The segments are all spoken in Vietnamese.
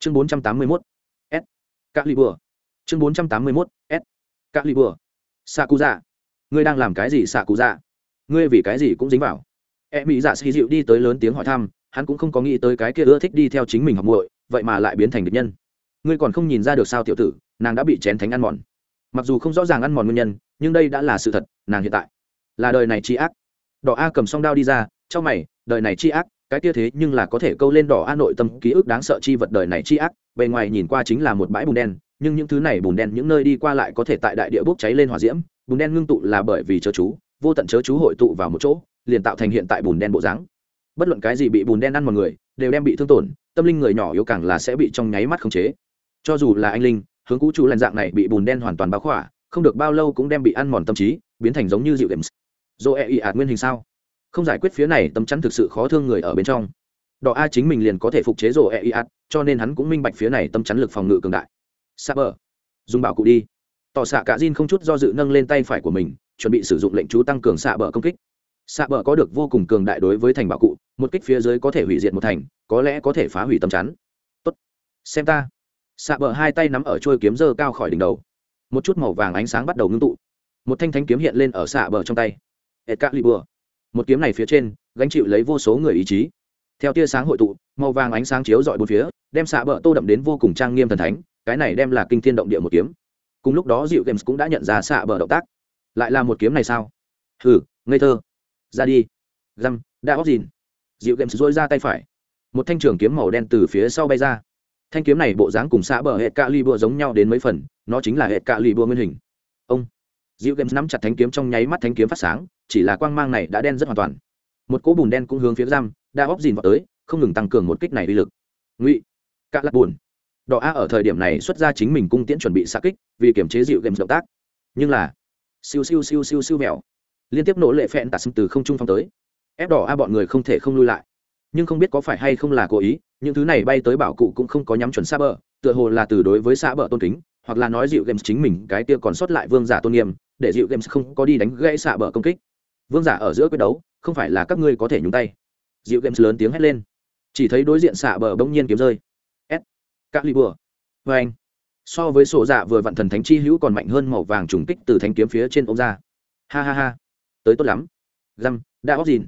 chương bốn trăm tám mươi mốt, s. Cạ lì bừa chương bốn trăm tám mươi mốt, s. Cạ lì bừa xạ cụ dạ ngươi đang làm cái gì xạ cụ dạ ngươi vì cái gì cũng dính vào. E mỹ dạ xì dịu đi tới lớn tiếng hỏi thăm, hắn cũng không có nghĩ tới cái kia ưa thích đi theo chính mình học muội, vậy mà lại biến thành địch nhân. Ngươi còn không nhìn ra được sao tiểu tử, nàng đã bị chén thánh ăn mòn. Mặc dù không rõ ràng ăn mòn nguyên nhân, nhưng đây đã là sự thật, nàng hiện tại là đời này chi ác. Đỏ a cầm song đao đi ra trong mày, đời này chi ác cái kia thế nhưng là có thể câu lên đỏ a nội tâm ký ức đáng sợ chi vật đời này chi ác, bề ngoài nhìn qua chính là một bãi bùn đen, nhưng những thứ này bùn đen những nơi đi qua lại có thể tại đại địa bốc cháy lên hỏa diễm, bùn đen ngưng tụ là bởi vì chớ chú, vô tận chớ chú hội tụ vào một chỗ, liền tạo thành hiện tại bùn đen bộ dáng. Bất luận cái gì bị bùn đen ăn một người, đều đem bị thương tổn, tâm linh người nhỏ yếu càng là sẽ bị trong nháy mắt khống chế. Cho dù là anh linh, hướng cũ chủ lần dạng này bị bùn đen hoàn toàn bao khỏa, không được bao lâu cũng đem bị ăn mòn tâm trí, biến thành giống như dịu đệm. Dỗ e ị ạt nguyên hình sao? Không giải quyết phía này tâm chắn thực sự khó thương người ở bên trong. Đỏ a chính mình liền có thể phục chế rổ e ạt cho nên hắn cũng minh bạch phía này tâm chắn lực phòng ngự cường đại. Sa bờ dùng bảo cụ đi. Tỏ xạ cả Jin không chút do dự nâng lên tay phải của mình, chuẩn bị sử dụng lệnh chú tăng cường xạ bờ công kích. Xạ bờ có được vô cùng cường đại đối với thành bảo cụ, một kích phía dưới có thể hủy diệt một thành, có lẽ có thể phá hủy tâm chắn. Tốt. Xem ta. Xạ bờ hai tay nắm ở trôi kiếm dơ cao khỏi đỉnh đầu. Một chút màu vàng ánh sáng bắt đầu ngưng tụ. Một thanh thanh kiếm hiện lên ở xạ bờ trong tay. Hệ cạ lì bừa một kiếm này phía trên, gánh chịu lấy vô số người ý chí. Theo tia sáng hội tụ, màu vàng ánh sáng chiếu dọi bốn phía, đem xạ bờ tô đậm đến vô cùng trang nghiêm thần thánh, cái này đem là kinh thiên động địa một kiếm. Cùng lúc đó dịu games cũng đã nhận ra xạ bờ động tác. Lại là một kiếm này sao? Hừ, ngây thơ. Ra đi. Răm đã óc dìn. Dịu games dôi ra tay phải. Một thanh trường kiếm màu đen từ phía sau bay ra. Thanh kiếm này bộ dáng cùng xạ bờ hệ cạ ly bùa giống nhau đến mấy phần, nó chính là hệ cạ ly bùa nguyên hình. Ông. Dịu games nắm chặt thanh kiếm trong nháy mắt thanh kiếm phát sáng chỉ là quang mang này đã đen rất hoàn toàn. Một cỗ bùn đen cũng hướng phía giam đa óc dìn vào tới, không ngừng tăng cường một kích này uy lực. Ngụy, cạ lạc bùn. Đỏ a ở thời điểm này xuất ra chính mình cung tiễn chuẩn bị xa kích, vì kiểm chế dịu game động tác. Nhưng là, siêu siêu siêu siêu siêu mèo. Liên tiếp nỗ lệ phẹn tạt xâm từ không trung phong tới. Ép đỏ a bọn người không thể không lui lại. Nhưng không biết có phải hay không là cố ý, những thứ này bay tới bảo cụ cũng không có nhắm chuẩn xa bờ, tựa hồ là từ đối với xa bờ tôn kính, hoặc là nói dịu games chính mình, cái kia còn sót lại vương giả tôn nghiêm, để dịu games không có đi đánh gãy xạ bờ công kích vương giả ở giữa quyết đấu, không phải là các ngươi có thể nhúng tay. Dịu games lớn tiếng hét lên. Chỉ thấy đối diện xạ bờ bỗng nhiên kiếm rơi. S. Các ly bừa vê anh. So với sổ dạ vừa vặn thần thánh chi hữu còn mạnh hơn màu vàng trùng kích từ thanh kiếm phía trên ông ra. Ha ha ha. Tới tốt lắm. Răm đã góp dìn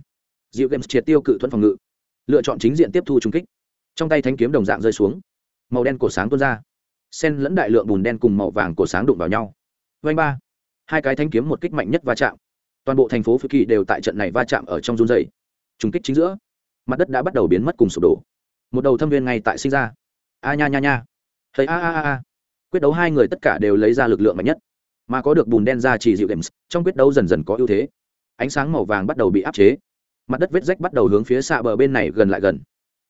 dịu games triệt tiêu cự thuẫn phòng ngự. Lựa chọn chính diện tiếp thu trùng kích. Trong tay thanh kiếm đồng dạng rơi xuống. Màu đen cổ sáng tuôn ra. Sen lẫn đại lượng bùn đen cùng màu vàng cổ sáng đụng vào nhau. Vanh ba. Hai cái thanh kiếm một kích mạnh nhất va chạm toàn bộ thành phố phi kỳ đều tại trận này va chạm ở trong run dày trùng kích chính giữa, mặt đất đã bắt đầu biến mất cùng sụp đổ. Một đầu thâm viên ngay tại sinh ra. A nha nha nha. Thấy a a a a. Quyết đấu hai người tất cả đều lấy ra lực lượng mạnh nhất. Mà có được bùn đen ra chỉ dịu games, trong quyết đấu dần dần có ưu thế. Ánh sáng màu vàng bắt đầu bị áp chế. Mặt đất vết rách bắt đầu hướng phía xạ bờ bên này gần lại gần.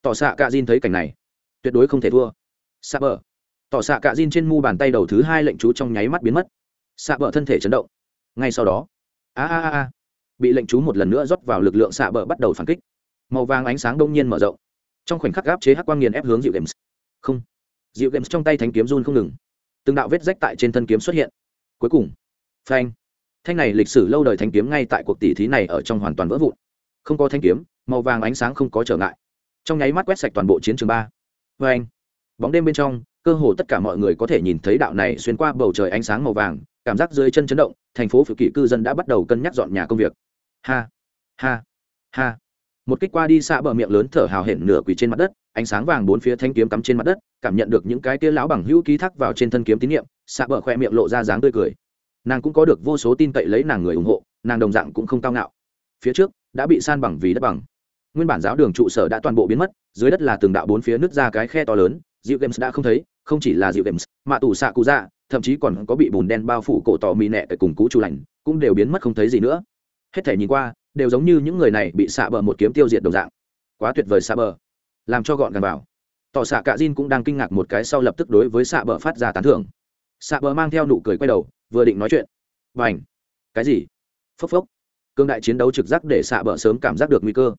Tỏ xạ cạ diên thấy cảnh này, tuyệt đối không thể thua. Xạ bờ. Tỏ xạ cạ diên trên mu bàn tay đầu thứ hai lệnh chú trong nháy mắt biến mất. Xạ bờ thân thể chấn động. Ngay sau đó a a a bị lệnh chú một lần nữa rót vào lực lượng xạ bờ bắt đầu phản kích. Màu vàng ánh sáng đông nhiên mở rộng. Trong khoảnh khắc gáp chế hắc quang nghiền ép hướng dịu games. Không. Dịu games trong tay thanh kiếm run không ngừng. Từng đạo vết rách tại trên thân kiếm xuất hiện. Cuối cùng. Phanh. Thanh này lịch sử lâu đời thanh kiếm ngay tại cuộc tỷ thí này ở trong hoàn toàn vỡ vụn. Không có thanh kiếm, màu vàng ánh sáng không có trở ngại. Trong nháy mắt quét sạch toàn bộ chiến trường ba. Vê anh bóng đêm bên trong, cơ hồ tất cả mọi người có thể nhìn thấy đạo này xuyên qua bầu trời ánh sáng màu vàng cảm giác dưới chân chấn động, thành phố phự kỷ cư dân đã bắt đầu cân nhắc dọn nhà công việc. Ha ha ha. Một kích qua đi xạ bờ miệng lớn thở hào hển nửa quỳ trên mặt đất, ánh sáng vàng bốn phía thanh kiếm cắm trên mặt đất, cảm nhận được những cái tia lão bằng hữu ký thác vào trên thân kiếm tín nhiệm, xạ bờ khoe miệng lộ ra dáng tươi cười. Nàng cũng có được vô số tin cậy lấy nàng người ủng hộ, nàng đồng dạng cũng không cao ngạo. Phía trước, đã bị san bằng vì đất bằng. Nguyên bản giáo đường trụ sở đã toàn bộ biến mất, dưới đất là từng đạo bốn phía nứt ra cái khe to lớn dịu games đã không thấy, không chỉ là dịu games, mà tủ xạ cụ dạ thậm chí còn có bị bùn đen bao phủ cổ tỏ mì nẹ tại cùng cú chủ lành, cũng đều biến mất không thấy gì nữa. Hết thể nhìn qua, đều giống như những người này bị xạ bờ một kiếm tiêu diệt đồng dạng. Quá tuyệt vời xạ bờ. Làm cho gọn gàng vào. Tỏ xạ cả Jin cũng đang kinh ngạc một cái sau lập tức đối với xạ bờ phát ra tán thưởng. Xạ bờ mang theo nụ cười quay đầu, vừa định nói chuyện. Và ảnh cái gì? Phốc phốc. Cương đại chiến đấu trực giác để xạ bờ sớm cảm giác được nguy cơ.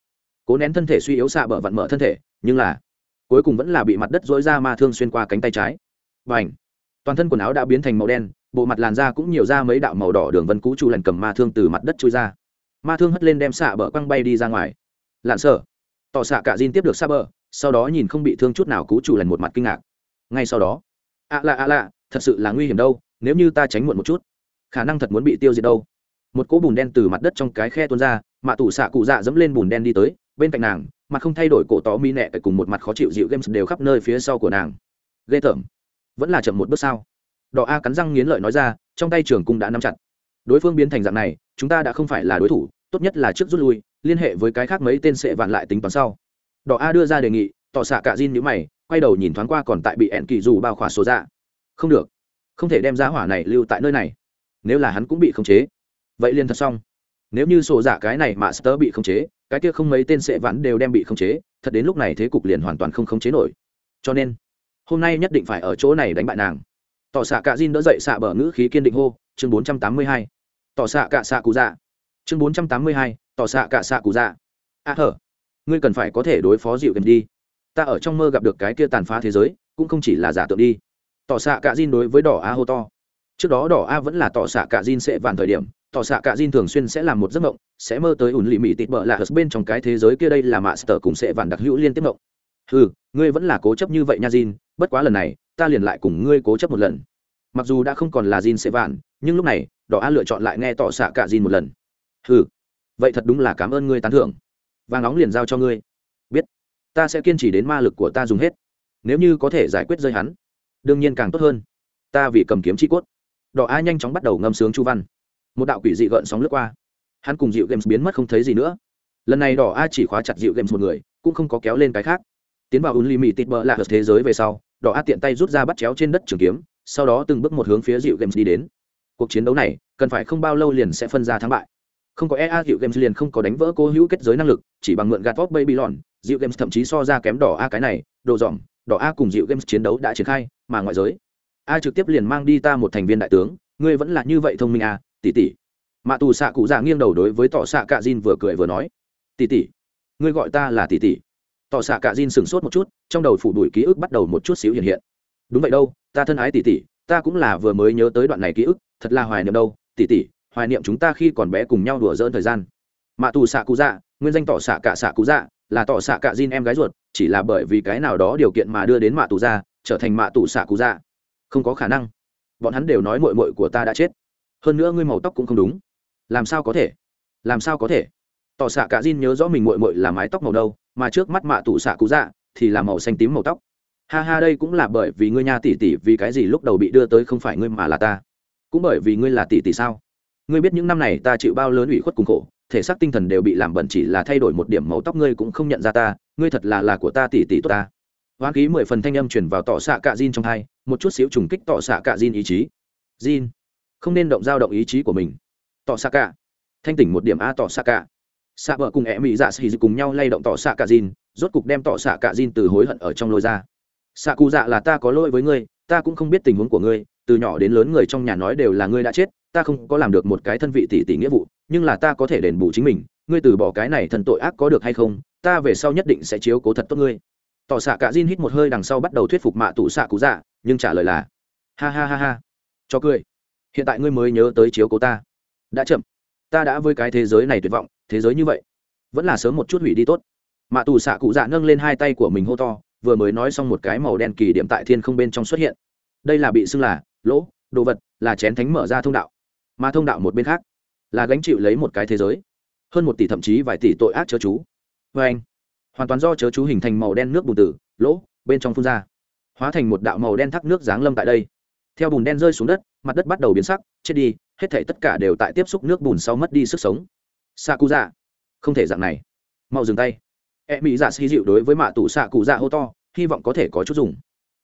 Cố nén thân thể suy yếu, xạ bờ vặn mở thân thể, nhưng là cuối cùng vẫn là bị mặt đất dối ra ma thương xuyên qua cánh tay trái. Và ảnh toàn thân quần áo đã biến thành màu đen, bộ mặt làn da cũng nhiều ra mấy đạo màu đỏ đường vân cũ chu lần cầm ma thương từ mặt đất trôi ra. Ma thương hất lên đem xạ bờ quăng bay đi ra ngoài. Lạn sợ tỏ xạ cả Jin tiếp được xa bờ, sau đó nhìn không bị thương chút nào cú chủ lần một mặt kinh ngạc. Ngay sau đó ạ lạ ạ lạ thật sự là nguy hiểm đâu, nếu như ta tránh muộn một chút, khả năng thật muốn bị tiêu diệt đâu. Một cỗ bùn đen từ mặt đất trong cái khe tuôn ra mạ tủ xạ cụ dạ dẫm lên bùn đen đi tới, bên cạnh nàng mặt không thay đổi cổ tỏ mi nẹ cùng một mặt khó chịu dịu games đều khắp nơi phía sau của nàng. Ghê tởm vẫn là chậm một bước sao? Đỏ a cắn răng nghiến lợi nói ra, trong tay trường cung đã nắm chặt. Đối phương biến thành dạng này, chúng ta đã không phải là đối thủ, tốt nhất là trước rút lui, liên hệ với cái khác mấy tên sệ vạn lại tính toán sau. Đỏ a đưa ra đề nghị, tỏ xạ cả Jin nhữ mày, quay đầu nhìn thoáng qua còn tại bị ẹn kỳ dù bao khỏa số ra dạ. không được. Không thể đem giá hỏa này lưu tại nơi này. Nếu là hắn cũng bị khống chế. Vậy liền thật xong. Nếu như sổ giả cái này mà sơ bị khống chế, cái kia không mấy tên sệ vãn đều đem bị khống chế, thật đến lúc này thế cục liền hoàn toàn không khống chế nổi. Cho nên hôm nay nhất định phải ở chỗ này đánh bại nàng. Tỏ xạ cạ Jin đỡ dậy xạ bờ ngữ khí kiên định hô chương bốn trăm tám mươi hai. Tỏ xạ cạ xạ cụ dạ. Chương bốn trăm tám mươi hai tỏ xạ cạ xạ cụ dạ. A à, hở ngươi cần phải có thể đối phó dịu gần đi. Ta ở trong mơ gặp được cái kia tàn phá thế giới cũng không chỉ là giả tượng đi. Tỏ xạ cạ Jin đối với đỏ a hô to. Trước đó đỏ a vẫn là tỏ xạ cạ Jin sẽ vàn thời điểm tỏ xạ cạ Jin thường xuyên sẽ làm một giấc mộng sẽ mơ tới ủn lì mị tịt bợ là hớt bên trong cái thế giới kia đây là mạ sờ cùng sẽ vàn đặc hữu liên tiếp mộng ừ ngươi vẫn là cố chấp như vậy nha Jin. Bất quá lần này ta liền lại cùng ngươi cố chấp một lần. Mặc dù đã không còn là Jin sẽ Vạn, nhưng lúc này đỏ a lựa chọn lại nghe tỏ xạ cạ Jin một lần. Ừ vậy thật đúng là cảm ơn ngươi tán thưởng. Vàng nóng liền giao cho ngươi. Biết ta sẽ kiên trì đến ma lực của ta dùng hết. Nếu như có thể giải quyết rơi hắn đương nhiên càng tốt hơn. Ta vì cầm kiếm chi cốt. Đỏ a nhanh chóng bắt đầu ngâm sướng chu văn. Một đạo quỷ dị gợn sóng lướt qua. Hắn cùng dịu games biến mất không thấy gì nữa. Lần này đỏ a chỉ khóa chặt dịu games một người cũng không có kéo lên cái khác tiến vào un limit tít bỡ lạc thế giới về sau, đỏ a tiện tay rút ra bắt chéo trên đất trường kiếm, sau đó từng bước một hướng phía dịu games đi đến. Cuộc chiến đấu này, cần phải không bao lâu liền sẽ phân ra thắng bại. Không có ea dịu games liền không có đánh vỡ cố hữu kết giới năng lực, chỉ bằng mượn gạt vóc baby lòn dịu games thậm chí so ra kém đỏ a cái này, đồ dỏm đỏ a cùng dịu games chiến đấu đã triển khai, mà ngoại giới, a trực tiếp liền mang đi ta một thành viên đại tướng, ngươi vẫn là như vậy thông minh à tỷ tỷ. Mạ tù xạ cụ già nghiêng đầu đối với tỏ xạ cạ Jin vừa cười vừa nói, tỷ tỷ, ngươi gọi ta là tỷ tỷ tỏ xạ cả Jin sửng sốt một chút, trong đầu phủ đuổi ký ức bắt đầu một chút xíu hiện hiện. Đúng vậy đâu, ta thân ái tỷ tỷ, ta cũng là vừa mới nhớ tới đoạn này ký ức, thật là hoài niệm đâu. Tỷ tỷ, hoài niệm chúng ta khi còn bé cùng nhau đùa dỡn thời gian. Mạ tù xạ cụ dạ nguyên danh tỏ xạ cả xạ cụ dạ là tỏ xạ cả Jin em gái ruột, chỉ là bởi vì cái nào đó điều kiện mà đưa đến mạ tù ra trở thành mạ tù xạ cụ dạ. Không có khả năng. Bọn hắn đều nói mội mội của ta đã chết. Hơn nữa ngươi màu tóc cũng không đúng. Làm sao có thể? Làm sao có thể? Tỏ xạ cả Jin nhớ rõ mình mội mội là mái tóc màu đâu mà trước mắt mạ tụ xạ cụ dạ thì là màu xanh tím màu tóc. Ha ha, đây cũng là bởi vì ngươi nha tỷ tỷ, vì cái gì lúc đầu bị đưa tới không phải ngươi mà là ta? Cũng bởi vì ngươi là tỷ tỷ sao? Ngươi biết những năm này ta chịu bao lớn ủy khuất cùng khổ, thể xác tinh thần đều bị làm bẩn chỉ là thay đổi một điểm màu tóc ngươi cũng không nhận ra ta, ngươi thật là là của ta tỷ tỷ tốt ta. Hoán khí mười phần thanh âm chuyển vào tỏ xạ cạ diên trong hai, một chút xíu trùng kích tỏ xạ cạ diên ý chí. Diên không nên động dao động ý chí của mình. Tỏ xạ cạ, thanh tỉnh một điểm a tỏ xạ cạ xạ vợ cùng em mỹ dạ xì cùng nhau lay động tỏ xạ cả dìn, rốt cục đem tỏ xạ cả dìn từ hối hận ở trong lôi ra. Xạ cụ dạ là ta có lỗi với ngươi, ta cũng không biết tình huống của ngươi, từ nhỏ đến lớn người trong nhà nói đều là ngươi đã chết, ta không có làm được một cái thân vị tỷ tỷ nghĩa vụ, nhưng là ta có thể đền bù chính mình, ngươi từ bỏ cái này thần tội ác có được hay không, ta về sau nhất định sẽ chiếu cố thật tốt ngươi. Tỏ xạ cả dìn hít một hơi đằng sau bắt đầu thuyết phục mạ tủ xạ cụ dạ nhưng trả lời là, ha ha ha ha, cho cười. Hiện tại ngươi mới nhớ tới chiếu cố ta. Đã chậm. Ta đã với cái thế giới này tuyệt vọng thế giới như vậy, vẫn là sớm một chút hủy đi tốt. Mạ tù xạ cụ dạ nâng lên hai tay của mình hô to, vừa mới nói xong một cái màu đen kỳ điểm tại thiên không bên trong xuất hiện. Đây là bị xưng là lỗ, đồ vật, là chén thánh mở ra thông đạo, mà thông đạo một bên khác là gánh chịu lấy một cái thế giới, hơn một tỷ thậm chí vài tỷ tội ác chớ chú. Vê anh, hoàn toàn do chớ chú hình thành màu đen nước bùn tử, lỗ, bên trong phun ra, hóa thành một đạo màu đen thác nước giáng lâm tại đây. Theo bùn đen rơi xuống đất, mặt đất bắt đầu biến sắc, chết đi, hết thể tất cả đều tại tiếp xúc nước bùn sau mất đi sức sống xạ cụ dạ không thể dạng này. Mau dừng tay. E mỹ dạ xì dịu đối với mạ tủ xạ cụ dạ hô to, hy vọng có thể có chút dùng.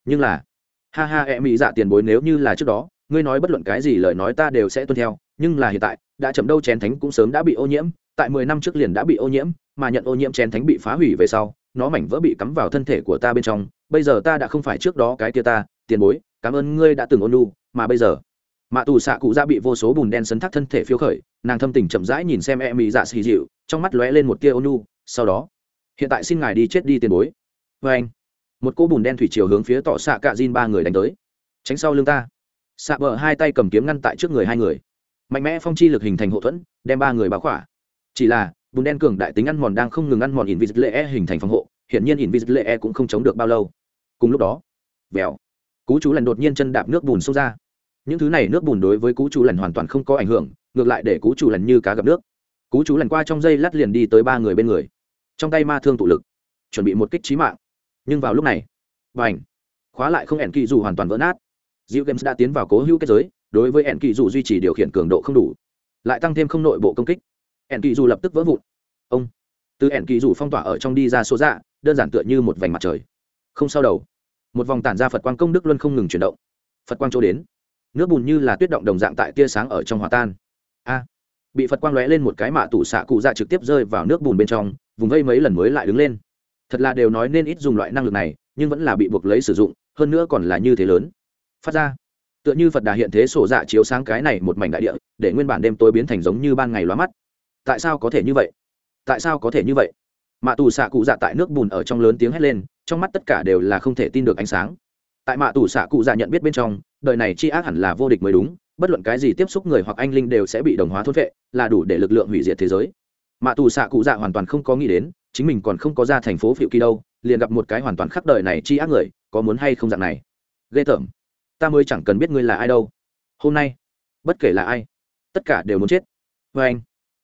Nhưng là, ha ha e mỹ dạ tiền bối nếu như là trước đó, ngươi nói bất luận cái gì lời nói ta đều sẽ tuân theo, nhưng là hiện tại, đã chậm đâu chén thánh cũng sớm đã bị ô nhiễm, tại mười năm trước liền đã bị ô nhiễm, mà nhận ô nhiễm chén thánh bị phá hủy về sau, nó mảnh vỡ bị cắm vào thân thể của ta bên trong, bây giờ ta đã không phải trước đó cái kia ta, tiền bối, cảm ơn ngươi đã từng ôn lu mà bây giờ mạ tù xạ cụ ra bị vô số bùn đen sấn thác thân thể phiêu khởi, nàng thâm tình chậm rãi nhìn xem e mỹ dạ xì dịu, trong mắt lóe lên một tia ônu, sau đó, hiện tại xin ngài đi chết đi tiền bối. Vê anh, một cô bùn đen thủy chiều hướng phía tỏ xạ cạ diên ba người đánh tới. Tránh sau lưng ta. Xạ bờ hai tay cầm kiếm ngăn tại trước người hai người. Mạnh mẽ phong chi lực hình thành hậu thuẫn, đem ba người báo khỏa. Chỉ là, bùn đen cường đại tính ăn mòn đang không ngừng ăn mòn invisible e hình thành phòng hộ hiện nhiên invisible e cũng không chống được bao lâu. Cùng lúc đó, vèo, cú chú lần đột nhiên chân đạp nước bùn xông ra những thứ này nước bùn đối với cú chú lần hoàn toàn không có ảnh hưởng, ngược lại để cú chú lần như cá gặp nước. Cú chú lần qua trong dây lát liền đi tới ba người bên người. Trong tay ma thương tụ lực, chuẩn bị một kích trí mạng. Nhưng vào lúc này và ảnh khóa lại không ẻn kỳ dù hoàn toàn vỡ nát. Diệu games đã tiến vào cố hữu kết giới, đối với ẻn kỳ dù duy trì điều khiển cường độ không đủ. Lại tăng thêm không nội bộ công kích. Ẻn kỳ dù lập tức vỡ vụn. Ông! Từ ẻn kỳ dù phong tỏa ở trong đi ra số dạ đơn giản tựa như một vành mặt trời. Không sao đầu một vòng tản ra phật quang công đức luân không ngừng chuyển động. Phật quang chỗ đến nước bùn như là tuyết động đồng dạng tại tia sáng ở trong hòa tan. A, bị phật quang lóe lên một cái mạ tủ xạ cụ dạ trực tiếp rơi vào nước bùn bên trong, vùng vây mấy lần mới lại đứng lên. Thật là đều nói nên ít dùng loại năng lực này, nhưng vẫn là bị buộc lấy sử dụng, hơn nữa còn là như thế lớn. Phát ra, tựa như phật đà hiện thế sổ dạ chiếu sáng cái này một mảnh đại địa, để nguyên bản đêm tối biến thành giống như ban ngày lóa mắt. Tại sao có thể như vậy? Tại sao có thể như vậy? Mạ tù xạ cụ dạ tại nước bùn ở trong lớn tiếng hét lên, trong mắt tất cả đều là không thể tin được ánh sáng tại mạ tù xạ cụ dạ nhận biết bên trong, đời này chi ác hẳn là vô địch mới đúng, bất luận cái gì tiếp xúc người hoặc anh linh đều sẽ bị đồng hóa thốt vệ, là đủ để lực lượng hủy diệt thế giới. Mạ tù xạ cụ dạ hoàn toàn không có nghĩ đến, chính mình còn không có ra thành phố phiệu kỳ đâu, liền gặp một cái hoàn toàn khắc đời này chi ác người, có muốn hay không dạng này? Ghê tởm. Ta mới chẳng cần biết ngươi là ai đâu. Hôm nay, bất kể là ai, tất cả đều muốn chết. Vê anh,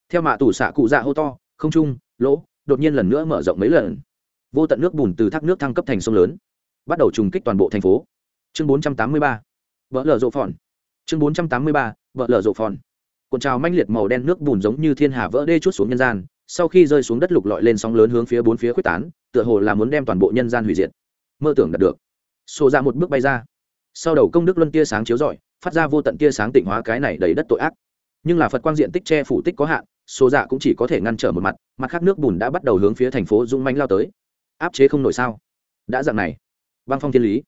theo mạ tù xạ cụ dạ hô to, không trung, lỗ, đột nhiên lần nữa mở rộng mấy lần. Vô tận nước bùn từ thác nước thăng cấp thành sông lớn bắt đầu trùng kích toàn bộ thành phố. Chương bốn trăm tám mươi ba, vỡ lở rộ phòn. Chương bốn trăm tám mươi ba, vỡ lở rộ phòn. Cuộn trào manh liệt màu đen nước bùn giống như thiên hà vỡ đê chút xuống nhân gian, sau khi rơi xuống đất lục lọi lên sóng lớn hướng phía bốn phía quyết tán, tựa hồ là muốn đem toàn bộ nhân gian hủy diệt. Mơ tưởng đạt được. Xô ra một bước bay ra. Sau đầu công đức luân tia sáng chiếu rọi, phát ra vô tận tia sáng tịnh hóa cái này đầy đất tội ác. Nhưng là phật quang diện tích che phủ tích có hạn số dạ cũng chỉ có thể ngăn trở một mặt mặt khác nước bùn đã bắt đầu hướng phía thành phố dung manh lao tới. Áp chế không nổi sao? Đã dạng này băng phong thiên lý.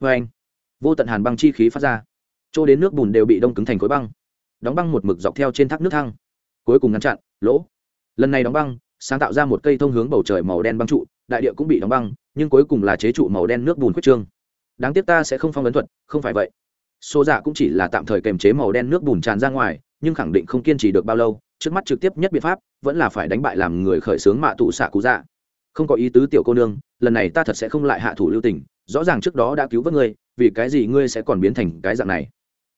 Vê anh. Vô tận hàn băng chi khí phát ra. Chỗ đến nước bùn đều bị đông cứng thành khối băng. Đóng băng một mực dọc theo trên thác nước thăng. Cuối cùng ngăn chặn, lỗ. Lần này đóng băng, sáng tạo ra một cây thông hướng bầu trời màu đen băng trụ, đại địa cũng bị đóng băng, nhưng cuối cùng là chế trụ màu đen nước bùn quyết trương. Đáng tiếc ta sẽ không phong ấn thuật, không phải vậy. Số dạ cũng chỉ là tạm thời kềm chế màu đen nước bùn tràn ra ngoài, nhưng khẳng định không kiên trì được bao lâu, trước mắt trực tiếp nhất biện pháp, vẫn là phải đánh bại làm người khởi xướng mạ tụ xạ cú dạ. Không có ý tứ tiểu cô nương, lần này ta thật sẽ không lại hạ thủ lưu tình rõ ràng trước đó đã cứu vớt ngươi, vì cái gì ngươi sẽ còn biến thành cái dạng này?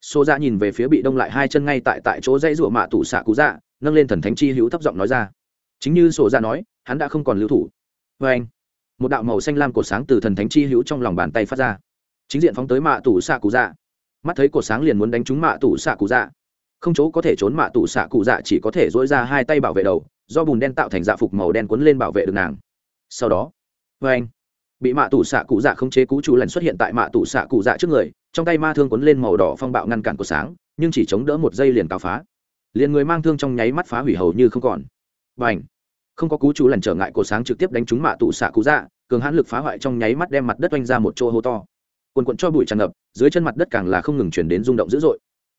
Xô dạ nhìn về phía bị đông lại hai chân ngay tại tại chỗ dãy rụa mạ tủ xạ cú dạ nâng lên thần thánh chi hữu thấp giọng nói ra. Chính như sổ dạ nói, hắn đã không còn lưu thủ. Vê anh, một đạo màu xanh lam cột sáng từ thần thánh chi hữu trong lòng bàn tay phát ra. Chính diện phóng tới mạ tủ xạ cụ dạ. Mắt thấy cột sáng liền muốn đánh trúng mạ tủ xạ cụ dạ. Không chỗ có thể trốn mạ tủ xạ cụ dạ chỉ có thể dỗi ra hai tay bảo vệ đầu, do bùn đen tạo thành dạ phục màu đen quấn lên bảo vệ được nàng. Sau đó vê anh bị mạ tủ xạ cụ dạ không chế cú chủ lần xuất hiện tại mạ tủ xạ cụ dạ trước người, trong tay ma thương quấn lên màu đỏ phong bạo ngăn cản của sáng, nhưng chỉ chống đỡ một giây liền cào phá. Liền người mang thương trong nháy mắt phá hủy hầu như không còn. Và ảnh không có cú chủ lần trở ngại của sáng trực tiếp đánh trúng mạ tủ xạ cụ dạ cường hãn lực phá hoại trong nháy mắt đem mặt đất oanh ra một chỗ hô to. Quần quận cho bụi tràn ngập, dưới chân mặt đất càng là không ngừng chuyển đến rung động dữ dội.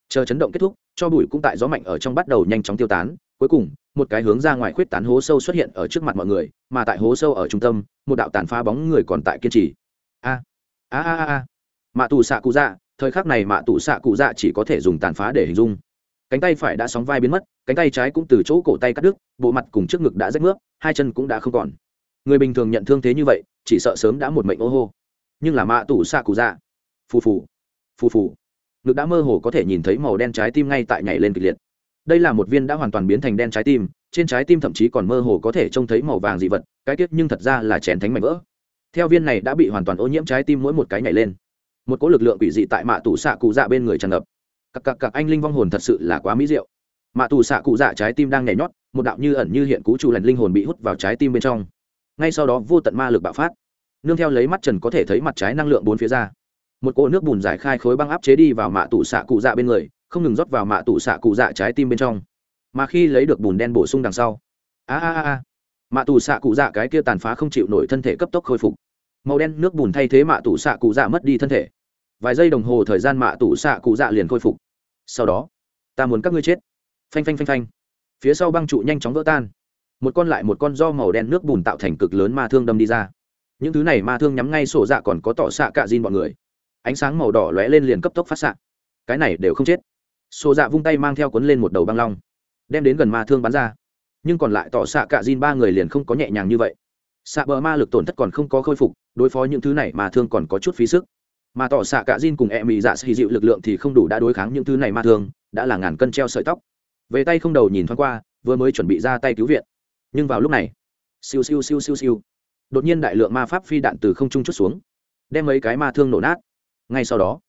Chờ chấn động kết thúc, cho bụi cũng tại gió mạnh ở trong bắt đầu nhanh chóng tiêu tán cuối cùng, một cái hướng ra ngoài khuyết tán hố sâu xuất hiện ở trước mặt mọi người, mà tại hố sâu ở trung tâm, một đạo tàn phá bóng người còn tại kiên trì. A a a a mạ tù xạ cụ dạ thời khắc này mạ tù xạ cụ dạ chỉ có thể dùng tàn phá để hình dung. Cánh tay phải đã sóng vai biến mất, cánh tay trái cũng từ chỗ cổ tay cắt đứt, bộ mặt cùng trước ngực đã rách nước, hai chân cũng đã không còn. Người bình thường nhận thương thế như vậy, chỉ sợ sớm đã một mệnh ô hô. Nhưng là mạ tù xạ cụ dạ. Phù phù phù phù. Ngực đã mơ hồ có thể nhìn thấy màu đen trái tim ngay tại nhảy lên kịch liệt đây là một viên đã hoàn toàn biến thành đen trái tim, trên trái tim thậm chí còn mơ hồ có thể trông thấy màu vàng dị vật, cái tiết nhưng thật ra là chén thánh mảnh vỡ. Theo viên này đã bị hoàn toàn ô nhiễm trái tim mỗi một cái nhảy lên. Một cỗ lực lượng quỷ dị tại mạ tủ xạ cụ dạ bên người tràn ngập. Cặp cặp cặp anh linh vong hồn thật sự là quá mỹ diệu. Mạ tù xạ cụ dạ trái tim đang nhảy nhót, một đạo như ẩn như hiện cú trụ lành linh hồn bị hút vào trái tim bên trong. Ngay sau đó vô tận ma lực bạo phát. Nương theo lấy mắt trần có thể thấy mặt trái năng lượng bốn phía ra. Một cỗ nước bùn giải khai khối băng áp chế đi vào mạ tủ xạ cụ dạ bên người không ngừng rót vào mạ tủ xạ cụ dạ trái tim bên trong. Mà khi lấy được bùn đen bổ sung đằng sau, a a a mạ tủ xạ cụ dạ cái kia tàn phá không chịu nổi thân thể cấp tốc khôi phục. Màu đen nước bùn thay thế mạ tủ xạ cụ dạ mất đi thân thể. Vài giây đồng hồ thời gian mạ tủ xạ cụ dạ liền khôi phục. Sau đó, ta muốn các ngươi chết. Phanh phanh phanh phanh. Phía sau băng trụ nhanh chóng vỡ tan. Một con lại một con do màu đen nước bùn tạo thành cực lớn ma thương đâm đi ra. Những thứ này ma thương nhắm ngay sổ dạ còn có tỏ xạ cạ diên bọn người. Ánh sáng màu đỏ lóe lên liền cấp tốc phát xạ. Cái này đều không chết sổ dạ vung tay mang theo cuốn lên một đầu băng long, đem đến gần ma thương bắn ra. Nhưng còn lại tỏ xạ cạ Jin ba người liền không có nhẹ nhàng như vậy. Xạ bờ ma lực tổn thất còn không có khôi phục, đối phó những thứ này mà thương còn có chút phí sức. Mà tỏ xạ cả Jin cùng e mì dạ xì dịu lực lượng thì không đủ đã đối kháng những thứ này ma thương, đã là ngàn cân treo sợi tóc. Về tay không đầu nhìn thoáng qua, vừa mới chuẩn bị ra tay cứu viện. Nhưng vào lúc này, siêu siêu siêu siêu siêu, đột nhiên đại lượng ma pháp phi đạn từ không trung chút xuống, đem mấy cái ma thương nổ nát. Ngay sau đó,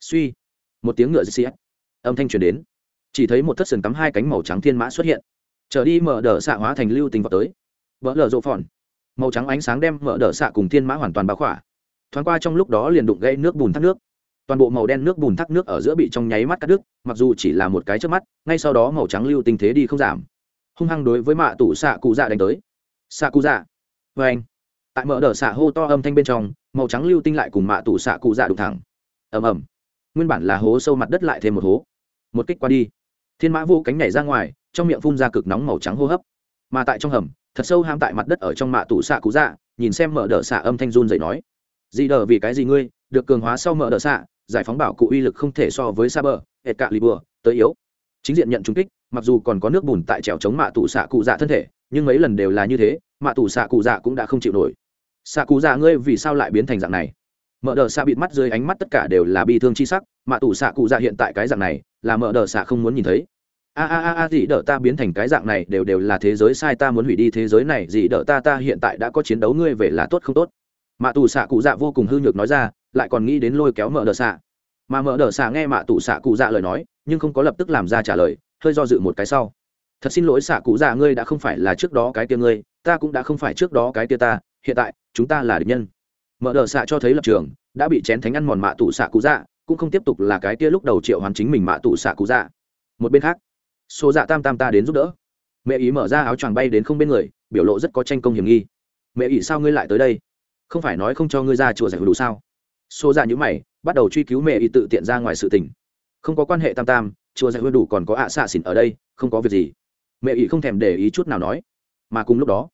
suy, một tiếng ngựa xì âm thanh truyền đến. Chỉ thấy một thất sừng cắm hai cánh màu trắng thiên mã xuất hiện. Trở đi mở đờ xạ hóa thành lưu tình vào tới. Vỡ lở rộ phòn. Màu trắng ánh sáng đem mở đờ xạ cùng thiên mã hoàn toàn bao khỏa. Thoáng qua trong lúc đó liền đụng gây nước bùn thác nước. Toàn bộ màu đen nước bùn thác nước ở giữa bị trong nháy mắt cắt đứt, mặc dù chỉ là một cái trước mắt, ngay sau đó màu trắng lưu tinh thế đi không giảm. Hung hăng đối với mạ tủ xạ cụ dạ đánh tới. Xạ cụ dạ. Vê anh. Tại mở đờ xạ hô to âm thanh bên trong, màu trắng lưu tinh lại cùng mạ tủ xạ cụ dạ đụng thẳng. Ầm ầm nguyên bản là hố sâu mặt đất lại thêm một hố. Một kích qua đi, thiên mã vô cánh nhảy ra ngoài, trong miệng phun ra cực nóng màu trắng hô hấp. Mà tại trong hầm, thật sâu ham tại mặt đất ở trong mạ tủ xạ cú dạ nhìn xem mở đỡ xạ âm thanh run dậy nói dị đờ, vì cái gì ngươi? Được cường hóa sau mở đỡ xạ, giải phóng bảo cụ uy lực không thể so với xa bờ hệt cạ lì bừa tới yếu. Chính diện nhận trung kích, mặc dù còn có nước bùn tại trèo chống mạ tủ xạ cụ dạ thân thể, nhưng mấy lần đều là như thế, mạ tủ xạ cụ dạ cũng đã không chịu nổi. Xạ cụ dạ ngươi vì sao lại biến thành dạng này? Mở đờ xạ bịt mắt dưới ánh mắt tất cả đều là bi thương chi sắc mạ tủ xạ cụ dạ hiện tại cái dạng này, là mở đờ xạ không muốn nhìn thấy. A a a a, gì đỡ ta biến thành cái dạng này đều đều là thế giới sai ta muốn hủy đi thế giới này, gì đỡ ta ta hiện tại đã có chiến đấu ngươi về là tốt không tốt? Mạ tù xạ cụ dạ vô cùng hư nhược nói ra, lại còn nghĩ đến lôi kéo mở đờ xạ. Mà mở đờ xạ nghe mạ tù xạ cụ dạ lời nói, nhưng không có lập tức làm ra trả lời, hơi do dự một cái sau. Thật xin lỗi xạ cụ dạ ngươi đã không phải là trước đó cái tia ngươi, ta cũng đã không phải trước đó cái tia ta, hiện tại, chúng ta là địch nhân mở đờ xạ cho thấy lập trường, đã bị chén thánh ăn mòn mạ tụ xạ cụ dạ cũng không tiếp tục là cái tia lúc đầu triệu hoàn chính mình mạ tụ xạ cụ dạ. Một bên khác số dạ tam tam ta đến giúp đỡ. Mẹ ý mở ra áo choàng bay đến không bên người, biểu lộ rất có tranh công hiểm nghi. Mẹ ý sao ngươi lại tới đây? Không phải nói không cho ngươi ra chùa giải đủ sao? Số dạ nhữ mày, bắt đầu truy cứu mẹ ý tự tiện ra ngoài sự tình. Không có quan hệ tam tam, chùa giải đủ còn có ạ xạ xỉn ở đây, không có việc gì. Mẹ ý không thèm để ý chút nào nói. Mà cùng lúc đó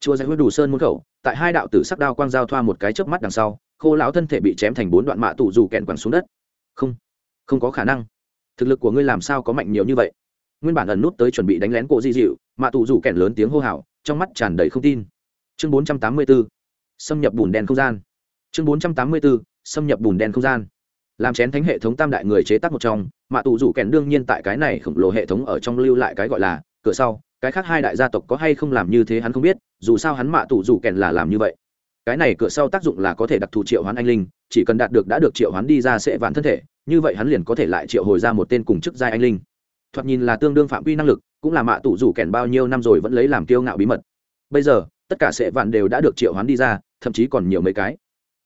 chùa giải đủ sơn môn khẩu, tại hai đạo tử sắc đao quang giao thoa một cái chớp mắt đằng sau, khô lão thân thể bị chém thành bốn đoạn mạ tụ dù kẹn quẳng xuống đất. Không không có khả năng. Thực lực của ngươi làm sao có mạnh nhiều như vậy? Nguyên bản ẩn nút tới chuẩn bị đánh lén cổ di dịu, mạ tụ rủ kẹn lớn tiếng hô hào, trong mắt tràn đầy không tin. Chương bốn trăm tám mươi 484 xâm nhập bùn đen không gian. Chương bốn trăm tám mươi 484 xâm nhập bùn đen không gian. Làm chén thánh hệ thống tam đại người chế tác một trong, mạ tù rủ kẹn đương nhiên tại cái này khổng lồ hệ thống ở trong lưu lại cái gọi là cửa sau, cái khác hai đại gia tộc có hay không làm như thế hắn không biết, dù sao hắn mạ tù rủ kẹn là làm như vậy. Cái này cửa sau tác dụng là có thể đặc thù triệu hoán anh linh, chỉ cần đạt được đã được triệu hoán đi ra sẽ vạn thân thể, như vậy hắn liền có thể lại triệu hồi ra một tên cùng chức giai anh linh. Thoạt nhìn là tương đương phạm vi năng lực, cũng là mạ tủ rủ kèn bao nhiêu năm rồi vẫn lấy làm kiêu ngạo bí mật. Bây giờ, tất cả sệ vạn đều đã được triệu hoán đi ra, thậm chí còn nhiều mấy cái.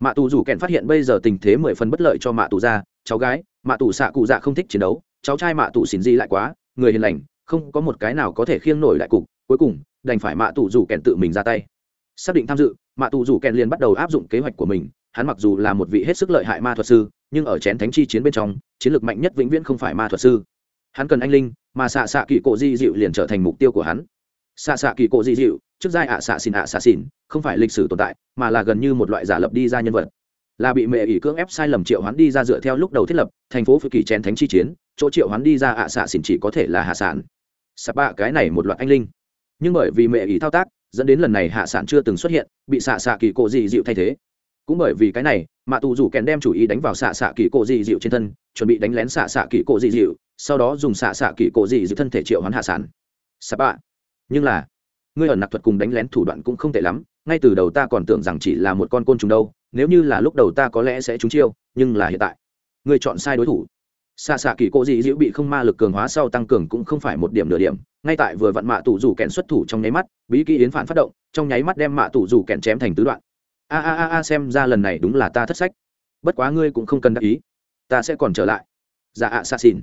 Mạ tù rủ kèn phát hiện bây giờ tình thế mười phần bất lợi cho mạ tù ra cháu gái, mạ tù xạ cụ dạ không thích chiến đấu, cháu trai mạ tù xỉn di lại quá, người hiền lành không có một cái nào có thể khiêng nổi lại cục, cuối cùng, đành phải mạ tù rủ kèn tự mình ra tay. Xác định tham dự, mạ tù rủ kèn liền bắt đầu áp dụng kế hoạch của mình, hắn mặc dù là một vị hết sức lợi hại ma thuật sư, nhưng ở chén thánh chi chiến bên trong, chiến lược mạnh nhất vĩnh viễn không phải ma thuật sư. Hắn cần anh linh, mà xạ xạ kỳ cộ di dịu liền trở thành mục tiêu của hắn. Xạ xạ kỳ cộ di dịu trước giai ạ xạ xin ạ xạ xin không phải lịch sử tồn tại, mà là gần như một loại giả lập đi ra nhân vật. Là bị mẹ ỷ cưỡng ép sai lầm triệu hoán đi ra dựa theo lúc đầu thiết lập, thành phố phự kỳ chén thánh chi chiến, chỗ triệu hoán đi ra ạ xạ xìn chỉ có thể là hạ sản sạp bạ cái này một loạt anh linh. Nhưng bởi vì mẹ ý thao tác, dẫn đến lần này hạ sản chưa từng xuất hiện, bị xạ xạ kỳ cổ dị dịu thay thế. Cũng bởi vì cái này, mà tù rủ kèn đem chủ ý đánh vào xạ xạ kỳ cổ dị dịu trên thân, chuẩn bị đánh lén xạ xạ kỳ cổ dị dịu, sau đó dùng xạ xạ kỳ cổ dị dịu thân thể triệu hoán hạ sản. Sạp bạ. Nhưng là, ngươi ẩn nặc thuật cùng đánh lén thủ đoạn cũng không tệ lắm, ngay từ đầu ta còn tưởng rằng chỉ là một con côn trùng đâu, nếu như là lúc đầu ta có lẽ sẽ trúng chiêu, nhưng là hiện tại, ngươi chọn sai đối thủ xạ xạ kỳ cộ dị dịu bị không ma lực cường hóa sau tăng cường cũng không phải một điểm nửa điểm. Ngay tại vừa vặn mạ tủ rủ kèn xuất thủ trong nháy mắt, bí kỹ yến phản phát động, trong nháy mắt đem mạ tủ rủ kèn chém thành tứ đoạn. A a a a, xem ra lần này đúng là ta thất sách. Bất quá ngươi cũng không cần đắc ý. Ta sẽ còn trở lại. Dạ ạ xa xỉn.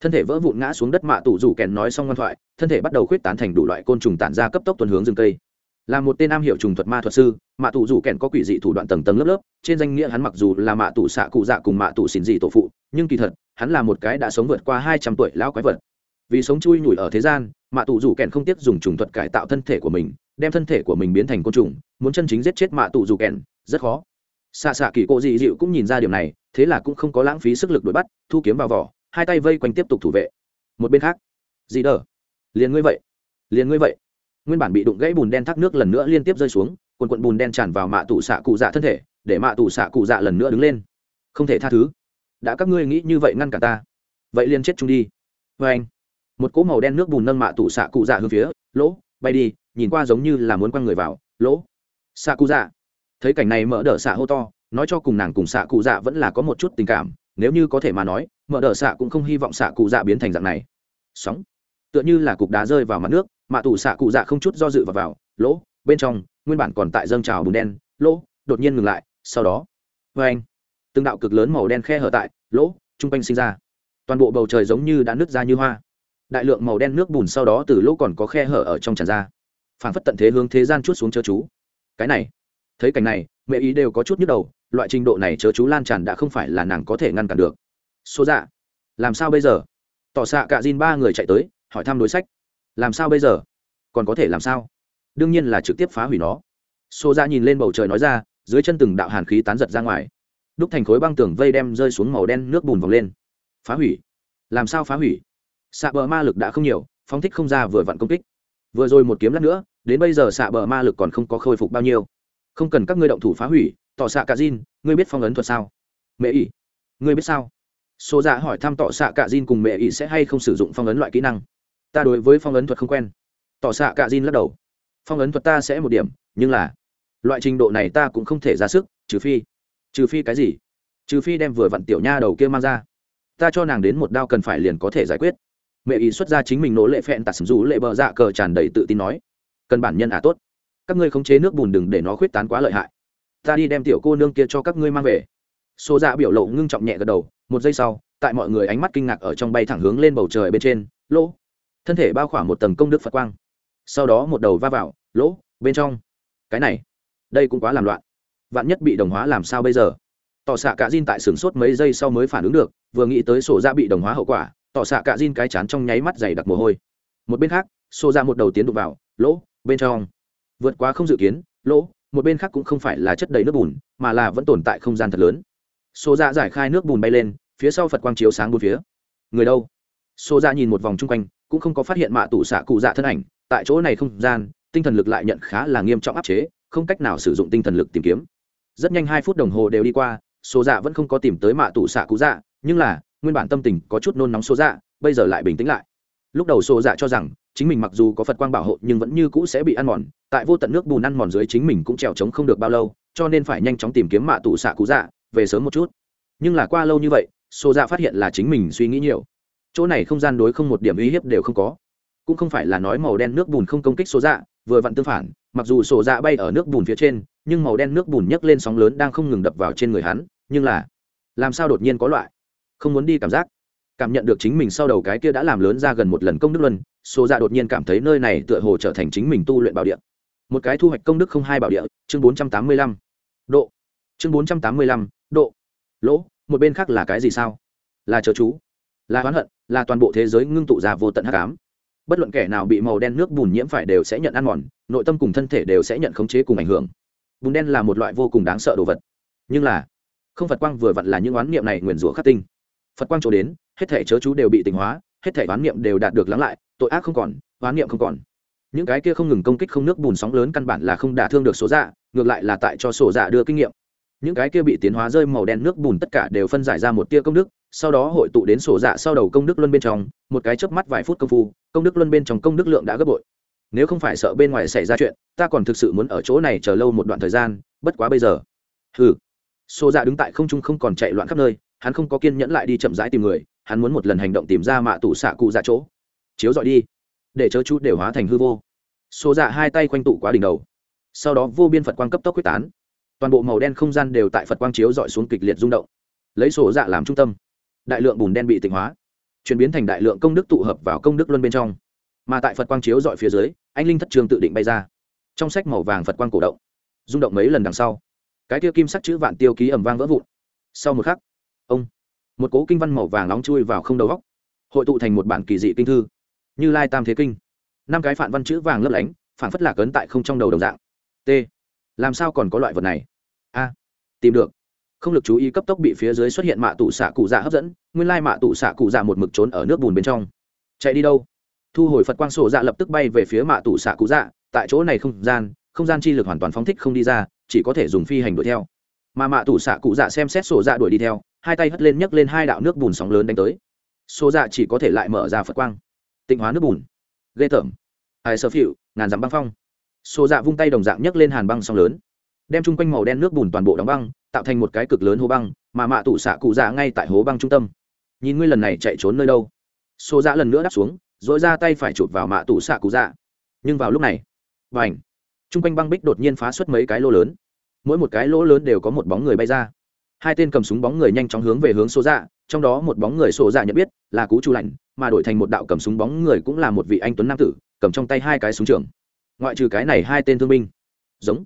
Thân thể vỡ vụn ngã xuống đất mạ tủ rủ kèn nói xong ngoan thoại, thân thể bắt đầu khuyết tán thành đủ loại côn trùng tản ra cấp tốc tuần hướng rừng cây. Là một tên nam hiểu trùng thuật ma thuật sư, mạ tủ rủ kèn có quỷ dị thủ đoạn tầng tầng lớp lớp, trên danh nghĩa hắn mặc dù là mạ tủ xạ cụ dạ cùng mạ tủ xỉn dị tổ phụ, nhưng kỳ thật hắn là một cái đã sống vượt qua hai trăm tuổi lão quái vật. Vì sống chui nhủi ở thế gian mạ tụ rủ kèn không tiếc dùng trùng thuật cải tạo thân thể của mình, đem thân thể của mình biến thành côn trùng, muốn chân chính giết chết mạ tụ dù kèn, rất khó. Xạ xạ kỳ cộ dị dịu cũng nhìn ra điều này, thế là cũng không có lãng phí sức lực đuổi bắt, thu kiếm vào vỏ, hai tay vây quanh tiếp tục thủ vệ. Một bên khác, dị đờ, liền ngươi vậy, liền ngươi vậy. Nguyên bản bị đụng gãy bùn đen thác nước lần nữa liên tiếp rơi xuống, quần quận bùn đen tràn vào mạ tụ xạ cụ dạ thân thể, để mạ tụ xạ cụ dạ lần nữa đứng lên. Không thể tha thứ đã các ngươi nghĩ như vậy ngăn cả ta. Vậy liền chết chung đi. Vê anh. Một cỗ màu đen nước bùn nâng mạ tủ xạ cụ dạ hướng phía, lỗ, bay đi, nhìn qua giống như là muốn quăng người vào, lỗ. Xạ cụ dạ. Thấy cảnh này mở đỡ xạ hô to, nói cho cùng nàng cùng xạ cụ dạ vẫn là có một chút tình cảm, nếu như có thể mà nói, mở đỡ xạ cũng không hy vọng xạ cụ dạ biến thành dạng này. Sóng. Tựa như là cục đá rơi vào mặt nước, mạ tủ xạ cụ dạ không chút do dự và vào, lỗ, bên trong, nguyên bản còn tại dâng trào bùn đen, lỗ, đột nhiên ngừng lại, sau đó. Vê anh từng đạo cực lớn màu đen khe hở tại, lỗ, trung quanh sinh ra. Toàn bộ bầu trời giống như đã nứt ra như hoa. Đại lượng màu đen nước bùn sau đó từ lỗ còn có khe hở ở trong tràn ra. Phản phất tận thế hướng thế gian chút xuống chớ chú. Cái này, thấy cảnh này, mẹ ý đều có chút nhức đầu, loại trình độ này chớ chú lan tràn đã không phải là nàng có thể ngăn cản được. Số dạ làm sao bây giờ? Tỏ xạ cả Jin ba người chạy tới, hỏi thăm đối sách. Làm sao bây giờ? Còn có thể làm sao? Đương nhiên là trực tiếp phá hủy nó. Xô ra nhìn lên bầu trời nói ra, dưới chân từng đạo hàn khí tán giật ra ngoài đúc thành khối băng tường vây đem rơi xuống màu đen nước bùn vòng lên. Phá hủy. Làm sao phá hủy? Xạ bờ ma lực đã không nhiều phóng thích không ra vừa vặn công kích. Vừa rồi một kiếm lát nữa đến bây giờ xạ bờ ma lực còn không có khôi phục bao nhiêu. Không cần các ngươi động thủ phá hủy tỏ xạ cả Jin, ngươi biết phong ấn thuật sao? Mẹ ỉ. Ngươi biết sao? Số dạ hỏi thăm tỏ xạ cả Jin cùng mẹ ỉ sẽ hay không sử dụng phong ấn loại kỹ năng. Ta đối với phong ấn thuật không quen. Tỏ xạ cả Jin lắc đầu. Phong ấn thuật ta sẽ một điểm nhưng là loại trình độ này ta cũng không thể ra sức trừ phi trừ phi cái gì? Trừ phi đem vừa vặn tiểu nha đầu kia mang ra. Ta cho nàng đến một đao cần phải liền có thể giải quyết. Mẹ ý xuất ra chính mình nỗ lệ phẹn tạt sầm rú lệ bờ dạ cờ tràn đầy tự tin nói. Cần bản nhân à tốt. Các ngươi khống chế nước bùn đừng để nó khuyết tán quá lợi hại. Ta đi đem tiểu cô nương kia cho các ngươi mang về. Xô dạ biểu lộ ngưng trọng nhẹ gật đầu, một giây sau, tại mọi người ánh mắt kinh ngạc ở trong bay thẳng hướng lên bầu trời bên trên, lỗ. Thân thể bao khoảng một tầng công đức phật quang. Sau đó một đầu va vào, lỗ, bên trong. Cái này, đây cũng quá làm loạn vạn nhất bị đồng hóa làm sao bây giờ? Tỏ xạ cả Jin tại sửng sốt mấy giây sau mới phản ứng được, vừa nghĩ tới sổ ra dạ bị đồng hóa hậu quả, tỏ xạ cả Jin cái chán trong nháy mắt dày đặc mồ hôi. Một bên khác sổ ra dạ một đầu tiến đục vào, lỗ, bên trong. Vượt quá không dự kiến, lỗ, một bên khác cũng không phải là chất đầy nước bùn, mà là vẫn tồn tại không gian thật lớn. Sổ ra dạ giải khai nước bùn bay lên, phía sau phật quang chiếu sáng bốn phía. Người đâu? Sổ ra nhìn một vòng chung quanh, cũng không có phát hiện mạ tủ xạ cụ dạ thân ảnh, tại chỗ này không gian, tinh thần lực lại nhận khá là nghiêm trọng áp chế, không cách nào sử dụng tinh thần lực tìm kiếm rất nhanh hai phút đồng hồ đều đi qua số dạ vẫn không có tìm tới mạ tủ xạ cụ dạ nhưng là, nguyên bản tâm tình có chút nôn nóng số dạ bây giờ lại bình tĩnh lại. Lúc đầu số dạ cho rằng, chính mình mặc dù có phật quang bảo hộ nhưng vẫn như cũ sẽ bị ăn mòn, tại vô tận nước bùn ăn mòn dưới chính mình cũng trèo trống không được bao lâu, cho nên phải nhanh chóng tìm kiếm mạ tủ xạ cụ dạ về sớm một chút. Nhưng là qua lâu như vậy số dạ phát hiện là chính mình suy nghĩ nhiều. Chỗ này không gian đối không một điểm uy hiếp đều không có. Cũng không phải là nói màu đen nước bùn không công kích số dạ vừa vặn tương phản, mặc dù sổ dạ bay ở nước bùn phía trên nhưng màu đen nước bùn nhấc lên sóng lớn đang không ngừng đập vào trên người hắn, nhưng là, làm sao đột nhiên có loại? Không muốn đi cảm giác. Cảm nhận được chính mình sau đầu cái kia đã làm lớn ra gần một lần công đức luân số ra dạ đột nhiên cảm thấy nơi này tựa hồ trở thành chính mình tu luyện bảo địa. Một cái thu hoạch công đức không hai bảo địa, chương bốn trăm tám mươi lăm. Độ. Chương bốn trăm tám mươi lăm, độ. Lỗ, một bên khác là cái gì sao? Là chớ chú. Là oán hận, là toàn bộ thế giới ngưng tụ ra vô tận hắc ám. Bất luận kẻ nào bị màu đen nước bùn nhiễm phải đều sẽ nhận ăn mòn, nội tâm cùng thân thể đều sẽ nhận khống chế cùng ảnh hưởng bùn đen là một loại vô cùng đáng sợ đồ vật. Nhưng là, không phật quang vừa vặn là những oán niệm này nguyền rủa khắc tinh. Phật quang chỗ đến, hết thể chớ chú đều bị tỉnh hóa, hết thể oán niệm đều đạt được lắng lại, tội ác không còn, oán niệm không còn. Những cái kia không ngừng công kích không nước bùn sóng lớn căn bản là không đả thương được số dạ ngược lại là tại cho sổ dạ đưa kinh nghiệm. Những cái kia bị tiến hóa rơi màu đen nước bùn tất cả đều phân giải ra một tia công đức, sau đó hội tụ đến sổ dạ sau đầu công đức luân bên trong, một cái chớp mắt vài phút công phu, công đức luân bên trong công đức lượng đã gấp bội nếu không phải sợ bên ngoài xảy ra chuyện, ta còn thực sự muốn ở chỗ này chờ lâu một đoạn thời gian, bất quá bây giờ. Ừ xô dạ đứng tại không trung không còn chạy loạn khắp nơi, hắn không có kiên nhẫn lại đi chậm rãi tìm người, hắn muốn một lần hành động tìm ra mạ tủ xạ cụ ra chỗ. Chiếu dọi đi. Để chớ chút đều hóa thành hư vô. Xô dạ hai tay quanh tụ quá đỉnh đầu. Sau đó vô biên phật quang cấp tốc quyết tán. Toàn bộ màu đen không gian đều tại phật quang chiếu dọi xuống kịch liệt rung động. Lấy sổ dạ làm trung tâm, đại lượng bùn đen bị tịnh hóa, chuyển biến thành đại lượng công đức tụ hợp vào công đức luân bên trong mà tại phật quang chiếu dọi phía dưới anh linh thất trường tự định bay ra trong sách màu vàng phật quang cổ động rung động mấy lần đằng sau cái tiêu kim sắc chữ vạn tiêu ký ẩm vang vỡ vụn sau một khắc ông một cố kinh văn màu vàng nóng chui vào không đầu góc hội tụ thành một bản kỳ dị kinh thư như lai tam thế kinh năm cái phản văn chữ vàng lấp lánh phản phất lạc ấn tại không trong đầu đồng dạng t làm sao còn có loại vật này a tìm được không lực chú ý cấp tốc bị phía dưới xuất hiện mạ tụ xạ cụ dạ hấp dẫn nguyên lai mạ tụ xạ cụ dạ một mực trốn ở nước bùn bên trong chạy đi đâu thu hồi phật quang sổ dạ lập tức bay về phía mạ tủ xạ cụ dạ. Tại chỗ này không gian không gian chi lực hoàn toàn phóng thích không đi ra, chỉ có thể dùng phi hành đuổi theo. Mà mạ tủ xạ cụ dạ xem xét sổ dạ đuổi đi theo, hai tay hất lên nhấc lên hai đạo nước bùn sóng lớn đánh tới. Sổ dạ chỉ có thể lại mở ra phật quang. Tịnh hóa nước bùn. Ghê tởm. Ai sơ phịu, ngàn dặm băng phong. Sổ dạ vung tay đồng dạng nhấc lên hàn băng sóng lớn. Đem chung quanh màu đen nước bùn toàn bộ đóng băng, tạo thành một cái cực lớn hố băng, mà mạ tủ xạ cụ dạ ngay tại hố băng trung tâm. Nhìn ngươi lần này chạy trốn nơi đâu? Sổ dạ lần nữa đáp xuống dội ra tay phải chụp vào mạ tủ xạ cụ dạ. Nhưng vào lúc này và ảnh chung quanh băng bích đột nhiên phá xuất mấy cái lỗ lớn. Mỗi một cái lỗ lớn đều có một bóng người bay ra. Hai tên cầm súng bóng người nhanh chóng hướng về hướng số dạ trong đó một bóng người sổ dạ nhận biết là cú chu lạnh, mà đổi thành một đạo cầm súng bóng người cũng là một vị anh tuấn nam tử, cầm trong tay hai cái súng trường. Ngoại trừ cái này hai tên thương binh. Giống.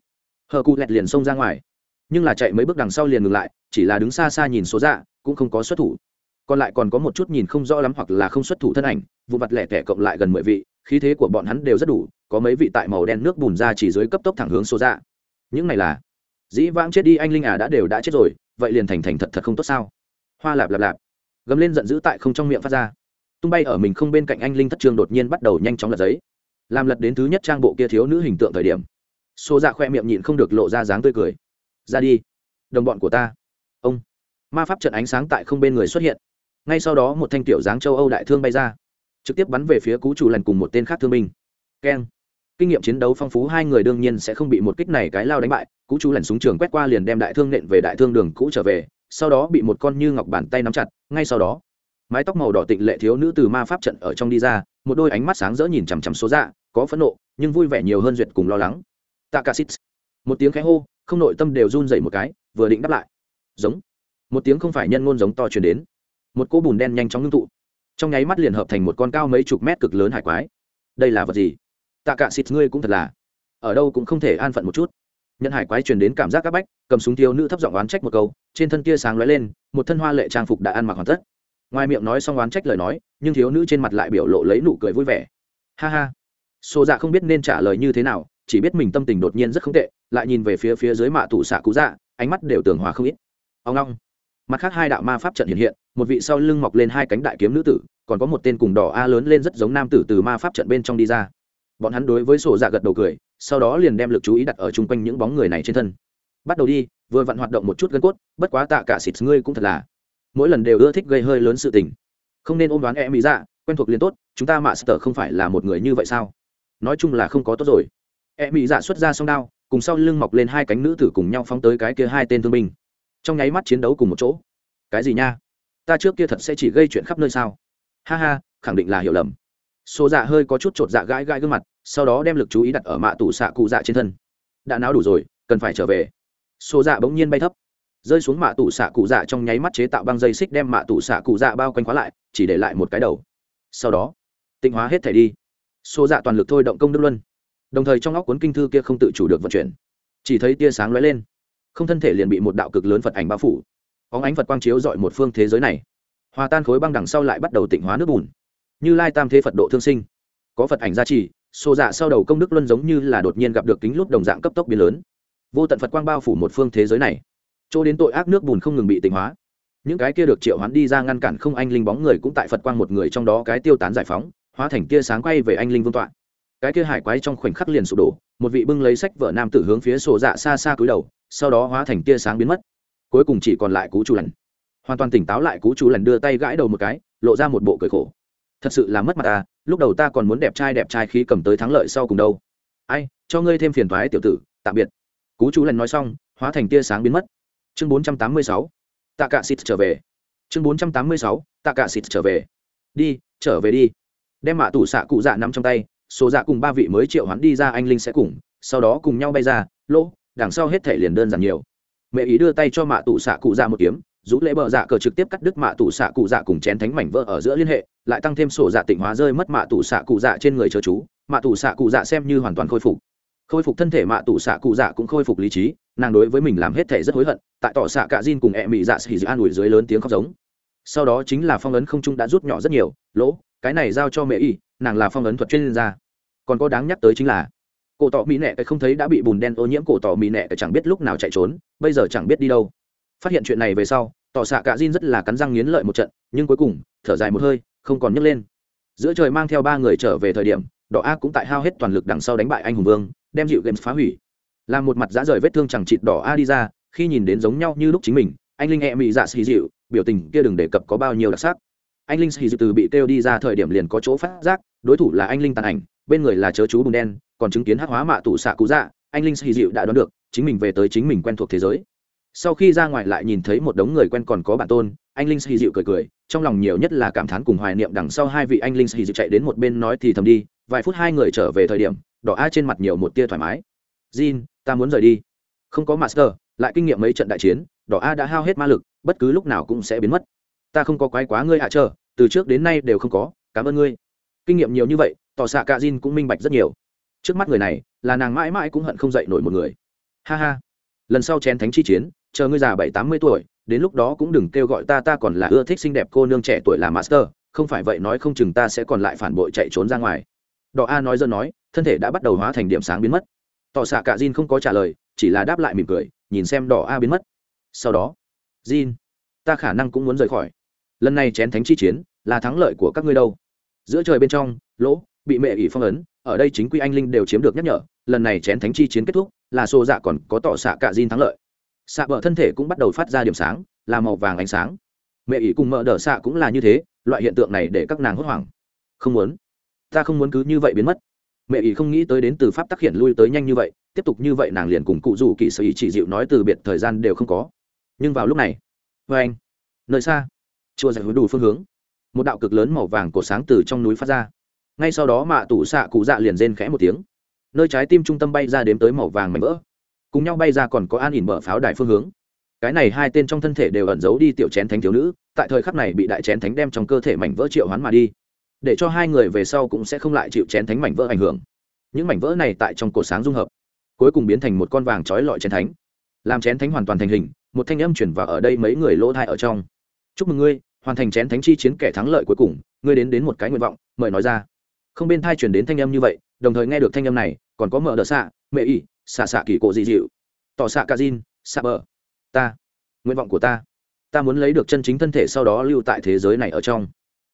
Hờ cụ lẹt liền xông ra ngoài. Nhưng là chạy mấy bước đằng sau liền ngừng lại, chỉ là đứng xa xa nhìn số dạ cũng không có xuất thủ còn lại còn có một chút nhìn không rõ lắm hoặc là không xuất thủ thân ảnh, vụ vặt lẻ tẻ cộng lại gần mười vị, khí thế của bọn hắn đều rất đủ, có mấy vị tại màu đen nước bùn ra chỉ dưới cấp tốc thẳng hướng số ra những này là, dĩ vãng chết đi anh linh à đã đều đã chết rồi, vậy liền thành thành thật thật không tốt sao? Hoa lạp lạp lạp. Gấm lên giận dữ tại không trong miệng phát ra. Tung bay ở mình không bên cạnh anh linh thất trường đột nhiên bắt đầu nhanh chóng lật giấy. Làm lật đến thứ nhất trang bộ kia thiếu nữ hình tượng thời điểm. Xô dạ khoe miệng nhịn không được lộ ra dáng tươi cười. Ra đi, đồng bọn của ta. Ông. Ma pháp trận ánh sáng tại không bên người xuất hiện ngay sau đó một thanh tiểu dáng châu âu đại thương bay ra, trực tiếp bắn về phía cú chủ lần cùng một tên khác thương binh. Keng. Kinh nghiệm chiến đấu phong phú, hai người đương nhiên sẽ không bị một kích này cái lao đánh bại, cú chú lần súng trường quét qua liền đem đại thương nện về đại thương đường cũ trở về, sau đó bị một con như ngọc bàn tay nắm chặt, ngay sau đó, mái tóc màu đỏ tịnh lệ thiếu nữ từ ma pháp trận ở trong đi ra, một đôi ánh mắt sáng rỡ nhìn chằm chằm số dạ có phẫn nộ, nhưng vui vẻ nhiều hơn duyệt cùng lo lắng. Tạ cả xít một tiếng khẽ hô, không nội tâm đều run dậy một cái, vừa định đáp lại. Giống. Một tiếng không phải nhân ngôn giống to truyền đến một cỗ bùn đen nhanh chóng ngưng tụ. Trong nháy mắt liền hợp thành một con cao mấy chục mét cực lớn hải quái. Đây là vật gì? Tạ cả xịt, ngươi cũng thật là. Ở đâu cũng không thể an phận một chút. Nhận hải quái truyền đến cảm giác các bách, cầm súng thiếu nữ thấp giọng oán trách một câu, trên thân tia sáng lóe lên, một thân hoa lệ trang phục đã ăn mặc hoàn tất. Ngoài miệng nói xong oán trách lời nói, nhưng thiếu nữ trên mặt lại biểu lộ lấy nụ cười vui vẻ. Ha ha. Xô dạ không biết nên trả lời như thế nào, chỉ biết mình tâm tình đột nhiên rất không tệ, lại nhìn về phía phía dưới mạ tủ xạ cú dạ ánh mắt đều tường hòa không ít. Ông long. Mặt khác hai đạo ma pháp trận hiện hiện một vị sau lưng mọc lên hai cánh đại kiếm nữ tử, còn có một tên cùng đỏ a lớn lên rất giống nam tử từ ma pháp trận bên trong đi ra. Bọn hắn đối với sổ dạ gật đầu cười, sau đó liền đem lực chú ý đặt ở chung quanh những bóng người này trên thân. Bắt đầu đi, vừa vặn hoạt động một chút gân cốt, bất quá tạ cả xịt ngươi cũng thật là. Mỗi lần đều ưa thích gây hơi lớn sự tình. Không nên ôm đoán e mỹ dạ quen thuộc liền tốt, chúng ta mạ sở không phải là một người như vậy sao? Nói chung là không có tốt rồi. E mỹ dạ xuất ra song đao, cùng sau lưng mọc lên hai cánh nữ tử cùng nhau phóng tới cái kia hai tên thương binh. Trong nháy mắt chiến đấu cùng một chỗ. Cái gì nha? Ta trước kia thật sẽ chỉ gây chuyện khắp nơi sao? Ha ha, khẳng định là hiểu lầm. Xô dạ hơi có chút chột dạ gãi gãi gương mặt, sau đó đem lực chú ý đặt ở mạ tủ xạ cụ dạ trên thân. Đã náo đủ rồi, cần phải trở về. Xô dạ bỗng nhiên bay thấp. Rơi xuống mạ tủ xạ cụ dạ trong nháy mắt chế tạo băng dây xích đem mạ tủ xạ cụ dạ bao quanh khóa lại, chỉ để lại một cái đầu. Sau đó, tịnh hóa hết thẻ đi. Xô dạ toàn lực thôi động công đức luân. Đồng thời trong óc cuốn kinh thư kia không tự chủ được vận chuyển. Chỉ thấy tia sáng lóe lên. Không thân thể liền bị một đạo cực lớn phật ảnh bao phủ có ánh phật quang chiếu dọi một phương thế giới này. Hòa tan khối băng đằng sau lại bắt đầu tịnh hóa nước bùn. Như lai tam thế phật độ thương sinh. Có phật ảnh gia trì, xô dạ sau đầu công đức luân giống như là đột nhiên gặp được kính lút đồng dạng cấp tốc biến lớn. Vô tận phật quang bao phủ một phương thế giới này. Chỗ đến tội ác nước bùn không ngừng bị tịnh hóa. Những cái kia được triệu hoán đi ra ngăn cản không anh linh bóng người cũng tại phật quang một người trong đó cái tiêu tán giải phóng, hóa thành tia sáng quay về anh linh vương tọa. Cái kia hải quái trong khoảnh khắc liền sụp đổ, một vị bưng lấy sách vợ nam tử hướng phía sổ dạ xa xa cúi đầu, sau đó hóa thành tia sáng biến mất cuối cùng chỉ còn lại cú chủ lần. Hoàn toàn tỉnh táo lại cú chủ lần đưa tay gãi đầu một cái, lộ ra một bộ cười khổ. Thật sự là mất mặt ta, lúc đầu ta còn muốn đẹp trai đẹp trai khi cầm tới thắng lợi sau cùng đâu. Ai, cho ngươi thêm phiền thoái tiểu tử, tạm biệt. Cú chú lần nói xong, hóa thành tia sáng biến mất. Chương bốn trăm tám mươi sáu, tạ cạ xịt trở về. Chương bốn trăm tám mươi sáu, tạ cạ xịt trở về. Đi, trở về đi. Đem mạ tủ xạ cụ dạ nắm trong tay, số dạ cùng ba vị mới triệu hắn đi ra anh linh sẽ cùng, sau đó cùng nhau bay ra, lỗ, đằng sau hết thể liền đơn giản nhiều mẹ ý đưa tay cho mạ tủ xạ cụ dạ một kiếm, rũ lễ bờ dạ cờ trực tiếp cắt đứt mạ tủ xạ cụ dạ cùng chén thánh mảnh vỡ ở giữa liên hệ, lại tăng thêm sổ dạ tịnh hóa rơi mất mạ tủ xạ cụ dạ trên người chớ chú, mạ tủ xạ cụ dạ xem như hoàn toàn khôi phục. Khôi phục thân thể mạ tủ xạ cụ dạ cũng khôi phục lý trí, nàng đối với mình làm hết thể rất hối hận, tại tỏ xạ cạ Jin cùng ẹ mị dạ xì dự an ủi dưới lớn tiếng khóc giống. Sau đó chính là phong ấn không trung đã rút nhỏ rất nhiều, lỗ, cái này giao cho mẹ y nàng là phong ấn thuật chuyên gia. Còn có đáng nhắc tới chính là cổ tỏ mỹ nẹ cái không thấy đã bị bùn đen ô nhiễm, cổ tỏ mỹ nẹ cái chẳng biết lúc nào chạy trốn, bây giờ chẳng biết đi đâu. Phát hiện chuyện này về sau, tỏ xạ cả Jin rất là cắn răng nghiến lợi một trận, nhưng cuối cùng, thở dài một hơi, không còn nhấc lên. Giữa trời mang theo ba người trở về thời điểm, đỏ A cũng tại hao hết toàn lực đằng sau đánh bại anh hùng vương, đem dịu games phá hủy. Làm một mặt dã rời vết thương chẳng chịt đỏ a đi ra, khi nhìn đến giống nhau như lúc chính mình, anh linh e mỹ dạ xì dịu, biểu tình kia đừng đề cập có bao nhiêu đặc sắc. Anh linh xì dịu từ bị kêu đi ra thời điểm liền có chỗ phát giác, đối thủ là anh linh tàn ảnh bên người là chớ chú bùn đen, còn chứng kiến hắc hóa mạ tủ xạ cú dạ anh linh sĩ dịu đã đoán được, chính mình về tới chính mình quen thuộc thế giới. Sau khi ra ngoài lại nhìn thấy một đống người quen còn có bản tôn, anh linh sĩ dịu cười cười, trong lòng nhiều nhất là cảm thán cùng hoài niệm đằng sau hai vị anh linh sĩ dịu chạy đến một bên nói thì thầm đi, vài phút hai người trở về thời điểm, đỏ a trên mặt nhiều một tia thoải mái. Jin, ta muốn rời đi. Không có master, lại kinh nghiệm mấy trận đại chiến, đỏ a đã hao hết ma lực, bất cứ lúc nào cũng sẽ biến mất. Ta không có quái quá ngươi hạ chờ, từ trước đến nay đều không có, cảm ơn ngươi kinh nghiệm nhiều như vậy, tỏ xạ cả jin cũng minh bạch rất nhiều. Trước mắt người này, là nàng mãi mãi cũng hận không dậy nổi một người. Ha ha. Lần sau chén thánh chi chiến, chờ ngươi già bảy tám mươi tuổi, đến lúc đó cũng đừng kêu gọi ta ta còn là ưa thích xinh đẹp cô nương trẻ tuổi là master, không phải vậy nói không chừng ta sẽ còn lại phản bội chạy trốn ra ngoài. Đỏ a nói dân nói, thân thể đã bắt đầu hóa thành điểm sáng biến mất. Tỏ xạ cả jin không có trả lời, chỉ là đáp lại mỉm cười, nhìn xem đỏ a biến mất. Sau đó, jin, ta khả năng cũng muốn rời khỏi. Lần này chén thánh chi chiến, là thắng lợi của các ngươi đâu? Giữa trời bên trong, lỗ, bị mẹ ỷ phong ấn, ở đây chính quy anh linh đều chiếm được nhắc nhở, lần này chén thánh chi chiến kết thúc, là xô dạ còn có tỏ xạ cạ diên thắng lợi. Xạ bờ thân thể cũng bắt đầu phát ra điểm sáng, là màu vàng ánh sáng. Mẹ ỷ cùng mợ đỡ xạ cũng là như thế, loại hiện tượng này để các nàng hốt hoảng. Không muốn. Ta không muốn cứ như vậy biến mất. Mẹ ỷ không nghĩ tới đến từ pháp tác hiện lui tới nhanh như vậy, tiếp tục như vậy nàng liền cùng cụ rủ kỵ sở ý chỉ dịu nói từ biệt thời gian đều không có. Nhưng vào lúc này vê anh nơi xa, chùa giải hối đủ phương hướng một đạo cực lớn màu vàng cổ sáng từ trong núi phát ra. Ngay sau đó mạ tủ xạ cụ dạ liền rên khẽ một tiếng. Nơi trái tim trung tâm bay ra đếm tới màu vàng mảnh vỡ. Cùng nhau bay ra còn có an ỉn mở pháo đài phương hướng. Cái này hai tên trong thân thể đều ẩn giấu đi tiểu chén thánh thiếu nữ, tại thời khắc này bị đại chén thánh đem trong cơ thể mảnh vỡ triệu hoán mà đi. Để cho hai người về sau cũng sẽ không lại chịu chén thánh mảnh vỡ ảnh hưởng. Những mảnh vỡ này tại trong cổ sáng dung hợp, cuối cùng biến thành một con vàng trói lọi chén thánh. Làm chén thánh hoàn toàn thành hình, một thanh âm chuyển vào ở đây mấy người lỗ thai ở trong. Chúc mừng ngươi hoàn thành chén thánh chi chiến kẻ thắng lợi cuối cùng, ngươi đến đến một cái nguyện vọng, mời nói ra. Không bên thai chuyển đến thanh âm như vậy, đồng thời nghe được thanh âm này, còn có mở đờ xạ, mẹ ỉ, xạ xạ kỳ cổ dị dịu. Tỏ xạ ca zin xạ bờ. Ta. Nguyện vọng của ta. Ta muốn lấy được chân chính thân thể sau đó lưu tại thế giới này ở trong.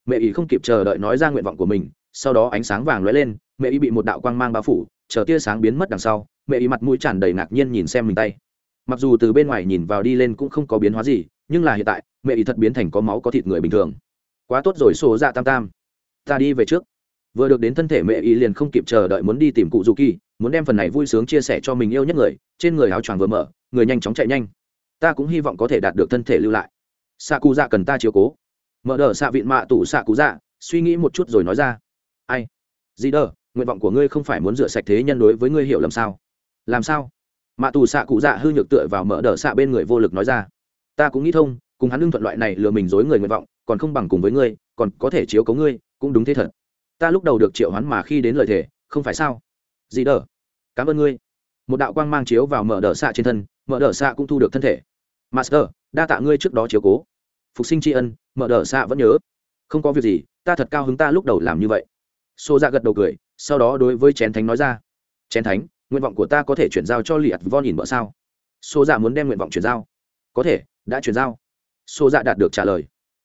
Mẹ ỉ không kịp chờ đợi nói ra nguyện vọng của mình, sau đó ánh sáng vàng lóe lên, mẹ ỉ bị một đạo quang mang bao phủ, chờ tia sáng biến mất đằng sau, mẹ ỉ mặt mũi tràn đầy ngạc nhiên nhìn xem mình tay. Mặc dù từ bên ngoài nhìn vào đi lên cũng không có biến hóa gì nhưng là hiện tại, mẹ ý thật biến thành có máu có thịt người bình thường. Quá tốt rồi, sổ dạ tam tam. Ta đi về trước. Vừa được đến thân thể mẹ ý liền không kịp chờ đợi muốn đi tìm cụ dù kỳ muốn đem phần này vui sướng chia sẻ cho mình yêu nhất người. Trên người áo choàng vừa mở, người nhanh chóng chạy nhanh. Ta cũng hy vọng có thể đạt được thân thể lưu lại. Xạ cụ dạ cần ta chiếu cố. Mở đờ xạ vịn mạ tủ xạ cụ dạ suy nghĩ một chút rồi nói ra. Ai? Gì đờ nguyện vọng của ngươi không phải muốn rửa sạch thế nhân đối với ngươi hiểu làm sao? Làm sao? Mạ tù xạ cụ dạ hư nhược tựa vào mở đờ xạ bên người vô lực nói ra ta cũng nghĩ thông, cùng hắn lương thuận loại này lừa mình dối người nguyện vọng, còn không bằng cùng với ngươi, còn có thể chiếu cấu ngươi, cũng đúng thế thật. Ta lúc đầu được triệu hắn mà khi đến lời thề không phải sao? Gì đờ, cảm ơn ngươi. Một đạo quang mang chiếu vào mở đờ xạ trên thân, mở đờ xạ cũng thu được thân thể. Master, đa tạ ngươi trước đó chiếu cố. Phục sinh tri ân, mở đờ xạ vẫn nhớ. Không có việc gì, ta thật cao hứng ta lúc đầu làm như vậy. Xô ra dạ gật đầu cười, sau đó đối với chén thánh nói ra. Chén thánh, nguyện vọng của ta có thể chuyển giao cho liệt von nhìn vợ sao? Xô ra dạ muốn đem nguyện vọng chuyển giao. Có thể đã chuyển giao. Xô dạ đạt được trả lời.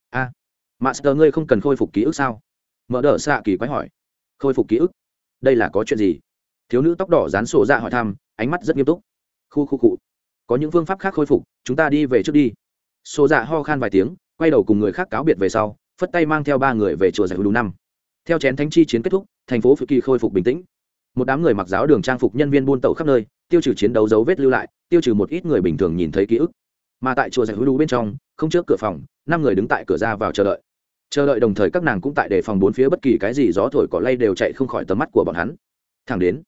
A à, master ngươi không cần khôi phục ký ức sao? Mở đờ xạ kỳ quái hỏi. Khôi phục ký ức? Đây là có chuyện gì? Thiếu nữ tóc đỏ dán sổ dạ hỏi thăm ánh mắt rất nghiêm túc. Khu khu cụ có những phương pháp khác khôi phục chúng ta đi về trước đi. Sổ dạ ho khan vài tiếng quay đầu cùng người khác cáo biệt về sau phất tay mang theo ba người về chùa giải hữu năm. Theo chén thánh chi chiến kết thúc thành phố phụ kỳ khôi phục bình tĩnh. Một đám người mặc giáo đường trang phục nhân viên buôn tẩu khắp nơi tiêu trừ chiến đấu dấu vết lưu lại tiêu trừ một ít người bình thường nhìn thấy ký ức mà tại chùa giải hữu bên trong, không trước cửa phòng, năm người đứng tại cửa ra vào chờ đợi. Chờ đợi đồng thời các nàng cũng tại đề phòng bốn phía bất kỳ cái gì gió thổi cỏ lay đều chạy không khỏi tầm mắt của bọn hắn. Thẳng đến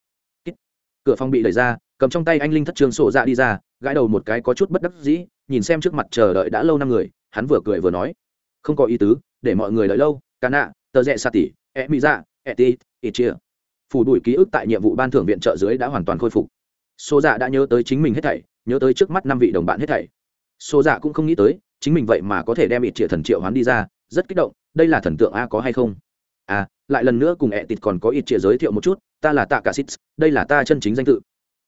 cửa phòng bị đẩy ra, cầm trong tay anh linh thất trường sổ dạ đi ra, gãi đầu một cái có chút bất đắc dĩ, nhìn xem trước mặt chờ đợi đã lâu năm người, hắn vừa cười vừa nói, không có ý tứ, để mọi người đợi lâu, ca nạ tờ rẽ sa tỉ e mỹ dạ e ti e chia phủ đuổi ký ức tại nhiệm vụ ban thưởng viện trợ dưới đã hoàn toàn khôi phục. Sổ dạ đã nhớ tới chính mình hết thảy, nhớ tới trước mắt năm vị đồng bạn hết thảy sổ dạ cũng không nghĩ tới chính mình vậy mà có thể đem ít triệu thần triệu hoán đi ra rất kích động đây là thần tượng a có hay không? À lại lần nữa cùng ẹ tịt còn có ít triệu giới thiệu một chút ta là tạ cả xít đây là ta chân chính danh tự.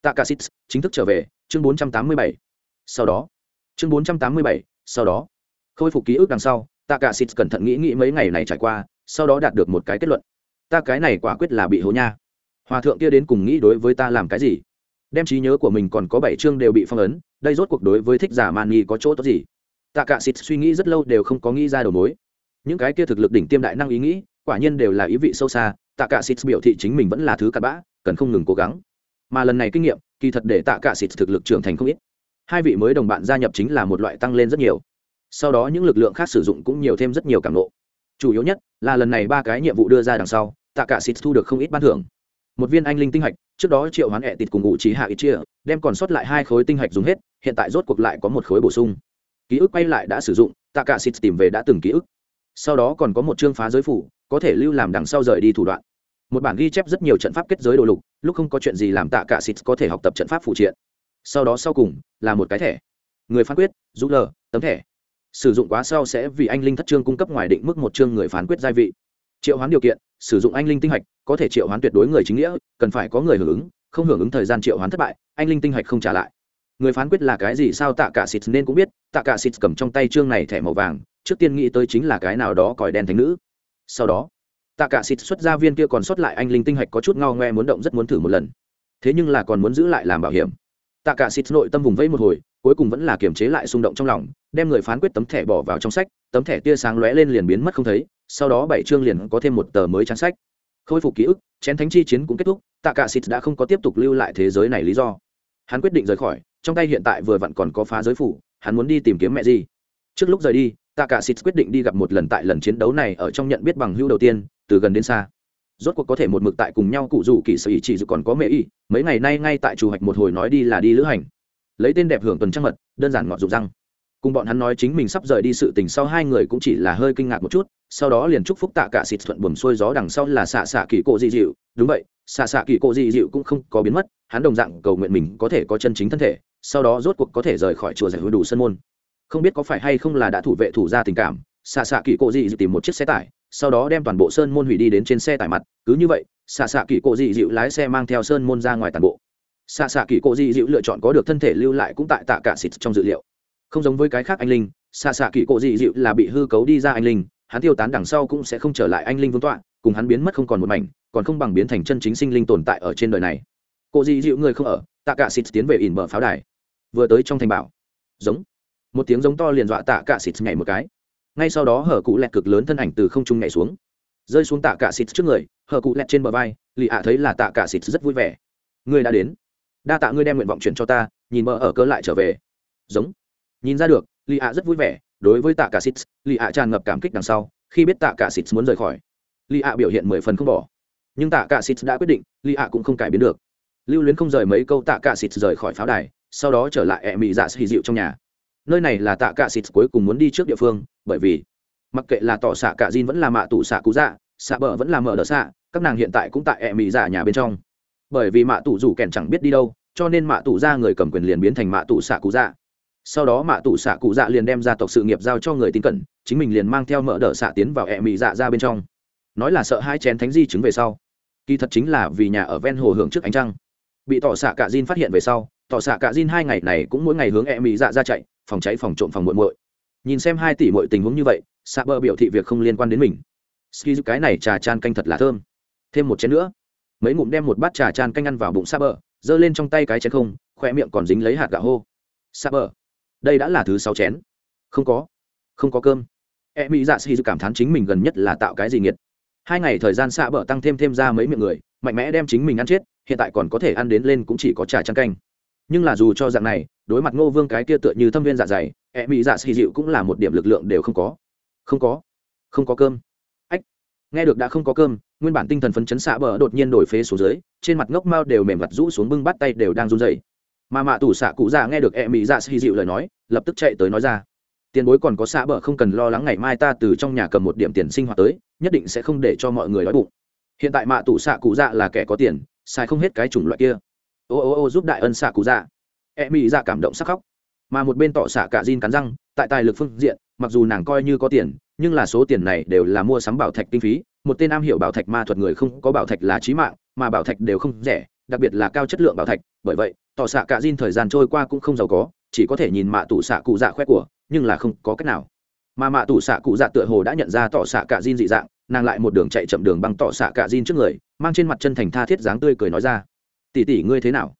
Tạ cả xít chính thức trở về chương 487. sau đó chương 487, sau đó. Khôi phục ký ức đằng sau tạ cả xít cẩn thận nghĩ nghĩ mấy ngày này trải qua sau đó đạt được một cái kết luận. Ta cái này quả quyết là bị hố nha. Hòa thượng kia đến cùng nghĩ đối với ta làm cái gì? Đem trí nhớ của mình còn có bảy chương đều bị phong ấn, đây rốt cuộc đối với thích giả man nghi có chỗ tốt gì? Tạ cả xịt suy nghĩ rất lâu đều không có nghĩ ra đầu mối. Những cái kia thực lực đỉnh tiêm đại năng ý nghĩ, quả nhiên đều là ý vị sâu xa, tạ cả xịt biểu thị chính mình vẫn là thứ cặn bã, cần không ngừng cố gắng. Mà lần này kinh nghiệm, kỳ thật để tạ cả xịt thực lực trưởng thành không ít. Hai vị mới đồng bạn gia nhập chính là một loại tăng lên rất nhiều. Sau đó những lực lượng khác sử dụng cũng nhiều thêm rất nhiều cảm nộ. Chủ yếu nhất là lần này ba cái nhiệm vụ đưa ra đằng sau, tạ cả xịt thu được không ít ban thưởng một viên anh linh tinh hạch, trước đó triệu hoán ẹ tịt cùng ngụ trí hạ ít chia, đem còn sót lại hai khối tinh hạch dùng hết, hiện tại rốt cuộc lại có một khối bổ sung. Ký ức quay lại đã sử dụng tạ cả xịt tìm về đã từng ký ức. Sau đó còn có một chương phá giới phủ, có thể lưu làm đằng sau rời đi thủ đoạn. Một bản ghi chép rất nhiều trận pháp kết giới đồ lục, lúc không có chuyện gì làm tạ cả xịt có thể học tập trận pháp phụ triện. Sau đó sau cùng, là một cái thẻ. Người phán quyết rũ lờ tấm thẻ. Sử dụng quá sau sẽ vì anh linh thất trương cung cấp ngoài định mức một chương người phán quyết gia vị triệu hoán điều kiện, sử dụng anh linh tinh hạch, có thể triệu hoán tuyệt đối người chính nghĩa, cần phải có người hưởng ứng, không hưởng ứng thời gian triệu hoán thất bại, anh linh tinh hạch không trả lại. Người phán quyết là cái gì sao tạ cả xịt nên cũng biết, tạ cả xịt cầm trong tay chương này thẻ màu vàng, trước tiên nghĩ tới chính là cái nào đó còi đen thánh nữ. Sau đó, tạ cả xịt xuất ra viên kia còn sót lại anh linh tinh hạch có chút ngao ngoe muốn động rất muốn thử một lần. Thế nhưng là còn muốn giữ lại làm bảo hiểm. Tạ cả xịt nội tâm vùng vẫy một hồi, cuối cùng vẫn là kiềm chế lại xung động trong lòng, đem người phán quyết tấm thẻ bỏ vào trong sách, tấm thẻ tia sáng lóe lên liền biến mất không thấy sau đó bảy chương liền có thêm một tờ mới trang sách. Khôi phục ký ức, chén thánh chi chiến cũng kết thúc, tạ cả xịt đã không có tiếp tục lưu lại thế giới này lý do. Hắn quyết định rời khỏi, trong tay hiện tại vừa vặn còn có phá giới phủ, hắn muốn đi tìm kiếm mẹ gì. Trước lúc rời đi, tạ cả xịt quyết định đi gặp một lần tại lần chiến đấu này ở trong nhận biết bằng hưu đầu tiên, từ gần đến xa. Rốt cuộc có thể một mực tại cùng nhau cụ rủ kỵ sở ý chỉ dù còn có mẹ y mấy ngày nay ngay tại chủ hạch một hồi nói đi là đi lữ hành. Lấy tên đẹp hưởng tuần trăng mật, đơn giản ngọt rụng răng cùng bọn hắn nói chính mình sắp rời đi sự tình sau, hai người cũng chỉ là hơi kinh ngạc một chút, sau đó liền chúc phúc tạ cả xịt thuận buồm xuôi gió đằng sau là xạ xạ kỳ cộ dị dịu. Đúng vậy, xạ xạ kỳ cộ dị dịu cũng không có biến mất, hắn đồng dạng cầu nguyện mình có thể có chân chính thân thể, sau đó rốt cuộc có thể rời khỏi chùa giải hứa đủ sân môn. Không biết có phải hay không là đã thủ vệ thủ ra tình cảm, xạ xạ kỳ cộ dị dịu tìm một chiếc xe tải, sau đó đem toàn bộ sơn môn hủy đi đến trên xe tải mặt. Cứ như vậy, xạ xạ kỳ cộ dị dịu lái xe mang theo sơn môn ra ngoài toàn bộ. Xạ xạ kỳ cộ dị dịu lựa chọn có được thân thể lưu lại cũng tại tạ cả xịt trong dự liệu không giống với cái khác anh linh xạ xạ kỳ cộ dị dịu là bị hư cấu đi ra anh linh, hắn tiêu tán đằng sau cũng sẽ không trở lại anh linh vương tọa, cùng hắn biến mất không còn một mảnh, còn không bằng biến thành chân chính sinh linh tồn tại ở trên đời này. Cộ dị dịu người không ở tạ cả xịt tiến về ỉn bờ pháo đài. Vừa tới trong thành bảo. Giống. Một tiếng giống to liền dọa tạ cả xịt nhảy một cái. Ngay sau đó hở cụ lẹt cực lớn thân ảnh từ không trung nhảy xuống. Rơi xuống tạ cả xịt trước người, hở cụ lẹt trên bờ vai, lì ạ thấy là tạ cả xịt rất vui vẻ. Ngươi đã đến. Đa tạ ngươi đem nguyện vọng chuyển cho ta, nhìn mơ ở cơ lại trở về. Giống nhìn ra được, lì ạ rất vui vẻ, đối với tạ cả xịt lì ạ tràn ngập cảm kích đằng sau, khi biết tạ cả xịt muốn rời khỏi, lì ạ biểu hiện mười phần không bỏ. Nhưng tạ cả xịt đã quyết định, lì ạ cũng không cải biến được. Lưu luyến không rời mấy câu tạ cả xịt rời khỏi pháo đài, sau đó trở lại ẹ mị dạ xì dịu trong nhà. Nơi này là tạ cả xịt cuối cùng muốn đi trước địa phương, bởi vì, mặc kệ là tỏ xạ cả Jin vẫn là mạ tủ xạ cú dạ xạ bờ vẫn là mở đỡ xạ, các nàng hiện tại cũng tại ẹ mị dạ nhà bên trong. Bởi vì mạ tủ rủ kèn chẳng biết đi đâu, cho nên mạ tủ ra người cầm quyền liền biến thành mạ tủ xạ cú dạ sau đó mạ tủ xạ cụ dạ liền đem gia tộc sự nghiệp giao cho người tin cẩn, chính mình liền mang theo mở đỡ xạ tiến vào ẹ mị dạ ra bên trong. Nói là sợ hai chén thánh di chứng về sau, kỳ thật chính là vì nhà ở ven hồ hưởng trước ánh trăng. Bị tỏ xạ cạ Jin phát hiện về sau, tỏ xạ cạ Jin hai ngày này cũng mỗi ngày hướng ẹ mị dạ ra chạy, phòng cháy, phòng trộm, phòng muội muội. Nhìn xem hai tỷ muội tình huống như vậy, xạ bờ biểu thị việc không liên quan đến mình. Ski cái này trà chan canh thật là thơm. Thêm một chén nữa. Mấy ngụm đem một bát trà chan canh ăn vào bụng xạ bờ, giơ lên trong tay cái chén không, khoe miệng còn dính lấy hạt gạo hô. Xạ bờ đây đã là thứ sáu chén. Không có. Không có cơm. E mỹ dạ xì cảm thán chính mình gần nhất là tạo cái gì nghiệt. Hai ngày thời gian xạ bờ tăng thêm thêm ra mấy miệng người, mạnh mẽ đem chính mình ăn chết, hiện tại còn có thể ăn đến lên cũng chỉ có trà trắng canh. Nhưng là dù cho dạng này, đối mặt ngô vương cái kia tựa như thâm viên dạ dày e mỹ dạ xì dịu cũng là một điểm lực lượng đều không có. Không có. Không có cơm. Ách. Nghe được đã không có cơm, nguyên bản tinh thần phấn chấn xạ bờ đột nhiên đổi phế xuống dưới, trên mặt ngốc mao đều mềm mặt rũ xuống bưng bắt tay đều đang run dày mà mạ tủ xạ cụ già nghe được e mỹ dạ xì dịu lời nói, lập tức chạy tới nói ra. Tiền bối còn có xạ bờ không cần lo lắng ngày mai ta từ trong nhà cầm một điểm tiền sinh hoạt tới, nhất định sẽ không để cho mọi người đói bụng. Hiện tại mạ tủ xạ cụ dạ là kẻ có tiền, xài không hết cái chủng loại kia. Ô ô ô giúp đại ân xạ cụ dạ. E mỹ dạ cảm động sắc khóc. Mà một bên tỏ xạ cả Jin cắn răng, tại tài lực phương diện, mặc dù nàng coi như có tiền, nhưng là số tiền này đều là mua sắm bảo thạch kinh phí, một tên am hiểu bảo thạch ma thuật người không có bảo thạch là trí mạng, mà bảo thạch đều không rẻ đặc biệt là cao chất lượng bảo thạch, bởi vậy, tỏ xạ cả Jin thời gian trôi qua cũng không giàu có, chỉ có thể nhìn mạ tủ xạ cụ dạ khoe của, nhưng là không có cách nào. Mà mạ tủ xạ cụ dạ tựa hồ đã nhận ra tỏ xạ cả Jin dị dạng, nàng lại một đường chạy chậm đường băng tỏ xạ cả Jin trước người, mang trên mặt chân thành tha thiết dáng tươi cười nói ra, tỷ tỷ, ngươi thế nào?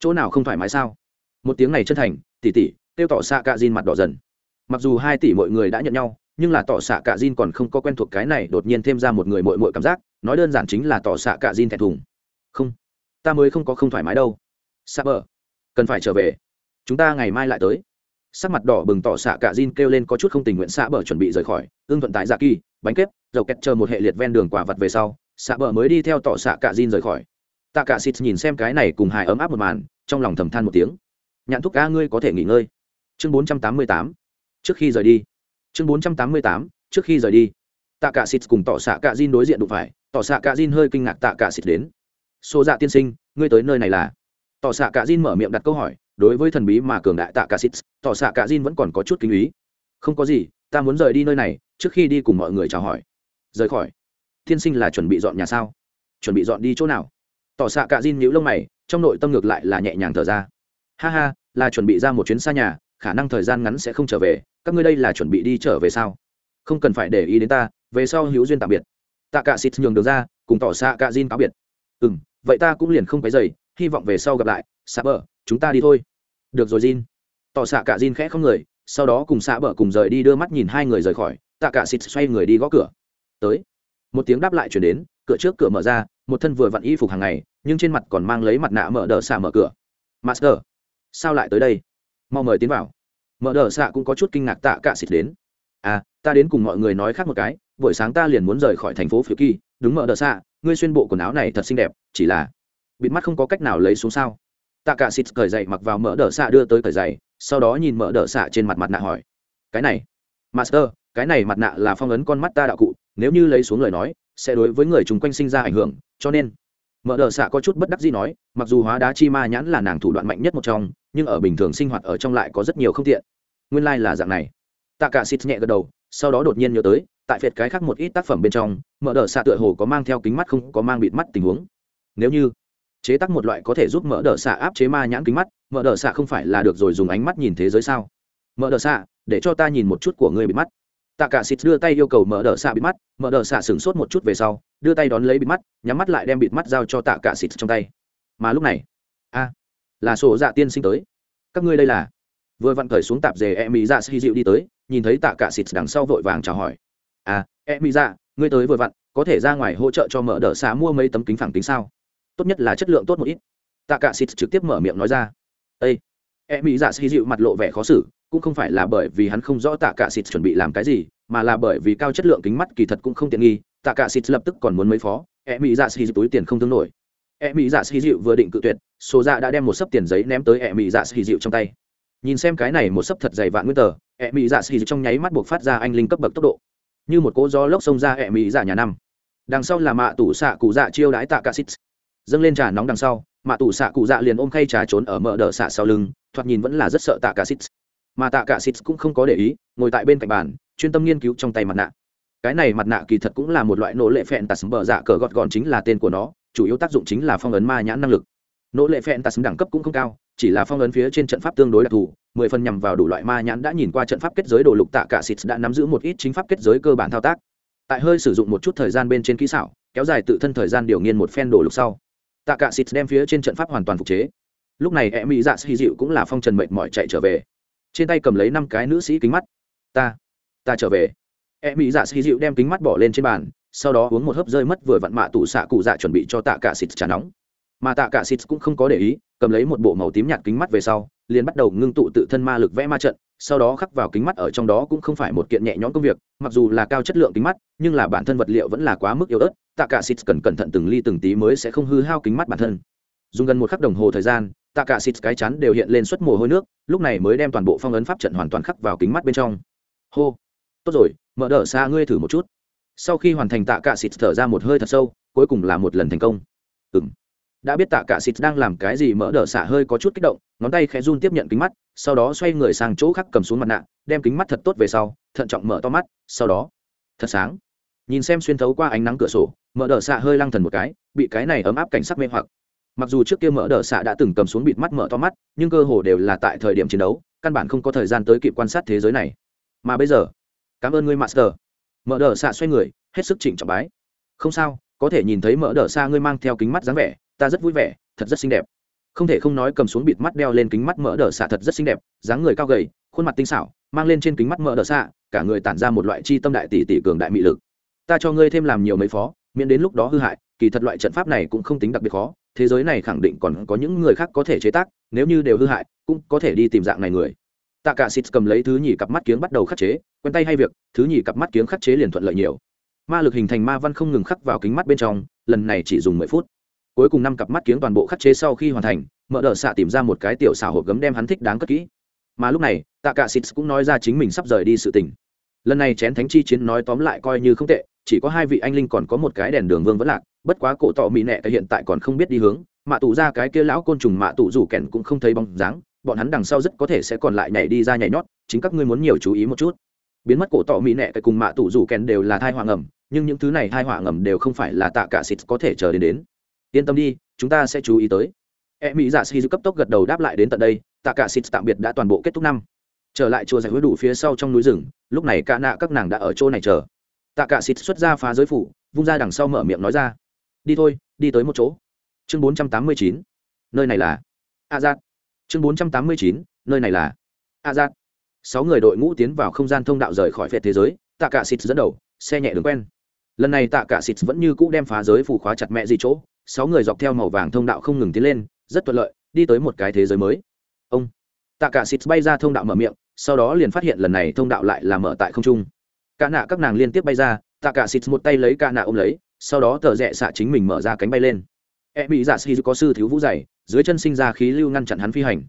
Chỗ nào không thoải mái sao? Một tiếng này chân thành tỉ tỉ tiêu tỏ xạ cạ diên mặt đỏ dần. Mặc dù hai tỷ mọi người đã nhận nhau, nhưng là tỏ xạ cạ diên còn không có quen thuộc cái này đột nhiên thêm ra một người mội mội cảm giác, nói đơn giản chính là tỏ xạ cạ diên thẹn thùng. Không ta mới không có không thoải mái đâu. Sa bờ, cần phải trở về. Chúng ta ngày mai lại tới. Sắc mặt đỏ bừng tỏ xạ cả Jin kêu lên có chút không tình nguyện xạ bờ chuẩn bị rời khỏi. Ương thuận tại dạ kỳ, bánh kép, dầu kẹt chờ một hệ liệt ven đường quả vật về sau xạ bờ mới đi theo tỏ xạ cả Jin rời khỏi. Tạ cả xịt nhìn xem cái này cùng hài ấm áp một màn, trong lòng thầm than một tiếng. Nhạn thuốc ca ngươi có thể nghỉ ngơi. Chương bốn trăm tám mươi tám, trước khi rời đi. Chương bốn trăm tám mươi tám, trước khi rời đi. Tạ cả xịt cùng tỏ xạ cả Jin đối diện đụng phải, tỏ xạ cả Jin hơi kinh ngạc tạ cả xịt đến xô dạ tiên sinh, ngươi tới nơi này là? Tỏ xạ Cả Jin mở miệng đặt câu hỏi, đối với thần bí mà cường đại tạ cả xít tỏ xạ cả Jin vẫn còn có chút kinh ý. Không có gì, ta muốn rời đi nơi này, trước khi đi cùng mọi người chào hỏi. Rời khỏi. Thiên sinh là chuẩn bị dọn nhà sao? Chuẩn bị dọn đi chỗ nào? Tỏ xạ cả Jin nhíu lông mày, trong nội tâm ngược lại là nhẹ nhàng thở ra. Ha ha, là chuẩn bị ra một chuyến xa nhà, khả năng thời gian ngắn sẽ không trở về, các ngươi đây là chuẩn bị đi trở về sao? Không cần phải để ý đến ta, về sau hữu duyên tạm biệt. Tạ cả xít nhường được ra, cùng tỏ xạ cả Jin cáo biệt. Ừ vậy ta cũng liền không phải dày hy vọng về sau gặp lại xạ bờ chúng ta đi thôi được rồi Jin. Tỏ xạ cả Jin khẽ không người, sau đó cùng xạ bờ cùng rời đi đưa mắt nhìn hai người rời khỏi, tạ cả xịt xoay người đi gõ cửa. Tới. Một tiếng đáp lại truyền đến, cửa trước cửa mở ra, một thân vừa vặn y phục hàng ngày, nhưng trên mặt còn mang lấy mặt nạ mở đỡ xạ mở cửa. Master, sao lại tới đây? Mau mời tiến vào. Mở đỡ xạ cũng có chút kinh ngạc tạ cả xịt đến. À, ta đến cùng mọi người nói khác một cái, buổi sáng ta liền muốn rời khỏi thành phố Phiêu Kỳ, đúng mở đợt xạ, ngươi xuyên bộ quần áo này thật xinh đẹp, chỉ là bịt mắt không có cách nào lấy xuống sao? tạ cả xịt cởi giày mặc vào mỡ đợt xạ đưa tới cởi giày sau đó nhìn mỡ đợt xạ trên mặt mặt nạ hỏi cái này master cái này mặt nạ là phong ấn con mắt ta đạo cụ nếu như lấy xuống lời nói sẽ đối với người chung quanh sinh ra ảnh hưởng cho nên mỡ đờ xạ có chút bất đắc dĩ nói mặc dù hóa đá chi ma nhãn là nàng thủ đoạn mạnh nhất một trong nhưng ở bình thường sinh hoạt ở trong lại có rất nhiều không tiện nguyên lai là dạng này tạ cả xịt nhẹ gật đầu sau đó đột nhiên nhớ tới tại phệt cái khác một ít tác phẩm bên trong, mở đờ xạ tựa hồ có mang theo kính mắt không có mang bịt mắt tình huống. Nếu như chế tác một loại có thể giúp mở đờ xạ áp chế ma nhãn kính mắt, mở đờ xạ không phải là được rồi dùng ánh mắt nhìn thế giới sao? Mở đờ xạ, để cho ta nhìn một chút của ngươi bịt mắt. Tạ cả xịt đưa tay yêu cầu mở đờ xạ bịt mắt, mở đờ xạ sửng sốt một chút về sau, đưa tay đón lấy bịt mắt, nhắm mắt lại đem bịt mắt giao cho tạ cả xịt trong tay. Mà lúc này, a, là sổ dạ tiên sinh tới. Các ngươi đây là? Vừa vặn cởi xuống tạp dề e mỹ dạ xì dịu đi tới, nhìn thấy tạ cả xịt đằng sau vội vàng chào hỏi à em mỹ dạ ngươi tới vừa vặn, có thể ra ngoài hỗ trợ cho mở đỡ xá mua mấy tấm kính phẳng tính sao? Tốt nhất là chất lượng tốt một ít. Tạ cả xịt trực tiếp mở miệng nói ra. Ây em mỹ dạ xì dịu mặt lộ vẻ khó xử, cũng không phải là bởi vì hắn không rõ tạ cả xịt chuẩn bị làm cái gì, mà là bởi vì cao chất lượng kính mắt kỳ thật cũng không tiện nghi, tạ cả xịt lập tức còn muốn mấy phó em mỹ dạ xì dịu túi tiền không thương nổi. Em mỹ dạ xì dịu vừa định cự tuyệt số dạ đã đem một sấp tiền giấy ném tới em mỹ dạ xì dịu trong tay. Nhìn xem cái này một sấp thật dày vạn nguyên tờ em mỹ dạ xì dịu trong nháy mắt buộc phát ra anh linh cấp bậc tốc độ như một cỗ gió lốc xông ra e mỹ dạ nhà năm. Đằng sau là mạ tủ xạ cụ dạ chiêu đái tạ ca xít. Dâng lên trà nóng đằng sau, mạ tủ xạ cụ dạ liền ôm khay trà trốn ở mỡ đỡ xạ sau lưng, thoạt nhìn vẫn là rất sợ tạ ca xít. Mà tạ cả xít cũng không có để ý, ngồi tại bên cạnh bàn, chuyên tâm nghiên cứu trong tay mặt nạ. Cái này mặt nạ kỳ thật cũng là một loại nỗ lệ phẹn tạt bờ dạ cờ gọt gọn chính là tên của nó, chủ yếu tác dụng chính là phong ấn ma nhãn năng lực. Nỗ lệ phẹn tạt đẳng cấp cũng không cao chỉ là phong ấn phía trên trận pháp tương đối đặc thù, mười phần nhằm vào đủ loại ma nhãn đã nhìn qua trận pháp kết giới đồ lục tạ cả xịt đã nắm giữ một ít chính pháp kết giới cơ bản thao tác. Tại hơi sử dụng một chút thời gian bên trên kỹ xảo, kéo dài tự thân thời gian điều nghiên một phen đồ lục sau, tạ cả xịt đem phía trên trận pháp hoàn toàn phục chế. Lúc này e mỹ dạ xì dịu cũng là phong trần mệt mỏi chạy trở về. Trên tay cầm lấy năm cái nữ sĩ kính mắt. Ta ta trở về. E mỹ dạ xì dịu đem kính mắt bỏ lên trên bàn, sau đó uống một hớp rơi mất vừa vặn mạ tủ xạ cụ dạ chuẩn bị cho tạ cả xịt trà nóng mà tạ cả xịt cũng không có để ý, cầm lấy một bộ màu tím nhạt kính mắt về sau, liền bắt đầu ngưng tụ tự thân ma lực vẽ ma trận, sau đó khắc vào kính mắt ở trong đó cũng không phải một kiện nhẹ nhõm công việc, mặc dù là cao chất lượng kính mắt, nhưng là bản thân vật liệu vẫn là quá mức yếu ớt, tạ cả xịt cần cẩn thận từng ly từng tí mới sẽ không hư hao kính mắt bản thân. Dùng gần một khắc đồng hồ thời gian, tạ cả xịt cái chắn đều hiện lên suất mồ hôi nước, lúc này mới đem toàn bộ phong ấn pháp trận hoàn toàn khắc vào kính mắt bên trong. Hô, tốt rồi, mở đỡ xa ngươi thử một chút. Sau khi hoàn thành tạ cả xịt thở ra một hơi thật sâu, cuối cùng là một lần thành công. Ừm đã biết tạ cả xịt đang làm cái gì mở đỡ xả hơi có chút kích động, ngón tay khẽ run tiếp nhận kính mắt, sau đó xoay người sang chỗ khác cầm xuống mặt nạ, đem kính mắt thật tốt về sau, thận trọng mở to mắt, sau đó, thật sáng. Nhìn xem xuyên thấu qua ánh nắng cửa sổ, mở đờ xạ hơi lăng thần một cái, bị cái này ấm áp cảnh sắc mê hoặc. Mặc dù trước kia mở đờ xạ đã từng cầm xuống bịt mắt mở to mắt, nhưng cơ hồ đều là tại thời điểm chiến đấu, căn bản không có thời gian tới kịp quan sát thế giới này. Mà bây giờ, cảm ơn ngươi, master. Mở đờ xạ xoay người, hết sức chỉnh trọng bái. Không sao, có thể nhìn thấy mở đờ xả ngươi mang theo kính mắt dáng vẻ ta rất vui vẻ, thật rất xinh đẹp. Không thể không nói cầm xuống bịt mắt đeo lên kính mắt mỡ đờ xạ thật rất xinh đẹp, dáng người cao gầy, khuôn mặt tinh xảo, mang lên trên kính mắt mỡ đờ xạ, cả người tản ra một loại chi tâm đại tỷ tỷ cường đại mị lực. Ta cho ngươi thêm làm nhiều mấy phó, miễn đến lúc đó hư hại, kỳ thật loại trận pháp này cũng không tính đặc biệt khó, thế giới này khẳng định còn có những người khác có thể chế tác, nếu như đều hư hại, cũng có thể đi tìm dạng này người. Tạ cả xịt cầm lấy thứ nhì cặp mắt kiếng bắt đầu khắc chế, quen tay hay việc, thứ nhì cặp mắt kiếng khắc chế liền thuận lợi nhiều. Ma lực hình thành ma văn không ngừng khắc vào kính mắt bên trong, lần này chỉ dùng mười phút cuối cùng năm cặp mắt kiếng toàn bộ khắc chế sau khi hoàn thành, mở đờ xạ tìm ra một cái tiểu xảo hộp gấm đem hắn thích đáng cất kỹ. Mà lúc này tạ cả xịt cũng nói ra chính mình sắp rời đi sự tình. Lần này chén thánh chi chiến nói tóm lại coi như không tệ, chỉ có hai vị anh linh còn có một cái đèn đường vương vẫn lạc, bất quá cổ tọ mỹ nẹ hiện tại còn không biết đi hướng mạ tụ ra cái kia lão côn trùng mạ tụ rủ kèn cũng không thấy bóng dáng, bọn hắn đằng sau rất có thể sẽ còn lại nhảy đi ra nhảy nhót, chính các ngươi muốn nhiều chú ý một chút. Biến mất cổ tọ mỹ nẹ cùng mạ tụ rủ kèn đều là thai hoàng ngầm, nhưng những thứ này thai hoàng ngầm đều không phải là tạ cả xịt có thể chờ đến đến yên tâm đi, chúng ta sẽ chú ý tới. E mỹ giả sĩ cấp tốc gật đầu đáp lại đến tận đây, tạ cả xịt tạm biệt đã toàn bộ kết thúc năm. Trở lại chùa giải hứa đủ phía sau trong núi rừng, lúc này cả nạ các nàng đã ở chỗ này chờ. Tạ cả xịt xuất ra phá giới phủ, vung ra đằng sau mở miệng nói ra, đi thôi, đi tới một chỗ. Chương bốn trăm tám mươi chín, nơi này là a giác chương bốn trăm tám mươi chín, nơi này là a giác sáu người đội ngũ tiến vào không gian thông đạo rời khỏi phệ thế giới, tạ cả xịt dẫn đầu, xe nhẹ đường quen lần này tạ cả xịt vẫn như cũ đem phá giới phủ khóa chặt mẹ gì chỗ. Sáu người dọc theo màu vàng thông đạo không ngừng tiến lên, rất thuận lợi, đi tới một cái thế giới mới. Ông. Tạ cả xịt bay ra thông đạo mở miệng, sau đó liền phát hiện lần này thông đạo lại là mở tại không trung. Cả nạ các nàng liên tiếp bay ra, tạ cả xịt một tay lấy cả nạ ôm lấy, sau đó tờ rẽ xạ chính mình mở ra cánh bay lên. E bị giả sĩ có sư thiếu vũ dày, dưới chân sinh ra khí lưu ngăn chặn hắn phi hành.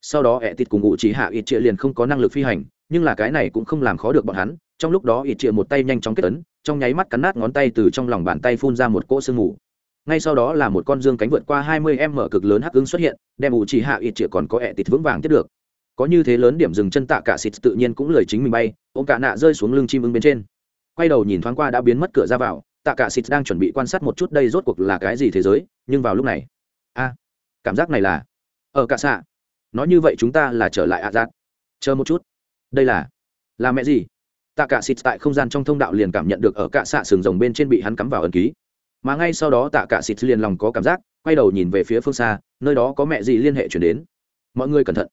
Sau đó e tịt cùng ngụ chỉ hạ ít trịa liền không có năng lực phi hành, nhưng là cái này cũng không làm khó được bọn hắn, trong lúc đó ít trịa một tay nhanh chóng kết ấn trong nháy mắt cắn nát ngón tay từ trong lòng bàn tay phun ra một cỗ sương mù. Ngay sau đó là một con dương cánh vượt qua hai mươi m cực lớn hắc ứng xuất hiện, đem ủ chỉ hạ ít chĩa còn có ẹ tịt vững vàng tiếp được. Có như thế lớn điểm dừng chân tạ cả xịt tự nhiên cũng lời chính mình bay, ôm cả nạ rơi xuống lưng chim ưng bên trên. Quay đầu nhìn thoáng qua đã biến mất cửa ra vào, tạ cả xịt đang chuẩn bị quan sát một chút đây rốt cuộc là cái gì thế giới, nhưng vào lúc này, a, cảm giác này là, ở cả xạ. Nói như vậy chúng ta là trở lại ạ giác chờ một chút. Đây là là mẹ gì? Tạ cả xịt tại không gian trong thông đạo liền cảm nhận được ở cả xạ sừng rồng bên trên bị hắn cắm vào ẩn ký. Mà ngay sau đó tạ cả xịt liền lòng có cảm giác, quay đầu nhìn về phía phương xa, nơi đó có mẹ gì liên hệ chuyển đến. Mọi người cẩn thận.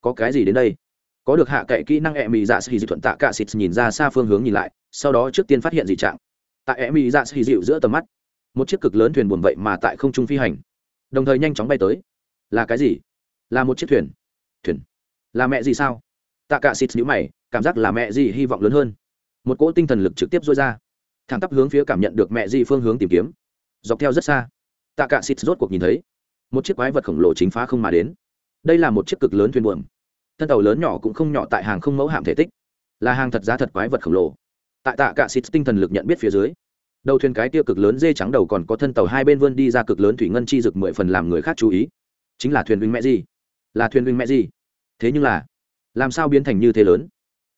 Có cái gì đến đây? Có được hạ cậy kỹ năng e mỹ dạ sĩ dị thuận tạ cả xịt nhìn ra xa phương hướng nhìn lại, sau đó trước tiên phát hiện dị trạng. Tại e mỹ dạ sĩ dịu giữa tầm mắt, một chiếc cực lớn thuyền buồn vậy mà tại không trung phi hành. Đồng thời nhanh chóng bay tới. Là cái gì? Là một chiếc thuyền. Thuyền. Là mẹ gì sao? Tạ cả xịt nhíu mày cảm giác là mẹ gì hy vọng lớn hơn. Một cỗ tinh thần lực trực tiếp dôi ra. Thẳng tắp hướng phía cảm nhận được mẹ gì phương hướng tìm kiếm. Dọc theo rất xa, tạ cạ xịt rốt cuộc nhìn thấy, một chiếc quái vật khổng lồ chính phá không mà đến. Đây là một chiếc cực lớn thuyền buồm. Thân tàu lớn nhỏ cũng không nhỏ tại hàng không mẫu hạm thể tích. Là hàng thật giá thật quái vật khổng lồ. Tại tạ cạ xịt tinh thần lực nhận biết phía dưới, đầu thuyền cái tiêu cực lớn dê trắng đầu còn có thân tàu hai bên vươn đi ra cực lớn thủy ngân chi rực mười phần làm người khác chú ý. Chính là thuyền vinh mẹ gì? Là thuyền vinh mẹ gì? Thế nhưng là, làm sao biến thành như thế lớn?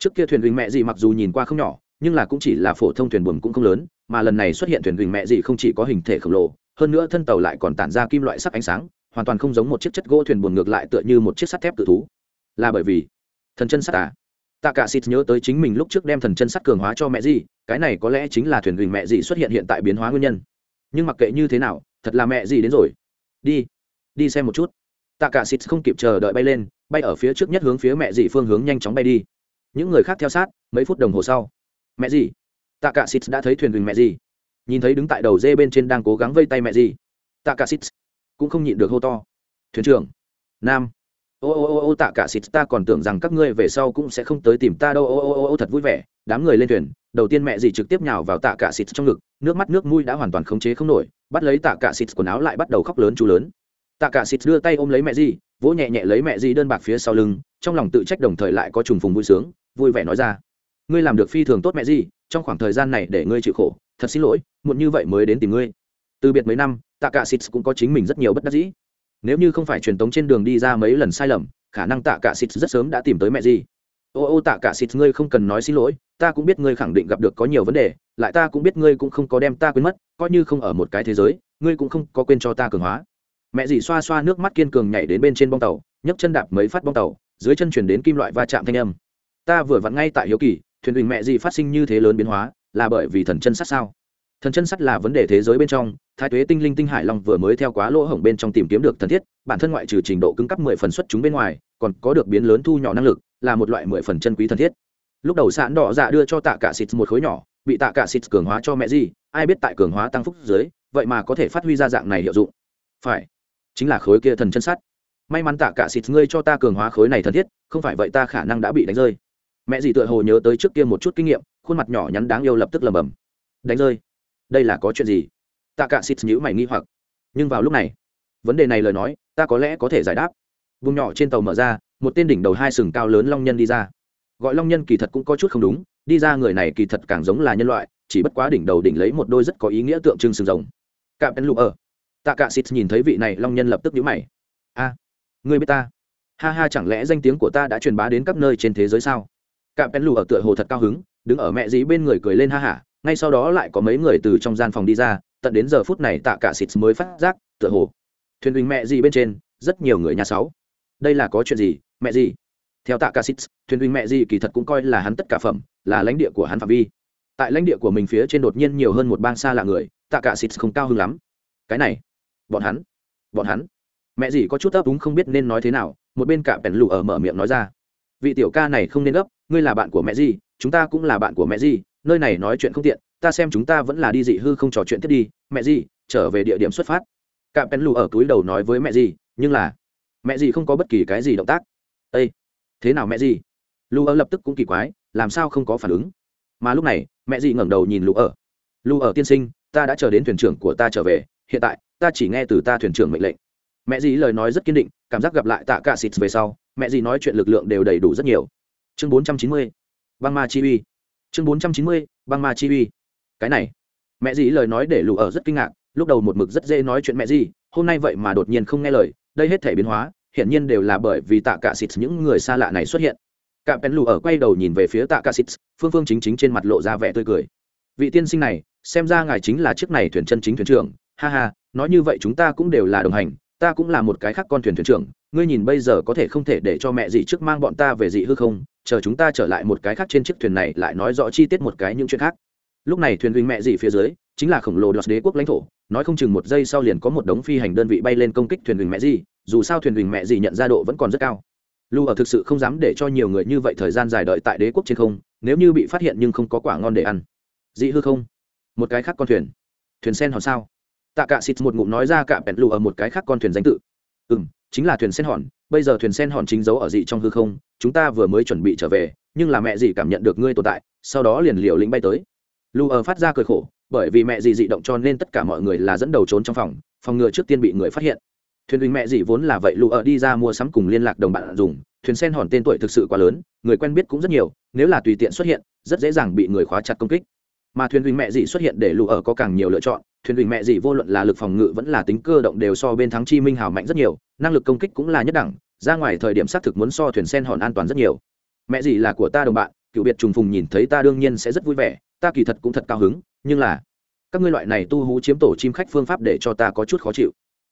Trước kia thuyền huỳnh mẹ gì mặc dù nhìn qua không nhỏ, nhưng là cũng chỉ là phổ thông thuyền buồm cũng không lớn, mà lần này xuất hiện thuyền huỳnh mẹ gì không chỉ có hình thể khổng lồ, hơn nữa thân tàu lại còn tản ra kim loại sắc ánh sáng, hoàn toàn không giống một chiếc chất gỗ thuyền buồn ngược lại tựa như một chiếc sắt thép tự thú. Là bởi vì thần chân sắt à? Tạ cả xịt nhớ tới chính mình lúc trước đem thần chân sắt cường hóa cho mẹ gì, cái này có lẽ chính là thuyền huỳnh mẹ gì xuất hiện hiện tại biến hóa nguyên nhân. Nhưng mặc kệ như thế nào, thật là mẹ gì đến rồi. Đi đi xem một chút. Tạ cả xịt không kịp chờ đợi bay lên, bay ở phía trước nhất hướng phía mẹ gì phương hướng nhanh chóng bay đi những người khác theo sát, mấy phút đồng hồ sau. Mẹ gì? Tạ cả xịt đã thấy thuyền huỳnh mẹ gì? Nhìn thấy đứng tại đầu dê bên trên đang cố gắng vây tay mẹ gì? Tạ cả xịt cũng không nhịn được hô to. Thuyền trưởng. Nam. Ô ô ô ô tạ cả xịt ta còn tưởng rằng các ngươi về sau cũng sẽ không tới tìm ta đâu. Ô ô ô ô, thật vui vẻ. Đám người lên thuyền, đầu tiên mẹ gì trực tiếp nhào vào tạ cả xịt trong ngực. Nước mắt, nước mũi đã hoàn toàn khống chế không nổi. Bắt lấy tạ cả xịt quần áo lại bắt đầu khóc lớn chú lớn. Tạ cả xịt đưa tay ôm lấy mẹ gì, vỗ nhẹ nhẹ lấy mẹ gì đơn bạc phía sau lưng. Trong lòng tự trách đồng thời lại có trùng phùng vui sướng vui vẻ nói ra. Ngươi làm được phi thường tốt mẹ gì, trong khoảng thời gian này để ngươi chịu khổ, thật xin lỗi, muộn như vậy mới đến tìm ngươi. Từ biệt mấy năm, tạ cả xịt cũng có chính mình rất nhiều bất đắc dĩ. Nếu như không phải truyền tống trên đường đi ra mấy lần sai lầm, khả năng tạ cả xịt rất sớm đã tìm tới mẹ gì. Ô ô tạ cả xịt, ngươi không cần nói xin lỗi, ta cũng biết ngươi khẳng định gặp được có nhiều vấn đề, lại ta cũng biết ngươi cũng không có đem ta quên mất, coi như không ở một cái thế giới, ngươi cũng không có quên cho ta cường hóa. Mẹ dì xoa xoa nước mắt kiên cường nhảy đến bên trên bong tàu, nhấc chân đạp mấy phát bong tàu, dưới chân chuyển đến kim loại va chạm thanh âm ta vừa vặn ngay tại hiếu kỳ, thuyền huỳnh mẹ gì phát sinh như thế lớn biến hóa, là bởi vì thần chân sắt sao? Thần chân sắt là vấn đề thế giới bên trong, thái tuế tinh linh tinh hải long vừa mới theo quá lỗ hổng bên trong tìm kiếm được thần thiết, bản thân ngoại trừ trình độ cứng cấp mười phần xuất chúng bên ngoài, còn có được biến lớn thu nhỏ năng lực, là một loại mười phần chân quý thần thiết. Lúc đầu sạn đỏ dạ đưa cho tạ cả xịt một khối nhỏ, bị tạ cả xịt cường hóa cho mẹ gì, ai biết tại cường hóa tăng phúc dưới, vậy mà có thể phát huy ra dạng này hiệu dụng. Phải, chính là khối kia thần chân sắt. May mắn tạ cả xịt ngươi cho ta cường hóa khối này thần thiết, không phải vậy ta khả năng đã bị đánh rơi mẹ gì tựa hồ nhớ tới trước kia một chút kinh nghiệm khuôn mặt nhỏ nhắn đáng yêu lập tức lầm bầm. Đánh rơi. Đây là có chuyện gì? Tạ cả xịt nhữ mày nghi hoặc. Nhưng vào lúc này vấn đề này lời nói ta có lẽ có thể giải đáp. Vùng nhỏ trên tàu mở ra một tên đỉnh đầu hai sừng cao lớn long nhân đi ra. Gọi long nhân kỳ thật cũng có chút không đúng đi ra người này kỳ thật càng giống là nhân loại chỉ bất quá đỉnh đầu đỉnh lấy một đôi rất có ý nghĩa tượng trưng sừng rồng. Cạm ấn lụ ở. Tạ cả xịt nhìn thấy vị này long nhân lập tức nhíu mày. A à, người biết ta? Ha ha chẳng lẽ danh tiếng của ta đã truyền bá đến các nơi trên thế giới sao? Cạm pen lù ở tựa hồ thật cao hứng, đứng ở mẹ dí bên người cười lên ha hả, ngay sau đó lại có mấy người từ trong gian phòng đi ra, tận đến giờ phút này tạ cả xịt mới phát giác, tựa hồ, thuyền huynh mẹ gì bên trên, rất nhiều người nhà sáu. Đây là có chuyện gì, mẹ gì theo tạ cả xịt, thuyền huynh mẹ gì kỳ thật cũng coi là hắn tất cả phẩm, là lãnh địa của hắn phạm vi. Tại lãnh địa của mình phía trên đột nhiên nhiều hơn một bang xa lạ người, tạ cả xịt không cao hứng lắm. Cái này, bọn hắn bọn hắn. Mẹ gì có chút ấp úng không biết nên nói thế nào, một bên cả bèn lù ở mở miệng nói ra. Vị tiểu ca này không nên gấp ngươi là bạn của mẹ gì, chúng ta cũng là bạn của mẹ gì, nơi này nói chuyện không tiện, ta xem chúng ta vẫn là đi dị hư không trò chuyện tiếp đi, mẹ gì, trở về địa điểm xuất phát. Cả pen lù ở túi đầu nói với mẹ gì, nhưng là, mẹ gì không có bất kỳ cái gì động tác. Ê, thế nào mẹ gì? Lù ở lập tức cũng kỳ quái, làm sao không có phản ứng? Mà lúc này, mẹ gì ngẩng đầu nhìn lù ở. Lù ở tiên sinh, ta đã chờ đến thuyền trưởng của ta trở về, hiện tại, ta chỉ nghe từ ta thuyền trưởng mệnh lệnh. Mẹ dì lời nói rất kiên định, cảm giác gặp lại tạ cả xịt về sau, mẹ dì nói chuyện lực lượng đều đầy đủ rất nhiều chương 490. băng ma chi uy. Chương 490. băng ma chi uy. Cái này, mẹ dì lời nói để lụ ở rất kinh ngạc, lúc đầu một mực rất dễ nói chuyện mẹ dì, hôm nay vậy mà đột nhiên không nghe lời, đây hết thể biến hóa, hiển nhiên đều là bởi vì tạ cả xịt những người xa lạ này xuất hiện. Cả pen lụ ở quay đầu nhìn về phía tạ cả xịt phương phương chính chính trên mặt lộ ra vẻ tươi cười. Vị tiên sinh này, xem ra ngài chính là chiếc này thuyền chân chính thuyền trưởng. Ha ha, nói như vậy chúng ta cũng đều là đồng hành, ta cũng là một cái khác con thuyền thuyền trưởng. Ngươi nhìn bây giờ có thể không thể để cho mẹ dị trước mang bọn ta về dị hư không? Chờ chúng ta trở lại một cái khác trên chiếc thuyền này lại nói rõ chi tiết một cái những chuyện khác. Lúc này thuyền huynh mẹ gì phía dưới, chính là khổng lồ đoạt đế quốc lãnh thổ, nói không chừng một giây sau liền có một đống phi hành đơn vị bay lên công kích thuyền huynh mẹ gì. dù sao thuyền huynh mẹ gì nhận ra độ vẫn còn rất cao. Lu ở thực sự không dám để cho nhiều người như vậy thời gian dài đợi tại đế quốc trên không, nếu như bị phát hiện nhưng không có quả ngon để ăn. Dị hư không? Một cái khác con thuyền. Thuyền sen hòn sao? Tạ cạ xịt một ngụm nói ra cả bẹn lù ở một cái khác con thuyền danh tự. Ừ m chính là thuyền sen hòn bây giờ thuyền sen hòn chính giấu ở dị trong hư không, chúng ta vừa mới chuẩn bị trở về, nhưng là mẹ dị cảm nhận được ngươi tồn tại, sau đó liền liều lĩnh bay tới. Lù ở phát ra cười khổ, bởi vì mẹ dị dị động cho nên tất cả mọi người là dẫn đầu trốn trong phòng phòng ngừa trước tiên bị người phát hiện. Thuyền huynh mẹ dị vốn là vậy lù ở đi ra mua sắm cùng liên lạc đồng bạn dùng, thuyền sen hòn tên tuổi thực sự quá lớn, người quen biết cũng rất nhiều, nếu là tùy tiện xuất hiện, rất dễ dàng bị người khóa chặt công kích. Mà thuyền huynh mẹ dị xuất hiện để lù ở có càng nhiều lựa chọn, thuyền huynh mẹ dị vô luận là lực phòng ngự vẫn là tính cơ động đều so bên thắng chi minh hào mạnh rất nhiều, năng lực công kích cũng là nhất đẳng ra ngoài thời điểm xác thực muốn so thuyền sen hòn an toàn rất nhiều. Mẹ gì là của ta đồng bạn, cựu biệt trùng phùng nhìn thấy ta đương nhiên sẽ rất vui vẻ, ta kỳ thật cũng thật cao hứng, nhưng là, các ngươi loại này tu hú chiếm tổ chim khách phương pháp để cho ta có chút khó chịu.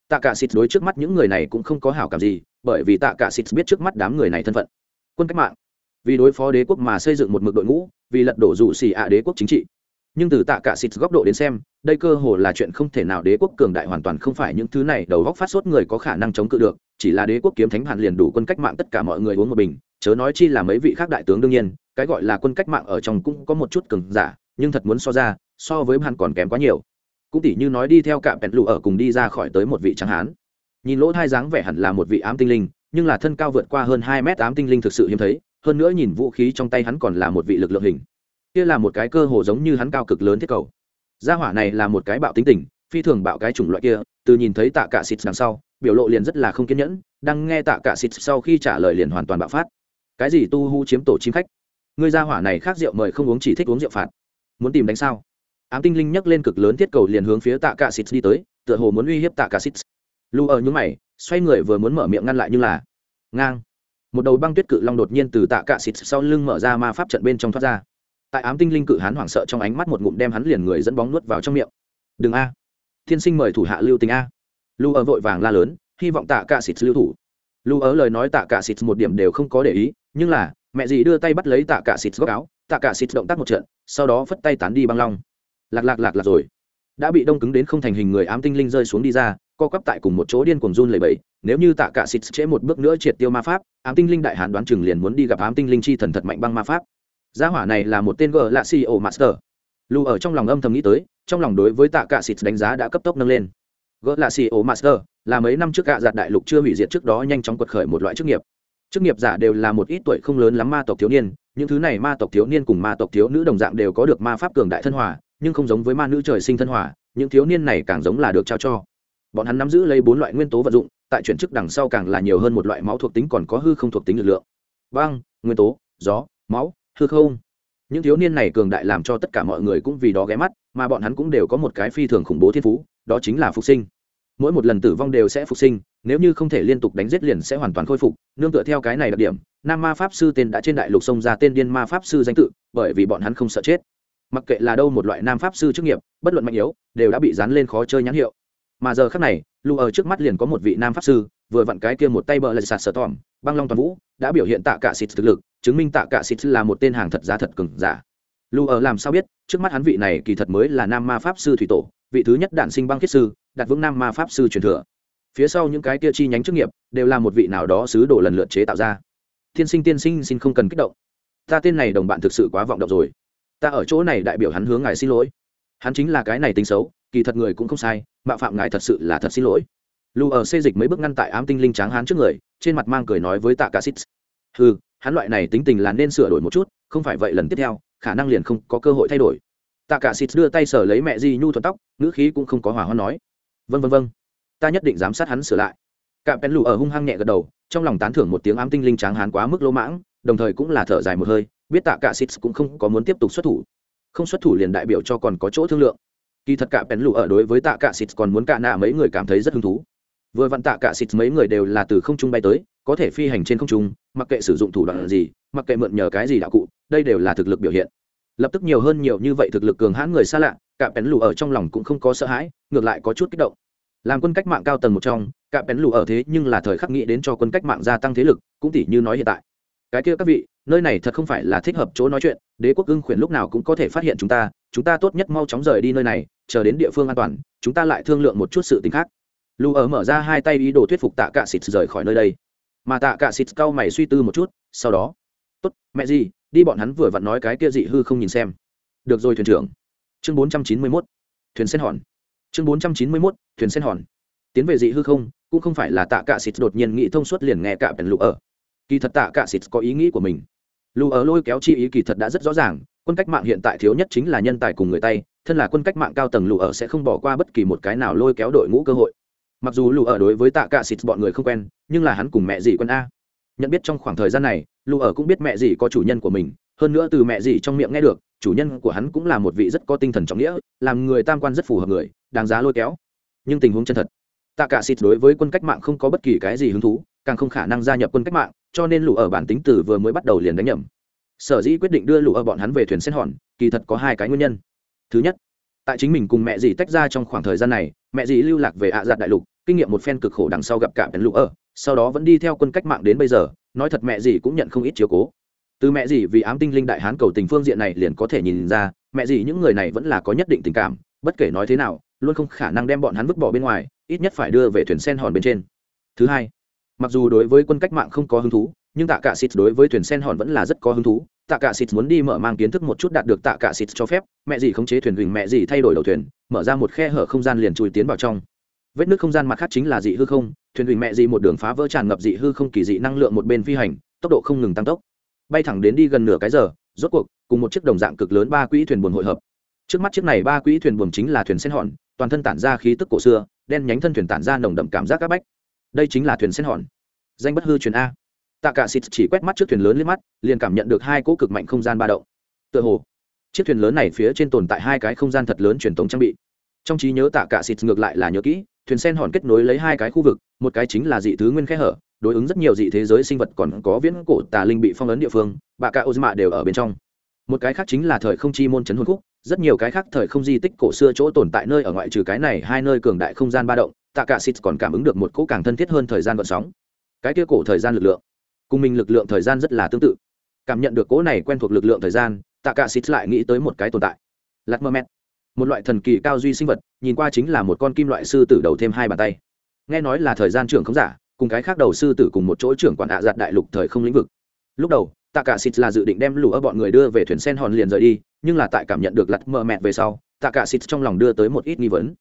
Tạ cả xịt đối trước mắt những người này cũng không có hảo cảm gì, bởi vì tạ cả xịt biết trước mắt đám người này thân phận. Quân cách mạng. Vì đối phó đế quốc mà xây dựng một mực đội ngũ, vì lật đổ rủ xì ạ đế quốc chính trị. Nhưng từ tạ cả xịt góc độ đến xem, đây cơ hồ là chuyện không thể nào đế quốc cường đại hoàn toàn không phải những thứ này đầu góc phát sốt người có khả năng chống cự được chỉ là đế quốc kiếm thánh hàn liền đủ quân cách mạng tất cả mọi người uống một bình, chớ nói chi là mấy vị khác đại tướng đương nhiên, cái gọi là quân cách mạng ở trong cũng có một chút cường giả, nhưng thật muốn so ra, so với hàn còn kém quá nhiều. Cũng tỉ như nói đi theo cạm bẹn lụ ở cùng đi ra khỏi tới một vị tráng hán. Nhìn lỗ hai dáng vẻ hẳn là một vị ám tinh linh, nhưng là thân cao vượt qua hơn hai mét ám tinh linh thực sự hiếm thấy, hơn nữa nhìn vũ khí trong tay hắn còn là một vị lực lượng hình. Kia là một cái cơ hồ giống như hắn cao cực lớn thiết cầu. Gia hỏa này là một cái bạo tính tình, phi thường bạo cái chủng loại kia từ nhìn thấy tạ cả xịt đằng sau, biểu lộ liền rất là không kiên nhẫn, đang nghe tạ cả xịt sau khi trả lời liền hoàn toàn bạo phát. Cái gì tu hu chiếm tổ chim khách? Ngươi gia hỏa này khác rượu mời không uống chỉ thích uống rượu phạt. Muốn tìm đánh sao? Ám tinh linh nhấc lên cực lớn thiết cầu liền hướng phía tạ cả xịt đi tới, tựa hồ muốn uy hiếp tạ cả xịt. Lu ở những mày, xoay người vừa muốn mở miệng ngăn lại nhưng là ngang. Một đầu băng tuyết cự long đột nhiên từ tạ cả xịt sau lưng mở ra ma pháp trận bên trong thoát ra. Tại ám tinh linh cự hán hoảng sợ trong ánh mắt một ngụm đem hắn liền người dẫn bóng nuốt vào trong miệng. Đừng a thiên sinh mời thủ hạ lưu tình a. Lu ở vội vàng la lớn, hy vọng tạ cả xịt lưu thủ. Lu ở lời nói tạ cả xịt một điểm đều không có để ý, nhưng là, mẹ dì đưa tay bắt lấy tạ cả xịt góc áo, tạ cả xịt động tác một trận, sau đó phất tay tán đi băng long. Lạc lạc lạc lạc rồi. Đã bị đông cứng đến không thành hình người ám tinh linh rơi xuống đi ra, co quắp tại cùng một chỗ điên cuồng run lẩy bẩy. nếu như tạ cả xịt trễ một bước nữa triệt tiêu ma pháp, ám tinh linh đại hán đoán chừng liền muốn đi gặp ám tinh linh chi thần thật mạnh băng ma pháp. Gia hỏa này là một tên gờ lạ xì ổ master lù ở trong lòng âm thầm nghĩ tới, trong lòng đối với tạ cả xịt đánh giá đã cấp tốc nâng lên. Gỡ là xì ổ master, là mấy năm trước gạ giặt đại lục chưa hủy diệt trước đó nhanh chóng quật khởi một loại chức nghiệp. Chức nghiệp giả đều là một ít tuổi không lớn lắm ma tộc thiếu niên, những thứ này ma tộc thiếu niên cùng ma tộc thiếu nữ đồng dạng đều có được ma pháp cường đại thân hòa, nhưng không giống với ma nữ trời sinh thân hòa, những thiếu niên này càng giống là được trao cho. Bọn hắn nắm giữ lấy bốn loại nguyên tố vận dụng, tại chuyển chức đằng sau càng là nhiều hơn một loại máu thuộc tính còn có hư không thuộc tính lực lượng. Băng, nguyên tố, gió, máu, hư không những thiếu niên này cường đại làm cho tất cả mọi người cũng vì đó ghé mắt, mà bọn hắn cũng đều có một cái phi thường khủng bố thiên phú, đó chính là phục sinh. Mỗi một lần tử vong đều sẽ phục sinh, nếu như không thể liên tục đánh giết liền sẽ hoàn toàn khôi phục. Nương tựa theo cái này đặc điểm, nam ma pháp sư tên đã trên đại lục sông ra tên điên ma pháp sư danh tự, bởi vì bọn hắn không sợ chết. Mặc kệ là đâu một loại nam pháp sư chức nghiệp, bất luận mạnh yếu, đều đã bị dán lên khó chơi nhãn hiệu. Mà giờ khác này lù ở trước mắt liền có một vị nam pháp sư vừa vặn cái kia một tay bờ lại sạt sở tòm, băng long toàn vũ, đã biểu hiện tạ cả xịt thực lực, chứng minh tạ cả xịt là một tên hàng thật giá thật cứng giả. Lưu ở làm sao biết, trước mắt hắn vị này kỳ thật mới là nam ma pháp sư thủy tổ, vị thứ nhất đạn sinh băng kết sư, đặt vững nam ma pháp sư truyền thừa. Phía sau những cái kia chi nhánh chức nghiệp, đều là một vị nào đó sứ đồ lần lượt chế tạo ra. Tiên sinh tiên sinh, xin không cần kích động. Ta tên này đồng bạn thực sự quá vọng động rồi. Ta ở chỗ này đại biểu hắn hướng ngài xin lỗi. Hắn chính là cái này tính xấu, kỳ thật người cũng không sai, mạo phạm ngài thật sự là thật xin lỗi lù ở xê dịch mấy bước ngăn tại ám tinh linh tráng hán trước người, trên mặt mang cười nói với tạ cả xít. Ừ hắn loại này tính tình là nên sửa đổi một chút, không phải vậy lần tiếp theo, khả năng liền không có cơ hội thay đổi. Tạ cả xít đưa tay sờ lấy mẹ di nhu thuận tóc, ngữ khí cũng không có hòa hoan nói. Vân vân vân ta nhất định giám sát hắn sửa lại. Cạm Pen lù ở hung hăng nhẹ gật đầu, trong lòng tán thưởng một tiếng ám tinh linh tráng hán quá mức lỗ mãng, đồng thời cũng là thở dài một hơi, biết tạ cả xít cũng không có muốn tiếp tục xuất thủ. Không xuất thủ liền đại biểu cho còn có chỗ thương lượng. Kỳ thật cả Pen lù ở đối với tạ cả xít còn muốn cả nạ mấy người cảm thấy rất hứng thú vừa vặn tạ cả xịt mấy người đều là từ không trung bay tới, có thể phi hành trên không trung, mặc kệ sử dụng thủ đoạn gì, mặc kệ mượn nhờ cái gì đạo cụ, đây đều là thực lực biểu hiện. Lập tức nhiều hơn nhiều như vậy thực lực cường hãn người xa lạ, cả pén lù ở trong lòng cũng không có sợ hãi, ngược lại có chút kích động. Làm quân cách mạng cao tầng một trong, cả pén lù ở thế nhưng là thời khắc nghĩ đến cho quân cách mạng gia tăng thế lực, cũng tỉ như nói hiện tại. Cái kia các vị, nơi này thật không phải là thích hợp chỗ nói chuyện, đế quốc ưng khuyển lúc nào cũng có thể phát hiện chúng ta chúng ta tốt nhất mau chóng rời đi nơi này, chờ đến địa phương an toàn, chúng ta lại thương lượng một chút sự t ì n h khác lù ở mở ra hai tay ý đồ thuyết phục tạ cạ xịt rời khỏi nơi đây. Mà tạ cạ xịt cau mày suy tư một chút, sau đó, tốt, mẹ gì, đi bọn hắn vừa vặn nói cái kia dị hư không nhìn xem. Được rồi, thuyền trưởng. Chương bốn trăm chín mươi mốt, thuyền sen hòn. Chương bốn trăm chín mươi mốt, thuyền sen hòn. Tiến về dị hư không, cũng không phải là tạ cạ xịt đột nhiên nghĩ thông suốt liền nghe cả bèn lụ ở. Kỳ thật tạ cạ xịt có ý nghĩ của mình. Lù ở lôi kéo chi ý kỳ thật đã rất rõ ràng, quân cách mạng hiện tại thiếu nhất chính là nhân tài cùng người tay, thân là quân cách mạng cao tầng lù ở sẽ không bỏ qua bất kỳ một cái nào lôi kéo đội ngũ cơ hội mặc dù lù ở đối với tạ cả xịt bọn người không quen, nhưng là hắn cùng mẹ dì quân a. Nhận biết trong khoảng thời gian này lù ở cũng biết mẹ dì có chủ nhân của mình, hơn nữa từ mẹ dì trong miệng nghe được, chủ nhân của hắn cũng là một vị rất có tinh thần trọng nghĩa, làm người tam quan rất phù hợp người, đáng giá lôi kéo. Nhưng tình huống chân thật, tạ cả xịt đối với quân cách mạng không có bất kỳ cái gì hứng thú, càng không khả năng gia nhập quân cách mạng, cho nên lù ở bản tính từ vừa mới bắt đầu liền đánh nhầm. Sở dĩ quyết định đưa lù ở bọn hắn về thuyền sen hòn, kỳ thật có hai cái nguyên nhân. Thứ nhất, tại chính mình cùng mẹ dì tách ra trong khoảng thời gian này, mẹ dì lưu lạc về ạ giặt đại lục kinh nghiệm một phen cực khổ đằng sau gặp cả bèn lũ ở, sau đó vẫn đi theo quân cách mạng đến bây giờ, nói thật mẹ gì cũng nhận không ít chiếu cố. Từ mẹ gì vì ám tinh linh đại hán cầu tình phương diện này liền có thể nhìn ra, mẹ gì những người này vẫn là có nhất định tình cảm, bất kể nói thế nào, luôn không khả năng đem bọn hắn vứt bỏ bên ngoài, ít nhất phải đưa về thuyền sen hòn bên trên. Thứ hai, mặc dù đối với quân cách mạng không có hứng thú, nhưng tạ cả xịt đối với thuyền sen hòn vẫn là rất có hứng thú. Tạ cả xịt muốn đi mở mang kiến thức một chút đạt được tạ cả xịt cho phép, mẹ gì khống chế thuyền huỳnh mẹ gì thay đổi đầu thuyền, mở ra một khe hở không gian liền chui tiến vào trong vết nước không gian mặt khác chính là dị hư không, thuyền huỳnh mẹ dị một đường phá vỡ tràn ngập dị hư không kỳ dị năng lượng một bên phi hành, tốc độ không ngừng tăng tốc. Bay thẳng đến đi gần nửa cái giờ, rốt cuộc, cùng một chiếc đồng dạng cực lớn ba quỹ thuyền buồn hội hợp. Trước mắt chiếc này ba quỹ thuyền buồn chính là thuyền sen hòn, toàn thân tản ra khí tức cổ xưa, đen nhánh thân thuyền tản ra nồng đậm cảm giác các bách. Đây chính là thuyền sen hòn. Danh bất hư truyền a. Tạ cả xịt chỉ quét mắt trước thuyền lớn lên mắt, liền cảm nhận được hai cỗ cực mạnh không gian ba động. Tựa hồ, chiếc thuyền lớn này phía trên tồn tại hai cái không gian thật lớn truyền thống trang bị. Trong trí nhớ tạ cả xịt ngược lại là nhớ kỹ thuyền sen hòn kết nối lấy hai cái khu vực, một cái chính là dị thứ nguyên khe hở, đối ứng rất nhiều dị thế giới sinh vật còn có viễn cổ tà linh bị phong ấn địa phương, bà cả ozma đều ở bên trong. Một cái khác chính là thời không chi môn chấn hồn khúc, rất nhiều cái khác thời không di tích cổ xưa chỗ tồn tại nơi ở ngoại trừ cái này hai nơi cường đại không gian ba động, tạ cả xịt còn cảm ứng được một cỗ càng thân thiết hơn thời gian vận sóng. Cái kia cổ thời gian lực lượng, cùng mình lực lượng thời gian rất là tương tự. Cảm nhận được cỗ này quen thuộc lực lượng thời gian, tạ cả xịt lại nghĩ tới một cái tồn tại. Lạc mơ mẹt, một loại thần kỳ cao duy sinh vật nhìn qua chính là một con kim loại sư tử đầu thêm hai bàn tay. Nghe nói là thời gian trưởng không giả, cùng cái khác đầu sư tử cùng một chỗ trưởng quản hạ giặt đại lục thời không lĩnh vực. Lúc đầu tạ cả xịt là dự định đem lũ ở bọn người đưa về thuyền sen hòn liền rời đi, nhưng là tại cảm nhận được lặt mờ mẹ về sau tạ cả xịt trong lòng đưa tới một ít nghi vấn.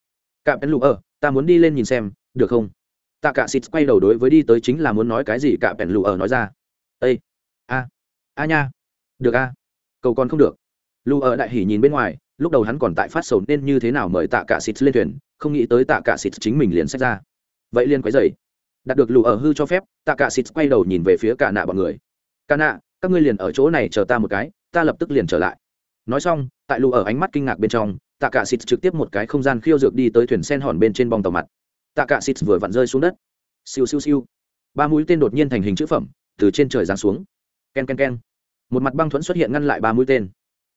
Cạm đến lũ ở, ta muốn đi lên nhìn xem, được không? Tạ cả xịt quay đầu đối với đi tới chính là muốn nói cái gì cạm bèn lũ ở nói ra. Ây a a nha, được a, cầu còn không được. Lũ ở đại hỉ nhìn bên ngoài lúc đầu hắn còn tại phát sầu nên như thế nào mời tạ cả xịt lên thuyền, không nghĩ tới tạ cả xịt chính mình liền sách ra. Vậy liền quấy dày đạt được lù ở hư cho phép, tạ cả xịt quay đầu nhìn về phía cả nạ bọn người. Cả nạ, các ngươi liền ở chỗ này chờ ta một cái, ta lập tức liền trở lại. Nói xong, tại lù ở ánh mắt kinh ngạc bên trong, tạ cả xịt trực tiếp một cái không gian khiêu dược đi tới thuyền sen hòn bên trên bong tàu mặt. Tạ cả xịt vừa vặn rơi xuống đất. Siêu siêu siêu. Ba mũi tên đột nhiên thành hình chữ phẩm, từ trên trời giáng xuống. Ken ken ken. Một mặt băng thuẫn xuất hiện ngăn lại ba mũi tên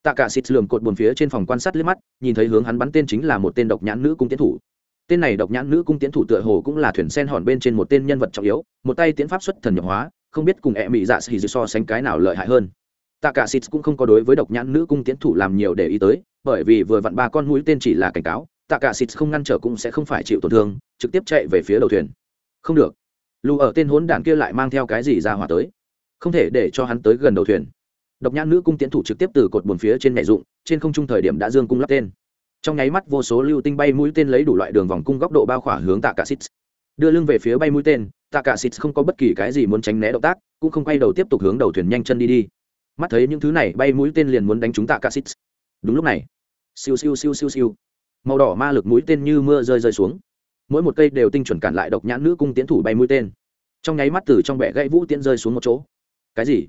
tạ cả xịt lường cột buồn phía trên phòng quan sát liếc mắt, nhìn thấy hướng hắn bắn tên chính là một tên độc nhãn nữ cung tiến thủ. Tên này độc nhãn nữ cung tiến thủ tựa hồ cũng là thuyền sen hòn bên trên một tên nhân vật trọng yếu, một tay tiến pháp xuất thần nhập hóa, không biết cùng ẹ mỹ dạ xì so sánh cái nào lợi hại hơn. Tạ cả xịt cũng không có đối với độc nhãn nữ cung tiến thủ làm nhiều để ý tới, bởi vì vừa vặn ba con mũi tên chỉ là cảnh cáo, tạ cả xịt không ngăn trở cũng sẽ không phải chịu tổn thương, trực tiếp chạy về phía đầu thuyền. Không được. Lù ở tên hốn đản kia lại mang theo cái gì ra hỏa tới? Không thể để cho hắn tới gần đầu thuyền độc nhãn nữ cung tiến thủ trực tiếp từ cột buồn phía trên nhảy dụng, trên không trung thời điểm đã dương cung lắp tên. Trong nháy mắt, vô số lưu tinh bay mũi tên lấy đủ loại đường vòng cung góc độ bao khỏa hướng tạ cả xít đưa lưng về phía bay mũi tên, tạ cả xít không có bất kỳ cái gì muốn tránh né động tác, cũng không quay đầu tiếp tục hướng đầu thuyền nhanh chân đi đi. Mắt thấy những thứ này, bay mũi tên liền muốn đánh chúng tạ cả xít đúng lúc này, siêu siêu siêu siêu siêu, màu đỏ ma lực mũi tên như mưa rơi rơi xuống. Mỗi một cây đều tinh chuẩn cản lại độc nhãn nữ cung tiến thủ bay mũi tên. Trong nháy mắt từ trong bệ gãy vũ tiễn rơi xuống một chỗ. Cái gì?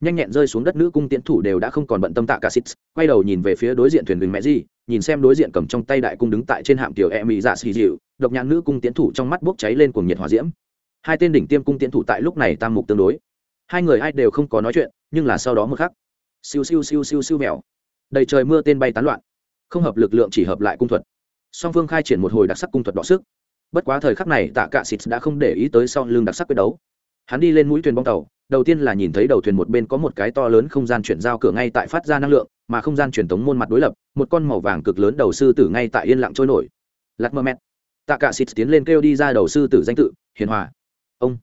Nhanh nhẹn rơi xuống đất nữ cung tiến thủ đều đã không còn bận tâm tạ cả xít quay đầu nhìn về phía đối diện thuyền gừng mẹ gì nhìn xem đối diện cầm trong tay đại cung đứng tại trên hạm tiểu e mỹ dạ xì dịu độc nhãn nữ cung tiến thủ trong mắt bốc cháy lên cuồng nhiệt hòa diễm. Hai tên đỉnh tiêm cung tiến thủ tại lúc này tam mục tương đối. Hai người ai đều không có nói chuyện, nhưng là sau đó một khắc, siêu siêu siêu siêu siêu mèo. Đầy trời mưa tên bay tán loạn, không hợp lực lượng chỉ hợp lại cung thuật. Song phương khai triển một hồi đặc sắc cung thuật đọ sức. Bất quá thời khắc này tạ cạ xịt đã không để ý tới sau lưng đặc sắc quyết đấu hắn đi lên mũi thuyền bong tàu, đầu tiên là nhìn thấy đầu thuyền một bên có một cái to lớn không gian chuyển giao cửa ngay tại phát ra năng lượng, mà không gian truyền tống môn mặt đối lập, một con màu vàng cực lớn đầu sư tử ngay tại yên lặng trôi nổi. Lạt mơ mẹt. Tạ Cả xịt tiến lên kêu đi ra đầu sư tử danh tự, hiền hòa. Ông.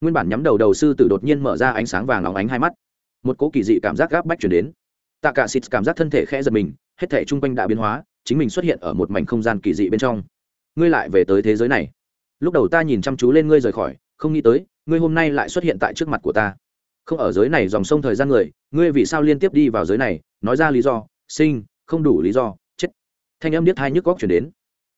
Nguyên bản nhắm đầu đầu sư tử đột nhiên mở ra ánh sáng vàng óng ánh hai mắt. Một cỗ kỳ dị cảm giác gáp bách chuyển đến. Tạ cả xịt cảm giác thân thể khẽ giật mình, hết thể chung quanh đã biến hóa, chính mình xuất hiện ở một mảnh không gian kỳ dị bên trong. Ngươi lại về tới thế giới này. Lúc đầu ta nhìn chăm chú lên ngươi rời khỏi không nghĩ tới, ngươi hôm nay lại xuất hiện tại trước mặt của ta. Không ở giới này dòng sông thời gian người, ngươi vì sao liên tiếp đi vào giới này? Nói ra lý do, sinh, không đủ lý do, chết. Thanh âm điếc hai nhức góc chuyển đến.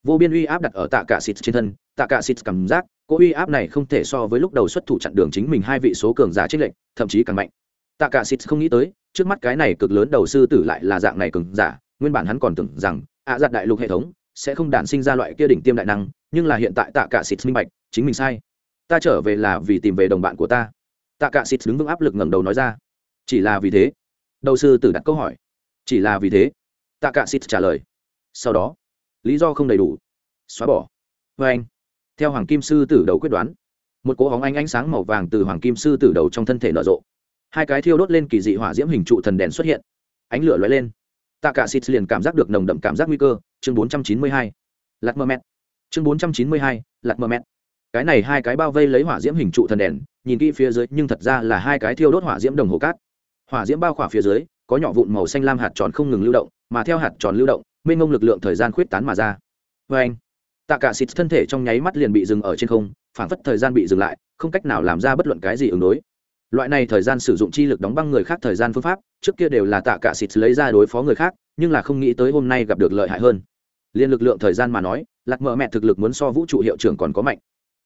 Vô biên uy áp đặt ở tạ cả xịt trên thân, tạ cả xịt cảm giác, cỗ uy áp này không thể so với lúc đầu xuất thủ chặn đường chính mình hai vị số cường giả trích lệnh thậm chí càng mạnh. Tạ cả xịt không nghĩ tới, trước mắt cái này cực lớn đầu sư tử lại là dạng này cường giả, nguyên bản hắn còn tưởng rằng, ạ giặt đại lục hệ thống sẽ không đản sinh ra loại kia đỉnh tiêm đại năng, nhưng là hiện tại tạ cả xịt minh bạch, chính mình sai ta trở về là vì tìm về đồng bạn của ta. Tạ cả xịt đứng vững áp lực ngẩng đầu nói ra. Chỉ là vì thế? Đầu sư tử đặt câu hỏi. Chỉ là vì thế? Tạ cả xịt trả lời. Sau đó lý do không đầy đủ. Xóa bỏ. Vê anh theo hoàng kim sư tử đầu quyết đoán một cỗ hóng ánh ánh sáng màu vàng từ hoàng kim sư tử đầu trong thân thể nở rộ. Hai cái thiêu đốt lên kỳ dị hỏa diễm hình trụ thần đèn xuất hiện. Ánh lửa lóe lên. Tạ cả xịt liền cảm giác được nồng đậm cảm giác nguy cơ. Chương 492. lạt mơ mẹt. Chương 492, lạt mơ mẹt cái này hai cái bao vây lấy hỏa diễm hình trụ thần đèn, nhìn kỹ phía dưới, nhưng thật ra là hai cái thiêu đốt hỏa diễm đồng hồ cát. Hỏa diễm bao khỏa phía dưới, có nhỏ vụn màu xanh lam hạt tròn không ngừng lưu động, mà theo hạt tròn lưu động, mênh ngông lực lượng thời gian khuyết tán mà ra. Vê anh, tạ cả xịt thân thể trong nháy mắt liền bị dừng ở trên không phản phất thời gian bị dừng lại, không cách nào làm ra bất luận cái gì ứng đối. Loại này thời gian sử dụng chi lực đóng băng người khác thời gian phương pháp, trước kia đều là tạ cả xịt lấy ra đối phó người khác, nhưng là không nghĩ tới hôm nay gặp được lợi hại hơn. Liên lực lượng thời gian mà nói, lạc mở mẹ thực lực muốn so vũ trụ hiệu trưởng còn có mạnh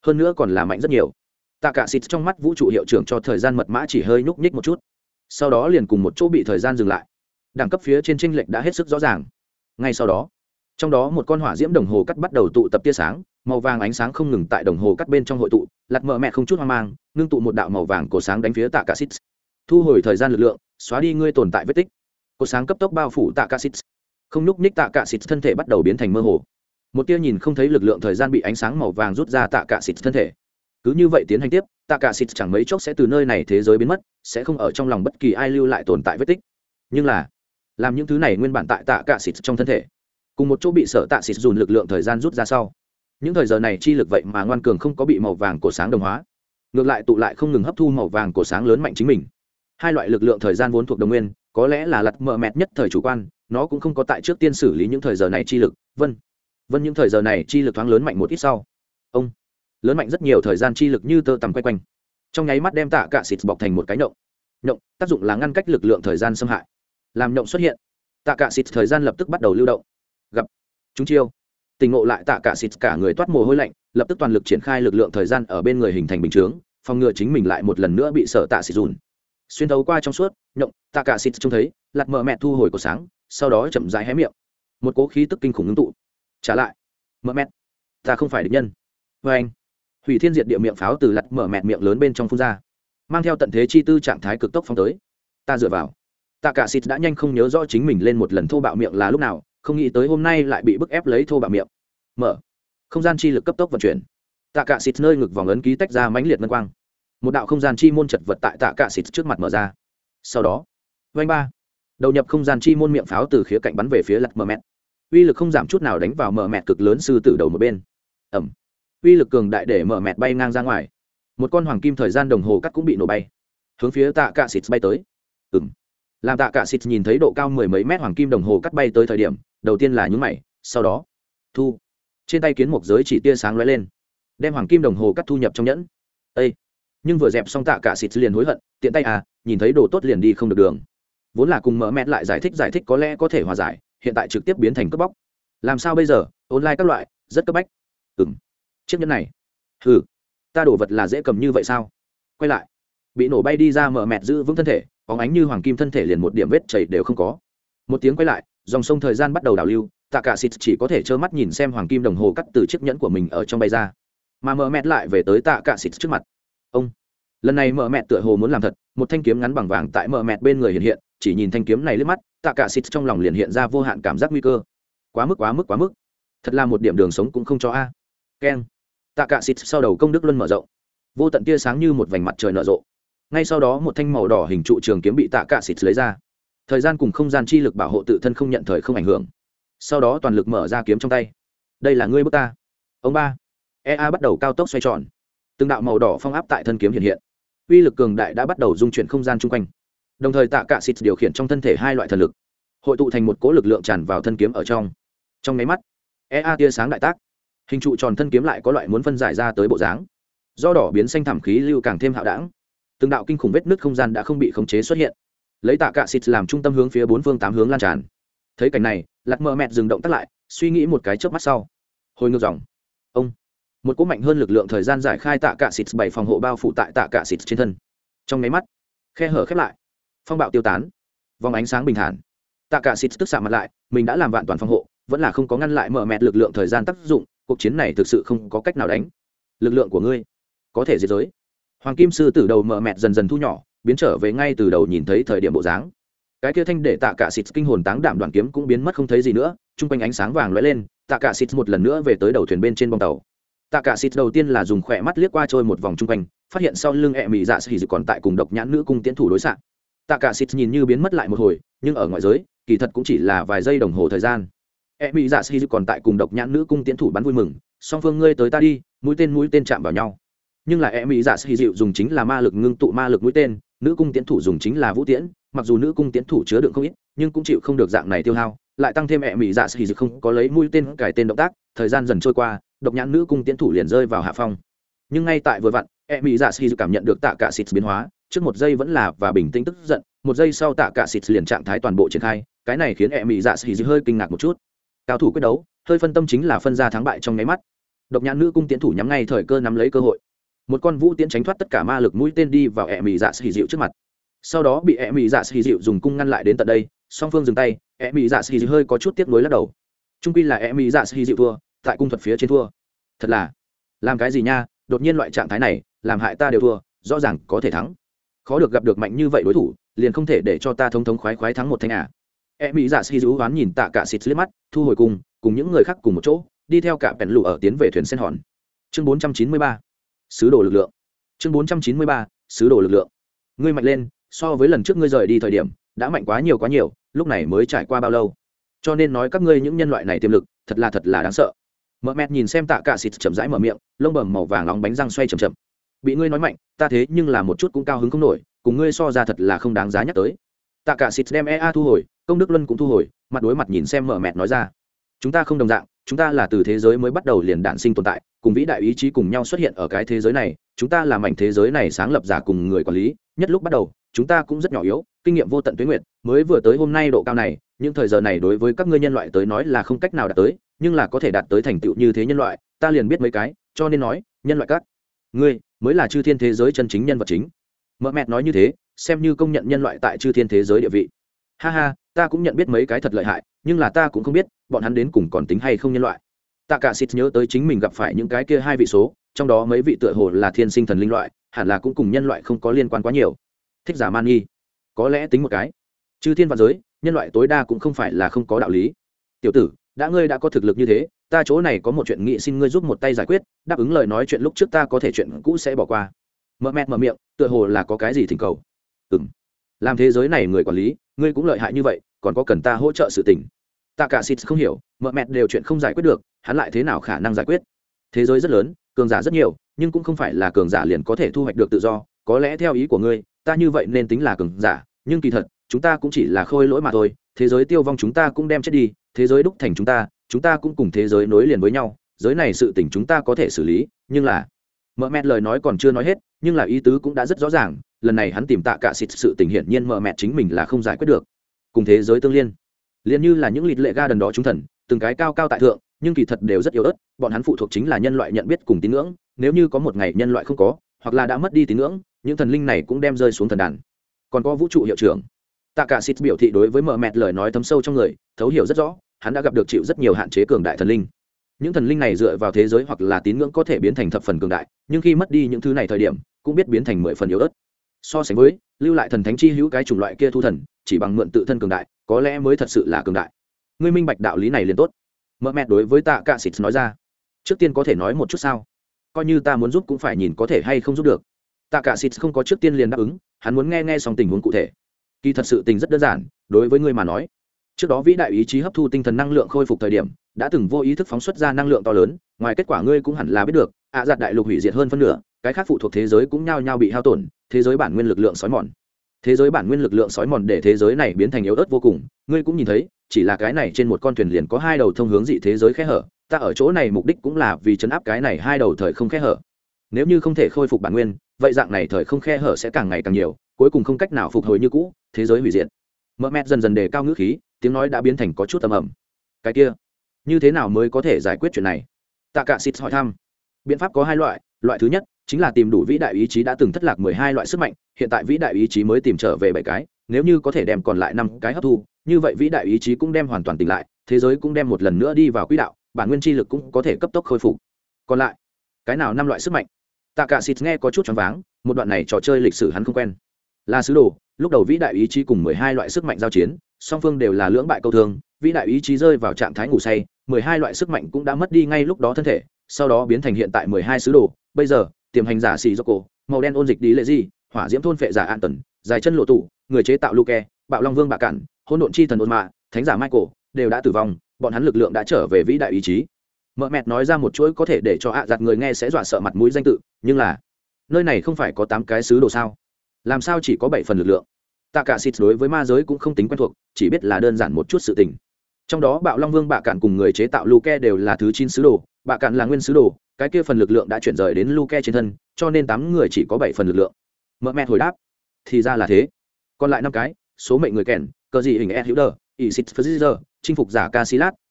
hơn nữa còn là mạnh rất nhiều. Tạ cả xịt trong mắt vũ trụ hiệu trưởng cho thời gian mật mã chỉ hơi nhúc nhích một chút. Sau đó liền cùng một chỗ bị thời gian dừng lại. Đẳng cấp phía trên tranh lệch đã hết sức rõ ràng. Ngay sau đó, trong đó một con hỏa diễm đồng hồ cắt bắt đầu tụ tập tia sáng, màu vàng ánh sáng không ngừng tại đồng hồ cắt bên trong hội tụ lặt mờ mẹ không chút hoang mang, ngưng tụ một đạo màu vàng cổ sáng đánh phía tạ cả xít thu hồi thời gian lực lượng, xóa đi ngươi tồn tại vết tích. Cổ sáng cấp tốc bao phủ tạ cả xít không nhúc ních tạ cả xít thân thể bắt đầu biến thành mơ hồ một tia nhìn không thấy lực lượng thời gian bị ánh sáng màu vàng rút ra tạ cả xịt thân thể. Cứ như vậy tiến hành tiếp, tạ cả xịt chẳng mấy chốc sẽ từ nơi này thế giới biến mất, sẽ không ở trong lòng bất kỳ ai lưu lại tồn tại vết tích. Nhưng là, làm những thứ này nguyên bản tại tạ cả xịt trong thân thể. Cùng một chỗ bị sở tạ xịt dùn lực lượng thời gian rút ra sau. Những thời giờ này chi lực vậy mà ngoan cường không có bị màu vàng của sáng đồng hóa. Ngược lại tụ lại không ngừng hấp thu màu vàng của sáng lớn mạnh chính mình. Hai loại lực lượng thời gian vốn thuộc đồng nguyên, có lẽ là lặt mờ mẹt nhất thời chủ quan, nó cũng không có tại trước tiên xử lý những thời giờ này chi lực, vân vân những thời giờ này chi lực thoáng lớn mạnh một ít sau. Ông, lớn mạnh rất nhiều thời gian chi lực như tơ tằm quay quanh. Trong nháy mắt đem tạ cạ xịt bọc thành một cái nhộng nhộng tác dụng là ngăn cách lực lượng thời gian xâm hại. Làm nhộng xuất hiện, tạ cạ xịt thời gian lập tức bắt đầu lưu động. Gặp, chúng chiêu. Tình ngộ lại tạ cạ xịt cả người toát mồ hôi lạnh, lập tức toàn lực triển khai lực lượng thời gian ở bên người hình thành bình chướng, phòng ngừa chính mình lại một lần nữa bị sợ tạ xịt dùn. Xuyên thấu qua trong suốt nhộng tạ cạ xịt trông thấy lặt mờ mẹ thu hồi cổ sáng, sau đó chậm rãi hé miệng. Một cố khí tức kinh khủng ngưng tụ trả lại. Mở mẹt. Ta không phải địch nhân. Vê anh. Hủy thiên diệt địa miệng pháo từ lặt mở mẹt miệng lớn bên trong phun ra. Mang theo tận thế chi tư trạng thái cực tốc phong tới. Ta dựa vào. Tạ cả xịt đã nhanh không nhớ rõ chính mình lên một lần thô bạo miệng là lúc nào, không nghĩ tới hôm nay lại bị bức ép lấy thô bạo miệng. Mở. Không gian chi lực cấp tốc vận chuyển. Tạ cả xịt nơi ngực vòng ấn ký tách ra mãnh liệt ngân quang. Một đạo không gian chi môn chật vật tại tạ cả xịt trước mặt mở ra. Sau đó vanh ba. Đầu nhập không gian chi môn miệng pháo từ khía cạnh bắn về phía lặt mờ mẹt uy lực không giảm chút nào đánh vào mờ mẹt cực lớn sư tử đầu một bên. Ẩm. Uy lực cường đại để mờ mẹt bay ngang ra ngoài. Một con hoàng kim thời gian đồng hồ cắt cũng bị nổ bay. Hướng phía tạ cạ xịt bay tới. Ừ m làm tạ cạ xịt nhìn thấy độ cao mười mấy mét hoàng kim đồng hồ cắt bay tới thời điểm, đầu tiên là nhúng mày, sau đó, thu. Trên tay kiến mục giới chỉ tia sáng lóe lên, đem hoàng kim đồng hồ cắt thu nhập trong nhẫn. Â nhưng vừa dẹp xong tạ cạ xịt liền hối hận, tiện tay à nhìn thấy đồ tốt liền đi không được đường. Vốn là cùng mở mẹt lại giải thích giải thích có lẽ có thể hòa giải hiện tại trực tiếp biến thành cướp bóc. Làm sao bây giờ? Online các loại, rất cấp bách. Ừng chiếc nhẫn này. Ừ ta đổ vật là dễ cầm như vậy sao? Quay lại. Bị nổ bay đi ra mở mẹt giữ vững thân thể, bóng ánh như hoàng kim thân thể liền một điểm vết chảy đều không có. Một tiếng quay lại, dòng sông thời gian bắt đầu đảo lưu, tạ cả xịt chỉ có thể trơ mắt nhìn xem hoàng kim đồng hồ cắt từ chiếc nhẫn của mình ở trong bay ra. Mà mở mẹt lại về tới tạ cả xịt trước mặt. Ông. Lần này mở mẹt tựa hồ muốn làm thật, một thanh kiếm ngắn bằng vàng tại mở mẹt bên người hiện hiện, chỉ nhìn thanh kiếm này lướt mắt tạ cả xịt trong lòng liền hiện ra vô hạn cảm giác nguy cơ. Quá mức quá mức quá mức. Thật là một điểm đường sống cũng không cho a. Keng. Tạ cả xịt sau đầu công đức luân mở rộng. Vô tận tia sáng như một vành mặt trời nở rộ. Ngay sau đó một thanh màu đỏ hình trụ trường kiếm bị tạ cả xịt lấy ra. Thời gian cùng không gian chi lực bảo hộ tự thân không nhận thời không ảnh hưởng. Sau đó toàn lực mở ra kiếm trong tay. Đây là ngươi bước ta. Ông ba. Ea bắt đầu cao tốc xoay tròn. Từng đạo màu đỏ phong áp tại thân kiếm hiện hiện. Uy lực cường đại đã bắt đầu dung chuyển không gian chung quanh đồng thời tạ cạ xịt điều khiển trong thân thể hai loại thần lực, hội tụ thành một cố lực lượng tràn vào thân kiếm ở trong. Trong máy mắt ea tia sáng đại tác, hình trụ tròn thân kiếm lại có loại muốn phân giải ra tới bộ dáng. Do đỏ biến xanh thảm khí lưu càng thêm hạo đảng từng đạo kinh khủng vết nứt không gian đã không bị khống chế xuất hiện. Lấy tạ cạ xịt làm trung tâm hướng phía bốn phương tám hướng lan tràn. Thấy cảnh này lặt mờ mẹt dừng động tắt lại, suy nghĩ một cái trước mắt sau. Hồi ngược dòng. Ông. Một cỗ mạnh hơn lực lượng thời gian giải khai tạ cạ xịt bảy phòng hộ bao phủ tại tạ cạ xịt trên thân. Trong máy mắt, khe hở khép lại phong bạo tiêu tán. Vòng ánh sáng bình thản. Tạ cả xịt tức xạ mặt lại, mình đã làm vạn toàn phòng hộ, vẫn là không có ngăn lại mở mẹt lực lượng thời gian tác dụng, cuộc chiến này thực sự không có cách nào đánh. Lực lượng của ngươi có thể diệt giới. Hoàng kim sư từ đầu mở mẹt dần dần thu nhỏ, biến trở về ngay từ đầu nhìn thấy thời điểm bộ dáng. Cái kia thanh để tạ cả xịt kinh hồn táng đạm đoàn kiếm cũng biến mất không thấy gì nữa, chung quanh ánh sáng vàng lóe lên, tạ cả xịt một lần nữa về tới đầu thuyền bên trên bong tàu. Tạ cả xịt đầu tiên là dùng khỏe mắt liếc qua trôi một vòng chung quanh, phát hiện sau lưng ẹ mị dạ xì còn tại cùng độc nhãn nữ cung tiến thủ đối xạ tạ cả xịt nhìn như biến mất lại một hồi, nhưng ở ngoại giới, kỳ thật cũng chỉ là vài giây đồng hồ thời gian. E mỹ dạ xì còn tại cùng độc nhãn nữ cung tiến thủ bắn vui mừng, song phương ngươi tới ta đi, mũi tên mũi tên chạm vào nhau. Nhưng là e mỹ dạ xì dịu dùng chính là ma lực ngưng tụ ma lực mũi tên, nữ cung tiến thủ dùng chính là vũ tiễn, mặc dù nữ cung tiến thủ chứa đựng không ít, nhưng cũng chịu không được dạng này tiêu hao, lại tăng thêm e mỹ dạ xì không có lấy mũi tên cải tên động tác, thời gian dần trôi qua, độc nhãn nữ cung tiến thủ liền rơi vào hạ phong. Nhưng ngay tại vừa vặn e mỹ dạ xì cảm nhận được tạ cả xịt biến hóa trước một giây vẫn là và bình tĩnh tức giận, một giây sau tạ cả xịt liền trạng thái toàn bộ triển khai, cái này khiến e mỹ dạ xì hơi kinh ngạc một chút. Cao thủ quyết đấu, hơi phân tâm chính là phân ra thắng bại trong nháy mắt. Độc nhãn nữ cung tiến thủ nhắm ngay thời cơ nắm lấy cơ hội. Một con vũ tiễn tránh thoát tất cả ma lực mũi tên đi vào e mỹ dạ xì dịu trước mặt. Sau đó bị e mỹ dạ xì dịu dùng cung ngăn lại đến tận đây, song phương dừng tay e mỹ dạ xì hơi có chút tiếc nuối lắc đầu. Trung quy là e mỹ dạ xì dịu thua, tại cung thuật phía trên thua. Thật là, làm cái gì nha, đột nhiên loại trạng thái này, làm hại ta đều thua, rõ ràng có thể thắng khó được gặp được mạnh như vậy đối thủ, liền không thể để cho ta thống thống khoái khoái thắng một thanh à. E mỹ dạ si dữ oán nhìn tạ cả xịt liếc mắt, thu hồi cùng cùng những người khác cùng một chỗ, đi theo cả bèn lụ ở tiến về thuyền sen hòn. Chương 493 sứ đồ lực lượng. Chương 493 sứ đồ lực lượng. Ngươi mạnh lên, so với lần trước ngươi rời đi thời điểm, đã mạnh quá nhiều quá nhiều, lúc này mới trải qua bao lâu? Cho nên nói các ngươi những nhân loại này tiềm lực, thật là thật là đáng sợ. Mợ mẹt nhìn xem tạ cả xịt chậm rãi mở miệng, lông bầm màu vàng nóng bánh răng xoay chậm chậm bị ngươi nói mạnh, ta thế nhưng là một chút cũng cao hứng không nổi, cùng ngươi so ra thật là không đáng giá nhắc tới. Tạ cả xịt đem ea thu hồi, công đức luân cũng thu hồi, mặt đối mặt nhìn xem mở mẹt nói ra. Chúng ta không đồng dạng, chúng ta là từ thế giới mới bắt đầu liền đản sinh tồn tại, cùng vĩ đại ý chí cùng nhau xuất hiện ở cái thế giới này, chúng ta là mảnh thế giới này sáng lập giả cùng người quản lý, nhất lúc bắt đầu, chúng ta cũng rất nhỏ yếu, kinh nghiệm vô tận tuyến nguyện mới vừa tới hôm nay độ cao này, những thời giờ này đối với các ngươi nhân loại tới nói là không cách nào đạt tới, nhưng là có thể đạt tới thành tựu như thế nhân loại, ta liền biết mấy cái, cho nên nói, nhân loại các ngươi mới là chư thiên thế giới chân chính nhân vật chính. Mợ mẹt nói như thế, xem như công nhận nhân loại tại chư thiên thế giới địa vị. Ha ha, ta cũng nhận biết mấy cái thật lợi hại, nhưng là ta cũng không biết, bọn hắn đến cùng còn tính hay không nhân loại. Tạ cả xịt nhớ tới chính mình gặp phải những cái kia hai vị số, trong đó mấy vị tựa hồ là thiên sinh thần linh loại, hẳn là cũng cùng nhân loại không có liên quan quá nhiều. Thích giả man nghi có lẽ tính một cái. Chư thiên văn giới, nhân loại tối đa cũng không phải là không có đạo lý. Tiểu tử đã ngươi đã có thực lực như thế, ta chỗ này có một chuyện nghị xin ngươi giúp một tay giải quyết, đáp ứng lời nói chuyện lúc trước ta có thể chuyện cũ sẽ bỏ qua. Mợ mẹt mở miệng, tựa hồ là có cái gì thỉnh cầu. Ừ m làm thế giới này người quản lý, ngươi cũng lợi hại như vậy, còn có cần ta hỗ trợ sự tình? Tạ cả xịt không hiểu mợ mẹt đều chuyện không giải quyết được, hắn lại thế nào khả năng giải quyết? Thế giới rất lớn, cường giả rất nhiều, nhưng cũng không phải là cường giả liền có thể thu hoạch được tự do, có lẽ theo ý của ngươi, ta như vậy nên tính là cường giả, nhưng kỳ thật, chúng ta cũng chỉ là khôi lỗi mà thôi thế giới tiêu vong chúng ta cũng đem chết đi, thế giới đúc thành chúng ta chúng ta cũng cùng thế giới nối liền với nhau, giới này sự tình chúng ta có thể xử lý, nhưng là mợ mẹt lời nói còn chưa nói hết, nhưng là ý tứ cũng đã rất rõ ràng, lần này hắn tìm tạ cả xịt sự tình hiển nhiên mợ mẹt chính mình là không giải quyết được. Cùng thế giới tương liên, liền như là những lịt lệ ga đần đó chúng thần, từng cái cao cao tại thượng, nhưng kỳ thật đều rất yếu ớt, bọn hắn phụ thuộc chính là nhân loại nhận biết cùng tín ngưỡng, nếu như có một ngày nhân loại không có, hoặc là đã mất đi tín ngưỡng, những thần linh này cũng đem rơi xuống thần đàn. Còn có vũ trụ hiệu trưởng tạ cả xịt biểu thị đối với Mở mẹt lời nói thấm sâu trong người, thấu hiểu rất rõ, hắn đã gặp được chịu rất nhiều hạn chế cường đại thần linh. Những thần linh này dựa vào thế giới hoặc là tín ngưỡng có thể biến thành thập phần cường đại, nhưng khi mất đi những thứ này thời điểm, cũng biết biến thành mười phần yếu ớt. So sánh với, lưu lại thần thánh chi hữu cái chủng loại kia thu thần, chỉ bằng mượn tự thân cường đại, có lẽ mới thật sự là cường đại. Ngươi minh bạch đạo lý này liền tốt. Mợ Mẹ đối với tạ cạ xịt nói ra. Trước tiên có thể nói một chút sao? Coi như ta muốn giúp cũng phải nhìn có thể hay không giúp được. Tạ cạ xịt không có trước tiên liền đáp ứng, hắn muốn nghe nghe xong tình huống cụ thể kỳ thật sự tình rất đơn giản đối với ngươi mà nói. Trước đó vĩ đại ý chí hấp thu tinh thần năng lượng khôi phục thời điểm đã từng vô ý thức phóng xuất ra năng lượng to lớn ngoài kết quả ngươi cũng hẳn là biết được ạ à, giặt đại lục hủy diệt hơn phân nửa cái khác phụ thuộc thế giới cũng nhao nhao bị hao tổn thế giới bản nguyên lực lượng sói mòn. Thế giới bản nguyên lực lượng sói mòn để thế giới này biến thành yếu ớt vô cùng ngươi cũng nhìn thấy chỉ là cái này trên một con thuyền liền có hai đầu thông hướng dị thế giới khe hở ta ở chỗ này mục đích cũng là vì chấn áp cái này hai đầu thời không khe hở. Nếu như không thể khôi phục bản nguyên vậy dạng này thời không khe hở sẽ càng ngày càng nhiều cuối cùng không cách nào phục hồi như cũ, thế giới hủy diệt. Mợ mẹt dần dần đề cao ngữ khí, tiếng nói đã biến thành có chút tầm ẩm cái kia, như thế nào mới có thể giải quyết chuyện này? Tạ cạ xịt hỏi thăm. Biện pháp có hai loại loại thứ nhất chính là tìm đủ vĩ đại ý chí đã từng thất lạc mười hai loại sức mạnh, hiện tại vĩ đại ý chí mới tìm trở về bảy cái, nếu như có thể đem còn lại năm cái hấp thu, như vậy vĩ đại ý chí cũng đem hoàn toàn tỉnh lại, thế giới cũng đem một lần nữa đi vào quỹ đạo, bản nguyên chi lực cũng có thể cấp tốc khôi phục. Còn lại, cái nào năm loại sức mạnh? Tạ cả xịt nghe có chút choáng váng, một đoạn này trò chơi lịch sử hắn không quen là sứ đồ, lúc đầu vĩ đại ý chí cùng mười hai loại sức mạnh giao chiến, song phương đều là lưỡng bại câu thương, vĩ đại ý chí rơi vào trạng thái ngủ say, mười hai loại sức mạnh cũng đã mất đi ngay lúc đó thân thể, sau đó biến thành hiện tại mười hai sứ đồ. Bây giờ, tiềm hành giả xì dốc cổ màu đen ôn dịch đi lệ gì hỏa diễm thôn phệ giả an tần dài chân lộ tủ người chế tạo luke, bạo long vương bạ cản hôn độn chi thần ôn mạ, thánh giả michael, đều đã tử vong, bọn hắn lực lượng đã trở về vĩ đại ý chí. Mợ mẹt nói ra một chuỗi có thể để cho ạ giặt người nghe sẽ dọa sợ mặt mũi danh tự, nhưng là, nơi này không phải có tám cái sứ đồ sao? Làm sao chỉ có bảy phần lực lượng? Tạ cả xịt đối với ma giới cũng không tính quen thuộc, chỉ biết là đơn giản một chút sự tình. Trong đó bạo long vương bạ cạn cùng người chế tạo luke đều là thứ chín sứ đồ, bạ cạn là nguyên sứ đồ, cái kia phần lực lượng đã chuyển rời đến luke trên thân, cho nên tám người chỉ có bảy phần lực lượng. Mợ mẹ hồi đáp, thì ra là thế. Còn lại năm cái, số mệnh người kèn, cờ gì hình ed hữu đờ ỷ xịt phơ chinh phục giả ca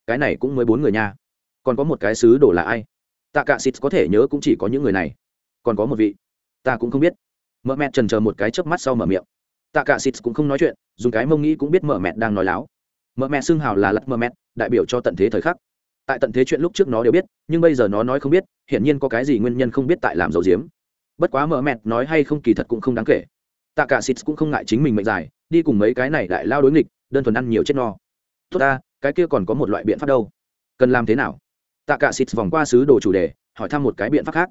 cái này cũng mới bốn người nha. Còn có một cái sứ đồ là ai? Tạ cả xịt có thể nhớ cũng chỉ có những người này. Còn có một vị, ta cũng không biết mợ mẹ trần chờ một cái chớp mắt sau mở miệng. Tạ cả xịt cũng không nói chuyện, dùng cái mông nghĩ cũng biết mợ mẹ đang nói láo. Mợ mẹ xưng hào là lật mợ mẹ đại biểu cho tận thế thời khắc. Tại tận thế chuyện lúc trước nó đều biết, nhưng bây giờ nó nói không biết, hiển nhiên có cái gì nguyên nhân không biết tại làm dầu diếm. Bất quá mợ mẹ nói hay không kỳ thật cũng không đáng kể. Tạ cả xịt cũng không ngại chính mình mệnh dài, đi cùng mấy cái này đại lao đối nghịch, đơn thuần ăn nhiều chết no. Tốt ta, cái kia còn có một loại biện pháp đâu. Cần làm thế nào? Tạ cả xịt vòng qua sứ đồ chủ đề, hỏi thăm một cái biện pháp khác.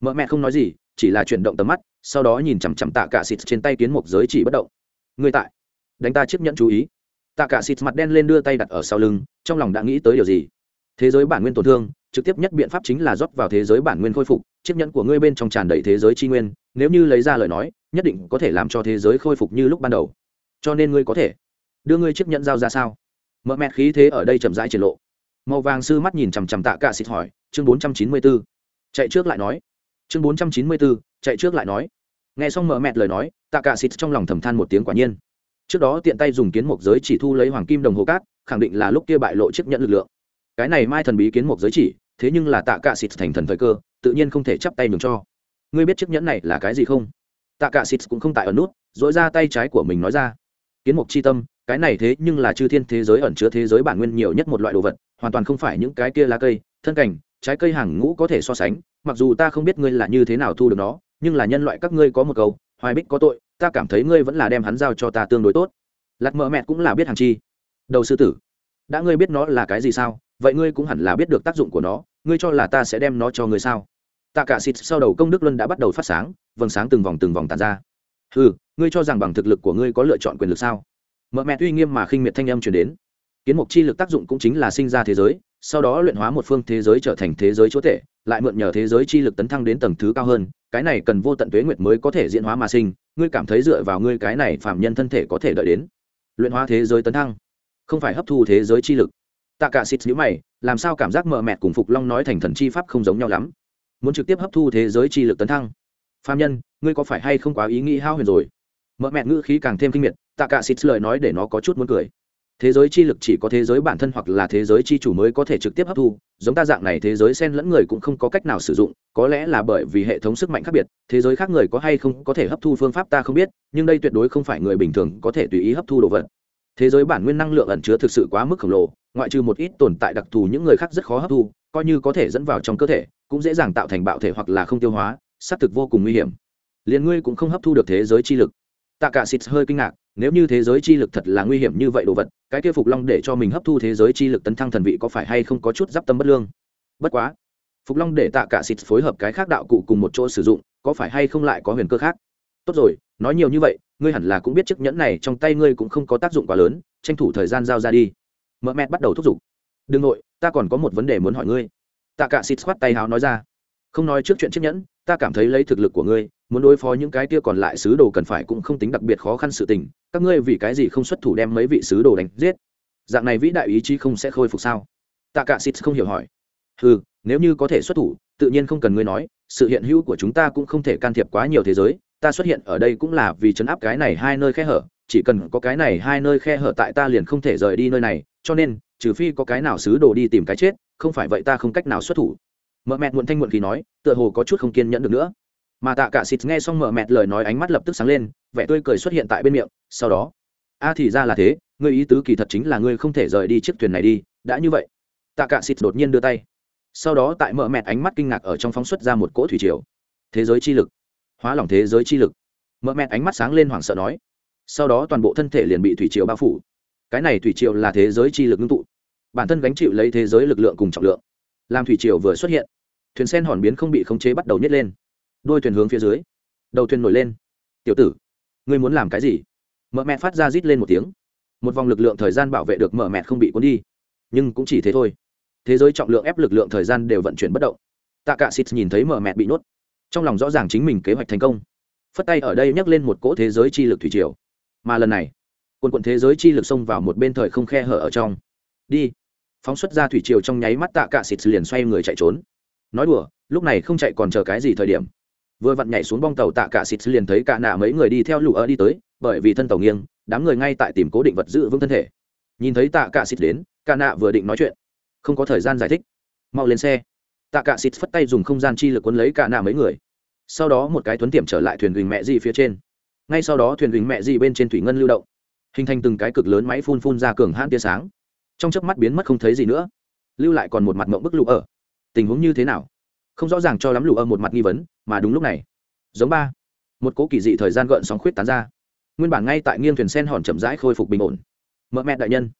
Mợ mẹ không nói gì chỉ là chuyển động tầm mắt, sau đó nhìn chằm chằm tạ cả xịt trên tay kiến mục giới chỉ bất động. Người tại. Đánh ta chiếc nhẫn chú ý. Tạ cả xịt mặt đen lên đưa tay đặt ở sau lưng, trong lòng đã nghĩ tới điều gì? Thế giới bản nguyên tổn thương, trực tiếp nhất biện pháp chính là rót vào thế giới bản nguyên khôi phục, chiếc nhẫn của ngươi bên trong tràn đầy thế giới tri nguyên, nếu như lấy ra lời nói, nhất định có thể làm cho thế giới khôi phục như lúc ban đầu. Cho nên ngươi có thể đưa ngươi chiếc nhẫn giao ra sao? Mợ mẹt khí thế ở đây chậm rãi triển lộ. Màu vàng sư mắt nhìn chằm chằm tạ cả xịt hỏi, chương bốn trăm chín mươi 494. chạy trước lại nói chương bốn trăm chín mươi 494, chạy trước lại nói. Nghe xong mở mẹt lời nói tạ cả xịt trong lòng thầm than một tiếng quả nhiên. Trước đó tiện tay dùng kiến mục giới chỉ thu lấy hoàng kim đồng hồ cát khẳng định là lúc kia bại lộ chiếc nhận lực lượng. Cái này mai thần bí kiến mục giới chỉ thế nhưng là tạ cả xịt thành thần thời cơ tự nhiên không thể chắp tay nhường cho. Ngươi biết chiếc nhẫn này là cái gì không? Tạ cả xịt cũng không tại ở nút dỗi ra tay trái của mình nói ra. Kiến mục chi tâm cái này thế nhưng là chư thiên thế giới ẩn chứa thế giới bản nguyên nhiều nhất một loại đồ vật hoàn toàn không phải những cái kia lá cây thân cảnh trái cây hàng ngũ có thể so sánh mặc dù ta không biết ngươi là như thế nào thu được nó, nhưng là nhân loại các ngươi có một câu, hoài bích có tội, ta cảm thấy ngươi vẫn là đem hắn giao cho ta tương đối tốt. Lạt mợ mẹ cũng là biết hàng chi. Đầu sư tử, đã ngươi biết nó là cái gì sao? Vậy ngươi cũng hẳn là biết được tác dụng của nó, ngươi cho là ta sẽ đem nó cho ngươi sao? Tạ cả xịt sau đầu công đức luân đã bắt đầu phát sáng, vầng sáng từng vòng từng vòng tàn ra. Ừ ngươi cho rằng bằng thực lực của ngươi có lựa chọn quyền lực sao? Mợ mẹ uy nghiêm mà khinh miệt thanh âm truyền đến kiến mục chi lực tác dụng cũng chính là sinh ra thế giới, sau đó luyện hóa một phương thế giới trở thành thế giới chúa tể, lại mượn nhờ thế giới chi lực tấn thăng đến tầng thứ cao hơn, cái này cần vô tận tuế nguyệt mới có thể diễn hóa mà sinh, ngươi cảm thấy dựa vào ngươi cái này phạm nhân thân thể có thể đợi đến. Luyện hóa thế giới tấn thăng, không phải hấp thu thế giới chi lực. Tạ cả xịt nhữ mày, làm sao cảm giác mờ mẹt cùng phục long nói thành thần chi pháp không giống nhau lắm. Muốn trực tiếp hấp thu thế giới chi lực tấn thăng. Phạm nhân, ngươi có phải hay không quá ý nghĩ hao huyền rồi? Mợ mẹ ngữ khí càng thêm kinh miệt tạ cả xịt lời nói để nó có chút muốn cười thế giới chi lực chỉ có thế giới bản thân hoặc là thế giới chi chủ mới có thể trực tiếp hấp thu, giống ta dạng này thế giới sen lẫn người cũng không có cách nào sử dụng, có lẽ là bởi vì hệ thống sức mạnh khác biệt, thế giới khác người có hay không có thể hấp thu phương pháp ta không biết, nhưng đây tuyệt đối không phải người bình thường có thể tùy ý hấp thu đồ vật. Thế giới bản nguyên năng lượng ẩn chứa thực sự quá mức khổng lồ, ngoại trừ một ít tồn tại đặc thù những người khác rất khó hấp thu, coi như có thể dẫn vào trong cơ thể, cũng dễ dàng tạo thành bạo thể hoặc là không tiêu hóa, xác thực vô cùng nguy hiểm. Liền ngươi cũng không hấp thu được thế giới chi lực tạ cả xịt hơi kinh ngạc, nếu như thế giới chi lực thật là nguy hiểm như vậy đồ vật, cái kia phục long để cho mình hấp thu thế giới chi lực tấn thăng thần vị có phải hay không có chút d i p tâm bất lương? Bất quá, phục long để tạ cả xịt phối hợp cái khác đạo cụ cùng một chỗ sử dụng, có phải hay không lại có huyền cơ khác? Tốt rồi, nói nhiều như vậy, ngươi hẳn là cũng biết chiếc nhẫn này trong tay ngươi cũng không có tác dụng quá lớn, tranh thủ thời gian giao ra đi. Mợ mẹt bắt đầu thúc giục. Đừng nội, ta còn có một vấn đề muốn hỏi ngươi. Tạ cả xịt khoát tay háo nói ra. Không nói trước chuyện chiếc nhẫn, ta cảm thấy lấy thực lực của ngươi muốn đối phó những cái kia còn lại sứ đồ cần phải cũng không tính đặc biệt khó khăn sự tình, các ngươi vì cái gì không xuất thủ đem mấy vị sứ đồ đánh giết? Dạng này vĩ đại ý chí không sẽ khôi phục sao? Tạ cả xịt không hiểu hỏi. Ừ nếu như có thể xuất thủ, tự nhiên không cần ngươi nói, sự hiện hữu của chúng ta cũng không thể can thiệp quá nhiều thế giới, ta xuất hiện ở đây cũng là vì chấn áp cái này hai nơi khe hở, chỉ cần có cái này hai nơi khe hở tại ta liền không thể rời đi nơi này, cho nên, trừ phi có cái nào sứ đồ đi tìm cái chết, không phải vậy ta không cách nào xuất thủ. Mợ mẹ muộn thanh muộn khi nói, tựa hồ có chút không kiên nhẫn được nữa mà tạ cả xịt nghe xong mợ mẹt lời nói ánh mắt lập tức sáng lên, vẻ tươi cười xuất hiện tại bên miệng, sau đó, a thì ra là thế, ngươi ý tứ kỳ thật chính là ngươi không thể rời đi chiếc thuyền này đi, đã như vậy. Tạ cả xịt đột nhiên đưa tay. Sau đó tại mợ mẹt ánh mắt kinh ngạc ở trong phóng xuất ra một cỗ thủy triều. Thế giới chi lực, hóa lỏng thế giới chi lực. Mợ mẹt ánh mắt sáng lên hoảng sợ nói. Sau đó toàn bộ thân thể liền bị thủy triều bao phủ. Cái này thủy triều là thế giới chi lực ngưng tụ. Bản thân gánh chịu lấy thế giới lực lượng cùng trọng lượng. Làm thủy triều vừa xuất hiện, thuyền sen hòn biến không bị khống chế bắt đầu nhét lên đôi thuyền hướng phía dưới. Đầu thuyền nổi lên. Tiểu tử, ngươi muốn làm cái gì? Mợ mẹ phát ra rít lên một tiếng. Một vòng lực lượng thời gian bảo vệ được mợ mẹ không bị cuốn đi. Nhưng cũng chỉ thế thôi. Thế giới trọng lượng ép lực lượng thời gian đều vận chuyển bất động. Tạ cả xịt nhìn thấy mợ mẹ bị nhốt. Trong lòng rõ ràng chính mình kế hoạch thành công. Phất tay ở đây nhắc lên một cỗ thế giới chi lực thủy triều. Mà lần này, quần quận thế giới chi lực xông vào một bên thời không khe hở ở trong. Đi. Phóng xuất ra thủy triều trong nháy mắt tạ cả xịt liền xoay người chạy trốn. Nói đùa, lúc này không chạy còn chờ cái gì thời điểm vừa vặn nhảy xuống bong tàu tạ cả xịt liền thấy cả nạ mấy người đi theo lũ ở đi tới, bởi vì thân tàu nghiêng, đám người ngay tại tìm cố định vật giữ vững thân thể. Nhìn thấy tạ cả xịt đến, cả nạ vừa định nói chuyện, không có thời gian giải thích. Mau lên xe. Tạ cả xịt phất tay dùng không gian chi lực cuốn lấy cả nạ mấy người. Sau đó một cái thuấn tiệm trở lại thuyền huỳnh mẹ gì phía trên. Ngay sau đó thuyền huỳnh mẹ gì bên trên thủy ngân lưu động, hình thành từng cái cực lớn máy phun phun ra cường hãn tia sáng. Trong chớp mắt biến mất không thấy gì nữa. Lưu lại còn một mặt mộng bức lũ ở. Tình huống như thế nào? Không rõ ràng cho lắm lũ ở một mặt nghi vấn mà đúng lúc này, giống ba, một cố kỳ dị thời gian gợn sóng khuyết tán ra. Nguyên bản ngay tại nghiêng thuyền sen hòn chậm rãi khôi phục bình ổn. Mợ mẹ đại nhân,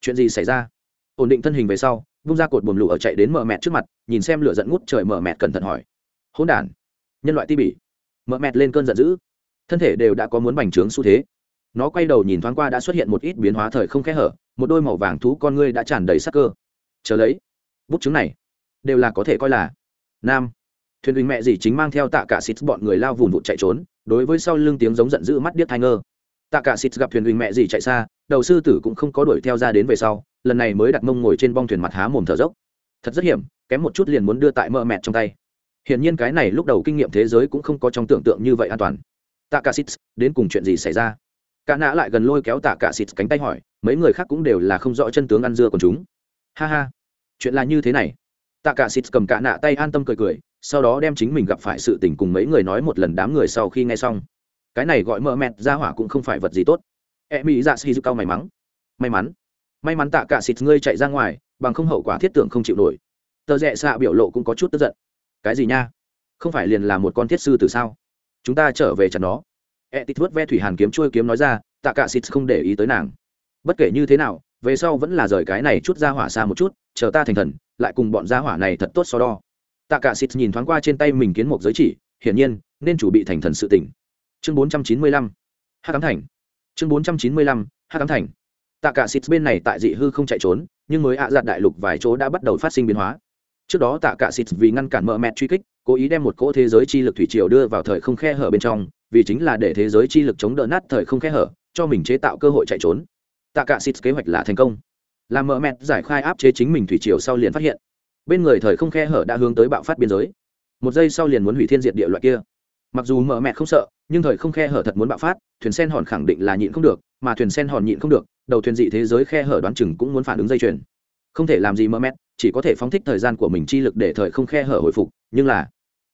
chuyện gì xảy ra? Ổn định thân hình về sau, vung ra cột buồm lụ ở chạy đến mợ mẹ trước mặt, nhìn xem lửa dẫn ngút trời mợ mẹ cẩn thận hỏi. Hỗn đản, nhân loại ti bỉ. Mợ mẹ lên cơn giận dữ. Thân thể đều đã có muốn bành trướng xu thế. Nó quay đầu nhìn thoáng qua đã xuất hiện một ít biến hóa thời không kẽ hở, một đôi màu vàng thú con ngươi đã tràn đầy sắc cơ. Chờ lấy, bút chứng này, đều là có thể coi là nam thuyền huỳnh mẹ gì chính mang theo tạ cả xịt bọn người lao vùn vụt chạy trốn, đối với sau lưng tiếng giống giận dữ mắt điếc thai ngơ. Tạ cả xịt gặp thuyền huỳnh mẹ gì chạy xa, đầu sư tử cũng không có đuổi theo ra đến về sau, lần này mới đặt mông ngồi trên bong thuyền mặt há mồm thở dốc. Thật rất hiểm, kém một chút liền muốn đưa tại mơ mẹt trong tay. Hiển nhiên cái này lúc đầu kinh nghiệm thế giới cũng không có trong tưởng tượng như vậy an toàn. Tạ cả xịt đến cùng chuyện gì xảy ra? Cả nã lại gần lôi kéo tạ cả xịt cánh tay hỏi, mấy người khác cũng đều là không rõ chân tướng ăn dưa của chúng. Ha ha, chuyện là như thế này. Tạ cả xịt cầm cả nạ tay an tâm cười cười sau đó đem chính mình gặp phải sự tình cùng mấy người nói một lần đám người sau khi nghe xong. Cái này gọi mợ mẹt ra hỏa cũng không phải vật gì tốt. E mỹ dạ xì cao may mắn may mắn. May mắn tạ cả xịt ngươi chạy ra ngoài, bằng không hậu quả thiết tưởng không chịu nổi. Tờ rẽ xạ biểu lộ cũng có chút tức giận. Cái gì nha? Không phải liền là một con thiết sư từ sao? Chúng ta trở về chặt nó e tít vớt ve thủy hàn kiếm trôi kiếm nói ra, tạ cả xịt không để ý tới nàng. Bất kể như thế nào, về sau vẫn là rời cái này chút ra hỏa xa một chút, chờ ta thành thần, lại cùng bọn gia hỏa này thật tốt so đo tạ cả xịt nhìn thoáng qua trên tay mình kiến một giới chỉ, hiển nhiên, nên chủ bị thành thần sự tỉnh. Chương 495 hát cám thành. Chương 495 hát cám thành. Tạ cả xịt bên này tại dị hư không chạy trốn, nhưng mới ạ à đại lục vài chỗ đã bắt đầu phát sinh biến hóa. Trước đó tạ cả xịt vì ngăn cản mợ mẹ truy kích, cố ý đem một cỗ thế giới chi lực thủy triều đưa vào thời không khe hở bên trong, vì chính là để thế giới chi lực chống đỡ nát thời không khe hở, cho mình chế tạo cơ hội chạy trốn. Tạ cả xịt kế hoạch là thành công. Làm mợ mẹ giải khai áp chế chính mình thủy triều sau liền phát hiện bên người thời không khe hở đã hướng tới bạo phát biên giới. Một giây sau liền muốn hủy thiên diệt địa loại kia. Mặc dù mợ mẹ không sợ, nhưng thời không khe hở thật muốn bạo phát, thuyền sen hòn khẳng định là nhịn không được, mà thuyền sen hòn nhịn không được, đầu thuyền dị thế giới khe hở đoán chừng cũng muốn phản ứng dây chuyền. Không thể làm gì mơ mét chỉ có thể phóng thích thời gian của mình chi lực để thời không khe hở hồi phục, nhưng là,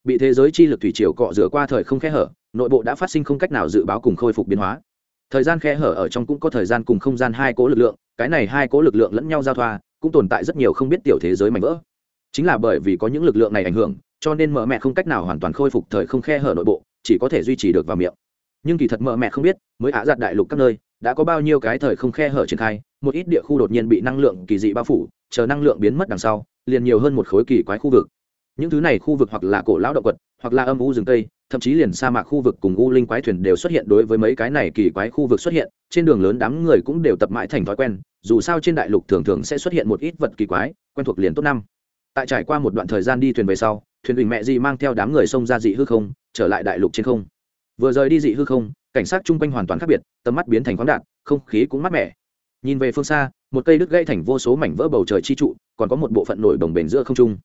bị thế giới chi lực thủy triều cọ rửa qua thời không khe hở, nội bộ đã phát sinh không cách nào dự báo cùng khôi phục biến hóa. Thời gian khe hở ở trong cũng có thời gian cùng không gian hai cố lực lượng, cái này hai cố lực lượng lẫn nhau giao thoa, cũng tồn tại rất nhiều không biết tiểu thế giới mạnh vỡ chính là bởi vì có những lực lượng này ảnh hưởng, cho nên mợ mẹ không cách nào hoàn toàn khôi phục thời không khe hở nội bộ, chỉ có thể duy trì được vào miệng. Nhưng kỳ thật mợ mẹ không biết, mới ả giặt đại lục các nơi, đã có bao nhiêu cái thời không khe hở triển khai, một ít địa khu đột nhiên bị năng lượng kỳ dị bao phủ, chờ năng lượng biến mất đằng sau, liền nhiều hơn một khối kỳ quái khu vực. Những thứ này khu vực hoặc là cổ lão động vật, hoặc là âm u rừng tây, thậm chí liền sa mạc khu vực cùng u linh quái thuyền đều xuất hiện đối với mấy cái này kỳ quái khu vực xuất hiện, trên đường lớn đám người cũng đều tập mãi thành thói quen, dù sao trên đại lục thường thường sẽ xuất hiện một ít vật kỳ quái, quen thuộc liền tốt năm tại trải qua một đoạn thời gian đi thuyền về sau, thuyền ủy mẹ dị mang theo đám người xông ra dị hư không, trở lại đại lục trên không. Vừa rời đi dị hư không, cảnh sát chung quanh hoàn toàn khác biệt, tầm mắt biến thành khoáng đạn không khí cũng mát mẻ. Nhìn về phương xa, một cây đứt gãy thành vô số mảnh vỡ bầu trời chi trụ, còn có một bộ phận nổi đồng bền giữa không trung.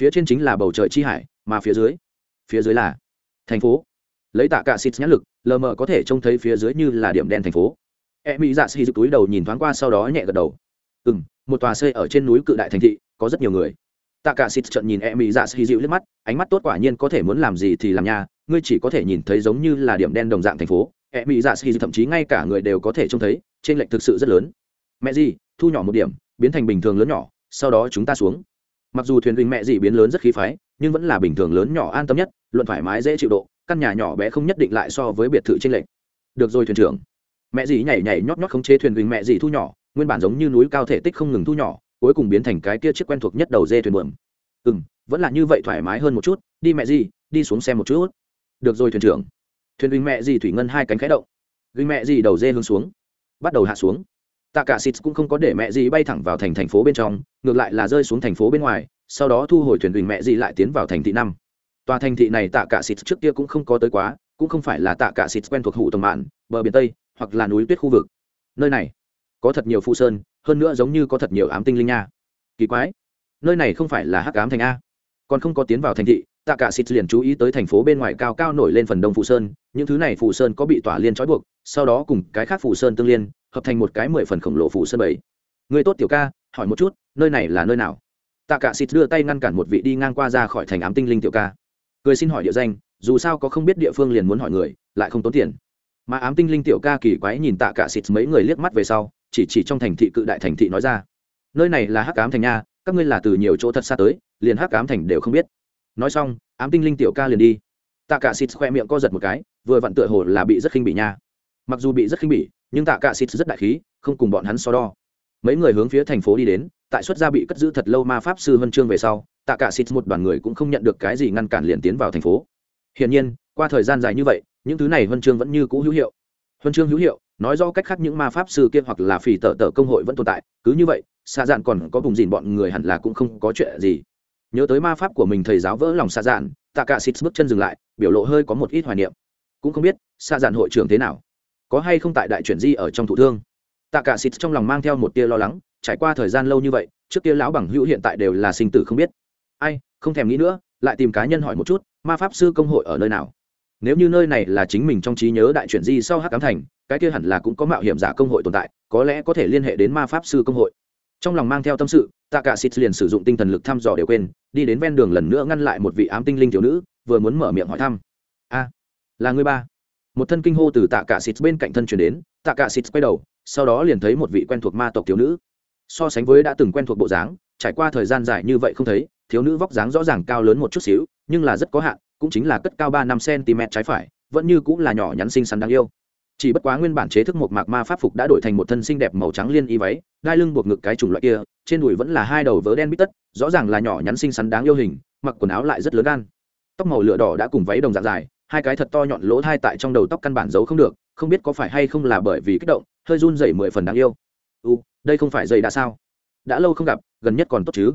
Phía trên chính là bầu trời chi hải, mà phía dưới phía dưới là thành phố. Lấy tạ cả xịt nhãn lực, lờ mờ có thể trông thấy phía dưới như là điểm đen thành phố. E mỹ dạ xì dự túi đầu nhìn thoáng qua sau đó nhẹ gật đầu. Ừ m một tòa xây ở trên núi cự đại thành thị, có rất nhiều người tạ cả xịt trận nhìn e mỹ dạ xì dịu liếc mắt, ánh mắt tốt quả nhiên có thể muốn làm gì thì làm nha, ngươi chỉ có thể nhìn thấy giống như là điểm đen đồng dạng thành phố. E mỹ dạ xì thậm chí ngay cả người đều có thể trông thấy trên lệnh thực sự rất lớn. Mẹ gì, thu nhỏ một điểm, biến thành bình thường lớn nhỏ, sau đó chúng ta xuống. Mặc dù thuyền huynh mẹ gì biến lớn rất khí phái, nhưng vẫn là bình thường lớn nhỏ an tâm nhất, luận thoải mái dễ chịu độ, căn nhà nhỏ bé không nhất định lại so với biệt thự trên lệnh được rồi thuyền trưởng. Mẹ gì nhảy nhảy nhót nhót khống chế thuyền huynh mẹ gì thu nhỏ, nguyên bản giống như núi cao thể tích không ngừng thu nhỏ cuối cùng biến thành cái kia chiếc quen thuộc nhất đầu dê thuyền buồm. Ừ m vẫn là như vậy thoải mái hơn một chút, đi mẹ gì, đi xuống xem một chút. Được rồi thuyền trưởng. Thuyền huynh mẹ gì thủy ngân hai cánh khái động. Ginh mẹ gì đầu dê hướng xuống, bắt đầu hạ xuống. Tạ cả xịt cũng không có để mẹ gì bay thẳng vào thành thành phố bên trong, ngược lại là rơi xuống thành phố bên ngoài, sau đó thu hồi thuyền huỳnh mẹ gì lại tiến vào thành thị năm. Tòa thành thị này tạ cả xịt trước kia cũng không có tới quá, cũng không phải là tạ cả xịt quen thuộc hủ tầm mạn, bờ biển tây, hoặc là núi tuyết khu vực. Nơi này có thật nhiều phu sơn hơn nữa giống như có thật nhiều ám tinh linh nha. Kỳ quái. Nơi này không phải là hắc ám thành a. Còn không có tiến vào thành thị, tạ cả xịt liền chú ý tới thành phố bên ngoài cao cao nổi lên phần đông phù sơn. Những thứ này phù sơn có bị tỏa liên trói buộc, sau đó cùng cái khác phù sơn tương liên, hợp thành một cái mười phần khổng lồ phù sơn bảy. Người tốt tiểu ca, hỏi một chút, nơi này là nơi nào? Tạ cả xịt đưa tay ngăn cản một vị đi ngang qua ra khỏi thành ám tinh linh tiểu ca. Cười xin hỏi địa danh, dù sao có không biết địa phương liền muốn hỏi người, lại không tốn tiền. Mà ám tinh linh tiểu ca kỳ quái nhìn tạ cả xịt mấy người liếc mắt về sau chỉ chỉ trong thành thị cự đại thành thị nói ra. Nơi này là hắc ám thành nha, các ngươi là từ nhiều chỗ thật xa tới, liền hắc ám thành đều không biết. Nói xong, ám tinh linh tiểu ca liền đi. Tạ cả xịt khoe miệng co giật một cái, vừa vặn tựa hồ là bị rất khinh bỉ nha. Mặc dù bị rất khinh bỉ, nhưng tạ cả xịt rất đại khí, không cùng bọn hắn so đo. Mấy người hướng phía thành phố đi đến, tại xuất gia bị cất giữ thật lâu ma pháp sư vân chương về sau tạ cả xịt một đoàn người cũng không nhận được cái gì ngăn cản liền tiến vào thành phố. Hiển nhiên, qua thời gian dài như vậy, những thứ này vân chương vẫn như cũ hữu hiệu. Huân chương hữu hiệu nói rõ cách khác những ma pháp sư kia hoặc là phỉ tợ tợ công hội vẫn tồn tại, cứ như vậy xa dạn còn có cùng dìn bọn người hẳn là cũng không có chuyện gì. Nhớ tới ma pháp của mình thầy giáo vỡ lòng xa dạn tạ cả xịt bước chân dừng lại, biểu lộ hơi có một ít hoài niệm. Cũng không biết xa dạn hội trưởng thế nào? Có hay không tại đại chuyển di ở trong thủ thương? Tạ cả xịt trong lòng mang theo một tia lo lắng, trải qua thời gian lâu như vậy, trước kia lão bằng hữu hiện tại đều là sinh tử không biết. Ai, không thèm nghĩ nữa, lại tìm cá nhân hỏi một chút, ma pháp sư công hội ở nơi nào? Nếu như nơi này là chính mình trong trí nhớ đại chuyển di sau hắc cám thành, cái kia hẳn là cũng có mạo hiểm giả công hội tồn tại, có lẽ có thể liên hệ đến ma pháp sư công hội. Trong lòng mang theo tâm sự tạ cả xịt liền sử dụng tinh thần lực thăm dò đều quên, đi đến ven đường lần nữa ngăn lại một vị ám tinh linh thiếu nữ, vừa muốn mở miệng hỏi thăm. A, là người ba? Một thân kinh hô từ tạ cả xịt bên cạnh thân chuyển đến tạ cả xịt quay đầu, sau đó liền thấy một vị quen thuộc ma tộc thiếu nữ. So sánh với đã từng quen thuộc bộ dáng, trải qua thời gian dài như vậy không thấy, thiếu nữ vóc dáng rõ ràng cao lớn một chút xíu, nhưng là rất có hạn cũng chính là cất cao ba năm cm trái phải, vẫn như cũng là nhỏ nhắn xinh xắn đáng yêu. Chỉ bất quá nguyên bản chế thức một mạc ma pháp phục đã đổi thành một thân xinh đẹp màu trắng liên y váy đai lưng buộc ngực cái chủng loại kia, trên đùi vẫn là hai đầu vớ đen bít tất, rõ ràng là nhỏ nhắn xinh xắn đáng yêu hình, mặc quần áo lại rất lớn gan. Tóc màu lửa đỏ đã cùng váy đồng dạng dài, hai cái thật to nhọn lỗ thai tại trong đầu tóc căn bản giấu không được, không biết có phải hay không là bởi vì kích động, hơi run rẩy mười phần đáng yêu. U, đây không phải dày đã sao? Đã lâu không gặp, gần nhất còn tốt chứ.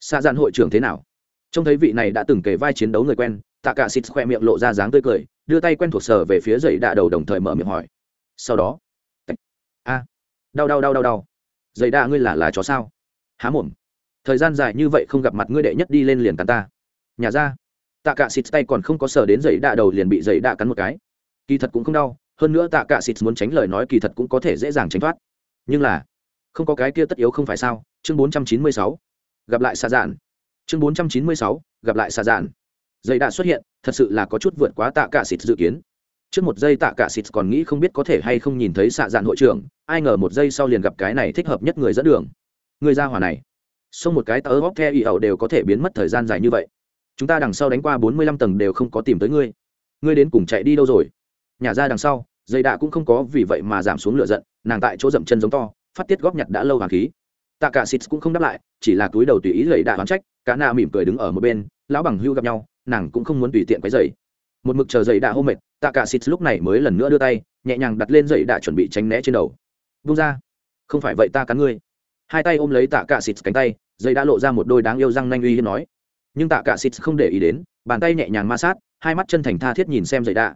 Xa dạn hội trưởng thế nào? Trông thấy vị này đã từng kể vai chiến đấu người quen tạ cả xịt khoe miệng lộ ra dáng tươi cười đưa tay quen thuộc sở về phía dậy đạ đầu đồng thời mở miệng hỏi. Sau đó a. Đau đau đau đau đau. Dậy đạ ngươi là là chó sao? Há mồm. Thời gian dài như vậy không gặp mặt ngươi đệ nhất đi lên liền cắn ta. Nhà ra. Tạ cả xịt tay còn không có sở đến dậy đạ đầu liền bị dậy đạ cắn một cái. Kỳ thật cũng không đau hơn nữa tạ cả xịt muốn tránh lời nói kỳ thật cũng có thể dễ dàng tránh thoát. Nhưng là không có cái kia tất yếu không phải sao? Chương 496. gặp lại xa dạn chương 496, gặp lại xa dạn dây đã xuất hiện, thật sự là có chút vượt quá tạ cả xịt dự kiến. Trước một giây tạ cả xịt còn nghĩ không biết có thể hay không nhìn thấy xạ dạn hội trưởng, ai ngờ một giây sau liền gặp cái này thích hợp nhất người dẫn đường. Người ra hỏa này. Xong một cái tớ bóp the y ẩu đều có thể biến mất thời gian dài như vậy. Chúng ta đằng sau đánh qua bốn mươi lăm tầng đều không có tìm tới ngươi. Ngươi đến cùng chạy đi đâu rồi? Nhà ra đằng sau, dây đạ cũng không có vì vậy mà giảm xuống lửa giận, nàng tại chỗ dậm chân giống to, phát tiết góp nhặt đã lâu hoàng khí. Tạ cả xịt cũng không đáp lại, chỉ là túi đầu tùy ý Dây đạ hoán trách, cả na mỉm cười đứng ở một bên, lão bằng hưu gặp nhau nàng cũng không muốn tùy tiện quấy dày một mực chờ dậy đạ hô mệt, tạ cả xịt lúc này mới lần nữa đưa tay, nhẹ nhàng đặt lên dậy đạ chuẩn bị tránh né trên đầu. Vung ra, không phải vậy ta cắn ngươi. Hai tay ôm lấy tạ cả xịt cánh tay dậy đã lộ ra một đôi đáng yêu răng nanh uy hiếp nói. Nhưng tạ cả xịt không để ý đến, bàn tay nhẹ nhàng ma sát, hai mắt chân thành tha thiết nhìn xem dậy đạ.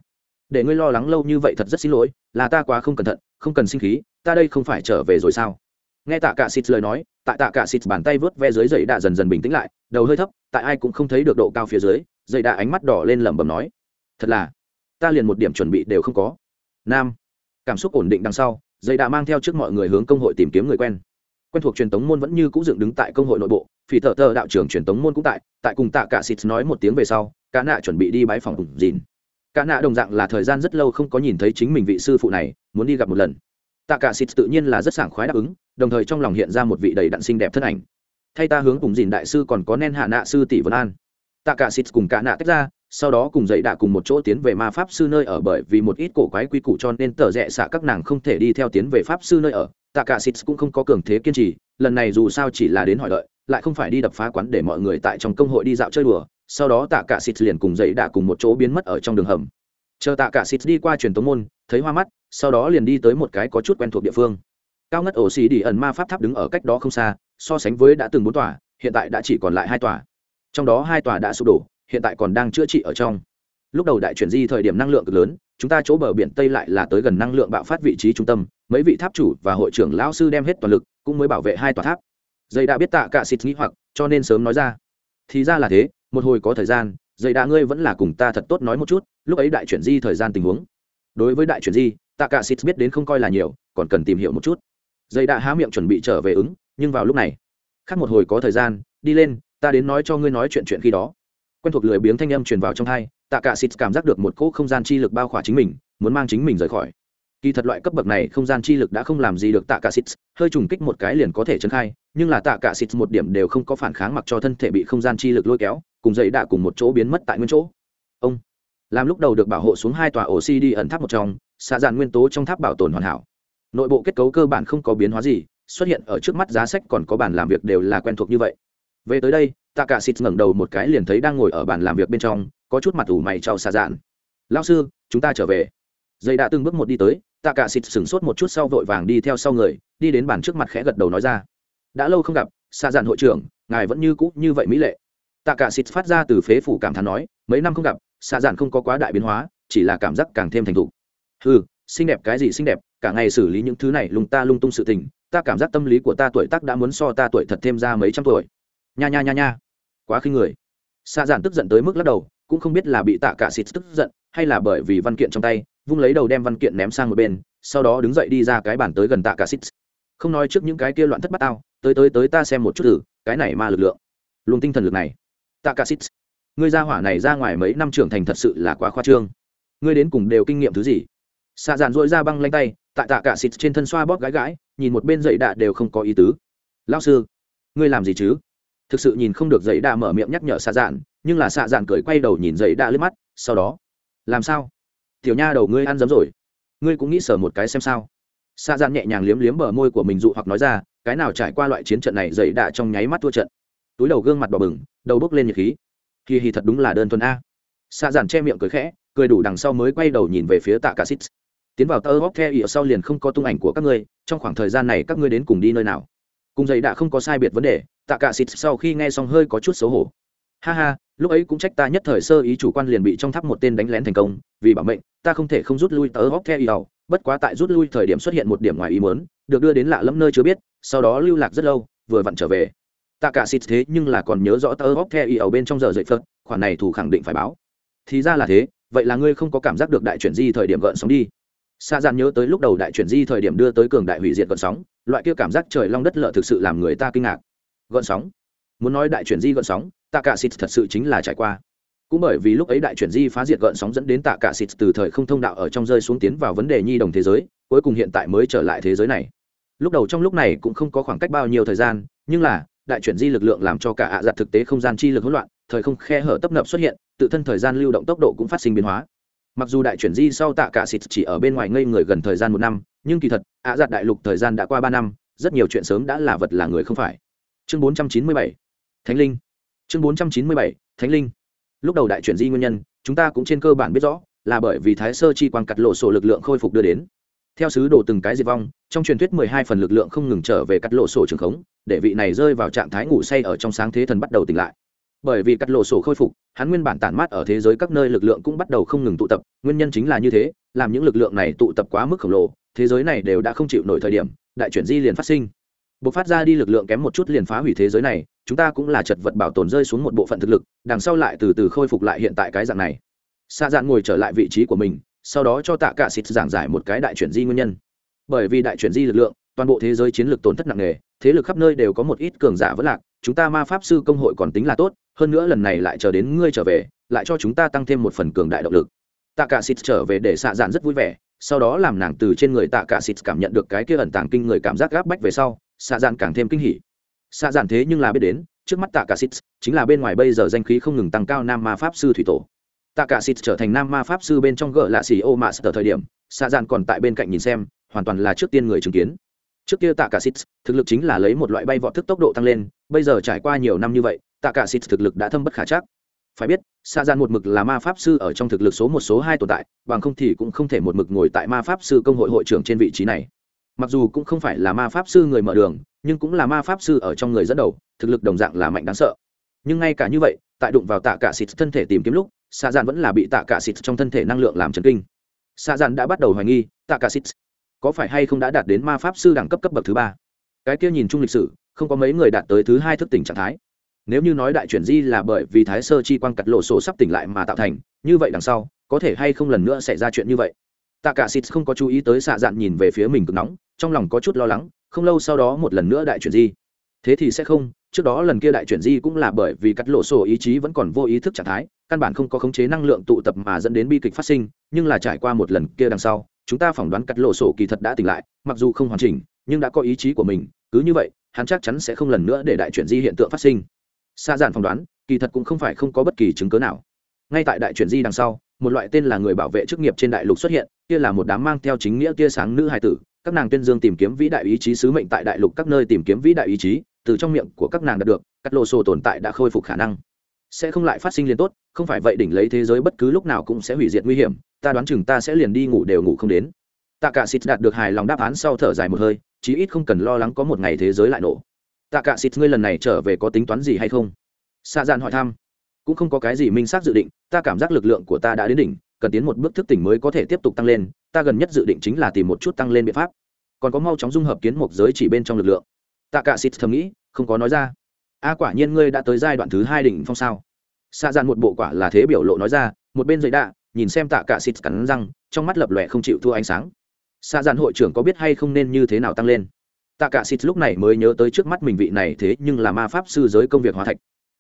Để ngươi lo lắng lâu như vậy thật rất xin lỗi, là ta quá không cẩn thận, không cần sinh khí, ta đây không phải trở về rồi sao? Nghe tạ cả xịt lời nói, tại tạ cả xịt bàn tay vớt ve dưới dậy đạ dần dần bình tĩnh lại, đầu hơi thấp, tại ai cũng không thấy được độ cao phía dưới dậy đã ánh mắt đỏ lên lẩm bẩm nói, thật là, ta liền một điểm chuẩn bị đều không có. Nam, cảm xúc ổn định đằng sau dậy đã mang theo trước mọi người hướng công hội tìm kiếm người quen. Quen thuộc truyền tống môn vẫn như cũ dựng đứng tại công hội nội bộ, phỉ thợ tờ đạo trưởng truyền tống môn cũng tại tại cùng tạ cả xịt nói một tiếng về sau, cả nạ chuẩn bị đi bãi phòng cùng dìn. Cả nạ đồng dạng là thời gian rất lâu không có nhìn thấy chính mình vị sư phụ này, muốn đi gặp một lần. Tạ cả xịt tự nhiên là rất sảng khoái đáp ứng, đồng thời trong lòng hiện ra một vị đầy đặn xinh đẹp thân ảnh. Thay ta hướng cùng dìn đại sư còn có nên hạ nạ sư tỷ vân an tạ cả xịt cùng cả nạ tách ra sau đó cùng dậy đạ cùng một chỗ tiến về ma pháp sư nơi ở bởi vì một ít cổ quái quy củ cho nên tờ rẽ xạ các nàng không thể đi theo tiến về pháp sư nơi ở. Tạ cả xịt cũng không có cường thế kiên trì lần này dù sao chỉ là đến hỏi lợi, lại không phải đi đập phá quán để mọi người tại trong công hội đi dạo chơi đùa. Sau đó tạ cả xịt liền cùng dậy đạ cùng một chỗ biến mất ở trong đường hầm. Chờ tạ cả xịt đi qua truyền tống môn thấy hoa mắt sau đó liền đi tới một cái có chút quen thuộc địa phương. Cao ngất ổ xì đi ẩn ma pháp tháp đứng ở cách đó không xa so sánh với đã từng bốn tòa hiện tại đã chỉ còn lại hai tòa trong đó hai tòa đã sụp đổ, hiện tại còn đang chữa trị ở trong. Lúc đầu đại chuyển di thời điểm năng lượng cực lớn, chúng ta chỗ bờ biển tây lại là tới gần năng lượng bạo phát vị trí trung tâm, mấy vị tháp chủ và hội trưởng lão sư đem hết toàn lực, cũng mới bảo vệ hai tòa tháp. Dây đã biết tạ cả xịt nghĩ hoặc, cho nên sớm nói ra. Thì ra là thế, một hồi có thời gian, dây đã ngươi vẫn là cùng ta thật tốt nói một chút, lúc ấy đại chuyển di thời gian tình huống. Đối với đại chuyển di, tạ cả xịt biết đến không coi là nhiều, còn cần tìm hiểu một chút. Dây đã há miệng chuẩn bị trở về ứng, nhưng vào lúc này, khác một hồi có thời gian, đi lên ta đến nói cho ngươi nói chuyện chuyện khi đó. Quen thuộc lười biếng thanh âm truyền vào trong hai tạ cả xịt cảm giác được một cỗ không gian chi lực bao khỏa chính mình, muốn mang chính mình rời khỏi. Kỳ thật loại cấp bậc này không gian chi lực đã không làm gì được tạ cả xịt hơi trùng kích một cái liền có thể trấn khai, nhưng là tạ cả xịt một điểm đều không có phản kháng mặc cho thân thể bị không gian chi lực lôi kéo, cùng dậy đạ cùng một chỗ biến mất tại nguyên chỗ. Ông, làm lúc đầu được bảo hộ xuống hai tòa ổ đi ẩn tháp một trong, xạ dạn nguyên tố trong tháp bảo tồn hoàn hảo. Nội bộ kết cấu cơ bản không có biến hóa gì, xuất hiện ở trước mắt giá sách còn có bàn làm việc đều là quen thuộc như vậy về tới đây tạ cả xịt ngẩng đầu một cái liền thấy đang ngồi ở bàn làm việc bên trong, có chút mặt ủ mày trao xa dạn. Lao sư, chúng ta trở về. Dây đã từng bước một đi tới tạ cả xịt sửng sốt một chút sau vội vàng đi theo sau người, đi đến bàn trước mặt khẽ gật đầu nói ra. Đã lâu không gặp xa dạn hội trưởng, ngài vẫn như cũ như vậy mỹ lệ. Tạ cả xịt phát ra từ phế phủ cảm thán nói, mấy năm không gặp xa dạn không có quá đại biến hóa, chỉ là cảm giác càng thêm thành thục. Ừ xinh đẹp cái gì xinh đẹp, cả ngày xử lý những thứ này lung ta lung tung sự tình, ta cảm giác tâm lý của ta tuổi tác đã muốn so ta tuổi thật thêm ra mấy trăm tuổi nha nha nha nha. Quá khinh người. Xạ dạn tức giận tới mức lắc đầu, cũng không biết là bị tạ cả xịt tức giận, hay là bởi vì văn kiện trong tay, vung lấy đầu đem văn kiện ném sang một bên, sau đó đứng dậy đi ra cái bàn tới gần tạ cả xịt. Không nói trước những cái kia loạn thất bát tao, tới tới tới ta xem một chút thử, cái này ma lực lượng. Luồng tinh thần lực này. Tạ cả xịt. Ngươi ra hỏa này ra ngoài mấy năm trưởng thành thật sự là quá khoa trương. Ngươi đến cùng đều kinh nghiệm thứ gì? Xạ dạn dội ra băng lanh tay, tại tạ cả xịt trên thân xoa bóp gái gái nhìn một bên dậy đạ đều không có ý tứ. Lao sư, ngươi làm gì chứ? Thực sự nhìn không được dậy đa mở miệng nhắc nhở xạ dạn, nhưng là xạ dạn cười quay đầu nhìn dậy đa lướt mắt, sau đó, làm sao? Tiểu nha đầu ngươi ăn dấm rồi? Ngươi cũng nghĩ sở một cái xem sao? Xạ dạn nhẹ nhàng liếm liếm bờ môi của mình dụ hoặc nói ra, cái nào trải qua loại chiến trận này dậy đa trong nháy mắt thua trận. Túi đầu gương mặt đỏ bừng, đầu bốc lên nhiệt khí. Kỳ hì thật đúng là đơn thuần a. Xạ dạn che miệng cười khẽ, cười đủ đằng sau mới quay đầu nhìn về phía tạ cả xít tiến vào tơ hóc theo ỉa sau liền không có tung ảnh của các ngươi, trong khoảng thời gian này các ngươi đến cùng đi nơi nào? Cùng dậy đã không có sai biệt vấn đề tạ cả xịt sau khi nghe xong hơi có chút xấu hổ. Ha ha, lúc ấy cũng trách ta nhất thời sơ ý chủ quan liền bị trong tháp một tên đánh lén thành công, vì bảo mệnh, ta không thể không rút lui tớ Góc theo ỉa bất quá tại rút lui thời điểm xuất hiện một điểm ngoài ý muốn, được đưa đến lạ lẫm nơi chưa biết, sau đó lưu lạc rất lâu, vừa vặn trở về. Tạ cả xịt thế nhưng là còn nhớ rõ tớ Góc theo ỉa bên trong giờ dậy phật, khoản này thủ khẳng định phải báo. Thì ra là thế, vậy là ngươi không có cảm giác được đại chuyển di thời điểm gợn sóng đi. Xa dàn nhớ tới lúc đầu đại chuyển di thời điểm đưa tới cường đại hủy diệt gợn sóng, loại kia cảm giác trời long đất lợ thực sự làm người ta kinh ngạc gợn sóng. Muốn nói đại chuyển di gợn sóng tạ cả xịt thật sự chính là trải qua. Cũng bởi vì lúc ấy đại chuyển di phá diệt gợn sóng dẫn đến tạ cả xịt từ thời không thông đạo ở trong rơi xuống tiến vào vấn đề nhi đồng thế giới, cuối cùng hiện tại mới trở lại thế giới này. Lúc đầu trong lúc này cũng không có khoảng cách bao nhiêu thời gian, nhưng là, đại chuyển di lực lượng làm cho cả ạ à giặt thực tế không gian chi lực hỗn loạn, thời không khe hở tấp nập xuất hiện, tự thân thời gian lưu động tốc độ cũng phát sinh biến hóa. Mặc dù đại chuyển di sau tạ cả xịt chỉ ở bên ngoài ngây người gần thời gian một năm, nhưng kỳ thật, ạ à giặt đại lục thời gian đã qua ba năm, rất nhiều chuyện sớm đã là vật là người không phải chương bốn trăm chín mươi bảy, thánh linh. Chương bốn trăm chín mươi bảy, thánh linh. Lúc đầu đại chuyển di nguyên nhân, chúng ta cũng trên cơ bản biết rõ, là bởi vì thái sơ chi quang cắt lộ sổ lực lượng khôi phục đưa đến. Theo sứ đồ từng cái diệt vong, trong truyền thuyết mười hai phần lực lượng không ngừng trở về cắt lộ sổ trường khống, để vị này rơi vào trạng thái ngủ say ở trong sáng thế thần bắt đầu tỉnh lại. Bởi vì cắt lộ sổ khôi phục, hắn nguyên bản tản mát ở thế giới các nơi lực lượng cũng bắt đầu không ngừng tụ tập, nguyên nhân chính là như thế, làm những lực lượng này tụ tập quá mức khổng lồ, thế giới này đều đã không chịu nổi thời điểm, đại chuyển di liền phát sinh b ộ c phát ra đi lực lượng kém một chút liền phá hủy thế giới này, chúng ta cũng là chật vật bảo tồn rơi xuống một bộ phận thực lực, đằng sau lại từ từ khôi phục lại hiện tại cái dạng này. Xa dạn ngồi trở lại vị trí của mình, sau đó cho tạ cả xịt giảng giải một cái đại chuyển di nguyên nhân. Bởi vì đại chuyển di lực lượng, toàn bộ thế giới chiến lược tổn thất nặng nề, thế lực khắp nơi đều có một ít cường giả vẫn lạc, chúng ta ma pháp sư công hội còn tính là tốt, hơn nữa lần này lại chờ đến ngươi trở về, lại cho chúng ta tăng thêm một phần cường đại động lực. Tạ cả xịt trở về để xạ dạn rất vui vẻ, sau đó làm nàng từ trên người tạ cả xịt cảm nhận được cái kia ẩn tàng kinh người cảm giác gáp bách về sau xạ dạn càng thêm kinh hỉ. Xạ dạn thế nhưng là biết đến, trước mắt tạ cả xít chính là bên ngoài bây giờ danh khí không ngừng tăng cao nam ma pháp sư thủy tổ. Tạ cả xít trở thành nam ma pháp sư bên trong gỡ lạ xì ô mạ sở thời điểm, xạ dạn còn tại bên cạnh nhìn xem, hoàn toàn là trước tiên người chứng kiến. Trước kia tạ cả xít thực lực chính là lấy một loại bay vọt thức tốc độ tăng lên, bây giờ trải qua nhiều năm như vậy tạ cả xít thực lực đã thâm bất khả chắc. Phải biết, xạ dạn một mực là ma pháp sư ở trong thực lực số một, số hai tồn tại, bằng không thì cũng không thể một mực ngồi tại ma pháp sư công hội hội trưởng trên vị trí này mặc dù cũng không phải là ma pháp sư người mở đường, nhưng cũng là ma pháp sư ở trong người dẫn đầu, thực lực đồng dạng là mạnh đáng sợ. Nhưng ngay cả như vậy, tại đụng vào tạ cả xịt thân thể tìm kiếm lúc xạ dạn vẫn là bị tạ cả xịt trong thân thể năng lượng làm chấn kinh. Xạ dạn đã bắt đầu hoài nghi, tạ cả xịt có phải hay không đã đạt đến ma pháp sư đẳng cấp cấp bậc thứ ba? Cái kia nhìn chung lịch sử, không có mấy người đạt tới thứ hai thức tỉnh trạng thái. Nếu như nói đại chuyển di là bởi vì thái sơ chi quang cật lộ sổ sắp tỉnh lại mà tạo thành, như vậy đằng sau, có thể hay không lần nữa xảy ra chuyện như vậy? Tạ cả xịt không có chú ý tới xạ dạn nhìn về phía mình cực nóng, trong lòng có chút lo lắng, không lâu sau đó một lần nữa đại chuyển di. Thế thì sẽ không, trước đó lần kia đại chuyển di cũng là bởi vì cắt lộ sổ ý chí vẫn còn vô ý thức trạng thái, căn bản không có khống chế năng lượng tụ tập mà dẫn đến bi kịch phát sinh, nhưng là trải qua một lần kia đằng sau, chúng ta phỏng đoán cắt lộ sổ kỳ thật đã tỉnh lại, mặc dù không hoàn chỉnh, nhưng đã có ý chí của mình, cứ như vậy, hắn chắc chắn sẽ không lần nữa để đại chuyển di hiện tượng phát sinh. Xa dạn phỏng đoán, kỳ thật cũng không phải không có bất kỳ chứng cớ nào. Ngay tại đại chuyển di đằng sau một loại tên là người bảo vệ chức nghiệp trên đại lục xuất hiện, kia là một đám mang theo chính nghĩa tia sáng nữ hài tử. Các nàng tuyên dương tìm kiếm vĩ đại ý chí sứ mệnh tại đại lục các nơi tìm kiếm vĩ đại ý chí, từ trong miệng của các nàng đạt được, cắt lô sổ tồn tại đã khôi phục khả năng. Sẽ không lại phát sinh liền tốt, không phải vậy đỉnh lấy thế giới bất cứ lúc nào cũng sẽ hủy diệt nguy hiểm, ta đoán chừng ta sẽ liền đi ngủ đều ngủ không đến. Tạ cả xịt đạt được hài lòng đáp án sau thở dài một hơi, chí ít không cần lo lắng có một ngày thế giới lại nổ. Tạ cả xịt ngươi lần này trở về có tính toán gì hay không? Xa dạn hỏi thăm cũng không có cái gì minh xác dự định, ta cảm giác lực lượng của ta đã đến đỉnh, cần tiến một bước thức tỉnh mới có thể tiếp tục tăng lên, ta gần nhất dự định chính là tìm một chút tăng lên biện pháp. Còn có mau chóng dung hợp kiến mục giới chỉ bên trong lực lượng. Tạ cả xịt thầm nghĩ, không có nói ra. A, quả nhiên ngươi đã tới giai đoạn thứ hai đỉnh phong sao? Xa dàn một bộ quả là thế biểu lộ nói ra, một bên dậy đạ, nhìn xem tạ cả xịt cắn răng, trong mắt lập lòe không chịu thua ánh sáng. Xa dàn hội trưởng có biết hay không nên như thế nào tăng lên? Tạ cả xịt lúc này mới nhớ tới trước mắt mình vị này thế nhưng là ma pháp sư giới công việc hóa thạch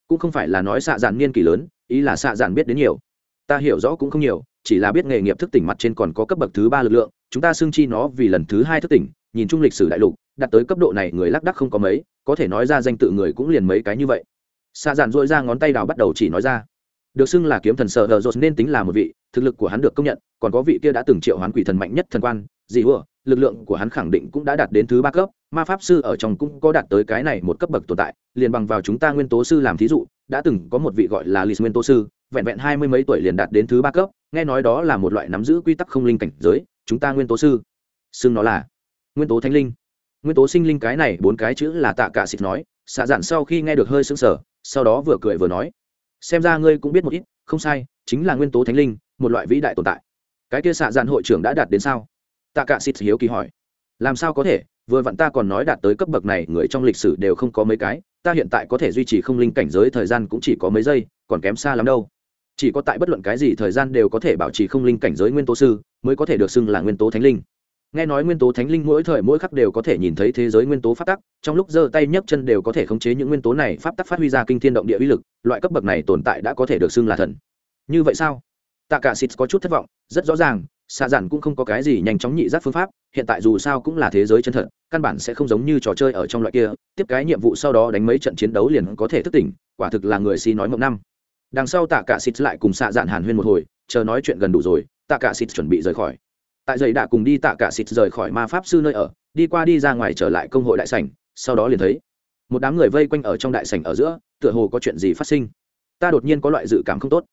cũng không phải là nói xạ dạn niên kỷ lớn, ý là xạ dạn biết đến nhiều. Ta hiểu rõ cũng không nhiều, chỉ là biết nghề nghiệp thức tỉnh mặt trên còn có cấp bậc thứ ba lực lượng, chúng ta xưng chi nó vì lần thứ hai thức tỉnh, nhìn chung lịch sử đại lục, đạt tới cấp độ này người lác đắc không có mấy, có thể nói ra danh tự người cũng liền mấy cái như vậy. Xạ dạn dội ra ngón tay đào bắt đầu chỉ nói ra. Được xưng là kiếm thần sợ hờ dột nên tính là một vị, thực lực của hắn được công nhận, còn có vị kia đã từng triệu hoán quỷ thần mạnh nhất thần quan, dị ủa lực lượng của hắn khẳng định cũng đã đạt đến thứ ba cấp, ma pháp sư ở trong cũng có đạt tới cái này một cấp bậc tồn tại, liền bằng vào chúng ta nguyên tố sư làm thí dụ, đã từng có một vị gọi là lì nguyên tố sư, vẹn vẹn hai mươi mấy tuổi liền đạt đến thứ ba cấp, nghe nói đó là một loại nắm giữ quy tắc không linh cảnh giới, chúng ta nguyên tố sư. Xưng nó là nguyên tố thánh linh. Nguyên tố sinh linh cái này bốn cái chữ là tạ cả xịt nói, xạ dạn sau khi nghe được hơi sững sờ, sau đó vừa cười vừa nói, xem ra ngươi cũng biết một ít, không sai, chính là nguyên tố thánh linh, một loại vĩ đại tồn tại. Cái kia xạ dạn hội trưởng đã đạt đến sao? Tạ cả xịt hiếu kỳ hỏi. Làm sao có thể? Vừa vặn ta còn nói đạt tới cấp bậc này, người trong lịch sử đều không có mấy cái. Ta hiện tại có thể duy trì không linh cảnh giới, thời gian cũng chỉ có mấy giây, còn kém xa lắm đâu. Chỉ có tại bất luận cái gì thời gian đều có thể bảo trì không linh cảnh giới nguyên tố sư, mới có thể được xưng là nguyên tố thánh linh. Nghe nói nguyên tố thánh linh mỗi thời mỗi khắc đều có thể nhìn thấy thế giới nguyên tố phát tắc, trong lúc giơ tay nhấc chân đều có thể khống chế những nguyên tố này, pháp tắc phát huy ra kinh thiên động địa uy lực, loại cấp bậc này tồn tại đã có thể được xưng là thần. Như vậy sao? Tạ cả xịt có chút thất vọng, rất rõ ràng xạ giản cũng không có cái gì nhanh chóng nhị giác phương pháp, hiện tại dù sao cũng là thế giới chân thật, căn bản sẽ không giống như trò chơi ở trong loại kia, tiếp cái nhiệm vụ sau đó đánh mấy trận chiến đấu liền có thể thức tỉnh, quả thực là người si nói mộng năm. Đằng sau tạ cả xịt lại cùng xạ giản hàn huyên một hồi, chờ nói chuyện gần đủ rồi, tạ cả xịt chuẩn bị rời khỏi. Tại dậy đã cùng đi tạ cả xịt rời khỏi ma pháp sư nơi ở, đi qua đi ra ngoài trở lại công hội đại sảnh, sau đó liền thấy, một đám người vây quanh ở trong đại sảnh ở giữa, tựa hồ có chuyện gì phát sinh. Ta đột nhiên có loại dự cảm không tốt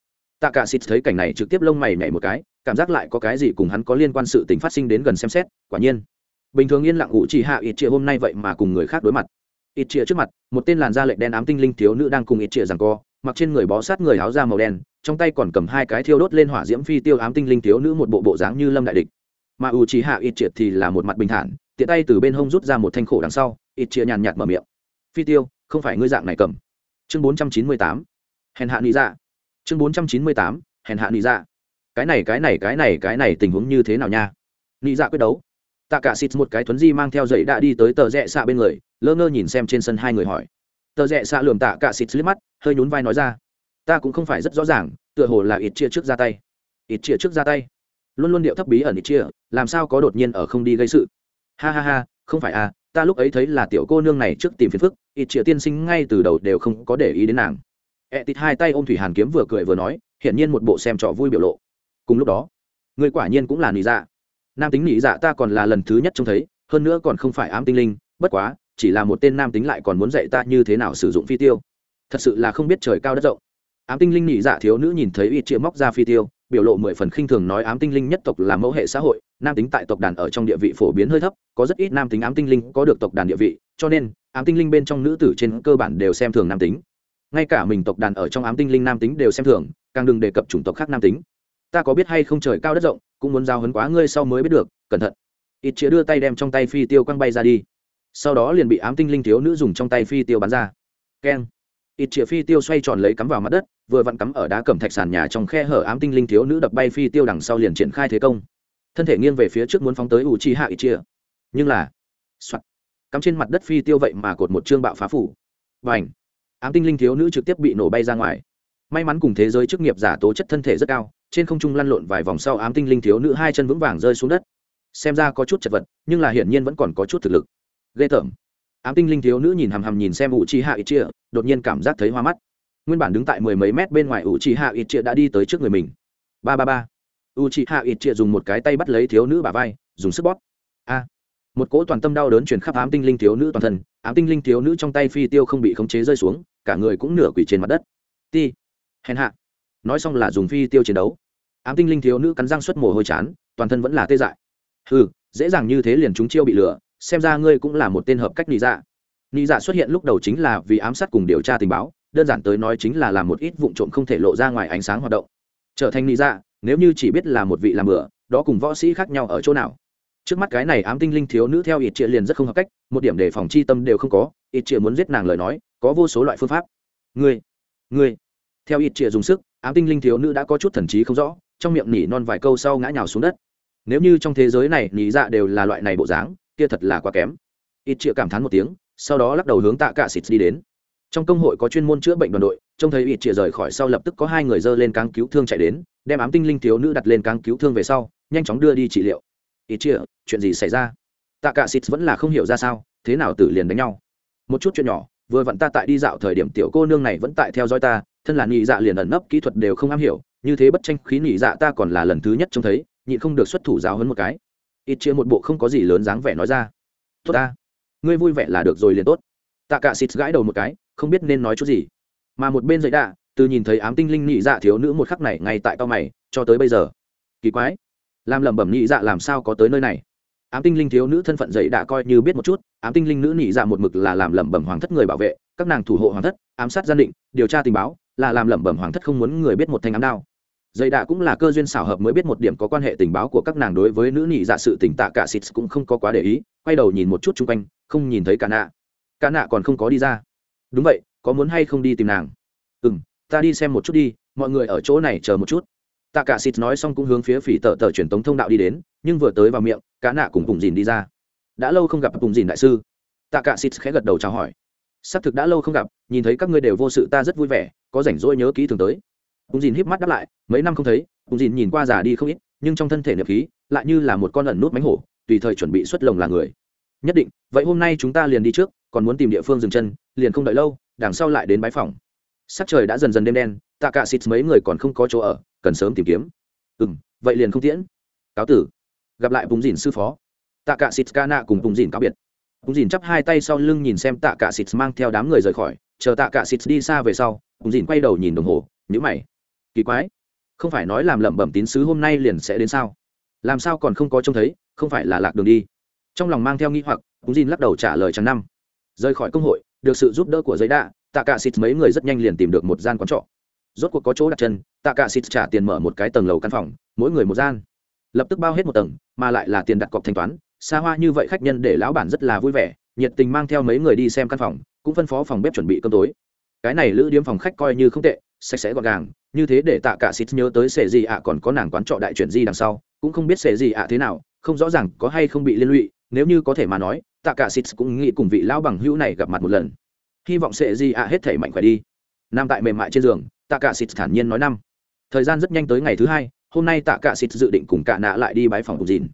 tạ cả xịt thấy cảnh này trực tiếp lông mày nhảy một cái, cảm giác lại có cái gì cùng hắn có liên quan sự tình phát sinh đến gần xem xét, quả nhiên. Bình thường yên lặng ngụ chỉ hạ ít chia hôm nay vậy mà cùng người khác đối mặt. Ít chia trước mặt, một tên làn da lệch đen ám tinh linh thiếu nữ đang cùng ít chia rằng co, mặc trên người bó sát người áo da màu đen, trong tay còn cầm hai cái thiêu đốt lên hỏa diễm phi tiêu ám tinh linh thiếu nữ một bộ bộ dáng như lâm đại địch. Mà u chỉ hạ ít chia thì là một mặt bình thản, tiện tay từ bên hông rút ra một thanh khổ đằng sau ít chia nhàn nhạt mở miệng. Phi tiêu, không phải ngươi dạng này cầm. Chương bốn trăm chín mươi tám. Hèn hạ nghĩ ra. Dạ chương bốn trăm chín mươi tám, hèn hạ nị dạ. Cái này cái này cái này cái này tình huống như thế nào nha? Nị dạ quyết đấu. Tạ cả xịt một cái thuấn di mang theo dậy đã đi tới tờ rẽ xạ bên người, lơ ngơ nhìn xem trên sân hai người hỏi. Tờ rẽ xạ lườm tạ cả xịt liếc mắt, hơi nhún vai nói ra. Ta cũng không phải rất rõ ràng, tựa hồ là ít chia trước ra tay. Ít chia trước ra tay. Luôn luôn điệu thấp bí ẩn ít chia làm sao có đột nhiên ở không đi gây sự? Ha ha ha, không phải à ta lúc ấy thấy là tiểu cô nương này trước tìm phiền phức ít chia tiên sinh ngay từ đầu đều không có để ý đến nàng. E ẹ tịt hai tay ôm thủy hàn kiếm vừa cười vừa nói, hiển nhiên một bộ xem trò vui biểu lộ. Cùng lúc đó, người quả nhiên cũng là nị dạ. Nam tính nị dạ ta còn là lần thứ nhất trông thấy, hơn nữa còn không phải ám tinh linh, bất quá, chỉ là một tên nam tính lại còn muốn dạy ta như thế nào sử dụng phi tiêu. Thật sự là không biết trời cao đất rộng. Ám tinh linh nị dạ thiếu nữ nhìn thấy ít chĩa móc ra phi tiêu, biểu lộ mười phần khinh thường nói ám tinh linh nhất tộc là mẫu hệ xã hội, nam tính tại tộc đàn ở trong địa vị phổ biến hơi thấp, có rất ít nam tính ám tinh linh có được tộc đàn địa vị, cho nên, ám tinh linh bên trong nữ tử trên cơ bản đều xem thường nam tính ngay cả mình tộc đàn ở trong ám tinh linh nam tính đều xem thường, càng đừng đề cập chủng tộc khác nam tính. Ta có biết hay không trời cao đất rộng, cũng muốn giao hấn quá ngươi sau mới biết được, cẩn thận. Ít chĩa đưa tay đem trong tay phi tiêu quăng bay ra đi. Sau đó liền bị ám tinh linh thiếu nữ dùng trong tay phi tiêu bắn ra. Keng. Ít chĩa phi tiêu xoay tròn lấy cắm vào mặt đất, vừa vặn cắm ở đá cẩm thạch sàn nhà trong khe hở ám tinh linh thiếu nữ đập bay phi tiêu đằng sau liền triển khai thế công. Thân thể nghiêng về phía trước muốn phóng tới ủ chi hạ ít chĩa. Nhưng là, soạt. Cắm trên mặt đất phi tiêu vậy mà cột một chương bạo phá phủ. Và ảnh ám tinh linh thiếu nữ trực tiếp bị nổ bay ra ngoài. May mắn cùng thế giới chức nghiệp giả tố chất thân thể rất cao, trên không trung lăn lộn vài vòng sau ám tinh linh thiếu nữ hai chân vững vàng rơi xuống đất. Xem ra có chút chật vật, nhưng là hiển nhiên vẫn còn có chút thực lực. Ghê tởm. Ám tinh linh thiếu nữ nhìn hằm hằm nhìn xem ủ chi hạ ít chia đột nhiên cảm giác thấy hoa mắt. Nguyên bản đứng tại mười mấy mét bên ngoài ủ chi hạ ít chia đã đi tới trước người mình. Ba ba ba. U chi hạ ít chia dùng một cái tay bắt lấy thiếu nữ bả vai, dùng sức bóp. A. Một cỗ toàn tâm đau đớn chuyển khắp ám tinh linh thiếu nữ toàn thân, ám tinh linh thiếu nữ trong tay phi tiêu không bị khống chế rơi xuống cả người cũng nửa quỷ trên mặt đất. Ti, hèn hạ. Nói xong là dùng phi tiêu chiến đấu. Ám tinh linh thiếu nữ cắn răng xuất mồ hôi chán, toàn thân vẫn là tê dại. Ừ dễ dàng như thế liền chúng chiêu bị lừa, xem ra ngươi cũng là một tên hợp cách lý dạ. Lý dạ xuất hiện lúc đầu chính là vì ám sát cùng điều tra tình báo, đơn giản tới nói chính là làm một ít vụn trộm không thể lộ ra ngoài ánh sáng hoạt động. Trở thành lý dạ nếu như chỉ biết là một vị làm bữa đó cùng võ sĩ khác nhau ở chỗ nào? Trước mắt cái này ám tinh linh thiếu nữ theo ít chia liền rất không hợp cách, một điểm đề phòng chi tâm đều không có ít chĩa muốn giết nàng lời nói, có vô số loại phương pháp. Ngươi ngươi. Theo ít chĩa dùng sức, ám tinh linh thiếu nữ đã có chút thần trí không rõ, trong miệng nỉ non vài câu sau ngã nhào xuống đất. Nếu như trong thế giới này nỉ dạ đều là loại này bộ dáng, kia thật là quá kém. Ít chĩa cảm thán một tiếng, sau đó lắc đầu hướng tạ cả xịt đi đến. Trong công hội có chuyên môn chữa bệnh đoàn đội, trông thấy ít chĩa rời khỏi sau lập tức có hai người dơ lên cáng cứu thương chạy đến, đem ám tinh linh thiếu nữ đặt lên cáng cứu thương về sau, nhanh chóng đưa đi trị liệu. Ít chĩa chuyện gì xảy ra? Tạ cả xịt vẫn là không hiểu ra sao, thế nào tử liền đánh nhau? Một chút chuyện nhỏ, vừa vặn ta tại đi dạo thời điểm tiểu cô nương này vẫn tại theo dõi ta, thân là nhị dạ liền ẩn nấp kỹ thuật đều không am hiểu, như thế bất tranh khí nhị dạ ta còn là lần thứ nhất trông thấy nhị không được xuất thủ giáo hơn một cái. Ít chia một bộ không có gì lớn dáng vẻ nói ra. Tốt ta. Ngươi vui vẻ là được rồi liền tốt. Tạ cả xịt gãi đầu một cái, không biết nên nói chút gì. Mà một bên dậy đạ, từ nhìn thấy ám tinh linh nhị dạ thiếu nữ một khắc này ngay tại cao mày, cho tới bây giờ. Kỳ quái. Làm lẩm bẩm nhị dạ làm sao có tới nơi này? Ám tinh linh thiếu nữ thân phận dậy đã coi như biết một chút, ám tinh linh nữ nhị dạ một mực là làm lẩm bẩm hoàng thất người bảo vệ, các nàng thủ hộ hoàng thất, ám sát gian định, điều tra tình báo, là làm lẩm bẩm hoàng thất không muốn người biết một thanh ám đao. Dây đạ cũng là cơ duyên xảo hợp mới biết một điểm có quan hệ tình báo của các nàng đối với nữ nhị dạ sự tỉnh tạ cả xịt cũng không có quá để ý, quay đầu nhìn một chút chung quanh, không nhìn thấy cả nạ. Cả nạ còn không có đi ra. Đúng vậy, có muốn hay không đi tìm nàng? Ừ m ta đi xem một chút đi, mọi người ở chỗ này chờ một chút. Tạ cả xịt nói xong cũng hướng phía phỉ tờ tờ truyền tống thông đạo đi đến, nhưng vừa tới vào miệng cá nạ cùng cùng dìn đi ra. Đã lâu không gặp cùng dìn đại sư. Tạ cả xịt khẽ gật đầu chào hỏi. Xác thực đã lâu không gặp, nhìn thấy các ngươi đều vô sự ta rất vui vẻ, có rảnh rỗi nhớ kỹ thường tới. Cùng dìn híp mắt đáp lại, mấy năm không thấy cùng dìn nhìn qua già đi không ít, nhưng trong thân thể nhập khí, lại như là một con ẩn nút mánh hổ, tùy thời chuẩn bị xuất lồng là người. Nhất định, vậy hôm nay chúng ta liền đi trước, còn muốn tìm địa phương dừng chân, liền không đợi lâu, đằng sau lại đến bãi phòng. Sắc trời đã dần dần đêm đen, tạ cả xịt mấy người còn không có chỗ ở, cần sớm tìm kiếm. Ừ vậy liền không tiễn. Cáo tử gặp lại bùng dìn sư phó. Tạ cả xịt ca nạ cùng bùng dìn cáo biệt. Bùng dìn chắp hai tay sau lưng nhìn xem tạ cả xịt mang theo đám người rời khỏi, chờ tạ cả xịt đi xa về sau, bùng dìn quay đầu nhìn đồng hồ nhữ mày. Kỳ quái, không phải nói làm lẩm bẩm tín sứ hôm nay liền sẽ đến sao? Làm sao còn không có trông thấy, không phải là lạc đường đi? Trong lòng mang theo nghi hoặc, bùng dìn lắc đầu trả lời chẳng năm. Rời khỏi công hội, được sự giúp đỡ của giấy đạ, tạ cả xịt mấy người rất nhanh liền tìm được một gian quán trọ. Rốt cuộc có chỗ đặt chân, tạ cả xịt trả tiền mở một cái tầng lầu căn phòng, mỗi người một gian lập tức bao hết một tầng, mà lại là tiền đặt cọc thanh toán. Xa hoa như vậy khách nhân để lão bản rất là vui vẻ, nhiệt tình mang theo mấy người đi xem căn phòng, cũng phân phó phòng bếp chuẩn bị cơm tối. Cái này lữ điếm phòng khách coi như không tệ, sạch sẽ gọn gàng, như thế để tạ cả xịt nhớ tới sệ gì ạ còn có nàng quán trọ đại chuyển di đằng sau, cũng không biết sệ gì ạ thế nào, không rõ ràng có hay không bị liên lụy, nếu như có thể mà nói, tạ cả xịt cũng nghĩ cùng vị lão bằng hữu này gặp mặt một lần. Hy vọng sệ gì ạ hết thể mạnh khỏe đi. Nam tại mềm mại trên giường, tạ cả xịt thản nhiên nói năm. Thời gian rất nhanh tới ngày thứ hai hôm nay tạ cả xịt dự định cùng cả nạ lại đi bái phòng cùng dìn.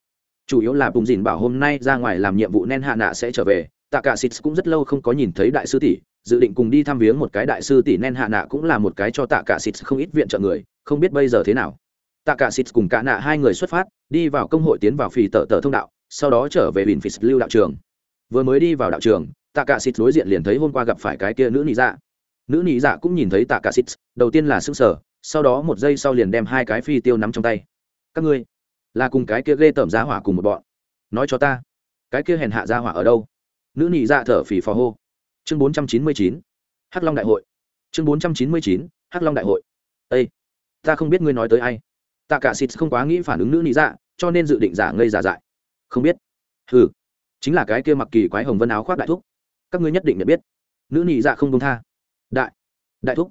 Chủ yếu là cùng dìn bảo hôm nay ra ngoài làm nhiệm vụ nên hạ nạ sẽ trở về. Tạ cả xịt cũng rất lâu không có nhìn thấy đại sư tỷ, dự định cùng đi thăm viếng một cái đại sư tỷ nên hạ nạ cũng là một cái cho tạ cả xịt không ít viện trợ người, không biết bây giờ thế nào. Tạ cả xịt cùng cả nạ hai người xuất phát, đi vào công hội tiến vào phì tờ tờ thông đạo, sau đó trở về bình phì lưu đạo trường. Vừa mới đi vào đạo trường, tạ cả xịt đối diện liền thấy hôm qua gặp phải cái kia nữ nị dạ. Nữ nị dạ cũng nhìn thấy tạ cả xịt, đầu tiên là sững sờ sau đó một giây sau liền đem hai cái phi tiêu nắm trong tay. Các ngươi, là cùng cái kia ghê tởm giá hỏa cùng một bọn. Nói cho ta, cái kia hèn hạ giá hỏa ở đâu? Nữ nị dạ thở phì phò hô. Chương bốn trăm chín mươi chín, hắc long đại hội. Chương bốn trăm chín mươi chín, hắc long đại hội. Ây ta không biết ngươi nói tới ai. Tạ cả xịt không quá nghĩ phản ứng nữ nị dạ cho nên dự định giả ngây giả dại. Không biết. Hừ, chính là cái kia mặc kỳ quái hồng vân áo khoác đại thúc. Các ngươi nhất định nhận biết. Nữ nị dạ không công tha. Đại đại thúc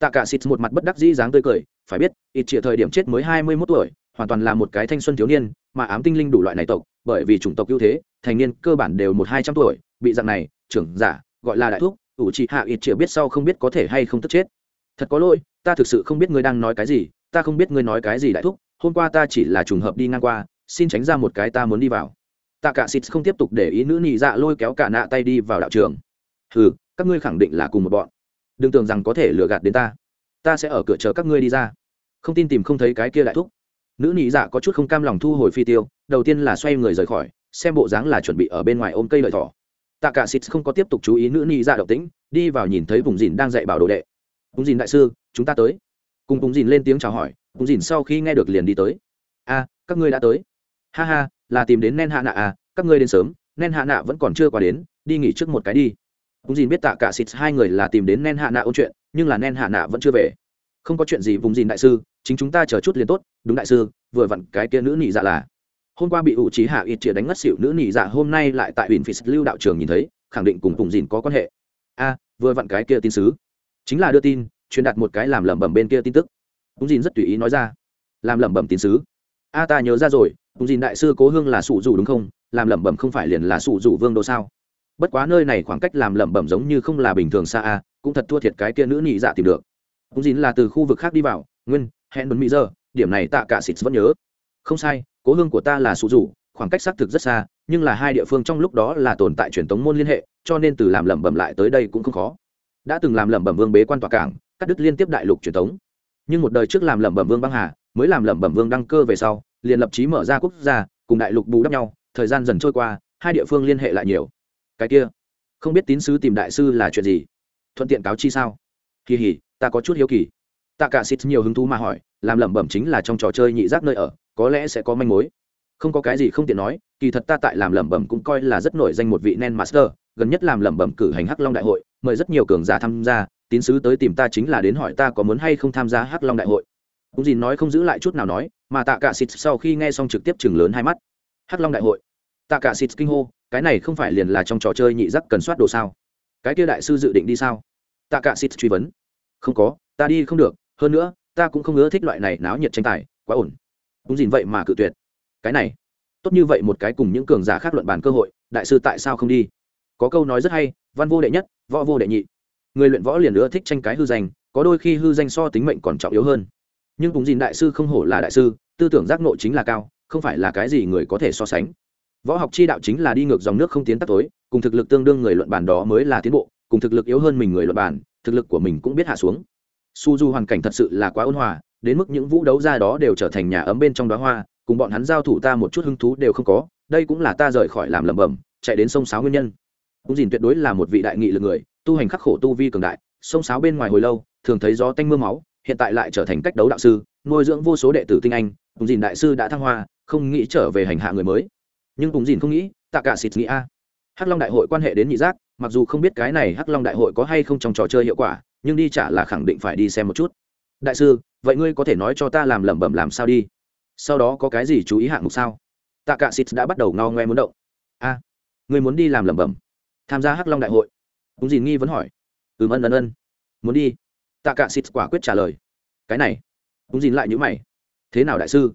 tạ cả xịt một mặt bất đắc dĩ dáng tươi cười phải biết ít trịa thời điểm chết mới hai mươi 21 tuổi hoàn toàn là một cái thanh xuân thiếu niên mà ám tinh linh đủ loại này tộc bởi vì chủng tộc ưu thế thành niên cơ bản đều một hai trăm tuổi bị dạng này trưởng giả gọi là đại thuốc, ủ trị hạ ít trịa biết sau không biết có thể hay không tức chết. Thật có lỗi ta thực sự không biết ngươi đang nói cái gì ta không biết ngươi nói cái gì đại thúc hôm qua ta chỉ là trùng hợp đi ngang qua xin tránh ra một cái ta muốn đi vào. Tạ cả xịt không tiếp tục để ý nữ nị dạ lôi kéo cả nạ tay đi vào đạo trường. Hừ các ngươi khẳng định là cùng một bọn đừng tưởng rằng có thể lừa gạt đến ta. Ta sẽ ở cửa chờ các ngươi đi ra. Không tin tìm không thấy cái kia đại thúc. Nữ nị dạ có chút không cam lòng thu hồi phi tiêu, đầu tiên là xoay người rời khỏi, xem bộ dáng là chuẩn bị ở bên ngoài ôm cây lợi thỏ. Tạ cả xịt không có tiếp tục chú ý nữ nị dạ động tĩnh, đi vào nhìn thấy vùng dìn đang dạy bảo đồ đệ. Vùng dìn đại sư, chúng ta tới. Cùng vùng dìn lên tiếng chào hỏi, vùng dìn sau khi nghe được liền đi tới. A, các ngươi đã tới. Ha ha, là tìm đến nen hạ nạ à các ngươi đến sớm nen hạ nạ vẫn còn chưa qua đến, đi nghỉ trước một cái đi vùng dìn biết tạ cả xịt hai người là tìm đến nen hạ nạ ôn chuyện, nhưng là nen hạ nạ vẫn chưa về. Không có chuyện gì vùng dìn đại sư, chính chúng ta chờ chút liền tốt. Đúng đại sư, vừa vặn cái kia nữ nhị dạ là. Hôm qua bị ủ trí hạ ít chĩa đánh ngất xỉu, nữ nhị dạ hôm nay lại tại huyện phỉ lưu đạo trường nhìn thấy, khẳng định cùng vùng dìn có quan hệ. A, vừa vặn cái kia tin sứ. Chính là đưa tin, truyền đạt một cái làm lẩm bẩm bên kia tin tức. Vùng dìn rất tùy ý nói ra. Làm lẩm bẩm tin sứ. A, ta nhớ ra rồi. Vùng dìn đại sư cố hương là sụ dù đúng không? Làm lẩm bẩm không phải liền là sụ dù vương đô sao? Bất quá nơi này khoảng cách làm lẩm bẩm giống như không là bình thường xa a cũng thật thua thiệt cái kia nữ nhị dạ tìm được. Cũng dính là từ khu vực khác đi vào nguyên hẹn đồn mỹ giờ điểm này tạ cả xịt vẫn nhớ. Không sai cố hương của ta là sụ rủ, khoảng cách xác thực rất xa nhưng là hai địa phương trong lúc đó là tồn tại truyền thống môn liên hệ cho nên từ làm lẩm bẩm lại tới đây cũng không khó. Đã từng làm lẩm bẩm vương bế quan tòa cảng cắt đứt liên tiếp đại lục truyền thống nhưng một đời trước làm lẩm bẩm vương băng hà mới làm lẩm bẩm vương đăng cơ về sau liền lập chí mở ra quốc gia cùng đại lục bù đắp nhau thời gian dần trôi qua hai địa phương liên hệ lại nhiều cái kia. Không biết tín sứ tìm đại sư là chuyện gì? Thuận tiện cáo chi sao? Kỳ hỉ, ta có chút hiếu kỳ. Tạ cả xịt nhiều hứng thú mà hỏi, làm lẩm bẩm chính là trong trò chơi nhị giác nơi ở, có lẽ sẽ có manh mối. Không có cái gì không tiện nói, kỳ thật ta tại làm lẩm bẩm cũng coi là rất nổi danh một vị nen master, gần nhất làm lẩm bẩm cử hành hắc long đại hội, mời rất nhiều cường giả tham gia, tín sứ tới tìm ta chính là đến hỏi ta có muốn hay không tham gia hắc long đại hội. Cũng gì nói không giữ lại chút nào nói, mà tạ cả xịt sau khi nghe xong trực tiếp chừng lớn hai mắt. Hắc long đại hội tạ cả xịt kinh hô, cái này không phải liền là trong trò chơi nhị giác cần soát đồ sao? Cái kia đại sư dự định đi sao? Tạ cả xịt truy vấn. Không có, ta đi không được, hơn nữa, ta cũng không ưa thích loại này náo nhiệt tranh tài, quá ổn. Cũng gì vậy mà cự tuyệt. Cái này, tốt như vậy một cái cùng những cường giả khác luận bàn cơ hội, đại sư tại sao không đi? Có câu nói rất hay, văn vô đệ nhất, võ vô đệ nhị. Người luyện võ liền ưa thích tranh cái hư danh, có đôi khi hư danh so tính mệnh còn trọng yếu hơn. Nhưng cùng dìn đại sư không hổ là đại sư, tư tưởng giác nộ chính là cao, không phải là cái gì người có thể so sánh võ học chi đạo chính là đi ngược dòng nước không tiến tắt tối, cùng thực lực tương đương người luận bàn đó mới là tiến bộ, cùng thực lực yếu hơn mình người luận bàn, thực lực của mình cũng biết hạ xuống. Su du hoàn cảnh thật sự là quá ôn hòa, đến mức những vũ đấu ra đó đều trở thành nhà ấm bên trong đó hoa, cùng bọn hắn giao thủ ta một chút hứng thú đều không có, đây cũng là ta rời khỏi làm lẩm bẩm, chạy đến sông sáo nguyên nhân. Cũng dìn tuyệt đối là một vị đại nghị lực người, tu hành khắc khổ tu vi cường đại, sông sáo bên ngoài hồi lâu, thường thấy gió tanh mưa máu, hiện tại lại trở thành cách đấu đạo sư, nuôi dưỡng vô số đệ tử tinh anh cùng dìn đại sư đã thăng hoa, không nghĩ trở về hành hạ người mới nhưng cùng dìn không nghĩ, tạ cả xịt nghĩ a. Hắc long đại hội quan hệ đến nhị giác, mặc dù không biết cái này hắc long đại hội có hay không trong trò chơi hiệu quả, nhưng đi trả là khẳng định phải đi xem một chút. Đại sư, vậy ngươi có thể nói cho ta làm lẩm bẩm làm sao đi? Sau đó có cái gì chú ý hạng mục sao? Tạ cả xịt đã bắt đầu ngao ngoe muốn động. A, ngươi muốn đi làm lẩm bẩm? Tham gia hắc long đại hội. Cũng dìn nghi vẫn hỏi. Ừm, ân ân ân. Muốn đi. Tạ cả xịt quả quyết trả lời. Cái này. Cũng dìn lại nhữ mày. Thế nào đại sư?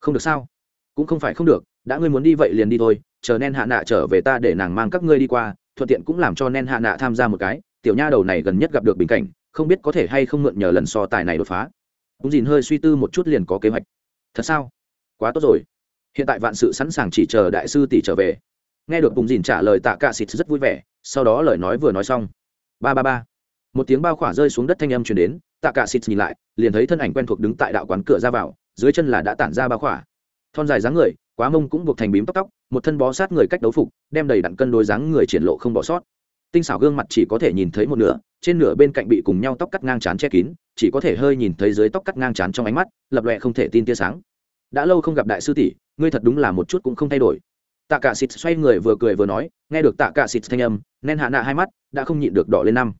Không được sao? Cũng không phải không được đã ngươi muốn đi vậy liền đi thôi, chờ nen hạ nạ trở về ta để nàng mang các ngươi đi qua, thuận tiện cũng làm cho nen hạ nạ tham gia một cái, tiểu nha đầu này gần nhất gặp được bình cảnh, không biết có thể hay không mượn nhờ lần so tài này đột phá. Cũng dìn hơi suy tư một chút liền có kế hoạch. Thật sao? Quá tốt rồi. Hiện tại vạn sự sẵn sàng chỉ chờ đại sư tỷ trở về. Nghe được bùng dìn trả lời tạ cả xịt rất vui vẻ, sau đó lời nói vừa nói xong. Ba ba ba. Một tiếng bao khỏa rơi xuống đất thanh âm truyền đến, tạ cả xịt nhìn lại, liền thấy thân ảnh quen thuộc đứng tại đạo quán cửa ra vào, dưới chân là đã tản ra bao khỏa. Thon dài dáng người quá mông cũng buộc thành bím tóc tóc, một thân bó sát người cách đấu phục, đem đầy đặn cân đối dáng người triển lộ không bỏ sót. Tinh xảo gương mặt chỉ có thể nhìn thấy một nửa, trên nửa bên cạnh bị cùng nhau tóc cắt ngang chán che kín, chỉ có thể hơi nhìn thấy dưới tóc cắt ngang chán trong ánh mắt, lập lòe không thể tin tia sáng. Đã lâu không gặp đại sư tỷ, ngươi thật đúng là một chút cũng không thay đổi. Tạ cả xịt xoay người vừa cười vừa nói, nghe được tạ cả xịt thanh âm nên hạ nạ hai mắt đã không nhịn được đỏ lên năm.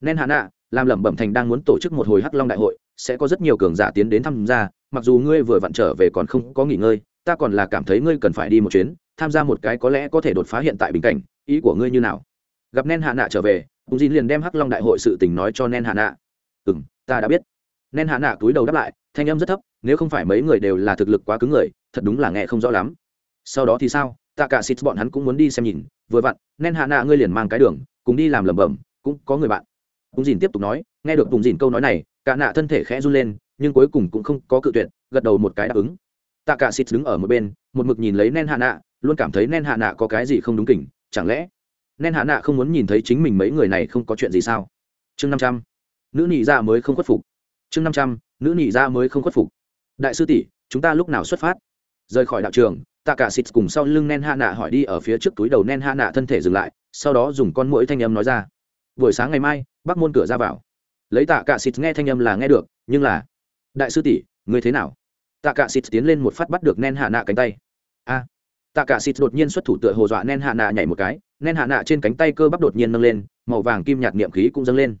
Nên hạ nạ, làm lẩm bẩm thành đang muốn tổ chức một hồi hắc long đại hội, sẽ có rất nhiều cường giả tiến đến tham gia, mặc dù ngươi vừa vặn trở về còn không có nghỉ ngơi ta còn là cảm thấy ngươi cần phải đi một chuyến, tham gia một cái có lẽ có thể đột phá hiện tại bình cảnh, ý của ngươi như nào? Gặp nen hạ nạ trở về hùng dìn liền đem hắc long đại hội sự tình nói cho nen hạ nạ. Ừ m ta đã biết. Nen hạ nạ túi đầu đáp lại, thanh âm rất thấp, nếu không phải mấy người đều là thực lực quá cứng người, thật đúng là nghe không rõ lắm. Sau đó thì sao? Tạ cả xịt bọn hắn cũng muốn đi xem nhìn. Vừa vặn, nen hạ nạ ngươi liền mang cái đường, cùng đi làm lẩm bẩm, cũng có người bạn. Hùng dìn tiếp tục nói, nghe được hùng dìn câu nói này, cả nạ thân thể khẽ run lên, nhưng cuối cùng cũng không có cự tuyệt, gật đầu một cái đáp ứng tạ cả xịt đứng ở một bên, một mực nhìn lấy nen hạ nạ, luôn cảm thấy nen hạ nạ có cái gì không đúng kỉnh, chẳng lẽ nen hạ nạ không muốn nhìn thấy chính mình mấy người này không có chuyện gì sao? Chương năm trăm. Nữ nhị gia mới không khuất phục. Chương năm trăm, nữ nhị gia mới không khuất phục. Đại sư tỷ, chúng ta lúc nào xuất phát? Rời khỏi đạo trường, tạ cả xịt cùng sau lưng nen hạ nạ hỏi đi ở phía trước túi đầu nen hạ nạ thân thể dừng lại, sau đó dùng con mũi thanh âm nói ra. Buổi sáng ngày mai, bắc môn cửa ra vào. Lấy tạ cả xịt nghe thanh âm là nghe được, nhưng là, đại sư tỷ người thế nào? Tạ cả xịt tiến lên một phát bắt được nen hạ nạ cánh tay. A! Tạ cả xịt đột nhiên xuất thủ tựa hồ dọa nen hạ nạ nhảy một cái nen hạ nạ trên cánh tay cơ bắp đột nhiên nâng lên, màu vàng kim nhạt niệm khí cũng dâng lên.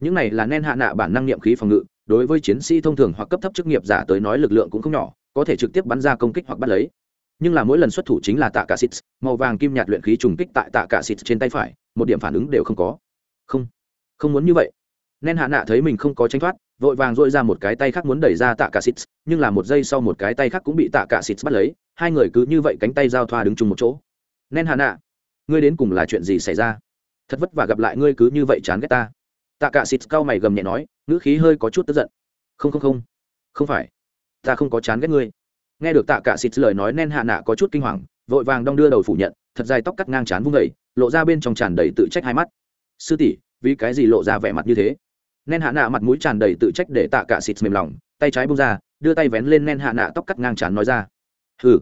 Những này là nen hạ nạ bản năng niệm khí phòng ngự, đối với chiến sĩ thông thường hoặc cấp thấp chức nghiệp giả tới nói lực lượng cũng không nhỏ, có thể trực tiếp bắn ra công kích hoặc bắt lấy. Nhưng là mỗi lần xuất thủ chính là tạ cả xịt màu vàng kim nhạt luyện khí trùng kích tại tạ cả xịt trên tay phải, một điểm phản ứng đều không có. Không không muốn như vậy. Nen hạ nạ thấy mình không có tranh thoát vội vàng dội ra một cái tay khác muốn đẩy ra tạ cả xịt, nhưng là một giây sau một cái tay khác cũng bị tạ cả xịt bắt lấy, hai người cứ như vậy cánh tay giao thoa đứng chung một chỗ. Nên hạ nạ ngươi đến cùng là chuyện gì xảy ra? Thật vất vả gặp lại ngươi cứ như vậy chán ghét ta. Tạ cả xịt cau mày gầm nhẹ nói, ngữ khí hơi có chút tức giận. Không không không. Không phải. Ta không có chán ghét ngươi. Nghe được tạ cả xịt lời nói Nên hạ nạ có chút kinh hoàng, vội vàng đong đưa đầu phủ nhận, thật dài tóc cắt ngang chán vung vẩy lộ ra bên trong tràn đầy tự trách hai mắt. Sư tỷ, vì cái gì lộ ra vẻ mặt như thế? Nen hạ nạ mặt mũi tràn đầy tự trách để tạ cả xịt mềm lòng, tay trái bung ra, đưa tay vén lên nen hạ nạ tóc cắt ngang chán nói ra. Hừ.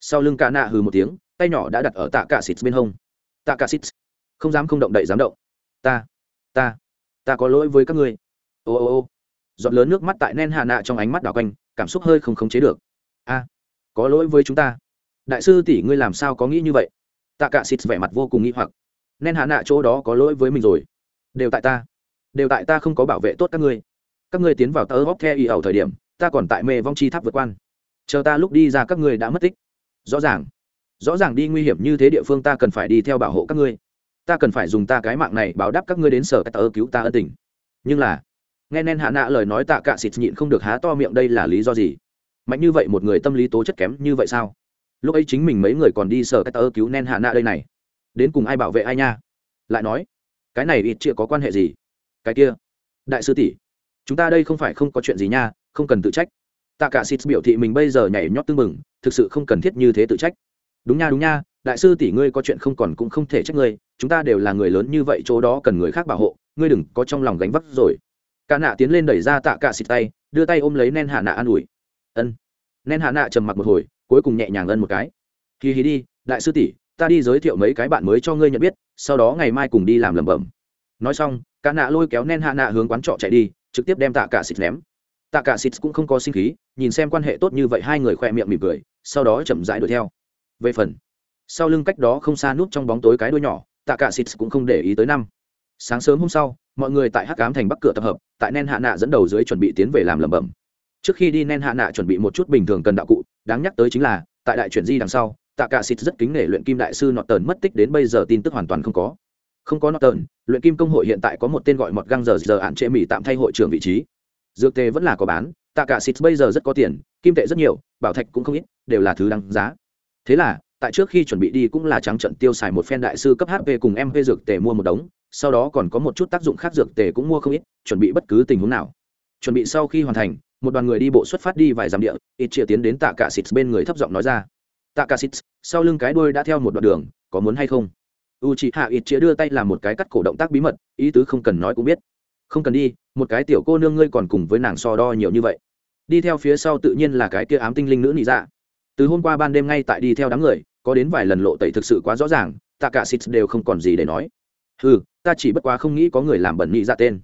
Sau lưng cả nạ hừ một tiếng, tay nhỏ đã đặt ở tạ cả xịt bên hông. Tạ cả xịt, không dám không động đậy dám động. Ta ta ta có lỗi với các ngươi. Ô ô ô. Giọt lớn nước mắt tại nen hạ nạ trong ánh mắt đảo quanh, cảm xúc hơi không khống chế được. A, có lỗi với chúng ta. Đại sư tỷ ngươi làm sao có nghĩ như vậy? Tạ cả xịt vẻ mặt vô cùng nghĩ hoặc. Nên hạ nạ chỗ đó có lỗi với mình rồi, đều tại ta đều tại ta không có bảo vệ tốt các ngươi. Các ngươi tiến vào tơ hóc the y ẩu thời điểm, ta còn tại mê vong chi tháp vượt quan. Chờ ta lúc đi ra các ngươi đã mất tích. Rõ ràng. Rõ ràng đi nguy hiểm như thế địa phương ta cần phải đi theo bảo hộ các ngươi. Ta cần phải dùng ta cái mạng này báo đáp các ngươi đến sở các cứu ta ân tình. Nhưng là, nghe nên hạ nạ lời nói tạ cạ xịt nhịn không được há to miệng đây là lý do gì? Mạnh như vậy một người tâm lý tố chất kém như vậy sao? Lúc ấy chính mình mấy người còn đi sở các cứu nên hạ nạ đây này. Đến cùng ai bảo vệ ai nha? Lại nói, cái này ít chưa có quan hệ gì? Cái kia. Đại sư tỷ, chúng ta đây không phải không có chuyện gì nha, không cần tự trách. Tạ cả xịt biểu thị mình bây giờ nhảy nhót tưng mừng thực sự không cần thiết như thế tự trách. Đúng nha đúng nha, đại sư tỷ ngươi có chuyện không còn cũng không thể trách ngươi, chúng ta đều là người lớn như vậy chỗ đó cần người khác bảo hộ, ngươi đừng có trong lòng gánh vác rồi. Cả nạ tiến lên đẩy ra tạ cả xịt tay, đưa tay ôm lấy nen hạ nạ an ủi. Ân. Nen hạ nạ trầm mặc một hồi, cuối cùng nhẹ nhàng ân một cái. Kỳ hí đi, đại sư tỷ, ta đi giới thiệu mấy cái bạn mới cho ngươi nhận biết, sau đó ngày mai cùng đi làm lẩm bẩm nói xong, cả nạ lôi kéo nen hạ nạ hướng quán trọ chạy đi, trực tiếp đem tạ cả xịt ném. Tạ cả xịt cũng không có sinh khí, nhìn xem quan hệ tốt như vậy hai người khoe miệng mỉm cười, sau đó chậm rãi đuổi theo. Về phần, sau lưng cách đó không xa núp trong bóng tối cái đuôi nhỏ, tạ cả xịt cũng không để ý tới năm. Sáng sớm hôm sau, mọi người tại hắc cám thành bắc cửa tập hợp, tại nen hạ nạ dẫn đầu dưới chuẩn bị tiến về làm lẩm bẩm. Trước khi đi, nen hạ nạ chuẩn bị một chút bình thường cần đạo cụ, đáng nhắc tới chính là, tại đại chuyển di đằng sau, tạ cả xịt rất kính nể luyện kim đại sư nọt tờn mất tích đến bây giờ tin tức hoàn toàn không có không có nọt tờn luyện kim công hội hiện tại có một tên gọi mọt găng giờ giờ ạn trệ mỹ tạm thay hội trưởng vị trí. Dược tê vẫn là có bán, tạ cả xịt bây giờ rất có tiền, kim tệ rất nhiều, bảo thạch cũng không ít, đều là thứ đáng giá. Thế là, tại trước khi chuẩn bị đi cũng là trắng trận tiêu xài một phen đại sư cấp hp cùng mv dược tề mua một đống, sau đó còn có một chút tác dụng khác dược tề cũng mua không ít, chuẩn bị bất cứ tình huống nào. Chuẩn bị sau khi hoàn thành, một đoàn người đi bộ xuất phát đi vài dặm địa, ít chia tiến đến tạ cả xịt bên người thấp giọng nói ra. Tạ cả xịt sau lưng cái đuôi đã theo một đoạn đường, có muốn hay không? U chị hạ ít chĩa đưa tay làm một cái cắt cổ động tác bí mật, ý tứ không cần nói cũng biết. Không cần đi, một cái tiểu cô nương ngươi còn cùng với nàng so đo nhiều như vậy. Đi theo phía sau tự nhiên là cái kia ám tinh linh nữ nị dạ. Từ hôm qua ban đêm ngay tại đi theo đám người, có đến vài lần lộ tẩy thực sự quá rõ ràng tạ cả xịt đều không còn gì để nói. Ừ ta chỉ bất quá không nghĩ có người làm bẩn nị dạ tên.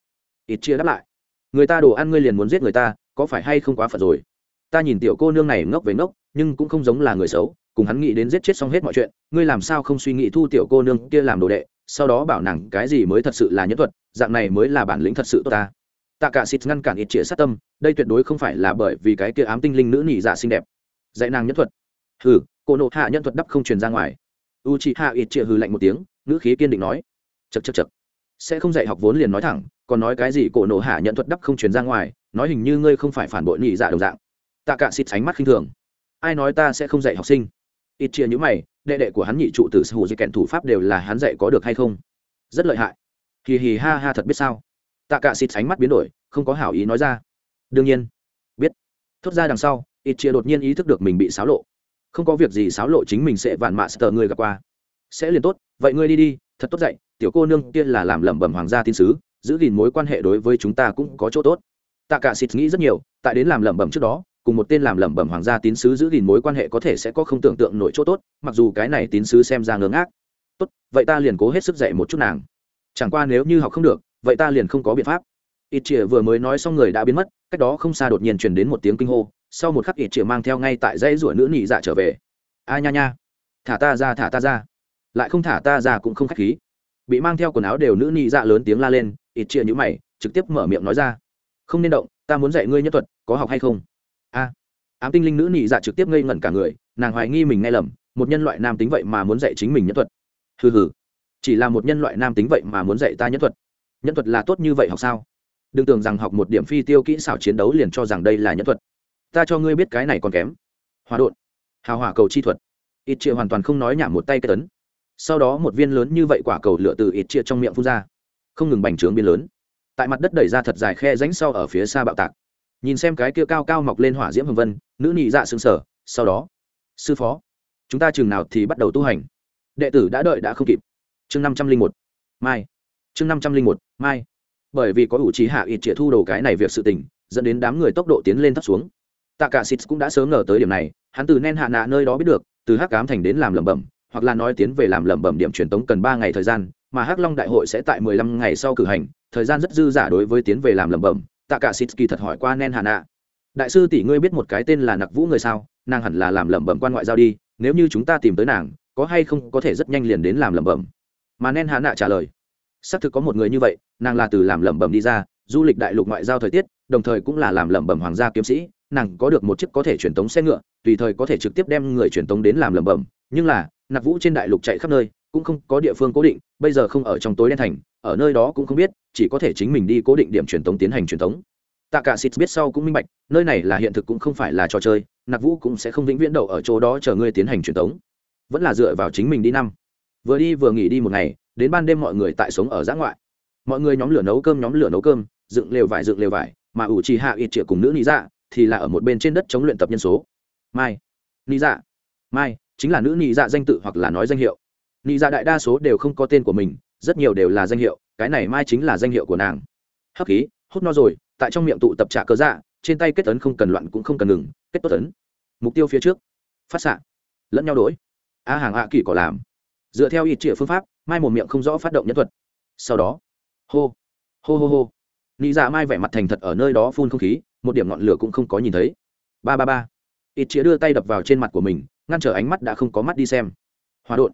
Ít chia đáp lại. Người ta đồ ăn ngươi liền muốn giết người ta, có phải hay không quá phật rồi? Ta nhìn tiểu cô nương này ngốc về ngốc, nhưng cũng không giống là người xấu cùng hắn nghĩ đến giết chết xong hết mọi chuyện, ngươi làm sao không suy nghĩ thu tiểu cô nương kia làm đồ đệ, sau đó bảo nàng cái gì mới thật sự là nhẫn thuật, dạng này mới là bản lĩnh thật sự tốt ta. Tạ cả xịt ngăn cản ít trịa sát tâm, đây tuyệt đối không phải là bởi vì cái kia ám tinh linh nữ nhị dạ xinh đẹp. Dạy nàng nhẫn thuật. Hừ, cô nộ hạ nhẫn thuật đắp không truyền ra ngoài. U chị hạ ít trịa hừ lạnh một tiếng nữ khí kiên định nói. Chật chật chật sẽ không dạy học vốn liền nói thẳng, còn nói cái gì cổ nổ hạ nhận thuật đắp không truyền ra ngoài, nói hình như ngươi không phải phản bội nhị dạ đồng dạng. Tạ cả xịt sánh mắt khinh thường. Ai nói ta sẽ không dạy học sinh? Ít chia những mày, đệ đệ của hắn nhị trụ từ hù di kèn thủ pháp đều là hắn dạy có được hay không? Rất lợi hại. Hì hì ha ha thật biết sao? Tạ cả xịt sánh mắt biến đổi, không có hảo ý nói ra. Đương nhiên. Biết. Thốt ra đằng sau, ít chia đột nhiên ý thức được mình bị xáo lộ. Không có việc gì xáo lộ chính mình sẽ vạn mạ sờ người gặp qua. Sẽ liền tốt, vậy ngươi đi đi, thật tốt dạy, tiểu cô nương kia là làm lẩm bẩm hoàng gia tin sứ, giữ gìn mối quan hệ đối với chúng ta cũng có chỗ tốt. Tạ cả xịt nghĩ rất nhiều, tại đến làm lẩm bẩm trước đó cùng một tên làm lẩm bẩm hoàng gia tín sứ giữ gìn mối quan hệ có thể sẽ có không tưởng tượng nổi chỗ tốt, mặc dù cái này tín sứ xem ra ngớ ngác. Tốt, vậy ta liền cố hết sức dạy một chút nàng. Chẳng qua nếu như học không được, vậy ta liền không có biện pháp. Ít chĩa vừa mới nói xong người đã biến mất, cách đó không xa đột nhiên truyền đến một tiếng kinh hô, sau một khắc ít chĩa mang theo ngay tại dãy rủa nữ nị dạ trở về. A nha nha, thả ta ra, thả ta ra. Lại không thả ta ra cũng không k h á c h khí. Bị mang theo quần áo đều nữ nị dạ lớn tiếng la lên, ít chĩa nhữ mày, trực tiếp mở miệng nói ra. Không nên động, ta muốn dạy ngươi nhất thuật, có học hay không? A. Ám tinh linh nữ nị dạ trực tiếp ngây ngẩn cả người, nàng hoài nghi mình nghe lầm, một nhân loại nam tính vậy mà muốn dạy chính mình nhân thuật. Hừ hừ. Chỉ là một nhân loại nam tính vậy mà muốn dạy ta nhân thuật. Nhân thuật là tốt như vậy học sao? Đừng tưởng rằng học một điểm phi tiêu kỹ xảo chiến đấu liền cho rằng đây là nhân thuật. Ta cho ngươi biết cái này còn kém. Hòa đột hào hỏa cầu chi thuật. Ít chia hoàn toàn không nói nhảm một tay cái tấn. Sau đó một viên lớn như vậy quả cầu lửa từ ít chia trong miệng phun ra. Không ngừng bành trướng biến lớn. Tại mặt đất đẩy ra thật dài khe ránh sau ở phía xa bạo tạc nhìn xem cái kia cao cao mọc lên hỏa diễm hồng vân, nữ nhị dạ xương sở sau đó, sư phó, chúng ta chừng nào thì bắt đầu tu hành? Đệ tử đã đợi đã không kịp. Chương năm trăm linh một, mai. Chương năm trăm linh một, mai. Bởi vì có ủ trí hạ ít trịa thu đồ cái này việc sự tình, dẫn đến đám người tốc độ tiến lên thấp xuống. Tạ cả xịt cũng đã sớm ngờ tới điểm này, hắn từ nen hạ nạ nơi đó biết được, từ hắc cám thành đến làm lẩm bẩm, hoặc là nói tiến về làm lẩm bẩm điểm truyền tống cần ba ngày thời gian, mà hắc long đại hội sẽ tại mười lăm ngày sau cử hành, thời gian rất dư giả đối với tiến về làm lẩm bẩm tạ cả xịt kỳ thật hỏi qua nen Hà nạ đại sư tỷ ngươi biết một cái tên là nặc vũ người sao? Nàng hẳn là làm lẩm bẩm quan ngoại giao đi, nếu như chúng ta tìm tới nàng, có hay không có thể rất nhanh liền đến làm lẩm bẩm? Mà nen Hà nạ trả lời, xác thực có một người như vậy, nàng là từ làm lẩm bẩm đi ra, du lịch đại lục ngoại giao thời tiết, đồng thời cũng là làm lẩm bẩm hoàng gia kiếm sĩ, nàng có được một chiếc có thể truyền tống xe ngựa, tùy thời có thể trực tiếp đem người truyền tống đến làm lẩm bẩm, nhưng là, nặc vũ trên đại lục chạy khắp nơi cũng không có địa phương cố định, bây giờ không ở trong tối đen thành, ở nơi đó cũng không biết, chỉ có thể chính mình đi cố định điểm truyền tống tiến hành truyền tống. Tạ cả xịt biết sau cũng minh bạch, nơi này là hiện thực cũng không phải là trò chơi nặc vũ cũng sẽ không vĩnh viễn đậu ở chỗ đó chờ ngươi tiến hành truyền tống. Vẫn là dựa vào chính mình đi năm. Vừa đi vừa nghỉ đi một ngày, đến ban đêm mọi người tại sống ở giã ngoại. Mọi người nhóm lửa nấu cơm, nhóm lửa nấu cơm, dựng lều vải, dựng lều vải, mà ủ trì hạ ít triệu cùng nữ lý dạ thì là ở một bên trên đất chống luyện tập nhân số. Mai. Lý dạ. Mai, chính là nữ lý dạ danh tự hoặc là nói danh hiệu nị dạ đại đa số đều không có tên của mình, rất nhiều đều là danh hiệu, cái này mai chính là danh hiệu của nàng. Hấp khí, hút no rồi, tại trong miệng tụ tập trả cơ dạ trên tay kết tấn không cần loạn cũng không cần ngừng, kết tốt tấn mục tiêu phía trước. Phát xạ. Lẫn nhau đổi. A hàng a kỳ có làm. Dựa theo ít triệu phương pháp, mai một miệng không rõ phát động nhân thuật. Sau đó. Hô. Hô hô hô. Nị dạ mai vẻ mặt thành thật ở nơi đó phun không khí, một điểm ngọn lửa cũng không có nhìn thấy. Ba ba ba. Ít chĩa đưa tay đập vào trên mặt của mình, ngăn trở ánh mắt đã không có mắt đi xem. Hòa đột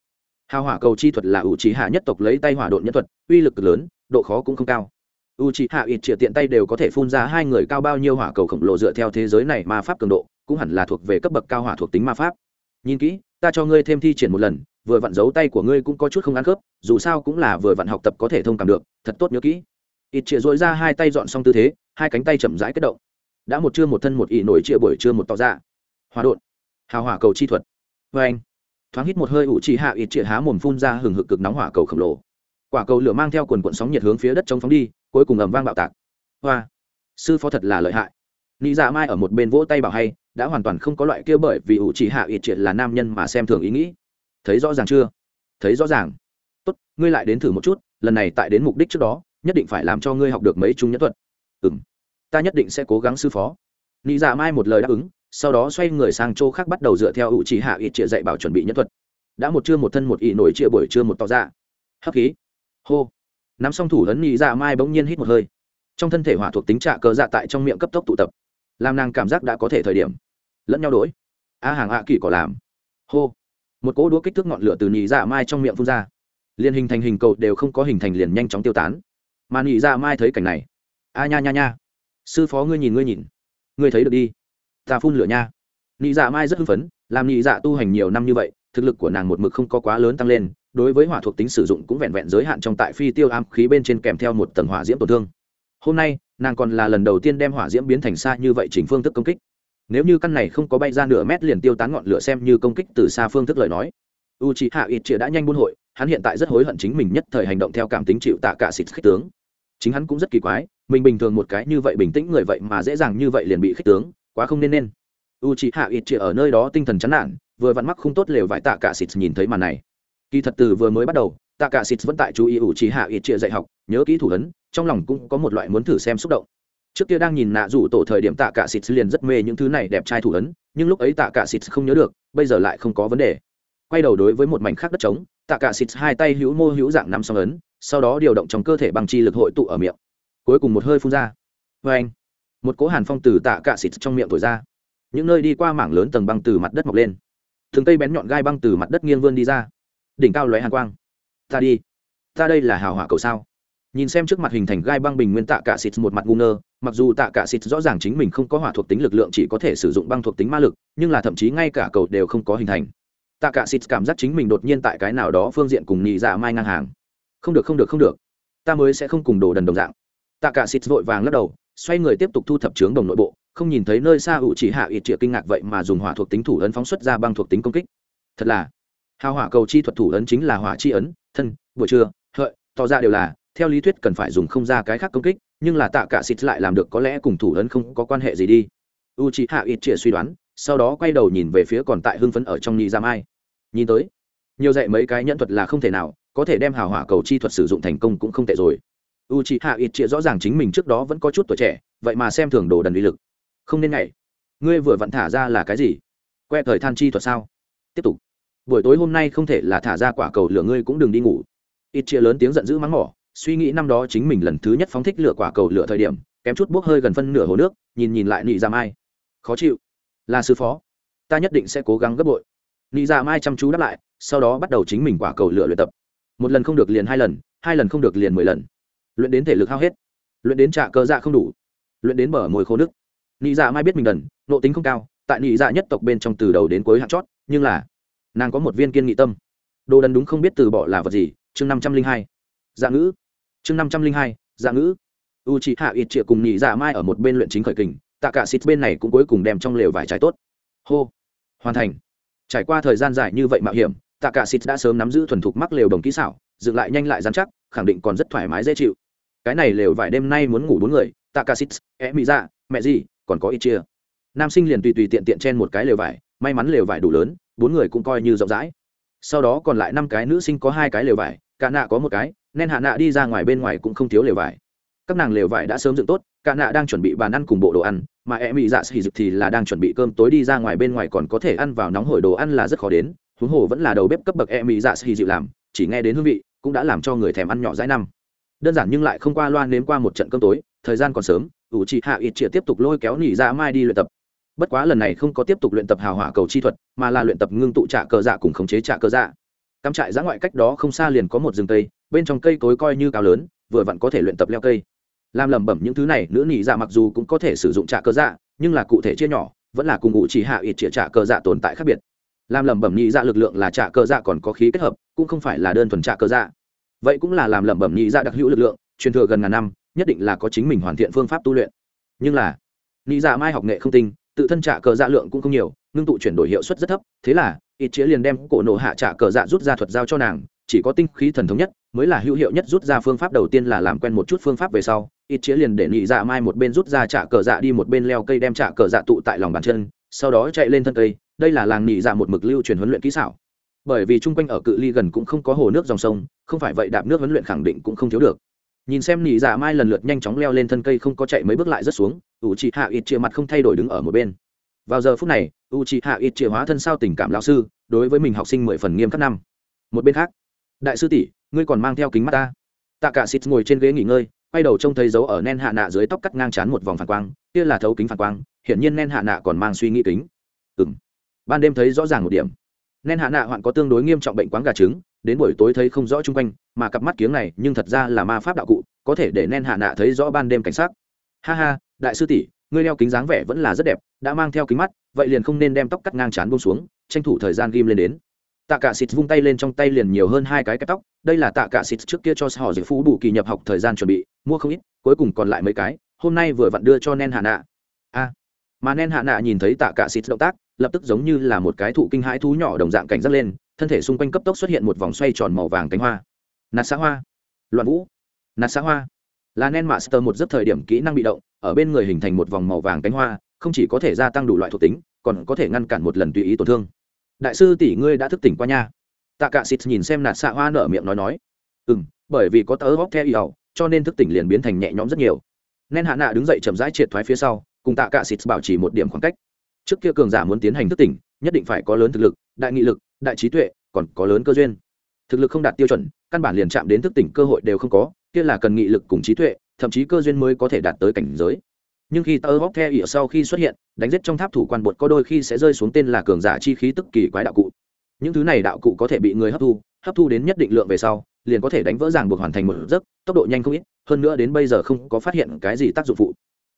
hào hỏa cầu chi thuật là ủ trí hạ nhất tộc lấy tay hỏa đột nhân thuật, uy lực lớn, độ khó cũng không cao. U trí hạ ít triệt tiện tay đều có thể phun ra hai người cao bao nhiêu hỏa cầu khổng lồ dựa theo thế giới này ma pháp cường độ, cũng hẳn là thuộc về cấp bậc cao hỏa thuộc tính ma pháp. Nhìn kỹ, ta cho ngươi thêm thi triển một lần, vừa vặn giấu tay của ngươi cũng có chút không ăn khớp, dù sao cũng là vừa vặn học tập có thể thông cảm được, thật tốt nhớ kỹ. Ít chĩa dội ra hai tay dọn xong tư thế, hai cánh tay chậm rãi kết động. Đã một trưa một thân một ỉ nổi chia buổi trưa một tỏ ra dạ. hòa đột hào hỏa cầu chi thuật. Vê anh thoáng hít một hơi ủ trì hạ ít triệt há mồm phun ra hừng hực cực nóng hỏa cầu khổng lồ. Quả cầu lửa mang theo quần cuộn sóng nhiệt hướng phía đất chống phóng đi, cuối cùng ầm vang bạo tạc. Hoa! Sư phó thật là lợi hại. Nị dạ mai ở một bên vỗ tay bảo hay, đã hoàn toàn không có loại kia bởi vì ủ trì hạ ít triệt là nam nhân mà xem thường ý nghĩ. Thấy rõ ràng chưa? Thấy rõ ràng. Tốt, ngươi lại đến thử một chút, lần này tại đến mục đích trước đó, nhất định phải làm cho ngươi học được mấy trung nhất thuật. Ừ m ta nhất định sẽ cố gắng sư phó. Nị dạ mai một lời đáp ứng sau đó xoay người sang chỗ khác bắt đầu dựa theo ủ chỉ hạ ít triệt dạy bảo chuẩn bị nhất thuật. Đã một trưa một thân một ị nổi chia buổi trưa một tỏ ra. Hấp khí. Hô. Nắm xong thủ hấn nhị dạ mai bỗng nhiên hít một hơi. Trong thân thể hỏa thuộc tính trạ cờ dạ tại trong miệng cấp tốc tụ tập. Làm nàng cảm giác đã có thể thời điểm. Lẫn nhau đổi. A hàng ạ kỳ có làm. Hô. Một cỗ đũa kích thước ngọn lửa từ nhị dạ mai trong miệng phun ra. Liền hình thành hình cầu đều không có hình thành liền nhanh chóng tiêu tán. Mà nhị dạ mai thấy cảnh này. A nha nha nha. Sư phó ngươi nhìn ngươi nhìn. Ngươi thấy được đi ta phun lửa nha. Nị dạ mai rất hưng phấn, làm nị dạ tu hành nhiều năm như vậy, thực lực của nàng một mực không có quá lớn tăng lên, đối với hỏa thuộc tính sử dụng cũng vẹn vẹn giới hạn trong tại phi tiêu ám khí bên trên kèm theo một tầng hỏa diễm tổn thương. Hôm nay, nàng còn là lần đầu tiên đem hỏa diễm biến thành xa như vậy chỉnh phương thức công kích. Nếu như căn này không có bay ra nửa mét liền tiêu tán ngọn lửa xem như công kích từ xa phương thức lời nói. U c h ị hạ ít chĩa đã nhanh buôn hội, hắn hiện tại rất hối hận chính mình nhất thời hành động theo cảm tính chịu tạ cả xịt khích tướng. Chính hắn cũng rất kỳ quái, mình bình thường một cái như vậy bình tĩnh người vậy mà dễ dàng như vậy liền bị khích tướng quá không nên nên. U chị hạ ít chị ở nơi đó tinh thần chán nản, vừa vặn mắc không tốt lều vải tạ cả xịt nhìn thấy màn này. Kỳ thật từ vừa mới bắt đầu tạ cả xịt vẫn tại chú ý u chị hạ ít chị dạy học, nhớ kỹ thủ ấn, trong lòng cũng có một loại muốn thử xem xúc động. Trước kia đang nhìn nạ rủ tổ thời điểm tạ cả xịt liền rất mê những thứ này đẹp trai thủ ấn, nhưng lúc ấy tạ cả xịt không nhớ được, bây giờ lại không có vấn đề. Quay đầu đối với một mảnh khác đất trống tạ cả xịt hai tay hữu mô hữu dạng nắm song ấn, sau đó điều động trong cơ thể bằng chi lực hội tụ ở miệng. Cuối cùng một hơi phun ra. Vê anh một cỗ hàn phong từ tạ cả xịt trong miệng thổi ra. Những nơi đi qua mảng lớn tầng băng từ mặt đất mọc lên. Thường cây bén nhọn gai băng từ mặt đất nghiêng vươn đi ra. Đỉnh cao lóe hàn quang. Ta đi. Ta đây là hào hỏa cầu sao? Nhìn xem trước mặt hình thành gai băng bình nguyên tạ cả xịt một mặt ngu ngơ, mặc dù tạ cả xịt rõ ràng chính mình không có hỏa thuộc tính lực lượng chỉ có thể sử dụng băng thuộc tính ma lực, nhưng là thậm chí ngay cả cầu đều không có hình thành. Tạ cả xịt cảm giác chính mình đột nhiên tại cái nào đó phương diện cùng nhị dạ mai ngang hàng. Không được không được không được. Ta mới sẽ không cùng đồ đần đồng dạng. Tạ cả xịt vội vàng lắc đầu xoay người tiếp tục thu thập trướng đồng nội bộ, không nhìn thấy nơi xa ủ chỉ hạ ít triệu kinh ngạc vậy mà dùng hỏa thuộc tính thủ ấn phóng xuất ra băng thuộc tính công kích. Thật là, hào hỏa cầu chi thuật thủ ấn chính là hỏa chi ấn, thân, buổi trưa, hợi, tỏ ra đều là, theo lý thuyết cần phải dùng không ra cái khác công kích, nhưng là tạ cả xịt lại làm được có lẽ cùng thủ ấn không có quan hệ gì đi. U chỉ hạ ít triệu suy đoán, sau đó quay đầu nhìn về phía còn tại hưng phấn ở trong nhị giam ai. Nhìn tới, nhiều dạy mấy cái nhẫn thuật là không thể nào, có thể đem hào hỏa cầu chi thuật sử dụng thành công cũng không tệ rồi u c h ị hạ ít chĩa rõ ràng chính mình trước đó vẫn có chút tuổi trẻ, vậy mà xem thường đồ đần uy lực. Không nên ngày ngươi vừa vặn thả ra là cái gì? Que thời than chi thuật sao? Tiếp tục. Buổi tối hôm nay không thể là thả ra quả cầu lửa, ngươi cũng đừng đi ngủ. Ít chĩa lớn tiếng giận dữ mắng mỏ, suy nghĩ năm đó chính mình lần thứ nhất phóng thích lửa quả cầu lửa thời điểm, kém chút bốc hơi gần phân nửa hồ nước, nhìn nhìn lại nị ra mai. Khó chịu. Là sư phó. Ta nhất định sẽ cố gắng gấp bội. Nị ra mai chăm chú đáp lại, sau đó bắt đầu chính mình quả cầu lửa luyện tập. Một lần không được liền hai lần hai lần không được liền mười lần luyện đến thể lực hao hết, luyện đến trạ cơ dạ không đủ, luyện đến mở mồi khô nước nị dạ mai biết mình đần, nộ tính không cao, tại nị dạ nhất tộc bên trong từ đầu đến cuối hạng chót, nhưng là nàng có một viên kiên nghị tâm. Đồ đần đúng không biết từ bỏ là vật gì, chương năm trăm linh hai. Dạ ngữ. Chương năm trăm linh hai dạ ngữ. U chị hạ ít triệu cùng nị dạ mai ở một bên luyện chính khởi kình tạ cả xịt bên này cũng cuối cùng đem trong lều vải trái tốt. Hô. Hoàn thành. Trải qua thời gian dài như vậy mạo hiểm tạ cả xịt đã sớm nắm giữ thuần thục mắc lều đồng kỹ xảo, dựng lại nhanh lại dán chắc, khẳng định còn rất thoải mái dễ chịu cái này lều vải đêm nay muốn ngủ bốn người takasit e mỹ dạ mẹ gì còn có ít chia nam sinh liền tùy tùy tiện tiện trên một cái lều vải, may mắn lều vải đủ lớn, bốn người cũng coi như rộng rãi. Sau đó còn lại năm cái nữ sinh có hai cái lều vải, cả nạ có một cái, nên hạ nạ đi ra ngoài bên ngoài cũng không thiếu lều vải. Các nàng lều vải đã sớm dựng tốt, cả nạ đang chuẩn bị bàn ăn cùng bộ đồ ăn, mà e mỹ dạ xì dực thì là đang chuẩn bị cơm tối đi ra ngoài bên ngoài còn có thể ăn vào nóng hổi đồ ăn là rất khó đến, huống hồ vẫn là đầu bếp cấp bậc e mỹ dạ xì dịu làm, chỉ nghe đến hương vị, cũng đã làm cho người thèm ăn nhỏ dãi năm đơn giản nhưng lại không qua loa nếm qua một trận cơm tối, thời gian còn sớm, ủ chị hạ ít chĩa tiếp tục lôi kéo nỉ ra mai đi luyện tập. Bất quá lần này không có tiếp tục luyện tập hào hỏa cầu chi thuật, mà là luyện tập ngưng tụ trạ cờ dạ cùng khống chế trạ cờ dạ. Cắm trại giã ngoại cách đó không xa liền có một rừng cây, bên trong cây cối coi như cao lớn, vừa vặn có thể luyện tập leo cây. Làm lẩm bẩm những thứ này, nữ nỉ dạ mặc dù cũng có thể sử dụng trạ cờ dạ nhưng là cụ thể chia nhỏ, vẫn là cùng ngụ chỉ hạ ít chĩa trạ cờ dạ tồn tại khác biệt. Làm lẩm bẩm nhị dạ lực lượng là trạ cờ dạ còn có khí kết hợp, cũng không phải là đơn thuần trạ cờ dạ vậy cũng là làm lẩm bẩm nhị dạ đặc hữu lực lượng, truyền thừa gần ngàn năm, nhất định là có chính mình hoàn thiện phương pháp tu luyện. Nhưng là, nhị dạ mai học nghệ không tinh, tự thân trả cờ dạ lượng cũng không nhiều, ngưng tụ chuyển đổi hiệu suất rất thấp, thế là, ít chĩa liền đem cổ nổ hạ trả cờ dạ rút ra thuật giao cho nàng, chỉ có tinh khí thần thống nhất, mới là hữu hiệu nhất rút ra phương pháp đầu tiên là làm quen một chút phương pháp về sau, ít chĩa liền để nhị dạ mai một bên rút ra trả cờ dạ đi một bên leo cây đem trả cờ dạ tụ tại lòng bàn chân, sau đó chạy lên thân cây, đây là làng nhị dạ một mực lưu truyền huấn luyện kỹ xảo bởi vì chung quanh ở cự ly gần cũng không có hồ nước dòng sông, không phải vậy đạp nước huấn luyện khẳng định cũng không thiếu được. Nhìn xem nỉ dạ mai lần lượt nhanh chóng leo lên thân cây không có chạy mấy bước lại rất xuống u chị hạ ít chia mặt không thay đổi đứng ở một bên. Vào giờ phút này u chị hạ ít chia hóa thân sao tình cảm lão sư, đối với mình học sinh mười phần nghiêm khắc năm. Một bên khác, đại sư tỷ, ngươi còn mang theo kính mắt ta. Tạ cả xịt ngồi trên ghế nghỉ ngơi, quay đầu trông thấy dấu ở nen hạ nạ dưới tóc cắt ngang chán một vòng phản quang, kia là thấu kính phản quang, hiển nhiên nen hạ nạ còn mang suy nghĩ kính. Ừ ban đêm thấy rõ ràng một điểm nen hạ nạ hoạn có tương đối nghiêm trọng bệnh quáng gà trứng, đến buổi tối thấy không rõ chung quanh, mà cặp mắt kiếng này nhưng thật ra là ma pháp đạo cụ, có thể để nen hạ nạ thấy rõ ban đêm cảnh sát ha ha, đại sư tỷ, ngươi đeo kính dáng vẻ vẫn là rất đẹp, đã mang theo kính mắt, vậy liền không nên đem tóc cắt ngang chán bông xuống, tranh thủ thời gian ghim lên đến. Tạ cả xịt vung tay lên trong tay liền nhiều hơn hai cái kẹp tóc, đây là tạ cả xịt trước kia cho họ dịch phú bù kỳ nhập học thời gian chuẩn bị, mua không ít, cuối cùng còn lại mấy cái, hôm nay vừa vặn đưa cho nen hạ nạ. A mà nen hạ nạ nhìn thấy tạ cả xịt động tác, lập tức giống như là một cái thụ kinh hãi thú nhỏ đồng dạng cảnh giác lên, thân thể xung quanh cấp tốc xuất hiện một vòng xoay tròn màu vàng cánh hoa. Nạt xã hoa. Loạn vũ. Nạt xã hoa. Là nen master một giấc thời điểm kỹ năng bị động, ở bên người hình thành một vòng màu vàng cánh hoa, không chỉ có thể gia tăng đủ loại thuộc tính, còn có thể ngăn cản một lần tùy ý tổn thương. Đại sư tỷ ngươi đã thức tỉnh qua nha. Tạ cả xịt nhìn xem nạt xạ hoa nở miệng nói nói. Ừ m bởi vì có tớ hóc theo y ẩu cho nên thức tỉnh liền biến thành nhẹ nhõm rất nhiều. Nên hạ nạ đứng dậy chậm rãi triệt thoái phía sau cùng tạ cả xịt bảo trì một điểm khoảng cách. Trước kia cường giả muốn tiến hành thức tỉnh, nhất định phải có lớn thực lực, đại nghị lực, đại trí tuệ, còn có lớn cơ duyên. Thực lực không đạt tiêu chuẩn, căn bản liền chạm đến thức tỉnh cơ hội đều không có, kia là cần nghị lực cùng trí tuệ, thậm chí cơ duyên mới có thể đạt tới cảnh giới. Nhưng khi tơ hóc the ỉa sau khi xuất hiện, đánh giết trong tháp thủ quan bột có đôi khi sẽ rơi xuống tên là cường giả chi khí tức kỳ quái đạo cụ. Những thứ này đạo cụ có thể bị người hấp thu hấp thu đến nhất định lượng về sau, liền có thể đánh vỡ ràng buộc hoàn thành một giấc, tốc độ nhanh không ít, hơn nữa đến bây giờ không có phát hiện cái gì tác dụng phụ.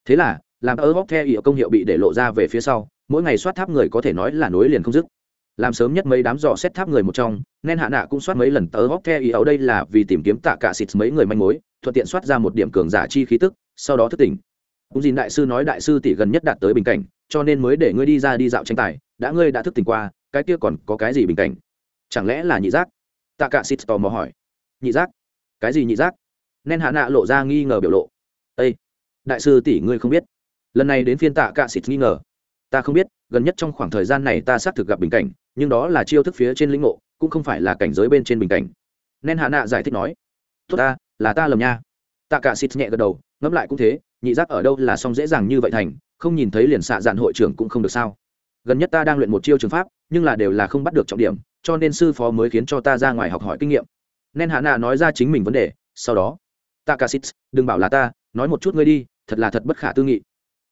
Thế là làm ơ bóc theo ỉa công hiệu bị để lộ ra về phía sau, mỗi ngày soát tháp người có thể nói là nối liền không dứt. Làm sớm nhất mấy đám dò xét tháp người một trong, nên hạ nạ cũng soát mấy lần tớ bóc ý ấu đây là vì tìm kiếm tạ cả xịt mấy người manh mối, thuận tiện soát ra một điểm cường giả chi khí tức, sau đó thức tỉnh. Cũng dìn đại sư nói đại sư tỷ gần nhất đạt tới bình cảnh, cho nên mới để ngươi đi ra đi dạo tranh tài, đã ngươi đã thức tỉnh qua, cái kia còn có cái gì bình cảnh? Chẳng lẽ là nhị giác? Tạ cả xịt tò mò hỏi. Nhị giác? Cái gì nhị giác? Nên hạ nạ lộ ra nghi ngờ biểu lộ. Ây đại sư tỷ ngươi không biết lần này đến phiên tạ cạ xịt nghi ngờ. Ta không biết, gần nhất trong khoảng thời gian này ta xác thực gặp bình cảnh, nhưng đó là chiêu thức phía trên lĩnh ngộ, cũng không phải là cảnh giới bên trên bình cảnh. Nên hạ nạ giải thích nói, tốt ta, là ta lầm nha. Tạ cả xịt nhẹ gật đầu, ngẫm lại cũng thế, nhị giác ở đâu là xong dễ dàng như vậy thành, không nhìn thấy liền xạ dạn hội trưởng cũng không được sao. Gần nhất ta đang luyện một chiêu trường pháp, nhưng là đều là không bắt được trọng điểm, cho nên sư phó mới khiến cho ta ra ngoài học hỏi kinh nghiệm. Nên hạ nạ nói ra chính mình vấn đề, sau đó, tạ cả xịt, đừng bảo là ta, nói một chút ngươi đi, thật là thật bất khả tư nghị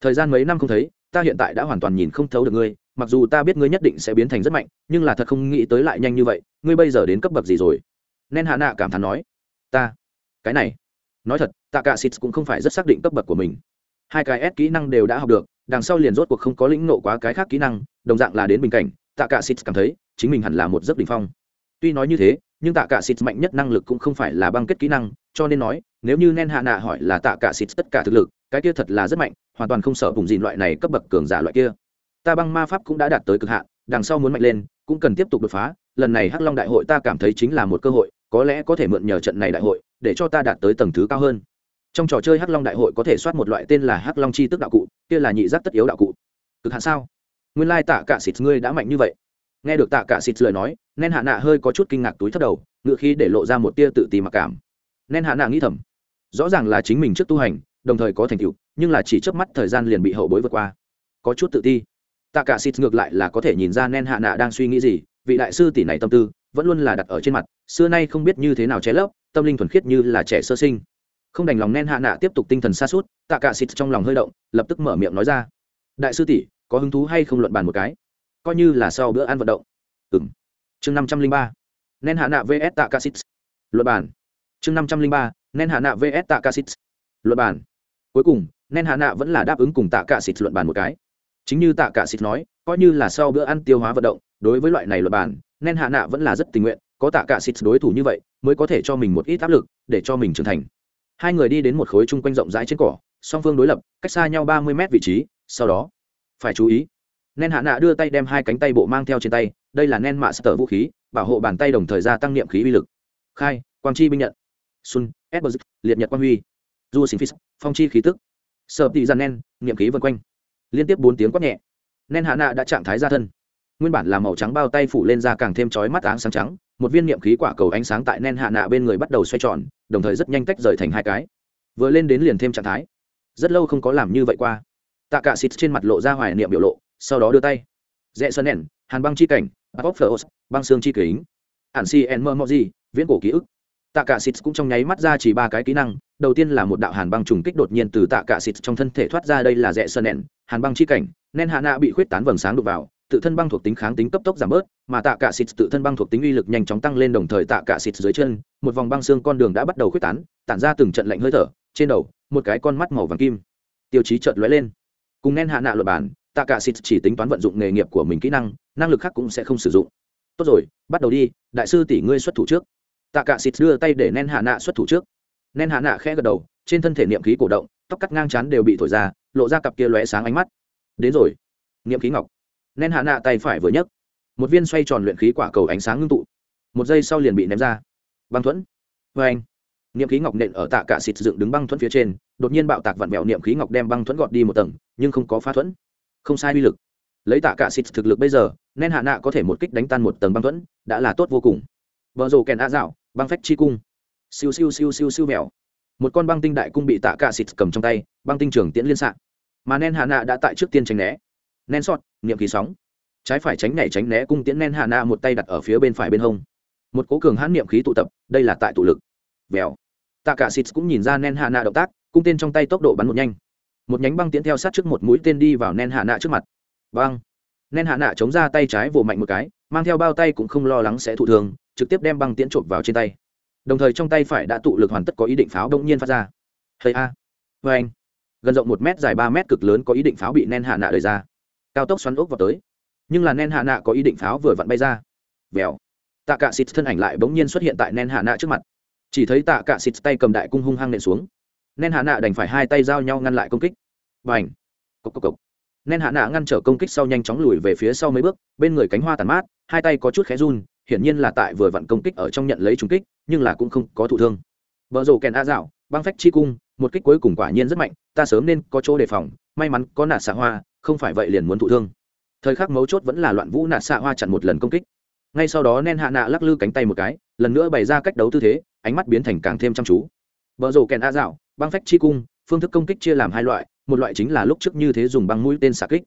thời gian mấy năm không thấy, ta hiện tại đã hoàn toàn nhìn không thấu được ngươi, mặc dù ta biết ngươi nhất định sẽ biến thành rất mạnh, nhưng là thật không nghĩ tới lại nhanh như vậy, ngươi bây giờ đến cấp bậc gì rồi? Nên hạ nạ cảm thán nói. Ta, cái này, nói thật tạ cả xịt cũng không phải rất xác định cấp bậc của mình. Hai cái s kỹ năng đều đã học được, đằng sau liền rốt cuộc không có lĩnh nộ quá cái khác kỹ năng, đồng dạng là đến bình cảnh tạ cả xịt cảm thấy, chính mình hẳn là một giấc đỉnh phong. Tuy nói như thế, nhưng tạ cả xịt mạnh nhất năng lực cũng không phải là băng kết kỹ năng, cho nên nói, nếu như nen hạ nạ hỏi là tạ cả xịt tất cả thực lực cái kia thật là rất mạnh, hoàn toàn không sợ vùng dìn loại này cấp bậc cường giả loại kia. Ta băng ma pháp cũng đã đạt tới cực hạn, đằng sau muốn mạnh lên, cũng cần tiếp tục đột phá. Lần này hắc long đại hội ta cảm thấy chính là một cơ hội, có lẽ có thể mượn nhờ trận này đại hội, để cho ta đạt tới tầng thứ cao hơn. Trong trò chơi hắc long đại hội có thể soát một loại tên là hắc long chi tức đạo cụ, kia là nhị giác tất yếu đạo cụ. Cực hạn sao? Nguyên lai tạ cả xịt ngươi đã mạnh như vậy. Nghe được tạ cả xịt lời nói nên hạ nạ hơi có chút kinh ngạc túi thấp đầu, ngựa khí để lộ ra một tia tự ti mặc cảm. Nên hạ nạ nghĩ thầm, rõ ràng là chính mình trước tu hành đồng thời có thành tựu, nhưng là chỉ chớp mắt thời gian liền bị hậu bối vượt qua. Có chút tự ti. Tạ cả xịt ngược lại là có thể nhìn ra nên hạ nạ đang suy nghĩ gì, vị đại sư tỷ này tâm tư vẫn luôn là đặt ở trên mặt, xưa nay không biết như thế nào che lấp, tâm linh thuần khiết như là trẻ sơ sinh. Không đành lòng nên hạ nạ tiếp tục tinh thần xa suốt tạ cả xịt trong lòng hơi động, lập tức mở miệng nói ra. Đại sư tỷ, có hứng thú hay không luận bàn một cái? Coi như là sau bữa ăn vận động. Ừ chương năm trăm linh ba. Nên hạ nạ vs tạ cả xịt luận bàn. Chương năm trăm linh ba. Nên hạ nạ vs tạ cả xịt luận bàn cuối cùng nên hạ nạ vẫn là đáp ứng cùng tạ cả xịt luận bàn một cái. Chính như tạ cả xịt nói coi như là sau bữa ăn tiêu hóa vận động đối với loại này luận bàn, nên hạ nạ vẫn là rất tình nguyện có tạ cả xịt đối thủ như vậy mới có thể cho mình một ít áp lực để cho mình trưởng thành. Hai người đi đến một khối chung quanh rộng rãi trên cỏ song phương đối lập cách xa nhau ba mươi mét vị trí sau đó phải chú ý. Nen hạ nạ đưa tay đem hai cánh tay bộ mang theo trên tay đây là nen mạ sở vũ khí bảo hộ bàn tay đồng thời gia tăng niệm khí uy lực. Khai quang chi binh nhận. Sun edward liệt nhật quang huy du sinh phí phong chi khí tức. Sợ tị dàn nen, niệm khí vân quanh. Liên tiếp bốn tiếng quát nhẹ. Nen hạ nạ đã trạng thái ra thân. Nguyên bản là màu trắng bao tay phủ lên da càng thêm chói mắt áng sáng trắng, một viên niệm khí quả cầu ánh sáng tại nen hạ nạ bên người bắt đầu xoay tròn, đồng thời rất nhanh tách rời thành hai cái. Vừa lên đến liền thêm trạng thái. Rất lâu không có làm như vậy qua. Tạ cả xịt trên mặt lộ ra hoài niệm biểu lộ, sau đó đưa tay. Rẽ sơn nền hàn băng chi cảnh bóc phở băng xương chi kính. Ản si en mơ mọ gì, viễn cổ ký ức. Tạ cả xịt cũng trong nháy mắt ra chỉ ba cái kỹ năng đầu tiên là một đạo hàn băng trùng kích đột nhiên từ tạ cạ xịt trong thân thể thoát ra đây là rẽ sơn nện hàn băng chi cảnh, nên hạ nạ bị khuyết tán vầng sáng đục vào, tự thân băng thuộc tính kháng tính cấp tốc giảm bớt, mà tạ cạ xịt tự thân băng thuộc tính uy lực nhanh chóng tăng lên đồng thời tạ cạ xịt dưới chân, một vòng băng xương con đường đã bắt đầu khuyết tán, tản ra từng trận lạnh hơi thở, trên đầu, một cái con mắt màu vàng kim. Tiêu chí chợt lóe lên. Cùng nên hạ nạ luật bản, tạ cạ xịt chỉ tính toán vận dụng nghề nghiệp của mình kỹ năng năng lực khác cũng sẽ không sử dụng. Tốt rồi, bắt đầu đi, đại sư tỷ ngươi xuất thủ trước. Tạ cạ xịt đưa tay để nên hạ nạ xuất thủ trước. Nên hạ nạ khẽ gật đầu, trên thân thể niệm khí cổ động, tóc cắt ngang chán đều bị thổi ra, lộ ra cặp kia lóe sáng ánh mắt. Đến rồi, niệm khí ngọc. Nên hạ nạ tay phải vừa nhấc, một viên xoay tròn luyện khí quả cầu ánh sáng ngưng tụ. Một giây sau liền bị ném ra. Băng thuẫn. Vê anh, niệm khí ngọc nện ở tạ cả xịt dựng đứng băng thuẫn phía trên, đột nhiên bạo tạc vặn vẹo niệm khí ngọc đem băng thuẫn gọt đi một tầng, nhưng không có phá thuẫn. Không sai uy lực. Lấy tạ cả xịt thực lực bây giờ nên hạ nạ có thể một kích đánh tan một tầng băng thuẫn, đã là tốt vô cùng. Vợ rồ kèn a dạo, băng phách chi cung siêu siêu siêu siêu siêu mèo. Một con băng tinh đại cung bị tạ cả xịt cầm trong tay, băng tinh trường tiễn liên xạ. Mà nen hạ nạ đã tại trước tiên tránh né. Nen sọt, niệm khí sóng. Trái phải tránh nhảy tránh né cung tiễn nen hạ nạ một tay đặt ở phía bên phải bên hông. Một cố cường hãn niệm khí tụ tập, đây là tại tụ lực. Vèo. Tạ cả xịt cũng nhìn ra nen hạ nạ động tác, cung tên trong tay tốc độ bắn một nhanh. Một nhánh băng tiễn theo sát trước một mũi tên đi vào nen hạ nạ trước mặt. Băng nen hạ nạ chống ra tay trái vồ mạnh một cái, mang theo bao tay cũng không lo lắng sẽ thụ thường trực tiếp đem băng tiễn trộm vào trên tay đồng thời trong tay phải đã tụ lực hoàn tất có ý định pháo đông nhiên phát ra. Hay a. Vê anh. Gần rộng một m dài ba m cực lớn có ý định pháo bị nen hạ nạ đời ra. Cao tốc xoắn ốc vào tới. Nhưng là nen hạ nạ có ý định pháo vừa vặn bay ra. Vèo. Tạ cạ xịt thân ảnh lại bỗng nhiên xuất hiện tại nen hạ nạ trước mặt. Chỉ thấy tạ cạ xịt tay cầm đại cung hung hăng nện xuống. Nen hạ nạ đành phải hai tay giao nhau ngăn lại công kích. B à n h cốc cốc cốc. nen hạ nạ ngăn trở công kích sau nhanh chóng lùi về phía sau mấy bước, bên người cánh hoa tàn mát, hai tay có chút khé run hiển nhiên là tại vừa vặn công kích ở trong nhận lấy trúng kích, nhưng là cũng không có thụ thương. Vợ rồ kèn a dạo, băng phách chi cung, một kích cuối cùng quả nhiên rất mạnh, ta sớm nên có chỗ đề phòng, may mắn có nạt xạ hoa, không phải vậy liền muốn thụ thương. Thời khắc mấu chốt vẫn là loạn vũ nạt xạ hoa chặn một lần công kích. Ngay sau đó nen hạ nạ lắc lư cánh tay một cái, lần nữa bày ra cách đấu tư thế, ánh mắt biến thành càng thêm chăm chú. Vợ rồ kèn a dạo, băng phách chi cung, phương thức công kích chia làm hai loại, một loại chính là lúc trước như thế dùng băng mũi tên xạ kích,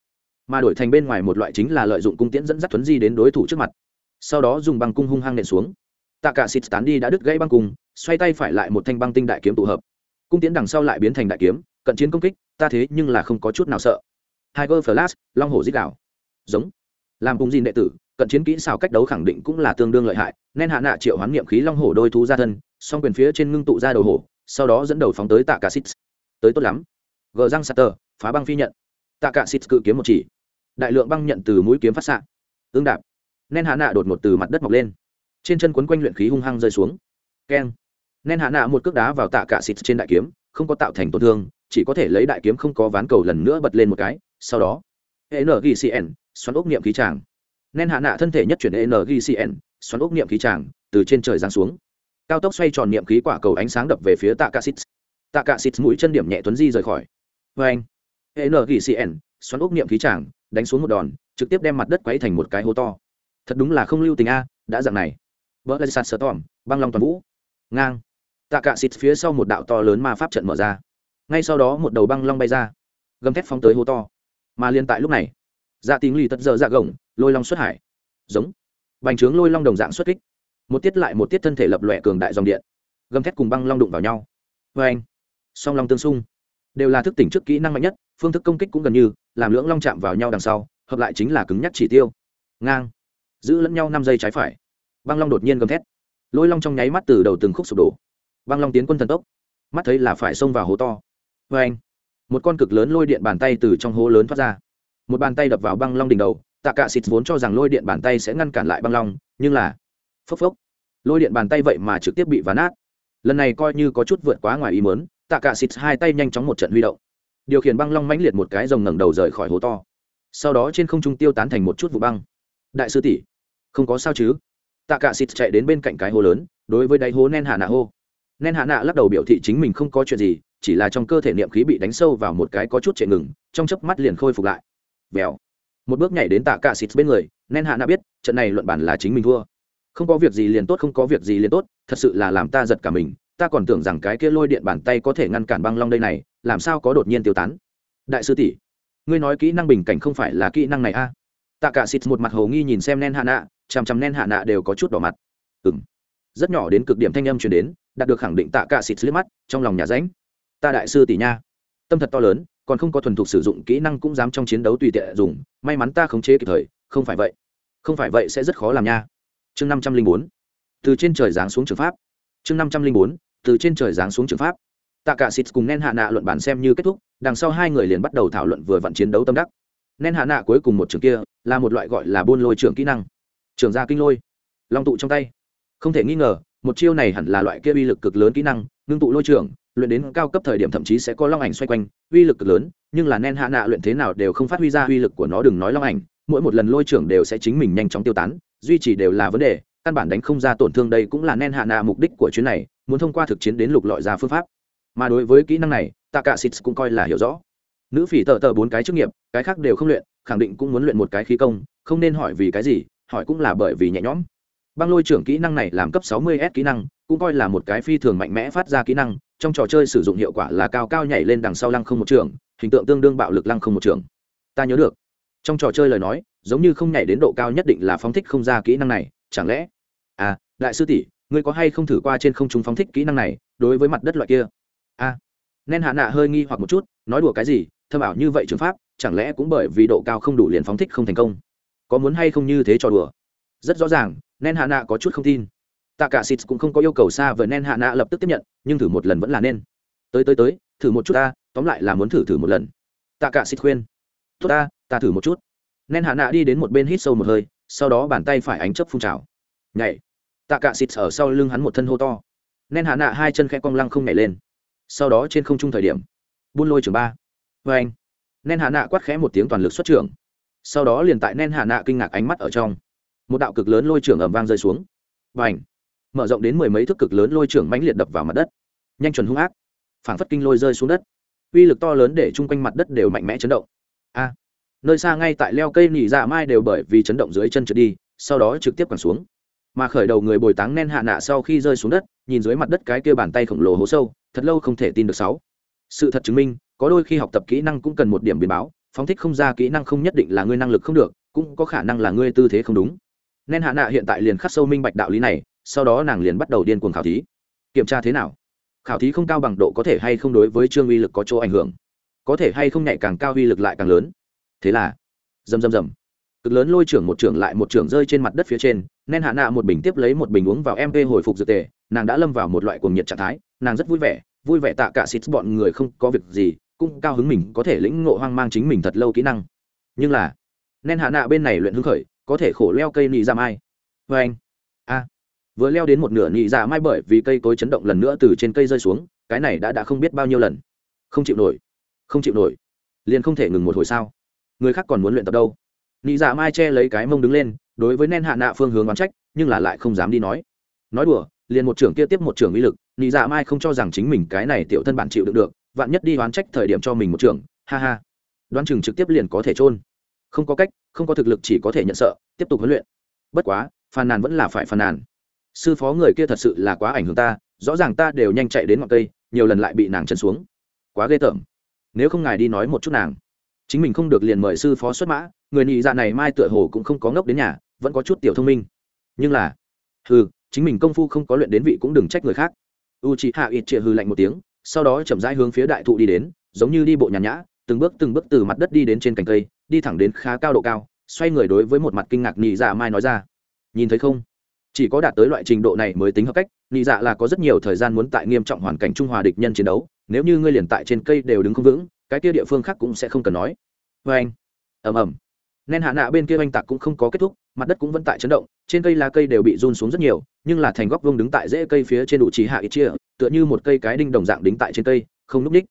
mà đổi thành bên ngoài một loại chính là lợi dụng cung tiễn dẫn dắt thuấn di đến đối thủ trước mặt sau đó dùng băng cung hung hăng nện xuống. Tạ cả xịt tán đi đã đứt gãy băng cung, xoay tay phải lại một thanh băng tinh đại kiếm tụ hợp. Cung tiến đằng sau lại biến thành đại kiếm, cận chiến công kích, ta thế nhưng là không có chút nào sợ. Tiger flash, long hổ dít đảo giống. Làm cùng gìn đệ tử, cận chiến kỹ xảo cách đấu khẳng định cũng là tương đương lợi hại, nên hạ nạ triệu hoán niệm khí long hổ đôi thú ra thân, song quyền phía trên ngưng tụ ra đầu hổ, sau đó dẫn đầu phóng tới tạ cả xịt tới tốt lắm. Gờ răng sạt phá băng phi nhận. Tạ cả xịt cự kiếm một chỉ. Đại lượng băng nhận từ mũi kiếm phát xạ. Ương đạp nên hạ nạ đột ngột từ mặt đất mọc lên. Trên chân quấn quanh luyện khí hung hăng rơi xuống. Keng. Nên hạ nạ một cước đá vào tạ cả xịt trên đại kiếm, không có tạo thành tổn thương, chỉ có thể lấy đại kiếm không có ván cầu lần nữa bật lên một cái, sau đó ngcn xoắn ốc niệm khí tràng. Nên hạ nạ thân thể nhất chuyển ngcn xoắn ốc niệm khí tràng, từ trên trời giáng xuống. Cao tốc xoay tròn niệm khí quả cầu ánh sáng đập về phía tạ cả xịt tạ cả xịt mũi chân điểm nhẹ tuấn di rời khỏi. Vê anh ngcn xoắn ốc niệm khí tràng, đánh xuống một đòn, trực tiếp đem mặt đất quấy thành một cái hố to thật đúng là không lưu tình a, đã dạng này. Vỡ lại sạt sờ tỏm băng long toàn vũ. Ngang. Tạ cả xịt phía sau một đạo to lớn ma pháp trận mở ra. Ngay sau đó một đầu băng long bay ra. Gầm thép phóng tới hố to. Mà liên tại lúc này dạ tín lì tật giờ dạ gồng, lôi long xuất hải. Giống. Bành trướng lôi long đồng dạng xuất kích. Một tiết lại một tiết thân thể lập lòe cường đại dòng điện. Gầm thép cùng băng long đụng vào nhau. Vê anh, song long tương xung. Đều là thức tỉnh trước kỹ năng mạnh nhất, phương thức công kích cũng gần như, làm lưỡng long chạm vào nhau đằng sau, hợp lại chính là cứng nhắc chỉ tiêu. Ngang giữ lẫn nhau năm giây trái phải. Băng long đột nhiên gầm thét. Lôi long trong nháy mắt từ đầu từng khúc sụp đổ. Băng long tiến quân thần tốc. Mắt thấy là phải xông vào hố to. Vê anh, một con cực lớn lôi điện bàn tay từ trong hố lớn thoát ra. Một bàn tay đập vào băng long đỉnh đầu, tạ cạ xịt vốn cho rằng lôi điện bàn tay sẽ ngăn cản lại băng long, nhưng là, phốc phốc. Lôi điện bàn tay vậy mà trực tiếp bị ván nát. Lần này coi như có chút vượt quá ngoài ý mớn tạ cạ xịt hai tay nhanh chóng một trận huy động. Điều khiển băng long mãnh liệt một cái rồng ngẩng đầu rời khỏi hố to. Sau đó trên không trung tiêu tán thành một chút vụ băng. Đại sư tỷ không có sao chứ? Tạ cả xịt chạy đến bên cạnh cái hố lớn, đối với đáy hố nen hạ nạ hô. Nen hạ nạ lắc đầu biểu thị chính mình không có chuyện gì, chỉ là trong cơ thể niệm khí bị đánh sâu vào một cái có chút chạy ngừng, trong chớp mắt liền khôi phục lại. Vèo. Một bước nhảy đến tạ cả xịt bên người, nen hạ nạ biết, trận này luận bản là chính mình thua. Không có việc gì liền tốt, không có việc gì liền tốt, thật sự là làm ta giật cả mình, ta còn tưởng rằng cái kia lôi điện bàn tay có thể ngăn cản băng long đây này, làm sao có đột nhiên tiêu tán? Đại sư tỷ, ngươi nói kỹ năng bình cảnh không phải là kỹ năng này a? à? Tạ cả xịt một mặt hồ nghi nhìn xem nen hạ nạ, chằm chằm nen hạ nạ đều có chút đỏ mặt. Ừ m rất nhỏ đến cực điểm thanh âm chuyển đến, đạt được khẳng định tạ cả xịt liếc mắt, trong lòng nhà ránh. Ta đại sư tỷ nha. Tâm thật to lớn, còn không có thuần thục sử dụng kỹ năng cũng dám trong chiến đấu tùy tiện dùng, may mắn ta khống chế kịp thời, không phải vậy. Không phải vậy sẽ rất khó làm nha. Chương năm trăm linh bốn. Từ trên trời giáng xuống trường pháp. Chương năm trăm linh bốn. Từ trên trời giáng xuống trường pháp. Tạ cả xịt cùng nen hạ nạ luận bản xem như kết thúc, đằng sau hai người liền bắt đầu thảo luận vừa vặn chiến đấu tâm đắc. Nên hạ nạ cuối cùng một trường kia là một loại gọi là buôn lôi trường kỹ năng. Trường gia kinh lôi. Long tụ trong tay. Không thể nghi ngờ, một chiêu này hẳn là loại kia uy lực cực lớn kỹ năng, ngưng tụ lôi trường luyện đến cao cấp thời điểm thậm chí sẽ có long ảnh xoay quanh, uy lực cực lớn, nhưng là nen hạ nạ luyện thế nào đều không phát huy ra uy lực của nó, đừng nói long ảnh, mỗi một lần lôi trưởng đều sẽ chính mình nhanh chóng tiêu tán, duy trì đều là vấn đề, căn bản đánh không ra tổn thương đây cũng là nen hạ nạ mục đích của chuyến này, muốn thông qua thực chiến đến lục lọi ra phương pháp. Mà đối với kỹ năng này tạ cả xịt cũng coi là hiểu rõ nữ phỉ tờ tờ bốn cái chức nghiệp cái khác đều không luyện khẳng định cũng muốn luyện một cái khí công không nên hỏi vì cái gì hỏi cũng là bởi vì nhẹ nhõm. Băng lôi trưởng kỹ năng này làm cấp 60 s kỹ năng cũng coi là một cái phi thường mạnh mẽ phát ra kỹ năng trong trò chơi sử dụng hiệu quả là cao cao nhảy lên đằng sau lăng không một trường hình tượng tương đương bạo lực lăng không một trường. Ta nhớ được. Trong trò chơi lời nói giống như không nhảy đến độ cao nhất định là phóng thích không ra kỹ năng này chẳng lẽ? À đại sư tỷ ngươi có hay không thử qua trên không trung phóng thích kỹ năng này đối với mặt đất loại kia? A à, nên hạ nạ hơi nghi hoặc một chút nói đùa cái gì thâm ảo như vậy trường pháp, chẳng lẽ cũng bởi vì độ cao không đủ liền phóng thích không thành công? Có muốn hay không như thế cho đùa? Rất rõ ràng nen hạ nạ có chút không tin. Tạ cả xịt cũng không có yêu cầu xa với nen hạ nạ lập tức tiếp nhận, nhưng thử một lần vẫn là nên. Tới tới tới, thử một chút ta, tóm lại là muốn thử thử một lần. Tạ cả xịt khuyên. Tốt ta ta thử một chút. Nen hạ nạ đi đến một bên hít sâu một hơi, sau đó bàn tay phải ánh chấp phun trào. Nhảy. Tạ cả xịt ở sau lưng hắn một thân hô to. Nen hạ nạ hai chân khẽ cong lăng không nhảy lên. Sau đó trên không trung thời điểm. Buôn lôi trường ba vê anh. Nen hạ nạ quát khẽ một tiếng toàn lực xuất trưởng. Sau đó liền tại nen hạ nạ kinh ngạc ánh mắt ở trong. Một đạo cực lớn lôi trưởng ẩm vang rơi xuống. Và ảnh mở rộng đến mười mấy thước cực lớn lôi trưởng mãnh liệt đập vào mặt đất. Nhanh chuẩn hung ác. Phảng phất kinh lôi rơi xuống đất. Uy lực to lớn để chung quanh mặt đất đều mạnh mẽ chấn động. A. Nơi xa ngay tại leo cây nỉ dạ mai đều bởi vì chấn động dưới chân trượt đi, sau đó trực tiếp quẳng xuống. Mà khởi đầu người bồi táng nen hạ nạ sau khi rơi xuống đất, nhìn dưới mặt đất cái kia bàn tay khổng lồ hố sâu, thật lâu không thể tin được sáu. Sự thật chứng minh có đôi khi học tập kỹ năng cũng cần một điểm biến báo, phóng thích không ra kỹ năng không nhất định là ngươi năng lực không được, cũng có khả năng là ngươi tư thế không đúng. Nên hạ nạ hiện tại liền khắc sâu minh bạch đạo lý này, sau đó nàng liền bắt đầu điên cuồng khảo thí. Kiểm tra thế nào? Khảo thí không cao bằng độ có thể hay không đối với trương uy lực có chỗ ảnh hưởng. Có thể hay không nhạy càng cao uy lực lại càng lớn. Thế là, rầm rầm rầm. Cực lớn lôi trưởng một trưởng lại một trưởng rơi trên mặt đất phía trên, nên hạ nạ một bình tiếp lấy một bình uống vào mp hồi phục dược tề, nàng đã lâm vào một loại cuồng nhiệt trạng thái, nàng rất vui vẻ vui vẻ tạ cả xịt bọn người không có việc gì cũng cao hứng mình có thể lĩnh ngộ hoang mang chính mình thật lâu kỹ năng. Nhưng là nên hạ nạ bên này luyện hứng khởi, có thể khổ leo cây nị ra mai. Vê anh, a, vừa leo đến một nửa nị ra mai bởi vì cây cối chấn động lần nữa từ trên cây rơi xuống, cái này đã đã không biết bao nhiêu lần. Không chịu nổi, không chịu nổi. Liền không thể ngừng một hồi sao? Người khác còn muốn luyện tập đâu? Nị dạ mai che lấy cái mông đứng lên, đối với nên hạ nạ phương hướng đoán trách, nhưng là lại không dám đi nói. Nói đùa, liền một trưởng kia tiếp một trưởng uy lực, nị dạ mai không cho rằng chính mình cái này tiểu thân bản chịu được được vạn nhất đi đoán trách thời điểm cho mình một trưởng ha ha. Đoán chừng trực tiếp liền có thể trôn không có cách, không có thực lực chỉ có thể nhận sợ, tiếp tục huấn luyện. Bất quá, phàn nàn vẫn là phải phàn nàn. Sư phó người kia thật sự là quá ảnh hưởng ta, rõ ràng ta đều nhanh chạy đến ngọn cây, nhiều lần lại bị nàng chân xuống. Quá ghê tởm. Nếu không ngài đi nói một chút nàng. Chính mình không được liền mời sư phó xuất mã, người nhị dạ này mai tựa hồ cũng không có ngốc đến nhà, vẫn có chút tiểu thông minh. Nhưng là, hừ, chính mình công phu không có luyện đến vị cũng đừng trách người khác. U chị hạ ít chịa hư lạnh một tiếng sau đó chậm rãi hướng phía đại thụ đi đến, giống như đi bộ nhàn nhã, từng bước từng bước từ mặt đất đi đến trên cành cây, đi thẳng đến khá cao độ cao, xoay người đối với một mặt kinh ngạc nhị dạ mai nói ra. Nhìn thấy không? Chỉ có đạt tới loại trình độ này mới tính hợp cách nhị dạ là có rất nhiều thời gian muốn tại nghiêm trọng hoàn cảnh trung hòa địch nhân chiến đấu, nếu như ngươi liền tại trên cây đều đứng không vững, cái kia địa phương khác cũng sẽ không cần nói. Vê anh. Ầm ầm nên hạ nạ bên kia oanh tạc cũng không có kết thúc, mặt đất cũng vẫn tại chấn động, trên cây lá cây đều bị run xuống rất nhiều, nhưng là thành góc vương đứng tại rễ cây phía trên đủ trí hạ ít chia, tựa như một cây cái đinh đồng dạng đính tại trên cây, không núp ních.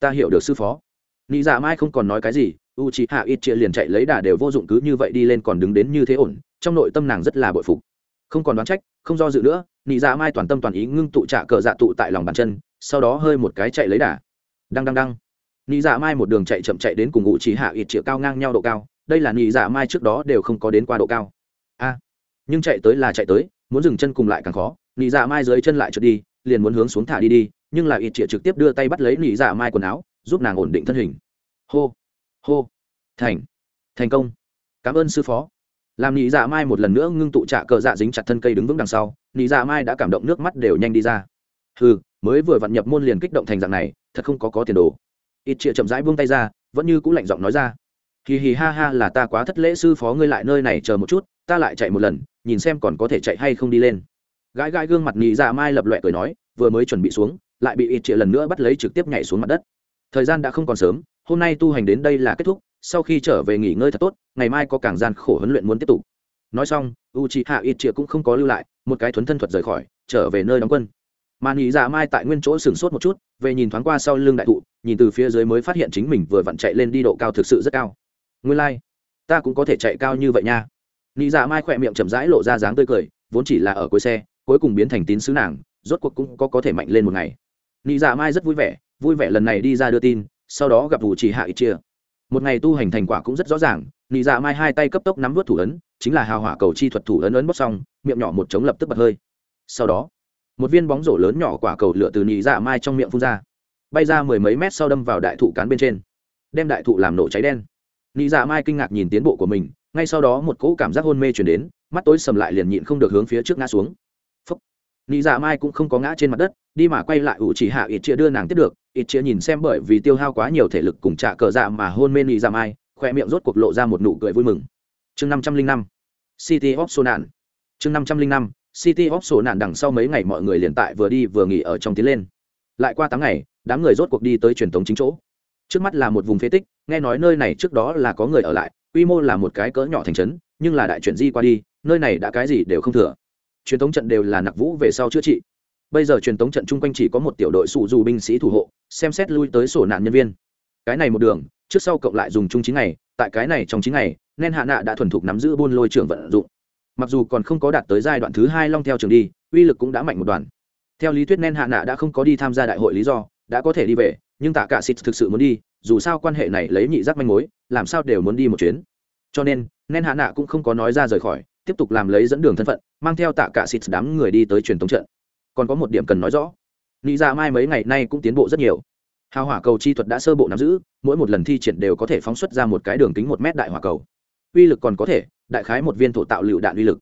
Ta hiểu được sư phó. Nị dạ mai không còn nói cái gì, u trí hạ ít chia liền chạy lấy đà đều vô dụng cứ như vậy đi lên còn đứng đến như thế ổn, trong nội tâm nàng rất là bội phục. Không còn đoán trách, không do dự nữa, nị dạ mai toàn tâm toàn ý ngưng tụ trả cờ dạ tụ tại lòng bàn chân, sau đó hơi một cái chạy lấy đà. Đăng đăng đăng. Nị dạ mai một đường chạy chậm chạy đến cùng U trí hạ ít triệu cao ngang nhau độ cao đây là nhị dạ mai trước đó đều không có đến qua độ cao. A, nhưng chạy tới là chạy tới, muốn dừng chân cùng lại càng khó. Nhị dạ mai dưới chân lại trượt đi, liền muốn hướng xuống thả đi đi, nhưng là ít triệt trực tiếp đưa tay bắt lấy nhị dạ mai quần áo, giúp nàng ổn định thân hình. Hô hô, thành thành công. Cảm ơn sư phó. Làm nhị dạ mai một lần nữa ngưng tụ trạ cờ dạ dính chặt thân cây đứng vững đằng sau, nhị dạ mai đã cảm động nước mắt đều nhanh đi ra. Hừ, mới vừa vặn nhập môn liền kích động thành dạng này, thật không có có tiền đồ. Ít chia chậm rãi buông tay ra, vẫn như cũng lạnh giọng nói ra hì hì ha ha là ta quá thất lễ sư phó ngươi lại nơi này chờ một chút, ta lại chạy một lần, nhìn xem còn có thể chạy hay không đi lên. Gãi gãi gương mặt nhị dạ mai lập loẹ cười nói, vừa mới chuẩn bị xuống, lại bị ít triệu lần nữa bắt lấy trực tiếp nhảy xuống mặt đất. Thời gian đã không còn sớm, hôm nay tu hành đến đây là kết thúc, sau khi trở về nghỉ ngơi thật tốt, ngày mai có càng gian khổ huấn luyện muốn tiếp tục. Nói xong u c h i hạ ít triệu cũng không có lưu lại, một cái thuấn thân thuật rời khỏi, trở về nơi đóng quân. Mà nhị dạ mai tại nguyên chỗ sửng sốt một chút, về nhìn thoáng qua sau lưng đại thụ, nhìn từ phía dưới mới phát hiện chính mình vừa vặn chạy lên đi độ cao thực sự rất cao nguyên lai、like. ta cũng có thể chạy cao như vậy nha. Nị dạ mai khỏe miệng chậm rãi lộ ra dáng tươi cười, vốn chỉ là ở cuối xe, cuối cùng biến thành tín sứ nàng, rốt cuộc cũng có có thể mạnh lên một ngày. Nị dạ mai rất vui vẻ vui vẻ lần này đi ra đưa tin, sau đó gặp vụ chỉ hạ ít chia. Một ngày tu hành thành quả cũng rất rõ ràng, nị dạ mai hai tay cấp tốc nắm vớt thủ ấn, chính là hào hỏa cầu chi thuật thủ ấn ấn bóc xong, miệng nhỏ một trống lập tức bật hơi. Sau đó, một viên bóng rổ lớn nhỏ quả cầu lửa từ nị dạ mai trong miệng phun ra, bay ra mười mấy mét sau đâm vào đại thụ cán bên trên, đem đại thụ làm nổ cháy đen nị dạ mai kinh ngạc nhìn tiến bộ của mình, ngay sau đó một cỗ cảm giác hôn mê chuyển đến, mắt tối sầm lại liền nhịn không được hướng phía trước ngã xuống. Phúc. nghĩ dạ mai cũng không có ngã trên mặt đất, đi mà quay lại ủ chỉ hạ ít chia đưa nàng tiếp được. Ít chia nhìn xem bởi vì tiêu hao quá nhiều thể lực cùng trả cờ dạ mà hôn mê nghĩ dạ mai khoe miệng rốt cuộc lộ ra một nụ cười vui mừng. Chương năm trăm linh năm. City of sonan. Chương năm trăm linh năm, city of sonan đằng sau mấy ngày mọi người liền tại vừa đi vừa nghỉ ở trong tiến lên. Lại qua tám ngày, đám người rốt cuộc đi tới truyền thống chính chỗ trước mắt là một vùng phế tích, nghe nói nơi này trước đó là có người ở lại, quy mô là một cái cỡ nhỏ thành trấn, nhưng là đại chuyển di qua đi, nơi này đã cái gì đều không thừa. Truyền thống trận đều là nặc vũ về sau chữa trị. Bây giờ truyền thống trận chung quanh chỉ có một tiểu đội sụ dù binh sĩ thủ hộ, xem xét lui tới sổ nạn nhân viên. Cái này một đường, trước sau cộng lại dùng chung chín ngày, tại cái này trong chín ngày nên hạ nạ đã thuần thục nắm giữ buôn lôi trường vận dụng. Mặc dù còn không có đạt tới giai đoạn thứ hai long theo trường đi, uy lực cũng đã mạnh một đoàn theo lý thuyết nên hạ nạ đã không có đi tham gia đại hội lý do, đã có thể đi về nhưng tạ cả xịt thực sự muốn đi, dù sao quan hệ này lấy nhị giác manh mối, làm sao đều muốn đi một chuyến. Cho nên nên hạ nạ cũng không có nói ra rời khỏi, tiếp tục làm lấy dẫn đường thân phận, mang theo tạ cả xịt đám người đi tới truyền thống trận. Còn có một điểm cần nói rõ. Nghĩ ra dạ mai mấy ngày nay cũng tiến bộ rất nhiều. Hào hỏa cầu chi thuật đã sơ bộ nắm giữ, mỗi một lần thi triển đều có thể phóng xuất ra một cái đường kính một mét đại hỏa cầu. Uy lực còn có thể, đại khái một viên thổ tạo lựu đạn uy lực.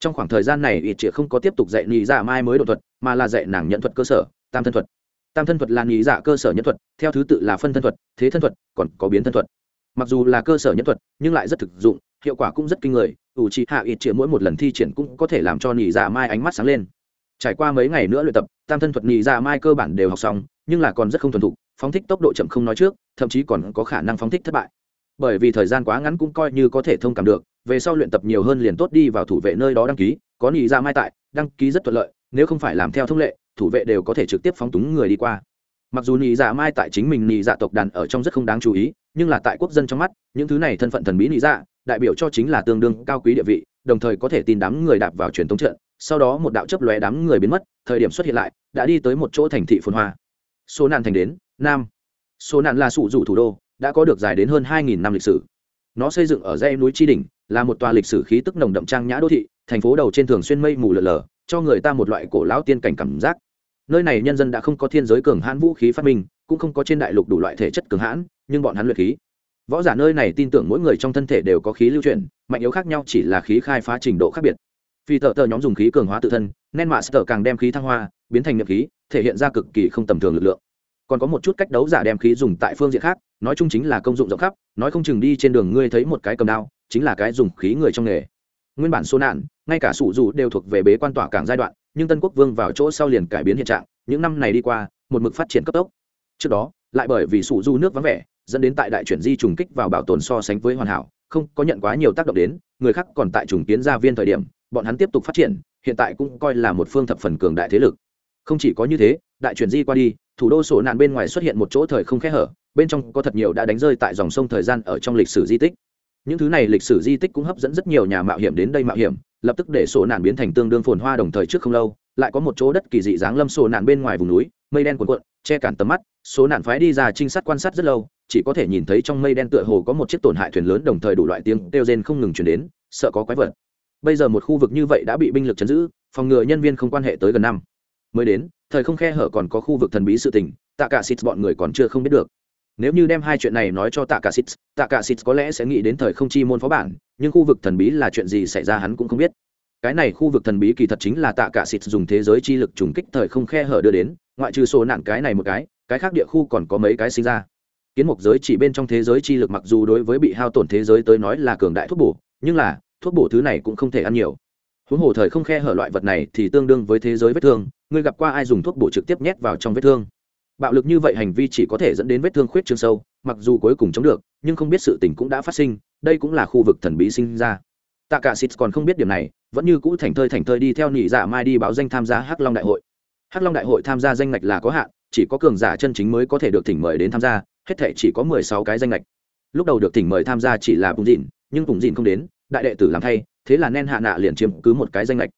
Trong khoảng thời gian này ít chĩa không có tiếp tục dạy nghĩ ra dạ mai mới đột thuật, mà là dạy nàng nhận thuật cơ sở, tam thân thuật tam thân thuật là nghĩ dạ cơ sở nhân thuật, theo thứ tự là phân thân thuật, thế thân thuật, còn có biến thân thuật. Mặc dù là cơ sở nhân thuật, nhưng lại rất thực dụng, hiệu quả cũng rất kinh người, ủ trị hạ ít chĩa mỗi một lần thi triển cũng có thể làm cho nhị dạ mai ánh mắt sáng lên. Trải qua mấy ngày nữa luyện tập, tam thân thuật nhị dạ mai cơ bản đều học xong, nhưng là còn rất không thuần thục, phóng thích tốc độ chậm không nói trước, thậm chí còn có khả năng phóng thích thất bại. Bởi vì thời gian quá ngắn cũng coi như có thể thông cảm được, về sau luyện tập nhiều hơn liền tốt đi vào thủ vệ nơi đó đăng ký, có nhị dạ mai tại, đăng ký rất thuận lợi, nếu không phải làm theo thông lệ thủ vệ đều có thể trực tiếp phóng túng người đi qua. Mặc dù nị dạ mai tại chính mình nị dạ tộc đàn ở trong rất không đáng chú ý, nhưng là tại quốc dân trong mắt, những thứ này thân phận thần bí nị dạ đại biểu cho chính là tương đương cao quý địa vị, đồng thời có thể tin đám người đạp vào truyền thống trận, sau đó một đạo chấp lóe đám người biến mất, thời điểm xuất hiện lại, đã đi tới một chỗ thành thị phồn hoa. Số nạn thành đến, nam. Số nạn là sụ dụ thủ đô, đã có được dài đến hơn 2.000 năm lịch sử. Nó xây dựng ở dãy núi tri đỉnh, là một tòa lịch sử khí tức nồng đậm trang nhã đô thị, thành phố đầu trên thường xuyên mây mù lờ lờ cho người ta một loại cổ lão tiên cảnh cảm giác. Nơi này nhân dân đã không có thiên giới cường hãn vũ khí phát minh, cũng không có trên đại lục đủ loại thể chất cường hãn, nhưng bọn hắn luyện khí. Võ giả nơi này tin tưởng mỗi người trong thân thể đều có khí lưu chuyển, mạnh yếu khác nhau chỉ là khí khai phá trình độ khác biệt. Vì tờ tờ nhóm dùng khí cường hóa tự thân, nên mạ sờ càng đem khí thăng hoa, biến thành nhập khí, thể hiện ra cực kỳ không tầm thường lực lượng. Còn có một chút cách đấu giả đem khí dùng tại phương diện khác, nói chung chính là công dụng rộng khắp, nói không chừng đi trên đường ngươi thấy một cái cầm đao, chính là cái dùng khí người trong nghề nguyên bản số nạn, ngay cả sủ dù đều thuộc về bế quan tỏa cảng giai đoạn, nhưng tân quốc vương vào chỗ sau liền cải biến hiện trạng, những năm này đi qua, một mực phát triển cấp tốc. Trước đó, lại bởi vì sủ du nước vắng vẻ, dẫn đến tại đại chuyển di trùng kích vào bảo tồn so sánh với hoàn hảo, không có nhận quá nhiều tác động đến, người khác còn tại trùng kiến gia viên thời điểm, bọn hắn tiếp tục phát triển, hiện tại cũng coi là một phương thập phần cường đại thế lực. Không chỉ có như thế, đại chuyển di qua đi, thủ đô sổ nạn bên ngoài xuất hiện một chỗ thời không khẽ hở, bên trong có thật nhiều đã đánh rơi tại dòng sông thời gian ở trong lịch sử di tích những thứ này lịch sử di tích cũng hấp dẫn rất nhiều nhà mạo hiểm đến đây mạo hiểm, lập tức để sổ nạn biến thành tương đương phồn hoa đồng thời trước không lâu, lại có một chỗ đất kỳ dị dáng lâm sổ nạn bên ngoài vùng núi, mây đen cuồn cuộn, che cản tầm mắt số nạn phái đi ra trinh sát quan sát rất lâu, chỉ có thể nhìn thấy trong mây đen tựa hồ có một chiếc tổn hại thuyền lớn đồng thời đủ loại tiếng kêu rên không ngừng chuyển đến, sợ có quái vật. Bây giờ một khu vực như vậy đã bị binh lực chấn giữ, phòng ngừa nhân viên không quan hệ tới gần năm. Mới đến, thời không khe hở còn có khu vực thần bí sự tình, tạ cả xịt bọn người còn chưa không biết được nếu như đem hai chuyện này nói cho tạ cả xít tạ cả xít có lẽ sẽ nghĩ đến thời không chi môn phó bản, nhưng khu vực thần bí là chuyện gì xảy ra hắn cũng không biết. Cái này khu vực thần bí kỳ thật chính là tạ cả xít dùng thế giới chi lực trùng kích thời không khe hở đưa đến, ngoại trừ số nạn cái này một cái cái khác địa khu còn có mấy cái sinh ra. Kiến mục giới chỉ bên trong thế giới chi lực mặc dù đối với bị hao tổn thế giới tới nói là cường đại thuốc bổ, nhưng là, thuốc bổ thứ này cũng không thể ăn nhiều. Huống hồ thời không khe hở loại vật này thì tương đương với thế giới vết thương, ngươi gặp qua ai dùng thuốc bổ trực tiếp nhét vào trong vết thương? Bạo lực như vậy hành vi chỉ có thể dẫn đến vết thương khuyết trương sâu, mặc dù cuối cùng chống được, nhưng không biết sự tình cũng đã phát sinh, đây cũng là khu vực thần bí sinh ra. Tạ cả xịt còn không biết điểm này, vẫn như cũ thành thơi thành thơi đi theo nhị dạ mai đi báo danh tham gia hắc long đại hội. Hắc long đại hội tham gia danh ngạch là có hạn, chỉ có cường giả chân chính mới có thể được thỉnh mời đến tham gia, hết thể chỉ có mười sáu cái danh ngạch. Lúc đầu được thỉnh mời tham gia chỉ là bùng dịn nhưng bùng dịn không đến, đại đệ tử làm thay, thế là nen hạ nạ liền chiếm cứ một cái danh lệch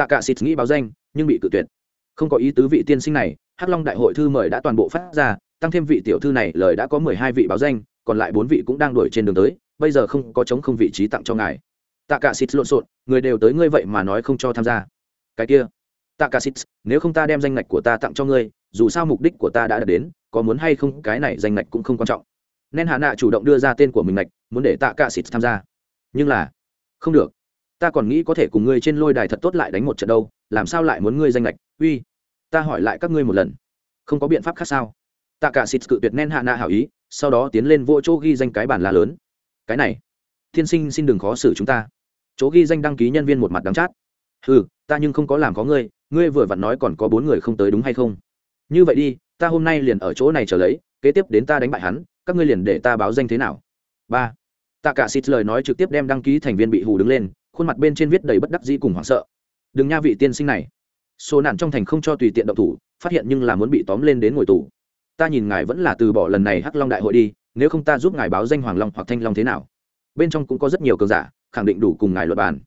tạ cả xịt nghĩ báo danh, nhưng bị cự tuyệt. Không có ý tứ vị tiên sinh này hắc long đại hội thư mời đã toàn bộ phát ra, tăng thêm vị tiểu thư này, lời đã có mười hai vị báo danh, còn lại bốn vị cũng đang đuổi trên đường tới, bây giờ không có chống không vị trí tặng cho ngài. Tạ cả xịt lộn xộn, người đều tới ngươi vậy mà nói không cho tham gia. Cái kia, tạ cả xịt nếu không ta đem danh ngạch của ta tặng cho ngươi, dù sao mục đích của ta đã đạt đến, có muốn hay không, cái này danh ngạch cũng không quan trọng. Nên hạ nạ chủ động đưa ra tên của mình ngạch, muốn để tạ cả xịt tham gia. Nhưng là, không được. Ta còn nghĩ có thể cùng ngươi trên lôi đài thật tốt lại đánh một trận đâu, làm sao lại muốn ngươi danh lệch uy ta hỏi lại các ngươi một lần. Không có biện pháp khác sao? Tạ cả xịt cự tuyệt nên hạ nạ hảo ý, sau đó tiến lên vô chỗ ghi danh cái bản là lớn. Cái này, thiên sinh xin đừng khó xử chúng ta. Chỗ ghi danh đăng ký nhân viên một mặt đắng chát. Ừ ta nhưng không có làm có ngươi ngươi vừa vặn nói còn có bốn người không tới đúng hay không? Như vậy đi, ta hôm nay liền ở chỗ này trở lấy, kế tiếp đến ta đánh bại hắn, các ngươi liền để ta báo danh thế nào? Ba. Tạ cả xịt lời nói trực tiếp đem đăng ký thành viên bị hù đứng lên, khuôn mặt bên trên viết đầy bất đắc dĩ cùng hoảng sợ. Đừng nha vị tiên sinh này số nạn trong thành không cho tùy tiện động thủ, phát hiện nhưng là muốn bị tóm lên đến ngồi tù. Ta nhìn ngài vẫn là từ bỏ lần này hắc long đại hội đi, nếu không ta giúp ngài báo danh hoàng long hoặc thanh long thế nào? Bên trong cũng có rất nhiều cường giả, khẳng định đủ cùng ngài luật bàn.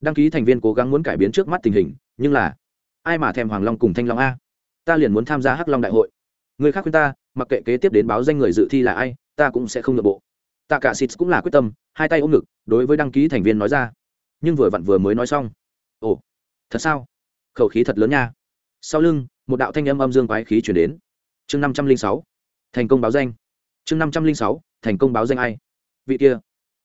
Đăng ký thành viên cố gắng muốn cải biến trước mắt tình hình, nhưng là, ai mà thèm hoàng long cùng thanh long a? Ta liền muốn tham gia hắc long đại hội. Người khác khuyên ta, mặc kệ kế tiếp đến báo danh người dự thi là ai, ta cũng sẽ không nội bộ. Tạ cả xịt cũng là quyết tâm, hai tay ôm ngực, đối với đăng ký thành viên nói ra. Nhưng vừa vặn vừa mới nói xong. Ồ, thật sao? Khẩu khí thật lớn nha. Sau lưng, một đạo thanh âm âm dương quái khí chuyển đến. Chương năm trăm linh sáu, thành công báo danh. Chương năm trăm linh sáu, thành công báo danh ai? Vị kia,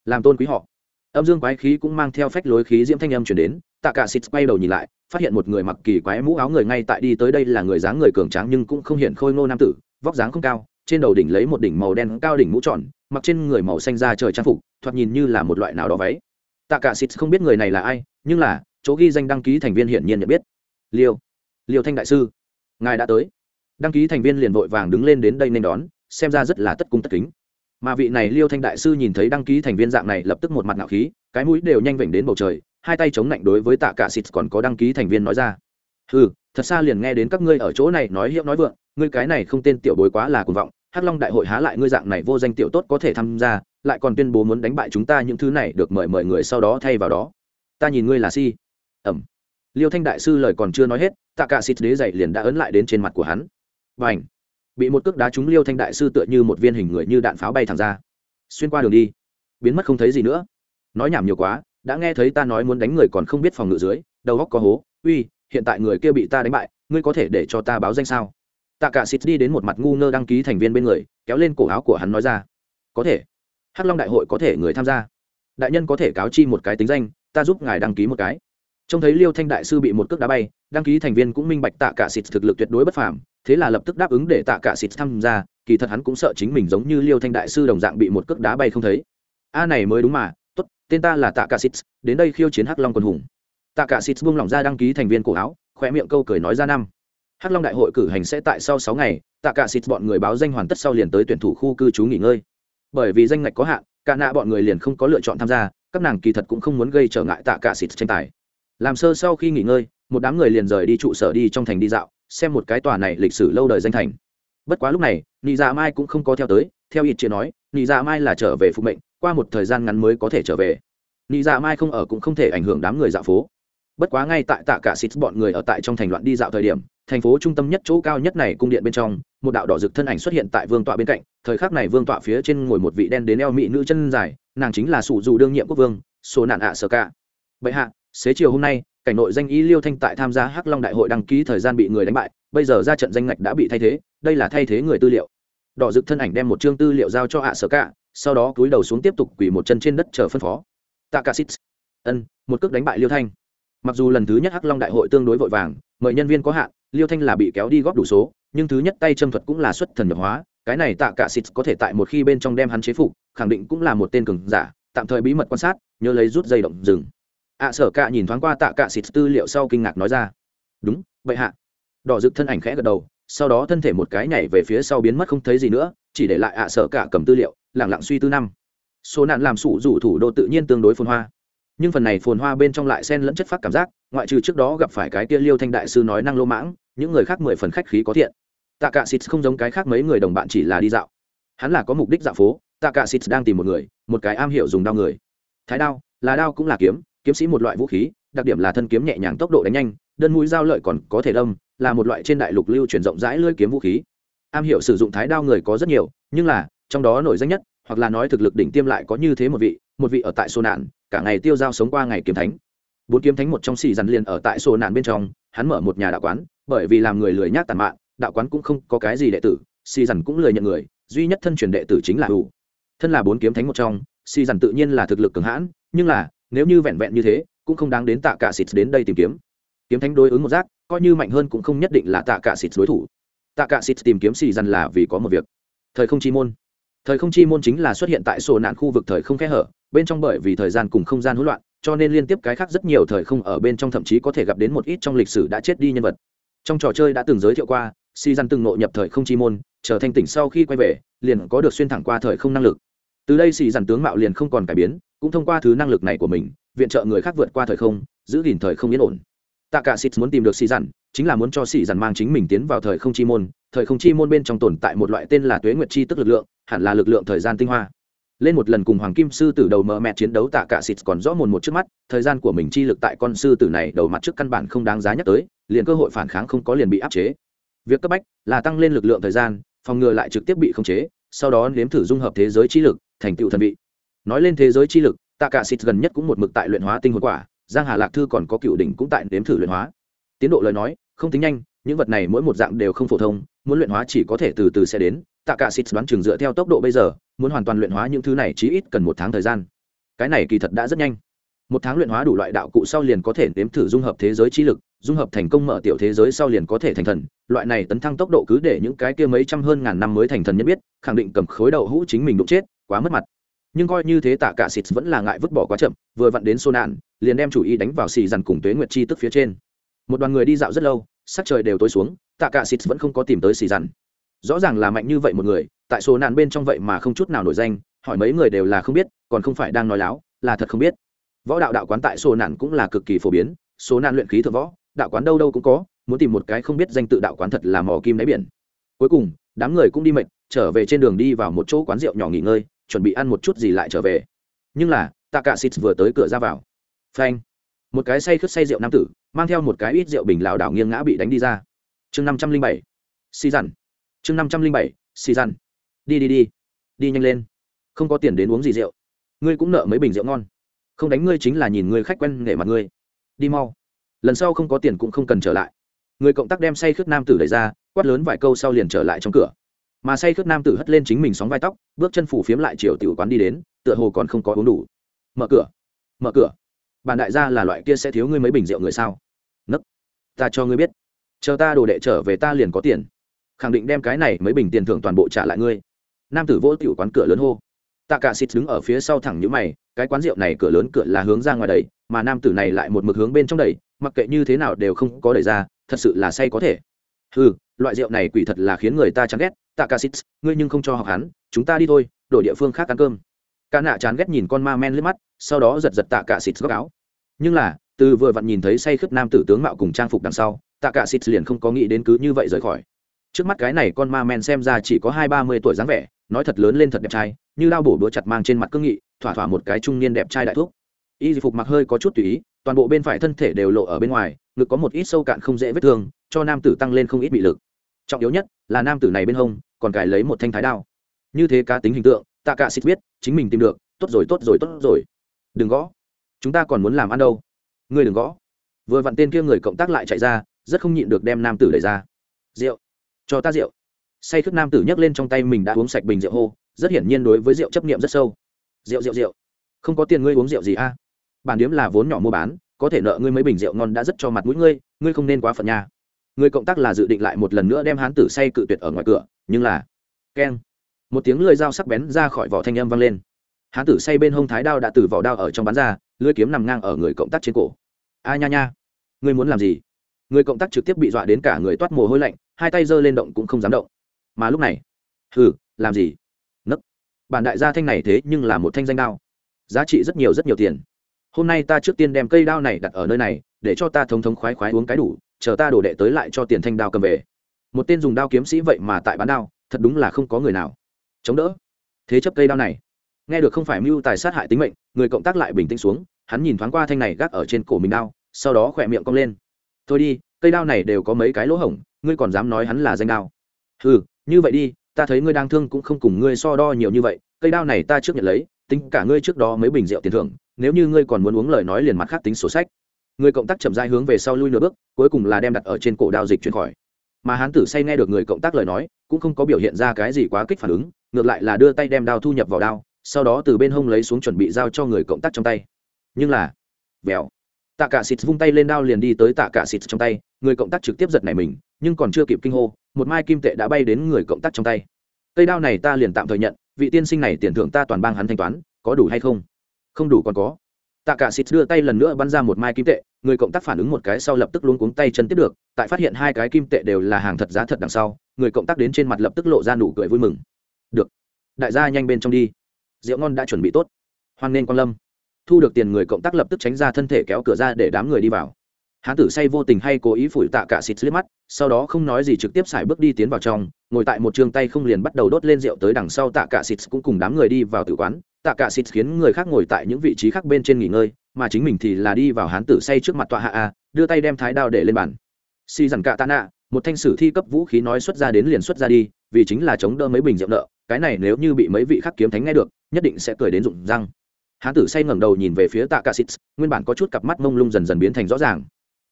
làm tôn quý họ. Âm dương quái khí cũng mang theo phách lối khí diễm thanh âm chuyển đến. Tạ cả xịt quay đầu nhìn lại, phát hiện một người mặc kỳ quái mũ áo người ngay tại đi tới đây là người dáng người cường tráng nhưng cũng không hiện khôi ngô nam tử, vóc dáng không cao, trên đầu đỉnh lấy một đỉnh màu đen cao đỉnh mũ tròn, mặc trên người màu xanh da trời trang phục, thoạt nhìn như là một loại nào đó váy. Tạ cả xịt không biết người này là ai, nhưng là, chỗ ghi danh đăng ký thành viên hiển nhiên nhận biết liêu. Liêu thanh đại sư, ngài đã tới. Đăng ký thành viên liền vội vàng đứng lên đến đây nên đón, xem ra rất là tất cung tất kính. Mà vị này liêu thanh đại sư nhìn thấy đăng ký thành viên dạng này lập tức một mặt ngạo khí, cái mũi đều nhanh vểnh đến bầu trời, hai tay chống lạnh đối với tạ cả xịt còn có đăng ký thành viên nói ra. Ừ thật xa liền nghe đến các ngươi ở chỗ này nói hiệu nói vượng, ngươi cái này không tên tiểu bối quá là cuồng vọng, hắc long đại hội há lại ngươi dạng này vô danh tiểu tốt có thể tham gia, lại còn tuyên bố muốn đánh bại chúng ta những thứ này, được mời mời người sau đó thay vào đó. Ta nhìn ngươi là si. Ẩm liêu thanh đại sư lời còn chưa nói hết, tạ cả xịt đế dậy liền đã ấn lại đến trên mặt của hắn. Và ảnh bị một cước đá trúng, liêu thanh đại sư tựa như một viên hình người như đạn pháo bay thẳng ra. Xuyên qua đường đi, biến mất không thấy gì nữa. Nói nhảm nhiều quá, đã nghe thấy ta nói muốn đánh người còn không biết phòng ngự dưới, đầu góc có hố, uy, hiện tại người kia bị ta đánh bại, ngươi có thể để cho ta báo danh sao? Tạ cả xịt đi đến một mặt ngu ngơ đăng ký thành viên bên người, kéo lên cổ áo của hắn nói ra. Có thể. Hắc long đại hội có thể người tham gia. Đại nhân có thể cáo chi một cái tính danh, ta giúp ngài đăng ký một cái trông thấy liêu thanh đại sư bị một cước đá bay, đăng ký thành viên cũng minh bạch tạ cả xịt thực lực tuyệt đối bất phàm, thế là lập tức đáp ứng để tạ cả xịt tham gia, kỳ thật hắn cũng sợ chính mình giống như liêu thanh đại sư đồng dạng bị một cước đá bay không thấy. A này mới đúng mà, tốt, tên ta là tạ cả xịt đến đây khiêu chiến hắc long quân hùng. Tạ cả xịt buông lỏng ra đăng ký thành viên cổ áo khoe miệng câu cười nói ra năm. Hắc long đại hội cử hành sẽ tại sau sáu ngày, tạ cả xịt bọn người báo danh hoàn tất sau liền tới tuyển thủ khu cư trú nghỉ ngơi. Bởi vì danh ngạch có hạn, cả nạ bọn người liền không có lựa chọn tham gia, các nàng kỳ thật cũng không muốn gây trở ngại tạ cả xịt tranh tài làm sơ sau khi nghỉ ngơi, một đám người liền rời đi trụ sở đi trong thành đi dạo, xem một cái tòa này lịch sử lâu đời danh thành. Bất quá lúc này, nị dạ mai cũng không có theo tới, theo ít chia nói, nị dạ mai là trở về phục mệnh, qua một thời gian ngắn mới có thể trở về. Nị dạ mai không ở cũng không thể ảnh hưởng đám người dạo phố. Bất quá ngay tại tạ cả xịt bọn người ở tại trong thành loạn đi dạo thời điểm, thành phố trung tâm nhất chỗ cao nhất này cung điện bên trong, một đạo đỏ rực thân ảnh xuất hiện tại vương tọa bên cạnh, thời khắc này vương tọa phía trên ngồi một vị đen đến eo mỹ nữ chân dài, nàng chính là sủ dù đương nhiệm quốc vương số nạn ạ sơ cả bệ hạ xế chiều hôm nay, cảnh nội danh ý liêu thanh tại tham gia hắc long đại hội đăng ký thời gian bị người đánh bại, bây giờ ra trận danh ngạch đã bị thay thế, đây là thay thế người tư liệu. Đỏ rực thân ảnh đem một chương tư liệu giao cho hạ sở cả sau đó cúi đầu xuống tiếp tục quỳ một chân trên đất chờ phân phó. Tạ cả ân, một cước đánh bại liêu thanh. Mặc dù lần thứ nhất hắc long đại hội tương đối vội vàng, mời nhân viên có hạn, liêu thanh là bị kéo đi góp đủ số, nhưng thứ nhất tay châm thuật cũng là xuất thần nhập hóa, cái này tạ cả xịt có thể tại một khi bên trong đem hắn chế phục, khẳng định cũng là một tên cường giả, tạm thời bí mật quan sát, nhớ lấy rút dây động rừng ạ sở cạ nhìn thoáng qua tạ cạ xịt tư liệu sau kinh ngạc nói ra. Đúng, vậy hạ. Đỏ rực thân ảnh khẽ gật đầu, sau đó thân thể một cái nhảy về phía sau biến mất không thấy gì nữa, chỉ để lại ạ sở cả cầm tư liệu lẳng lặng suy tư năm. Số nạn làm sủ rủ thủ đô tự nhiên tương đối phồn hoa. Nhưng phần này phồn hoa bên trong lại xen lẫn chất phát cảm giác, ngoại trừ trước đó gặp phải cái kia liêu thanh đại sư nói năng lô mãng, những người khác mười phần khách khí có thiện. Tạ cả xịt không giống cái khác mấy người đồng bạn chỉ là đi dạo. Hắn là có mục đích dạo phố, tạ cả xịt đang tìm một người, một cái am hiểu dùng đao người. Thái đao, là đao cũng là kiếm kiếm sĩ một loại vũ khí, đặc điểm là thân kiếm nhẹ nhàng tốc độ đánh nhanh, đơn mũi dao lợi còn có thể đâm, là một loại trên đại lục lưu truyền rộng rãi lưỡi kiếm vũ khí. Am hiểu sử dụng thái đao người có rất nhiều, nhưng là, trong đó nổi danh nhất, hoặc là nói thực lực đỉnh tiêm lại có như thế một vị một vị ở tại sô nạn, cả ngày tiêu dao sống qua ngày kiếm thánh. Bốn kiếm thánh một trong xì dằn liền ở tại sô nạn bên trong, hắn mở một nhà đạo quán, bởi vì làm người lười nhác tàn mạn, đạo quán cũng không có cái gì đệ tử, xì dằn cũng lười nhận người, duy nhất thân truyền đệ tử chính là ủ thân là bốn kiếm thánh một trong, xì dằn tự nhiên là thực lực cường hãn, nhưng là nếu như vẹn vẹn như thế, cũng không đáng đến tạ cả xịt đến đây tìm kiếm. Kiếm thánh đối ứng một giác, coi như mạnh hơn cũng không nhất định là tạ cả xịt đối thủ. Tạ cả xịt tìm kiếm xì dằn là vì có một việc. Thời không chi môn. Thời không chi môn chính là xuất hiện tại sổ nạn khu vực thời không kẽ hở, bên trong bởi vì thời gian cùng không gian hỗn loạn, cho nên liên tiếp cái khác rất nhiều thời không ở bên trong thậm chí có thể gặp đến một ít trong lịch sử đã chết đi nhân vật. Trong trò chơi đã từng giới thiệu qua si dằn từng nội nhập thời không chi môn trở thành tỉnh sau khi quay về, liền có được xuyên thẳng qua thời không năng lực. Từ đây xì dằn tướng mạo liền không còn cải biến cũng thông qua thứ năng lực này của mình, viện trợ người khác vượt qua thời không, giữ gìn thời không yên ổn. Tạ cả xịt muốn tìm được xì dằn chính là muốn cho xì dằn mang chính mình tiến vào thời không chi môn. Thời không chi môn bên trong tồn tại một loại tên là tuế nguyệt chi tức lực lượng, hẳn là lực lượng thời gian tinh hoa. Lên một lần cùng hoàng kim sư tử đầu mờ mẹ chiến đấu tạ cả xịt còn rõ mồn một trước mắt, thời gian của mình chi lực tại con sư tử này đầu mặt trước căn bản không đáng giá nhắc tới, liền cơ hội phản kháng không có liền bị áp chế. Việc cấp bách là tăng lên lực lượng thời gian, phòng ngừa lại trực tiếp bị khống chế, sau đó nếm thử dung hợp thế giới chi lực, thành tựu thần vị nói lên thế giới chi lực tạ cả xịt gần nhất cũng một mực tại luyện hóa tinh hồn quả, giang hà lạc thư còn có cựu đỉnh cũng tại nếm thử luyện hóa. Tiến độ lời nói, không tính nhanh, những vật này mỗi một dạng đều không phổ thông, muốn luyện hóa chỉ có thể từ từ sẽ đến. Tạ cả xịt đoán chừng dựa theo tốc độ bây giờ, muốn hoàn toàn luyện hóa những thứ này chí ít cần một tháng thời gian. Cái này kỳ thật đã rất nhanh. Một tháng luyện hóa đủ loại đạo cụ sau liền có thể nếm thử dung hợp thế giới chi lực, dung hợp thành công mở tiểu thế giới sau liền có thể thành thần. Loại này tấn thăng tốc độ cứ để những cái kia mấy trăm hơn ngàn năm mới thành thần nhất biết, khẳng định cầm khối đầu hũ chính mình đụng chết, quá mất mặt nhưng coi như thế tạ cả xịt vẫn là ngại vứt bỏ quá chậm, vừa vặn đến xô nạn, liền đem chủ ý đánh vào xì dằn cùng tuế nguyệt chi tức phía trên. Một đoàn người đi dạo rất lâu, sắc trời đều tối xuống, tạ cả xịt vẫn không có tìm tới xì dằn. Rõ ràng là mạnh như vậy một người, tại Xô nạn bên trong vậy mà không chút nào nổi danh, hỏi mấy người đều là không biết, còn không phải đang nói láo, là thật không biết. Võ đạo đạo quán tại Xô nạn cũng là cực kỳ phổ biến số nạn luyện khí thượng võ, đạo quán đâu đâu cũng có, muốn tìm một cái không biết danh tự đạo quán thật là mò kim đáy biển. Cuối cùng, đám người cũng đi mệt, trở về trên đường đi vào một chỗ quán rượu nhỏ nghỉ ngơi chuẩn bị ăn một chút gì lại trở về. Nhưng là tạ cả xịt vừa tới cửa ra vào. Phanh. Một cái say khướt say rượu nam tử, mang theo một cái ít rượu bình lảo đảo nghiêng ngã bị đánh đi ra. Chương năm trăm linh bảy. Xì dằn chương năm trăm linh bảy xì dằn đi đi đi. Đi nhanh lên. Không có tiền đến uống gì rượu. Ngươi cũng nợ mấy bình rượu ngon. Không đánh ngươi chính là nhìn ngươi khách quen nể mặt ngươi. Đi mau. Lần sau không có tiền cũng không cần trở lại. Người cộng tác đem say khướt nam tử đẩy ra, quát lớn vài câu sau liền trở lại trong cửa mà say khướt nam tử hất lên chính mình sóng vai tóc, bước chân phủ phiếm lại chiều tiểu quán đi đến, tựa hồ còn không có uống đủ. Mở cửa mở cửa. Bản đại gia là loại kia sẽ thiếu ngươi mấy bình rượu người sao? Nấc, ta cho ngươi biết. Chờ ta đồ đệ trở về ta liền có tiền. Khẳng định đem cái này mấy bình tiền thưởng toàn bộ trả lại ngươi. Nam tử vỗ tiểu quán cửa lớn hô. Tạ cả xịt đứng ở phía sau thẳng như mày, cái quán rượu này cửa lớn cửa là hướng ra ngoài đẩy, mà nam tử này lại một mực hướng bên trong đẩy, mặc kệ như thế nào đều không có đẩy ra, thật sự là say có thể. Ừ loại rượu này quỷ thật là khiến người ta chán ghét. Tạ cả xịt ngươi nhưng không cho học hắn, chúng ta đi thôi, đổi địa phương khác ăn cơm. Ca nạ chán ghét nhìn con ma men lướt mắt, sau đó giật giật tạ cả xịt góc áo. Nhưng là, từ vừa vặn nhìn thấy say khướt nam tử tướng mạo cùng trang phục đằng sau tạ cả xịt liền không có nghĩ đến cứ như vậy rời khỏi. Trước mắt cái này con ma men xem ra chỉ có hai ba mươi tuổi dáng vẻ, nói thật lớn lên thật đẹp trai, như lao bổ đũa chặt mang trên mặt cương nghị, thỏa thỏa một cái trung niên đẹp trai đại thuốc y phục mặc hơi có chút tùy ý, toàn bộ bên phải thân thể đều lộ ở bên ngoài ngực có một ít sâu cạn không dễ vết thương, cho nam tử tăng lên không ít bị lực. Trọng yếu nhất là nam tử này bên hông còn cài lấy một thanh thái đao. Như thế cá tính hình tượng, tạ cả xịt biết, chính mình tìm được, tốt rồi tốt rồi tốt rồi. Đừng gõ. Chúng ta còn muốn làm ăn đâu. Ngươi đừng gõ. Vừa vặn tên kia người cộng tác lại chạy ra, rất không nhịn được đem nam tử đẩy ra. Rượu. Cho ta rượu. Say khướt nam tử nhấc lên trong tay mình đã uống sạch bình rượu hô, rất hiển nhiên đối với rượu chấp nghiệm rất sâu. Rượu rượu rượu. Không có tiền ngươi uống rượu gì a? À? bản điếm là vốn nhỏ mua bán có thể nợ ngươi mấy bình rượu ngon đã rất cho mặt mũi ngươi ngươi không nên quá phận nha. Người cộng tác là dự định lại một lần nữa đem hán tử say cự tuyệt ở ngoài cửa, nhưng là, keng, một tiếng lưỡi dao sắc bén ra khỏi vỏ thanh âm vang lên. Hán tử say bên hông thái đao đã từ vỏ đao ở trong bán ra, lưỡi kiếm nằm ngang ở người cộng tác trên cổ. A nha nha, ngươi muốn làm gì? Người cộng tác trực tiếp bị dọa đến cả người toát mồ hôi lạnh, hai tay giơ lên động cũng không dám động. Mà lúc này, hừ, làm gì? Nấc. Bản đại gia thanh này thế nhưng là một thanh danh đao. Giá trị rất nhiều rất nhiều tiền hôm nay ta trước tiên đem cây đao này đặt ở nơi này, để cho ta thống thống khoái khoái uống cái đủ, chờ ta đổ đệ tới lại cho tiền thanh đao cầm về. Một tên dùng đao kiếm sĩ vậy mà tại bán đao, thật đúng là không có người nào. Chống đỡ. Thế chấp cây đao này. Nghe được không phải mưu tài sát hại tính mệnh, người cộng tác lại bình tĩnh xuống, hắn nhìn thoáng qua thanh này gác ở trên cổ mình đao, sau đó khỏe miệng cong lên. Thôi đi, cây đao này đều có mấy cái lỗ hổng, ngươi còn dám nói hắn là danh đao. Ừ như vậy đi, ta thấy ngươi đang thương cũng không cùng ngươi so đo nhiều như vậy, cây đao này ta trước nhận lấy, tính cả ngươi trước đó mấy bình rượu tiền thưởng nếu như ngươi còn muốn uống lời nói liền mặt khác tính sổ sách. Người cộng tác chậm dai hướng về sau lui nửa bước, cuối cùng là đem đặt ở trên cổ đao dịch chuyển khỏi. Mà hán tử say nghe được người cộng tác lời nói, cũng không có biểu hiện ra cái gì quá kích phản ứng, ngược lại là đưa tay đem đao thu nhập vào đao, sau đó từ bên hông lấy xuống chuẩn bị giao cho người cộng tác trong tay. Nhưng là, vèo. Tạ cả xịt vung tay lên đao liền đi tới tạ cả xịt trong tay, người cộng tác trực tiếp giật này mình, nhưng còn chưa kịp kinh hô, một mai kim tệ đã bay đến người cộng tác trong tay. Cây đao này ta liền tạm thời nhận, vị tiên sinh này tiền thưởng ta toàn bang hắn thanh toán, có đủ hay không? Không đủ còn có. Tạ cả xịt đưa tay lần nữa bắn ra một mai kim tệ, người cộng tác phản ứng một cái sau lập tức luống cuống tay chân tiếp được, tại phát hiện hai cái kim tệ đều là hàng thật giá thật đằng sau, người cộng tác đến trên mặt lập tức lộ ra nụ cười vui mừng. Được, đại gia nhanh bên trong đi. Rượu ngon đã chuẩn bị tốt. Hoan nên quan lâm. Thu được tiền người cộng tác lập tức tránh ra thân thể kéo cửa ra để đám người đi vào. Hán tử say vô tình hay cố ý phủi tạ cả xịt liếc mắt, sau đó không nói gì trực tiếp xài bước đi tiến vào trong, ngồi tại một trường tay không liền bắt đầu đốt lên rượu tới đằng sau tạ cả xịt cũng cùng đám người đi vào tử quán tạ cả xịt khiến người khác ngồi tại những vị trí khác bên trên nghỉ ngơi, mà chính mình thì là đi vào hán tử say trước mặt tọa hạ a, đưa tay đem thái đao để lên bàn. Xì dằn cạ tạ nạ, một thanh sử thi cấp vũ khí nói xuất ra đến liền xuất ra đi, vì chính là chống đỡ mấy bình rượu nợ, cái này nếu như bị mấy vị khác kiếm thánh nghe được, nhất định sẽ cười đến rụng răng. Hán tử say ngẩng đầu nhìn về phía tạ cả xịt, nguyên bản có chút cặp mắt mông lung dần dần biến thành rõ ràng.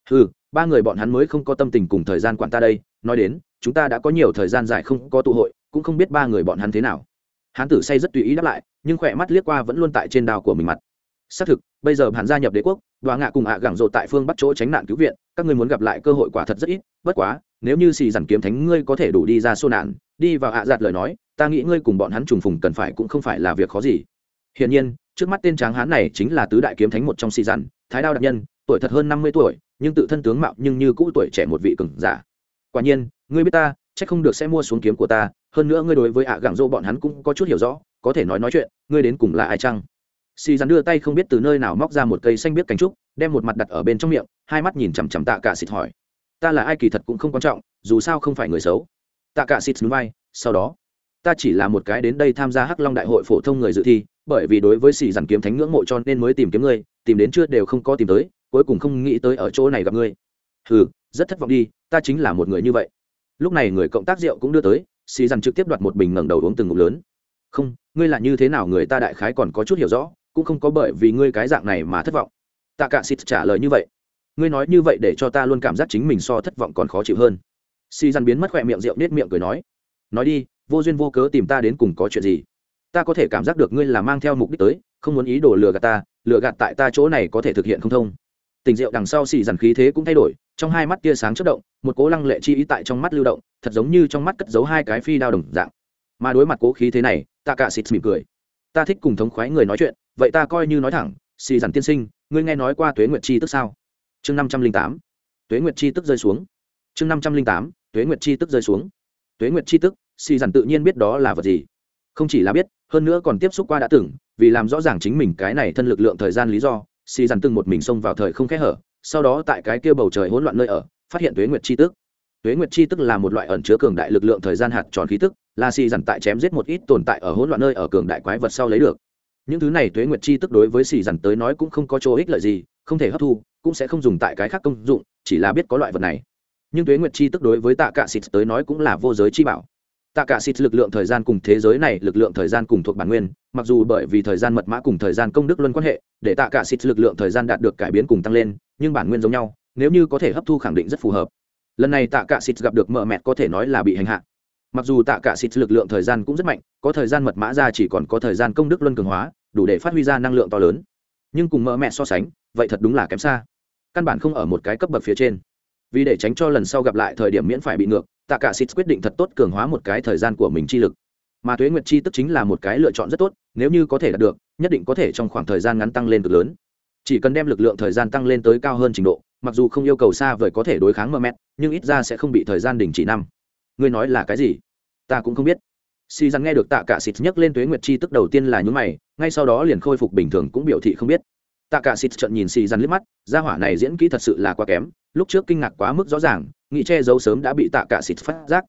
Ừ ba người bọn hắn mới không có tâm tình cùng thời gian quản ta đây, nói đến, chúng ta đã có nhiều thời gian dài không có tụ hội, cũng không biết ba người bọn hắn thế nào hán tử say rất tùy ý đáp lại, nhưng khỏe mắt liếc qua vẫn luôn tại trên đào của mình mặt. Xác thực, bây giờ hắn gia nhập đế quốc đoạ ngạ cùng ạ gẳng rộ tại phương bắt chỗ tránh nạn cứu viện, các ngươi muốn gặp lại cơ hội quả thật rất ít, bất quá, nếu như xì dằn kiếm thánh ngươi có thể đủ đi ra xô nạn, đi vào ạ giạt lời nói, ta nghĩ ngươi cùng bọn hắn trùng phùng cần phải cũng không phải là việc khó gì. Hiển nhiên, trước mắt tên tráng hán này chính là tứ đại kiếm thánh một trong xì dằn, thái đao đặc nhân, tuổi thật hơn năm mươi tuổi, nhưng tự thân tướng mạo nhưng như cũ tuổi trẻ một vị cường giả. Quả nhiên, ngươi biết ta, chắc không được sẽ mua xuống kiếm của ta hơn nữa ngươi đối với ạ gẳng rô bọn hắn cũng có chút hiểu rõ, có thể nói nói chuyện, ngươi đến cùng là ai chăng? Xì rắn đưa tay không biết từ nơi nào móc ra một cây xanh biết cánh trúc, đem một mặt đặt ở bên trong miệng, hai mắt nhìn chằm chằm tạ cả xịt hỏi. Ta là ai kỳ thật cũng không quan trọng, dù sao không phải người xấu. Tạ cả xịt núi vai, sau đó, ta chỉ là một cái đến đây tham gia hắc long đại hội phổ thông người dự thi, bởi vì đối với xì rắn kiếm thánh ngưỡng mộ cho nên mới tìm kiếm ngươi, tìm đến chưa đều không có tìm tới, cuối cùng không nghĩ tới ở chỗ này gặp ngươi. Ừ rất thất vọng đi, ta chính là một người như vậy. Lúc này người cộng tác rượu cũng đưa tới xì dằn trực tiếp đoạt một bình ngẩng đầu uống từng ngụm lớn. Không, ngươi là như thế nào người ta đại khái còn có chút hiểu rõ, cũng không có bởi vì ngươi cái dạng này mà thất vọng. Tạ cả xịt trả lời như vậy. Ngươi nói như vậy để cho ta luôn cảm giác chính mình so thất vọng còn khó chịu hơn. Xì dằn biến mất khỏe miệng rượu nết miệng cười nói. Nói đi, vô duyên vô cớ tìm ta đến cùng có chuyện gì? Ta có thể cảm giác được ngươi là mang theo mục đích tới, không muốn ý đồ lừa gạt ta, lừa gạt tại ta chỗ này có thể thực hiện không thông. Tình rượu đằng sau xì dằn khí thế cũng thay đổi, trong hai mắt tia sáng chất động một cố lăng lệ chi ý tại trong mắt lưu động, thật giống như trong mắt cất giấu hai cái phi đao đồng dạng. Mà đối mặt cố khí thế này ta cả xịt mỉm cười. Ta thích cùng thống khoái người nói chuyện, vậy ta coi như nói thẳng, xì dằn tiên sinh, ngươi nghe nói qua tuế nguyệt chi tức sao? Chương năm trăm linh tám. Tuế nguyệt chi tức rơi xuống. Chương năm trăm linh tám. Tuế nguyệt chi tức rơi xuống. Tuế nguyệt chi tức, xì dằn tự nhiên biết đó là vật gì. Không chỉ là biết, hơn nữa còn tiếp xúc qua đã từng, vì làm rõ ràng chính mình cái này thân lực lượng thời gian lý do, xì dằn từng một mình xông vào thời không khẽ hở, sau đó tại cái kia bầu trời hỗn loạn nơi ở phát hiện tuế nguyệt chi tức. Tuế nguyệt chi tức là một loại ẩn chứa cường đại lực lượng thời gian hạt tròn khí tức là xì dằn tại chém giết một ít tồn tại ở hỗn loạn nơi ở cường đại quái vật sau lấy được. Những thứ này tuế nguyệt chi tức đối với xì dằn tới nói cũng không có chỗ ích lợi gì, không thể hấp thu, cũng sẽ không dùng tại cái khác công dụng, chỉ là biết có loại vật này. Nhưng tuế nguyệt chi tức đối với tạ cả xịt tới nói cũng là vô giới chi bảo. Tạ cả xịt lực lượng thời gian cùng thế giới này, lực lượng thời gian cùng thuộc bản nguyên, mặc dù bởi vì thời gian mật mã cùng thời gian công đức luân quan hệ, để tạ cả xịt lực lượng thời gian đạt được cải biến cùng tăng lên, nhưng bản nguyên giống nhau nếu như có thể hấp thu khẳng định rất phù hợp. Lần này tạ cả xịt gặp được mợ mẹt có thể nói là bị hành hạ. Mặc dù tạ cả xịt lực lượng thời gian cũng rất mạnh, có thời gian mật mã ra chỉ còn có thời gian công đức luân cường hóa, đủ để phát huy ra năng lượng to lớn. Nhưng cùng mợ mẹ so sánh, vậy thật đúng là kém xa. Căn bản không ở một cái cấp bậc phía trên. Vì để tránh cho lần sau gặp lại thời điểm miễn phải bị ngược, tạ cả xịt quyết định thật tốt cường hóa một cái thời gian của mình chi lực. Mà thuế nguyệt chi tức chính là một cái lựa chọn rất tốt, nếu như có thể đạt được, nhất định có thể trong khoảng thời gian ngắn tăng lên cực lớn. Chỉ cần đem lực lượng thời gian tăng lên tới cao hơn trình độ mặc dù không yêu cầu xa vời có thể đối kháng mờ mẹt nhưng ít ra sẽ không bị thời gian đình chỉ năm. Ngươi nói là cái gì? Ta cũng không biết. Si rắn nghe được tạ cả xịt nhấc lên tuế nguyệt chi tức đầu tiên là những mày, ngay sau đó liền khôi phục bình thường cũng biểu thị không biết. Tạ cả xịt trận nhìn si rắn liếc mắt, gia hỏa này diễn kỹ thật sự là quá kém, lúc trước kinh ngạc quá mức rõ ràng, nghĩ che giấu sớm đã bị tạ cả xịt phát giác.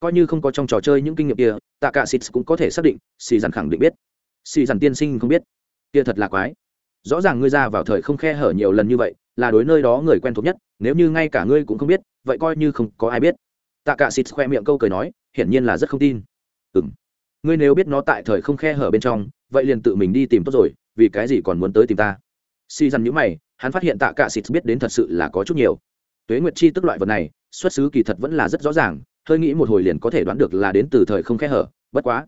Coi như không có trong trò chơi những kinh nghiệm kia, tạ cả xịt cũng có thể xác định si rắn khẳng định biết. Si rắn tiên sinh không biết. Kia thật là quái rõ ràng ngươi ra vào thời không khe hở nhiều lần như vậy, là đối nơi đó người quen thuộc nhất, nếu như ngay cả ngươi cũng không biết, vậy coi như không có ai biết. Tạ cả xịt khoe miệng câu cười nói, hiển nhiên là rất không tin. Ừng ngươi nếu biết nó tại thời không khe hở bên trong, vậy liền tự mình đi tìm tốt rồi, vì cái gì còn muốn tới tìm ta? Si dằn nhữ mày, hắn phát hiện tạ cả xịt biết đến thật sự là có chút nhiều. Tuế nguyệt chi tức loại vật này, xuất xứ kỳ thật vẫn là rất rõ ràng, hơi nghĩ một hồi liền có thể đoán được là đến từ thời không khe hở, bất quá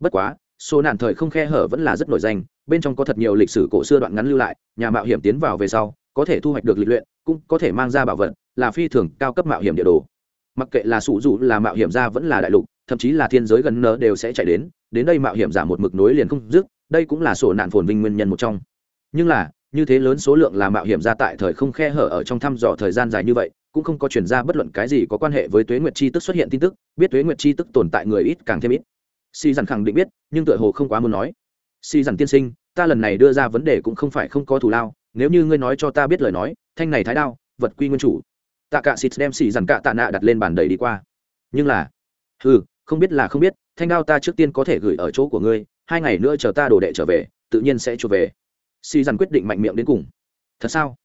bất quá, số nạn thời không khe hở vẫn là rất nổi danh bên trong có thật nhiều lịch sử cổ xưa đoạn ngắn lưu lại, nhà mạo hiểm tiến vào về sau, có thể thu hoạch được lịch luyện, cũng có thể mang ra bảo vật, là phi thường cao cấp mạo hiểm địa đồ. Mặc kệ là sủ dù là mạo hiểm gia vẫn là đại lục, thậm chí là thiên giới gần nở đều sẽ chạy đến đến đây mạo hiểm giả một mực nối liền không dứt, đây cũng là sổ nạn phồn vinh nguyên nhân một trong. Nhưng là, như thế lớn số lượng là mạo hiểm gia tại thời không khe hở ở trong thăm dò thời gian dài như vậy, cũng không có chuyển ra bất luận cái gì có quan hệ với tuế nguyệt chi tức xuất hiện tin tức, biết tuế nguyệt chi tức tồn tại người ít càng thêm ít. Si dằn khẳng định biết, nhưng tựa hồ không quá muốn nói. Si dằn tiên sinh ta lần này đưa ra vấn đề cũng không phải không có thù lao, nếu như ngươi nói cho ta biết lời nói, thanh này thái đao, vật quy nguyên chủ. Tạ cạ xịt đem xì dằn cạ tạ nạ đặt lên bàn đầy đi qua. Nhưng là ừ không biết là không biết, thanh đao ta trước tiên có thể gửi ở chỗ của ngươi, hai ngày nữa chờ ta đồ đệ trở về, tự nhiên sẽ trở về. Xì dằn quyết định mạnh miệng đến cùng. Thật sao?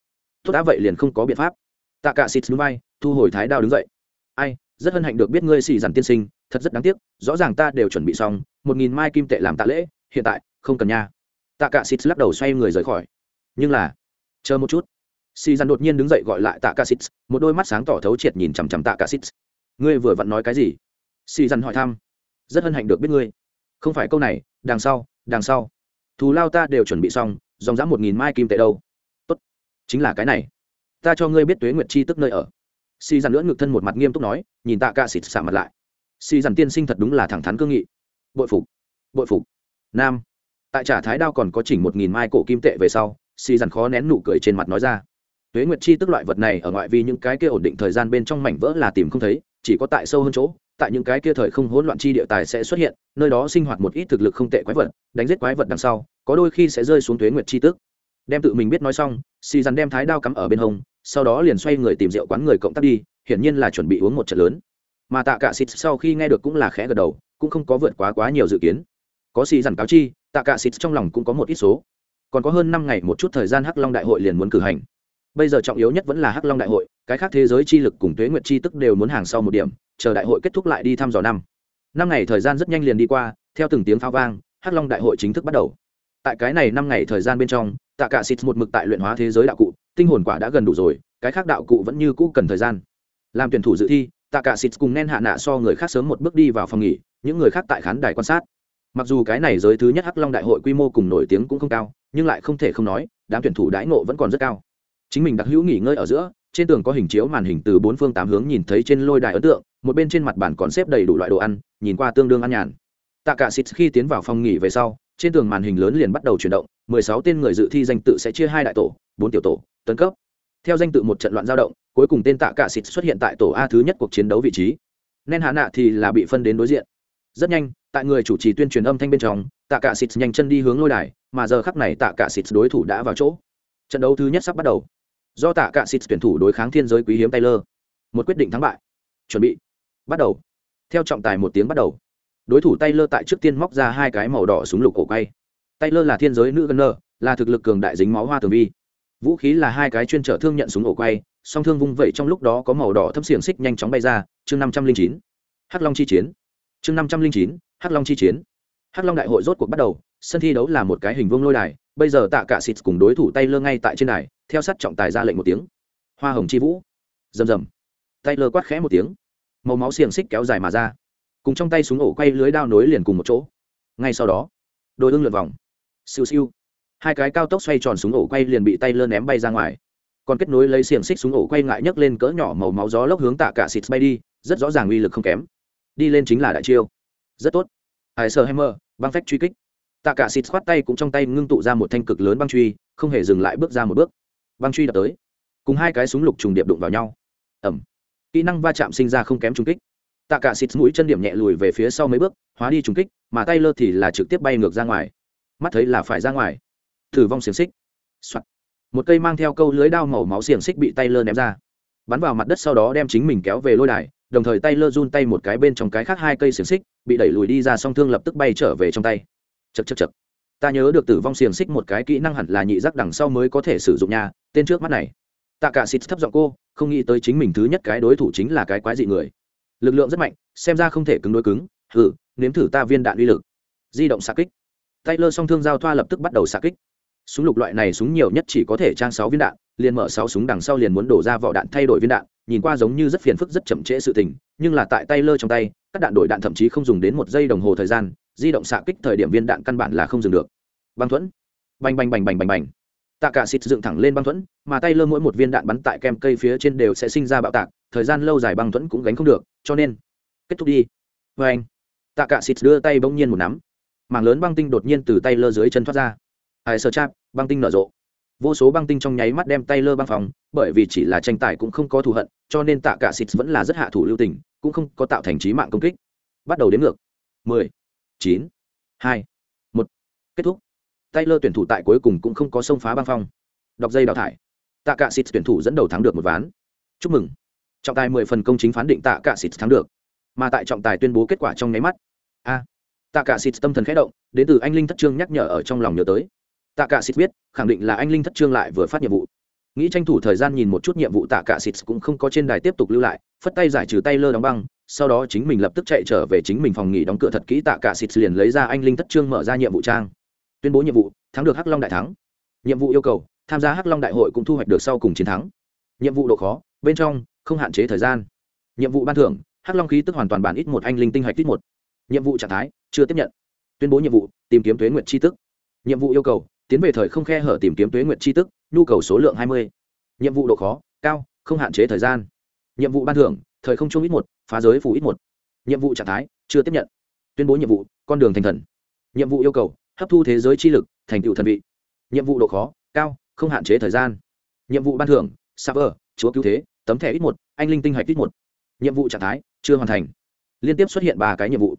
Tốt đã vậy liền không có biện pháp. Tạ cạ xịt núi bay, thu hồi thái đao đứng dậy. Ai, rất hân hạnh được biết ngươi xì dằn tiên sinh, thật rất đáng tiếc, rõ ràng ta đều chuẩn bị xong, một nghìn mai kim tệ làm tạ lễ, hiện tại, không cần nha tạ cả xịt lắc đầu xoay người rời khỏi. Nhưng là, chờ một chút. Xì dằn đột nhiên đứng dậy gọi lại tạ cả xịt một đôi mắt sáng tỏ thấu triệt nhìn chằm chằm tạ cả xịt ngươi vừa vặn nói cái gì? Xì dằn hỏi thăm. Rất hân hạnh được biết ngươi. Không phải câu này, đằng sau đằng sau. Thù lao ta đều chuẩn bị xong, dòng dã một nghìn mai kim tệ đâu. Tốt. Chính là cái này. Ta cho ngươi biết tuế nguyệt chi tức nơi ở. Xì dằn lưỡn ngực thân một mặt nghiêm túc nói, nhìn tạ cả xịt xả mặt lại. Xì dằn tiên sinh thật đúng là thẳng thắn cương nghị. Bội phục. Bội phục. Nam tại trả thái đao còn có chỉnh một nghìn mai cổ kim tệ về sau xì dằn khó nén nụ cười trên mặt nói ra. Tuế nguyệt chi tức loại vật này ở ngoại vi những cái kia ổn định thời gian bên trong mảnh vỡ là tìm không thấy, chỉ có tại sâu hơn chỗ, tại những cái kia thời không hỗn loạn chi địa tài sẽ xuất hiện, nơi đó sinh hoạt một ít thực lực không tệ quái vật, đánh giết quái vật đằng sau, có đôi khi sẽ rơi xuống tuế nguyệt chi tức. Đem tự mình biết nói xong xì dằn đem thái đao cắm ở bên hông, sau đó liền xoay người tìm rượu quán người cộng tác đi, hiển nhiên là chuẩn bị uống một trận lớn. Mà tạ cả xịt sau khi nghe được cũng là khẽ gật đầu, cũng không có vượt quá quá nhiều dự kiến. Có xì dằn cáo chi tạ cả xịt trong lòng cũng có một ít số. Còn có hơn năm ngày một chút thời gian hắc long đại hội liền muốn cử hành. Bây giờ trọng yếu nhất vẫn là hắc long đại hội, cái khác thế giới chi lực cùng tuế nguyệt chi tức đều muốn hàng sau một điểm, chờ đại hội kết thúc lại đi thăm dò năm. Năm ngày thời gian rất nhanh liền đi qua, theo từng tiếng pháo vang, hắc long đại hội chính thức bắt đầu. Tại cái này năm ngày thời gian bên trong, tạ cả xịt một mực tại luyện hóa thế giới đạo cụ, tinh hồn quả đã gần đủ rồi, cái khác đạo cụ vẫn như cũ cần thời gian. Làm tuyển thủ dự thi, tạ cả xịt cùng nen hạ nạ so người khác sớm một bước đi vào phòng nghỉ, những người khác tại khán đài quan sát mặc dù cái này giới thứ nhất hắc long đại hội quy mô cùng nổi tiếng cũng không cao, nhưng lại không thể không nói, đám tuyển thủ đãi ngộ vẫn còn rất cao. Chính mình đặc hữu nghỉ ngơi ở giữa, trên tường có hình chiếu màn hình từ bốn phương tám hướng nhìn thấy trên lôi đài ấn tượng, một bên trên mặt bàn còn xếp đầy đủ loại đồ ăn, nhìn qua tương đương ăn nhàn. Tạ cả xịt khi tiến vào phòng nghỉ về sau, trên tường màn hình lớn liền bắt đầu chuyển động, mười sáu tên người dự thi danh tự sẽ chia hai đại tổ, bốn tiểu tổ, tấn cấp. Theo danh tự một trận loạn dao động, cuối cùng tên tạ cả xịt xuất hiện tại tổ a thứ nhất cuộc chiến đấu vị trí. Nên hạ nạ thì là bị phân đến đối diện. Rất nhanh tại người chủ trì tuyên truyền âm thanh bên trong, tạ cả xịt nhanh chân đi hướng lôi đài, mà giờ khắc này tạ cả xịt đối thủ đã vào chỗ. Trận đấu thứ nhất sắp bắt đầu. Do tạ cả xịt tuyển thủ đối kháng thiên giới quý hiếm taylor. Một quyết định thắng bại. Chuẩn bị. Bắt đầu. Theo trọng tài một tiếng bắt đầu. Đối thủ taylor tại trước tiên móc ra hai cái màu đỏ súng lục cổ quay. Taylor là thiên giới nữ gunner là thực lực cường đại dính máu hoa tường vi. Vũ khí là hai cái chuyên trở thương nhận súng ổ quay, song thương vung vẩy trong lúc đó có màu đỏ thâm xiềng xích nhanh chóng bay ra. Chương năm trăm linh chín. Hắc long chi chiến. Chương năm trăm linh chín hắc long chi chiến. Hắc long đại hội rốt cuộc bắt đầu, sân thi đấu là một cái hình vuông lôi đài, bây giờ tạ cả xịt cùng đối thủ tay lơ ngay tại trên đài, theo sát trọng tài ra lệnh một tiếng. Hoa hồng chi vũ. Rầm rầm. Tay lơ quát khẽ một tiếng. Màu máu xiềng xích kéo dài mà ra. Cùng trong tay súng ổ quay lưới đao nối liền cùng một chỗ. Ngay sau đó đôi ưng lượt vòng. Siêu siêu. Hai cái cao tốc xoay tròn súng ổ quay liền bị tay lơ ném bay ra ngoài. Còn kết nối lấy xiềng xích súng ổ quay ngại nhấc lên cỡ nhỏ màu máu gió lốc hướng tạ cả xịt bay đi, rất rõ ràng uy lực không kém. Đi lên chính là đại chiêu rất tốt. Hải sơ hammer băng phách truy kích. Tạ cả xịt khoát tay cũng trong tay ngưng tụ ra một thanh cực lớn băng truy, không hề dừng lại bước ra một bước. Băng truy đập tới. Cùng hai cái súng lục trùng điệp đụng vào nhau. Ẩm kỹ năng va chạm sinh ra không kém trung kích. Tạ cả xịt mũi chân điểm nhẹ lùi về phía sau mấy bước, hóa đi trùng kích, mà tay lơ thì là trực tiếp bay ngược ra ngoài. Mắt thấy là phải ra ngoài. Thử vong xiềng xích、Soạn. một cây mang theo câu lưới đao màu máu xiềng xích bị tay lơ ném ra. Bắn vào mặt đất sau đó đem chính mình kéo về lôi đài, đồng thời tay lơ run tay một cái bên trong cái khác hai cây xiềng xích bị đẩy lùi đi ra song thương lập tức bay trở về trong tay. Chật chật chật ta nhớ được tử vong xiềng xích một cái kỹ năng hẳn là nhị giác đằng sau mới có thể sử dụng nhà tên trước mắt này. Tạ cả xịt thấp giọng cô, không nghĩ tới chính mình thứ nhất cái đối thủ chính là cái quái dị người. Lực lượng rất mạnh, xem ra không thể cứng đối cứng. Thử nếm thử ta viên đạn uy lực. Di động xạ kích. Tay lơ song thương giao thoa lập tức bắt đầu xạ kích. Súng lục loại này súng nhiều nhất chỉ có thể trang sáu viên đạn, liền mở sáu súng đằng sau liền muốn đổ ra vỏ đạn thay đổi viên đạn nhìn qua giống như rất phiền phức, rất chậm trễ sự tình, nhưng là tại tay lơ trong tay, các đạn đổi đạn thậm chí không dùng đến một giây đồng hồ thời gian, di động xạ kích thời điểm viên đạn căn bản là không dừng được. Băng thuẫn. Bành bành bành bành bành bành. Tạ cả xịt dựng thẳng lên băng thuẫn, mà tay lơ mỗi một viên đạn bắn tại kem cây phía trên đều sẽ sinh ra bạo tạc, thời gian lâu dài băng thuẫn cũng gánh không được, cho nên, kết thúc đi. Vê anh, tạ cả xịt đưa tay bỗng nhiên một nắm. Mảng lớn băng tinh đột nhiên từ tay lơ dưới chân thoát ra. Ai sơ chạp băng tinh nở rộ. Vô số băng tinh trong nháy mắt đem tay lơ băng phòng bởi vì chỉ là tranh tài cũng không có thù hận, cho nên tạ cả xịt vẫn là rất hạ thủ lưu tình, cũng không có tạo thành trí mạng công kích. Bắt đầu đến ngược. Mười, chín, hai, một. Kết thúc. Tay lơ tuyển thủ tại cuối cùng cũng không có xông phá băng phong. Đọc dây đào thải. Tạ cả xịt tuyển thủ dẫn đầu thắng được một ván. Chúc mừng. Trọng tài mười phần công chính phán định tạ cả xịt thắng được. Mà tại trọng tài tuyên bố kết quả trong nháy mắt, a, tạ cả xịt tâm thần khẽ động, đến từ anh linh thất trương nhắc nhở ở trong lòng nhớ tới. Tạ cả xịt biết, khẳng định là anh linh thất trương lại vừa phát nhiệm vụ nghĩ tranh thủ thời gian nhìn một chút nhiệm vụ tạ cả xịt cũng không có trên đài tiếp tục lưu lại, phất tay giải trừ tay lơ đóng băng, sau đó chính mình lập tức chạy trở về chính mình phòng nghỉ đóng cửa thật kỹ tạ cả xịt liền lấy ra anh linh thất trương mở ra nhiệm vụ trang. Tuyên bố nhiệm vụ, thắng được hắc long đại thắng. Nhiệm vụ yêu cầu, tham gia hắc long đại hội cũng thu hoạch được sau cùng chiến thắng. Nhiệm vụ độ khó, bên trong, không hạn chế thời gian. Nhiệm vụ ban thưởng, hắc long khí tức hoàn toàn bản ít một, anh linh tinh hạch ít một. Nhiệm vụ trạng thái, chưa tiếp nhận. Tuyên bố nhiệm vụ, tìm kiếm tuế nguyện tri tức. Nhiệm vụ yêu cầu, tiến về thời không khe hở tìm kiếm tuế nguyện chi tức nhu cầu số lượng hai mươi. Nhiệm vụ độ khó, cao, không hạn chế thời gian. Nhiệm vụ ban thưởng, thời không chung ít một, phá giới phủ ít một. Nhiệm vụ trạng thái, chưa tiếp nhận. Tuyên bố nhiệm vụ, con đường thành thần. Nhiệm vụ yêu cầu, hấp thu thế giới chi lực, thành tựu thần vị. Nhiệm vụ độ khó, cao, không hạn chế thời gian. Nhiệm vụ ban thưởng server chúa cứu thế, tấm thẻ ít một, anh linh tinh hạch ít một. Nhiệm vụ trạng thái, chưa hoàn thành. Liên tiếp xuất hiện ba cái nhiệm vụ.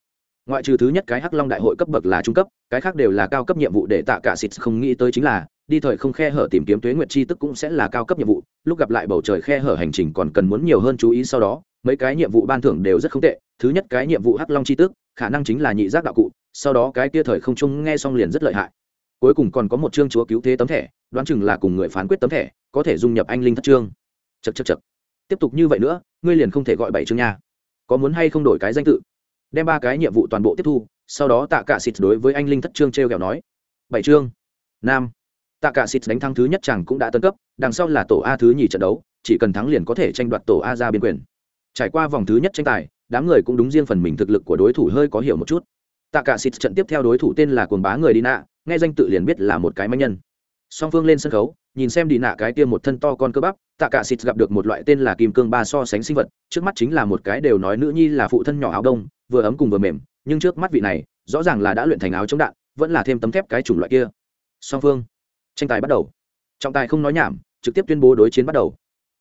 Ngoại trừ thứ nhất cái hắc long đại hội cấp bậc là trung cấp, cái khác đều là cao cấp nhiệm vụ để tạ cả xịt không nghĩ tới chính là đi thời không khe hở tìm kiếm tuế nguyệt chi tức cũng sẽ là cao cấp nhiệm vụ, lúc gặp lại bầu trời khe hở hành trình còn cần muốn nhiều hơn chú ý sau đó, mấy cái nhiệm vụ ban thưởng đều rất không tệ. Thứ nhất cái nhiệm vụ hắc long chi tức, khả năng chính là nhị giác đạo cụ, sau đó cái kia thời không chung nghe xong liền rất lợi hại. Cuối cùng còn có một chương chúa cứu thế tấm thẻ, đoán chừng là cùng người phán quyết tấm thẻ, có thể dung nhập anh linh thất trương chật chật chật tiếp tục như vậy nữa, ngươi liền không thể gọi bảy chương nha. Có muốn hay không đổi cái danh tự? Đem ba cái nhiệm vụ toàn bộ tiếp thu, sau đó tạ cả xịt đối với anh linh thất trương t r e o kẹo nói. Bảy chương. Nam tạ cả xịt đánh thắng thứ nhất chẳng cũng đã tân cấp, đằng sau là tổ a thứ nhì trận đấu, chỉ cần thắng liền có thể tranh đoạt tổ a ra biên quyền. Trải qua vòng thứ nhất tranh tài, đám người cũng đúng riêng phần mình thực lực của đối thủ hơi có hiểu một chút. Tạ cả xịt trận tiếp theo đối thủ tên là cuồng bá người đi nạ, nghe danh tự liền biết là một cái manh nhân. Song phương lên sân khấu, nhìn xem đi nạ cái kia một thân to con cơ bắp, tạ cả xịt gặp được một loại tên là kim cương ba so sánh sinh vật, trước mắt chính là một cái đều nói nữ nhi là phụ thân nhỏ áo đông, vừa ấm cùng vừa mềm, nhưng trước mắt vị này, rõ ràng là đã luyện thành áo chống đạn, vẫn là thêm tấm thép cái chủng loại kia. Song phương tranh tài bắt đầu. Trọng tài không nói nhảm, trực tiếp tuyên bố đối chiến bắt đầu.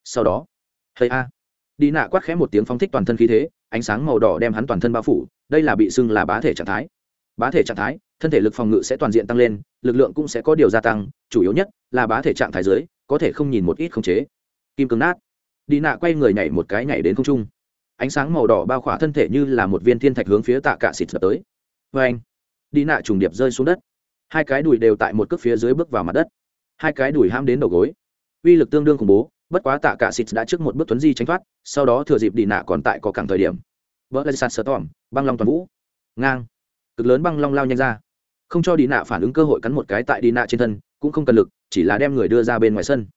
Sau đó hay a. Đi nạ quát khẽ một tiếng phóng thích toàn thân khí thế, ánh sáng màu đỏ đem hắn toàn thân bao phủ, đây là bị xưng là bá thể trạng thái. Bá thể trạng thái, thân thể lực phòng ngự sẽ toàn diện tăng lên, lực lượng cũng sẽ có điều gia tăng, chủ yếu nhất là bá thể trạng thái dưới, có thể không nhìn một ít khống chế. Kim cứng nát. Đi nạ quay người nhảy một cái nhảy đến không trung. Ánh sáng màu đỏ bao khỏa thân thể như là một viên thiên thạch hướng phía tạ cả xịt sập tới. Vê anh đi nạ trùng điệp rơi xuống đất hai cái đùi đều tại một cước phía dưới bước vào mặt đất. Hai cái đùi ham đến đầu gối. Uy lực tương đương khủng bố, bất quá tạ cả xịt đã trước một bước tuấn di tránh thoát, sau đó thừa dịp đi nạ còn tại có cảng thời điểm. Vỡ lên sạt sờ tỏm băng long toàn vũ. Ngang. Cực lớn băng long lao nhanh ra. Không cho đi nạ phản ứng cơ hội cắn một cái tại đi nạ trên thân, cũng không cần lực, chỉ là đem người đưa ra bên ngoài sân.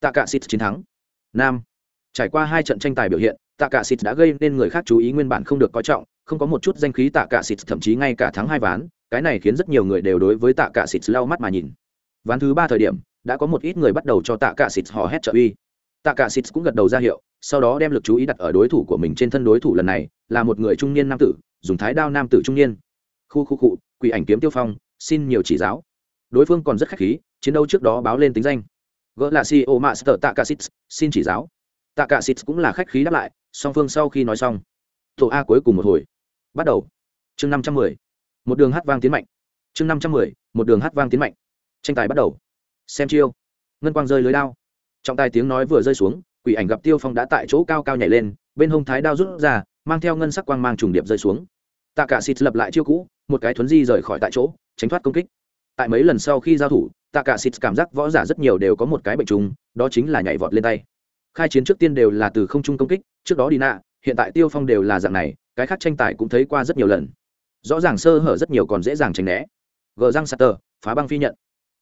Tạ cả xịt chiến thắng. Nam. Trải qua hai trận tranh tài biểu hiện, tạ cả xịt đã gây nên người khác chú ý nguyên bản không được coi trọng, không có một chút danh khí tạ cả xịt thậm chí ngay cả thắng hai ván cái này khiến rất nhiều người đều đối với tạ cả xịt lau mắt mà nhìn. Ván thứ ba thời điểm, đã có một ít người bắt đầu cho tạ cả xịt hò hét trợ uy. Tạ cả xịt cũng gật đầu ra hiệu, sau đó đem lực chú ý đặt ở đối thủ của mình trên thân đối thủ lần này, là một người trung niên nam tử, dùng thái đao nam tử trung niên. Khu khu cụ quỷ ảnh kiếm tiêu phong, xin nhiều chỉ giáo. Đối phương còn rất khách khí, chiến đấu trước đó báo lên tính danh. Gỡ là ceo master tạ cả xịt, xin chỉ giáo. Tạ cả xịt cũng là khách khí đáp lại, song phương sau khi nói xong, tổ a cuối cùng một hồi. Bắt đầu. Chương năm trăm mười một đường hát vang tiến mạnh. Chương năm trăm mười, một đường hát vang tiến mạnh. Tranh tài bắt đầu. Xem chiêu. Ngân quang rơi lưới đao. Trọng tài tiếng nói vừa rơi xuống, quỷ ảnh gặp tiêu phong đã tại chỗ cao cao nhảy lên, bên hông thái đao rút ra, mang theo ngân sắc quang mang trùng điệp rơi xuống. Tạ cả xịt lập lại chiêu cũ, một cái thuấn di rời khỏi tại chỗ, tránh thoát công kích. Tại mấy lần sau khi giao thủ, tạ cả xịt cảm giác võ giả rất nhiều đều có một cái bệnh trùng, đó chính là nhảy vọt lên tay. Khai chiến trước tiên đều là từ không trung công kích, trước đó đi nạ, hiện tại tiêu phong đều là dạng này, cái khác tranh tài cũng thấy qua rất nhiều lần rõ ràng sơ hở rất nhiều còn dễ dàng tránh né. Gờ răng sạt tờ, phá băng phi nhận.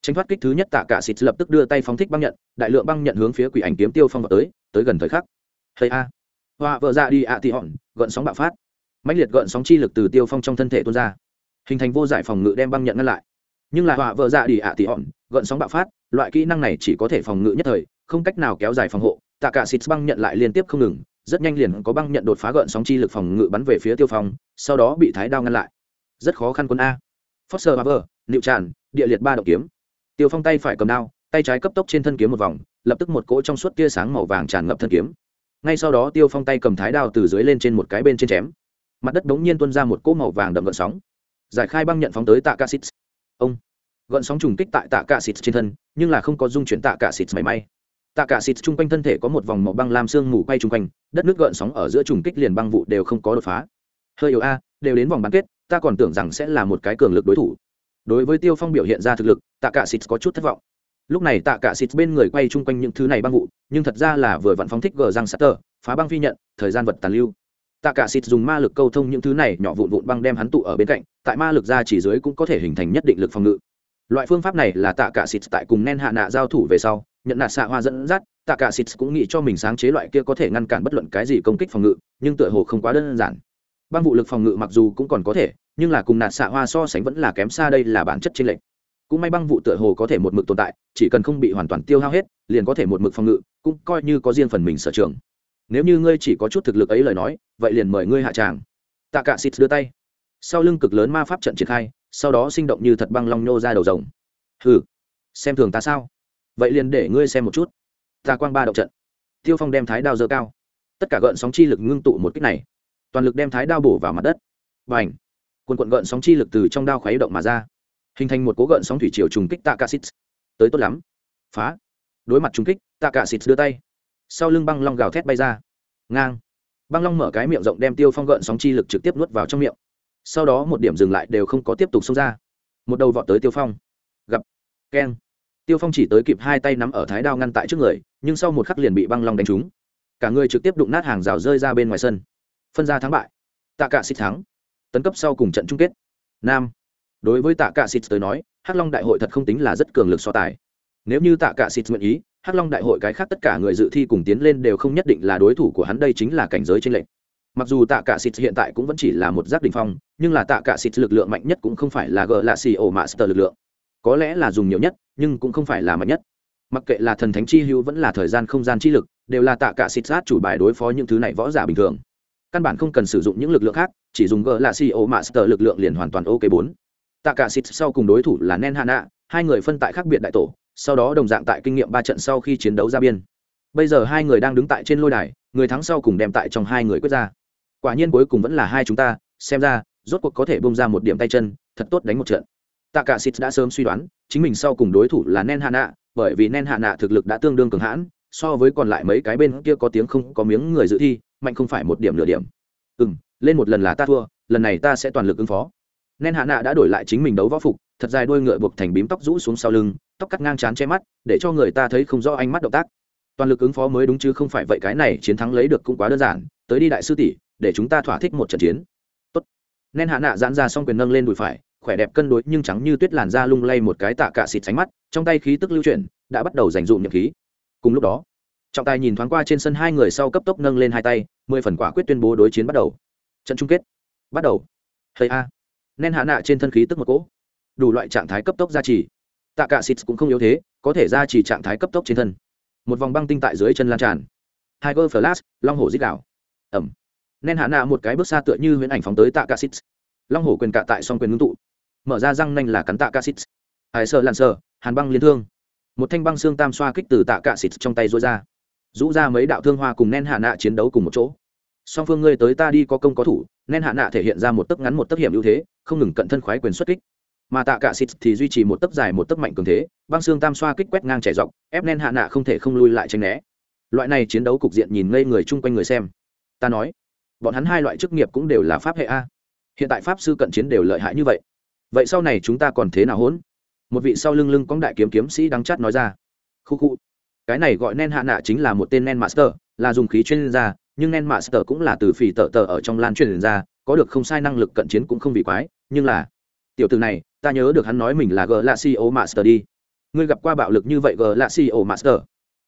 Tránh thoát kích thứ nhất tạ cả xịt lập tức đưa tay phóng thích băng nhận, đại lượng băng nhận hướng phía quỷ ảnh kiếm tiêu phong vào tới tới gần thời khắc. Hay a. Hoa vợ ra đi ạ tị hòn, gợn sóng bạo phát. Mãnh liệt gợn sóng chi lực từ tiêu phong trong thân thể tuôn ra. Hình thành vô giải phòng ngự đem băng nhận ngăn lại. Nhưng là họa vợ dạ đi ạ tỉ hòn, gợn sóng bạo phát, loại kỹ năng này chỉ có thể phòng ngự nhất thời, không cách nào kéo dài phòng hộ, tạ cả xịt băng nhận lại liên tiếp không ngừng rất nhanh liền có băng nhận đột phá gợn sóng chi lực phòng ngự bắn về phía tiêu phong, sau đó bị thái đao ngăn lại. Rất khó khăn quân a. Foster barber nịu tràn, địa liệt ba đậu kiếm. Tiêu phong tay phải cầm đao, tay trái cấp tốc trên thân kiếm một vòng, lập tức một cỗ trong suốt tia sáng màu vàng tràn ngập thân kiếm. Ngay sau đó tiêu phong tay cầm thái đao từ dưới lên trên một cái bên trên chém. Mặt đất đống nhiên tuôn ra một cỗ màu vàng đậm gợn sóng. Giải khai băng nhận phóng tới tạ ca xít ông. Gợn sóng trùng kích tại tạ ca xít trên thân, nhưng là không có dung chuyển tạ ca xít mảy may tạ cả xịt chung quanh thân thể có một vòng màu băng lam sương mù quay chung quanh, đất nước gợn sóng ở giữa trùng kích liền băng vụ đều không có đột phá. Hơi yếu a, đều đến vòng bán kết, ta còn tưởng rằng sẽ là một cái cường lực đối thủ. Đối với tiêu phong biểu hiện ra thực lực, tạ cả xịt có chút thất vọng. Lúc này tạ cả xịt bên người quay chung quanh những thứ này băng vụ, nhưng thật ra là vừa vặn phóng thích gờ răng sắt tờ, phá băng phi nhận, thời gian vật tàn lưu. Tạ cả xịt dùng ma lực câu thông những thứ này nhỏ vụn vụn băng đem hắn tụ ở bên cạnh, tại ma lực ra chỉ dưới cũng có thể hình thành nhất định lực phòng ngự. Loại phương pháp này là tạ cả xịt tại cùng nen hạ nạ giao thủ về sau nhận nạt xạ hoa dẫn dắt, tạ cả xịt cũng nghĩ cho mình sáng chế loại kia có thể ngăn cản bất luận cái gì công kích phòng ngự, nhưng tựa hồ không quá đơn giản. Băng vụ lực phòng ngự mặc dù cũng còn có thể, nhưng là cùng nạt xạ hoa so sánh vẫn là kém xa đây là bản chất trên lệnh cũng may băng vụ tựa hồ có thể một mực tồn tại, chỉ cần không bị hoàn toàn tiêu hao hết, liền có thể một mực phòng ngự, cũng coi như có riêng phần mình sở trường. Nếu như ngươi chỉ có chút thực lực ấy lời nói, vậy liền mời ngươi hạ tràng. Tạ cả xịt đưa tay. Sau lưng cực lớn ma pháp trận triển khai, sau đó sinh động như thật băng long nhô ra đầu rồng. Hừ, xem thường ta sao? Vậy liền để ngươi xem một chút. Ta quang ba động trận. Tiêu phong đem thái đao dơ cao. Tất cả gợn sóng chi lực ngưng tụ một cách này. Toàn lực đem thái đao bổ vào mặt đất. Và ảnh quần quận gợn sóng chi lực từ trong đao khuấy động mà ra. Hình thành một cố gợn sóng thủy chiều trùng kích tạ cả xít tới tốt lắm. Phá! Đối mặt trùng kích tạ cả xít đưa tay. Sau lưng băng long gào thét bay ra. Ngang! Băng long mở cái miệng rộng đem tiêu phong gợn sóng chi lực trực tiếp nuốt vào trong miệng. Sau đó một điểm dừng lại đều không có tiếp tục xông ra. Một đầu vọt tới tiêu phong. Gặp keng! Tiêu phong chỉ tới kịp hai tay nắm ở thái đao ngăn tại trước người, nhưng sau một khắc liền bị băng long đánh trúng. Cả người trực tiếp đụng nát hàng rào rơi ra bên ngoài sân. Phân ra thắng bại. Tạ cả xịt thắng. Tấn cấp sau cùng trận chung kết. Nam. Đối với tạ cả xịt tới nói, hắc long đại hội thật không tính là rất cường lực so tài. Nếu như tạ cả xịt nguyện ý, hắc long đại hội cái khác tất cả người dự thi cùng tiến lên đều không nhất định là đối thủ của hắn đây chính là cảnh giới trên lệnh mặc dù tạ cả xịt hiện tại cũng vẫn chỉ là một giác đình phong, nhưng là tạ cả xịt lực lượng mạnh nhất cũng không phải là gờ lạ xì ổ master lực lượng có lẽ là dùng nhiều nhất, nhưng cũng không phải là mạnh nhất. Mặc kệ là thần thánh chi hữu vẫn là thời gian không gian chi lực, đều là tạ cả xịt sát chủ bài đối phó những thứ này võ giả bình thường. Căn bản không cần sử dụng những lực lượng khác, chỉ dùng g là xì master lực lượng liền hoàn toàn ok bốn. Tạ cả xịt sau cùng đối thủ là nen hana, hai người phân tại khác biệt đại tổ, sau đó đồng dạng tại kinh nghiệm ba trận sau khi chiến đấu ra biên. Bây giờ hai người đang đứng tại trên lôi đài, người thắng sau cùng đem tại trong hai người quyết ra. Quả nhiên cuối cùng vẫn là hai chúng ta, xem ra, rốt cuộc có thể bông ra một điểm tay chân, thật tốt đánh một trận tạ cả xịt đã sớm suy đoán, chính mình sau cùng đối thủ là nen hạ nạ bởi vì nen hạ nạ thực lực đã tương đương cường hãn, so với còn lại mấy cái bên kia có tiếng không có miếng người dự thi, mạnh không phải một điểm nửa điểm. Ừ m lên một lần là ta thua, lần này ta sẽ toàn lực ứng phó. Nen hạ nạ đã đổi lại chính mình đấu võ phục, thật dài đuôi ngựa buộc thành bím tóc rũ xuống sau lưng, tóc cắt ngang chán che mắt, để cho người ta thấy không rõ ánh mắt động tác. Toàn lực ứng phó mới đúng chứ không phải vậy cái này chiến thắng lấy được cũng quá đơn giản, tới đi đại sư tỷ, để chúng ta thỏa thích một trận chiến. Tốt. Nen hạ nạ giãn ra xong quyền nâng lên đùi phải khỏe đẹp cân đối nhưng trắng như tuyết làn da lung lay một cái tạ cả xịt sánh mắt, trong tay khí tức lưu chuyển, đã bắt đầu dành dụm nhậm khí. Cùng lúc đó, trọng tài nhìn thoáng qua trên sân hai người sau cấp tốc nâng lên hai tay, mười phần quả quyết tuyên bố đối chiến bắt đầu. Trận chung kết, bắt đầu. Hay a. Nên hạ nạ trên thân khí tức một cỗ. Đủ loại trạng thái cấp tốc gia trì. Tạ cả xịt cũng không yếu thế, có thể gia trì trạng thái cấp tốc trên thân. Một vòng băng tinh tại dưới chân lan tràn. Tiger flash, long hổ dít đảo ẩm. Nên hạ nạ một cái bước xa tựa như huyễn ảnh phóng tới tạ cả xịt. Long hổ quyền cạ tại song quyền ngưng tụ mở ra răng nanh là cắn tạ ca xít. Hải sợ lặn sợ hàn băng liên thương. Một thanh băng xương tam xoa kích từ tạ ca xít trong tay rối ra. Rũ ra mấy đạo thương hoa cùng nen hạ nạ chiến đấu cùng một chỗ. Song phương ngươi tới ta đi có công có thủ nen hạ nạ thể hiện ra một tấc ngắn một tấc hiểm ưu thế, không ngừng cận thân khoái quyền xuất kích. Mà tạ cả xịt thì duy trì một tấc dài một tấc mạnh cường thế, băng xương tam xoa kích quét ngang chảy dọc, ép nen hạ nạ không thể không lui lại tranh né. Loại này chiến đấu cục diện nhìn ngây người chung quanh người xem. Ta nói, bọn hắn hai loại chức nghiệp cũng đều là pháp hệ a. Hiện tại pháp sư cận chiến đều lợi hại như vậy vậy sau này chúng ta còn thế nào hỗn? Một vị sau lưng lưng cóng đại kiếm kiếm sĩ đắng chát nói ra. Khu khu. Cái này gọi nen hạ nạ chính là một tên nen master, là dùng khí chuyên gia, nhưng nen master cũng là từ phỉ tờ tờ ở trong lan truyền ra, có được không sai năng lực cận chiến cũng không vì quái, nhưng là, tiểu từ này, ta nhớ được hắn nói mình là g là ceo master đi. Ngươi gặp qua bạo lực như vậy g là ceo master?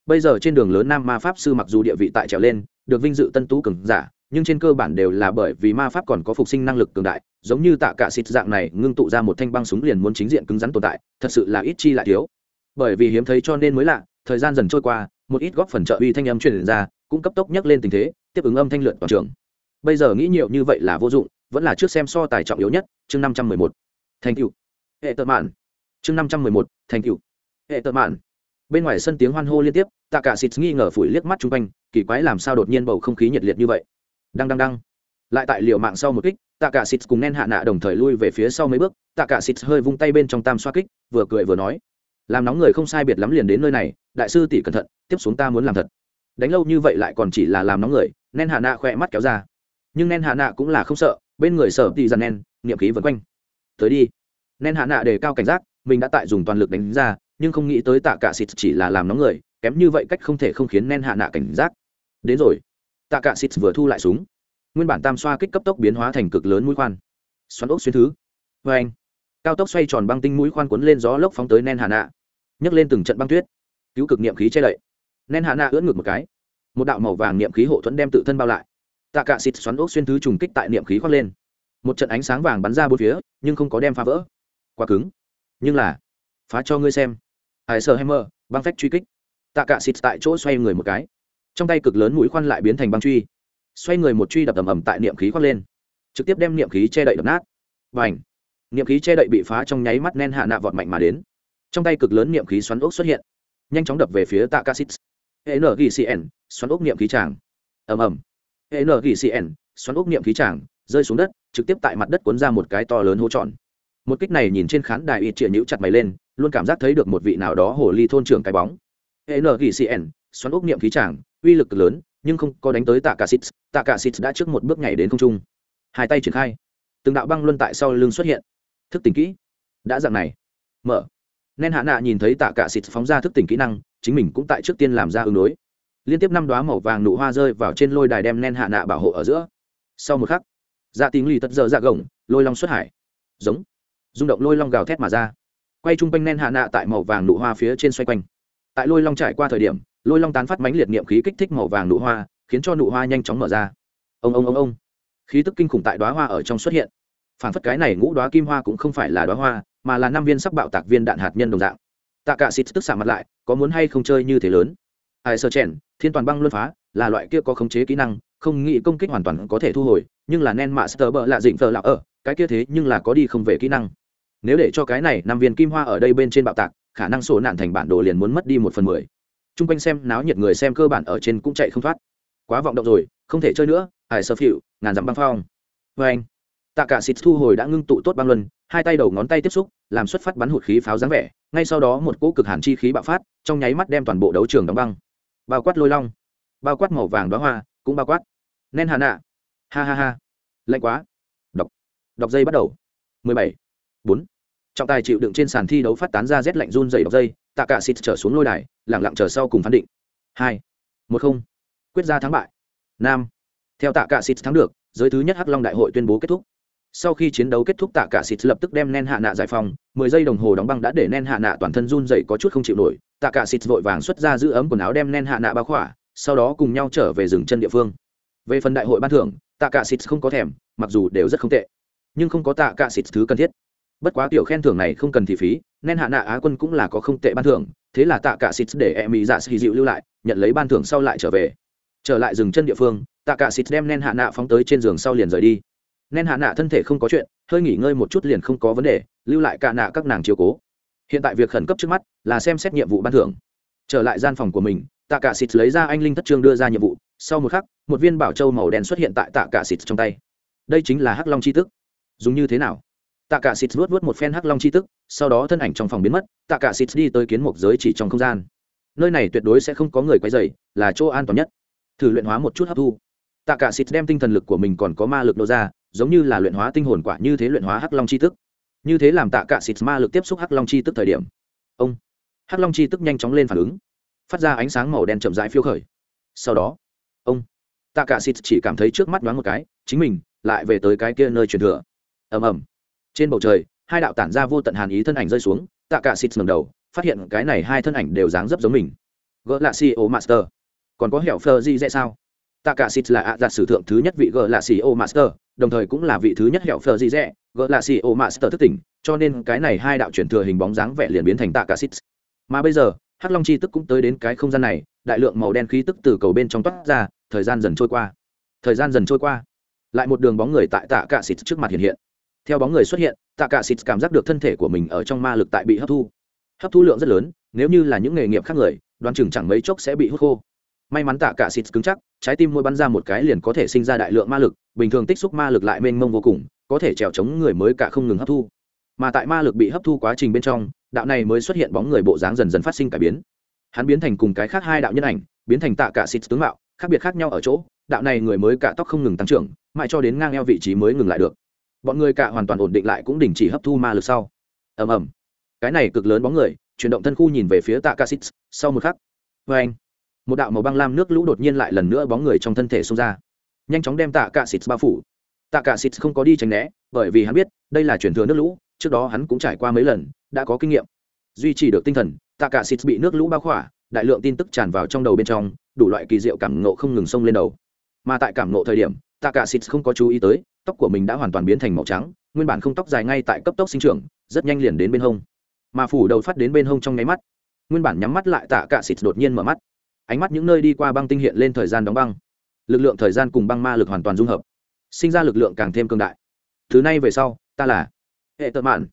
Bây giờ trên đường lớn nam ma pháp sư mặc dù địa vị tại trèo lên, được vinh dự tân tú cường giả nhưng trên cơ bản đều là bởi vì ma pháp còn có phục sinh năng lực cường đại, giống như tạ cả xịt dạng này ngưng tụ ra một thanh băng súng liền muốn chính diện cứng rắn tồn tại, thật sự là ít chi lại thiếu. Bởi vì hiếm thấy cho nên mới lạ, thời gian dần trôi qua, một ít góp phần trợ uy thanh âm truyền ra, cũng cấp tốc nhắc lên tình thế, tiếp ứng âm thanh lượn toàn trường. Bây giờ nghĩ nhiều như vậy là vô dụng, vẫn là trước xem so tài trọng yếu nhất, chương năm trăm mười một. Thành cựu hệ tợ mạn. Chương năm trăm mười một thành cựu hệ tợ mạn. Bên ngoài sân tiếng hoan hô liên tiếp, tạ cả xịt nghi ngờ phủi liếc mắt chung quanh, kỳ quái làm sao đột nhiên bầu không khí nhiệt liệt như vậy đang đang đang lại tại liều mạng sau một kích tạ cả xịt cùng nen hạ nạ đồng thời lui về phía sau mấy bước tạ cả xịt hơi vung tay bên trong tam xoa kích, vừa cười vừa nói, làm nóng người không sai biệt lắm liền đến nơi này, đại sư tỷ cẩn thận, tiếp xuống ta muốn làm thật. Đánh lâu như vậy lại còn chỉ là làm nóng người, nen hạ nạ khỏe mắt kéo ra. Nhưng nen hạ nạ cũng là không sợ, bên người sở tỷ dần nen niệm khí vân quanh. Tới đi. Nen hạ nạ đề cao cảnh giác, mình đã tại dùng toàn lực đánh ra, nhưng không nghĩ tới tạ cả xịt chỉ là làm nóng người, kém như vậy cách không thể không khiến nen hạ nạ cảnh giác. Đến rồi tạ cả xịt vừa thu lại súng. Nguyên bản tam xoa kích cấp tốc biến hóa thành cực lớn mũi khoan. Xoắn ốc xuyên thứ. Vê anh, cao tốc xoay tròn băng tinh mũi khoan cuốn lên gió lốc phóng tới nen hà nạ. Nhấc lên từng trận băng tuyết. Cứu cực niệm khí che đậy. Nen hà nạ ưỡn ngược một cái. Một đạo màu vàng niệm khí hộ thuẫn đem tự thân bao lại. Tạ cả xịt xoắn ốc xuyên thứ trùng kích tại niệm khí khoác lên. Một trận ánh sáng vàng bắn ra bốn phía, nhưng không có đem phá vỡ. Quá cứng. Nhưng là, phá cho ngươi xem. Hải sơ hammer, băng phách truy kích. Tạ cả xịt tại chỗ xoay người một cái trong tay cực lớn mũi khoan lại biến thành băng truy. Xoay người một truy đập ầm ầm tại niệm khí khoác lên. Trực tiếp đem niệm khí che đậy đập nát. Và ảnh niệm khí che đậy bị phá trong nháy mắt nen hạ nạ vọt mạnh mà đến. Trong tay cực lớn niệm khí xoắn ốc xuất hiện. Nhanh chóng đập về phía tạ ca xít hệ nở ghi cn xoắn ốc niệm khí tràng. Ầm ầm. Hệ nở ghi cn xoắn ốc niệm khí tràng, rơi xuống đất, trực tiếp tại mặt đất cuốn ra một cái to lớn hố tròn một kích này nhìn trên khán đài ít chĩa nhũ chặt mày lên, luôn cảm giác thấy được một vị nào đó hồ ly thôn trưởng cái bóng. Hệ nở ghi cn xoắn ốc niệm khí tràng uy lực lớn, nhưng không có đánh tới tạ cả xít tạ cả xít đã trước một bước nhảy đến không trung. Hai tay triển khai. Từng đạo băng luân tại sau lưng xuất hiện. Thức tỉnh kỹ. Đã dạng này. Mở. Nên hạ nạ nhìn thấy tạ cả xịt phóng ra thức tỉnh kỹ năng, chính mình cũng tại trước tiên làm ra ứng đối. Liên tiếp năm đoá màu vàng nụ hoa rơi vào trên lôi đài đem nen hạ nạ bảo hộ ở giữa. Sau một khắc dạ tính lì tật giờ dạ gồng, lôi long xuất hải. Giống. Rung động lôi long gào thét mà ra. Quay chung quanh nen hạ nạ tại màu vàng nụ hoa phía trên xoay quanh. Tại lôi long trải qua thời điểm lôi long tán phát mánh liệt niệm khí kích thích màu vàng nụ hoa, khiến cho nụ hoa nhanh chóng mở ra. Ông ông ông ông. Khí tức kinh khủng tại đoá hoa ở trong xuất hiện. Phản phất cái này ngũ đoá kim hoa cũng không phải là đoá hoa, mà là năm viên sắc bạo tạc viên đạn hạt nhân đồng dạng. Tạ cả xịt tức xả mặt lại, có muốn hay không chơi như thế lớn? Ai sơ chèn, thiên toàn băng luân phá, là loại kia có khống chế kỹ năng, không nghĩ công kích hoàn toàn có thể thu hồi, nhưng là nen mạ sờ bờ lạ dịnh phờ lạc ở ờ, cái kia thế nhưng là có đi không về kỹ năng. Nếu để cho cái này năm viên kim hoa ở đây bên trên bạo tạc, khả năng sổ nạn thành bản đồ liền muốn mất đi một phần mười chung quanh xem náo nhiệt người xem cơ bản ở trên cũng chạy không thoát. Quá vọng động rồi, không thể chơi nữa, hải sơ phịu, ngàn dặm băng phong. Vê anh, tạ cả xịt thu hồi đã ngưng tụ tốt băng luân, hai tay đầu ngón tay tiếp xúc, làm xuất phát bắn hụt khí pháo dáng vẻ, ngay sau đó một cỗ cực hàn chi khí bạo phát, trong nháy mắt đem toàn bộ đấu trường đóng băng. Bao quát lôi long, bao quát màu vàng đoá hoa, cũng bao quát. Nên hà nạ. Ha ha ha. Lạnh quá. Đọc đọc dây bắt đầu. Mười bảy, bốn. Trọng tài chịu đựng trên sàn thi đấu phát tán ra rét lạnh run dày đọc dây tạ cả xịt trở xuống lôi đài lẳng lặng chờ sau cùng phán định. Hai, một không. Quyết ra thắng bại. Nam. Theo tạ cả xịt thắng được, giới thứ nhất hắc long đại hội tuyên bố kết thúc. Sau khi chiến đấu kết thúc, tạ cả xịt lập tức đem nen hạ nạ giải phòng mười giây đồng hồ đóng băng đã để nen hạ nạ toàn thân run dậy có chút không chịu nổi. Tạ cả xịt vội vàng xuất ra giữ ấm quần áo đem nen hạ nạ bao khỏa, sau đó cùng nhau trở về rừng chân địa phương. Về phần đại hội ban thưởng, tạ cả xịt không có thèm, mặc dù đều rất không tệ. Nhưng không có tạ cả xịt thứ cần thiết bất quá tiểu khen thưởng này không cần thị phí, nên hạ nạ á quân cũng là có không tệ ban thưởng, thế là tạ cả xịt để em mỹ dạ xì dịu lưu lại, nhận lấy ban thưởng sau lại trở về. Trở lại dừng chân địa phương, tạ cả xịt đem nên hạ nạ phóng tới trên giường sau liền rời đi. Nên hạ nạ thân thể không có chuyện, hơi nghỉ ngơi một chút liền không có vấn đề, lưu lại cả nạ các nàng chiều cố. Hiện tại việc khẩn cấp trước mắt là xem xét nhiệm vụ ban thưởng. Trở lại gian phòng của mình, tạ cả xịt lấy ra anh linh thất trương đưa ra nhiệm vụ, sau một khắc, một viên bảo châu màu đen xuất hiện tại tạ cả xịt trong tay. Đây chính là hắc long chi tức. Dùng như thế nào? Tạ cả xịt vuốt vuốt một phen hắc long chi tức, sau đó thân ảnh trong phòng biến mất, tạ cả xịt đi tới kiến mục giới chỉ trong không gian. Nơi này tuyệt đối sẽ không có người quấy rầy, là chỗ an toàn nhất. Thử luyện hóa một chút hấp thu. Tạ cả xịt đem tinh thần lực của mình còn có ma lực nô ra, giống như là luyện hóa tinh hồn quả như thế luyện hóa hắc long chi tức. Như thế làm tạ cả xịt ma lực tiếp xúc hắc long chi tức thời điểm. Ông. Hắc long chi tức nhanh chóng lên phản ứng. Phát ra ánh sáng màu đen chậm rãi phiêu khởi. Sau đó, ông. Tạ cả xịt chỉ cảm thấy trước mắt nhoáng một cái, chính mình lại về tới cái kia nơi truyền thừa. Ầm ầm trên bầu trời, hai đạo tản ra vô tận hàn ý thân ảnh rơi xuống, tạ cả xịt ngầm đầu, phát hiện cái này hai thân ảnh đều dáng dấp giống mình. Gỡ lạ xì ô master. Còn có hẻo phơ di dễ sao? Tạ cả xịt là ạ giặt sử thượng thứ nhất vị gờ xì ô master, đồng thời cũng là vị thứ nhất hẻo phơ di dễ gỡ gờ xì ô master thức tỉnh, cho nên cái này hai đạo chuyển thừa hình bóng dáng vẻ liền biến thành tạ cả xịt mà bây giờ, hắc long chi tức cũng tới đến cái không gian này, đại lượng màu đen khí tức từ cầu bên trong toát ra, thời gian dần trôi qua. Thời gian dần trôi qua. Lại một đường bóng người tại tạ cả xịt trước mặt hiện hiện theo bóng người xuất hiện tạ cả xịt cảm giác được thân thể của mình ở trong ma lực tại bị hấp thu. Hấp thu lượng rất lớn, nếu như là những nghề nghiệp khác người đoán chừng chẳng mấy chốc sẽ bị hút khô. May mắn tạ cả xịt cứng chắc, trái tim môi bắn ra một cái liền có thể sinh ra đại lượng ma lực, bình thường tích xúc ma lực lại mênh mông vô cùng, có thể trèo chống người mới cả không ngừng hấp thu. Mà tại ma lực bị hấp thu quá trình bên trong, đạo này mới xuất hiện bóng người bộ dáng dần dần phát sinh cải biến. Hắn biến thành cùng cái khác hai đạo nhân ảnh, biến thành tạ cả xịt tướng mạo, khác biệt khác nhau ở chỗ, đạo này người mới cả tóc không ngừng tăng trưởng, mãi cho đến ngang eo vị trí mới ngừng lại được bọn người cả hoàn toàn ổn định lại cũng đình chỉ hấp thu ma lực sau. Ầm ầm. Cái này cực lớn bóng người, chuyển động thân khu nhìn về phía tạ cả xịt sau một khắc vê anh một đạo màu băng lam nước lũ đột nhiên lại lần nữa bóng người trong thân thể xông ra. Nhanh chóng đem tạ cả xịt bao phủ. Tạ cả xịt không có đi tránh né, bởi vì hắn biết, đây là chuyển thừa nước lũ, trước đó hắn cũng trải qua mấy lần, đã có kinh nghiệm. Duy trì được tinh thần tạ cả xịt bị nước lũ bao khỏa, đại lượng tin tức tràn vào trong đầu bên trong, đủ loại kỳ diệu cảm ngộ không ngừng xông lên đầu. Mà tại cảm ngộ thời điểm tạ cả xịt không có chú ý tới, tóc của mình đã hoàn toàn biến thành màu trắng, nguyên bản không tóc dài ngay tại cấp tốc sinh trưởng, rất nhanh liền đến bên hông. Mà phủ đầu phát đến bên hông trong nháy mắt. Nguyên bản nhắm mắt lại tạ cả xịt đột nhiên mở mắt. Ánh mắt những nơi đi qua băng tinh hiện lên thời gian đóng băng. Lực lượng thời gian cùng băng ma lực hoàn toàn dung hợp, sinh ra lực lượng càng thêm cương đại. Thứ này về sau, ta là hệ tợ mạn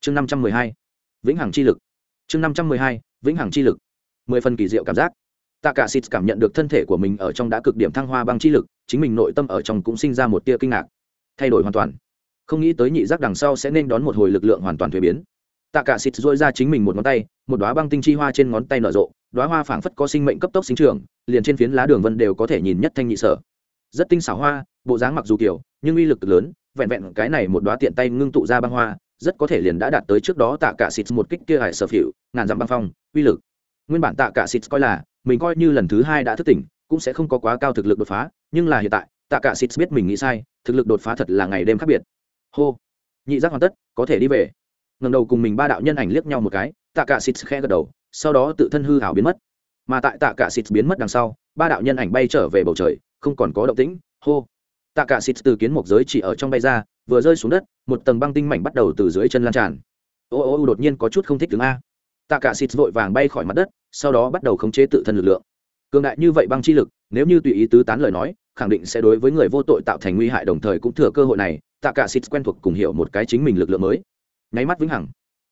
chương năm trăm mười hai, vĩnh hằng chi lực. Chương năm trăm mười hai, vĩnh hằng chi lực. Mười phần kỳ diệu cảm giác. Tạ cả xịt cảm nhận được thân thể của mình ở trong đã cực điểm thăng hoa băng chi lực chính mình nội tâm ở trong cũng sinh ra một tia kinh ngạc. Thay đổi hoàn toàn. Không nghĩ tới nhị giác đằng sau sẽ nên đón một hồi lực lượng hoàn toàn thuế biến. Tạ cả xịt dội ra chính mình một ngón tay, một đoá băng tinh chi hoa trên ngón tay nở rộ đoá hoa phảng phất có sinh mệnh cấp tốc sinh trưởng, liền trên phiến lá đường vân đều có thể nhìn nhất thanh nhị sở. Rất tinh xảo hoa, bộ dáng mặc dù kiểu, nhưng uy lực lớn, vẹn vẹn cái này một đoá tiện tay ngưng tụ ra băng hoa, rất có thể liền đã đạt tới trước đó tạ cả xịt một kích kia hải sở phỉu, ngàn dặm băng phong, uy lực. Nguyên bản tạ cả xịt coi là, mình coi như lần thứ hai đã thức tỉnh, cũng sẽ không có quá cao thực lực đột phá nhưng là hiện tại, tạ cả xịt biết mình nghĩ sai, thực lực đột phá thật là ngày đêm khác biệt. Hô, nhị giác hoàn tất, có thể đi về. Ngầm đầu cùng mình ba đạo nhân ảnh liếc nhau một cái, tạ cả xịt khẽ gật đầu, sau đó tự thân hư hảo biến mất. Mà tại tạ cả xịt biến mất đằng sau, ba đạo nhân ảnh bay trở về bầu trời, không còn có động tĩnh. Hô, tạ cả xịt từ kiến một giới chỉ ở trong bay ra, vừa rơi xuống đất, một tầng băng tinh mảnh bắt đầu từ dưới chân lan tràn. Ô ô ô, đột nhiên có chút không thích đứng a. Tạ cả xịt vội vàng bay khỏi mặt đất, sau đó bắt đầu khống chế tự thân lực lượng. Cường đại như vậy băng chi lực, nếu như tùy ý tứ tán lời nói khẳng định sẽ đối với người vô tội tạo thành nguy hại, đồng thời cũng thừa cơ hội này tạ cả xịt quen thuộc cùng hiểu một cái chính mình lực lượng mới. Nháy mắt vĩnh hằng.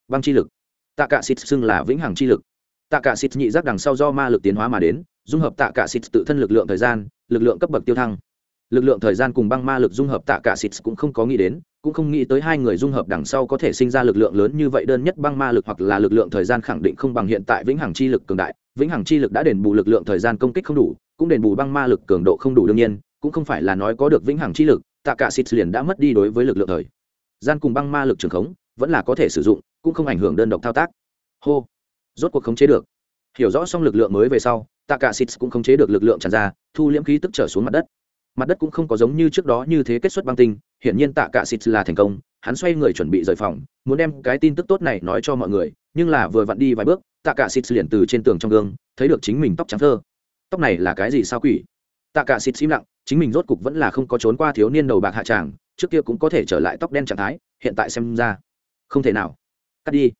Băng chi lực. Tạ cả xịt xưng là vĩnh hằng chi lực. Tạ cả xịt nhị giác đằng sau do ma lực tiến hóa mà đến, dung hợp tạ cả xịt tự thân lực lượng thời gian, lực lượng cấp bậc tiêu thăng. Lực lượng thời gian cùng băng ma lực dung hợp tạ cả xịt cũng không có nghĩ đến, cũng không nghĩ tới hai người dung hợp đằng sau có thể sinh ra lực lượng lớn như vậy. Đơn nhất băng ma lực hoặc là lực lượng thời gian khẳng định không bằng hiện tại vĩnh hằng chi lực cường đại vĩnh hằng chi lực đã đền bù lực lượng thời gian công kích không đủ, cũng đền bù băng ma lực cường độ không đủ đương nhiên, cũng không phải là nói có được vĩnh hằng chi lực, tạ cả xịt liền đã mất đi đối với lực lượng thời gian cùng băng ma lực trường khống, vẫn là có thể sử dụng, cũng không ảnh hưởng đơn độc thao tác. Hô, rốt cuộc khống chế được. Hiểu rõ xong lực lượng mới về sau, tạ cả xịt cũng khống chế được lực lượng tràn ra, thu liễm khí tức trở xuống mặt đất. Mặt đất cũng không có giống như trước đó như thế kết xuất băng tinh, hiển nhiên tạ cả xịt là thành công, hắn xoay người chuẩn bị rời phòng, muốn đem cái tin tức tốt này nói cho mọi người, nhưng là vừa vặn đi vài bước tạ cả xịt liền từ trên tường trong gương, thấy được chính mình tóc trắng thơ. Tóc này là cái gì sao quỷ? Tạ cả xịt im lặng, chính mình rốt cục vẫn là không có trốn qua thiếu niên đầu bạc hạ tràng, trước kia cũng có thể trở lại tóc đen trạng thái, hiện tại xem ra, không thể nào. Cắt đi.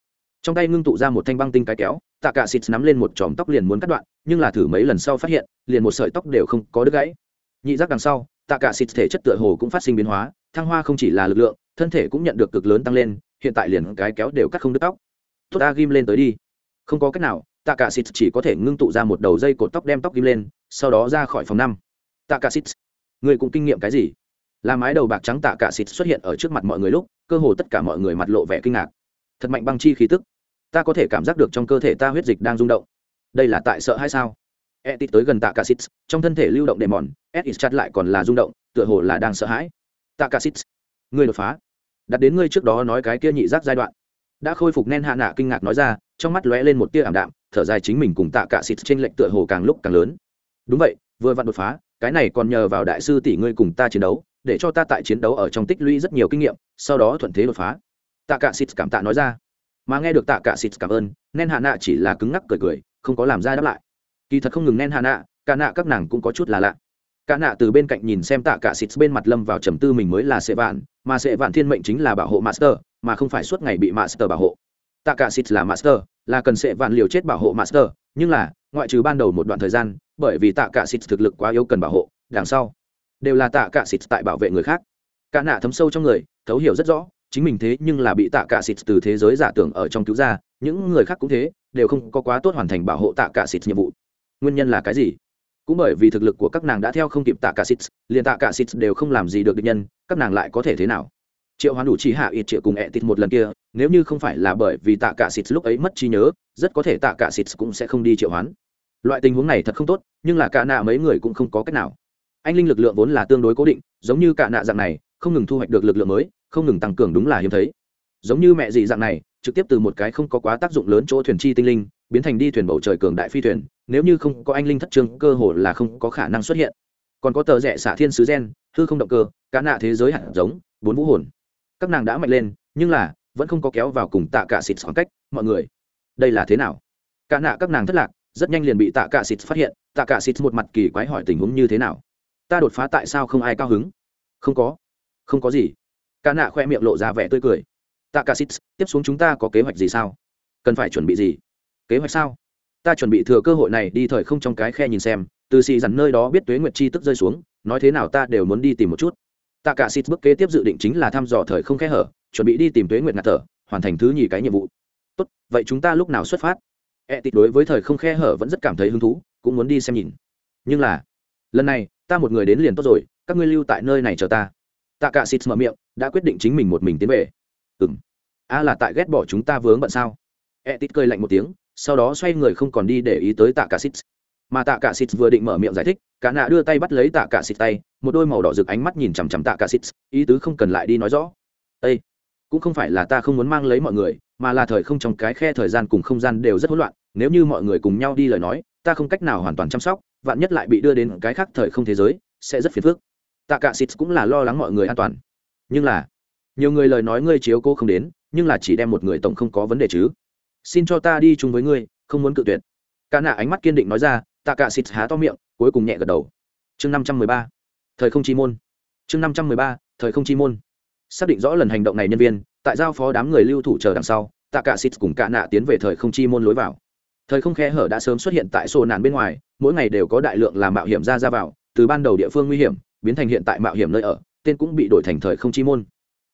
Trong tay ngưng tụ ra một thanh băng tinh cái kéo, tạ cả xịt nắm lên một chòm tóc liền muốn cắt đoạn, nhưng là thử mấy lần sau phát hiện, liền một sợi tóc đều không có đứt gãy. Nhị giác đằng sau, tạ cả xịt thể chất tựa hồ cũng phát sinh biến hóa, thăng hoa không chỉ là lực lượng, thân thể cũng nhận được cực lớn tăng lên, hiện tại liền cái kéo đều cắt không đứt tóc. Tốt, ta ghim lên tới đi không có cách nào tạ cả xịt chỉ có thể ngưng tụ ra một đầu dây cột tóc đem tóc ghim lên, sau đó ra khỏi phòng năm. Tạ cả xịt người cũng kinh nghiệm cái gì? Là mái đầu bạc trắng tạ cả xịt xuất hiện ở trước mặt mọi người lúc, cơ hồ tất cả mọi người mặt lộ vẻ kinh ngạc. Thật mạnh băng chi khí tức. Ta có thể cảm giác được trong cơ thể ta huyết dịch đang rung động. Đây là tại sợ hay sao? E tít tới gần tạ cả xịt trong thân thể lưu động đệm mòn E Tít chặt lại còn là rung động, tựa hồ là đang sợ hãi. Tạ cả xịt ngươi đột phá. Đặt đến ngươi trước đó nói cái kia nhị giác giai đoạn. Đã khôi phục nên hạ nạ kinh ngạc nói ra trong mắt lóe lên một tia ảm đạm, thở dài chính mình cùng tạ cả xịt trên lệnh tựa hồ càng lúc càng lớn. Đúng vậy, vừa vặn đột phá, cái này còn nhờ vào đại sư tỷ ngươi cùng ta chiến đấu, để cho ta tại chiến đấu ở trong tích lũy rất nhiều kinh nghiệm, sau đó thuận thế đột phá. Tạ cả xịt cảm tạ nói ra. Mà nghe được tạ cả xịt cảm ơn nên hạ nạ chỉ là cứng ngắc cười cười, không có làm ra đáp lại. Kỳ thật không ngừng nên hạ nạ, cả nạ các nàng cũng có chút là lạ. Cả nạ từ bên cạnh nhìn xem tạ cả xịt bên mặt lâm vào trầm tư mình mới là sệ vạn, mà sệ vạn thiên mệnh chính là bảo hộ master, mà không phải suốt ngày bị master bảo hộ tạ cả xịt là master, là cần sẽ vạn liều chết bảo hộ master, nhưng là, ngoại trừ ban đầu một đoạn thời gian, bởi vì tạ cả xịt thực lực quá yếu cần bảo hộ, đằng sau, đều là tạ cả xịt tại bảo vệ người khác. Cả nạ thấm sâu trong người, thấu hiểu rất rõ, chính mình thế nhưng là bị tạ cả xịt từ thế giới giả tưởng ở trong cứu ra, những người khác cũng thế, đều không có quá tốt hoàn thành bảo hộ tạ cả xịt nhiệm vụ. Nguyên nhân là cái gì? Cũng bởi vì thực lực của các nàng đã theo không kịp tạ cả xịt liền tạ cả xịt đều không làm gì được địch nhân, các nàng lại có thể thế nào? Triệu hoán đủ chỉ hạ ít triệu cùng ẹ tịt một lần kia, nếu như không phải là bởi vì tạ cả xịt lúc ấy mất trí nhớ, rất có thể tạ cả xịt cũng sẽ không đi triệu hoán. Loại tình huống này thật không tốt, nhưng là cả nạ mấy người cũng không có cách nào. Anh linh lực lượng vốn là tương đối cố định, giống như cả nạ dạng này, không ngừng thu hoạch được lực lượng mới, không ngừng tăng cường đúng là hiếm thấy. Giống như mẹ dị dạng này, trực tiếp từ một cái không có quá tác dụng lớn chỗ thuyền chi tinh linh, biến thành đi thuyền bầu trời cường đại phi thuyền, nếu như không có anh linh thất trương cơ hồ là không có khả năng xuất hiện. Còn có tờ rẻ xả thiên sứ gen, hư không động cơ cá nạ thế giới hạt giống, bốn vũ hồn các nàng đã mạnh lên, nhưng là, vẫn không có kéo vào cùng tạ cả xịt khoảng cách, mọi người. Đây là thế nào? Cả nạ các nàng thất lạc, rất nhanh liền bị tạ cả xịt phát hiện, tạ cả xịt một mặt kỳ quái hỏi tình huống như thế nào? Ta đột phá tại sao không ai cao hứng? Không có. Không có gì. Cả nạ khoe miệng lộ ra vẻ tươi cười. Tạ cả xịt, tiếp xuống chúng ta có kế hoạch gì sao? Cần phải chuẩn bị gì? Kế hoạch sao? Ta chuẩn bị thừa cơ hội này đi thời không trong cái khe nhìn xem, từ xì dằn nơi đó biết tuế nguyệt chi tức rơi xuống, nói thế nào ta đều muốn đi tìm một chút tạ cả xịt bước kế tiếp dự định chính là thăm dò thời không khe hở, chuẩn bị đi tìm tuế nguyệt ngạt thở, hoàn thành thứ nhì cái nhiệm vụ. Tốt, vậy chúng ta lúc nào xuất phát? E tịt đối với thời không khe hở vẫn rất cảm thấy hứng thú, cũng muốn đi xem nhìn. Nhưng là, lần này, ta một người đến liền tốt rồi, các ngươi lưu tại nơi này chờ ta. Tạ cả xịt mở miệng, đã quyết định chính mình một mình tiến về. Ừng a là tại ghét bỏ chúng ta vướng bận sao? E tít cười lạnh một tiếng, sau đó xoay người không còn đi để ý tới tạ cả xịt mà tạ cả xịt vừa định mở miệng giải thích, cả nạ đưa tay bắt lấy tạ cả xịt tay, một đôi màu đỏ rực ánh mắt nhìn chằm chằm tạ cả xịt, ý tứ không cần lại đi nói rõ. Ây cũng không phải là ta không muốn mang lấy mọi người, mà là thời không trong cái khe thời gian cùng không gian đều rất hỗn loạn, nếu như mọi người cùng nhau đi lời nói, ta không cách nào hoàn toàn chăm sóc, vạn nhất lại bị đưa đến cái khác thời không thế giới, sẽ rất phiền phức. Tạ cả xịt cũng là lo lắng mọi người an toàn. Nhưng là, nhiều người lời nói ngươi chiếu cô không đến, nhưng là chỉ đem một người tổng không có vấn đề chứ. Xin cho ta đi chung với ngươi, không muốn cự tuyệt. Cả nạ ánh mắt kiên định nói ra tạ cả xịt há to miệng, cuối cùng nhẹ gật đầu. Chương năm trăm mười ba. Thời không chi môn. Chương năm trăm mười ba, thời không chi môn. Xác định rõ lần hành động này nhân viên, tại giao phó đám người lưu thủ chờ đằng sau tạ cả xịt cùng cả nạ tiến về thời không chi môn lối vào. Thời không khe hở đã sớm xuất hiện tại sổ nàn bên ngoài, mỗi ngày đều có đại lượng làm mạo hiểm ra ra vào, từ ban đầu địa phương nguy hiểm, biến thành hiện tại mạo hiểm nơi ở, tên cũng bị đổi thành thời không chi môn.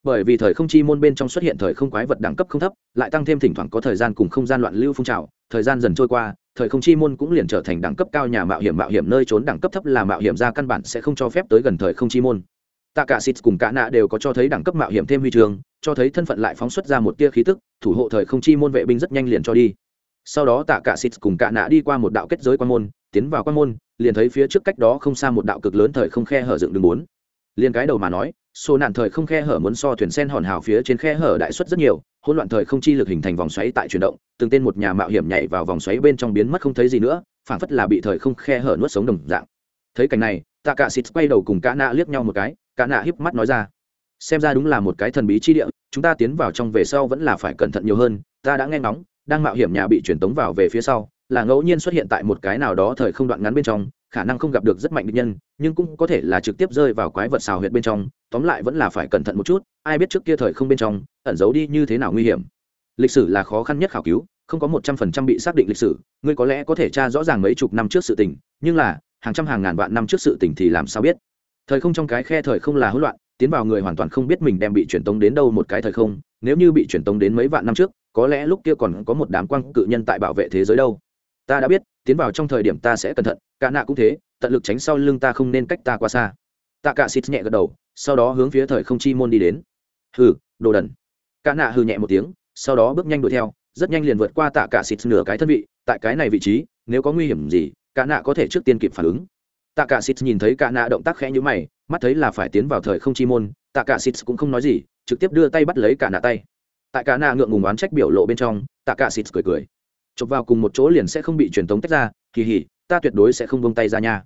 Bởi vì thời không chi môn bên trong xuất hiện thời không quái vật đẳng cấp không thấp, lại tăng thêm thỉnh thoảng có thời gian cùng không gian loạn lưu phun trào, thời gian dần trôi qua thời không chi môn cũng liền trở thành đẳng cấp cao nhà mạo hiểm mạo hiểm nơi trốn đẳng cấp thấp là mạo hiểm ra căn bản sẽ không cho phép tới gần thời không chi môn. Tạ cả xịt cùng cả nạ đều có cho thấy đẳng cấp mạo hiểm thêm huy trường cho thấy thân phận lại phóng xuất ra một tia khí tức, thủ hộ thời không chi môn vệ binh rất nhanh liền cho đi. Sau đó tạ cả xịt cùng cả nạ đi qua một đạo kết giới quan môn, tiến vào quan môn, liền thấy phía trước cách đó không xa một đạo cực lớn thời không khe hở dựng đường bốn. Liền cái đầu mà nói, số nạn thời không khe hở muốn so thuyền sen hòn hào phía trên khe hở đại suất rất nhiều hỗn loạn thời không chi lực hình thành vòng xoáy tại chuyển động, từng tên một nhà mạo hiểm nhảy vào vòng xoáy bên trong biến mất không thấy gì nữa, phảng phất là bị thời không khe hở nuốt sống đồng dạng. Thấy cảnh này tạ cả xịt quay đầu cùng cả nạ liếc nhau một cái cả nạ híp mắt nói ra, xem ra đúng là một cái thần bí chi địa, chúng ta tiến vào trong về sau vẫn là phải cẩn thận nhiều hơn, ta đã nghe ngóng, đang mạo hiểm nhà bị truyền tống vào về phía sau là ngẫu nhiên xuất hiện tại một cái nào đó thời không đoạn ngắn bên trong, khả năng không gặp được rất mạnh địch nhân, nhưng cũng có thể là trực tiếp rơi vào quái vật xào huyệt bên trong, tóm lại vẫn là phải cẩn thận một chút, ai biết trước kia thời không bên trong, ẩn giấu đi như thế nào nguy hiểm. Lịch sử là khó khăn nhất khảo cứu, không có một trăm phần trăm bị xác định lịch sử, ngươi có lẽ có thể tra rõ ràng mấy chục năm trước sự tình, nhưng là, hàng trăm hàng ngàn vạn năm trước sự tình thì làm sao biết? Thời không trong cái khe thời không là hỗn loạn, tiến vào người hoàn toàn không biết mình đem bị truyền tống đến đâu một cái thời không, nếu như bị truyền tống đến mấy vạn năm trước, có lẽ lúc kia còn có một đám quang cự nhân tại bảo vệ thế giới đâu ta đã biết, tiến vào trong thời điểm ta sẽ cẩn thận, cả nạ cũng thế, tận lực tránh sau lưng ta không nên cách ta qua xa. Tạ cả xịt nhẹ gật đầu, sau đó hướng phía thời không chi môn đi đến. Hừ, đồ đần. Cả nạ hừ nhẹ một tiếng, sau đó bước nhanh đuổi theo, rất nhanh liền vượt qua tạ cả xịt nửa cái thân vị, tại cái này vị trí, nếu có nguy hiểm gì, cả nạ có thể trước tiên kịp phản ứng. Tạ cả xịt nhìn thấy cả nạ động tác khẽ như mày, mắt thấy là phải tiến vào thời không chi môn, tạ cả xịt cũng không nói gì, trực tiếp đưa tay bắt lấy cả nạ tay. Tại cả nạ ngượng ngùng oán trách biểu lộ bên trong, tạ cả xịt cười cười chụp vào cùng một chỗ liền sẽ không bị truyền tống tách ra, kỳ hỉ, ta tuyệt đối sẽ không buông tay ra nha.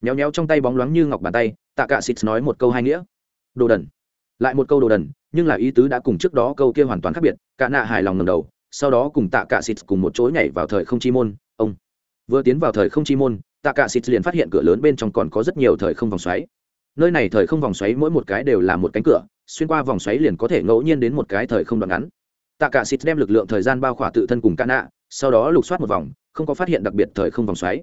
Nhéo nhéo trong tay bóng loáng như ngọc bàn tay, tạ cả xịt nói một câu hai nghĩa. Đồ đần. Lại một câu đồ đần, nhưng là ý tứ đã cùng trước đó câu kia hoàn toàn khác biệt cả nạ hài lòng ngầm đầu, sau đó cùng tạ cả xịt cùng một chỗ nhảy vào thời không chi môn, ông. Vừa tiến vào thời không chi môn, tạ cả xịt liền phát hiện cửa lớn bên trong còn có rất nhiều thời không vòng xoáy. Nơi này thời không vòng xoáy mỗi một cái đều là một cánh cửa, xuyên qua vòng xoáy liền có thể ngẫu nhiên đến một cái thời không đoạn ngắn. Tạ cả xịt đem lực lượng thời gian bao khỏa tự thân cùng cả nạ sau đó lục soát một vòng, không có phát hiện đặc biệt thời không vòng xoáy.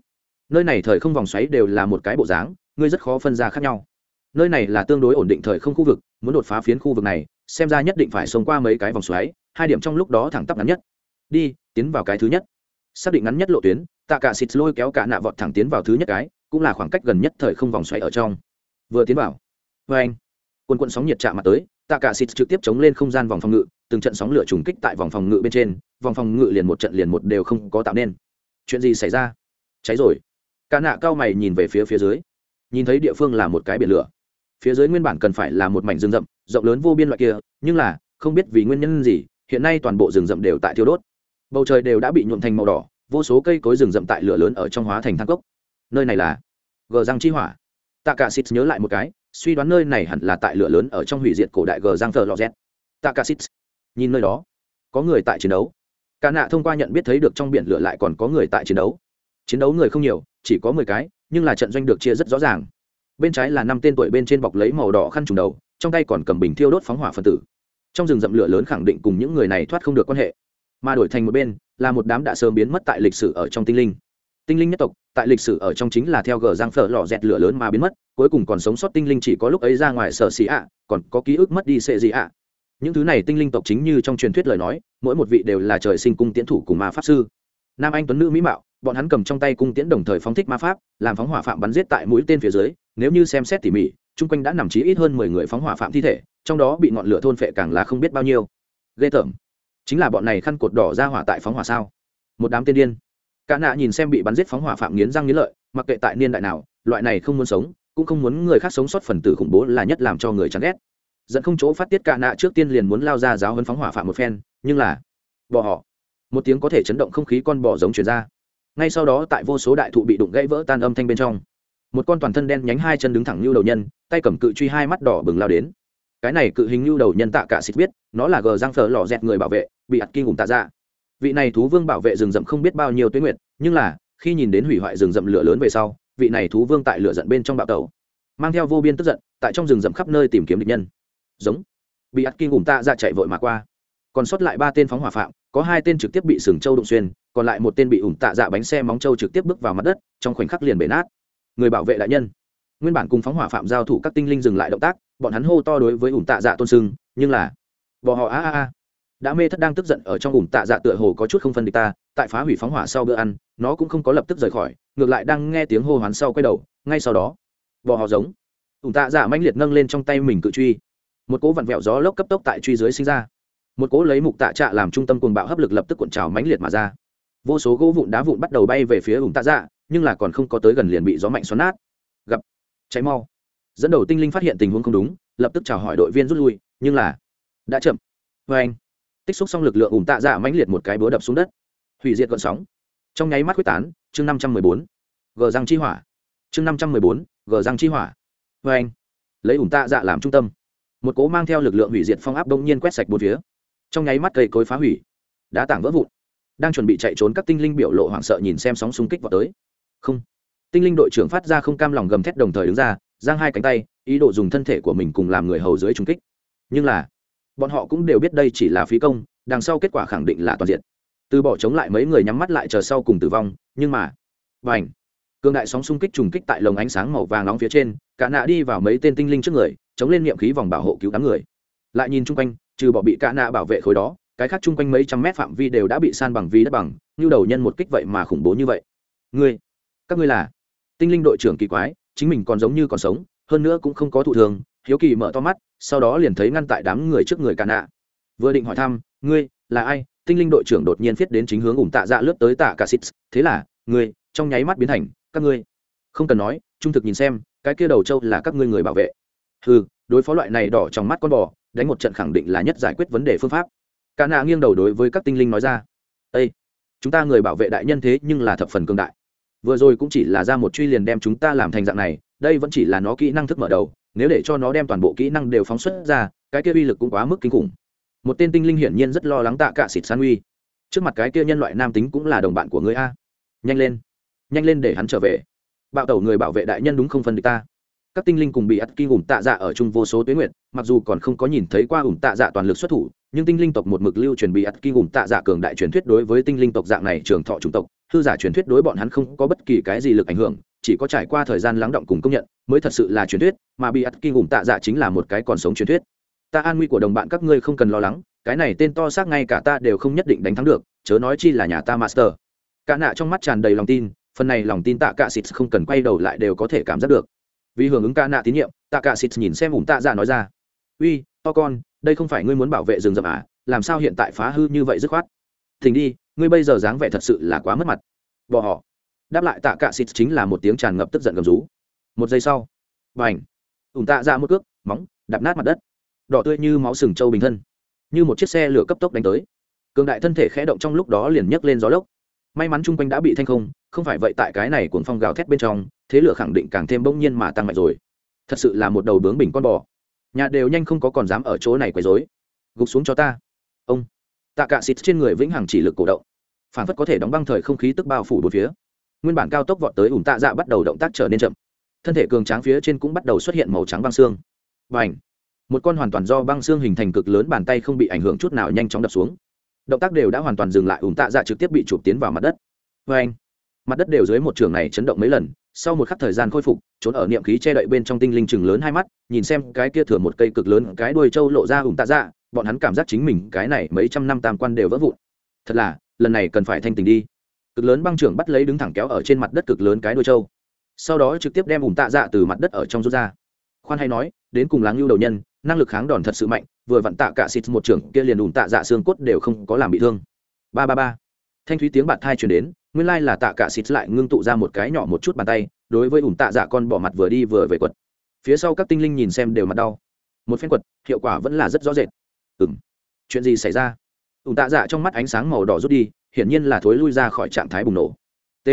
Nơi này thời không vòng xoáy đều là một cái bộ dáng, ngươi rất khó phân ra khác nhau. Nơi này là tương đối ổn định thời không khu vực, muốn đột phá phiến khu vực này, xem ra nhất định phải xông qua mấy cái vòng xoáy, hai điểm trong lúc đó thẳng tắp ngắn nhất. Đi, tiến vào cái thứ nhất. Xác định ngắn nhất lộ tuyến, tạ cả xịt lôi kéo cả nạ vọt thẳng tiến vào thứ nhất cái, cũng là khoảng cách gần nhất thời không vòng xoáy ở trong. Vừa tiến vào vâng. vê anh quân quân sóng nhiệt chạm mặt tới, tạ cả xịt trực tiếp chống lên không gian vòng phòng ngự từng trận sóng lửa trùng kích tại vòng phòng ngự bên trên, vòng phòng ngự liền một trận liền một đều không có tạo nên. Chuyện gì xảy ra? Cháy rồi. Cả nạ cao mày nhìn về phía phía dưới. Nhìn thấy địa phương là một cái biển lửa. Phía dưới nguyên bản cần phải là một mảnh rừng rậm, rộng lớn vô biên loại kia, nhưng là, không biết vì nguyên nhân gì, hiện nay toàn bộ rừng rậm đều tại thiêu đốt. Bầu trời đều đã bị nhuộm thành màu đỏ, vô số cây cối rừng rậm tại lửa lớn ở trong hóa thành thang cốc. Nơi này là gờ răng chi hỏa. Tạ cả xịt nhớ lại một cái, suy đoán nơi này hẳn là tại lửa lớn ở trong hủy diệt cổ đại gờ răng thờ lò z tạ cả xịt nhìn nơi đó. Có người tại chiến đấu. Cả nạ thông qua nhận biết thấy được trong biển lửa lại còn có người tại chiến đấu. Chiến đấu người không nhiều, chỉ có mười cái, nhưng là trận doanh được chia rất rõ ràng. Bên trái là năm tên tuổi bên trên bọc lấy màu đỏ khăn trùng đầu, trong tay còn cầm bình thiêu đốt phóng hỏa phân tử. Trong rừng rậm lửa lớn khẳng định cùng những người này thoát không được quan hệ. Mà đổi thành một bên, là một đám đã sớm biến mất tại lịch sử ở trong tinh linh. Tinh linh nhất tộc, tại lịch sử ở trong chính là theo gờ giang phở lò dẹt lửa lớn mà biến mất, cuối cùng còn sống sót tinh linh chỉ có lúc ấy ra ngoài sở xì ạ, còn có ký ức mất đi sệ gì ạ những thứ này tinh linh tộc chính như trong truyền thuyết lời nói, mỗi một vị đều là trời sinh cung tiễn thủ của ma pháp sư. Nam anh tuấn nữ mỹ mạo, bọn hắn cầm trong tay cung tiễn đồng thời phóng thích ma pháp, làm phóng hỏa phạm bắn giết tại mũi tên phía dưới, nếu như xem xét tỉ mỉ, chung quanh đã nằm chí ít hơn mười người phóng hỏa phạm thi thể, trong đó bị ngọn lửa thôn phệ càng là không biết bao nhiêu. Ghê tởm. Chính là bọn này khăn cột đỏ ra hỏa tại phóng hỏa sao? Một đám tiên điên. Cả nạ nhìn xem bị bắn giết phóng hỏa phạm nghiến răng nghiến lợi, mặc kệ tại niên đại nào, loại này không muốn sống, cũng không muốn người khác sống sót phần tử khủng bố là nhất làm cho người chán ghét dẫn không chỗ phát tiết cả nạ trước tiên liền muốn lao ra giáo hơn phóng hỏa phạm một phen, nhưng là, bỏ họ. Một tiếng có thể chấn động không khí con bò giống chuyển ra. Ngay sau đó tại vô số đại thụ bị đụng gãy vỡ tan âm thanh bên trong, một con toàn thân đen nhánh hai chân đứng thẳng như đầu nhân, tay cầm cự truy hai mắt đỏ bừng lao đến. Cái này cự hình như đầu nhân tạ cả xịt biết, nó là gờ giang phở lò dẹt người bảo vệ, bị ạt kinh cùng tạ ra vị này thú vương bảo vệ rừng rậm không biết bao nhiêu tuyến nguyệt, nhưng là, khi nhìn đến hủy hoại rừng rậm lửa lớn về sau, vị này thú vương tại lửa giận bên trong bạo tàu mang theo vô biên tức giận, tại trong rừng rậm khắp nơi tìm kiếm địch nhân giống. Bị ắt kinh ủng tạ ra chạy vội mà qua. Còn sót lại ba tên phóng hỏa phạm, có hai tên trực tiếp bị sừng châu đụng xuyên, còn lại một tên bị ủng tạ dạ bánh xe móng châu trực tiếp bước vào mặt đất, trong khoảnh khắc liền bể nát. Người bảo vệ đại nhân. Nguyên bản cùng phóng hỏa phạm giao thủ các tinh linh dừng lại động tác, bọn hắn hô to đối với ủng tạ dạ tôn sưng, nhưng là bỏ họ a a a. Đã mê thất đang tức giận ở trong ủng tạ dạ tựa hồ có chút không phân địch ta, tại phá hủy phóng hỏa sau bữa ăn, nó cũng không có lập tức rời khỏi, ngược lại đang nghe tiếng hô hoán sau quay đầu, ngay sau đó bỏ họ giống. Ủng tạ dạ mãnh liệt nâng lên trong tay mình cự truy một cỗ vặn vẹo gió lốc cấp tốc tại truy dưới sinh ra. Một cỗ lấy mục tạ trạ làm trung tâm cuồng bạo hấp lực lập tức cuộn trào mãnh liệt mà ra. Vô số gỗ vụn đá vụn bắt đầu bay về phía ủng tạ dạ nhưng là còn không có tới gần liền bị gió mạnh xoắn nát. Gặp, cháy mau. Dẫn đầu tinh linh phát hiện tình huống không đúng, lập tức chào hỏi đội viên rút lui, nhưng là đã chậm. Vê anh, tích xúc xong lực lượng ủng tạ dạ mãnh liệt một cái búa đập xuống đất. Hủy diệt gọn sóng. Trong nháy mắt quyết tán, chương năm trăm mười bốn. Gờ răng chi hỏa. Chương năm trăm mười bốn, gờ răng chi hỏa. Vê anh, lấy ủng tạ dạ làm trung tâm một cố mang theo lực lượng hủy diệt phong áp đông nhiên quét sạch bốn phía. Trong nháy mắt cây cối phá hủy, đá tảng vỡ vụn, đang chuẩn bị chạy trốn các tinh linh biểu lộ hoảng sợ nhìn xem sóng xung kích vào tới. Không, tinh linh đội trưởng phát ra không cam lòng gầm thét đồng thời đứng ra, giang hai cánh tay, ý đồ dùng thân thể của mình cùng làm người hầu dưới trung kích. Nhưng là, bọn họ cũng đều biết đây chỉ là phí công, đằng sau kết quả khẳng định là toàn diện. Từ bỏ chống lại mấy người nhắm mắt lại chờ sau cùng tử vong, nhưng mà và ảnh cường đại sóng xung kích trùng kích tại lồng ánh sáng màu vàng nóng phía trên, cả nạ đi vào mấy tên tinh linh trước người, chống lên niệm khí vòng bảo hộ cứu đám người. Lại nhìn chung quanh, trừ bỏ bị cả nạ bảo vệ khối đó, cái khác chung quanh mấy trăm mét phạm vi đều đã bị san bằng vi đất bằng, như đầu nhân một kích vậy mà khủng bố như vậy. Ngươi, các ngươi là tinh linh đội trưởng kỳ quái, chính mình còn giống như còn sống, hơn nữa cũng không có thụ thường hiếu kỳ mở to mắt, sau đó liền thấy ngăn tại đám người trước người cả nạ. Vừa định hỏi thăm, ngươi là ai? Tinh linh đội trưởng đột nhiên viết đến chính hướng ủng tạ dạ lướt tới tạ cả xít thế là, ngươi trong nháy mắt biến thành các ngươi. Không cần nói, trung thực nhìn xem, cái kia đầu châu là các ngươi người bảo vệ. Ừ đối phó loại này đỏ trong mắt con bò, đánh một trận khẳng định là nhất giải quyết vấn đề phương pháp. Cả nạ nghiêng đầu đối với các tinh linh nói ra. Ây chúng ta người bảo vệ đại nhân thế nhưng là thập phần cương đại. Vừa rồi cũng chỉ là ra một truy liền đem chúng ta làm thành dạng này, đây vẫn chỉ là nó kỹ năng thức mở đầu, nếu để cho nó đem toàn bộ kỹ năng đều phóng xuất ra, cái kia uy lực cũng quá mức kinh khủng. Một tên tinh linh hiển nhiên rất lo lắng tạ cả xịt san uy. Trước mặt cái kia nhân loại nam tính cũng là đồng bạn của người a. Nhanh lên nhanh lên để hắn trở về. Bạo tẩu người bảo vệ đại nhân đúng không phân địch ta? Các tinh linh cùng bị ắt kinh ủng tạ dạ ở chung vô số tuyến nguyện mặc dù còn không có nhìn thấy qua ủng tạ dạ toàn lực xuất thủ, nhưng tinh linh tộc một mực lưu truyền bị ắt kinh ủng tạ dạ cường đại truyền thuyết đối với tinh linh tộc dạng này trường thọ chủng tộc, hư giả truyền thuyết đối bọn hắn không có bất kỳ cái gì lực ảnh hưởng, chỉ có trải qua thời gian lắng động cùng công nhận mới thật sự là truyền thuyết, mà bị ắt kinh ủng tạ dạ chính là một cái còn sống truyền thuyết. Ta an nguy của đồng bạn các ngươi không cần lo lắng, cái này tên to xác ngay cả ta đều không nhất định đánh thắng được, chớ nói chi là nhà ta master. Cả nạ trong mắt tràn đầy lòng tin phần này lòng tin tạ cả xịt không cần quay đầu lại đều có thể cảm giác được. Vì hưởng ứng ca nạ tín nhiệm tạ cả xịt nhìn xem ủng tạ dạ nói ra. Uy to con đây không phải ngươi muốn bảo vệ rừng rậm à? Làm sao hiện tại phá hư như vậy dứt khoát? Thỉnh đi ngươi bây giờ dáng vẻ thật sự là quá mất mặt. Bỏ họ. Đáp lại tạ cả xịt chính là một tiếng tràn ngập tức giận gầm rú. Một giây sau bành, ảnh ủng tạ dạ một cước móng đạp nát mặt đất. Đỏ tươi như máu sừng trâu bình thân. Như một chiếc xe lửa cấp tốc đánh tới. Cường đại thân thể khẽ động trong lúc đó liền nhấc lên gió lốc may mắn chung quanh đã bị thanh không không phải vậy tại cái này cuồng phong gào thét bên trong, thế lửa khẳng định càng thêm bỗng nhiên mà tăng mạnh rồi. Thật sự là một đầu bướng bình con bò. Nhà đều nhanh không có còn dám ở chỗ này quấy rối. Gục xuống cho ta. Ông. Tạ cạ xịt trên người vĩnh hằng chỉ lực cổ động. Phản phất có thể đóng băng thời không khí tức bao phủ bốn phía. Nguyên bản cao tốc vọt tới ủng tạ dạ bắt đầu động tác trở nên chậm. Thân thể cường tráng phía trên cũng bắt đầu xuất hiện màu trắng băng xương. Và ảnh một con hoàn toàn do băng xương hình thành cực lớn bàn tay không bị ảnh hưởng chút nào nhanh chóng đập xuống động tác đều đã hoàn toàn dừng lại ủng tạ dạ trực tiếp bị chụp tiến vào mặt đất. Vê anh, mặt đất đều dưới một trường này chấn động mấy lần, sau một khắc thời gian khôi phục, trốn ở niệm khí che đậy bên trong tinh linh chừng lớn hai mắt, nhìn xem cái kia thừa một cây cực lớn, cái đuôi trâu lộ ra ủng tạ dạ bọn hắn cảm giác chính mình cái này mấy trăm năm tam quan đều vỡ vụn. Thật là, lần này cần phải thanh tình đi. Cực lớn băng trưởng bắt lấy đứng thẳng kéo ở trên mặt đất cực lớn cái đuôi trâu. Sau đó trực tiếp đem ủng tạ dạ từ mặt đất ở trong rút ra. Khoan hay nói, đến cùng láng lưu đầu nhân, năng lực kháng đòn thật sự mạnh vừa vặn tạ cả xịt một trưởng kia liền ủn tạ dạ xương cốt đều không có làm bị thương. Ba ba ba. Thanh thúy tiếng bạt thai truyền đến, nguyên lai là tạ cả xịt lại ngưng tụ ra một cái nhỏ một chút bàn tay, đối với ủn tạ dạ con bỏ mặt vừa đi vừa về quật. Phía sau các tinh linh nhìn xem đều mặt đau. Một phen quật, hiệu quả vẫn là rất rõ rệt. Ừng chuyện gì xảy ra? Ủn tạ dạ trong mắt ánh sáng màu đỏ rút đi, hiển nhiên là thối lui ra khỏi trạng thái bùng nổ. T.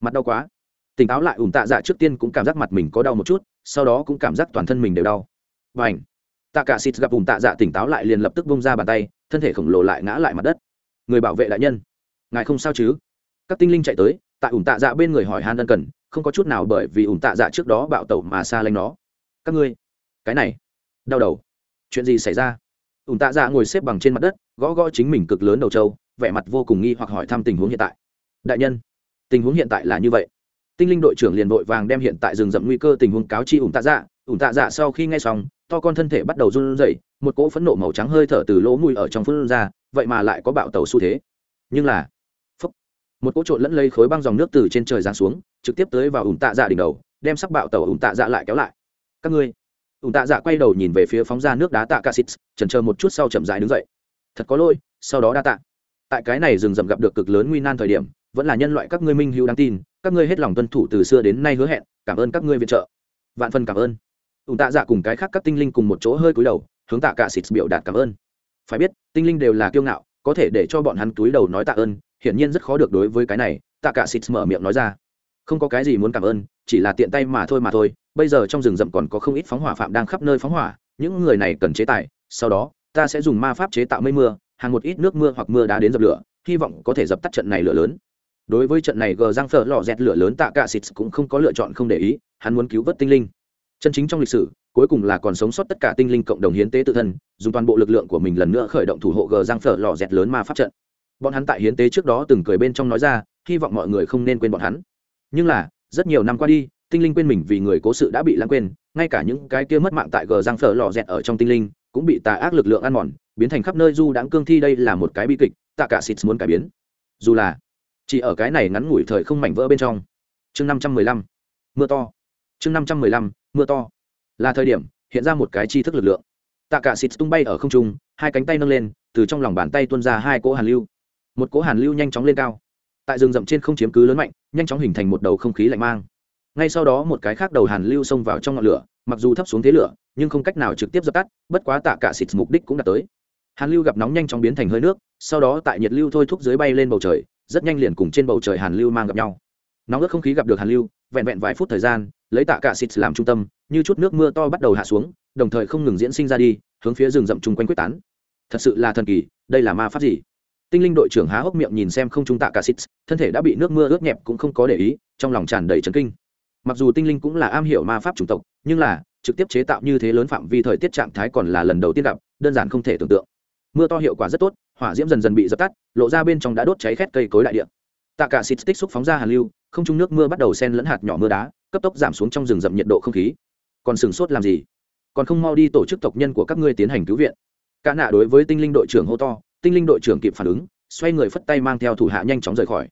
Mặt đau quá. Tỉnh táo lại, ủn tạ dạ trước tiên cũng cảm giác mặt mình có đau một chút, sau đó cũng cảm giác toàn thân mình đều đau. Và ảnh tạ cả xịt gặp ủn tạ dạ tỉnh táo lại liền lập tức bông ra bàn tay, thân thể khổng lồ lại ngã lại mặt đất. Người bảo vệ đại nhân, ngài không sao chứ? Các tinh linh chạy tới, tại ủn tạ dạ bên người hỏi han ân cần, không có chút nào bởi vì ủn tạ dạ trước đó bạo tẩu mà xa lánh nó. Các ngươi, cái này, đau đầu. Chuyện gì xảy ra? Ủn tạ dạ ngồi xếp bằng trên mặt đất, gõ gõ chính mình cực lớn đầu trâu, vẻ mặt vô cùng nghi hoặc hỏi thăm tình huống hiện tại. Đại nhân, tình huống hiện tại là như vậy. Tinh linh đội trưởng liền vội vàng đem hiện tại rừng rậm nguy cơ tình huống cáo chi ủn tạ dạ. Ủn tạ dạ sau khi nghe xong to con thân thể bắt đầu run rẩy một cỗ phẫn nộ màu trắng hơi thở từ lỗ mũi ở trong phun ra vậy mà lại có bạo tàu xu thế. Nhưng là phúc, một cỗ trộn lẫn lây khối băng dòng nước từ trên trời giáng xuống trực tiếp tới vào ủn tạ dạ đỉnh đầu đem sắc bạo tàu ủn tạ dạ lại kéo lại. Các ngươi ủn tạ dạ quay đầu nhìn về phía phóng ra nước đá tạ ca xít chần chờ một chút sau chậm rãi đứng dậy. Thật có lỗi sau đó đa tạ. Tại cái này rừng rậm gặp được cực lớn nguy nan thời điểm vẫn là nhân loại các ngươi minh hữu đáng tin các ngươi hết lòng tuân thủ từ xưa đến nay hứa hẹn cảm ơn các ngươi viện trợ. Vạn phần cảm ơn ủng tạ dạ cùng cái khác các tinh linh cùng một chỗ hơi cúi đầu, hướng tạ cả xịt biểu đạt cảm ơn. Phải biết, tinh linh đều là kiêu ngạo, có thể để cho bọn hắn cúi đầu nói tạ ơn, hiển nhiên rất khó được đối với cái này, tạ cả xịt mở miệng nói ra. Không có cái gì muốn cảm ơn, chỉ là tiện tay mà thôi mà thôi, bây giờ trong rừng rậm còn có không ít phóng hỏa phạm đang khắp nơi phóng hỏa, những người này cần chế tài, sau đó, ta sẽ dùng ma pháp chế tạo mây mưa, hàng một ít nước mưa hoặc mưa đá đến dập lửa, hy vọng có thể dập tắt trận này lửa lớn. Đối với trận này gờ giang phở lò dẹt lửa lớn, tạ cả xịt cũng không có lựa chọn không để ý, hắn muốn cứu vớt tinh linh chân chính trong lịch sử, cuối cùng là còn sống sót tất cả tinh linh cộng đồng hiến tế tự thân, dùng toàn bộ lực lượng của mình lần nữa khởi động thủ hộ gờ giang phở lò dẹt lớn ma pháp trận. Bọn hắn tại hiến tế trước đó từng cười bên trong nói ra, hy vọng mọi người không nên quên bọn hắn. Nhưng là, rất nhiều năm qua đi, tinh linh quên mình vì người cố sự đã bị lãng quên, ngay cả những cái kia mất mạng tại gờ giang phở lò dẹt ở trong tinh linh, cũng bị tà ác lực lượng ăn mòn, biến thành khắp nơi du đãng cương thi đây là một cái bi kịch, tạ cả xịt muốn cải biến. Dù là, chỉ ở cái này ngắn ngủi thời không mảnh vỡ bên trong. Chương năm trăm mười lăm, mưa to. Chương năm trăm mười lăm mưa to. Là thời điểm, hiện ra một cái chi thức lực lượng. Tạ cả xịt tung bay ở không trung, hai cánh tay nâng lên, từ trong lòng bàn tay tuôn ra hai cỗ hàn lưu. Một cỗ hàn lưu nhanh chóng lên cao. Tại rừng rậm trên không chiếm cứ lớn mạnh, nhanh chóng hình thành một đầu không khí lạnh mang. Ngay sau đó một cái khác đầu hàn lưu xông vào trong ngọn lửa, mặc dù thấp xuống thế lửa, nhưng không cách nào trực tiếp dập tắt, bất quá tạ cả xịt mục đích cũng đạt tới. Hàn lưu gặp nóng nhanh chóng biến thành hơi nước, sau đó tại nhiệt lưu thôi thúc dưới bay lên bầu trời, rất nhanh liền cùng trên bầu trời hàn lưu mang gặp nhau. Nóng ướt không khí gặp được hàn lưu, vẹn vẹn vài phút thời gian lấy tạ cả xịt làm trung tâm, như chút nước mưa to bắt đầu hạ xuống, đồng thời không ngừng diễn sinh ra đi, hướng phía rừng rậm chung quanh quyết tán. Thật sự là thần kỳ, đây là ma pháp gì? Tinh linh đội trưởng há hốc miệng nhìn xem không trung tạ cả xịt, thân thể đã bị nước mưa ướt nhẹp cũng không có để ý, trong lòng tràn đầy trấn kinh. Mặc dù tinh linh cũng là am hiểu ma pháp chủng tộc, nhưng là, trực tiếp chế tạo như thế lớn phạm vi thời tiết trạng thái còn là lần đầu tiên gặp, đơn giản không thể tưởng tượng. Mưa to hiệu quả rất tốt, hỏa diễm dần dần bị dập tắt, lộ ra bên trong đã đốt cháy khét cây cối đại địa. Tạ cả xịt tích xúc phóng ra hàn lưu, không trung nước mưa bắt đầu sen lẫn hạt nhỏ mưa đá cấp tốc giảm xuống trong rừng rậm nhiệt độ không khí. Còn sừng sốt làm gì? Còn không mau đi tổ chức tộc nhân của các ngươi tiến hành cứu viện. Cả nạ đối với tinh linh đội trưởng hô to, tinh linh đội trưởng kịp phản ứng, xoay người phất tay mang theo thủ hạ nhanh chóng rời khỏi.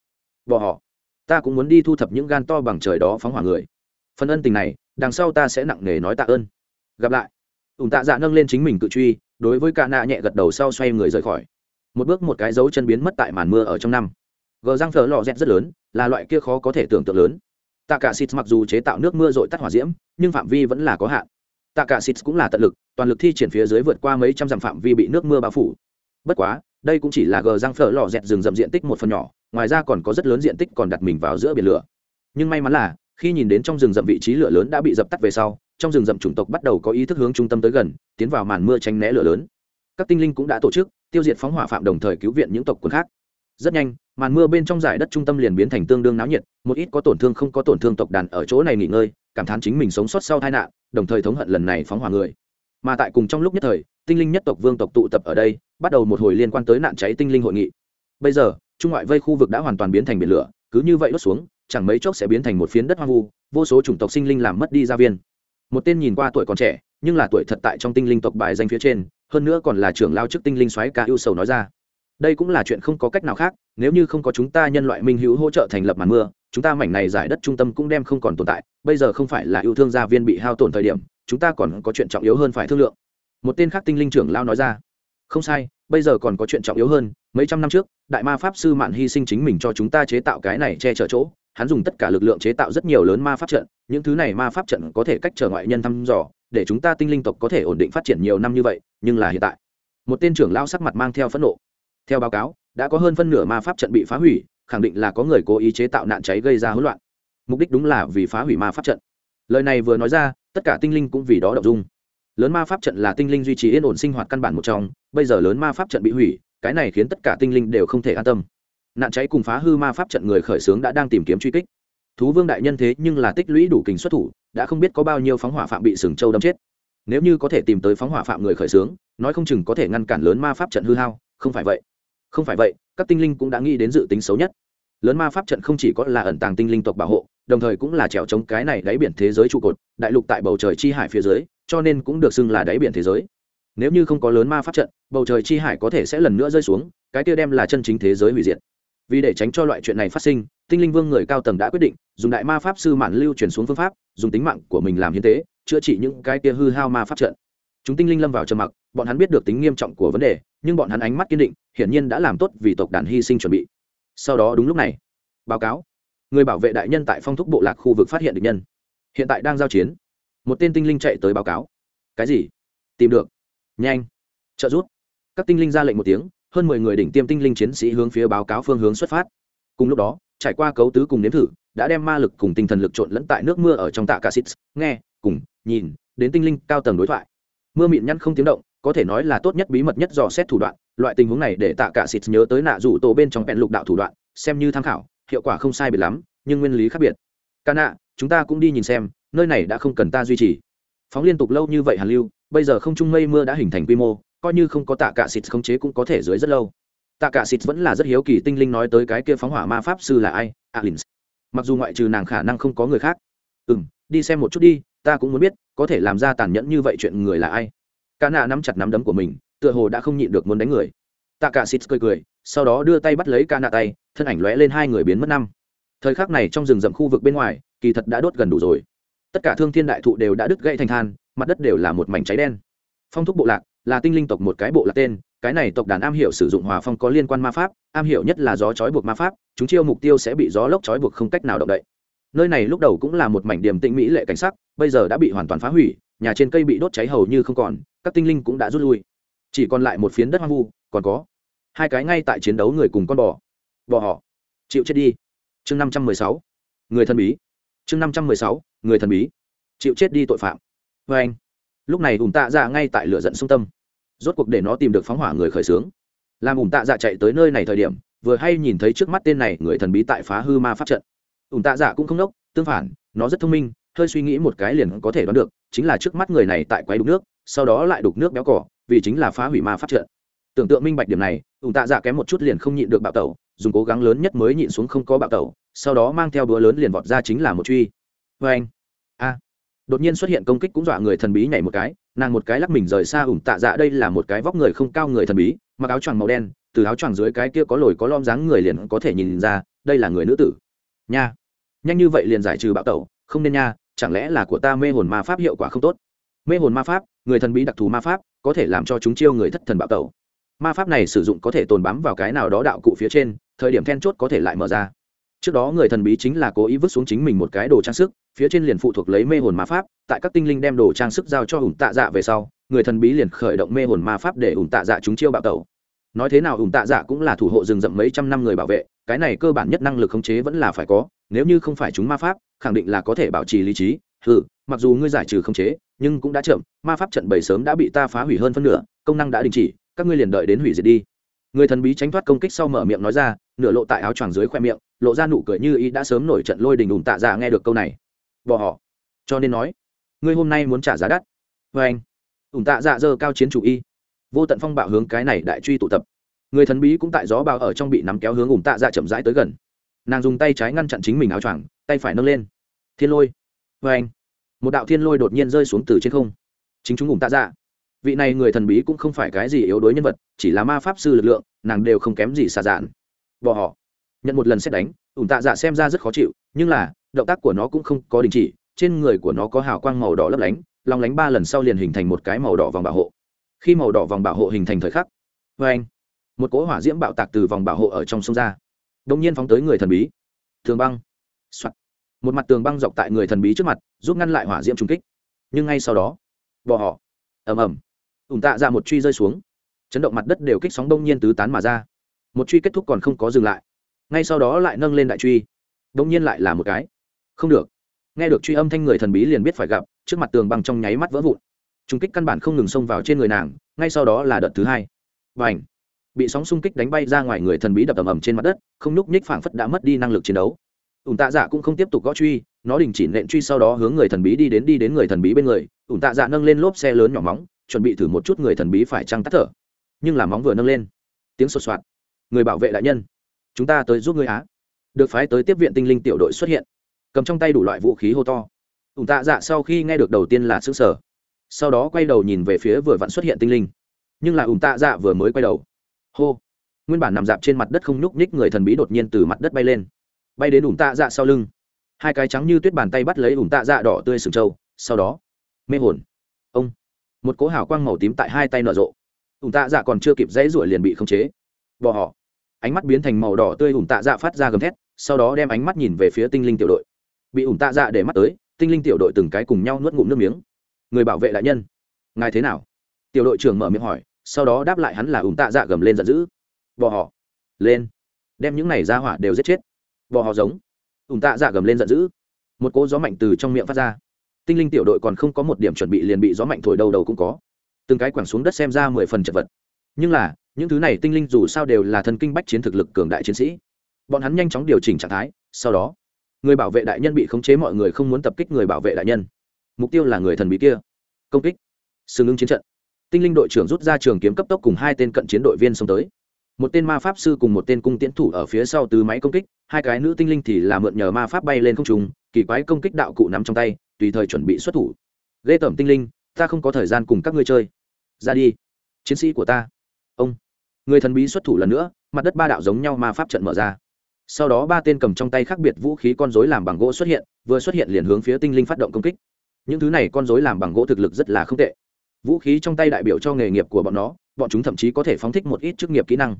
Bỏ họ, ta cũng muốn đi thu thập những gan to bằng trời đó phóng hỏa người. Phần ân tình này, đằng sau ta sẽ nặng nề nói tạ ơn. Gặp lại. Ủng tạ dạ nâng lên chính mình cự truy, đối với cả nạ nhẹ gật đầu sau xoay người rời khỏi. Một bước một cái dấu chân biến mất tại màn mưa ở trong năm. Gờ răng phở lò rẽ rất lớn, là loại kia khó có thể tưởng tượng lớn tạ cả xịt mặc dù chế tạo nước mưa dội tắt hỏa diễm, nhưng phạm vi vẫn là có hạn. Tạ cả xịt cũng là tận lực, toàn lực thi triển phía dưới vượt qua mấy trăm dặm phạm vi bị nước mưa bao phủ. Bất quá, đây cũng chỉ là gờ răng phở lò dẹt rừng rậm diện tích một phần nhỏ, ngoài ra còn có rất lớn diện tích còn đặt mình vào giữa biển lửa. Nhưng may mắn là, khi nhìn đến trong rừng rậm vị trí lửa lớn đã bị dập tắt về sau, trong rừng rậm chủng tộc bắt đầu có ý thức hướng trung tâm tới gần, tiến vào màn mưa tránh né lửa lớn. Các tinh linh cũng đã tổ chức, tiêu diệt phóng hỏa phạm đồng thời cứu viện những tộc quân khác rất nhanh, màn mưa bên trong giải đất trung tâm liền biến thành tương đương náo nhiệt, một ít có tổn thương không có tổn thương tộc đàn ở chỗ này nghỉ ngơi, cảm thán chính mình sống sót sau tai nạn, đồng thời thống hận lần này phóng hỏa người. Mà tại cùng trong lúc nhất thời, tinh linh nhất tộc vương tộc tụ tập ở đây, bắt đầu một hồi liên quan tới nạn cháy tinh linh hội nghị. Bây giờ, trung ngoại vây khu vực đã hoàn toàn biến thành biển lửa, cứ như vậy đốt xuống, chẳng mấy chốc sẽ biến thành một phiến đất hoang vu, vô số chủng tộc sinh linh làm mất đi gia viên. Một tên nhìn qua tuổi còn trẻ, nhưng là tuổi thật tại trong tinh linh tộc bài danh phía trên, hơn nữa còn là trưởng lao chức tinh linh xoáy ca ưu sầu nói ra đây cũng là chuyện không có cách nào khác, nếu như không có chúng ta nhân loại minh hữu hỗ trợ thành lập màn mưa, chúng ta mảnh này giải đất trung tâm cũng đem không còn tồn tại. Bây giờ không phải là yêu thương gia viên bị hao tổn thời điểm, chúng ta còn có chuyện trọng yếu hơn phải thương lượng. Một tên khác tinh linh trưởng lao nói ra. Không sai, bây giờ còn có chuyện trọng yếu hơn. Mấy trăm năm trước, đại ma pháp sư mạn hy sinh chính mình cho chúng ta chế tạo cái này che chở chỗ. Hắn dùng tất cả lực lượng chế tạo rất nhiều lớn ma pháp trận. Những thứ này ma pháp trận có thể cách trở ngoại nhân thăm dò, để chúng ta tinh linh tộc có thể ổn định phát triển nhiều năm như vậy, nhưng là hiện tại. Một tên trưởng lao sắc mặt mang theo phẫn nộ theo báo cáo, đã có hơn phân nửa ma pháp trận bị phá hủy, khẳng định là có người cố ý chế tạo nạn cháy gây ra hỗn loạn. Mục đích đúng là vì phá hủy ma pháp trận. Lời này vừa nói ra, tất cả tinh linh cũng vì đó đậu dung. Lớn ma pháp trận là tinh linh duy trì yên ổn sinh hoạt căn bản một trong, bây giờ lớn ma pháp trận bị hủy, cái này khiến tất cả tinh linh đều không thể an tâm. Nạn cháy cùng phá hư ma pháp trận người khởi xướng đã đang tìm kiếm truy kích. Thú vương đại nhân thế nhưng là tích lũy đủ kình xuất thủ, đã không biết có bao nhiêu phóng hỏa phạm bị sừng châu đâm chết. Nếu như có thể tìm tới phóng hỏa phạm người khởi xướng, nói không chừng có thể ngăn cản lớn ma pháp trận hư hao, không phải vậy không phải vậy, các tinh linh cũng đã nghĩ đến dự tính xấu nhất. Lớn ma pháp trận không chỉ có là ẩn tàng tinh linh tộc bảo hộ, đồng thời cũng là trèo chống cái này đáy biển thế giới trụ cột, đại lục tại bầu trời chi hải phía dưới, cho nên cũng được xưng là đáy biển thế giới. Nếu như không có lớn ma pháp trận, bầu trời chi hải có thể sẽ lần nữa rơi xuống, cái kia đem là chân chính thế giới hủy diệt. Vì để tránh cho loại chuyện này phát sinh, tinh linh vương người cao tầng đã quyết định, dùng đại ma pháp sư mạn lưu truyền xuống phương pháp, dùng tính mạng của mình làm hiến tế, chữa trị những cái kia hư hao ma pháp trận. Chúng tinh linh lâm vào trầm mặc, bọn hắn biết được tính nghiêm trọng của vấn đề nhưng bọn hắn ánh mắt kiên định, hiển nhiên đã làm tốt vì tộc đàn hy sinh chuẩn bị. Sau đó đúng lúc này, báo cáo, người bảo vệ đại nhân tại phong thúc bộ lạc khu vực phát hiện được nhân. Hiện tại đang giao chiến. Một tên tinh linh chạy tới báo cáo. Cái gì? Tìm được. Nhanh. Trợ rút các tinh linh ra lệnh một tiếng, hơn mười người đỉnh tiêm tinh linh chiến sĩ hướng phía báo cáo phương hướng xuất phát. Cùng lúc đó, trải qua cấu tứ cùng nếm thử, đã đem ma lực cùng tinh thần lực trộn lẫn tại nước mưa ở trong tạ cà xít nghe, cùng, nhìn, đến tinh linh cao tầng đối thoại. Mưa mịn nhăn không tiếng động có thể nói là tốt nhất bí mật nhất dò xét thủ đoạn, loại tình huống này để tạ cả xịt nhớ tới nạ rủ tổ bên trong bẹn lục đạo thủ đoạn, xem như tham khảo, hiệu quả không sai biệt lắm, nhưng nguyên lý khác biệt. Ca nạ, chúng ta cũng đi nhìn xem, nơi này đã không cần ta duy trì. Phóng liên tục lâu như vậy hàn lưu, bây giờ không trung mây mưa đã hình thành quy mô, coi như không có tạ cả xịt khống chế cũng có thể dưới rất lâu. Tạ cả xịt vẫn là rất hiếu kỳ tinh linh nói tới cái kia phóng hỏa ma pháp sư là ai alin mặc dù ngoại trừ nàng khả năng không có người khác. Ừ đi xem một chút đi, ta cũng muốn biết, có thể làm ra tàn nhẫn như vậy chuyện người là ai. Cả nạ nắm chặt nắm đấm của mình, tựa hồ đã không nhịn được muốn đánh người. Tạ cả Sịt cười cười, sau đó đưa tay bắt lấy Cả nạ tay, thân ảnh lóe lên hai người biến mất năm. Thời khắc này trong rừng rậm khu vực bên ngoài, kỳ thật đã đốt gần đủ rồi. Tất cả thương thiên đại thụ đều đã đứt gãy thành than, mặt đất đều là một mảnh cháy đen. Phong thúc bộ lạc là tinh linh tộc một cái bộ lạc tên, cái này tộc đàn am hiểu sử dụng hòa phong có liên quan ma pháp, am hiểu nhất là gió chói buộc ma pháp, chúng chiêu mục tiêu sẽ bị gió lốc chói buộc không cách nào động đậy. Nơi này lúc đầu cũng là một mảnh điểm tĩnh mỹ lệ cảnh sắc, bây giờ đã bị hoàn toàn phá hủy, nhà trên cây bị đốt cháy hầu như không còn các tinh linh cũng đã rút lui. Chỉ còn lại một phiến đất hoang vu, còn có hai cái ngay tại chiến đấu người cùng con bò. Bò họ. Chịu chết đi. Chương năm trăm mười sáu. Người thần bí. Chương năm trăm mười sáu. Người thần bí. Chịu chết đi tội phạm. Vê anh. Lúc này ùm tạ dạ ngay tại lửa giận sông tâm. Rốt cuộc để nó tìm được phóng hỏa người khởi xướng. Làm ùm tạ dạ chạy tới nơi này thời điểm, vừa hay nhìn thấy trước mắt tên này người thần bí tại phá hư ma pháp trận. Ùm tạ dạ cũng không đốc tương phản, nó rất thông minh, hơi suy nghĩ một cái liền có thể đoán được, chính là trước mắt người này tại quái đúng nước sau đó lại đục nước béo cỏ, vì chính là phá hủy ma pháp trận. Tưởng tượng minh bạch điểm này ủng tạ dạ kém một chút liền không nhịn được bạo tẩu, dùng cố gắng lớn nhất mới nhịn xuống không có bạo tẩu, sau đó mang theo búa lớn liền vọt ra chính là một truy. Vê anh, a, đột nhiên xuất hiện công kích cũng dọa người thần bí nhảy một cái, nàng một cái lắc mình rời xa ủng tạ dạ đây là một cái vóc người không cao người thần bí, mặc áo choàng màu đen, từ áo choàng dưới cái kia có lồi có lom dáng người liền có thể nhìn ra, đây là người nữ tử. Nha, nhanh như vậy liền giải trừ bạo tẩu, không nên nha, chẳng lẽ là của ta mê hồn ma pháp hiệu quả không tốt? Mê hồn ma pháp người thần bí đặc thù ma pháp có thể làm cho chúng chiêu người thất thần bạo tẩu. Ma pháp này sử dụng có thể tồn bám vào cái nào đó đạo cụ phía trên, thời điểm then chốt có thể lại mở ra. Trước đó người thần bí chính là cố ý vứt xuống chính mình một cái đồ trang sức, phía trên liền phụ thuộc lấy mê hồn ma pháp, tại các tinh linh đem đồ trang sức giao cho ủng tạ dạ về sau, người thần bí liền khởi động mê hồn ma pháp để ủng tạ dạ chúng chiêu bạo tẩu. Nói thế nào ủng tạ dạ cũng là thủ hộ rừng rậm mấy trăm năm người bảo vệ, cái này cơ bản nhất năng lực khống chế vẫn là phải có, nếu như không phải chúng ma pháp, khẳng định là có thể bảo trì lý trí ừ mặc dù ngươi giải trừ không chế, nhưng cũng đã chậm, ma pháp trận bảy sớm đã bị ta phá hủy hơn phân nửa, công năng đã đình chỉ, các ngươi liền đợi đến hủy diệt đi. Người thần bí tránh thoát công kích sau mở miệng nói ra, nửa lộ tại áo choàng dưới khoe miệng, lộ ra nụ cười như ý đã sớm nổi trận lôi đình ủng tạ dạ nghe được câu này. Bỏ họ. Cho nên nói, ngươi hôm nay muốn trả giá đắt. Vê anh. Ủng tạ dạ dơ cao chiến chủ y. Vô tận phong bạo hướng cái này đại truy tụ tập. Người thần bí cũng tại gió bào ở trong bị nắm kéo hướng ủng tạ dạ chậm rãi tới gần. Nàng dùng tay trái ngăn chặn chính mình áo choàng, tay phải nâng lên. Thiên lôi. Vê anh một đạo thiên lôi đột nhiên rơi xuống từ trên không. Chính chúng ủng tạ dạ. Vị này người thần bí cũng không phải cái gì yếu đuối nhân vật, chỉ là ma pháp sư lực lượng, nàng đều không kém gì xà dạn. Bỏ họ. Nhận một lần xét đánh, ủng tạ dạ xem ra rất khó chịu, nhưng là, động tác của nó cũng không có đình chỉ, trên người của nó có hào quang màu đỏ lấp lánh lòng lánh ba lần sau liền hình thành một cái màu đỏ vòng bảo hộ. Khi màu đỏ vòng bảo hộ hình thành thời khắc vê anh, một cỗ hỏa diễm bạo tạc từ vòng bảo hộ ở trong sông ra. Đông nhiên phóng tới người thần bí. Tường băng、Soạn một mặt tường băng dọc tại người thần bí trước mặt, giúp ngăn lại hỏa diễm trung kích. Nhưng ngay sau đó bỏ họ. Ầm ầm. Ủn tạ ra một truy rơi xuống. Chấn động mặt đất đều kích sóng đông nhiên tứ tán mà ra. Một truy kết thúc còn không có dừng lại. Ngay sau đó lại nâng lên đại truy. Đông nhiên lại là một cái. Không được. Nghe được truy âm thanh người thần bí liền biết phải gặp, trước mặt tường băng trong nháy mắt vỡ vụn. Trung kích căn bản không ngừng xông vào trên người nàng, ngay sau đó là đợt thứ hai. Và ảnh bị sóng xung kích đánh bay ra ngoài người thần bí đập ầm ầm trên mặt đất, không nhúc nhích phảng phất đã mất đi năng lực chiến đấu ủn tạ dạ cũng không tiếp tục gõ truy, nó đình chỉ nện truy sau đó hướng người thần bí đi đến đi đến người thần bí bên người. Ủn tạ dạ nâng lên lốp xe lớn nhỏ móng, chuẩn bị thử một chút người thần bí phải trăng tắt thở. Nhưng là móng vừa nâng lên. Tiếng sột soạt. Người bảo vệ đại nhân, chúng ta tới giúp ngươi á. Được phái tới tiếp viện tinh linh tiểu đội xuất hiện. Cầm trong tay đủ loại vũ khí hô to. Ủng tạ dạ sau khi nghe được đầu tiên là xứ sở sau đó quay đầu nhìn về phía vừa vặn xuất hiện tinh linh. Nhưng là ủng tạ dạ vừa mới quay đầu. Hô. Nguyên bản nằm dạp trên mặt đất không nhúc nhích người thần bí đột nhiên từ mặt đất bay lên bay đến ủng tạ dạ sau lưng. Hai cái trắng như tuyết bàn tay bắt lấy ủng tạ dạ đỏ tươi sừng trâu, sau đó, mê hồn. Ông, một cố hào quang màu tím tại hai tay nở rộ. Ủng tạ dạ còn chưa kịp dãy ruổi liền bị khống chế. Bỏ họ. Ánh mắt biến thành màu đỏ tươi ủng tạ dạ phát ra gầm thét, sau đó đem ánh mắt nhìn về phía tinh linh tiểu đội. Bị ủng tạ dạ để mắt tới, tinh linh tiểu đội từng cái cùng nhau nuốt ngụm nước miếng. Người bảo vệ đại nhân, ngài thế nào? Tiểu đội trưởng mở miệng hỏi, sau đó đáp lại hắn là ủng tạ dạ gầm lên giận dữ. Bỏ họ, lên, đem những này ra hỏa đều giết chết bò họ giống. Ủng tạ dạ gầm lên giận dữ. Một cỗ gió mạnh từ trong miệng phát ra. Tinh linh tiểu đội còn không có một điểm chuẩn bị liền bị gió mạnh thổi đầu đầu cũng có. Từng cái quẳng xuống đất xem ra mười phần chật vật. Nhưng là, những thứ này tinh linh dù sao đều là thần kinh bách chiến thực lực cường đại chiến sĩ. Bọn hắn nhanh chóng điều chỉnh trạng thái, sau đó, người bảo vệ đại nhân bị khống chế mọi người không muốn tập kích người bảo vệ đại nhân. Mục tiêu là người thần bí kia. Công kích. Sừng ứng chiến trận. Tinh linh đội trưởng rút ra trường kiếm cấp tốc cùng hai tên cận chiến đội viên xông tới một tên ma pháp sư cùng một tên cung tiễn thủ ở phía sau từ máy công kích, hai cái nữ tinh linh thì là mượn nhờ ma pháp bay lên không trùng kỳ quái công kích đạo cụ nắm trong tay, tùy thời chuẩn bị xuất thủ. Ghê tởm tinh linh, ta không có thời gian cùng các ngươi chơi. Ra đi, chiến sĩ của ta. Ông, người thần bí xuất thủ lần nữa, mặt đất ba đạo giống nhau ma pháp trận mở ra. Sau đó ba tên cầm trong tay khác biệt vũ khí con dối làm bằng gỗ xuất hiện, vừa xuất hiện liền hướng phía tinh linh phát động công kích. Những thứ này con dối làm bằng gỗ thực lực rất là không tệ. Vũ khí trong tay đại biểu cho nghề nghiệp của bọn nó bọn chúng thậm chí có thể phóng thích một ít chức nghiệp kỹ năng.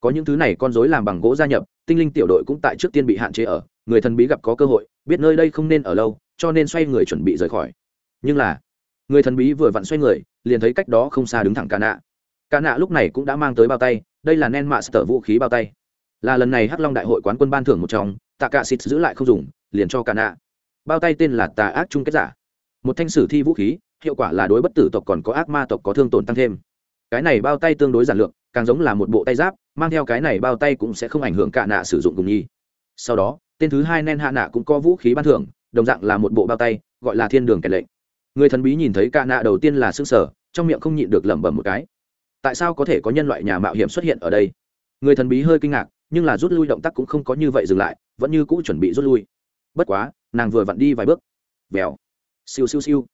Có những thứ này con dối làm bằng gỗ gia nhập, tinh linh tiểu đội cũng tại trước tiên bị hạn chế ở, người thần bí gặp có cơ hội, biết nơi đây không nên ở lâu, cho nên xoay người chuẩn bị rời khỏi. Nhưng là, người thần bí vừa vặn xoay người, liền thấy cách đó không xa đứng thẳng cả nạ. Cả nạ lúc này cũng đã mang tới bao tay, đây là nen mạ sở vũ khí bao tay. Là lần này hắc long đại hội quán quân ban thưởng một trong, tạ cả xịt giữ lại không dùng, liền cho cả nạ. Bao tay tên là tà ác chung kết giả. Một thanh sử thi vũ khí, hiệu quả là đối bất tử tộc còn có ác ma tộc có thương tổn tăng thêm cái này bao tay tương đối giản lược, càng giống là một bộ tay giáp, mang theo cái này bao tay cũng sẽ không ảnh hưởng cả nạ sử dụng cùng nhi. Sau đó, tên thứ hai nen hạ nạ cũng có vũ khí ban thưởng, đồng dạng là một bộ bao tay, gọi là thiên đường kẻ lệnh. Người thần bí nhìn thấy cả nạ đầu tiên là xương sở trong miệng không nhịn được lẩm bẩm một cái. Tại sao có thể có nhân loại nhà mạo hiểm xuất hiện ở đây? Người thần bí hơi kinh ngạc, nhưng là rút lui động tác cũng không có như vậy dừng lại, vẫn như cũ chuẩn bị rút lui. Bất quá, nàng vừa vặn đi vài bước. Vèo. Siêu siêu siêu.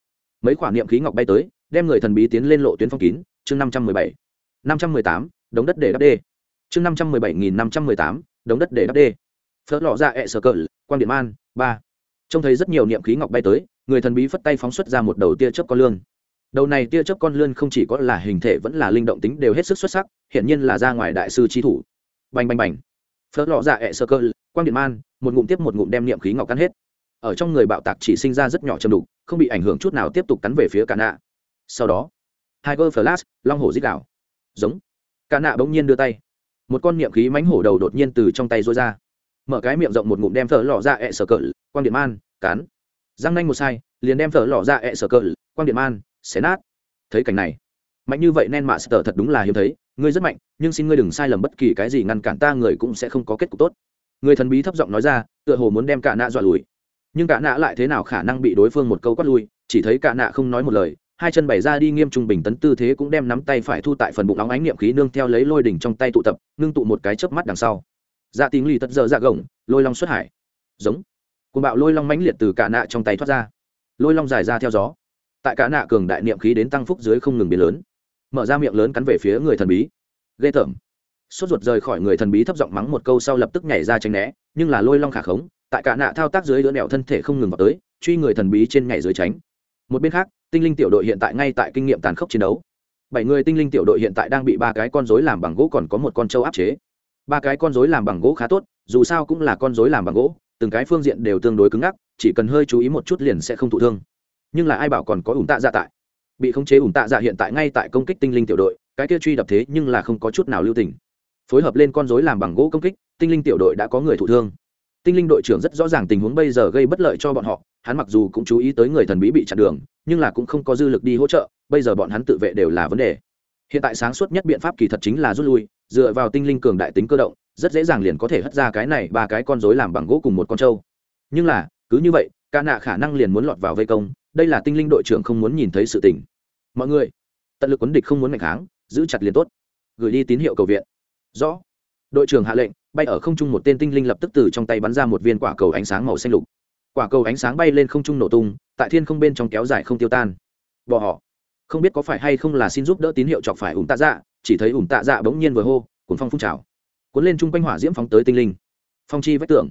Mấy khoản niệm khí ngọc bay tới, đem người thần bí tiến lên lộ tuyến phong kín chương năm trăm mười bảy. năm trăm mười tám, đống đất để đắp đê. Chương năm trăm mười bảy nghìn năm trăm mười tám, đống đất để đắp đê. Phớt lọ ra ẹ sờ cờ quan điện man, ba. Trông thấy rất nhiều niệm khí ngọc bay tới, người thần bí phất tay phóng xuất ra một đầu tia chớp con lươn. Đầu này tia chớp con lươn không chỉ có là hình thể vẫn là linh động tính đều hết sức xuất sắc, hiển nhiên là ra ngoài đại sư trí thủ. Bành bành bành. Phớt lọ ra ẹ sờ cỡ quang điện man, một ngụm tiếp một ngụm đem niệm khí ngọc cắn hết. Ở trong người bạo tạc chỉ sinh ra rất nhỏ châm đục, không bị ảnh hưởng chút nào tiếp tục cắn về phía cả nạ. Sau đó tiger flash long hổ dít đảo giống. Cả nạ bỗng nhiên đưa tay. Một con niệm khí mánh hổ đầu đột nhiên từ trong tay rối ra. Mở cái miệng rộng một ngụm đem thở lò ra ẹ sở cỡ quang điện man cán, răng nanh một sai liền đem thở lò ra ẹ sở cỡ quang điện man xé nát. Thấy cảnh này mạnh như vậy nên mạ sở thật đúng là hiếm thấy. Ngươi rất mạnh nhưng xin ngươi đừng sai lầm bất kỳ cái gì ngăn cản ta người cũng sẽ không có kết cục tốt. Người thần bí thấp giọng nói ra tựa hồ muốn đem cả nạ dọa lùi. Nhưng cả nạ lại thế nào khả năng bị đối phương một câu quát lui chỉ thấy cả nạ không nói một lời hai chân bày ra đi nghiêm trung bình tấn tư thế cũng đem nắm tay phải thu tại phần bụng óng ánh niệm khí nương theo lấy lôi đỉnh trong tay tụ tập, ngưng tụ một cái chớp mắt đằng sau. Dạ tính lì tật dở dạ gồng, lôi long xuất hải. Giống. Cùng bạo lôi long mãnh liệt từ cả nạ trong tay thoát ra. Lôi long dài ra theo gió. Tại cả nạ cường đại niệm khí đến tăng phúc dưới không ngừng biến lớn. Mở ra miệng lớn cắn về phía người thần bí. Ghê tởm. Sốt ruột rời khỏi người thần bí thấp giọng mắng một câu sau lập tức nhảy ra tránh né, nhưng là lôi long khả khống, tại cả nạ thao tác dưới đỡ đèo thân thể không ngừng vào tới, truy người thần bí trên nhảy dưới tránh. Một bên khác tinh linh tiểu đội hiện tại ngay tại kinh nghiệm tàn khốc chiến đấu. Bảy người tinh linh tiểu đội hiện tại đang bị ba cái con rối làm bằng gỗ còn có một con trâu áp chế. Ba cái con rối làm bằng gỗ khá tốt, dù sao cũng là con rối làm bằng gỗ, từng cái phương diện đều tương đối cứng ngắc, chỉ cần hơi chú ý một chút liền sẽ không thụ thương. Nhưng là ai bảo còn có ủn tạ dạ tại? Bị khống chế ủn tạ dạ hiện tại ngay tại công kích tinh linh tiểu đội, cái kia truy đập thế nhưng là không có chút nào lưu tình. Phối hợp lên con rối làm bằng gỗ công kích, tinh linh tiểu đội đã có người thụ thương. Tinh linh đội trưởng rất rõ ràng tình huống bây giờ gây bất lợi cho bọn họ hắn mặc dù cũng chú ý tới người thần bí bị chặn đường, nhưng là cũng không có dư lực đi hỗ trợ, bây giờ bọn hắn tự vệ đều là vấn đề. Hiện tại sáng suốt nhất biện pháp kỳ thật chính là rút lui, dựa vào tinh linh cường đại tính cơ động, rất dễ dàng liền có thể hất ra cái này ba cái con rối làm bằng gỗ cùng một con trâu. Nhưng là, cứ như vậy, ca nạ khả năng liền muốn lọt vào vây công, đây là tinh linh đội trưởng không muốn nhìn thấy sự tình. Mọi người, tận lực quấn địch không muốn mạnh kháng, giữ chặt liền tốt. Gửi đi tín hiệu cầu viện. Rõ. Đội trưởng hạ lệnh, bay ở không trung một tên tinh linh lập tức từ trong tay bắn ra một viên quả cầu ánh sáng màu xanh lục quả cầu ánh sáng bay lên không trung nổ tung, tại thiên không bên trong kéo dài không tiêu tan. Bỏ họ, không biết có phải hay không là xin giúp đỡ tín hiệu chọc phải ủng tạ dạ chỉ thấy ủng tạ dạ bỗng nhiên vừa hô, cuốn phong phun trào. Cuốn lên chung quanh hỏa diễm phóng tới tinh linh. Phong chi vách tường.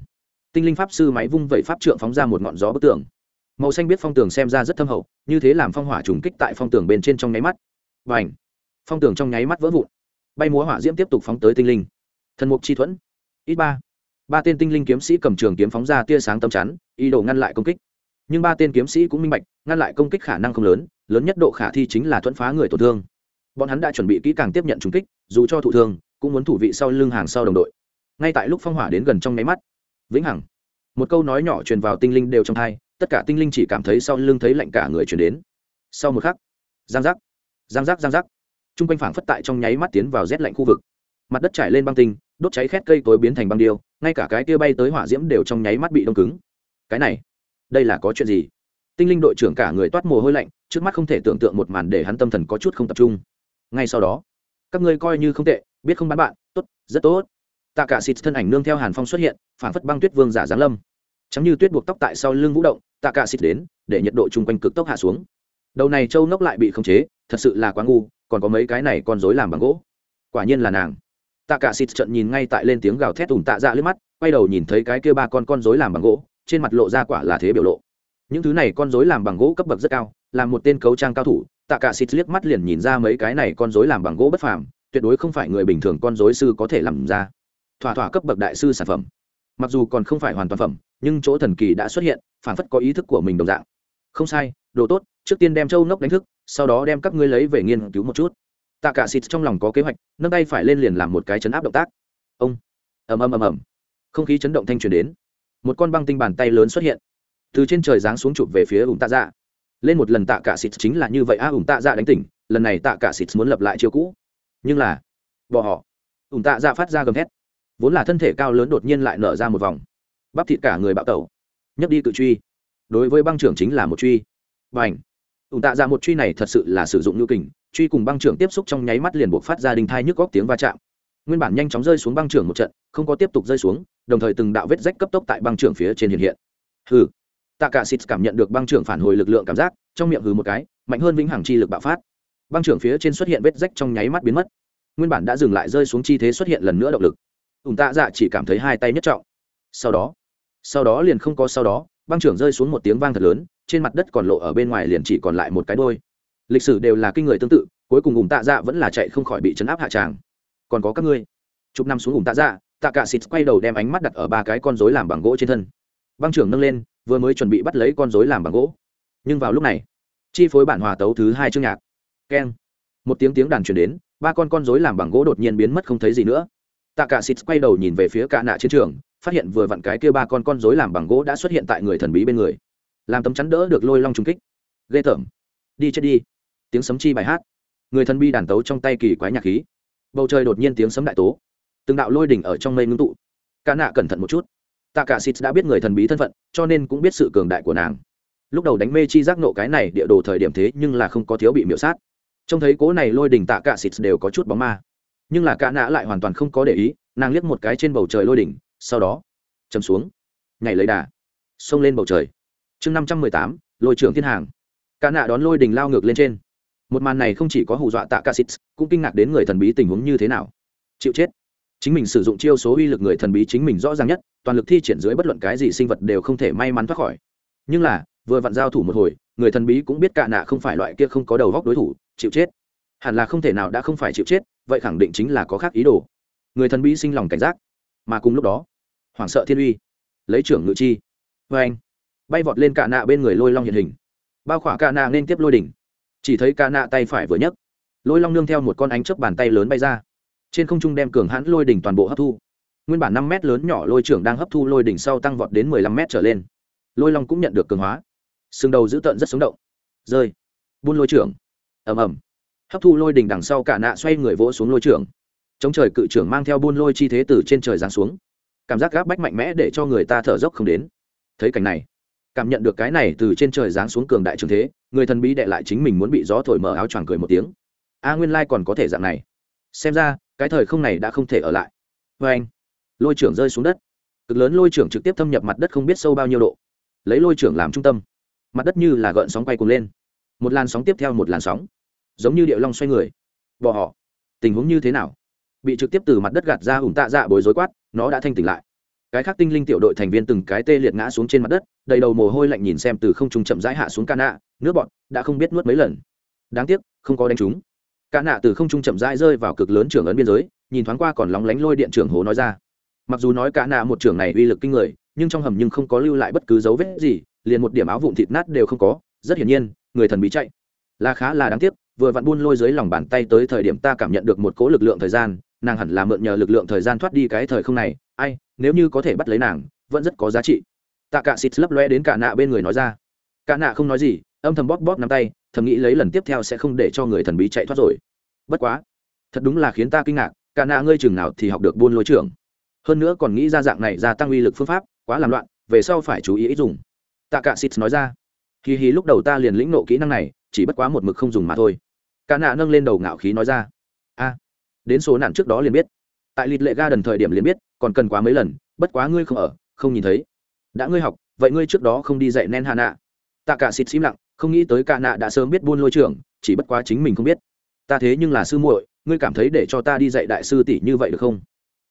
Tinh linh pháp sư máy vung vẩy pháp trượng phóng ra một ngọn gió bức tường. Màu xanh biết phong tường xem ra rất thâm hậu, như thế làm phong hỏa trùng kích tại phong tường bên trên trong nháy mắt. Và ảnh phong tường trong nháy mắt vỡ vụn. Bay múa hỏa diễm tiếp tục phóng tới tinh linh. Thần mục chi thuẫn. Ít ba ba tên tinh linh kiếm sĩ cầm trường kiếm phóng ra tia sáng tâm chắn, ý đồ ngăn lại công kích. Nhưng ba tên kiếm sĩ cũng minh bạch, ngăn lại công kích khả năng không lớn lớn nhất độ khả thi chính là thuẫn phá người tổn thương. Bọn hắn đã chuẩn bị kỹ càng tiếp nhận trùng kích, dù cho thụ thương, cũng muốn thủ vị sau lưng hàng sau đồng đội. Ngay tại lúc phong hỏa đến gần trong nháy mắt, vĩnh hằng, một câu nói nhỏ truyền vào tinh linh đều trong thai tất cả tinh linh chỉ cảm thấy sau lưng thấy lạnh cả người truyền đến. Sau một khắc, giang giác giang giác giang giác. T r u n g quanh phảng phất tại trong nháy mắt tiến vào rét lạnh khu vực. Mặt đất trải lên băng tinh, đốt cháy khét cây tối biến thành băng điêu ngay cả cái kia bay tới hỏa diễm đều trong nháy mắt bị đông cứng. Cái này, đây là có chuyện gì? Tinh linh đội trưởng cả người toát mồ hôi lạnh, trước mắt không thể tưởng tượng một màn để hắn tâm thần có chút không tập trung. Ngay sau đó, các ngươi coi như không tệ, biết không bán bạn, tốt, rất tốt. Tạ cả xịt thân ảnh nương theo hàn phong xuất hiện, phản phất băng tuyết vương giả giáng lâm. Chấm như tuyết buộc tóc tại sau lưng vũ động, tạ cả xịt đến, để nhiệt độ chung quanh cực tốc hạ xuống. Đầu này châu nốc lại bị khống chế, thật sự là quá ngu, còn có mấy cái này con rối làm bằng gỗ. Quả nhiên là nàng tạ cả xịt trận nhìn ngay tại lên tiếng gào thét ủn tạ dạ lên mắt, quay đầu nhìn thấy cái kia ba con con rối làm bằng gỗ, trên mặt lộ ra quả là thế biểu lộ. Những thứ này con rối làm bằng gỗ cấp bậc rất cao, là một tên cấu trang cao thủ, tạ cả xịt liếc mắt liền nhìn ra mấy cái này con rối làm bằng gỗ bất phàm, tuyệt đối không phải người bình thường con rối sư có thể làm ra. Thỏa thỏa cấp bậc đại sư sản phẩm. Mặc dù còn không phải hoàn toàn phẩm, nhưng chỗ thần kỳ đã xuất hiện phản phất có ý thức của mình đồng dạng. Không sai, đồ tốt, trước tiên đem châu ngốc đánh thức, sau đó đem các ngươi lấy về nghiên cứu một chút tạ cả xịt trong lòng có kế hoạch nâng tay phải lên liền làm một cái chấn áp động tác. Ông! Ầm ầm ầm ầm. Không khí chấn động thanh truyền đến. Một con băng tinh bàn tay lớn xuất hiện. Từ trên trời giáng xuống chụp về phía ủng tạ dạ. Lên một lần tạ cả xịt chính là như vậy. A ủng tạ dạ đánh tỉnh. Lần này tạ cả xịt muốn lập lại chiêu cũ. Nhưng là bỏ họ. Ủng tạ dạ phát ra gầm thét. Vốn là thân thể cao lớn đột nhiên lại nở ra một vòng. Bắp thịt cả người bạo tẩu. Nhấc đi cự truy. Đối với băng trưởng chính là một truy. Bảnh, ảnh ủng tạ dạ một truy này thật sự là sử dụng nhu kình truy cùng băng trưởng tiếp xúc trong nháy mắt liền buộc phát ra đình thai nhức góc tiếng va chạm. Nguyên bản nhanh chóng rơi xuống băng trưởng một trận, không có tiếp tục rơi xuống, đồng thời từng đạo vết rách cấp tốc tại băng trưởng phía trên hiện hiện. Hừ. Tạ cả xịt cảm nhận được băng trưởng phản hồi lực lượng cảm giác, trong miệng hừ một cái, mạnh hơn vĩnh hằng chi lực bạo phát. Băng trưởng phía trên xuất hiện vết rách trong nháy mắt biến mất. Nguyên bản đã dừng lại rơi xuống chi thế xuất hiện lần nữa động lực. Ủng tạ dạ chỉ cảm thấy hai tay nhất trọng. Sau đó sau đó liền không có sau đó, băng trưởng rơi xuống một tiếng vang thật lớn, trên mặt đất còn lộ ở bên ngoài liền chỉ còn lại một cái đôi lịch sử đều là kinh người tương tự, cuối cùng ủng tạ dạ vẫn là chạy không khỏi bị chấn áp hạ tràng. Còn có các ngươi. Chụp năm xuống ủng tạ dạ tạ cả xịt quay đầu đem ánh mắt đặt ở ba cái con rối làm bằng gỗ trên thân. Băng trưởng nâng lên, vừa mới chuẩn bị bắt lấy con rối làm bằng gỗ. Nhưng vào lúc này, chi phối bản hòa tấu thứ hai chương nhạc. Keng. Một tiếng tiếng đàn truyền đến, ba con con rối làm bằng gỗ đột nhiên biến mất không thấy gì nữa. Tạ cả xịt quay đầu nhìn về phía cả nạ chiến trường, phát hiện vừa vặn cái kia ba con con rối làm bằng gỗ đã xuất hiện tại người thần bí bên người. Làm tấm chắn đỡ được lôi long trung kích. Ghê tởm. Đi chết đi tiếng sấm chi bài hát. Người thần bí đàn tấu trong tay kỳ quái nhạc khí. Bầu trời đột nhiên tiếng sấm đại tố. Từng đạo lôi đỉnh ở trong mây ngưng tụ. Cả nạ cẩn thận một chút. Tạ cả xịt đã biết người thần bí thân phận, cho nên cũng biết sự cường đại của nàng. Lúc đầu đánh mê chi giác nộ cái này địa đồ thời điểm thế nhưng là không có thiếu bị miễu sát. Trông thấy cố này lôi đỉnh tạ cả xịt đều có chút bóng ma. Nhưng là cả nạ lại hoàn toàn không có để ý, nàng liếc một cái trên bầu trời lôi đỉnh, sau đó, chầm xuống, nhảy lấy đà, xông lên bầu trời. Chương năm trăm mười tám, lôi trưởng thiên hàng. Cả nạ đón lôi đỉnh lao ngược lên trên một màn này không chỉ có hù dọa tạ cả sĩ cũng kinh ngạc đến người thần bí tình huống như thế nào. Chịu chết. Chính mình sử dụng chiêu số uy lực người thần bí chính mình rõ ràng nhất, toàn lực thi triển dưới bất luận cái gì sinh vật đều không thể may mắn thoát khỏi. Nhưng là, vừa vặn giao thủ một hồi, người thần bí cũng biết cạ nạ không phải loại kia không có đầu góc đối thủ, chịu chết. Hẳn là không thể nào đã không phải chịu chết, vậy khẳng định chính là có khác ý đồ. Người thần bí sinh lòng cảnh giác. Mà cùng lúc đó, hoảng sợ thiên uy. Lấy trưởng ngự chi. Vê anh bay vọt lên cạ nạ bên người lôi long hiện hình. Bao khỏa cạ nạ nên tiếp lôi đỉnh chỉ thấy ca nạ tay phải vừa nhấc, lôi long nương theo một con ánh chớp bàn tay lớn bay ra. Trên không trung đem cường hãn lôi đỉnh toàn bộ hấp thu. Nguyên bản năm mét lớn nhỏ lôi trưởng đang hấp thu lôi đỉnh sau tăng vọt đến mười lăm mét trở lên. Lôi long cũng nhận được cường hóa. Sừng đầu giữ tợn rất sống động. Rơi. Buôn lôi trưởng. Ầm ầm. Hấp thu lôi đỉnh đằng sau cả nạ xoay người vỗ xuống lôi trưởng. Chống trời cự trưởng mang theo buôn lôi chi thế từ trên trời giáng xuống. Cảm giác gáp bách mạnh mẽ để cho người ta thở dốc không đến. Thấy cảnh này cảm nhận được cái này từ trên trời giáng xuống cường đại trường thế, người thần bí đệ lại chính mình muốn bị gió thổi mở áo choàng cười một tiếng. A nguyên lai còn có thể dạng này. Xem ra, cái thời không này đã không thể ở lại. Vê anh, lôi trưởng rơi xuống đất. Cực lớn lôi trưởng trực tiếp thâm nhập mặt đất không biết sâu bao nhiêu độ. Lấy lôi trưởng làm trung tâm. Mặt đất như là gợn sóng quay cuồng lên. Một làn sóng tiếp theo một làn sóng. Giống như điệu long xoay người. Bỏ họ. Tình huống như thế nào? Bị trực tiếp từ mặt đất gạt ra ủng tạ dạ bối rối quát, nó đã thanh tỉnh lại cái khác tinh linh tiểu đội thành viên từng cái tê liệt ngã xuống trên mặt đất, đầy đầu mồ hôi lạnh nhìn xem từ không trung chậm rãi hạ xuống ca nạ nước bọn, đã không biết nuốt mấy lần. Đáng tiếc, không có đánh chúng. Ca nạ từ không trung chậm rãi rơi vào cực lớn trưởng ấn biên giới, nhìn thoáng qua còn lóng lánh lôi điện trưởng hồ nói ra. Mặc dù nói ca nạ một trưởng này uy lực kinh người, nhưng trong hầm nhưng không có lưu lại bất cứ dấu vết gì, liền một điểm áo vụn thịt nát đều không có, rất hiển nhiên, người thần bí chạy. Là khá là đáng tiếc, vừa vặn buôn lôi dưới lòng bàn tay tới thời điểm ta cảm nhận được một cỗ lực lượng thời gian, nàng hẳn là mượn nhờ lực lượng thời gian thoát đi cái thời không này ai, nếu như có thể bắt lấy nàng, vẫn rất có giá trị. Tạ cả xịt lấp loe đến cả nạ bên người nói ra. Cả nạ không nói gì, âm thầm bóp bóp nắm tay, thầm nghĩ lấy lần tiếp theo sẽ không để cho người thần bí chạy thoát rồi. Bất quá, thật đúng là khiến ta kinh ngạc, cả nạ ngươi chừng nào thì học được buôn lối trưởng. Hơn nữa còn nghĩ ra dạng này gia tăng uy lực phương pháp, quá làm loạn, về sau phải chú ý ít dùng. Tạ cả xịt nói ra. Hì hí lúc đầu ta liền lĩnh nộ kỹ năng này, chỉ bất quá một mực không dùng mà thôi. Cả nạ nâng lên đầu ngạo khí nói ra. A, đến số nạn trước đó liền biết. Tại lịt lệ ga đần thời điểm liền biết còn cần quá mấy lần, bất quá ngươi không ở, không nhìn thấy. Đã ngươi học, vậy ngươi trước đó không đi dạy nen hà nạ. Tạ cả xịt xím lặng, không nghĩ tới cả nạ đã sớm biết buôn lôi trưởng, chỉ bất quá chính mình không biết. Ta thế nhưng là sư muội, ngươi cảm thấy để cho ta đi dạy đại sư tỷ như vậy được không?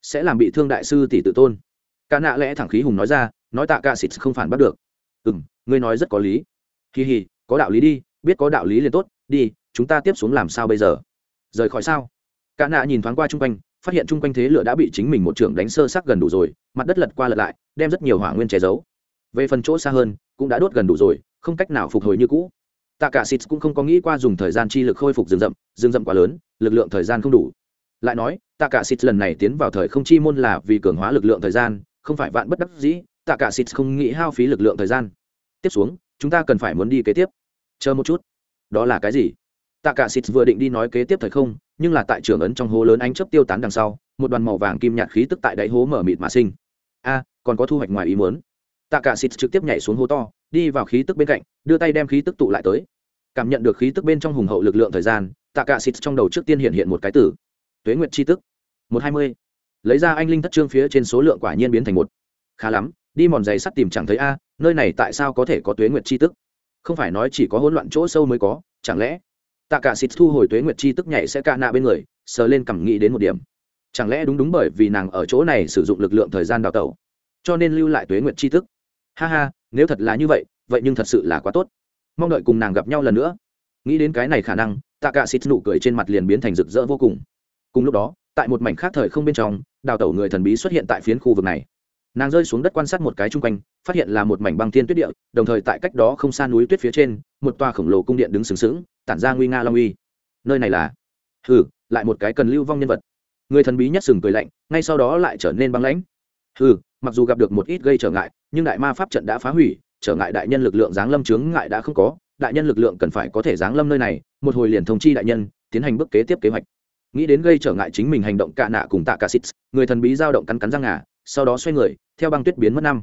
Sẽ làm bị thương đại sư tỷ tự tôn. Cả nạ lẽ thẳng khí hùng nói ra, nói tạ cả xịt không phản bắt được. Ừ m ngươi nói rất có lý. Kỳ hì, có đạo lý đi, biết có đạo lý liền tốt, đi, chúng ta tiếp xuống làm sao bây giờ? Rời khỏi sao? Cả nạ nhìn thoáng qua chung quanh phát hiện chung quanh thế lửa đã bị chính mình một trưởng đánh sơ sắc gần đủ rồi, mặt đất lật qua lật lại, đem rất nhiều hỏa nguyên che giấu. Về phần chỗ xa hơn, cũng đã đốt gần đủ rồi, không cách nào phục hồi như cũ. Tạ cả xịt cũng không có nghĩ qua dùng thời gian chi lực khôi phục rừng rậm rừng rậm quá lớn, lực lượng thời gian không đủ. Lại nói tạ cả xịt lần này tiến vào thời không chi môn là vì cường hóa lực lượng thời gian, không phải vạn bất đắc dĩ tạ cả xịt không nghĩ hao phí lực lượng thời gian. Tiếp xuống, chúng ta cần phải muốn đi kế tiếp. Chờ một chút. Đó là cái gì? Tạ cả xịt vừa định đi nói kế tiếp thời không, nhưng là tại trường ấn trong hố lớn ánh chớp tiêu tán đằng sau, một đoàn màu vàng kim nhạt khí tức tại đáy hố mở mịt mà sinh. A, còn có thu hoạch ngoài ý muốn. Tạ cả xịt trực tiếp nhảy xuống hố to, đi vào khí tức bên cạnh, đưa tay đem khí tức tụ lại tới. Cảm nhận được khí tức bên trong hùng hậu lực lượng thời gian, tạ cả xịt trong đầu trước tiên hiện hiện một cái tử tuế nguyệt chi tức. Một hai mươi. Lấy ra anh linh thất trương phía trên số lượng quả nhiên biến thành một. Khá lắm, đi mòn giày sắt tìm chẳng thấy a, nơi này tại sao có thể có tuế nguyệt chi tức? Không phải nói chỉ có hỗn loạn chỗ sâu mới có, chẳng lẽ tạ cả xịt thu hồi tuế nguyệt chi tức nhảy sẽ ca nạ bên người, sờ lên cảm nghĩ đến một điểm. Chẳng lẽ đúng đúng bởi vì nàng ở chỗ này sử dụng lực lượng thời gian đào tẩu, cho nên lưu lại tuế nguyệt chi tức? Ha ha, nếu thật là như vậy vậy nhưng thật sự là quá tốt. Mong đợi cùng nàng gặp nhau lần nữa. Nghĩ đến cái này khả năng, tạ cả xịt nụ cười trên mặt liền biến thành rực rỡ vô cùng. Cùng lúc đó, tại một mảnh khác thời không bên trong, đào tẩu người thần bí xuất hiện tại phiến khu vực này nàng rơi xuống đất quan sát một cái chung quanh, phát hiện là một mảnh băng thiên tuyết địa, đồng thời tại cách đó không xa núi tuyết phía trên, một tòa khổng lồ cung điện đứng sừng sững, tản ra nguy nga long uy. Nơi này là, hừ, lại một cái cần lưu vong nhân vật. Người thần bí nhất sừng cười lạnh, ngay sau đó lại trở nên băng lãnh. Hừ, mặc dù gặp được một ít gây trở ngại, nhưng đại ma pháp trận đã phá hủy, trở ngại đại nhân lực lượng giáng lâm chướng ngại đã không có, đại nhân lực lượng cần phải có thể giáng lâm nơi này, một hồi liền thông chi đại nhân, tiến hành bước kế tiếp kế hoạch. Nghĩ đến gây trở ngại chính mình hành động cạ nạ cùng tạ cả xít người thần bí dao động cắn cắn răng ngà sau đó xoay người, theo băng tuyết biến mất năm.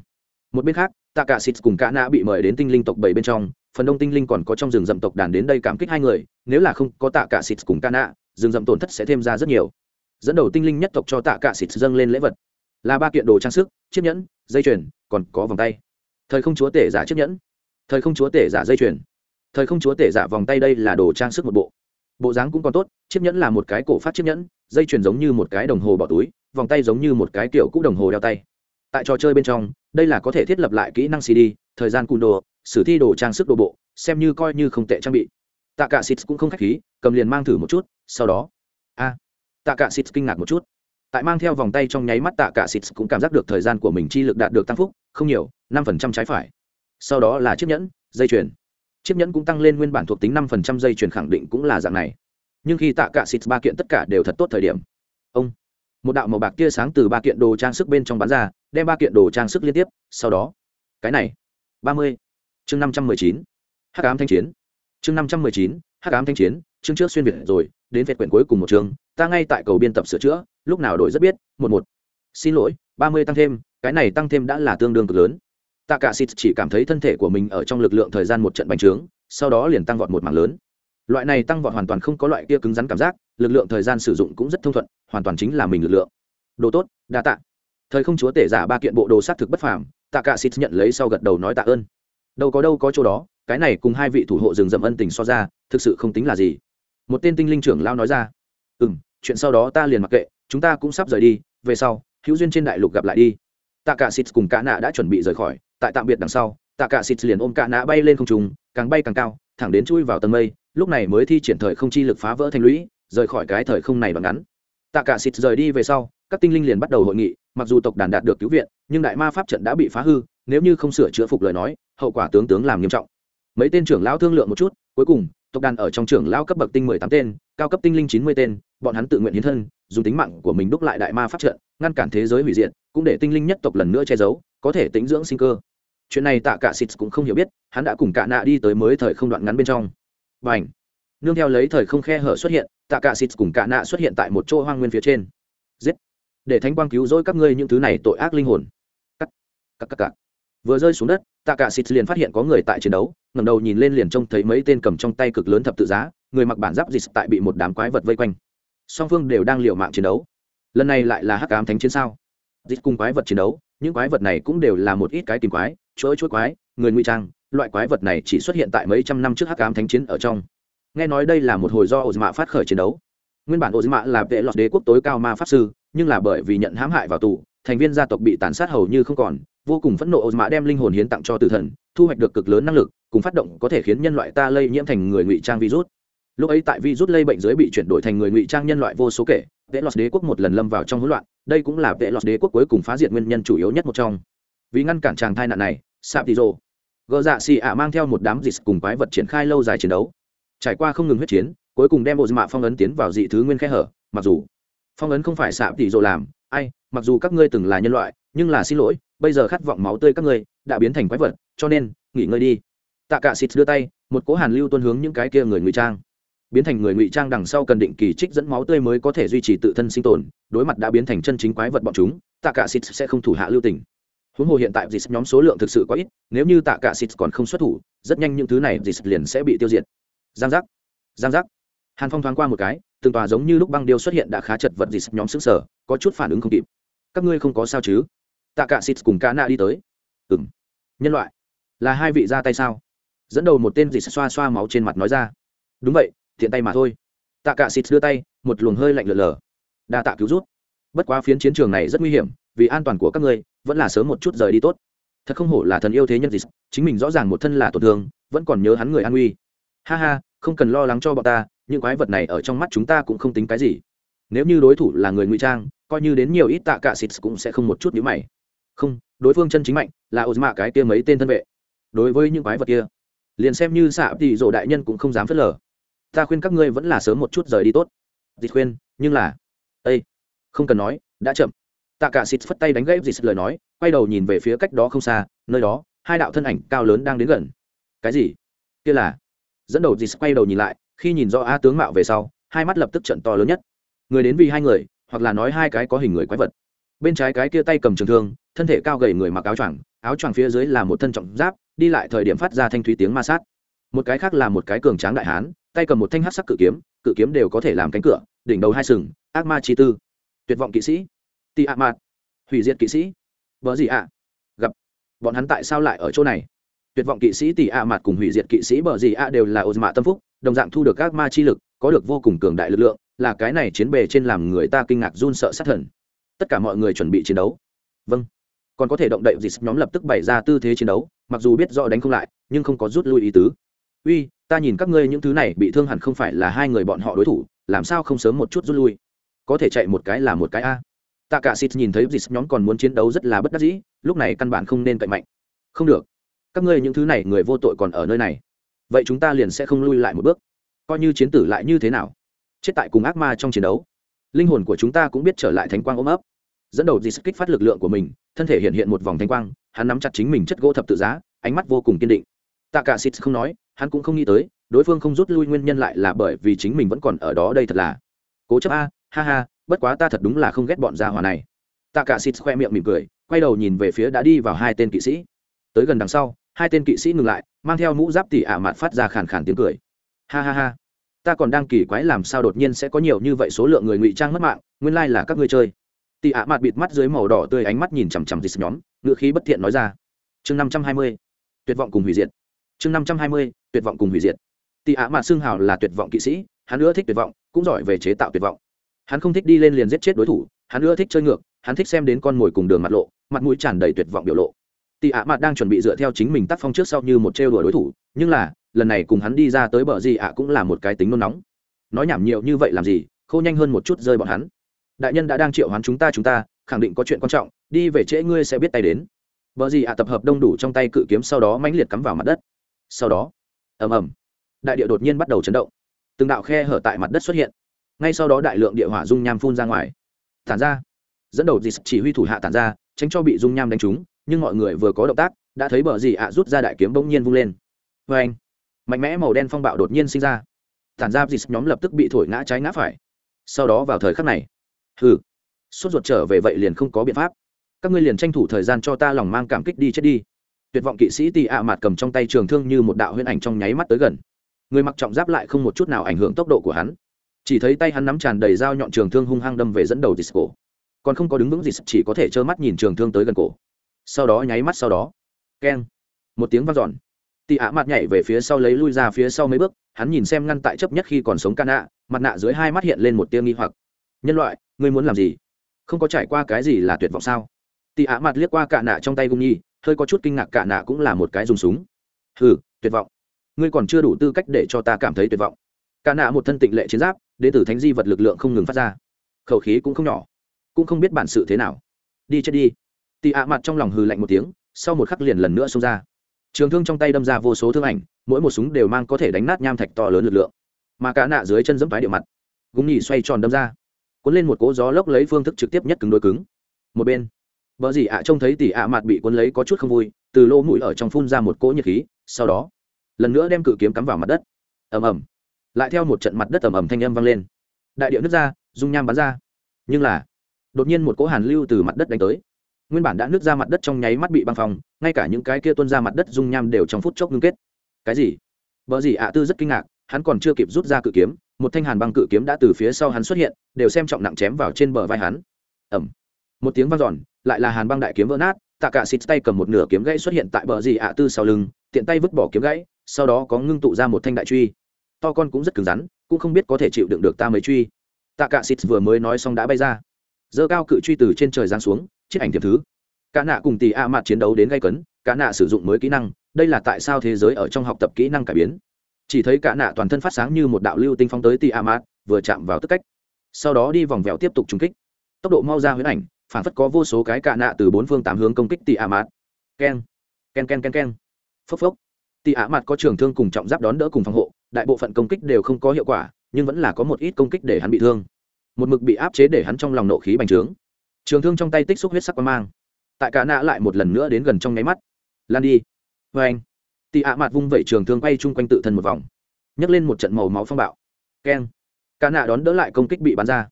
Một bên khác tạ cả xịt cùng cả nã bị mời đến tinh linh tộc bảy bên trong, phần đông tinh linh còn có trong rừng rậm tộc đàn đến đây cảm kích hai người, nếu là không có tạ cả xịt cùng cả nã rừng rậm tổn thất sẽ thêm ra rất nhiều. Dẫn đầu tinh linh nhất tộc cho tạ cả xịt dâng lên lễ vật là ba kiện đồ trang sức, chiếc nhẫn, dây chuyền, còn có vòng tay. Thời không chúa tể giả chiếc nhẫn. Thời không chúa tể giả dây chuyền. Thời không chúa tể giả vòng tay đây là đồ trang sức một bộ bộ dáng cũng còn tốt, chiếc nhẫn là một cái cổ phát chiếc nhẫn, dây chuyền giống như một cái đồng hồ bỏ túi, vòng tay giống như một cái kiểu cũ đồng hồ đeo tay. Tại trò chơi bên trong, đây là có thể thiết lập lại kỹ năng cd thời gian cùn đồ, sử thi đồ trang sức đồ bộ, xem như coi như không tệ trang bị. Tạ cả xịt cũng không khách khí, cầm liền mang thử một chút, sau đó. A. Tạ cả xịt kinh ngạc một chút. Tại mang theo vòng tay trong nháy mắt tạ cả xịt cũng cảm giác được thời gian của mình chi lực đạt được tăng phúc, không nhiều, năm phần trăm trái phải. Sau đó là chiếc nhẫn, dây chuyền chiếc nhẫn cũng tăng lên nguyên bản thuộc tính năm phần trăm dây chuyển khẳng định cũng là dạng này. Nhưng khi tạ cả xịt ba kiện tất cả đều thật tốt thời điểm, ông, một đạo màu bạc tia sáng từ ba kiện đồ trang sức bên trong bán ra, đem ba kiện đồ trang sức liên tiếp. Sau đó, cái này, ba mươi, chương năm trăm mười chín h cám thanh chiến. Chương năm trăm mười chín h cám thanh chiến, chương trước xuyên việt rồi, đến vẹt quyển cuối cùng một chương, ta ngay tại cầu biên tập sửa chữa, lúc nào đổi rất biết, một một. Xin lỗi, ba mươi tăng thêm, cái này tăng thêm đã là tương đương cực lớn tạ cả xịt chỉ cảm thấy thân thể của mình ở trong lực lượng thời gian một trận bành trướng, sau đó liền tăng vọt một mảng lớn. Loại này tăng vọt hoàn toàn không có loại kia cứng rắn cảm giác, lực lượng thời gian sử dụng cũng rất thông thuận, hoàn toàn chính là mình lực lượng. Đồ tốt, đa tạ. Thời không chúa tể giả ba kiện bộ đồ sát thực bất phàm tạ cả xịt nhận lấy sau gật đầu nói tạ ơn. Đâu có đâu có chỗ đó, cái này cùng hai vị thủ hộ rừng rậm ân tình so ra, thực sự không tính là gì. Một tên tinh linh trưởng lao nói ra. Ừ m chuyện sau đó ta liền mặc kệ, chúng ta cũng sắp rời đi, về sau, hữu duyên trên đại lục gặp lại đi tạ cả xịt cùng cả nạ đã chuẩn bị rời khỏi. Tại tạm biệt đằng sau tạ cả xịt liền ôm cả nạ bay lên không trùng càng bay càng cao, thẳng đến chui vào tầng mây. Lúc này mới thi triển thời không chi lực phá vỡ thành lũy, rời khỏi cái thời không này đoạn ngắn. Tạ cả xịt rời đi về sau, các tinh linh liền bắt đầu hội nghị. Mặc dù tộc đàn đạt được cứu viện, nhưng đại ma pháp trận đã bị phá hư, nếu như không sửa chữa phục lời nói, hậu quả tướng tướng làm nghiêm trọng. Mấy tên trưởng lão thương lượng một chút, cuối cùng, tộc đàn ở trong trưởng lão cấp bậc tinh mười tám tên, cao cấp tinh linh chín mươi tên, bọn hắn tự nguyện hiến thân, dùng tính mạng của mình đúc lại đại ma pháp trận, ngăn cản thế giới hủy diệt cũng để tinh linh nhất tộc lần nữa che giấu, có thể tính dưỡng sinh cơ. Chuyện này tạ cả xịt cũng không hiểu biết, hắn đã cùng cả nạ đi tới mới thời không đoạn ngắn bên trong. Và ảnh nương theo lấy thời không khe hở xuất hiện, tạ cả xịt cùng cả nạ xuất hiện tại một chỗ hoang nguyên phía trên. Giết! Để thánh quang cứu rỗi các ngươi những thứ này tội ác linh hồn. Cắt! Cắt cắt cắt. Vừa rơi xuống đất, tạ cả xịt liền phát hiện có người tại chiến đấu, ngẩng đầu nhìn lên liền trông thấy mấy tên cầm trong tay cực lớn thập tự giá, người mặc bản giáp dịch tại bị một đám quái vật vây quanh. Song phương đều đang liều mạng chiến đấu. Lần này lại là hắc ám thánh chiến sao? Dịch cùng quái vật chiến đấu, những quái vật này cũng đều là một ít cái tìm quái, chuỗi chuỗi quái, người ngụy trang, loại quái vật này chỉ xuất hiện tại mấy trăm năm trước hắc ám thánh chiến ở trong. Nghe nói đây là một hồi do ổ mạ phát khởi chiến đấu. Nguyên bản ổ mạ là vệ lọt đế quốc tối cao ma pháp sư, nhưng là bởi vì nhận hãm hại vào tù, thành viên gia tộc bị tàn sát hầu như không còn, vô cùng phẫn nộ ổ mạ đem linh hồn hiến tặng cho tử thần, thu hoạch được cực lớn năng lực, cùng phát động có thể khiến nhân loại ta lây nhiễm thành người ngụy trang virus lúc ấy tại Vi rút lây bệnh dưới bị chuyển đổi thành người ngụy trang nhân loại vô số kể vệ lọt đế quốc một lần lâm vào trong hỗn loạn, đây cũng là vệ lọt đế quốc cuối cùng phá diệt nguyên nhân chủ yếu nhất một trong. Vì ngăn cản tràng thai nạn này, sạp tì rồ, Gờ dạ xì ạ mang theo một đám dịt cùng quái vật triển khai lâu dài chiến đấu. Trải qua không ngừng huyết chiến, cuối cùng đem bộ dạ mạ phong ấn tiến vào dị thứ nguyên khe hở, mặc dù phong ấn không phải sạp Tỷ rồ làm, ai, mặc dù các ngươi từng là nhân loại, nhưng là xin lỗi, bây giờ khát vọng máu tươi các ngươi đã biến thành quái vật, cho nên nghỉ ngơi đi. Tạ cả xịt đưa tay, một cố hàn lưu tuân hướng những cái kia người ngụy trang biến thành người ngụy trang đằng sau cần định kỳ trích dẫn máu tươi mới có thể duy trì tự thân sinh tồn, đối mặt đã biến thành chân chính quái vật bọn chúng, tạ cả xịt sẽ không thủ hạ lưu tình. Huống hồ hiện tại dịt nhóm số lượng thực sự quá ít, nếu như tạ cả xịt còn không xuất thủ, rất nhanh những thứ này dịt liền sẽ bị tiêu diệt. Giang giác giang giác. Hàn phong thoáng qua một cái, từng tòa giống như lúc băng điêu xuất hiện đã khá chật vật dịt nhóm sức sở có chút phản ứng không kịp. Các ngươi không có sao chứ? Tạ cả xịt cùng cá nạ đi tới. Ừ m nhân loại, là hai vị ra tay sao? Dẫn đầu một tên dịt xoa xoa máu trên mặt nói ra. Đúng vậy thiện tay mà thôi. Tạ cả xịt đưa tay, một luồng hơi lạnh lờ lờ. Đa tạ cứu rút. Bất quá phiến chiến trường này rất nguy hiểm, vì an toàn của các ngươi, vẫn là sớm một chút rời đi tốt. Thật không hổ là thần yêu thế nhân gì chính mình rõ ràng một thân là tổn thương, vẫn còn nhớ hắn người an nguy ha ha, không cần lo lắng cho bọn ta, những quái vật này ở trong mắt chúng ta cũng không tính cái gì. Nếu như đối thủ là người ngụy trang, coi như đến nhiều ít tạ cả xịt cũng sẽ không một chút nhíu mày. Không, đối phương chân chính mạnh là ô mạ cái kia mấy tên thân vệ. Đối với những quái vật kia, liền xem như xạ thì rộ đại nhân cũng không dám phớt lờ ta khuyên các ngươi vẫn là sớm một chút rời đi tốt. Dịch khuyên, nhưng là ây không cần nói, đã chậm. Tạ cả xịt phất tay đánh gãy dịch lời nói, quay đầu nhìn về phía cách đó không xa, nơi đó, hai đạo thân ảnh cao lớn đang đến gần. Cái gì? Kia là. Dẫn đầu dịch quay đầu nhìn lại, khi nhìn rõ a tướng mạo về sau, hai mắt lập tức trận to lớn nhất. Người đến vì hai người, hoặc là nói hai cái có hình người quái vật. Bên trái cái kia tay cầm trường thương, thân thể cao gầy người mặc áo choàng áo choàng phía dưới là một thân trọng giáp, đi lại thời điểm phát ra thanh thúy tiếng ma sát. Một cái khác là một cái cường tráng đại hán tay cầm một thanh hát sắc cự kiếm cự kiếm đều có thể làm cánh cửa, đỉnh đầu hai sừng, ác ma chi tư. Tuyệt vọng kỵ sĩ. Tị ạ mạt. Hủy diệt kỵ sĩ. Vợ gì ạ? Gặp. Bọn hắn tại sao lại ở chỗ này? Tuyệt vọng kỵ sĩ tỷ ạ mạt cùng hủy diệt kỵ sĩ bờ gì ạ đều là ô mạ tâm phúc, đồng dạng thu được ác ma chi lực, có được vô cùng cường đại lực lượng, là cái này chiến bề trên làm người ta kinh ngạc run sợ sát thần. Tất cả mọi người chuẩn bị chiến đấu. Vâng. Còn có thể động đậy dịp nhóm lập tức bày ra tư thế chiến đấu, mặc dù biết rõ đánh không lại, nhưng không có rút lui ý tứ. Uy ta nhìn các ngươi những thứ này bị thương hẳn không phải là hai người bọn họ đối thủ, làm sao không sớm một chút rút lui? Có thể chạy một cái là một cái a. Tạ cả xịt nhìn thấy dịp nhóm còn muốn chiến đấu rất là bất đắc dĩ, lúc này căn bản không nên cậy mạnh. Không được. Các ngươi những thứ này người vô tội còn ở nơi này. Vậy chúng ta liền sẽ không lui lại một bước. Coi như chiến tử lại như thế nào? Chết tại cùng ác ma trong chiến đấu. Linh hồn của chúng ta cũng biết trở lại thánh quang ôm ấp. Dẫn đầu dì kích phát lực lượng của mình, thân thể hiện hiện một vòng thánh quang, hắn nắm chặt chính mình chất gỗ thập tự giá, ánh mắt vô cùng kiên định. Tạ cả xịt không nói hắn cũng không nghĩ tới, đối phương không rút lui nguyên nhân lại là bởi vì chính mình vẫn còn ở đó đây thật là. Cố chấp a, ha ha, bất quá ta thật đúng là không ghét bọn gia hỏa này. Tạ cả xịt khoe miệng mỉm cười, quay đầu nhìn về phía đã đi vào hai tên kỵ sĩ. Tới gần đằng sau, hai tên kỵ sĩ ngừng lại, mang theo mũ giáp tỉ ả mạt phát ra khàn khàn tiếng cười. Ha ha ha, ta còn đang kỳ quái làm sao đột nhiên sẽ có nhiều như vậy số lượng người ngụy trang mất mạng, nguyên lai là các ngươi chơi. Tỉ ả mạt bịt mắt dưới màu đỏ tươi ánh mắt nhìn chằm chằm dịt nhóm ngựa khí bất thiện nói ra. Chương năm trăm hai mươi, tuyệt vọng cùng hủy diệt chương năm trăm hai mươi, tuyệt vọng cùng hủy diệt. Tỷ ả mạt xương hào là tuyệt vọng kỵ sĩ, hắn ưa thích tuyệt vọng, cũng giỏi về chế tạo tuyệt vọng. Hắn không thích đi lên liền giết chết đối thủ, hắn ưa thích chơi ngược, hắn thích xem đến con mồi cùng đường mặt lộ, mặt mũi tràn đầy tuyệt vọng biểu lộ. Tị ạ mặt đang chuẩn bị dựa theo chính mình tác phong trước sau như một trêu đùa đối thủ, nhưng là, lần này cùng hắn đi ra tới bờ gì ạ cũng là một cái tính nôn nóng. Nói nhảm nhiều như vậy làm gì, Khô nhanh hơn một chút rơi bọn hắn. Đại nhân đã đang triệu hoán chúng ta chúng ta, khẳng định có chuyện quan trọng, đi về trễ ngươi sẽ biết tay đến. Bờ gì ạ tập hợp đông đủ trong tay cự kiếm sau đó mãnh liệt cắm vào mặt đất sau đó, ầm ầm, đại địa đột nhiên bắt đầu chấn động. Từng đạo khe hở tại mặt đất xuất hiện. Ngay sau đó đại lượng địa hỏa dung nham phun ra ngoài. Tản ra. Dẫn đầu dì chỉ huy thủ hạ tản ra, tránh cho bị dung nham đánh trúng, nhưng mọi người vừa có động tác, đã thấy bờ dì ạ rút ra đại kiếm bỗng nhiên vung lên. Vê anh, mạnh mẽ màu đen phong bạo đột nhiên sinh ra. Tản ra dì nhóm lập tức bị thổi ngã trái ngã phải. Sau đó vào thời khắc này, hừ, sốt ruột trở về vậy liền không có biện pháp. Các ngươi liền tranh thủ thời gian cho ta lòng mang cảm kích đi chết đi tuyệt vọng kỵ sĩ tì ạ mặt cầm trong tay trường thương như một đạo huyễn ảnh trong nháy mắt tới gần. Người mặc trọng giáp lại không một chút nào ảnh hưởng tốc độ của hắn. Chỉ thấy tay hắn nắm tràn đầy dao nhọn trường thương hung hăng đâm về dẫn đầu disco. Còn không có đứng vững gì chỉ có thể trơ mắt nhìn trường thương tới gần cổ. Sau đó nháy mắt sau đó, keng, một tiếng vang dọn. Tị ạ mặt nhảy về phía sau lấy lui ra phía sau mấy bước, hắn nhìn xem ngăn tại chấp nhất khi còn sống ca nạ mặt nạ dưới hai mắt hiện lên một tia nghi hoặc. Nhân loại, ngươi muốn làm gì? Không có trải qua cái gì là tuyệt vọng sao? Tị ạ mặt liếc qua cả nạ trong tay gung nhi hơi có chút kinh ngạc cả nạ cũng là một cái dùng súng. Hừ, tuyệt vọng. Ngươi còn chưa đủ tư cách để cho ta cảm thấy tuyệt vọng. Cả nạ một thân tịnh lệ chiến giáp, đến từ thánh di vật lực lượng không ngừng phát ra. Khẩu khí cũng không nhỏ. Cũng không biết bản sự thế nào. Đi chết đi. Tị ạ mặt trong lòng hừ lạnh một tiếng, sau một khắc liền lần nữa xông ra. Trường thương trong tay đâm ra vô số thương ảnh, mỗi một súng đều mang có thể đánh nát nham thạch to lớn lực lượng. Mà cả nạ dưới chân dẫm phái địa mặt. Gúng nhì xoay tròn đâm ra. Cuốn lên một cỗ gió lốc lấy phương thức trực tiếp nhất cứng đối cứng. Một bên vợ gì ạ, trông thấy tỉ ạ mặt bị cuốn lấy có chút không vui, từ lỗ mũi ở trong phun ra một cỗ nhiệt khí, sau đó, lần nữa đem cự kiếm cắm vào mặt đất. Ầm ầm. Lại theo một trận mặt đất ầm ầm thanh âm vang lên. Đại điệu nước ra, dung nham bắn ra. Nhưng là, đột nhiên một cỗ hàn lưu từ mặt đất đánh tới. Nguyên bản đã nứt ra mặt đất trong nháy mắt bị băng phòng ngay cả những cái kia tuôn ra mặt đất dung nham đều trong phút chốc ngưng kết. Cái gì? Vợ gì ạ tư rất kinh ngạc, hắn còn chưa kịp rút ra cự kiếm, một thanh hàn băng cự kiếm đã từ phía sau hắn xuất hiện, đều xem trọng nặng chém vào trên bờ vai hắn. Ẩm một tiếng vang giòn lại là hàn băng đại kiếm vỡ nát, tạ cả xịt tay cầm một nửa kiếm gãy xuất hiện tại bờ dì ạ tư sau lưng, tiện tay vứt bỏ kiếm gãy, sau đó có ngưng tụ ra một thanh đại truy. To con cũng rất cứng rắn, cũng không biết có thể chịu đựng được ta mấy truy. Tạ cả xịt vừa mới nói xong đã bay ra. Dơ cao cự truy từ trên trời giáng xuống, chiếc ảnh tiềm thứ. Cả nạ cùng tỷ a mặt chiến đấu đến gây cấn, cả nạ sử dụng mới kỹ năng, đây là tại sao thế giới ở trong học tập kỹ năng cải biến. Chỉ thấy cả nạ toàn thân phát sáng như một đạo lưu tinh phong tới tỷ a mặt vừa chạm vào tức cách. Sau đó đi vòng vèo tiếp tục trúng kích. Tốc độ mau ra huyễn ảnh phản phất có vô số cái cạ nạ từ bốn phương tám hướng công kích tị ạ mạt. Keng ken ken ken ken phốc phốc. Tị ạ mạt có trường thương cùng trọng giáp đón đỡ cùng phòng hộ, đại bộ phận công kích đều không có hiệu quả, nhưng vẫn là có một ít công kích để hắn bị thương. Một mực bị áp chế để hắn trong lòng nộ khí bành trướng. Trường thương trong tay tích xúc huyết sắc quang mang. Tại cả nạ lại một lần nữa đến gần trong nháy mắt. Lan đi. Vê anh. Tị ạ mạt vung vẩy trường thương quay chung quanh tự thân một vòng. Nhấc lên một trận màu máu phong bạo. Keng. Cả nạ đón đỡ lại công kích bị bắn ra.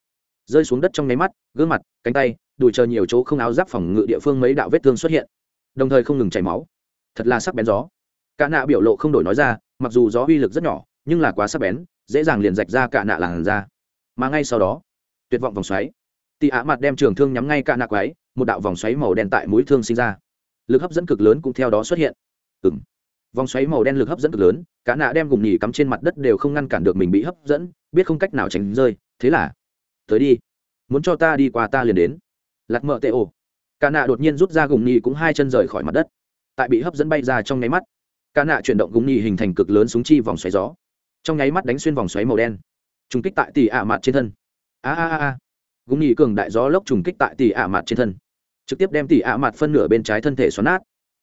Rơi xuống đất trong nháy mắt, gương mặt, cánh tay đùi chờ nhiều chỗ không áo giáp phòng ngự địa phương mấy đạo vết thương xuất hiện, đồng thời không ngừng chảy máu. Thật là sắc bén gió. Cả nạ biểu lộ không đổi nói ra, mặc dù gió uy lực rất nhỏ, nhưng là quá sắc bén, dễ dàng liền rạch ra cả nạ làn ra mà ngay sau đó, tuyệt vọng vòng xoáy. Tị ạ mặt đem trường thương nhắm ngay cả nạ quái, một đạo vòng xoáy màu đen tại mũi thương sinh ra. Lực hấp dẫn cực lớn cũng theo đó xuất hiện. Ừng vòng xoáy màu đen lực hấp dẫn cực lớn, cả nạ đem gùng nhì cắm trên mặt đất đều không ngăn cản được mình bị hấp dẫn, biết không cách nào tránh rơi, thế là, tới đi. Muốn cho ta đi qua ta liền đến lạt mợ tệ ổ. Cả nạ đột nhiên rút ra gùng nhì cũng hai chân rời khỏi mặt đất. Tại bị hấp dẫn bay ra trong nháy mắt, cả nạ chuyển động gùng nhì hình thành cực lớn súng chi vòng xoáy gió. Trong nháy mắt đánh xuyên vòng xoáy màu đen, trùng kích tại tỷ ạ mặt trên thân. A a a gùng nhì cường đại gió lốc trùng kích tại tỷ ạ mặt trên thân, trực tiếp đem tỷ ạ mặt phân nửa bên trái thân thể xoắn nát.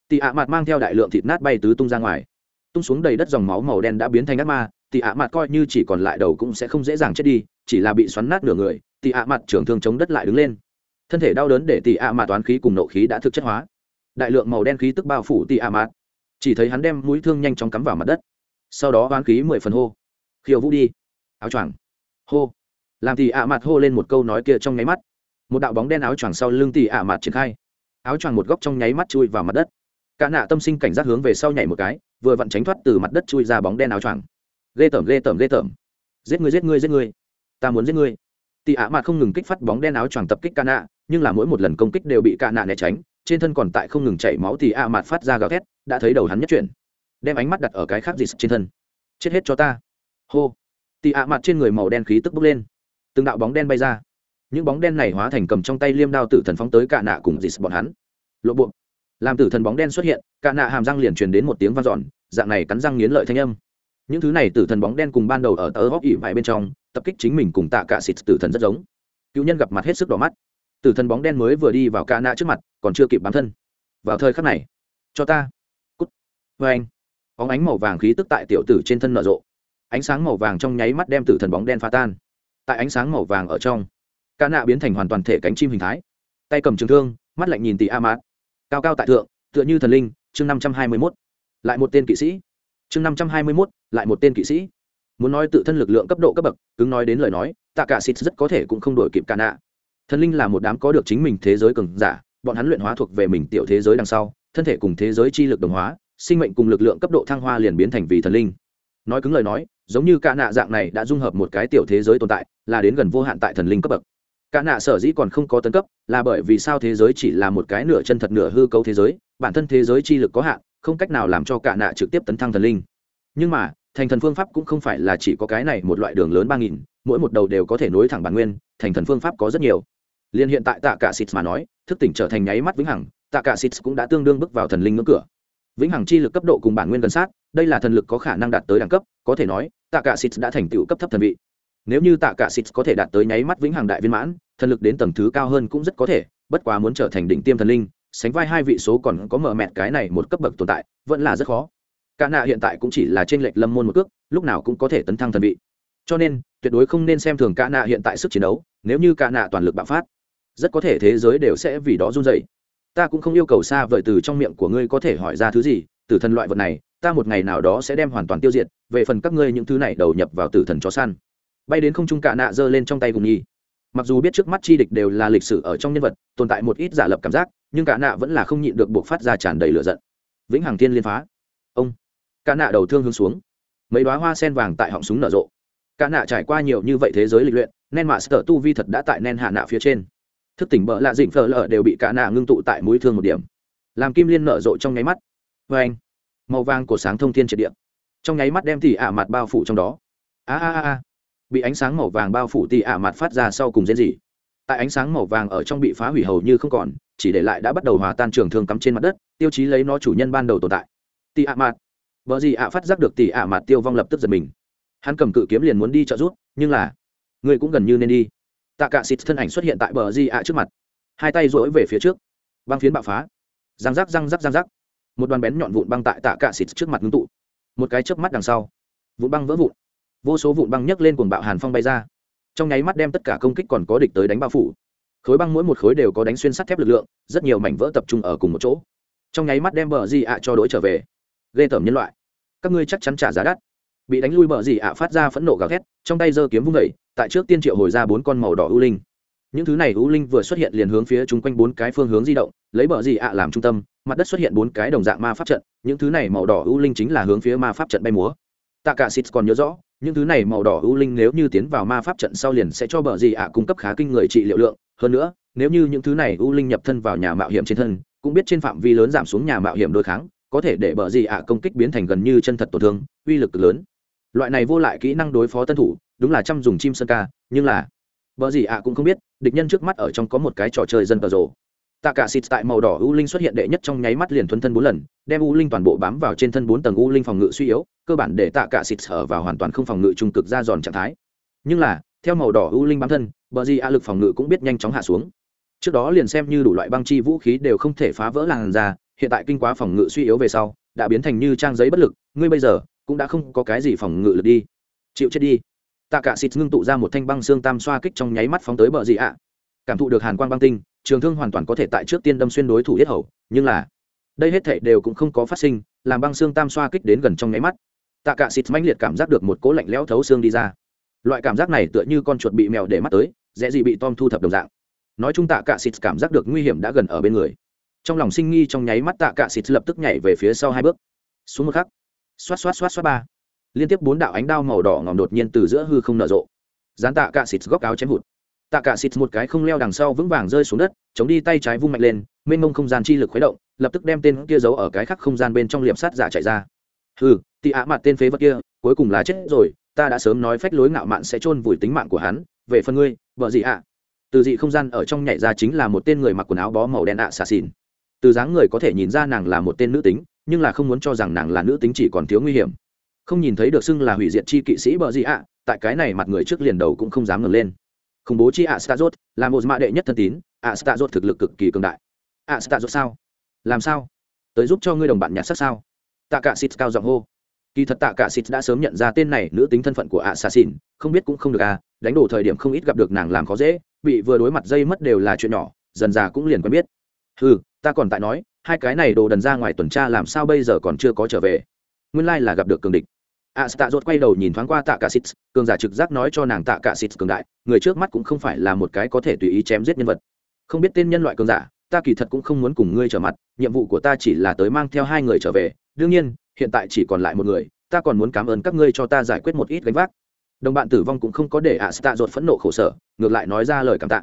Tỷ ạ mặt mang theo đại lượng thịt nát bay tứ tung ra ngoài. Tung xuống đầy đất dòng máu màu đen đã biến thành ác ma tỷ ạ mặt coi như chỉ còn lại đầu cũng sẽ không dễ dàng chết đi, chỉ là bị xoắn nát nửa người Tỷ ạ mặt trưởng thương chống đất lại đứng lên thân thể đau đớn để tỷ ạ mạt toán khí cùng nộ khí đã thực chất hóa. Đại lượng màu đen khí tức bao phủ tỷ ạ mạt. Chỉ thấy hắn đem mũi thương nhanh chóng cắm vào mặt đất. Sau đó toán khí mười phần hô. Khiêu vũ đi. Áo choàng. Hô. Làm tỷ ạ mặt hô lên một câu nói kia trong nháy mắt. Một đạo bóng đen áo choàng sau lưng tỷ ạ mặt triển khai. Áo choàng một góc trong nháy mắt chui vào mặt đất. Cả nạ tâm sinh cảnh giác hướng về sau nhảy một cái, vừa vặn tránh thoát từ mặt đất chui ra bóng đen áo choàng. Ghê tởm ghê tởm ghê tởm. Giết người giết người giết người. Ta muốn giết người. Tỷ ạ mặt không ngừng kích phát bóng đen áo choàng tập kích cả nạ nhưng là mỗi một lần công kích đều bị cả nạ né tránh, trên thân còn tại không ngừng chảy máu thì a mặt phát ra gào thét, đã thấy đầu hắn nhất chuyển. Đem ánh mắt đặt ở cái khác gì trên thân. Chết hết cho ta. Hô. Tị a mặt trên người màu đen khí tức bốc lên. Từng đạo bóng đen bay ra. Những bóng đen này hóa thành cầm trong tay liêm đao tử thần phóng tới cả nạ cùng dịt bọn hắn. Lộ buộc làm tử thần bóng đen xuất hiện cả nạ hàm răng liền truyền đến một tiếng vang dọn, dạng này cắn răng nghiến lợi thanh âm. Những thứ này tử thần bóng đen cùng ban đầu ở tờ góc ỉ vải bên trong, tập kích chính mình cùng tạ cả xịt tử thần rất giống. Cựu nhân gặp mặt hết sức đỏ mắt tử thần bóng đen mới vừa đi vào ca nạ trước mặt, còn chưa kịp bám thân. Vào thời khắc này, cho ta. Cút. Vê anh. Óng ánh màu vàng khí tức tại tiểu tử trên thân nở rộ. Ánh sáng màu vàng trong nháy mắt đem tử thần bóng đen phá tan. Tại ánh sáng màu vàng ở trong ca nạ biến thành hoàn toàn thể cánh chim hình thái. Tay cầm trường thương, mắt lạnh nhìn tỷ a mát cao cao tại thượng, tựa như thần linh, chương năm trăm hai mươi mốt. Lại một tên kỵ sĩ. Chương năm trăm hai mươi mốt, lại một tên kỵ sĩ. Muốn nói tự thân lực lượng cấp độ cấp bậc, cứng nói đến lời nói, tạ cả xịt rất có thể cũng không đổi kịp ca nạ thần linh là một đám có được chính mình thế giới cường giả, bọn hắn luyện hóa thuộc về mình tiểu thế giới đằng sau, thân thể cùng thế giới chi lực đồng hóa, sinh mệnh cùng lực lượng cấp độ thăng hoa liền biến thành vì thần linh. Nói cứng lời nói, giống như ca nạ dạng này đã dung hợp một cái tiểu thế giới tồn tại, là đến gần vô hạn tại thần linh cấp bậc. Ca nạ sở dĩ còn không có tấn cấp, là bởi vì sao thế giới chỉ là một cái nửa chân thật nửa hư cấu thế giới, bản thân thế giới chi lực có hạn, không cách nào làm cho ca nạ trực tiếp tấn thăng thần linh. Nhưng mà, thành thần phương pháp cũng không phải là chỉ có cái này một loại đường lớn ba nghìn, mỗi một đầu đều có thể nối thẳng bản nguyên, thành thần phương pháp có rất nhiều liên hiện tại tạ cả xịt mà nói, thức tỉnh trở thành nháy mắt vĩnh hằng, tạ cả xịt cũng đã tương đương bước vào thần linh ngưỡng cửa. Vĩnh hằng chi lực cấp độ cùng bản nguyên gần sát, đây là thần lực có khả năng đạt tới đẳng cấp, có thể nói, tạ cả xịt đã thành tựu cấp thấp thần vị. Nếu như tạ cả xịt có thể đạt tới nháy mắt vĩnh hằng đại viên mãn, thần lực đến tầng thứ cao hơn cũng rất có thể, bất quá muốn trở thành đỉnh tiêm thần linh, sánh vai hai vị số còn có mở mẹt cái này một cấp bậc tồn tại, vẫn là rất khó. Cả nạ hiện tại cũng chỉ là trên lệch lâm môn một cước, lúc nào cũng có thể tấn thăng thần vị. Cho nên, tuyệt đối không nên xem thường cả nạ hiện tại sức chiến đấu, nếu như cả nạ toàn lực bạo phát rất có thể thế giới đều sẽ vì đó run dậy ta cũng không yêu cầu xa vời từ trong miệng của ngươi có thể hỏi ra thứ gì, tử thần loại vật này, ta một ngày nào đó sẽ đem hoàn toàn tiêu diệt, về phần các ngươi những thứ này đầu nhập vào tử thần chó săn. Bay đến không trung cả nạ giơ lên trong tay cùng nhi mặc dù biết trước mắt chi địch đều là lịch sử ở trong nhân vật, tồn tại một ít giả lập cảm giác, nhưng cả nạ vẫn là không nhịn được buộc phát ra tràn đầy lửa giận. Vĩnh hằng thiên liên phá. Ông. Cả nạ đầu thương hướng xuống. Mấy đoá hoa sen vàng tại họng súng nở rộ. Cả nạ trải qua nhiều như vậy thế giới lịch luyện nên mạ sở tu vi thật đã tại nen hạ nạ phía trên thức tỉnh bỡ lạ dịnh phở lở đều bị cả nạ ngưng tụ tại mũi thương một điểm. Làm kim liên nở rộ trong nháy mắt. Vê anh, màu vàng của sáng thông thiên triệt địa. Trong nháy mắt đem thì ả mặt bao phủ trong đó. A a a bị ánh sáng màu vàng bao phủ thì ả mặt phát ra sau cùng diễn gì tại ánh sáng màu vàng ở trong bị phá hủy hầu như không còn, chỉ để lại đã bắt đầu hòa tan trường thương cắm trên mặt đất, tiêu chí lấy nó chủ nhân ban đầu tồn tại. Tỉ ả mặt. Vợ gì ạ phát giác được tỉ ả mặt tiêu vong lập tức giật mình. Hắn cầm cự kiếm liền muốn đi trợ giúp, nhưng là, người cũng gần như nên đi tạ cả xịt thân ảnh xuất hiện tại bờ di ạ trước mặt. Hai tay rỗi về phía trước. Băng phiến bạo phá. Răng rắc răng rắc răng rắc. Một đoàn bén nhọn vụn băng tại tạ cả xịt trước mặt ngưng tụ. Một cái chớp mắt đằng sau, vụn băng vỡ vụn. Vô số vụn băng nhấc lên cuồng bạo hàn phong bay ra. Trong nháy mắt đem tất cả công kích còn có địch tới đánh bao phủ. Khối băng mỗi một khối đều có đánh xuyên sắt thép lực lượng, rất nhiều mảnh vỡ tập trung ở cùng một chỗ. Trong nháy mắt đem bờ di ạ cho đối trở về. Ghê tởm nhân loại. Các ngươi chắc chắn trả giá đắt. Bị đánh lui bờ di ạ phát ra phẫn nộ gào thét, trong tay giơ kiếm vung vẩy tại trước tiên triệu hồi ra bốn con màu đỏ ưu linh. Những thứ này ưu linh vừa xuất hiện liền hướng phía chung quanh bốn cái phương hướng di động, lấy bờ gì ạ à làm trung tâm, mặt đất xuất hiện bốn cái đồng dạng ma pháp trận, những thứ này màu đỏ ưu linh chính là hướng phía ma pháp trận bay múa. Tạ cả xịt còn nhớ rõ, những thứ này màu đỏ ưu linh nếu như tiến vào ma pháp trận sau liền sẽ cho bờ gì ạ à cung cấp khá kinh người trị liệu lượng. Hơn nữa, nếu như những thứ này ưu linh nhập thân vào nhà mạo hiểm trên thân, cũng biết trên phạm vi lớn giảm xuống nhà mạo hiểm đối kháng, có thể để bờ gì ạ à công kích biến thành gần như chân thật tổn thương, uy lực lớn. Loại này vô lại kỹ năng đối phó tân thủ đúng là chăm dùng chim sơn ca, nhưng là, vợ gì ạ cũng không biết, địch nhân trước mắt ở trong có một cái trò chơi dân cờ rồ. Tạ cả xịt tại màu đỏ u linh xuất hiện đệ nhất trong nháy mắt liền thuấn thân bốn lần, đem u linh toàn bộ bám vào trên thân bốn tầng u linh phòng ngự suy yếu, cơ bản để tạ cả xịt ở vào hoàn toàn không phòng ngự trung cực ra giòn trạng thái. Nhưng là, theo màu đỏ u linh bám thân bờ gì ạ lực phòng ngự cũng biết nhanh chóng hạ xuống. Trước đó liền xem như đủ loại băng chi vũ khí đều không thể phá vỡ làn da, hiện tại kinh quá phòng ngự suy yếu về sau, đã biến thành như trang giấy bất lực, ngươi bây giờ cũng đã không có cái gì phòng ngự lực đi. Chịu chết đi tạ cả xịt ngưng tụ ra một thanh băng xương tam xoa kích trong nháy mắt phóng tới bờ dị ạ? Cảm thụ được hàn quang băng tinh, trường thương hoàn toàn có thể tại trước tiên đâm xuyên đối thủ yết hầu, nhưng là, đây hết thể đều cũng không có phát sinh, làm băng xương tam xoa kích đến gần trong nháy mắt. Tạ cả xịt mãnh liệt cảm giác được một cỗ lạnh lẽo thấu xương đi ra. Loại cảm giác này tựa như con chuột bị mèo để mắt tới, dễ gì bị tom thu thập đồng dạng. Nói chung tạ cả xịt cảm giác được nguy hiểm đã gần ở bên người. Trong lòng sinh nghi trong nháy mắt tạ cả xịt lập tức nhảy về phía sau hai bước. Xuống một khắc. Xoát xoát xoát xoát ba liên tiếp bốn đạo ánh đao màu đỏ ngòm đột nhiên từ giữa hư không nở rộ. Dán tạ cả xịt góc áo chém hụt. Tạ cả xịt một cái không leo đằng sau vững vàng rơi xuống đất, chống đi tay trái vung mạnh lên, mênh mông không gian chi lực khuấy động, lập tức đem tên kia giấu ở cái khắc không gian bên trong liệp sát giả chạy ra. Hừ, tị ạ mặt tên phế vật kia, cuối cùng là chết rồi, ta đã sớm nói phách lối ngạo mạn sẽ chôn vùi tính mạng của hắn, về phần ngươi, vợ gì ạ? Từ dị không gian ở trong nhảy ra chính là một tên người mặc quần áo bó màu đen ạ xà xìn từ dáng người có thể nhìn ra nàng là một tên nữ tính, nhưng là không muốn cho rằng nàng là nữ tính chỉ còn thiếu nguy hiểm không nhìn thấy được xưng là hủy diệt chi kỵ sĩ bờ gì ạ, tại cái này mặt người trước liền đầu cũng không dám ngẩng lên. Khủng bố chi ạ stazot là một mạ đệ nhất thân tín ạ stazot thực lực cực kỳ cường đại. Ạ stazot sao? Làm sao? Tới giúp cho ngươi đồng bạn nhặt sắc sao? Tạ cả xịt cao giọng hô. Kỳ thật tạ cả xịt đã sớm nhận ra tên này nữ tính thân phận của ạ xà xỉn không biết cũng không được à đánh đổ thời điểm không ít gặp được nàng làm khó dễ, bị vừa đối mặt dây mất đều là chuyện nhỏ, dần già cũng liền quen biết. Ừ ta còn tại nói, hai cái này đồ đần ra ngoài tuần tra làm sao bây giờ còn chưa có trở về? Nguyên lai là gặp được cường địch a stạ rốt quay đầu nhìn thoáng qua tạ cả xít cường giả trực giác nói cho nàng tạ cả xít cường đại, người trước mắt cũng không phải là một cái có thể tùy ý chém giết nhân vật. Không biết tên nhân loại cường giả, ta kỳ thật cũng không muốn cùng ngươi trở mặt, nhiệm vụ của ta chỉ là tới mang theo hai người trở về, đương nhiên, hiện tại chỉ còn lại một người, ta còn muốn cảm ơn các ngươi cho ta giải quyết một ít gánh vác. Đồng bạn tử vong cũng không có để ạ stạ rột phẫn nộ khổ sở, ngược lại nói ra lời cảm tạ.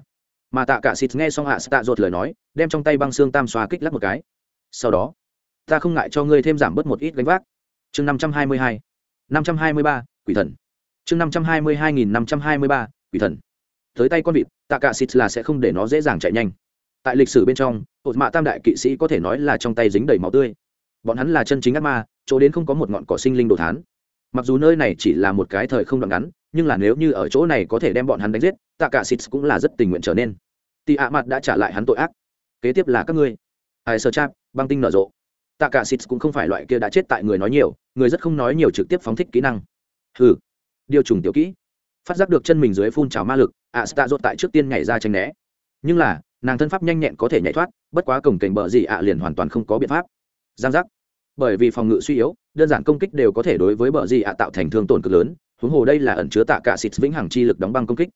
Mà tạ cả xịt nghe xong ạ stạ rột lời nói, đem trong tay băng xương tam xoa kích lắc một cái. Sau đó, ta không ngại cho ngươi thêm giảm bớt một ít gánh vác. Chương năm trăm hai mươi hai năm trăm hai mươi ba, quỷ thần. Chương năm trăm hai mươi hai nghìn năm trăm hai mươi ba, quỷ thần. Tới tay con vịt tạ cả xịt là sẽ không để nó dễ dàng chạy nhanh. Tại lịch sử bên trong hột mạ tam đại kỵ sĩ có thể nói là trong tay dính đầy máu tươi. Bọn hắn là chân chính ác ma, chỗ đến không có một ngọn cỏ sinh linh đồ thán. Mặc dù nơi này chỉ là một cái thời không đoạn ngắn, nhưng là nếu như ở chỗ này có thể đem bọn hắn đánh giết tạ cả xịt cũng là rất tình nguyện trở nên. Tị ạ mặt đã trả lại hắn tội ác. Kế tiếp là các ngươi. Ai sơ Trạm băng tinh nở rộ tạ cả xịt cũng không phải loại kia đã chết tại người nói nhiều, người rất không nói nhiều trực tiếp phóng thích kỹ năng. Hừ. Điều trùng tiểu kỹ. Phát giác được chân mình dưới phun trào ma lực ạ stạ rốt tại trước tiên nhảy ra tranh né. Nhưng là, nàng thân pháp nhanh nhẹn có thể nhảy thoát, bất quá cổng cảnh bờ gì ạ liền hoàn toàn không có biện pháp. Giang giác. Bởi vì phòng ngự suy yếu, đơn giản công kích đều có thể đối với bờ gì ạ tạo thành thương tổn cực lớn, huống hồ đây là ẩn chứa tạ cả xịt vĩnh hằng chi lực đóng băng công kích.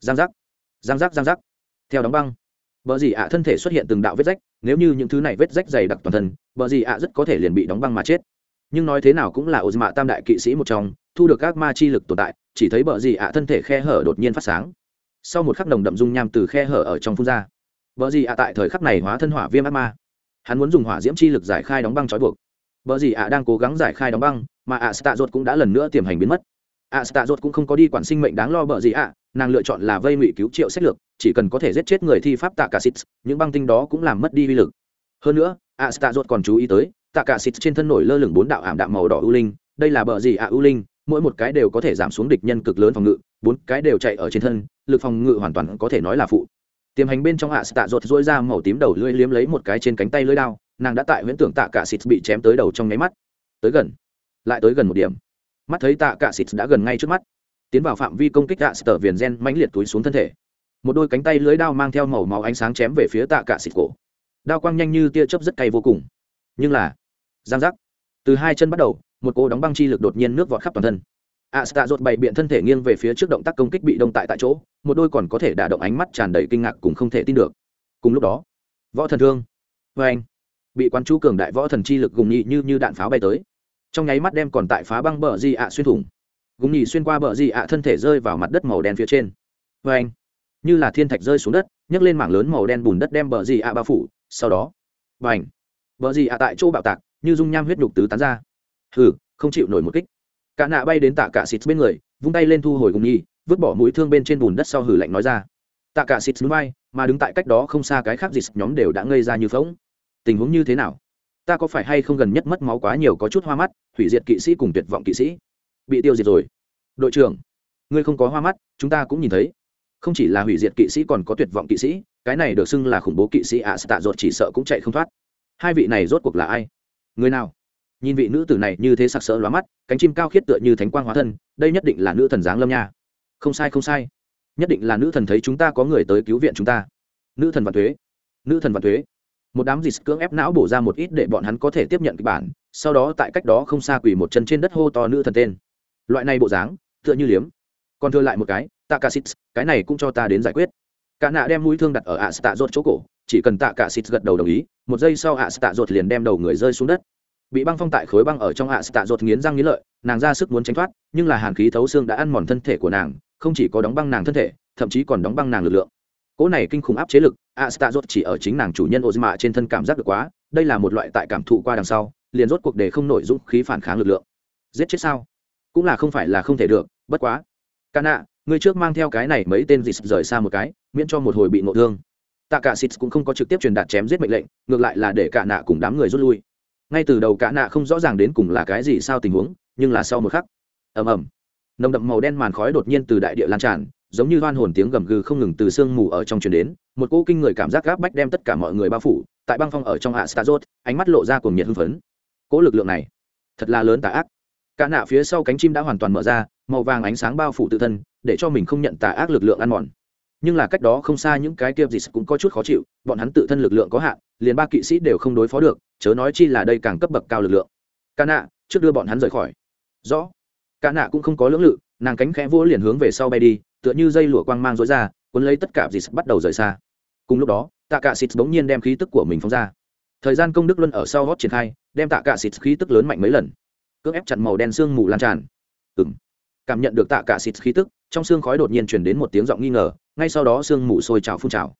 Giang giác. Giang giác giang giác. Theo đóng băng. Bờ gì ạ thân thể xuất hiện từng đạo vết rách, nếu như những thứ này vết rách dày đặc toàn thân, bờ gì ạ rất có thể liền bị đóng băng mà chết. Nhưng nói thế nào cũng là Ozma Tam đại kỵ sĩ một trong, thu được các ma chi lực tồn tại, chỉ thấy bờ gì ạ thân thể khe hở đột nhiên phát sáng. Sau một khắc đồng đậm dung nham từ khe hở ở trong phun ra. Bờ gì ạ tại thời khắc này hóa thân hỏa viêm ác ma. Hắn muốn dùng hỏa diễm chi lực giải khai đóng băng trói buộc. Bờ gì ạ đang cố gắng giải khai đóng băng, mà ạ cũng đã lần nữa tiềm hành biến mất. ạ cũng không có đi quản sinh mệnh đáng lo bờ gì ạ, nàng lựa chọn là vây ngụy cứu triệu sách lược, chỉ cần có thể giết chết người thi pháp tạ cả xít những băng tinh đó cũng làm mất đi uy lực. Hơn nữa a stạ rốt còn chú ý tới, tạ cả xít trên thân nổi lơ lửng bốn đạo ảm đạm màu đỏ ưu linh, đây là bờ gì ạ ưu linh, mỗi một cái đều có thể giảm xuống địch nhân cực lớn phòng ngự, bốn cái đều chạy ở trên thân, lực phòng ngự hoàn toàn có thể nói là phụ. Tiềm hành bên trong ạ Tạ rột dỗi ra màu tím đầu lưỡi liếm lấy một cái trên cánh tay lưỡi đao, nàng đã tại huyễn tưởng tạ cả xịt bị chém tới đầu trong nháy mắt. Tới gần. Lại tới gần một điểm. Mắt thấy tạ cả xịt đã gần ngay trước mắt tiến vào phạm vi công kích tạ sờ viền gen mãnh liệt túi xuống thân thể. Một đôi cánh tay lưới đao mang theo màu máu ánh sáng chém về phía tạ cả xịt cổ. Đao quang nhanh như tia chớp rất cay vô cùng. Nhưng là, giang giác. Từ hai chân bắt đầu, một cô đóng băng chi lực đột nhiên nước vọt khắp toàn thân. A sta rột bày biện thân thể nghiêng về phía trước động tác công kích bị đông tại tại chỗ, một đôi còn có thể đả động ánh mắt tràn đầy kinh ngạc cùng không thể tin được. Cùng lúc đó, võ thần thương. Vê anh, bị quan chú cường đại võ thần chi lực gùng nhị như như đạn pháo bay tới. Trong nháy mắt đem còn tại phá băng bờ di ạ xuyên thủng gùng nhì xuyên qua bờ dị ạ, thân thể rơi vào mặt đất màu đen phía trên. Vê anh, như là thiên thạch rơi xuống đất, nhấc lên mảng lớn màu đen bùn đất đem bờ dị ạ bao phủ. Sau đó, và ảnh bờ dị ạ tại chỗ bạo tạc, như dung nham huyết nhục tứ tán ra. Hừ, không chịu nổi một kích. Cả nạ bay đến tạ cả xịt bên người, vung tay lên thu hồi gùng nhì, vứt bỏ mũi thương bên trên bùn đất sau hử lạnh nói ra. Tạ cả xịt núi bay, mà đứng tại cách đó không xa cái khác gì nhóm đều đã ngây ra như phóng tình huống như thế nào? Ta có phải hay không gần nhất mất máu quá nhiều có chút hoa mắt, hủy diệt kỵ sĩ cùng tuyệt vọng kỵ sĩ? Bị tiêu diệt rồi. Đội trưởng ngươi không có hoa mắt chúng ta cũng nhìn thấy. Không chỉ là hủy diệt kỵ sĩ còn có tuyệt vọng kỵ sĩ cái này được xưng là khủng bố kỵ sĩ ạ à, tạ ruột chỉ sợ cũng chạy không thoát. Hai vị này rốt cuộc là ai? Người nào? Nhìn vị nữ tử này như thế sặc sỡ lóa mắt cánh chim cao khiết tựa như thánh quang hóa thân đây nhất định là nữ thần giáng lâm nha. Không sai không sai. Nhất định là nữ thần thấy chúng ta có người tới cứu viện chúng ta. Nữ thần và thuế. Nữ thần và thuế. Một đám dịch cưỡng ép não bổ ra một ít để bọn hắn có thể tiếp nhận kịch bản sau đó tại cách đó không xa quỳ một chân trên đất hô to nữ thần tên loại này bộ dáng, tựa như liếm. Còn thưa lại một cái tạ cả xịt cái này cũng cho ta đến giải quyết. Cả nạ đem mũi thương đặt ở ạ tạ rột chỗ cổ, chỉ cần tạ cả xịt gật đầu đồng ý, một giây sau ạ tạ rột liền đem đầu người rơi xuống đất. Bị băng phong tại khối băng ở trong ạ tạ rột nghiến răng nghiến lợi, nàng ra sức muốn tránh thoát, nhưng là hàn khí thấu xương đã ăn mòn thân thể của nàng, không chỉ có đóng băng nàng thân thể, thậm chí còn đóng băng nàng lực lượng. Cỗ này kinh khủng áp chế lực ạ tạ rột chỉ ở chính nàng chủ nhân ô mạ trên thân cảm giác được quá, đây là một loại tại cảm thụ qua đằng sau, liền rốt cuộc để không nổi dũng khí phản kháng lực lượng. Giết chết sao? Cũng là không phải là không thể được, bất quá. Ca nạ ngươi trước mang theo cái này mấy tên dịt rời xa một cái, miễn cho một hồi bị ngộ thương. Tạ cả xịt cũng không có trực tiếp truyền đạt chém giết mệnh lệnh, ngược lại là để cả nạ cùng đám người rút lui. Ngay từ đầu cả nạ không rõ ràng đến cùng là cái gì sao tình huống, nhưng là sau một khắc, ầm ầm, nồng đậm màu đen màn khói đột nhiên từ đại địa lan tràn, giống như hoan hồn tiếng gầm gừ không ngừng từ sương mù ở trong truyền đến, một cỗ kinh người cảm giác gáp bách đem tất cả mọi người bao phủ, tại băng phong ở trong hạ stazot ánh mắt lộ ra cùng nhiệt hưng phấn. Cỗ lực lượng này, thật là lớn tà ác cả nạ phía sau cánh chim đã hoàn toàn mở ra, màu vàng ánh sáng bao phủ tự thân, để cho mình không nhận tà ác lực lượng ăn mòn. Nhưng là cách đó không xa những cái kia gì cũng có chút khó chịu, bọn hắn tự thân lực lượng có hạn, liền ba kỵ sĩ đều không đối phó được, chớ nói chi là đây càng cấp bậc cao lực lượng. Cả nạ, trước đưa bọn hắn rời khỏi. Rõ. Cả nạ cũng không có lưỡng lự, nàng cánh khẽ vỗ liền hướng về sau bay đi, tựa như dây lụa quang mang rối ra, cuốn lấy tất cả gì bắt đầu rời xa. Cùng lúc đó, tạ cả xịt bỗng nhiên đem khí tức của mình phóng ra. Thời gian công đức luân ở sau gót triển khai, đem tạ cả xịt khí tức lớn mạnh mấy lần cưỡng ép chặn màu đen sương mù lan tràn. Ừng cảm nhận được tạ cả xịt khí tức, trong xương khói đột nhiên chuyển đến một tiếng giọng nghi ngờ, ngay sau đó sương mù sôi trào phun trào.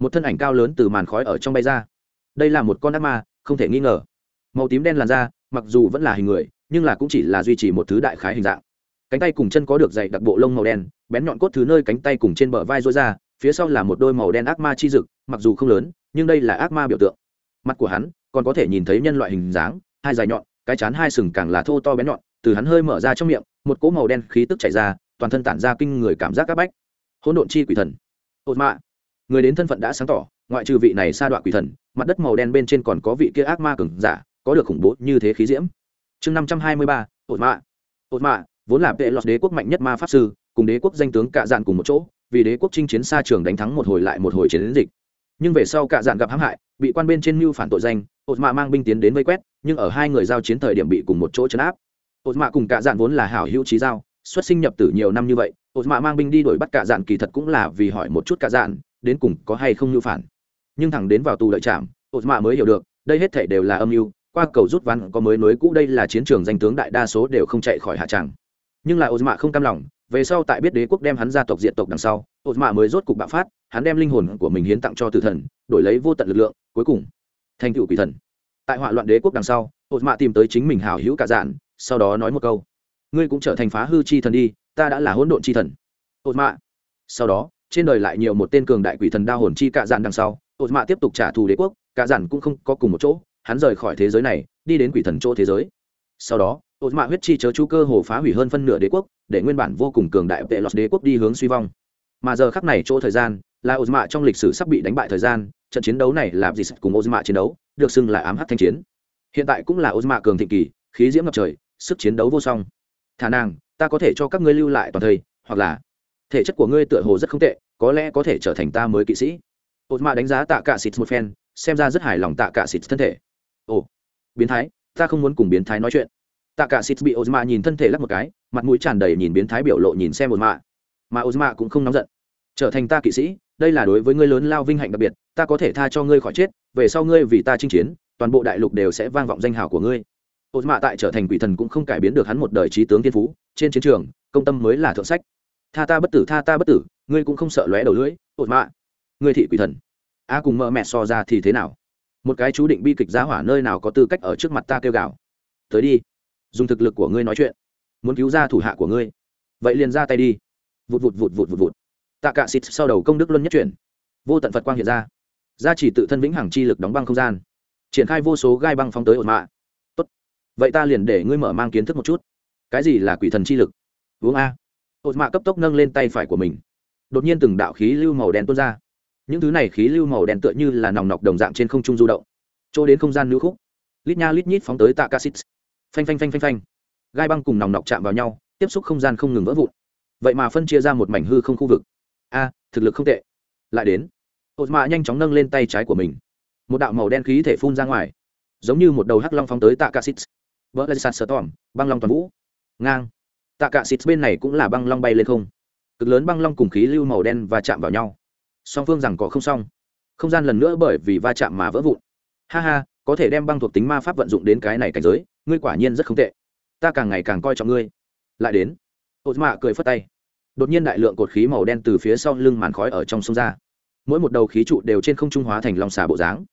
Một thân ảnh cao lớn từ màn khói ở trong bay ra. Đây là một con ác ma, không thể nghi ngờ. Màu tím đen làn da, mặc dù vẫn là hình người, nhưng là cũng chỉ là duy trì một thứ đại khái hình dạng. Cánh tay cùng chân có được dày đặc bộ lông màu đen, bén nhọn cốt thứ nơi cánh tay cùng trên bờ vai rối ra, phía sau là một đôi màu đen ác ma chi dực, mặc dù không lớn, nhưng đây là ác ma biểu tượng. Mặt của hắn còn có thể nhìn thấy nhân loại hình dáng, hai dài nhọn cái chán hai sừng càng là thô to bén nhọn, từ hắn hơi mở ra trong miệng, một cỗ màu đen khí tức chảy ra, toàn thân tản ra kinh người cảm giác áp bách. Hỗn độn chi quỷ thần. Ột mạ. Người đến thân phận đã sáng tỏ, ngoại trừ vị này sa đoạn quỷ thần, mặt đất màu đen bên trên còn có vị kia ác ma cường giả, có được khủng bố như thế khí diễm. Chương năm trăm hai mươi ba, ột mạ. Ột mạ, vốn là vệ lọt đế quốc mạnh nhất ma pháp sư, cùng đế quốc danh tướng cạ dạn cùng một chỗ, vì đế quốc chinh chiến xa trường đánh thắng một hồi lại một hồi chiến dịch. Nhưng về sau cạ dạn gặp hãm hại, bị quan bên trên mưu phản tội danh ột mạ mang binh tiến đến vây quét, nhưng ở hai người giao chiến thời điểm bị cùng một chỗ chấn áp. Ột mạ cùng cạ dạn vốn là hảo hữu trí giao, xuất sinh nhập tử nhiều năm như vậy ột mạ mang binh đi đuổi bắt cạ dạn kỳ thật cũng là vì hỏi một chút cạ dạn đến cùng có hay không mưu phản. Nhưng thẳng đến vào tù lợi trạm ột mạ mới hiểu được, đây hết thể đều là âm mưu, qua cầu rút ván có mới nối cũ đây là chiến trường danh tướng đại đa số đều không chạy khỏi hạ tràng. Nhưng lại ột mạ không cam lòng, về sau tại biết đế quốc đem hắn ra tộc diện tộc đằng sau ột mạ mới rốt cục bạo phát, hắn đem linh hồn của mình hiến tặng cho tử thần, đổi lấy vô tận lực lượng, cuối cùng thành tựu quỷ thần. Tại họa loạn đế quốc đằng sau ột mạ tìm tới chính mình hảo hữu cả dạn, sau đó nói một câu. Ngươi cũng trở thành phá hư chi thần đi, ta đã là hỗn độn chi thần. Ột mạ. Sau đó, trên đời lại nhiều một tên cường đại quỷ thần đa hồn chi Cả dạn đằng sau ột mạ tiếp tục trả thù đế quốc, Cả dạn cũng không có cùng một chỗ, hắn rời khỏi thế giới này, đi đến quỷ thần chỗ thế giới. Sau đó ột mạ huyết chi chớ chú cơ hồ phá hủy hơn phân nửa đế quốc, để nguyên bản vô cùng cường đại vệ lọt đế quốc đi hướng suy vong. Mà giờ khắc này chỗ thời gian, là ột mạ trong lịch sử sắp bị đánh bại thời gian trận chiến đấu này là gì cùng ozma chiến đấu, được xưng là ám hắc thanh chiến. Hiện tại cũng là ozma cường thịnh kỳ, khí diễm ngập trời, sức chiến đấu vô song. Thả nàng, ta có thể cho các ngươi lưu lại toàn thời hoặc là thể chất của ngươi tựa hồ rất không tệ, có lẽ có thể trở thành ta mới kỵ sĩ. Ozma đánh giá tạ cả xịt một phen, xem ra rất hài lòng tạ cả xịt thân thể. Ồ, biến thái, ta không muốn cùng biến thái nói chuyện. Tạ cả xịt bị ozma nhìn thân thể lắc một cái, mặt mũi tràn đầy nhìn biến thái biểu lộ nhìn xem ozma. Mà ozma cũng không nóng giận. Trở thành ta kỵ sĩ đây là đối với ngươi lớn lao vinh hạnh đặc biệt, ta có thể tha cho ngươi khỏi chết, về sau ngươi vì ta chinh chiến, toàn bộ đại lục đều sẽ vang vọng danh hào của ngươi. Ột mạ tại trở thành quỷ thần cũng không cải biến được hắn một đời trí tướng thiên phú, trên chiến trường, công tâm mới là thượng sách. Tha ta bất tử, tha ta bất tử, ngươi cũng không sợ lóe đầu lưỡi ột mạ. Ngươi thị quỷ thần. A cùng mợ mẹ so ra thì thế nào? Một cái chú định bi kịch giá hỏa nơi nào có tư cách ở trước mặt ta kêu gào? Tới đi, dùng thực lực của ngươi nói chuyện, muốn cứu ra thủ hạ của ngươi. Vậy liền ra tay đi. Vụt vụt vụt vụt vụt vụt tạ cạ xịt sau đầu công đức luân nhất chuyển. Vô tận phật quang hiện ra. Gia chỉ tự thân vĩnh hằng chi lực đóng băng không gian. Triển khai vô số gai băng phóng tới ột mạ tốt. Vậy ta liền để ngươi mở mang kiến thức một chút. Cái gì là quỷ thần chi lực? Uống a. Ột mạ cấp tốc nâng lên tay phải của mình. Đột nhiên từng đạo khí lưu màu đen tuôn ra. Những thứ này khí lưu màu đen tựa như là nòng nọc đồng dạng trên không trung du động. Chỗ đến không gian nữ khúc. Lít nha lít nhít phóng tới tạ ca xít phanh phanh phanh phanh phanh. Gai băng cùng nòng nọc chạm vào nhau, tiếp xúc không gian không ngừng vỡ vụn. Vậy mà phân chia ra một mảnh hư không khu vực a, thực lực không tệ. Lại đến ột mạ nhanh chóng nâng lên tay trái của mình. Một đạo màu đen khí thể phun ra ngoài, giống như một đầu hắc long phóng tới tạ ca xít vỡ lên sạt sờ tỏm băng long toàn vũ. Ngang. Tạ cả xít bên này cũng là băng long bay lên không. Cực lớn băng long cùng khí lưu màu đen và chạm vào nhau. Song phương rằng có không xong. Không gian lần nữa bởi vì va chạm mà vỡ vụn. Ha ha, có thể đem băng thuộc tính ma pháp vận dụng đến cái này cảnh giới, ngươi quả nhiên rất không tệ. Ta càng ngày càng coi trọng ngươi. Lại đến ột mạ cười phất tay đột nhiên đại lượng cột khí màu đen từ phía sau lưng màn khói ở trong sông ra. Mỗi một đầu khí trụ đều trên không trung hóa thành lòng xà bộ dáng.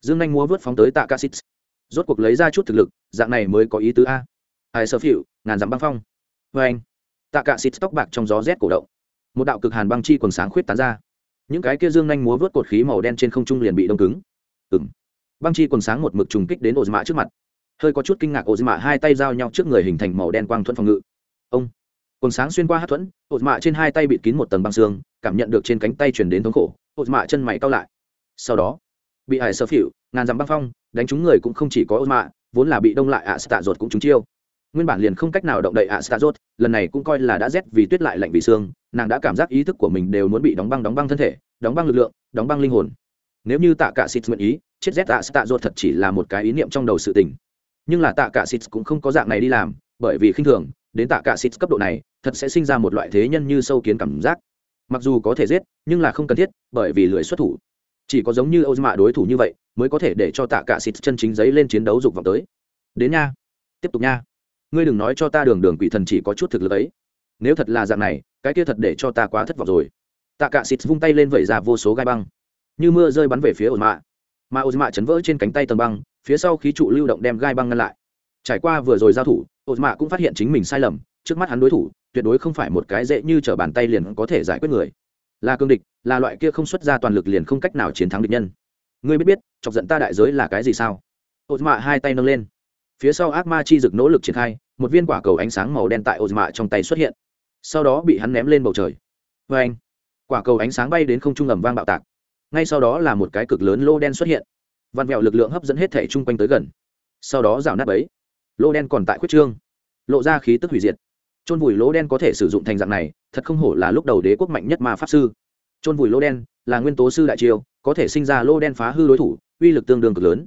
Dương anh múa vớt phóng tới tạ ca xít rốt cuộc lấy ra chút thực lực, dạng này mới có ý tứ a. Ai sơ phịu, ngàn dặm băng phong. Vê anh tạ cả xịt tóc bạc trong gió rét cổ động. Một đạo cực hàn băng chi quần sáng khuyết tán ra. Những cái kia dương nhanh múa vớt cột khí màu đen trên không trung liền bị đông cứng. Ừng băng chi quần sáng một mực trùng kích đến ổ mạ trước mặt. Hơi có chút kinh ngạc ổ mạ hai tay giao nhau trước người hình thành màu đen quang thuẫn phòng ngự. Ông quần sáng xuyên qua hát thuẫn ổ mạ trên hai tay bịt kín một tầng băng xương cảm nhận được trên cánh tay chuyển đến thống khổ ổ mạ chân mày cao lại. Sau đó bị hải sơ phịu ngàn dặm băng phong đánh trúng người cũng không chỉ có ổ mạ vốn là bị đông lại ạ à, ruột cũng trúng chiêu. Nguyên bản liền không cách nào động đậy ạ ruột, lần này cũng coi là đã rét vì tuyết lại lạnh vì xương nàng đã cảm giác ý thức của mình đều muốn bị đóng băng đóng băng thân thể đóng băng lực lượng đóng băng linh hồn. Nếu như tạ cả xịt nguyện ý chết rét ạ ruột thật chỉ là một cái ý niệm trong đầu sự tình. Nhưng là tạ cả xịt cũng không có dạng này đi làm bởi vì khinh thường đến tạ cả xịt cấp độ này, thật sẽ sinh ra một loại thế nhân như sâu kiến cảm giác. Mặc dù có thể giết, nhưng là không cần thiết, bởi vì lười xuất thủ. Chỉ có giống như âu mạ đối thủ như vậy, mới có thể để cho tạ cả xịt chân chính giấy lên chiến đấu dục vọng tới. Đến nha. Tiếp tục nha. Ngươi đừng nói cho ta đường đường quỷ thần chỉ có chút thực lực ấy. Nếu thật là dạng này, cái kia thật để cho ta quá thất vọng rồi. Tạ cả xịt vung tay lên vẩy ra vô số gai băng. Như mưa rơi bắn về phía ồn mạ. Mà ồn mạ chấn vỡ trên cánh tay tầng băng, phía sau khí trụ lưu động đem gai băng ngăn lại. Trải qua vừa rồi giao thủ ồn mạ cũng phát hiện chính mình sai lầm, trước mắt hắn đối thủ, tuyệt đối không phải một cái dễ như t bàn tay liền có thể giải quyết người. Là cương địch, là loại kia không xuất ra toàn lực liền không cách nào chiến thắng địch nhân. Ngươi biết biết, chọc giận ta đại giới là cái gì sao? Ồn mạ hai tay nâng lên. Phía sau ác ma chi dực nỗ lực triển khai, một viên quả cầu ánh sáng màu đen tại ô mạ trong tay xuất hiện. Sau đó bị hắn ném lên bầu trời. Vê anh, quả cầu ánh sáng bay đến không trung ẩm vang bạo tạc. Ngay sau đó là một cái cực lớn lô đen xuất hiện. Vặn vẹo lực lượng hấp dẫn hết thể chung quanh tới gần. Sau đó rào nát ấy Lỗ đen còn tại khuyết trương, lộ ra khí tức hủy diệt. Chôn vùi lỗ đen có thể sử dụng thành dạng này, thật không hổ là lúc đầu đế quốc mạnh nhất mà pháp sư. Chôn vùi lỗ đen là nguyên tố sư đại triều có thể sinh ra lỗ đen phá hư đối thủ, uy lực tương đương cực lớn.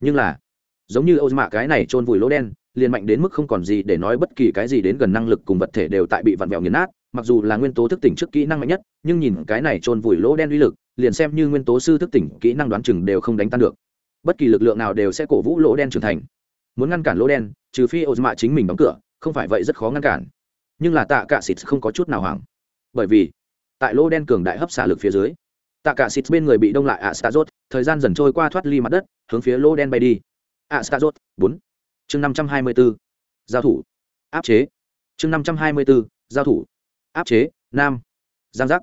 Nhưng là, giống như âu mạ cái này chôn vùi lỗ đen, liền mạnh đến mức không còn gì để nói bất kỳ cái gì đến gần năng lực cùng vật thể đều tại bị vặn vẹo nghiền nát, mặc dù là nguyên tố thức tỉnh trước kỹ năng mạnh nhất, nhưng nhìn cái này chôn vùi lỗ đen uy lực, liền xem như nguyên tố sư thức tỉnh kỹ năng đoán chừng đều không đánh tan được. Bất kỳ lực lượng nào đều sẽ cổ vũ lỗ đen trưởng thành muốn ngăn cản lỗ đen, trừ phi ô mạ chính mình đóng cửa, không phải vậy rất khó ngăn cản. Nhưng là tạ cả xịt không có chút nào hoảng. Bởi vì, tại lỗ đen cường đại hấp xả lực phía dưới, tạ cả xịt bên người bị đông lại ạ stazot thời gian dần trôi qua thoát ly mặt đất, hướng phía lỗ đen bay đi. Ạ stazot bốn, chương năm trăm hai mươi bốn giao thủ. Áp chế. Chương năm trăm hai mươi bốn giao thủ. Áp chế, nam. Giang giác.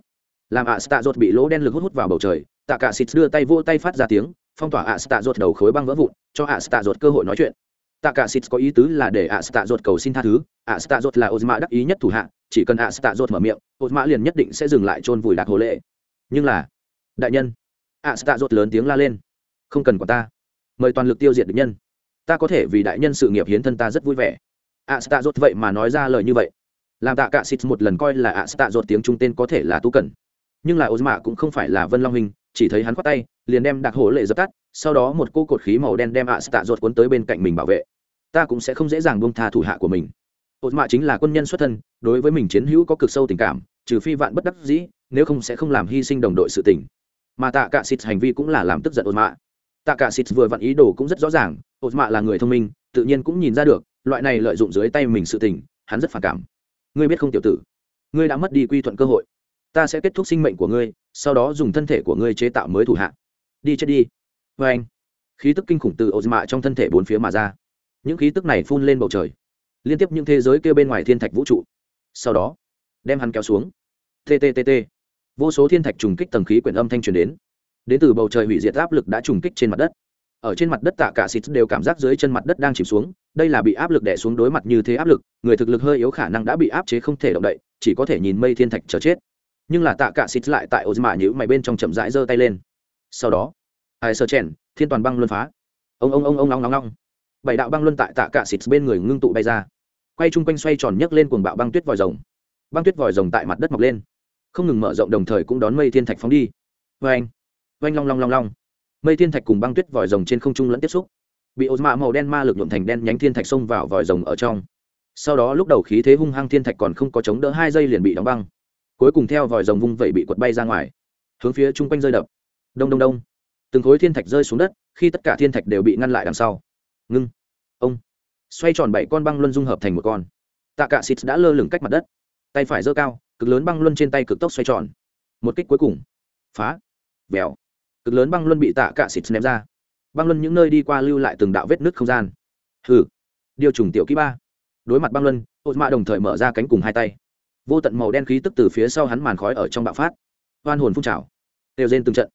Làm ạ stazot bị lỗ đen lực hút hút vào bầu trời, tạ cả xịt đưa tay vô tay phát ra tiếng, phong tỏa ạ stazot đầu khối băng vỡ vụn, cho ạ stazot cơ hội nói chuyện tạ cả xịt có ý tứ là để ạ ruột cầu xin tha thứ. Ạ ruột là ozma đắc ý nhất thủ hạ, chỉ cần ạ ruột mở miệng, ozma liền nhất định sẽ dừng lại chôn vùi đạc hồ lệ. Nhưng là, đại nhân ạ ruột lớn tiếng la lên, không cần của ta. Mời toàn lực tiêu diệt địch nhân. Ta có thể vì đại nhân sự nghiệp hiến thân ta rất vui vẻ. Ạ ruột vậy mà nói ra lời như vậy. Làm tạ cả xịt một lần coi là ạ ruột tiếng trung tên có thể là tu cần nhưng là ozma cũng không phải là vân long hình chỉ thấy hắn khoát tay, liền đem đặc hổ lệ dập tắt, sau đó một cô cột khí màu đen đem ạ tạ ruột cuốn tới bên cạnh mình bảo vệ. Ta cũng sẽ không dễ dàng buông tha thủ hạ của mình. Ô mạ chính là quân nhân xuất thân, đối với mình chiến hữu có cực sâu tình cảm, trừ phi vạn bất đắc dĩ, nếu không sẽ không làm hy sinh đồng đội sự tình. Mà tạ cả xịt hành vi cũng là làm tức giận ô mạ tạ cả xịt vừa vặn ý đồ cũng rất rõ ràng ô mạ là người thông minh, tự nhiên cũng nhìn ra được, loại này lợi dụng dưới tay mình sự tình, hắn rất phản cảm. Ngươi biết không tiểu tử? Ngươi đã mất đi quy thuận cơ hội ta sẽ kết thúc sinh mệnh của ngươi, sau đó dùng thân thể của ngươi chế tạo mới thủ hạ. Đi chết đi. Vê anh, khí tức kinh khủng từ ô mạ trong thân thể bốn phía mà ra. Những khí tức này phun lên bầu trời, liên tiếp những thế giới kêu bên ngoài thiên thạch vũ trụ. Sau đó, đem hắn kéo xuống. Tttt vô số thiên thạch trùng kích tầng khí quyển âm thanh truyền đến. Đến từ bầu trời hủy diệt áp lực đã trùng kích trên mặt đất. Ở trên mặt đất tạ cả xịt đều cảm giác dưới chân mặt đất đang chìm xuống. Đây là bị áp lực đè xuống đối mặt như thế áp lực, người thực lực hơi yếu khả năng đã bị áp chế không thể động đậy, chỉ có thể nhìn mây thiên thạch chờ chết nhưng là tạ cả xịt lại tại ô mạ nhữ mày bên trong chậm rãi giơ tay lên. Sau đó, ai sơ chèn, thiên toàn băng luân phá. Ông ông ông ông long long long bảy đạo băng luân tại tạ cả xịt bên người ngưng tụ bay ra. Quay chung quanh xoay tròn nhấc lên cuồng bạo băng tuyết vòi rồng. Băng tuyết vòi rồng tại mặt đất mọc lên. Không ngừng mở rộng đồng thời cũng đón mây thiên thạch phóng đi. Vê anh. Vê anh long long long long. Mây thiên thạch cùng băng tuyết vòi rồng trên không trung lẫn tiếp xúc. Bị ô mạ màu đen ma lực nhuộm thành đen nhánh thiên thạch xông vào vòi rồng ở trong. Sau đó lúc đầu khí thế hung hăng thiên thạch còn không có chống đỡ hai giây liền bị đóng băng cuối cùng theo vòi rồng vung vẩy bị quật bay ra ngoài, hướng phía chung quanh rơi đập. Đông đông đông. Từng khối thiên thạch rơi xuống đất, khi tất cả thiên thạch đều bị ngăn lại đằng sau. Ngưng. Ông. Xoay tròn bảy con băng luân dung hợp thành một con. Tạ cạ xịt đã lơ lửng cách mặt đất. Tay phải giơ cao, cực lớn băng luân trên tay cực tốc xoay tròn. Một kích cuối cùng. Phá. Vèo. Cực lớn băng luân bị tạ cạ xịt ném ra. Băng luân những nơi đi qua lưu lại từng đạo vết nứt không gian. Hừ. Điều trùng tiểu kỹ ba. Đối mặt băng luân ột mạ đồng thời mở ra cánh cùng hai tay vô tận màu đen khí tức từ phía sau hắn màn khói ở trong bạo phát. Hoan hồn phun trào đều rên từng trận.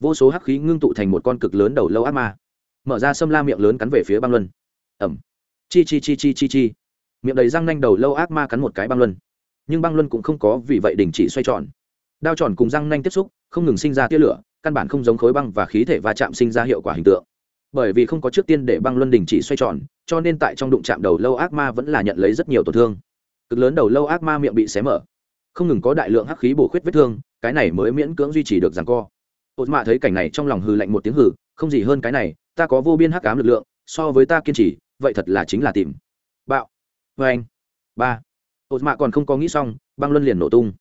Vô số hắc khí ngưng tụ thành một con cực lớn đầu lâu ác ma. Mở ra xâm la miệng lớn cắn về phía băng luân. Ẩm. Chi chi chi chi chi chi. Miệng đầy răng nanh đầu lâu ác ma cắn một cái băng luân. Nhưng băng luân cũng không có vì vậy đình chỉ xoay tròn. Đao tròn cùng răng nanh tiếp xúc, không ngừng sinh ra tia lửa, căn bản không giống khối băng và khí thể va chạm sinh ra hiệu quả hình tượng. Bởi vì không có trước tiên để băng luân đình chỉ xoay tròn, cho nên tại trong đụng chạm đầu lâu ác ma vẫn là nhận lấy rất nhiều tổn thương cực lớn đầu lâu ác ma miệng bị xé mở. Không ngừng có đại lượng hắc khí bổ khuyết vết thương, cái này mới miễn cưỡng duy trì được rằng co. Ột mạ thấy cảnh này trong lòng hư lạnh một tiếng hử không gì hơn cái này, ta có vô biên hắc ám lực lượng, so với ta kiên trì, vậy thật là chính là tìm. Bạo. Vê anh. Ba. Ột mạ còn không có nghĩ xong, băng luân liền nổ tung.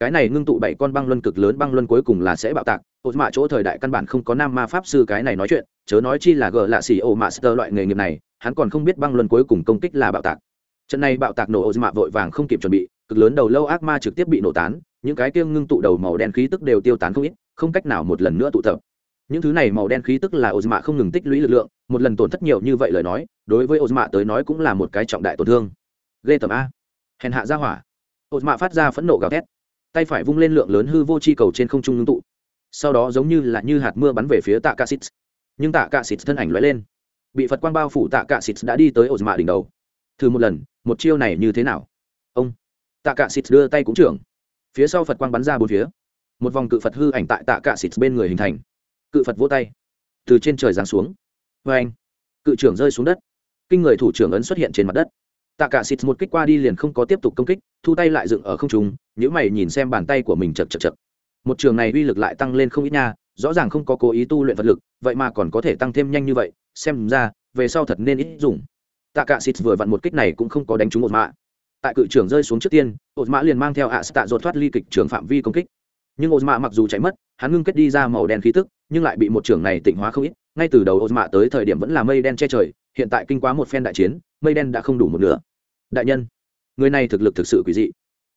Cái này ngưng tụ bảy con băng luân cực lớn băng luân cuối cùng là sẽ bạo tạc, ột mạ chỗ thời đại căn bản không có nam ma pháp sư cái này nói chuyện, chớ nói chi là gờ lạ xì ô mạ sơ loại nghề nghiệp này, hắn còn không biết băng luân cuối cùng công kích là bạo tạc trận này bạo tạc nổ ô mạ vội vàng không kịp chuẩn bị, cực lớn đầu lâu ác ma trực tiếp bị nổ tán, những cái kia ngưng tụ đầu màu đen khí tức đều tiêu tán không ít, không cách nào một lần nữa tụ tập. Những thứ này màu đen khí tức là ozma không ngừng tích lũy lực lượng, một lần tổn thất nhiều như vậy lời nói, đối với ozma tới nói cũng là một cái trọng đại tổn thương. Ghê tầm a. Hèn hạ ra hỏa. Ozma phát ra phẫn nộ gào thét. Tay phải vung lên lượng lớn hư vô chi cầu trên không trung ngưng tụ. Sau đó giống như là như hạt mưa bắn về phía tạ ca xít nhưng tạ ca xít thân ảnh lóe lên. Bị phật quang bao phủ tạ ca xít đã đi tới ozma đỉnh đầu thử một lần, một chiêu này như thế nào? Ông tạ cạ xịt đưa tay cũng trưởng. Phía sau phật quang bắn ra bốn phía. Một vòng cự phật hư ảnh tại tạ cạ xịt bên người hình thành. Cự phật vỗ tay. Từ trên trời giáng xuống. Vê anh, cự trưởng rơi xuống đất. Kinh người thủ trưởng ấn xuất hiện trên mặt đất. Tạ cả xịt một kích qua đi liền không có tiếp tục công kích, thu tay lại dựng ở không trung nhữ mày nhìn xem bàn tay của mình chật chật chật. Một trường này uy lực lại tăng lên không ít nha, rõ ràng không có cố ý tu luyện vật lực, vậy mà còn có thể tăng thêm nhanh như vậy, xem ra, về sau thật nên ít dùng tạ cả xịt vừa vặn một kích này cũng không có đánh trúng một mạ tại cự trưởng rơi xuống trước tiên, ột mã liền mang theo ạ tạ dột thoát ly kịch trường phạm vi công kích. Nhưng ột mạ mặc dù chạy mất, hắn ngưng kết đi ra màu đen khí tức, nhưng lại bị một trưởng này tịnh hóa không ít, ngay từ đầu ột mạ tới thời điểm vẫn là mây đen che trời, hiện tại kinh quá một phen đại chiến, mây đen đã không đủ một nửa. Đại nhân, người này thực lực thực sự quỷ dị.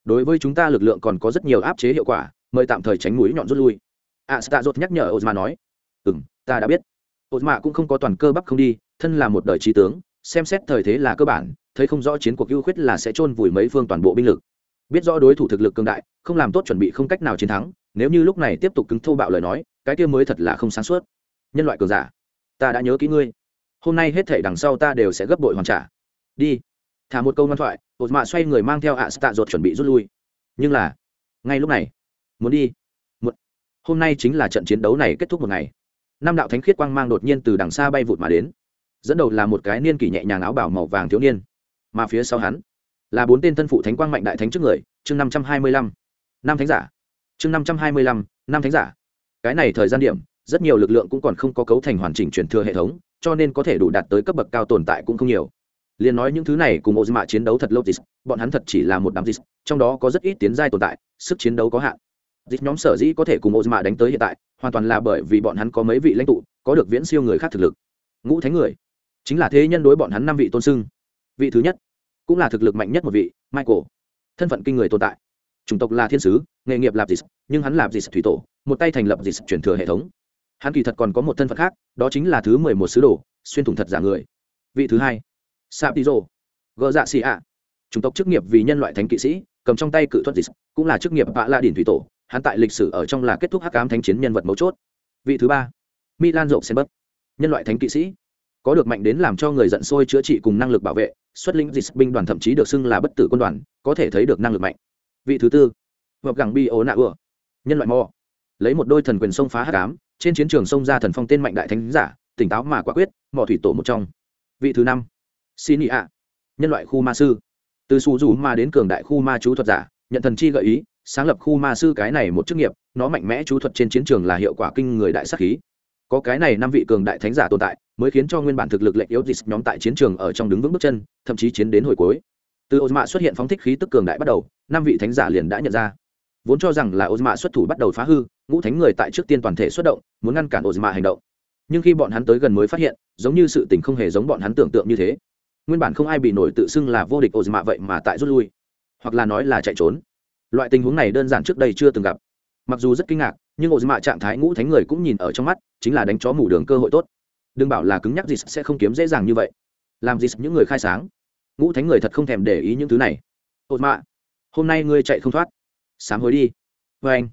Đối với chúng ta lực lượng còn có rất nhiều áp chế hiệu quả, mời tạm thời tránh mũi nhọn rút lui. A tạ dốt nhắc nhở ột mạ nói ừ ta đã biết. Ột mạ cũng không có toàn cơ bắp không đi, thân là một đời trí tướng xem xét thời thế là cơ bản, thấy không rõ chiến cuộc ưu khuyết là sẽ chôn vùi mấy phương toàn bộ binh lực. Biết rõ đối thủ thực lực cường đại, không làm tốt chuẩn bị không cách nào chiến thắng, nếu như lúc này tiếp tục cứng thô bạo lời nói, cái kia mới thật là không sáng suốt. Nhân loại cường giả, ta đã nhớ kỹ ngươi. Hôm nay hết thể đằng sau ta đều sẽ gấp bội hoàn trả. Đi. Thả một câu ngoan thoại ột mạ xoay người mang theo ạ stạ ruột chuẩn bị rút lui. Nhưng là, ngay lúc này, muốn đi. Một. Hôm nay chính là trận chiến đấu này kết thúc một ngày. Năm đạo thánh khiết quang mang đột nhiên từ đằng xa bay vụt mà đến dẫn đầu là một cái niên kỷ nhẹ nhàng áo bảo màu vàng thiếu niên. Mà phía sau hắn là bốn tên thân phụ thánh quang mạnh đại thánh trước người, chương năm trăm hai mươi lăm. Năm thánh giả. Chương năm trăm hai mươi lăm, năm thánh giả. Cái này thời gian điểm, rất nhiều lực lượng cũng còn không có cấu thành hoàn chỉnh truyền thừa hệ thống, cho nên có thể đủ đạt tới cấp bậc cao tồn tại cũng không nhiều. Liền nói những thứ này cùng ô mạ chiến đấu thật lâu thì bọn hắn thật chỉ là một đám dịp trong đó có rất ít tiến giai tồn tại, sức chiến đấu có hạn. Dịp nhóm sở dĩ có thể cùng ô mạ đánh tới hiện tại, hoàn toàn là bởi vì bọn hắn có mấy vị lãnh tụ, có được viễn siêu người khác thực lực. Ngũ thánh người chính là thế nhân đối bọn hắn năm vị tôn sưng. Vị thứ nhất, cũng là thực lực mạnh nhất một vị, michael. Thân phận kinh người tồn tại. Chủng tộc là thiên sứ, nghề nghiệp lạp gì nhưng hắn làm gì thủy tổ, một tay thành lập gì chuyển thừa hệ thống. Hắn kỳ thật còn có một thân phận khác, đó chính là thứ mười một sứ đồ, xuyên thủng thật giả người. Vị thứ hai saptizo gờ dạ xì ạ. Chủng tộc chức nghiệp vì nhân loại thánh kỵ sĩ, cầm trong tay cự thuật dịch cũng là chức nghiệp bạ la điển thủy tổ, hắn tại lịch sử ở trong là kết thúc hắc ám thánh chiến nhân vật mấu chốt. Vị thứ ba, milan rộng sen bất nhân loại thánh kỵ sĩ có được mạnh đến làm cho người giận sôi chữa trị cùng năng lực bảo vệ, xuất linh dịch binh đoàn thậm chí được xưng là bất tử quân đoàn, có thể thấy được năng lực mạnh. Vị thứ tư vợp gẳng bi ố nạ ựa nhân loại mò lấy một đôi thần quyền sông phá hát cám trên chiến trường sông ra thần phong tên mạnh đại thánh giả, tỉnh táo mà quả quyết, mò thủy tổ một trong. Vị thứ năm xin ý ạ, nhân loại khu ma sư. Từ xù rủ ma đến cường đại khu ma chú thuật giả, nhận thần chi gợi ý, sáng lập khu ma sư cái này một chức nghiệp, nó mạnh mẽ chú thuật trên chiến trường là hiệu quả kinh người đại sắc khí có cái này năm vị cường đại thánh giả tồn tại, mới khiến cho nguyên bản thực lực lệnh yếu dịch nhóm tại chiến trường ở trong đứng vững bước chân, thậm chí chiến đến hồi cuối. Từ ô mạ xuất hiện phóng thích khí tức cường đại bắt đầu, năm vị thánh giả liền đã nhận ra. Vốn cho rằng là ô mạ xuất thủ bắt đầu phá hư, ngũ thánh người tại trước tiên toàn thể xuất động, muốn ngăn cản ô mạ hành động. Nhưng khi bọn hắn tới gần mới phát hiện, giống như sự tình không hề giống bọn hắn tưởng tượng như thế. Nguyên bản không ai bị nổi tự xưng là vô địch ô mạ vậy mà tại rút lui, hoặc là nói là chạy trốn. Loại tình huống này đơn giản trước đây chưa từng gặp mặc dù rất kinh ngạc, nhưng ô mạ trạng thái ngũ thánh người cũng nhìn ở trong mắt, chính là đánh chó mủ đường cơ hội tốt. Đừng bảo là cứng nhắc gì sẽ không kiếm dễ dàng như vậy. Làm gì những người khai sáng. Ngũ thánh người thật không thèm để ý những thứ này. Ột mạ hôm nay ngươi chạy không thoát. Sám hối đi. Vê anh,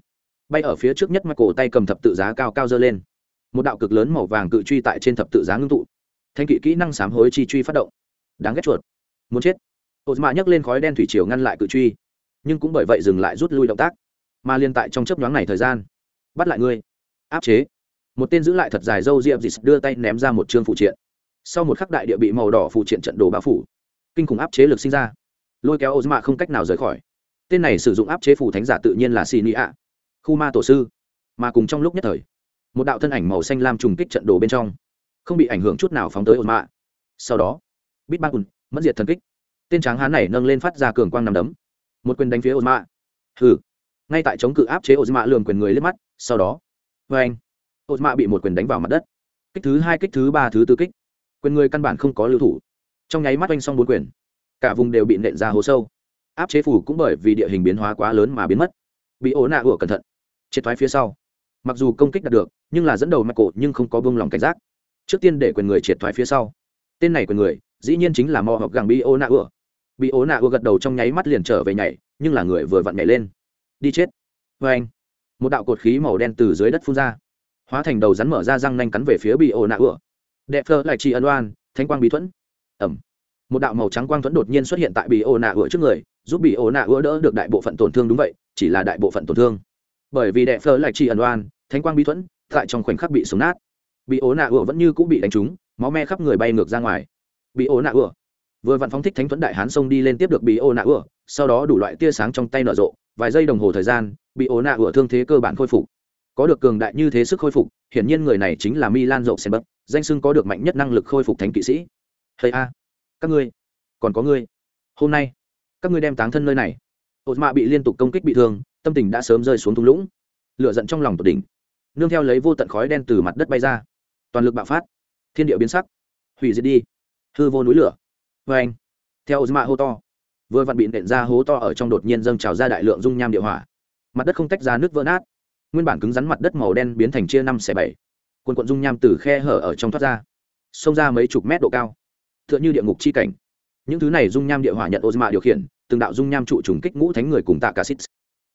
bay ở phía trước nhất mặt cổ tay cầm thập tự giá cao cao dơ lên. Một đạo cực lớn màu vàng cự truy tại trên thập tự giá ngưng tụ. Thanh kỵ kỹ năng sám hối chi truy phát động. Đáng ghét chuột. Muốn chết. Ột mạ nhấc lên khói đen thủy chiều ngăn lại cự truy. Nhưng cũng bởi vậy dừng lại rút lui động tác mà liên tại trong chấp nhoáng này thời gian. Bắt lại ngươi. Áp chế. Một tên giữ lại thật dài dâu diệp dịt đưa tay ném ra một chương phụ triện. Sau một khắc đại địa bị màu đỏ phụ triện trận đồ bao phủ. Kinh khủng áp chế lực sinh ra. Lôi kéo ô mạ không cách nào rời khỏi. Tên này sử dụng áp chế phủ thánh giả tự nhiên là xì nị ạ khu ma tổ sư. Mà cùng trong lúc nhất thời, một đạo thân ảnh màu xanh lam trùng kích trận đồ bên trong, không bị ảnh hưởng chút nào phóng tới ô mạ sau đó bít ba cùn mất diệt thần kích. Tên tráng hán này nâng lên phát ra cường quang nằm đấm. Một quyền đánh phía ô mạ hừ ngay tại chống cự áp chế ô mạ lường quyền người lên mắt, sau đó, vê anh ô mạ bị một quyền đánh vào mặt đất. Kích thứ hai, kích thứ ba, thứ tư kích. Quyền người căn bản không có lưu thủ. Trong nháy mắt oanh xong bốn quyền, cả vùng đều bị nện ra hố sâu. Áp chế phủ cũng bởi vì địa hình biến hóa quá lớn mà biến mất. Bị ổ nạ ủa cẩn thận. Triệt thoái phía sau. Mặc dù công kích đạt được, nhưng là dẫn đầu mặt cổ nhưng không có bông lòng cảnh giác. Trước tiên để quyền người triệt thoái phía sau. Tên này quyền người, dĩ nhiên chính là mò hoặc gàng bị ổ nạ ủa. Bị ổ nạ ủa gật đầu trong nháy mắt liền trở về nhảy, nhưng là người vừa vặn nhảy lên đi chết. Vê anh. Một đạo cột khí màu đen từ dưới đất phun ra. Hóa thành đầu rắn mở ra răng nanh cắn về phía bị ố nạ ựa đẹp phơ lại chỉ ân oan thanh quang bí thuẫn. Ẩm. Một đạo màu trắng quang thuẫn đột nhiên xuất hiện tại bị ổ nạ ựa trước người, giúp bị ổ nạ ựa đỡ được đại bộ phận tổn thương đúng vậy, chỉ là đại bộ phận tổn thương. Bởi vì đệ phơ lại chỉ ẩn oan thanh quang bí thuẫn tại trong khoảnh khắc bị sống nát. Bị ổ nạ ựa vẫn như cũng bị đánh trúng, máu me khắp người bay ngược ra ngoài. Bị ổ nạ ựa vừa vặn phóng thích thánh thuẫn đại hán sông đi lên tiếp được bị ổ nạ ựa sau đó đủ loại tia sáng trong tay nở rộ vài giây đồng hồ thời gian, bị ố nạ ủa thương thế cơ bản khôi phục. Có được cường đại như thế sức khôi phục, hiển nhiên người này chính là milan rộng danh sưng có được mạnh nhất năng lực khôi phục thánh kỵ sĩ. Hay a, các ngươi, còn có ngươi. Hôm nay, các ngươi đem táng thân nơi này. Ột mạ bị liên tục công kích bị thương, tâm tình đã sớm rơi xuống thung lũng. Lựa giận trong lòng tột đỉnh. Nương theo lấy vô tận khói đen từ mặt đất bay ra. Toàn lực bạo phát. Thiên địa biến sắc. Hủy diệt đi. Hư vô núi lửa. Vê anh theo ozma hô to vừa vặn bị nện ra hố to ở trong đột nhiên dâng trào ra đại lượng dung nham địa hỏa. Mặt đất không tách ra, nước vỡ nát. Nguyên bản cứng rắn mặt đất màu đen biến thành chia năm xẻ bảy. Quần quận dung nham từ khe hở ở trong thoát ra, xông ra mấy chục mét độ cao. T h ư ợ n h ư địa ngục chi cảnh. Những thứ này dung nham địa hỏa nhận ozma điều khiển, từng đạo dung nham trụ trùng kích ngũ thánh người cùng tạ cả xít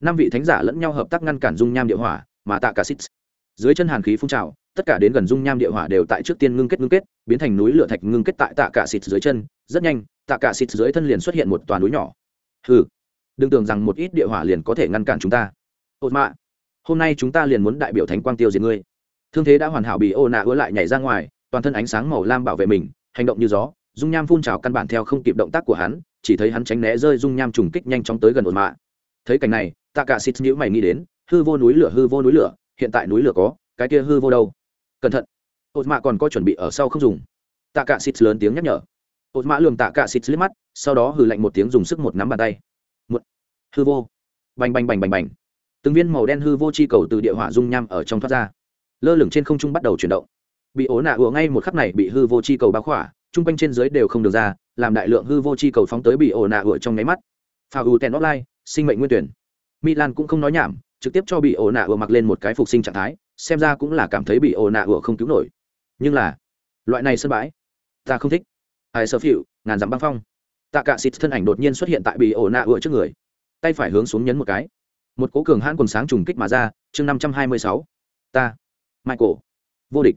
năm vị thánh giả lẫn nhau hợp tác ngăn cản dung nham địa hỏa, mà tạ cả xít dưới chân hàn khí phun trào, tất cả đến gần dung nham địa hỏa đều tại trước tiên ngưng kết ngưng kết, biến thành núi lửa thạch ngưng kết tại tạ cả xít dưới chân, rất nhanh tạ cả xịt dưới thân liền xuất hiện một toàn núi nhỏ. Hừ, đừng tưởng rằng một ít địa hỏa liền có thể ngăn cản chúng ta. Ột mạ hôm nay chúng ta liền muốn đại biểu thánh quang tiêu diệt ngươi. Thương thế đã hoàn hảo bị ô nạ ứa lại nhảy ra ngoài toàn thân ánh sáng màu lam bảo vệ mình hành động như gió dung nham phun trào căn bản theo không kịp động tác của hắn chỉ thấy hắn tránh né rơi dung nham trùng kích nhanh chóng tới gần ột mạ. Thấy cảnh này tạ cả xịt nhữ mày nghĩ đến hư vô núi lửa hư vô núi lửa hiện tại núi lửa có cái kia hư vô đâu? Cẩn thận. Ột mạ còn có chuẩn bị ở sau không dùng. Tạ cả xịt lớn tiếng nhắc nhở ột mã lườm tạ cả xịt liếc mắt, sau đó hừ lạnh một tiếng dùng sức một nắm bàn tay. Một hư vô. Bành bành bành bành bành. Từng viên màu đen hư vô chi cầu từ địa hỏa dung nham ở trong thoát ra. Lơ lửng trên không trung bắt đầu chuyển động. Bị ố nạ ùa ngay một khắc này bị hư vô chi cầu bao khỏa, chung quanh trên dưới đều không được ra, làm đại lượng hư vô chi cầu phóng tới bị ổ nạ ùa trong nháy mắt. Pha u tèn online sinh mệnh nguyên tuyển. Milan cũng không nói nhảm, trực tiếp cho bị ổ nạ ùa mặc lên một cái phục sinh trạng thái, xem ra cũng là cảm thấy bị ổ nạ ùa không cứu nổi. Nhưng là, loại này sân bãi, ta không thích ai sơ phịu, ngàn dặm băng phong. Tạ cả xịt thân ảnh đột nhiên xuất hiện tại bị ổ nạ ựa trước người. Tay phải hướng xuống nhấn một cái. Một cố cường hãn quần sáng trùng kích mà ra, chương năm trăm hai mươi sáu, ta. Michael. Vô địch.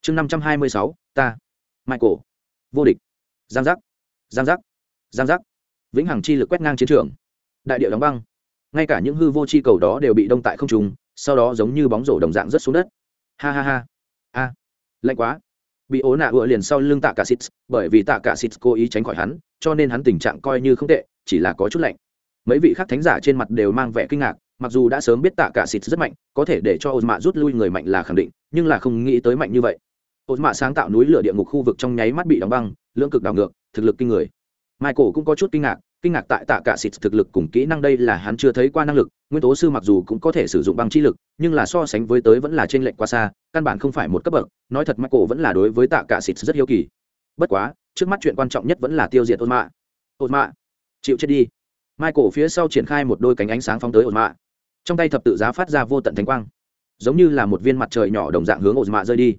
Chương năm trăm hai mươi sáu, ta. Michael. Vô địch. Giang giác. Giang giác. Giang giác. Vĩnh hằng chi lực quét ngang chiến trường. Đại điệu đóng băng. Ngay cả những hư vô chi cầu đó đều bị đông tại không trùng sau đó giống như bóng rổ đồng dạng rất xuống đất. Ha ha ha. A. Lạnh quá bị ố nạ ựa liền sau lưng tạ cả xít bởi vì tạ cả xít cố ý tránh khỏi hắn, cho nên hắn tình trạng coi như không tệ, chỉ là có chút lạnh. Mấy vị khác thánh giả trên mặt đều mang vẻ kinh ngạc, mặc dù đã sớm biết tạ cả xịt rất mạnh, có thể để cho ô mạ rút lui người mạnh là khẳng định, nhưng là không nghĩ tới mạnh như vậy. Ô mạ sáng tạo núi lửa địa ngục khu vực trong nháy mắt bị đóng băng, lưỡng cực đảo ngược, thực lực kinh người. Michael cũng có chút kinh ngạc kinh ngạc tại tạ cả xịt thực lực cùng kỹ năng đây là hắn chưa thấy qua năng lực, nguyên tố sư mặc dù cũng có thể sử dụng băng chi lực, nhưng là so sánh với tới vẫn là trên lệnh quá xa, căn bản không phải một cấp bậc, nói thật michael vẫn là đối với tạ cả xịt rất hiếu kỳ. Bất quá, trước mắt chuyện quan trọng nhất vẫn là tiêu diệt ôn mạ. Ôn mạ, chịu chết đi. Michael phía sau triển khai một đôi cánh ánh sáng phóng tới ôn mạ. Trong tay thập tự giá phát ra vô tận thánh quang. Giống như là một viên mặt trời nhỏ đồng dạng hướng ôn mạ rơi đi.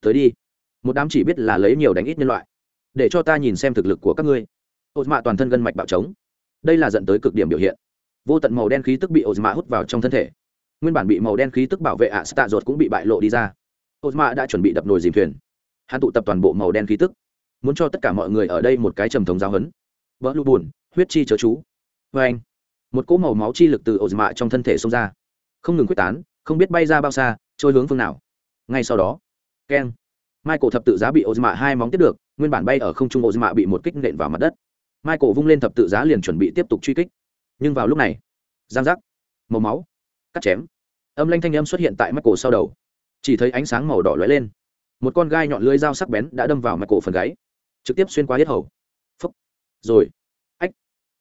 Tới đi. Một đám chỉ biết là lấy nhiều đánh ít nhân loại. Để cho ta nhìn xem thực lực của các ngươi ột mạ toàn thân gân mạch bạo trống. Đây là dẫn tới cực điểm biểu hiện. Vô tận màu đen khí tức bị ột mạ hút vào trong thân thể. Nguyên bản bị màu đen khí tức bảo vệ ạ stạ ruột cũng bị bại lộ đi ra. Ột mạ đã chuẩn bị đập nồi dìm thuyền. Hắn tụ tập toàn bộ màu đen khí tức. Muốn cho tất cả mọi người ở đây một cái trầm thống giáo hấn vỡ lụ buồn, huyết chi chớ chú. Vê anh, một cỗ màu máu chi lực từ ổ mạ trong thân thể xông ra. Không ngừng quyết tán, không biết bay ra bao xa, trôi hướng phương nào. Ngay sau đó, keng. Michael thập tự giá bị ổ mạ hai móng tiếp được, nguyên bản bay ở không trung ổ mạ bị một kích nện vào mặt đất michael vung lên thập tự giá liền chuẩn bị tiếp tục truy kích. Nhưng vào lúc này giang giác màu máu cắt chém. Âm lanh thanh âm xuất hiện tại michael sau đầu. Chỉ thấy ánh sáng màu đỏ lóe lên. Một con gai nhọn lưới dao sắc bén đã đâm vào michael phần gáy trực tiếp xuyên qua hết hầu. Phấp, rồi. Ách,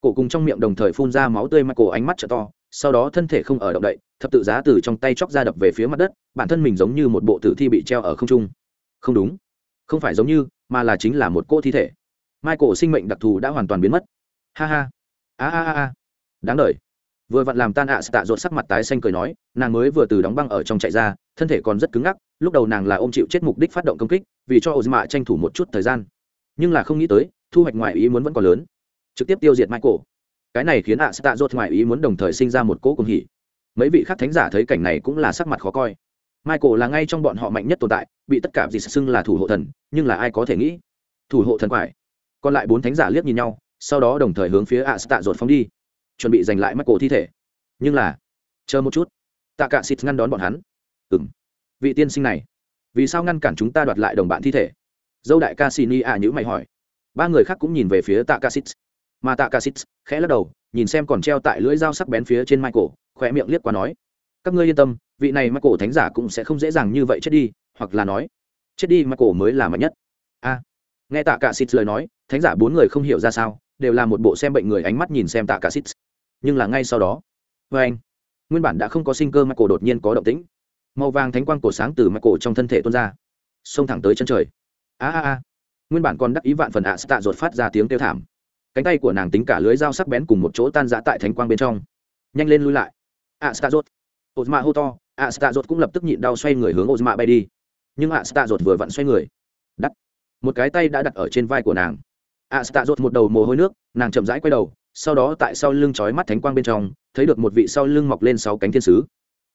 cổ cùng trong miệng đồng thời phun ra máu tươi mắt cổ ánh mắt t to sau đó thân thể không ở động đậy thập tự giá từ trong tay chóc ra đập về phía mặt đất bản thân mình giống như một bộ tử thi bị treo ở không trung. Không đúng. Không phải giống như mà là chính là một cô thi thể mai cổ sinh mệnh đặc thù đã hoàn toàn biến mất. Ha ha. A a a đáng đ vừa vặn làm tan ạ à tạ rột sắc mặt tái xanh cười nói, nàng mới vừa từ đóng băng ở trong chạy ra, thân thể còn rất cứng ngắc, lúc đầu nàng là ôm chịu chết mục đích phát động công kích, vì cho ô mạ tranh thủ một chút thời gian. Nhưng là không nghĩ tới, thu hoạch ngoài ý muốn vẫn còn lớn. Trực tiếp tiêu diệt michael. Cái này khiến ạ stạ rốt ngoài ý muốn đồng thời sinh ra một cỗ cùng hỉ. Mấy vị khác thánh giả thấy cảnh này cũng là sắc mặt khó coi. Michael là ngay trong bọn họ mạnh nhất tồn tại, bị tất cả gì xưng là thủ hộ thần, nhưng là ai có thể nghĩ? Thủ hộ thần quải còn lại bốn thánh giả liếc nhìn nhau, sau đó đồng thời hướng phía ạ tạ rốt phóng đi, chuẩn bị giành lại michael thi thể. Nhưng là, chờ một chút, tạ cạ xịt ngăn đón bọn hắn. Ừ vị tiên sinh này, vì sao ngăn cản chúng ta đoạt lại đồng bạn thi thể? Dâu đại ca xì ni ạ nhữ mày hỏi. Ba người khác cũng nhìn về phía tạ ca xịt. Mà tạ cạ xịt khẽ lắc đầu, nhìn xem còn treo tại lưỡi dao sắc bén phía trên michael khỏe miệng liếc qua nói. Các ngươi yên tâm, vị này michael thánh giả cũng sẽ không dễ dàng như vậy chết đi, hoặc là nói, chết đi michael mới là mạnh nhất. A nghe tạ cả xít lời nói, thánh giả bốn người không hiểu ra sao, đều là một bộ xem bệnh người ánh mắt nhìn xem tạ cả xít nhưng là ngay sau đó vê anh, nguyên bản đã không có sinh cơ michael đột nhiên có động tĩnh. Màu vàng thánh quang cổ sáng từ mặt cổ trong thân thể tuôn ra, xông thẳng tới chân trời. A a a, nguyên bản còn đắc ý vạn phần ạ à tạ ruột phát ra tiếng kêu thảm. Cánh tay của nàng tính cả lưới dao sắc bén cùng một chỗ tan rã tại thánh quang bên trong. Nhanh lên lui lại. ạ à tạ ruột. Ột mạ hô to, ạ à tạ ruột cũng lập tức nhịn đau xoay người hướng ột mạ bay đi. Nhưng ạ tạ ruột vừa vặn xoay người. Đắt một cái tay đã đặt ở trên vai của nàng. Ạ tạ ruột một đầu mồ hôi nước, nàng chậm rãi quay đầu, sau đó tại sau lưng chói mắt thánh quang bên trong, thấy được một vị sau lưng mọc lên sáu cánh thiên sứ.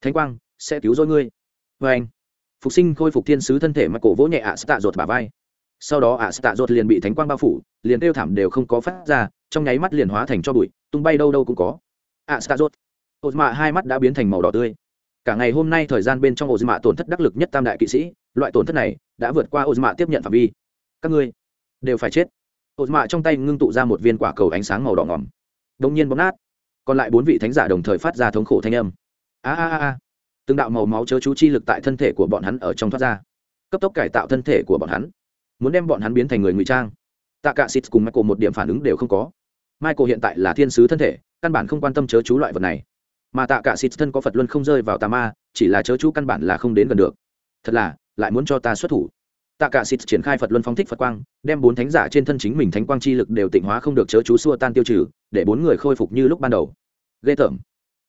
Thánh quang, sẽ cứu rỗi ngươi. Vê anh. Phục sinh khôi phục thiên sứ thân thể mà cổ vỗ nhẹ ạ tạ ruột bả vai. Sau đó ạ tạ ruột liền bị thánh quang bao phủ, liền kêu thảm đều không có phát ra, trong nháy mắt liền hóa thành cho bụi, tung bay đâu đâu cũng có. Ạ tạ ruột ột mạ hai mắt đã biến thành màu đỏ tươi. Cả ngày hôm nay thời gian bên trong ột mạ tổn thất đắc lực nhất tam đại kỵ sĩ, loại tổn thất này đã vượt qua ột mạ tiếp nhận phạm vi các ngươi đều phải chết. Ột mạ trong tay ngưng tụ ra một viên quả cầu ánh sáng màu đỏ ngỏm đông nhiên bóng nát. Còn lại bốn vị thánh giả đồng thời phát ra thống khổ thanh âm. A a a từng đạo màu máu chớ chú chi lực tại thân thể của bọn hắn ở trong thoát ra. Cấp tốc cải tạo thân thể của bọn hắn. Muốn đem bọn hắn biến thành người ngụy trang. Tạ cả xịt cùng michael một điểm phản ứng đều không có. Michael hiện tại là thiên sứ thân thể, căn bản không quan tâm chớ chú loại vật này. Mà tạ cả xịt thân có phật luân không rơi vào tà ma, chỉ là chớ chú căn bản là không đến gần được. Thật là, lại muốn cho ta xuất thủ tạ cả xịt triển khai phật luân phong thích phật quang, đem bốn thánh giả trên thân chính mình thánh quang chi lực đều tịnh hóa không được chớ chú xua tan tiêu trừ, để bốn người khôi phục như lúc ban đầu. Ghê tởm.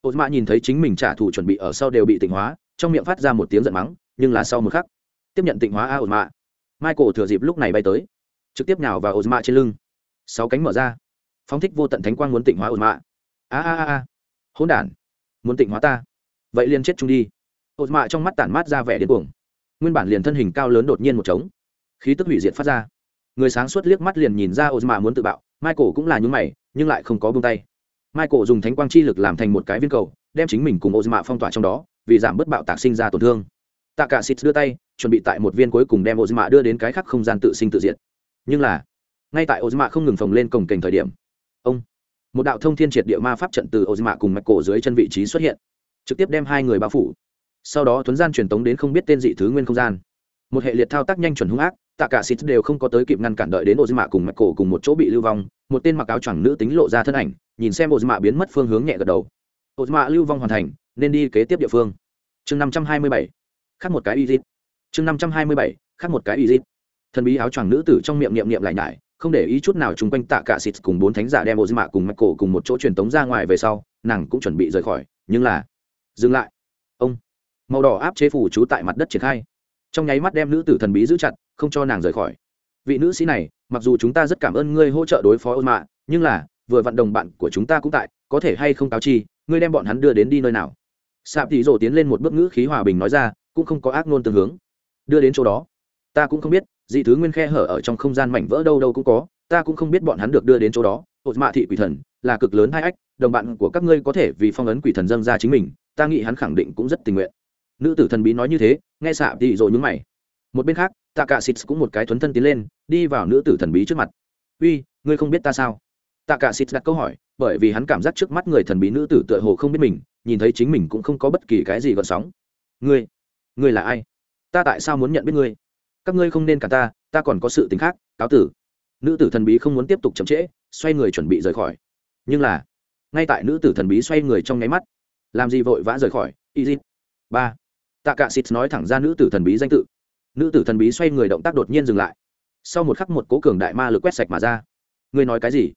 Ột mạ nhìn thấy chính mình trả thù chuẩn bị ở sau đều bị tịnh hóa, trong miệng phát ra một tiếng giận mắng, nhưng là sau một khắc, tiếp nhận tịnh hóa a ột mạ michael thừa dịp lúc này bay tới, trực tiếp nào vào ột mạ trên lưng. Sáu cánh mở ra. Phóng thích vô tận thánh quang muốn tịnh hóa ột mạ a a a a. Hỗn đản. Muốn tịnh hóa ta. Vậy liền chết chung đi. Ột mạ trong mắt tản mát ra vẻ điên cuồng nguyên bản liền thân hình cao lớn đột nhiên một trống. Khí tức hủy diệt phát ra. Người sáng suốt liếc mắt liền nhìn ra ô mà muốn tự bạo, michael cũng là nhúng mày, nhưng lại không có buông tay. Michael dùng thánh quang chi lực làm thành một cái viên cầu, đem chính mình cùng ô mà phong tỏa trong đó, vì giảm bớt bạo tạc sinh ra tổn thương. Tạ cả xịt đưa tay, chuẩn bị tại một viên cuối cùng đem ô mà đưa đến cái khắc không gian tự sinh tự diệt. Nhưng là, ngay tại ô mà không ngừng phồng lên cổng kềnh thời điểm, ông, một đạo thông thiên triệt địa ma pháp trận từ ô mà cùng Michael dưới chân vị trí xuất hiện, trực tiếp đem hai người bao phủ sau đó tuấn gian truyền tống đến không biết tên dị thứ nguyên không gian. Một hệ liệt thao tác nhanh chuẩn hung ác, tạ cả xịt đều không có tới kịp ngăn cản đợi đến ô dư mạ cùng mạch cổ cùng một chỗ bị lưu vong, một tên mặc áo choàng nữ tính lộ ra thân ảnh, nhìn xem ô dư mạ biến mất phương hướng nhẹ gật đầu. Ô dư mạ lưu vong hoàn thành, nên đi kế tiếp địa phương. Chương năm trăm hai mươi bảy khác một cái y dít chương năm trăm hai mươi bảy khác một cái y dít thần bí áo choàng nữ tử trong miệng niệm niệm lại nhải, không để ý chút nào chung quanh tạ cả xịt cùng bốn thánh giả đem ô dư mạ cùng mạch cổ cùng một chỗ truyền tống ra ngoài về sau, nàng cũng chuẩn bị rời khỏi, nhưng là, dừng lại màu đỏ áp chế phủ trú tại mặt đất triển khai. Trong nháy mắt đem nữ tử thần bí giữ chặt, không cho nàng rời khỏi. Vị nữ sĩ này, mặc dù chúng ta rất cảm ơn ngươi hỗ trợ đối phó ôn mạ, nhưng là, vừa vận đồng bạn của chúng ta cũng tại, có thể hay không cáo chi, ngươi đem bọn hắn đưa đến đi nơi nào? Sạp thì rổ tiến lên một bước ngữ khí hòa bình nói ra, cũng không có ác nôn tương hướng. Đưa đến chỗ đó. Ta cũng không biết, dị thứ nguyên khe hở ở trong không gian mảnh vỡ đâu đâu cũng có, ta cũng không biết bọn hắn được đưa đến chỗ đó. Ột mạ thị quỷ thần, là cực lớn hai ách, đồng bạn của các ngươi có thể vì phong ấn quỷ thần dâng ra chính mình, ta nghĩ hắn khẳng định cũng rất tình nguyện nữ tử thần bí nói như thế, nghe xạ tỷ rồi nhúng mày. Một bên khác, tạ cả xịt cũng một cái thuấn thân tiến lên, đi vào nữ tử thần bí trước mặt. Uy, ngươi không biết ta sao? Tạ cả xịt đặt câu hỏi, bởi vì hắn cảm giác trước mắt người thần bí nữ tử tựa hồ không biết mình, nhìn thấy chính mình cũng không có bất kỳ cái gì gợn sóng. Ngươi ngươi là ai? Ta tại sao muốn nhận biết ngươi? Các ngươi không nên cả ta ta còn có sự tính khác, cáo tử. Nữ tử thần bí không muốn tiếp tục chậm trễ, xoay người chuẩn bị rời khỏi. Nhưng là, ngay tại nữ tử thần bí xoay người trong nháy mắt, làm gì vội vã rời khỏi? Y easy. Ba tạ cả xịt nói thẳng ra nữ tử thần bí danh tự. Nữ tử thần bí xoay người động tác đột nhiên dừng lại. Sau một khắc một cố cường đại ma lực quét sạch mà ra. Ngươi nói cái gì?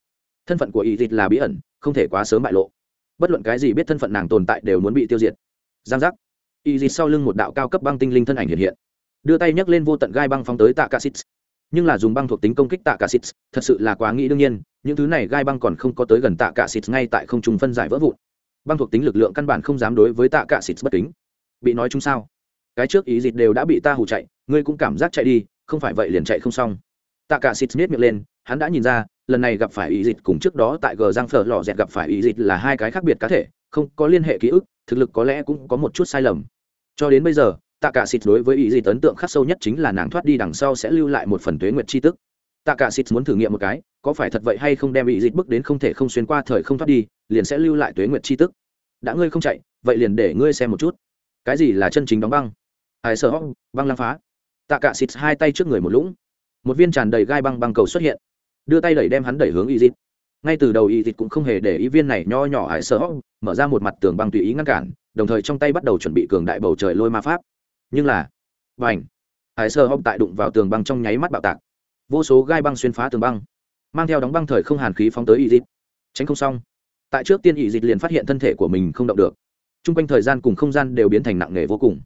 Thân phận của y dịch là bí ẩn, không thể quá sớm bại lộ. Bất luận cái gì biết thân phận nàng tồn tại đều muốn bị tiêu diệt. Giang giác. Y dịch sau lưng một đạo cao cấp băng tinh linh thân ảnh hiện hiện. Đưa tay nhấc lên vô tận gai băng phóng tới tạ cả xịt nhưng là dùng băng thuộc tính công kích tạ cả xịt thật sự là quá nghĩ đương nhiên, những thứ này gai băng còn không có tới gần tạ cả xịt ngay tại không trung phân giải vỡ vụn. Băng thuộc tính lực lượng căn bản không dám đối với tạ cả xịt bất kính bị nói chung sao? Cái trước ý dịt đều đã bị ta hù chạy, ngươi cũng cảm giác chạy đi, không phải vậy liền chạy không xong. Tạ cả xịt miết miệng lên, hắn đã nhìn ra, lần này gặp phải ý dịt cùng trước đó tại gờ giang phở lò dẹt gặp phải ý dịt là hai cái khác biệt cá thể, không có liên hệ ký ức, thực lực có lẽ cũng có một chút sai lầm. Cho đến bây giờ, tạ cả xịt đối với ý dịt ấn tượng khắc sâu nhất chính là nàng thoát đi đằng sau sẽ lưu lại một phần tuế nguyệt chi tức. Tạ cả xịt muốn thử nghiệm một cái, có phải thật vậy hay không đem ý dịt bước đến không thể không xuyên qua thời không thoát đi, liền sẽ lưu lại tuế nguyệt chi tức. Đã ngươi không chạy, vậy liền để ngươi xem một chút cái gì là chân chính đóng băng? Hải sợ? Hóc băng lăng phá. Tạ cả xịt hai tay trước người một lũng. Một viên tràn đầy gai băng băng cầu xuất hiện. Đưa tay đẩy đem hắn đẩy hướng y dịt ngay từ đầu y dịt cũng không hề để ý viên này nho nhỏ hải sợ hóc mở ra một mặt tường băng tùy ý ngăn cản, đồng thời trong tay bắt đầu chuẩn bị cường đại bầu trời lôi ma pháp. Nhưng là và ảnh hải sơ hóc tại đụng vào tường băng trong nháy mắt bạo tạc. Vô số gai băng xuyên phá tường băng, mang theo đóng băng thời không hàn khí phóng tới y dịt tránh không xong. Tại trước tiên y dịch liền phát hiện thân thể của mình không động được chung quanh thời gian cùng không gian đều biến thành nặng nề vô cùng.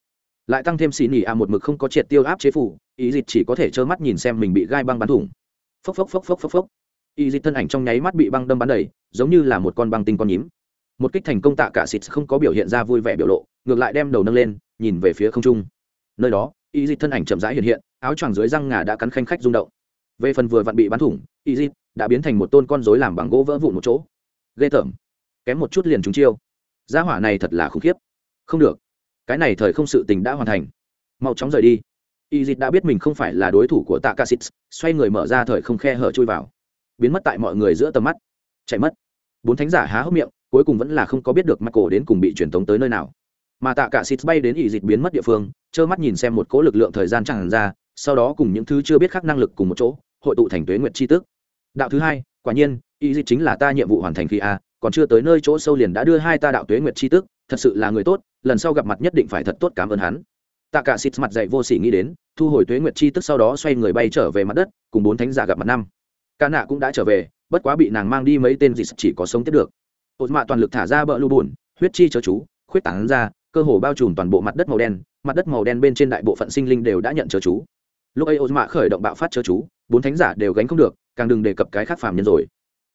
Lại tăng thêm xì nỉ a một mực không có triệt tiêu áp chế phủ y dịch chỉ có thể trơ mắt nhìn xem mình bị gai băng bắn thủng. Phốc phốc phốc phốc phốc phốc. Y dịch thân ảnh trong nháy mắt bị băng đâm bắn đầy, giống như là một con băng tinh con nhím. Một kích thành công tạ cả xịt không có biểu hiện ra vui vẻ biểu lộ, ngược lại đem đầu nâng lên, nhìn về phía không trung. Nơi đó y dịch thân ảnh chậm rãi hiện hiện, áo choàng dưới răng ngà đã cắn khanh khách rung động. Về phần vừa vặn bị bắn thủng y dịch đã biến thành một tôn con rối làm bằng gỗ vỡ vụn một chỗ. Ghê tởm. Kém một chút liền trúng chiêu gia hỏa này thật là khủng khiếp. Không được. Cái này thời không sự tình đã hoàn thành. Mau chóng rời đi. Y dịt đã biết mình không phải là đối thủ của tạ ca xít xoay người mở ra thời không khe hở chui vào. Biến mất tại mọi người giữa tầm mắt. Chạy mất. Bốn thánh giả há hốc miệng, cuối cùng vẫn là không có biết được mắt cổ đến cùng bị truyền tống tới nơi nào. Mà tạ cả xịt bay đến y dịt biến mất địa phương, trơ mắt nhìn xem một cỗ lực lượng thời gian chẳng ra, sau đó cùng những thứ chưa biết khác năng lực cùng một chỗ, hội tụ thành tuế nguyệt chi tức. Đạo thứ hai, quả nhiên y dịt chính là ta nhiệm vụ hoàn thành khi a còn chưa tới nơi chỗ sâu liền đã đưa hai ta đạo tuế nguyệt chi tức, thật sự là người tốt, lần sau gặp mặt nhất định phải thật tốt cảm ơn hắn. Tạ cả xịt mặt dậy vô sỉ nghĩ đến, thu hồi tuế nguyệt chi tức sau đó xoay người bay trở về mặt đất, cùng bốn thánh giả gặp mặt năm. Ca nạ cũng đã trở về, bất quá bị nàng mang đi mấy tên gì chỉ có sống tiếp được. Ột mạ toàn lực thả ra bờ lưu buồn huyết chi chớ chú, khuyết tảng ra, cơ hồ bao trùm toàn bộ mặt đất màu đen, mặt đất màu đen bên trên đại bộ phận sinh linh đều đã nhận chớ chú. Lúc ấy ột mạ khởi động bạo phát chớ chú, bốn thánh giả đều gánh không được, càng đừng đề cập cái khác phàm nhân rồi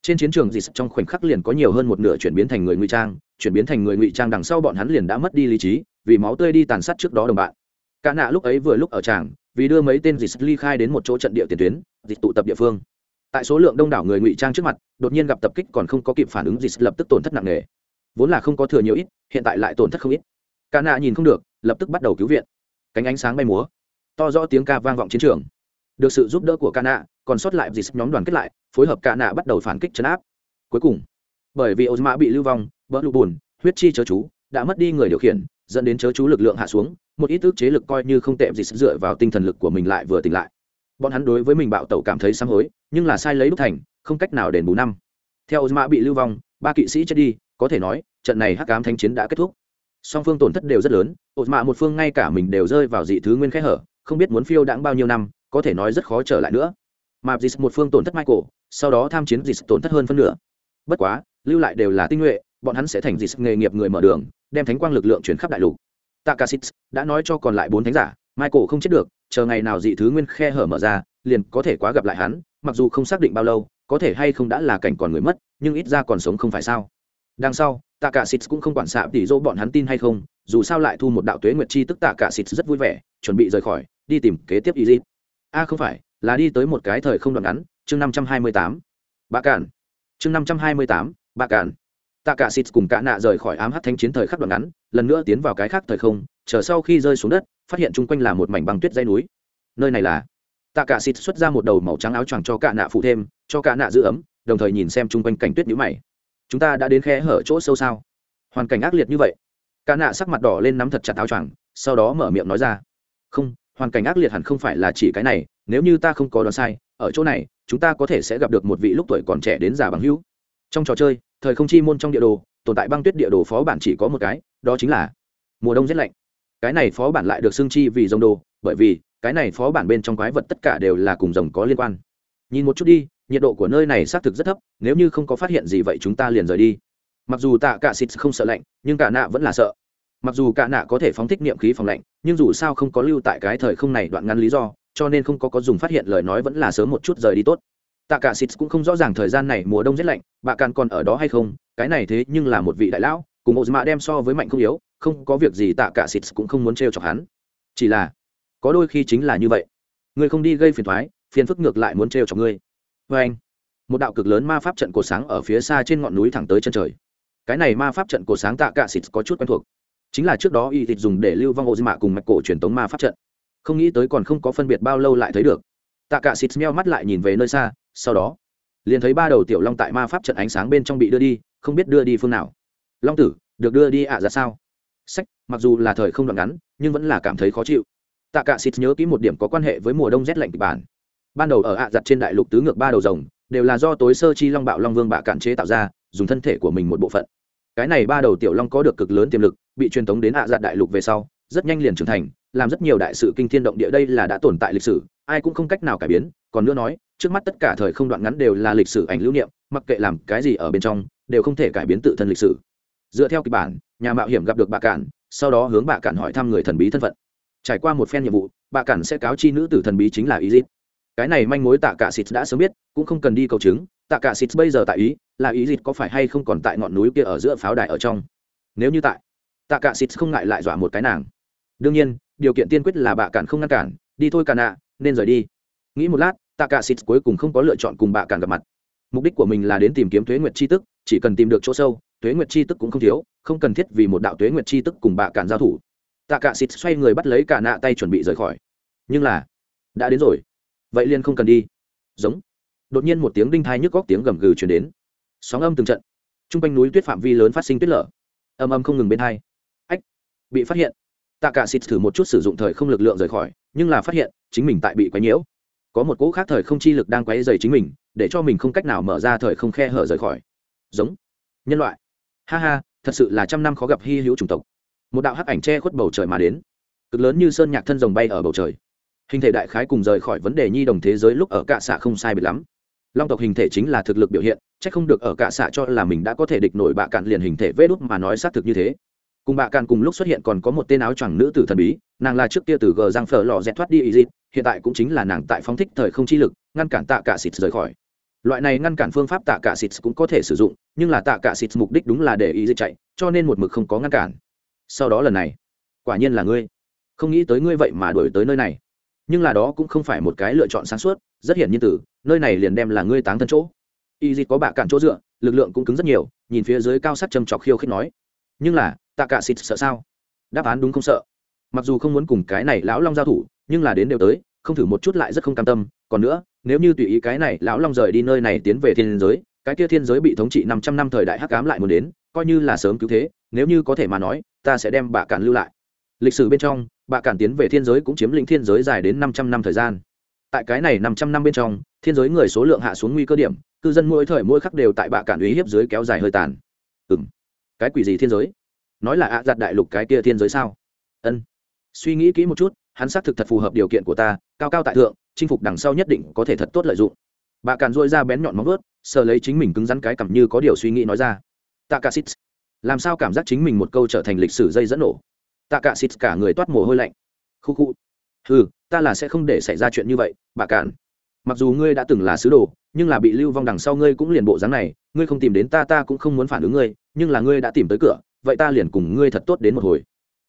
trên chiến trường dì trong khoảnh khắc liền có nhiều hơn một nửa chuyển biến thành người ngụy trang, chuyển biến thành người ngụy trang đằng sau bọn hắn liền đã mất đi lý trí, vì máu tươi đi tàn sát trước đó đồng bạn. Cả nạ lúc ấy vừa lúc ở tràng, vì đưa mấy tên dì ly khai đến một chỗ trận địa tiền tuyến dịch tụ tập địa phương. Tại số lượng đông đảo người ngụy trang trước mặt, đột nhiên gặp tập kích còn không có kịp phản ứng dì lập tức tổn thất nặng nề. Vốn là không có thừa nhiều ít, hiện tại lại tổn thất không ít. Cả nạ nhìn không được, lập tức bắt đầu cứu viện. Cánh ánh sáng bay múa. To rõ tiếng ca vang vọng chiến trường. Được sự giúp đỡ của ca nạ còn sót lại dì nhóm đoàn kết lại, phối hợp cả nạ bắt đầu phản kích chấn áp. Cuối cùng, bởi vì ô mã bị lưu vong, bỡ lụ bùn huyết chi chớ chú, đã mất đi người điều khiển, dẫn đến chớ chú lực lượng hạ xuống, một ít ước chế lực coi như không tệ gì dựa vào tinh thần lực của mình lại vừa tỉnh lại. Bọn hắn đối với mình bạo tẩu cảm thấy sáng hối, nhưng là sai lấy đúc thành, không cách nào đền bù năm. Theo ô mã bị lưu vong, ba kỵ sĩ chết đi, có thể nói, trận này hắc cám thanh chiến đã kết thúc. Song phương tổn thất đều rất lớn ô mã một phương ngay cả mình đều rơi vào dị thứ nguyên khẽ hở, không biết muốn phiêu đãng bao nhiêu năm, có thể nói rất khó trở lại nữa mà dì một phương tổn thất michael, sau đó tham chiến dì tổn thất hơn phân nửa. Bất quá, lưu lại đều là tinh nhuệ, bọn hắn sẽ thành dì nghề nghiệp người mở đường, đem thánh quang lực lượng chuyển khắp đại lục. Takasit đã nói cho còn lại bốn thánh giả, michael không chết được, chờ ngày nào dị thứ nguyên khe hở mở ra, liền có thể quá gặp lại hắn, mặc dù không xác định bao lâu, có thể hay không đã là cảnh còn người mất, nhưng ít ra còn sống không phải sao. Đằng sau tạ cả xịt cũng không quản xạ tỷ dỗ bọn hắn tin hay không, dù sao lại thu một đạo tuế nguyệt chi tức tạ cả xịt rất vui vẻ, chuẩn bị rời khỏi, đi tìm kế tiếp y a à, không phải là đi tới một cái thời không đoạn ngắn, chương năm trăm hai mươi tám, bạ cản chương năm trăm hai mươi tám, bạ cản tạ cả xịt cùng cả nạ rời khỏi ám hát thanh chiến thời khắc đoạn ngắn, lần nữa tiến vào cái khác thời không, chờ sau khi rơi xuống đất, phát hiện chung quanh là một mảnh băng tuyết dây núi. Nơi này là tạ cả xịt xuất ra một đầu màu trắng áo choàng cho cả nạ phụ thêm, cho cả nạ giữ ấm, đồng thời nhìn xem chung quanh cảnh tuyết nhũ mày. Chúng ta đã đến khe hở chỗ sâu sao? Hoàn cảnh ác liệt như vậy. Cả nạ sắc mặt đỏ lên nắm thật chặt áo choàng, sau đó mở miệng nói ra. Không hoàn cảnh ác liệt hẳn không phải là chỉ cái này, nếu như ta không có đoán sai, ở chỗ này, chúng ta có thể sẽ gặp được một vị lúc tuổi còn trẻ đến già bằng hữu. Trong trò chơi, thời không chi môn trong địa đồ, tồn tại băng tuyết địa đồ phó bản chỉ có một cái, đó chính là mùa đông rét lạnh. Cái này phó bản lại được xương chi vì rồng đồ, bởi vì cái này phó bản bên trong quái vật tất cả đều là cùng rồng có liên quan. Nhìn một chút đi, nhiệt độ của nơi này xác thực rất thấp, nếu như không có phát hiện gì vậy chúng ta liền rời đi. Mặc dù tạ cả xịt không sợ lạnh, nhưng cả nạ vẫn là sợ mặc dù cả nạ có thể phóng thích niệm khí phòng lạnh, nhưng dù sao không có lưu tại cái thời không này đoạn ngắn lý do, cho nên không có có dùng phát hiện lời nói vẫn là sớm một chút rời đi tốt. Tạ cả xịt cũng không rõ ràng thời gian này mùa đông rất lạnh, bà càn còn ở đó hay không, cái này thế nhưng là một vị đại lão, cùng một mạ đem so với mạnh không yếu, không có việc gì tạ cả xịt cũng không muốn trêu chọc hắn. Chỉ là, có đôi khi chính là như vậy. Ngươi không đi gây phiền thoái phiền phức ngược lại muốn trêu chọc ngươi. Với anh, một đạo cực lớn ma pháp trận cổ sáng ở phía xa trên ngọn núi thẳng tới chân trời. Cái này ma pháp trận cổ sáng tạ cả xịt có chút quen thuộc chính là trước đó y thịt dùng để lưu vong ô mạ cùng mạch cổ truyền tống ma pháp trận. Không nghĩ tới còn không có phân biệt bao lâu lại thấy được. Tạ cả xịt meo mắt lại nhìn về nơi xa, sau đó, liền thấy ba đầu tiểu long tại ma pháp trận ánh sáng bên trong bị đưa đi, không biết đưa đi phương nào. Long tử, được đưa đi ạ à ra sao? Sách, mặc dù là thời không đoạn ngắn, nhưng vẫn là cảm thấy khó chịu. Tạ cả xịt nhớ kỹ một điểm có quan hệ với mùa đông rét lạnh kịch bản. Ban đầu ở ạ giặt trên đại lục tứ ngược ba đầu rồng, đều là do tối sơ chi long bạo long vương bạ cản chế tạo ra, dùng thân thể của mình một bộ phận cái này ba đầu tiểu long có được cực lớn tiềm lực, bị truyền tống đến hạ giạt dạ đại lục về sau, rất nhanh liền trưởng thành, làm rất nhiều đại sự kinh thiên động địa đây là đã tồn tại lịch sử, ai cũng không cách nào cải biến. Còn nữa nói, trước mắt tất cả thời không đoạn ngắn đều là lịch sử ảnh lưu niệm, mặc kệ làm cái gì ở bên trong, đều không thể cải biến tự thân lịch sử. Dựa theo kịch bản, nhà mạo hiểm gặp được bà cản, sau đó hướng bà cản hỏi thăm người thần bí thân phận. Trải qua một phen nhiệm vụ, bà cản sẽ cáo chi nữ tử thần bí chính là ý dít cái này manh mối tạ cả xịt đã sớm biết, cũng không cần đi cầu chứng, tạ cả xịt bây giờ tại ý là ý dít có phải hay không còn tại ngọn núi kia ở giữa pháo đài ở trong? Nếu như tại, tạ cả xịt không ngại lại dọa một cái nàng. Đương nhiên, điều kiện tiên quyết là bà cản không ngăn cản, đi thôi cản ạ, nên rời đi. Nghĩ một lát, tạ cả xịt cuối cùng không có lựa chọn cùng bà cản gặp mặt. Mục đích của mình là đến tìm kiếm thuế nguyệt c h i tức, chỉ cần tìm được chỗ sâu thuế nguyệt c h i tức cũng không thiếu, không cần thiết vì một đạo thuế nguyệt c h i tức cùng bà cản giao thủ. Tạ cả xịt xoay người bắt lấy cả nạ tay chuẩn bị rời khỏi. Nhưng là, đã đến rồi. Vậy liền không cần đi. Giống. Đột nhiên một tiếng đinh thai nhức góc tiếng gầm gừ chuyển đến sóng âm từng trận. T r u n g quanh núi tuyết phạm vi lớn phát sinh tuyết lở. Âm âm không ngừng bên hai. Ách, bị phát hiện. Tạ cả xịt thử một chút sử dụng thời không lực lượng rời khỏi, nhưng là phát hiện, chính mình tại bị quấy nhiễu. Có một cỗ khác thời không chi lực đang quấy dày chính mình, để cho mình không cách nào mở ra thời không khe hở rời khỏi. Giống. Nhân loại. Ha ha, thật sự là trăm năm khó gặp hy hữu chủng tộc. Một đạo hắc ảnh che khuất bầu trời mà đến. Cực lớn như sơn nhạc thân rồng bay ở bầu trời. Hình thể đại khái cùng rời khỏi vấn đề nhi đồng thế giới lúc ở cạ xạ không sai biệt lắm. Long tộc hình thể chính là thực lực biểu hiện c h ắ c không được ở cả xạ cho là mình đã có thể địch nổi bạ cạn liền hình thể vê đúc mà nói xác thực như thế. Cùng bạ cạn cùng lúc xuất hiện còn có một tên áo choàng nữ tử thần bí, nàng là trước kia từ gờ giang phở lò dẹt thoát đi ý dịp hiện tại cũng chính là nàng tại phóng thích thời không chi lực, ngăn cản tạ cả xịt rời khỏi. Loại này ngăn cản phương pháp tạ cả xịt cũng có thể sử dụng, nhưng là tạ cả xịt mục đích đúng là để ý dịp chạy, cho nên một mực không có ngăn cản. Sau đó lần này, quả nhiên là ngươi. Không nghĩ tới ngươi vậy mà đuổi tới nơi này. Nhưng là đó cũng không phải một cái lựa chọn sáng suốt, rất hiển nhiên từ, nơi này liền đem là ngươi táng thân chỗ y dịch có bạ cản chỗ dựa, lực lượng cũng cứng rất nhiều, nhìn phía dưới cao sắt châm trọc khiêu khích nói. Nhưng là, tạ cả xịt sợ sao? Đáp án đúng không sợ? Mặc dù không muốn cùng cái này lão long giao thủ, nhưng là đến đều tới, không thử một chút lại rất không cam tâm. Còn nữa, nếu như tùy ý cái này lão long rời đi nơi này tiến về thiên giới, cái kia thiên giới bị thống trị năm trăm năm thời đại hắc ám lại muốn đến, coi như là sớm cứu thế, nếu như có thể mà nói, ta sẽ đem bà cản lưu lại. Lịch sử bên trong bà cản tiến về thiên giới cũng chiếm lĩnh thiên giới dài đến năm trăm năm thời gian. Tại cái này năm trăm năm bên trong, thiên giới người số lượng hạ xuống nguy cơ điểm cư dân mỗi thời mỗi khắc đều tại bạ cản uy hiếp dưới kéo dài hơi tàn. Ừ m cái quỷ gì thiên giới? Nói là ạ giặt đại lục cái kia thiên giới sao? Ân. Suy nghĩ kỹ một chút, hắn xác thực thật phù hợp điều kiện của ta, cao cao tại thượng, chinh phục đằng sau nhất định có thể thật tốt lợi dụng. Bà càn dôi ra bén nhọn móng ướt sờ lấy chính mình cứng rắn cái cảm như có điều suy nghĩ nói ra. Tạ cả xít làm sao cảm giác chính mình một câu trở thành lịch sử dây dẫn nổ? Tạ cả xít cả người toát mồ hôi lạnh. Khu khu. Ừ ta là sẽ không để xảy ra chuyện như vậy bà càn mặc dù ngươi đã từng là sứ đồ nhưng là bị lưu vong đằng sau ngươi cũng liền bộ dáng này, ngươi không tìm đến ta ta cũng không muốn phản ứng ngươi, nhưng là ngươi đã tìm tới cửa, vậy ta liền cùng ngươi thật tốt đến một hồi.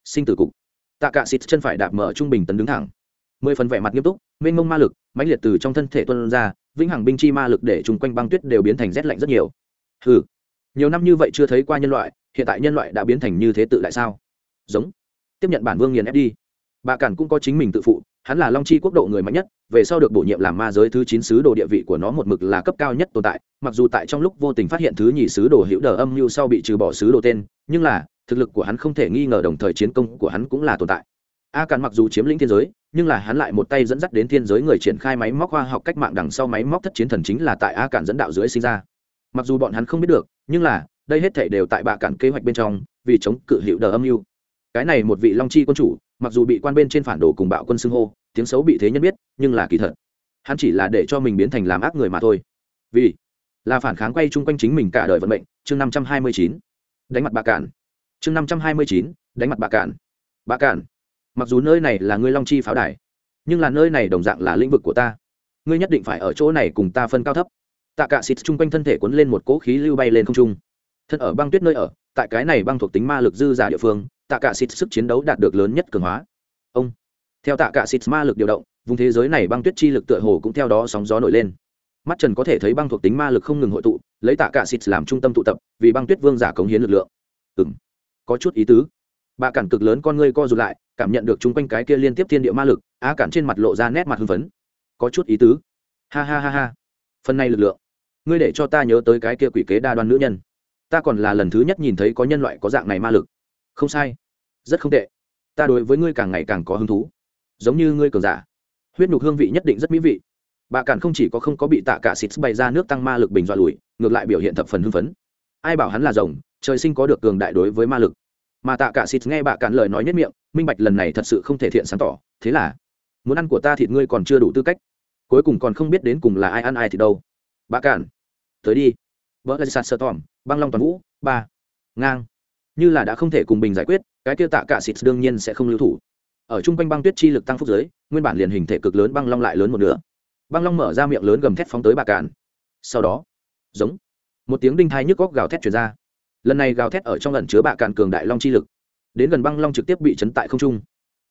Sinh tử cục. Tạ cả xịt chân phải đạp mở trung bình tấn đứng thẳng. Mười phần vẻ mặt nghiêm túc, mênh mông ma lực, mãnh liệt từ trong thân thể tuân ra, vĩnh hằng binh chi ma lực để chung quanh băng tuyết đều biến thành rét lạnh rất nhiều. Ừ nhiều năm như vậy chưa thấy qua nhân loại, hiện tại nhân loại đã biến thành như thế tự lại sao? Giống. Tiếp nhận bản vương nghiền ép đi. Bà cản cũng có chính mình tự phụ hắn là long chi quốc độ người mạnh nhất, về sau được bổ nhiệm làm ma giới thứ chín sứ đồ địa vị của nó một mực là cấp cao nhất tồn tại, mặc dù tại trong lúc vô tình phát hiện thứ nhì sứ đồ hữu đờ âm mưu sau bị trừ bỏ sứ đồ tên, nhưng là, thực lực của hắn không thể nghi ngờ đồng thời chiến công của hắn cũng là tồn tại. A càn mặc dù chiếm lĩnh thiên giới, nhưng là hắn lại một tay dẫn dắt đến thiên giới người triển khai máy móc khoa học cách mạng đằng sau máy móc thất chiến thần chính là tại a càn dẫn đạo dưới sinh ra. Mặc dù bọn hắn không biết được, nhưng là, đây hết thể đều tại bạ cản kế hoạch bên trong, vì chống cự hiệu đờ âm mưu. Cái này một vị long chi quân chủ mặc dù bị quan bên trên phản đồ cùng bạo quân xưng hô, tiếng xấu bị thế nhân biết, nhưng là kỳ thật. Hắn chỉ là để cho mình biến thành làm ác người mà thôi. Vì là phản kháng quay chung quanh chính mình cả đời vận mệnh, chương năm trăm hai mươi chín. Đánh mặt bà cản chương năm trăm hai mươi chín, đánh mặt bà cản bà cản mặc dù nơi này là ngươi long chi pháo đài, nhưng là nơi này đồng dạng là lĩnh vực của ta. Ngươi nhất định phải ở chỗ này cùng ta phân cao thấp. Tạ cả xịt chung quanh thân thể cuốn lên một cỗ khí lưu bay lên không trung. Thân ở băng tuyết nơi ở tại cái này băng thuộc tính ma lực dư giả địa phương, tạ cả xịt sức chiến đấu đạt được lớn nhất cường hóa. Ông, theo tạ cả xịt ma lực điều động, vùng thế giới này băng tuyết chi lực tựa hồ cũng theo đó sóng gió nổi lên. Mắt trần có thể thấy băng thuộc tính ma lực không ngừng hội tụ, lấy tạ cả xịt làm trung tâm tụ tập, vì băng tuyết vương giả cống hiến lực lượng. Ừm, có chút ý tứ. Bà cản cực lớn con ngươi co rụt lại, cảm nhận được chung quanh cái kia liên tiếp thiên địa ma lực, á cản trên mặt lộ ra nét mặt hưng phấn. Có chút ý tứ. Ha ha ha ha. Phần này lực lượng. Ngươi để cho ta nhớ tới cái kia quỷ kế đa đoan nữ nhân ta còn là lần thứ nhất nhìn thấy có nhân loại có dạng này ma lực. Không sai. Rất không tệ. Ta đối với ngươi càng ngày càng có hứng thú. Giống như ngươi cường giả. Huyết nhục hương vị nhất định rất mỹ vị. Bà cản không chỉ có không có bị tạ cả xịt bày ra nước tăng ma lực bình dọa lùi, ngược lại biểu hiện thập phần hưng phấn. Ai bảo hắn là rồng, trời sinh có được cường đại đối với ma lực. Mà tạ cả xịt nghe bạ cản lời nói nhất miệng, minh bạch lần này thật sự không thể thiện sáng tỏ, thế là, muốn ăn của ta thịt ngươi còn chưa đủ tư cách. Cuối cùng còn không biết đến cùng là ai ăn ai thì đâu. Bạ cản, tới đi vỡ lại sạt sợ tỏm băng long toàn vũ, ba. Ngang. Như là đã không thể cùng bình giải quyết, cái kia tạ cả xịt đương nhiên sẽ không lưu thủ. Ở trung quanh băng tuyết chi lực tăng phúc giới, nguyên bản liền hình thể cực lớn băng long lại lớn một nửa. Băng long mở ra miệng lớn gầm thét phóng tới bạ cạn. Sau đó, giống, một tiếng đinh thai nhức góc gào thét chuyển ra. Lần này gào thét ở trong lần chứa bạ cạn cường đại long chi lực. Đến gần băng long trực tiếp bị chấn tại không trung.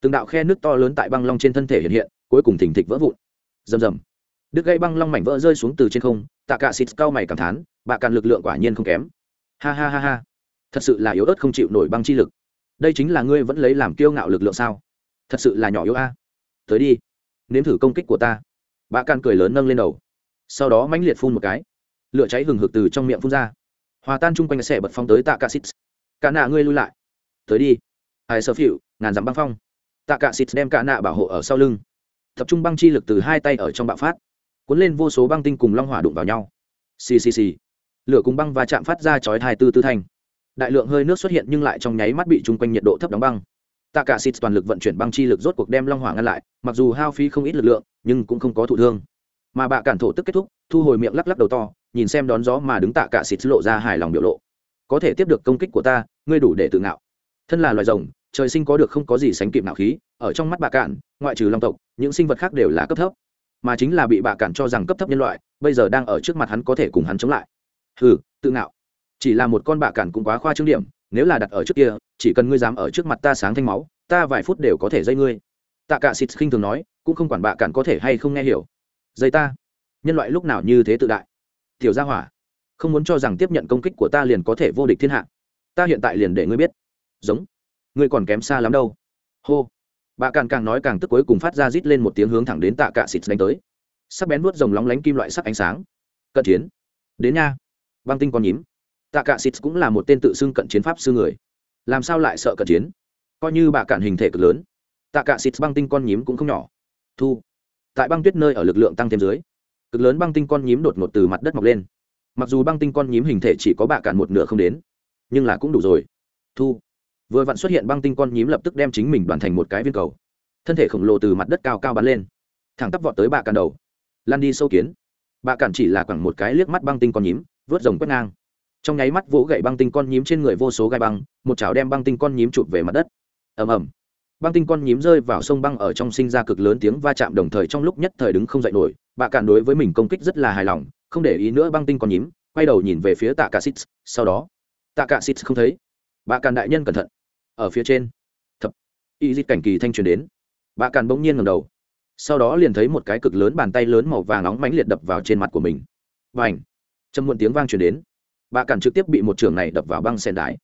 Từng đạo khe nước to lớn tại băng long trên thân thể hiện hiện, cuối cùng thỉnh thịch vỡ vụn. Rầm rầm. Đứt gây băng long mảnh vỡ rơi xuống từ trên không, tạ cả xịt cao mày cảm thán bạ cạn lực lượng quả nhiên không kém. Ha ha ha ha. Thật sự là yếu ớt không chịu nổi băng chi lực. Đây chính là ngươi vẫn lấy làm kiêu ngạo lực lượng sao? Thật sự là nhỏ yếu a. Tới đi, nếm thử công kích của ta. Bạ cạn cười lớn nâng lên đầu. Sau đó mãnh liệt phun một cái. Lửa cháy hừng hực từ trong miệng phun ra. Hòa tan chung quanh xẻ bật phong tới tạ cả xít. Cả nạ ngươi lui lại. Tới đi. Ai sơ phịu ngàn dặm băng phong. Tạ cả xít đem cả nạ bảo hộ ở sau lưng. Tập trung băng chi lực từ hai tay ở trong bạo phát. Cuốn lên vô số băng tinh cùng long hỏa đụng vào nhau. Xì xì xì lửa cùng băng và chạm phát ra chói thai tư tư thanh. Đại lượng hơi nước xuất hiện nhưng lại trong nháy mắt bị chung quanh nhiệt độ thấp đóng băng. Tạ cả xịt toàn lực vận chuyển băng chi lực rốt cuộc đem long hỏa ngăn lại, mặc dù hao phí không ít lực lượng, nhưng cũng không có thụ thương. Mà bạ cản thổ tức kết thúc, thu hồi miệng lắc lắc đầu to, nhìn xem đón gió mà đứng tạ cả xịt lộ ra hài lòng biểu lộ. Có thể tiếp được công kích của ta, ngươi đủ để tự ngạo. Thân là loài rồng, trời sinh có được không có gì sánh kịp nạo khí, ở trong mắt bạ cản, ngoại trừ long tộc, những sinh vật khác đều là cấp thấp. Mà chính là bị bạ cản cho rằng cấp thấp nhân loại, bây giờ đang ở trước mặt hắn có thể cùng hắn chống lại hừ, tự ngạo. Chỉ là một con bạ cản cũng quá khoa trương điểm, nếu là đặt ở trước kia, chỉ cần ngươi dám ở trước mặt ta sáng thanh máu, ta vài phút đều có thể dây ngươi. Tạ cả xịt khinh thường nói, cũng không quản bạ cản có thể hay không nghe hiểu. Dây ta. Nhân loại lúc nào như thế tự đại? Tiểu gia hỏa, không muốn cho rằng tiếp nhận công kích của ta liền có thể vô địch thiên hạ. Ta hiện tại liền để ngươi biết. Giống. Ngươi còn kém xa lắm đâu. Hô. Bà càng càng nói càng tức cuối cùng phát ra rít lên một tiếng hướng thẳng đến tạ cạ xịt đánh tới. Sắc bén nuốt rồng lóng lánh kim loại sắc ánh sáng. Cận chiến. Đến nha băng tinh con nhím. Tạ cạ xịt cũng là một tên tự xưng cận chiến pháp sư người. Làm sao lại sợ cận chiến? Coi như bà cản hình thể cực lớn, tạ cạ xịt băng tinh con nhím cũng không nhỏ. Thu, tại băng tuyết nơi ở lực lượng tăng thêm dưới, cực lớn băng tinh con nhím đột ngột từ mặt đất mọc lên. Mặc dù băng tinh con nhím hình thể chỉ có bạ cạn một nửa không đến, nhưng là cũng đủ rồi. Thu, vừa vặn xuất hiện băng tinh con nhím lập tức đem chính mình đoàn thành một cái viên cầu. Thân thể khổng lồ từ mặt đất cao cao bắn lên, thẳng tắp vọt tới bạ cạn đầu. Lan đi sâu kiến. Bạ cạn chỉ là khoảng một cái liếc mắt băng tinh con nhím vớt rồng quét ngang. Trong nháy mắt vỗ gậy băng tinh con nhím trên người vô số gai băng, một chảo đem băng tinh con nhím chụp về mặt đất. Ầm ầm. Băng tinh con nhím rơi vào sông băng ở trong sinh ra cực lớn tiếng va chạm đồng thời trong lúc nhất thời đứng không dậy nổi bà cản đối với mình công kích rất là hài lòng, không để ý nữa băng tinh con nhím, quay đầu nhìn về phía tạ cả xít sau đó, tạ cả xít không thấy. Bà cản đại nhân cẩn thận. Ở phía trên, thập, y dịch cảnh kỳ thanh truyền đến. Bà cản bỗng nhiên ngầm đầu, sau đó liền thấy một cái cực lớn bàn tay lớn màu vàng nóng mãnh liệt đập vào trên mặt của mình. Và ảnh châm muộn tiếng vang truyền đến. Bà cản trực tiếp bị một trường này đập vào băng sen đái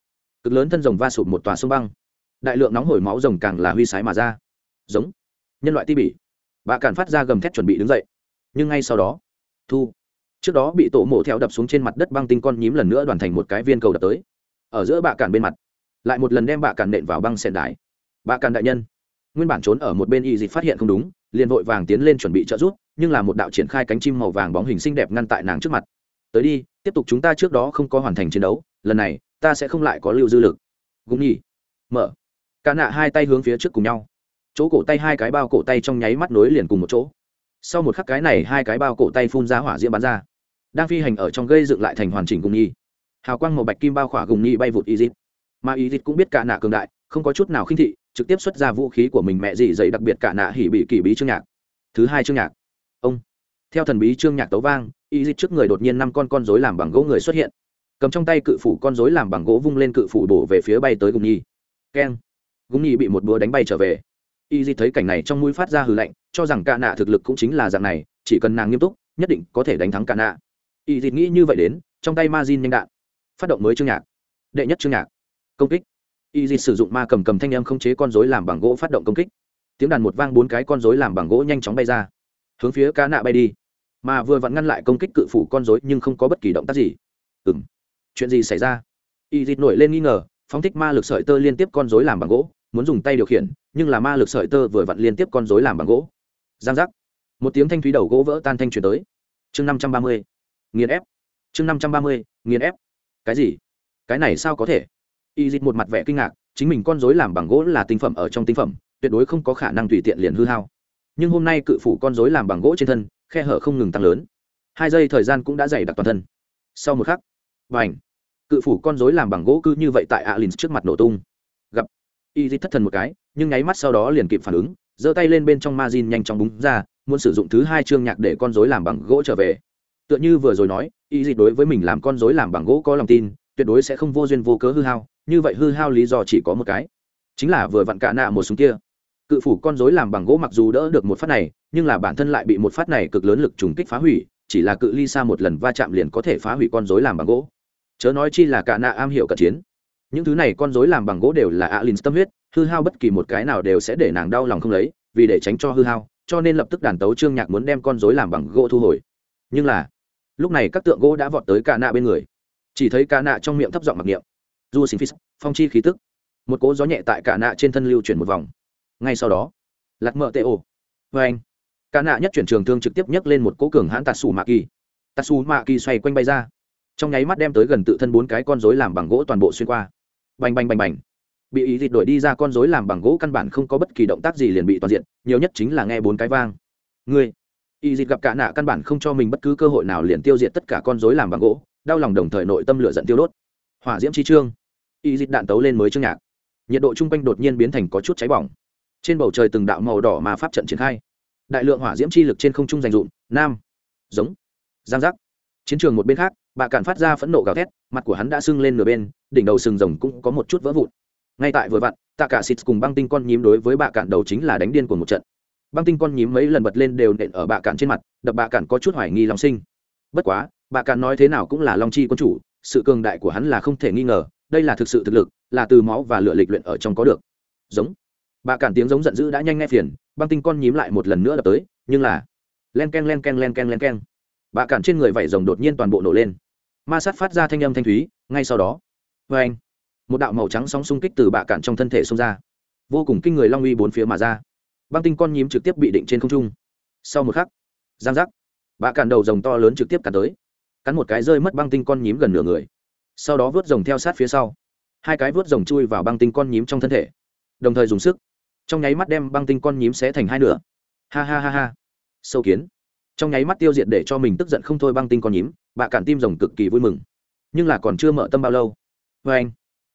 cực lớn thân rồng va sụp một tòa sông băng. Đại lượng nóng hổi máu rồng càng là huy sái mà ra. Giống. Nhân loại ti bỉ. Bà cản phát ra gầm thét chuẩn bị đứng dậy. Nhưng ngay sau đó, thu. Trước đó bị tổ mộ theo đập xuống trên mặt đất băng tinh con nhím lần nữa đoàn thành một cái viên cầu đập tới. Ở giữa bạ cản bên mặt, lại một lần đem bạ cản nện vào băng sen đái bạ cản đại nhân, nguyên bản trốn ở một bên y dịch phát hiện không đúng, liền vội vàng tiến lên chuẩn bị trợ giúp, nhưng là một đạo triển khai cánh chim màu vàng bóng hình xinh đẹp ngăn tại nàng trước mặt tới đi, tiếp tục chúng ta trước đó không có hoàn thành chiến đấu, lần này, ta sẽ không lại có lưu dư lực. Gúng nhỉ. Mở. Cả nạ hai tay hướng phía trước cùng nhau. Chỗ cổ tay hai cái bao cổ tay trong nháy mắt nối liền cùng một chỗ. Sau một khắc cái này hai cái bao cổ tay phun ra hỏa diễm bắn ra. Đang phi hành ở trong gây dựng lại thành hoàn chỉnh cùng nhi hào quang màu bạch kim bao khỏa gùng nhi bay vụt y dịp mà y dịp cũng biết cả nạ cường đại, không có chút nào khinh thị, trực tiếp xuất ra vũ khí của mình mẹ dị dậy đặc biệt cả nạ hỉ bị kỳ bí trương nhạc. Thứ hai trương nhạc. Ông theo thần bí trương nhạc tấu vang, y dịch trước người đột nhiên năm con con dối làm bằng gỗ người xuất hiện. Cầm trong tay cự phủ con dối làm bằng gỗ vung lên cự phủ đổ về phía bay tới gùng nhi. Keng. Gùng nhi bị một búa đánh bay trở về. Y dịch thấy cảnh này trong mũi phát ra hừ lạnh, cho rằng ca nạ thực lực cũng chính là dạng này, chỉ cần nàng nghiêm túc, nhất định có thể đánh thắng ca nạ. Y dịch nghĩ như vậy đến, trong tay ma nhanh đạn, phát động mới chương nhạc. Đệ nhất chương nhạc. Công kích. Y dịch sử dụng ma cầm cầm thanh em không chế con dối làm bằng gỗ phát động công kích. Tiếng đàn một vang bốn cái con dối làm bằng gỗ nhanh chóng bay ra. Hướng phía ca nạ bay đi mà vừa vặn ngăn lại công kích cự phủ con dối nhưng không có bất kỳ động tác gì. Ừ m chuyện gì xảy ra? Y dịt nổi lên nghi ngờ, phóng thích ma lực sợi tơ liên tiếp con dối làm bằng gỗ, muốn dùng tay điều khiển, nhưng là ma lực sợi tơ vừa vặn liên tiếp con dối làm bằng gỗ. Giang giác. Một tiếng thanh thúy đầu gỗ vỡ tan thanh chuyển tới. Chương năm trăm ba mươi. Nghiền ép. Chương năm trăm ba mươi. Nghiền ép. Cái gì? Cái này sao có thể? Y dịt một mặt vẻ kinh ngạc, chính mình con dối làm bằng gỗ là tinh phẩm ở trong tinh phẩm, tuyệt đối không có khả năng tùy tiện liền hư hao. Nhưng hôm nay cự phủ con dối làm bằng gỗ trên thân khe hở không ngừng tăng lớn. Hai giây thời gian cũng đã dày đặc toàn thân. Sau một khắc và ảnh cự phủ con dối làm bằng gỗ cư như vậy tại alin trước mặt nổ tung. Gặp y dít thất thần một cái, nhưng nháy mắt sau đó liền kịp phản ứng, giơ tay lên bên trong ma nhanh chóng búng ra, muốn sử dụng thứ hai chương nhạc để con dối làm bằng gỗ trở về. Tựa như vừa rồi nói y dít đối với mình làm con dối làm bằng gỗ có lòng tin, tuyệt đối sẽ không vô duyên vô cớ hư hao, như vậy hư hao lý do chỉ có một cái. Chính là vừa vặn cạ nạ một súng kia. Cự phủ con dối làm bằng gỗ mặc dù đỡ được một phát này nhưng là bản thân lại bị một phát này cực lớn lực trùng kích phá hủy, chỉ là cự ly xa một lần va chạm liền có thể phá hủy con dối làm bằng gỗ. Chớ nói chi là cả nạ am hiểu cận chiến. Những thứ này con dối làm bằng gỗ đều là alin tâm huyết, hư hao bất kỳ một cái nào đều sẽ để nàng đau lòng không lấy, vì để tránh cho hư hao, cho nên lập tức đàn tấu trương nhạc muốn đem con dối làm bằng gỗ thu hồi. Nhưng là, lúc này các tượng gỗ đã vọt tới cả nạ bên người. Chỉ thấy cả nạ trong miệng thấp giọng mặc niệm. Du sinh phis phong chi khí tức. Một cỗ gió nhẹ tại cả nạ trên thân lưu chuyển một vòng. Ngay sau đó, lạc mợ tê ô. Vê anh Cả nạ nhất chuyển trường thương trực tiếp nhấc lên một cỗ cường hãn tạt xù mạ kỳ tạt xù mạ kỳ xoay quanh bay ra. Trong nháy mắt đem tới gần tự thân bốn cái con rối làm bằng gỗ toàn bộ xuyên qua. Bành bành bành bành. Bị ý thịt đổi đi ra con rối làm bằng gỗ căn bản không có bất kỳ động tác gì liền bị toàn diện, nhiều nhất chính là nghe bốn cái vang. Ngươi. Y dịt gặp cả nạ căn bản không cho mình bất cứ cơ hội nào liền tiêu diệt tất cả con rối làm bằng gỗ, đau lòng đồng thời nội tâm lửa giận tiêu đốt. Hỏa diễm chi trương. Y dịt đạn tấu lên mới chương nhạc. Nhiệt độ trung quanh đột nhiên biến thành có chút cháy bỏng. Trên bầu trời từng đạo màu đỏ mà pháp trận triển khai đại lượng hỏa diễm chi lực trên không trung dành dụm, nam, giống, giang giác. Chiến trường một bên khác, bà cản phát ra phẫn nộ gào thét, mặt của hắn đã sưng lên nửa bên, đỉnh đầu sừng rồng cũng có một chút vỡ vụn. Ngay tại vừa vặn tạ cả xịt cùng băng tinh con nhím đối với bà cản đầu chính là đánh điên của một trận. Băng tinh con nhím mấy lần bật lên đều nện ở bà cản trên mặt, đập bà cản có chút hoài nghi lòng sinh. Bất quá, bà cản nói thế nào cũng là long chi quân chủ, sự cường đại của hắn là không thể nghi ngờ, đây là thực sự thực lực, là từ máu và lửa lịch luyện ở trong có được. Giống. Bà cản tiếng giống giận dữ đã nhanh nghe phiền băng tinh con nhím lại một lần nữa đập tới, nhưng là, len k e n len k e n len k e n len k e n bạ cản trên người vảy rồng đột nhiên toàn bộ nổ lên. Ma sát phát ra thanh âm thanh thúy, ngay sau đó vê anh, một đạo màu trắng sóng xung kích từ bạ cản trong thân thể xông ra. Vô cùng kinh người long uy bốn phía mà ra. Băng tinh con nhím trực tiếp bị định trên không trung. Sau một khắc, giang giác, bạ cản đầu rồng to lớn trực tiếp cắn tới. Cắn một cái rơi mất băng tinh con nhím gần nửa người. Sau đó vớt rồng theo sát phía sau. Hai cái vớt rồng chui vào băng tinh con nhím trong thân thể, đồng thời dùng sức trong nháy mắt đem băng tinh con nhím xé thành hai nửa. Ha ha ha ha. Sâu kiến. Trong nháy mắt tiêu diệt để cho mình tức giận không thôi băng tinh con nhím, bạ cản tim rồng cực kỳ vui mừng. Nhưng là còn chưa mở tâm bao lâu. Vê anh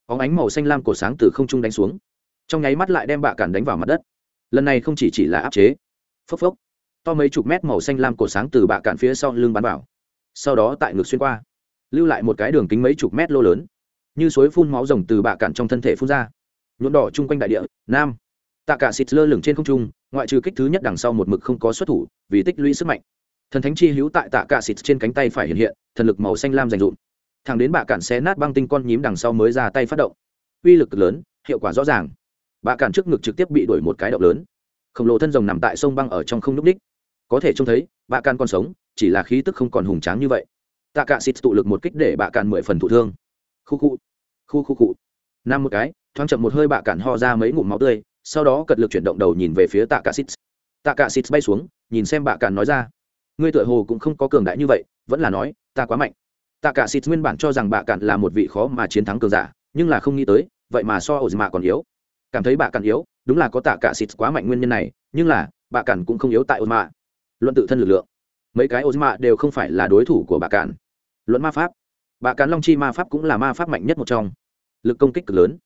óng ánh màu xanh lam cổ sáng từ không trung đánh xuống. Trong nháy mắt lại đem bạ cản đánh vào mặt đất. Lần này không chỉ chỉ là áp chế. Phốc phốc. To mấy chục mét màu xanh lam cổ sáng từ bạ cản phía sau lưng bắn vào. Sau đó tại ngực xuyên qua. Lưu lại một cái đường kính mấy chục mét lô lớn. Như suối phun máu rồng từ bạ cản trong thân thể phun ra. Nhuộm đỏ chung quanh đại địa, nam tạ cả xịt lơ lửng trên không trung, ngoại trừ kích thứ nhất đằng sau một mực không có xuất thủ, vì tích lũy sức mạnh. Thần thánh chi hữu tại tạ cả xịt trên cánh tay phải hiện hiện, thần lực màu xanh lam dành dụm. Thằng đến bạ cản xé nát băng tinh con nhím đằng sau mới ra tay phát động. Uy lực lớn, hiệu quả rõ ràng. Bạ cản trước ngực trực tiếp bị đuổi một cái động lớn. Khổng lồ thân rồng nằm tại sông băng ở trong không n ú c đích. Có thể trông thấy, bạ cản còn sống, chỉ là khí tức không còn hùng tráng như vậy. Tạ cả xịt tụ lực một kích để bạ cản mười phần thụ thương. Khu khu. Khu khu khu. Năm một cái, thoáng chậm một hơi bạ cản ho ra mấy ngụm máu tươi sau đó cật lực chuyển động đầu nhìn về phía tạ cả xít. tạ cả xít bay xuống, nhìn xem bạ cản nói ra, ngươi tựa hồ cũng không có cường đại như vậy, vẫn là nói, ta quá mạnh. Tạ cả xít nguyên bản cho rằng bạ càn là một vị khó mà chiến thắng cường giả, nhưng là không nghĩ tới, vậy mà so ổ mạ còn yếu. Cảm thấy bạ càn yếu, đúng là có tạ cả xít quá mạnh nguyên nhân này, nhưng là bạ càn cũng không yếu tại ổ mạ luận tự thân lực lượng, mấy cái ổ mạ đều không phải là đối thủ của bạ càn. Luận ma pháp bạ càn long chi ma pháp cũng là ma pháp mạnh nhất một trong. Lực công kích cực lớn,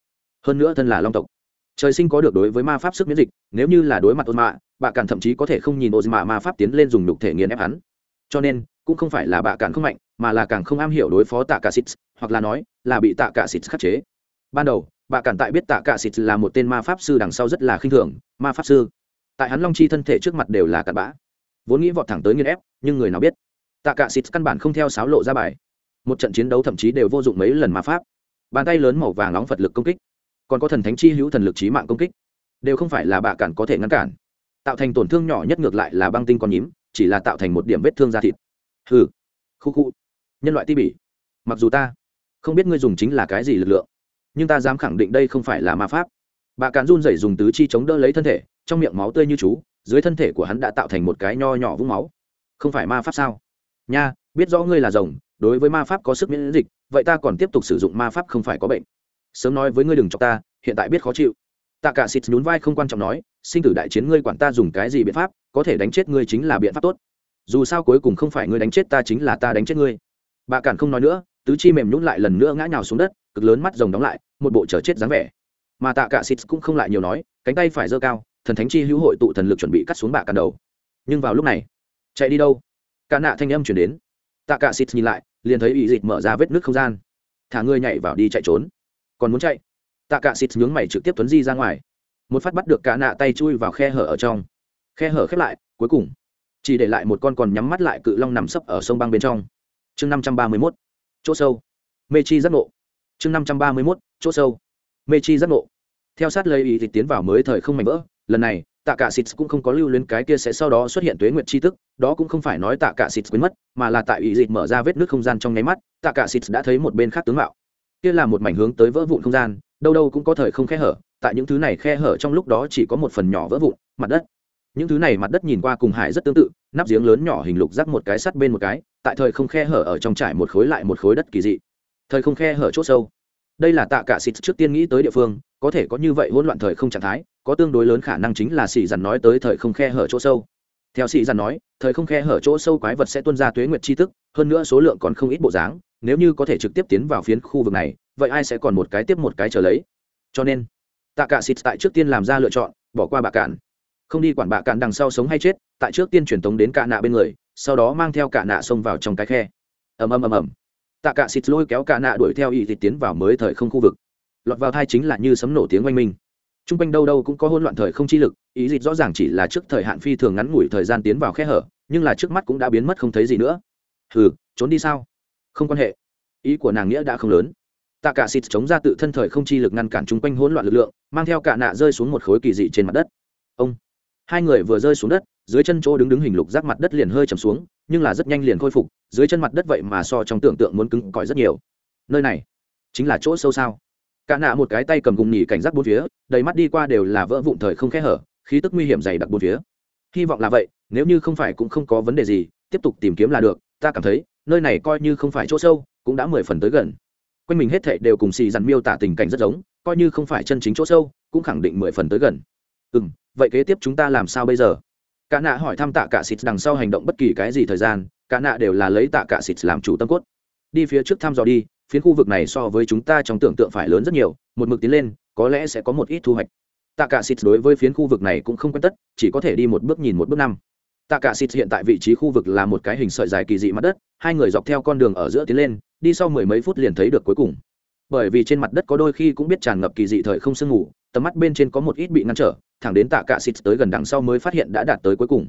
hơn nữa thân là long tộc trời sinh có được đối với ma pháp sức miễn dịch, nếu như là đối mặt ôn mạ bạ cản thậm chí có thể không nhìn ô mạ ma pháp tiến lên dùng đục thể nghiền ép hắn. Cho nên, cũng không phải là bạ cản không mạnh, mà là càng không am hiểu đối phó tạ cả xịt hoặc là nói là bị tạ cả xịt khắc chế. Ban đầu bạ cản tại biết tạ cả xịt là một tên ma pháp sư đằng sau rất là khinh thường, ma pháp sư. Tại hắn long chi thân thể trước mặt đều là cặn bã. Vốn nghĩ vọt thẳng tới nghiền ép, nhưng người nào biết? Tạ cả xịt căn bản không theo sáo lộ ra bài. Một trận chiến đấu thậm chí đều vô dụng mấy lần ma pháp. Bàn tay lớn màu vàng nóng phật lực công kích còn có thần thánh chi hữu thần lực trí mạng công kích, đều không phải là bạ cản có thể ngăn cản. Tạo thành tổn thương nhỏ nhất ngược lại là băng tinh con nhím, chỉ là tạo thành một điểm vết thương da thịt. Hừ, khu khu, nhân loại ti bỉ. Mặc dù ta không biết ngươi dùng chính là cái gì lực lượng, nhưng ta dám khẳng định đây không phải là ma pháp. Bà càn run rẩy dùng tứ chi chống đỡ lấy thân thể, trong miệng máu tươi như chú, dưới thân thể của hắn đã tạo thành một cái nho nhỏ vũng máu. Không phải ma pháp sao? Nha, biết rõ ngươi là rồng, đối với ma pháp có sức miễn dịch, vậy ta còn tiếp tục sử dụng ma pháp không phải có bệnh sớm nói với ngươi đừng cho ta, hiện tại biết khó chịu. Tạ cả xịt nhún vai không quan trọng nói, sinh tử đại chiến ngươi quản ta dùng cái gì biện pháp, có thể đánh chết ngươi chính là biện pháp tốt. Dù sao cuối cùng không phải ngươi đánh chết ta chính là ta đánh chết ngươi. Bà cản không nói nữa, tứ chi mềm nhún lại lần nữa ngã nhào xuống đất, cực lớn mắt rồng đóng lại, một bộ chờ chết dáng vẻ. Mà tạ cả xịt cũng không lại nhiều nói, cánh tay phải giơ cao, thần thánh chi hữu hội tụ thần lực chuẩn bị cắt xuống bà cản đầu. Nhưng vào lúc này, chạy đi đâu? Cả nạ thanh âm chuyển đến. Tạ cả xịt nhìn lại, liền thấy ủy dịch mở ra vết nước không gian. Thả ngươi nhảy vào đi chạy trốn còn muốn chạy. Tạ cả xịt nhướng mày trực tiếp tuấn di ra ngoài. Một phát bắt được cả nạ tay chui vào khe hở ở trong. Khe hở khép lại, cuối cùng, chỉ để lại một con còn nhắm mắt lại cự long nằm sấp ở sông băng bên trong. Chương năm trăm ba mươi mốt, chỗ sâu. Mê chi giác ngộ. Chương năm trăm ba mươi mốt, chỗ sâu. Mê chi giác ngộ. Theo sát lấy ý thì tiến vào mới thời không mảnh vỡ. Lần này, tạ cả xịt cũng không có lưu luyến cái kia sẽ sau đó xuất hiện tuế nguyệt chi tức. Đó cũng không phải nói tạ cả xịt quên mất, mà là tại ý dịch mở ra vết nước không gian trong nháy mắt, tạ cả xịt đã thấy một bên khác tướng mạo kia là một mảnh hướng tới vỡ vụn không gian, đâu đâu cũng có thời không khe hở, tại những thứ này khe hở trong lúc đó chỉ có một phần nhỏ vỡ vụn, mặt đất. Những thứ này mặt đất nhìn qua cùng hải rất tương tự, nắp giếng lớn nhỏ hình lục rắc một cái sắt bên một cái, tại thời không khe hở ở trong trải một khối lại một khối đất kỳ dị. Thời không khe hở c h ỗ sâu. Đây là tạ cả xịt trước tiên nghĩ tới địa phương, có thể có như vậy hỗn loạn thời không trạng thái, có tương đối lớn khả năng chính là xì dằn nói tới thời không khe hở chỗ sâu. Theo xì dằn nói, thời không khe hở chỗ sâu quái vật sẽ tuân ra tuế nguyệt tri thức hơn nữa số lượng còn không ít bộ dáng nếu như có thể trực tiếp tiến vào phiến khu vực này, vậy ai sẽ còn một cái tiếp một cái trở lấy? Cho nên, tạ cả xịt tại trước tiên làm ra lựa chọn, bỏ qua bạ cạn. Không đi quản bạ cạn đằng sau sống hay chết, tại trước tiên truyền tống đến cả nạ bên người, sau đó mang theo cả nạ xông vào trong cái khe. Ầm ầm ầm ầm. Tạ cả xịt lôi kéo cả nạ đuổi theo ý thịt tiến vào mới thời không khu vực. Lọt vào thai chính là như sấm nổ tiếng oanh minh. T r u n g quanh đâu đâu cũng có hỗn loạn thời không chi lực ý dịch rõ ràng chỉ là trước thời hạn phi thường ngắn ngủi thời gian tiến vào khe hở, nhưng là trước mắt cũng đã biến mất không thấy gì nữa. Hừ, trốn đi sao? Không quan hệ. Ý của nàng nghĩa đã không lớn. Tạ cả xịt chống ra tự thân thời không chi lực ngăn cản chung quanh hỗn loạn lực lượng, mang theo cả nạ rơi xuống một khối kỳ dị trên mặt đất. Ông. Hai người vừa rơi xuống đất, dưới chân chỗ đứng đứng hình lục rác mặt đất liền hơi chầm xuống, nhưng là rất nhanh liền khôi phục, dưới chân mặt đất vậy mà so trong tưởng tượng muốn cứng cỏi rất nhiều. Nơi này chính là chỗ sâu sao? Cả nạ một cái tay cầm gùng nhỉ cảnh giác bốn phía, đầy mắt đi qua đều là vỡ vụn thời không khe hở, khí tức nguy hiểm dày đặc bốn phía. Hy vọng là vậy, nếu như không phải cũng không có vấn đề gì, tiếp tục tìm kiếm là được, ta cảm thấy nơi này coi như không phải chỗ sâu, cũng đã mười phần tới gần. Quanh mình hết thệ đều cùng xì dằn miêu tả tình cảnh rất giống, coi như không phải chân chính chỗ sâu, cũng khẳng định mười phần tới gần. Ừ m vậy kế tiếp chúng ta làm sao bây giờ? Cả nạ hỏi thăm tạ cả xịt đằng sau hành động bất kỳ cái gì thời gian, cả nạ đều là lấy tạ cả xịt làm chủ tâm cốt. Đi phía trước thăm dò đi phiến khu vực này so với chúng ta trong tưởng tượng phải lớn rất nhiều, một mực tiến lên, có lẽ sẽ có một ít thu hoạch. Tạ cả xịt đối với phiến khu vực này cũng không quen tất, chỉ có thể đi một bước nhìn một bước năm tạ cả xịt hiện tại vị trí khu vực là một cái hình sợi dài kỳ dị mặt đất, hai người dọc theo con đường ở giữa tiến lên, đi sau mười mấy phút liền thấy được cuối cùng. Bởi vì trên mặt đất có đôi khi cũng biết tràn ngập kỳ dị thời không sương ngủ tầm mắt bên trên có một ít bị ngăn trở, thẳng đến tạ cả xịt tới gần đằng sau mới phát hiện đã đạt tới cuối cùng.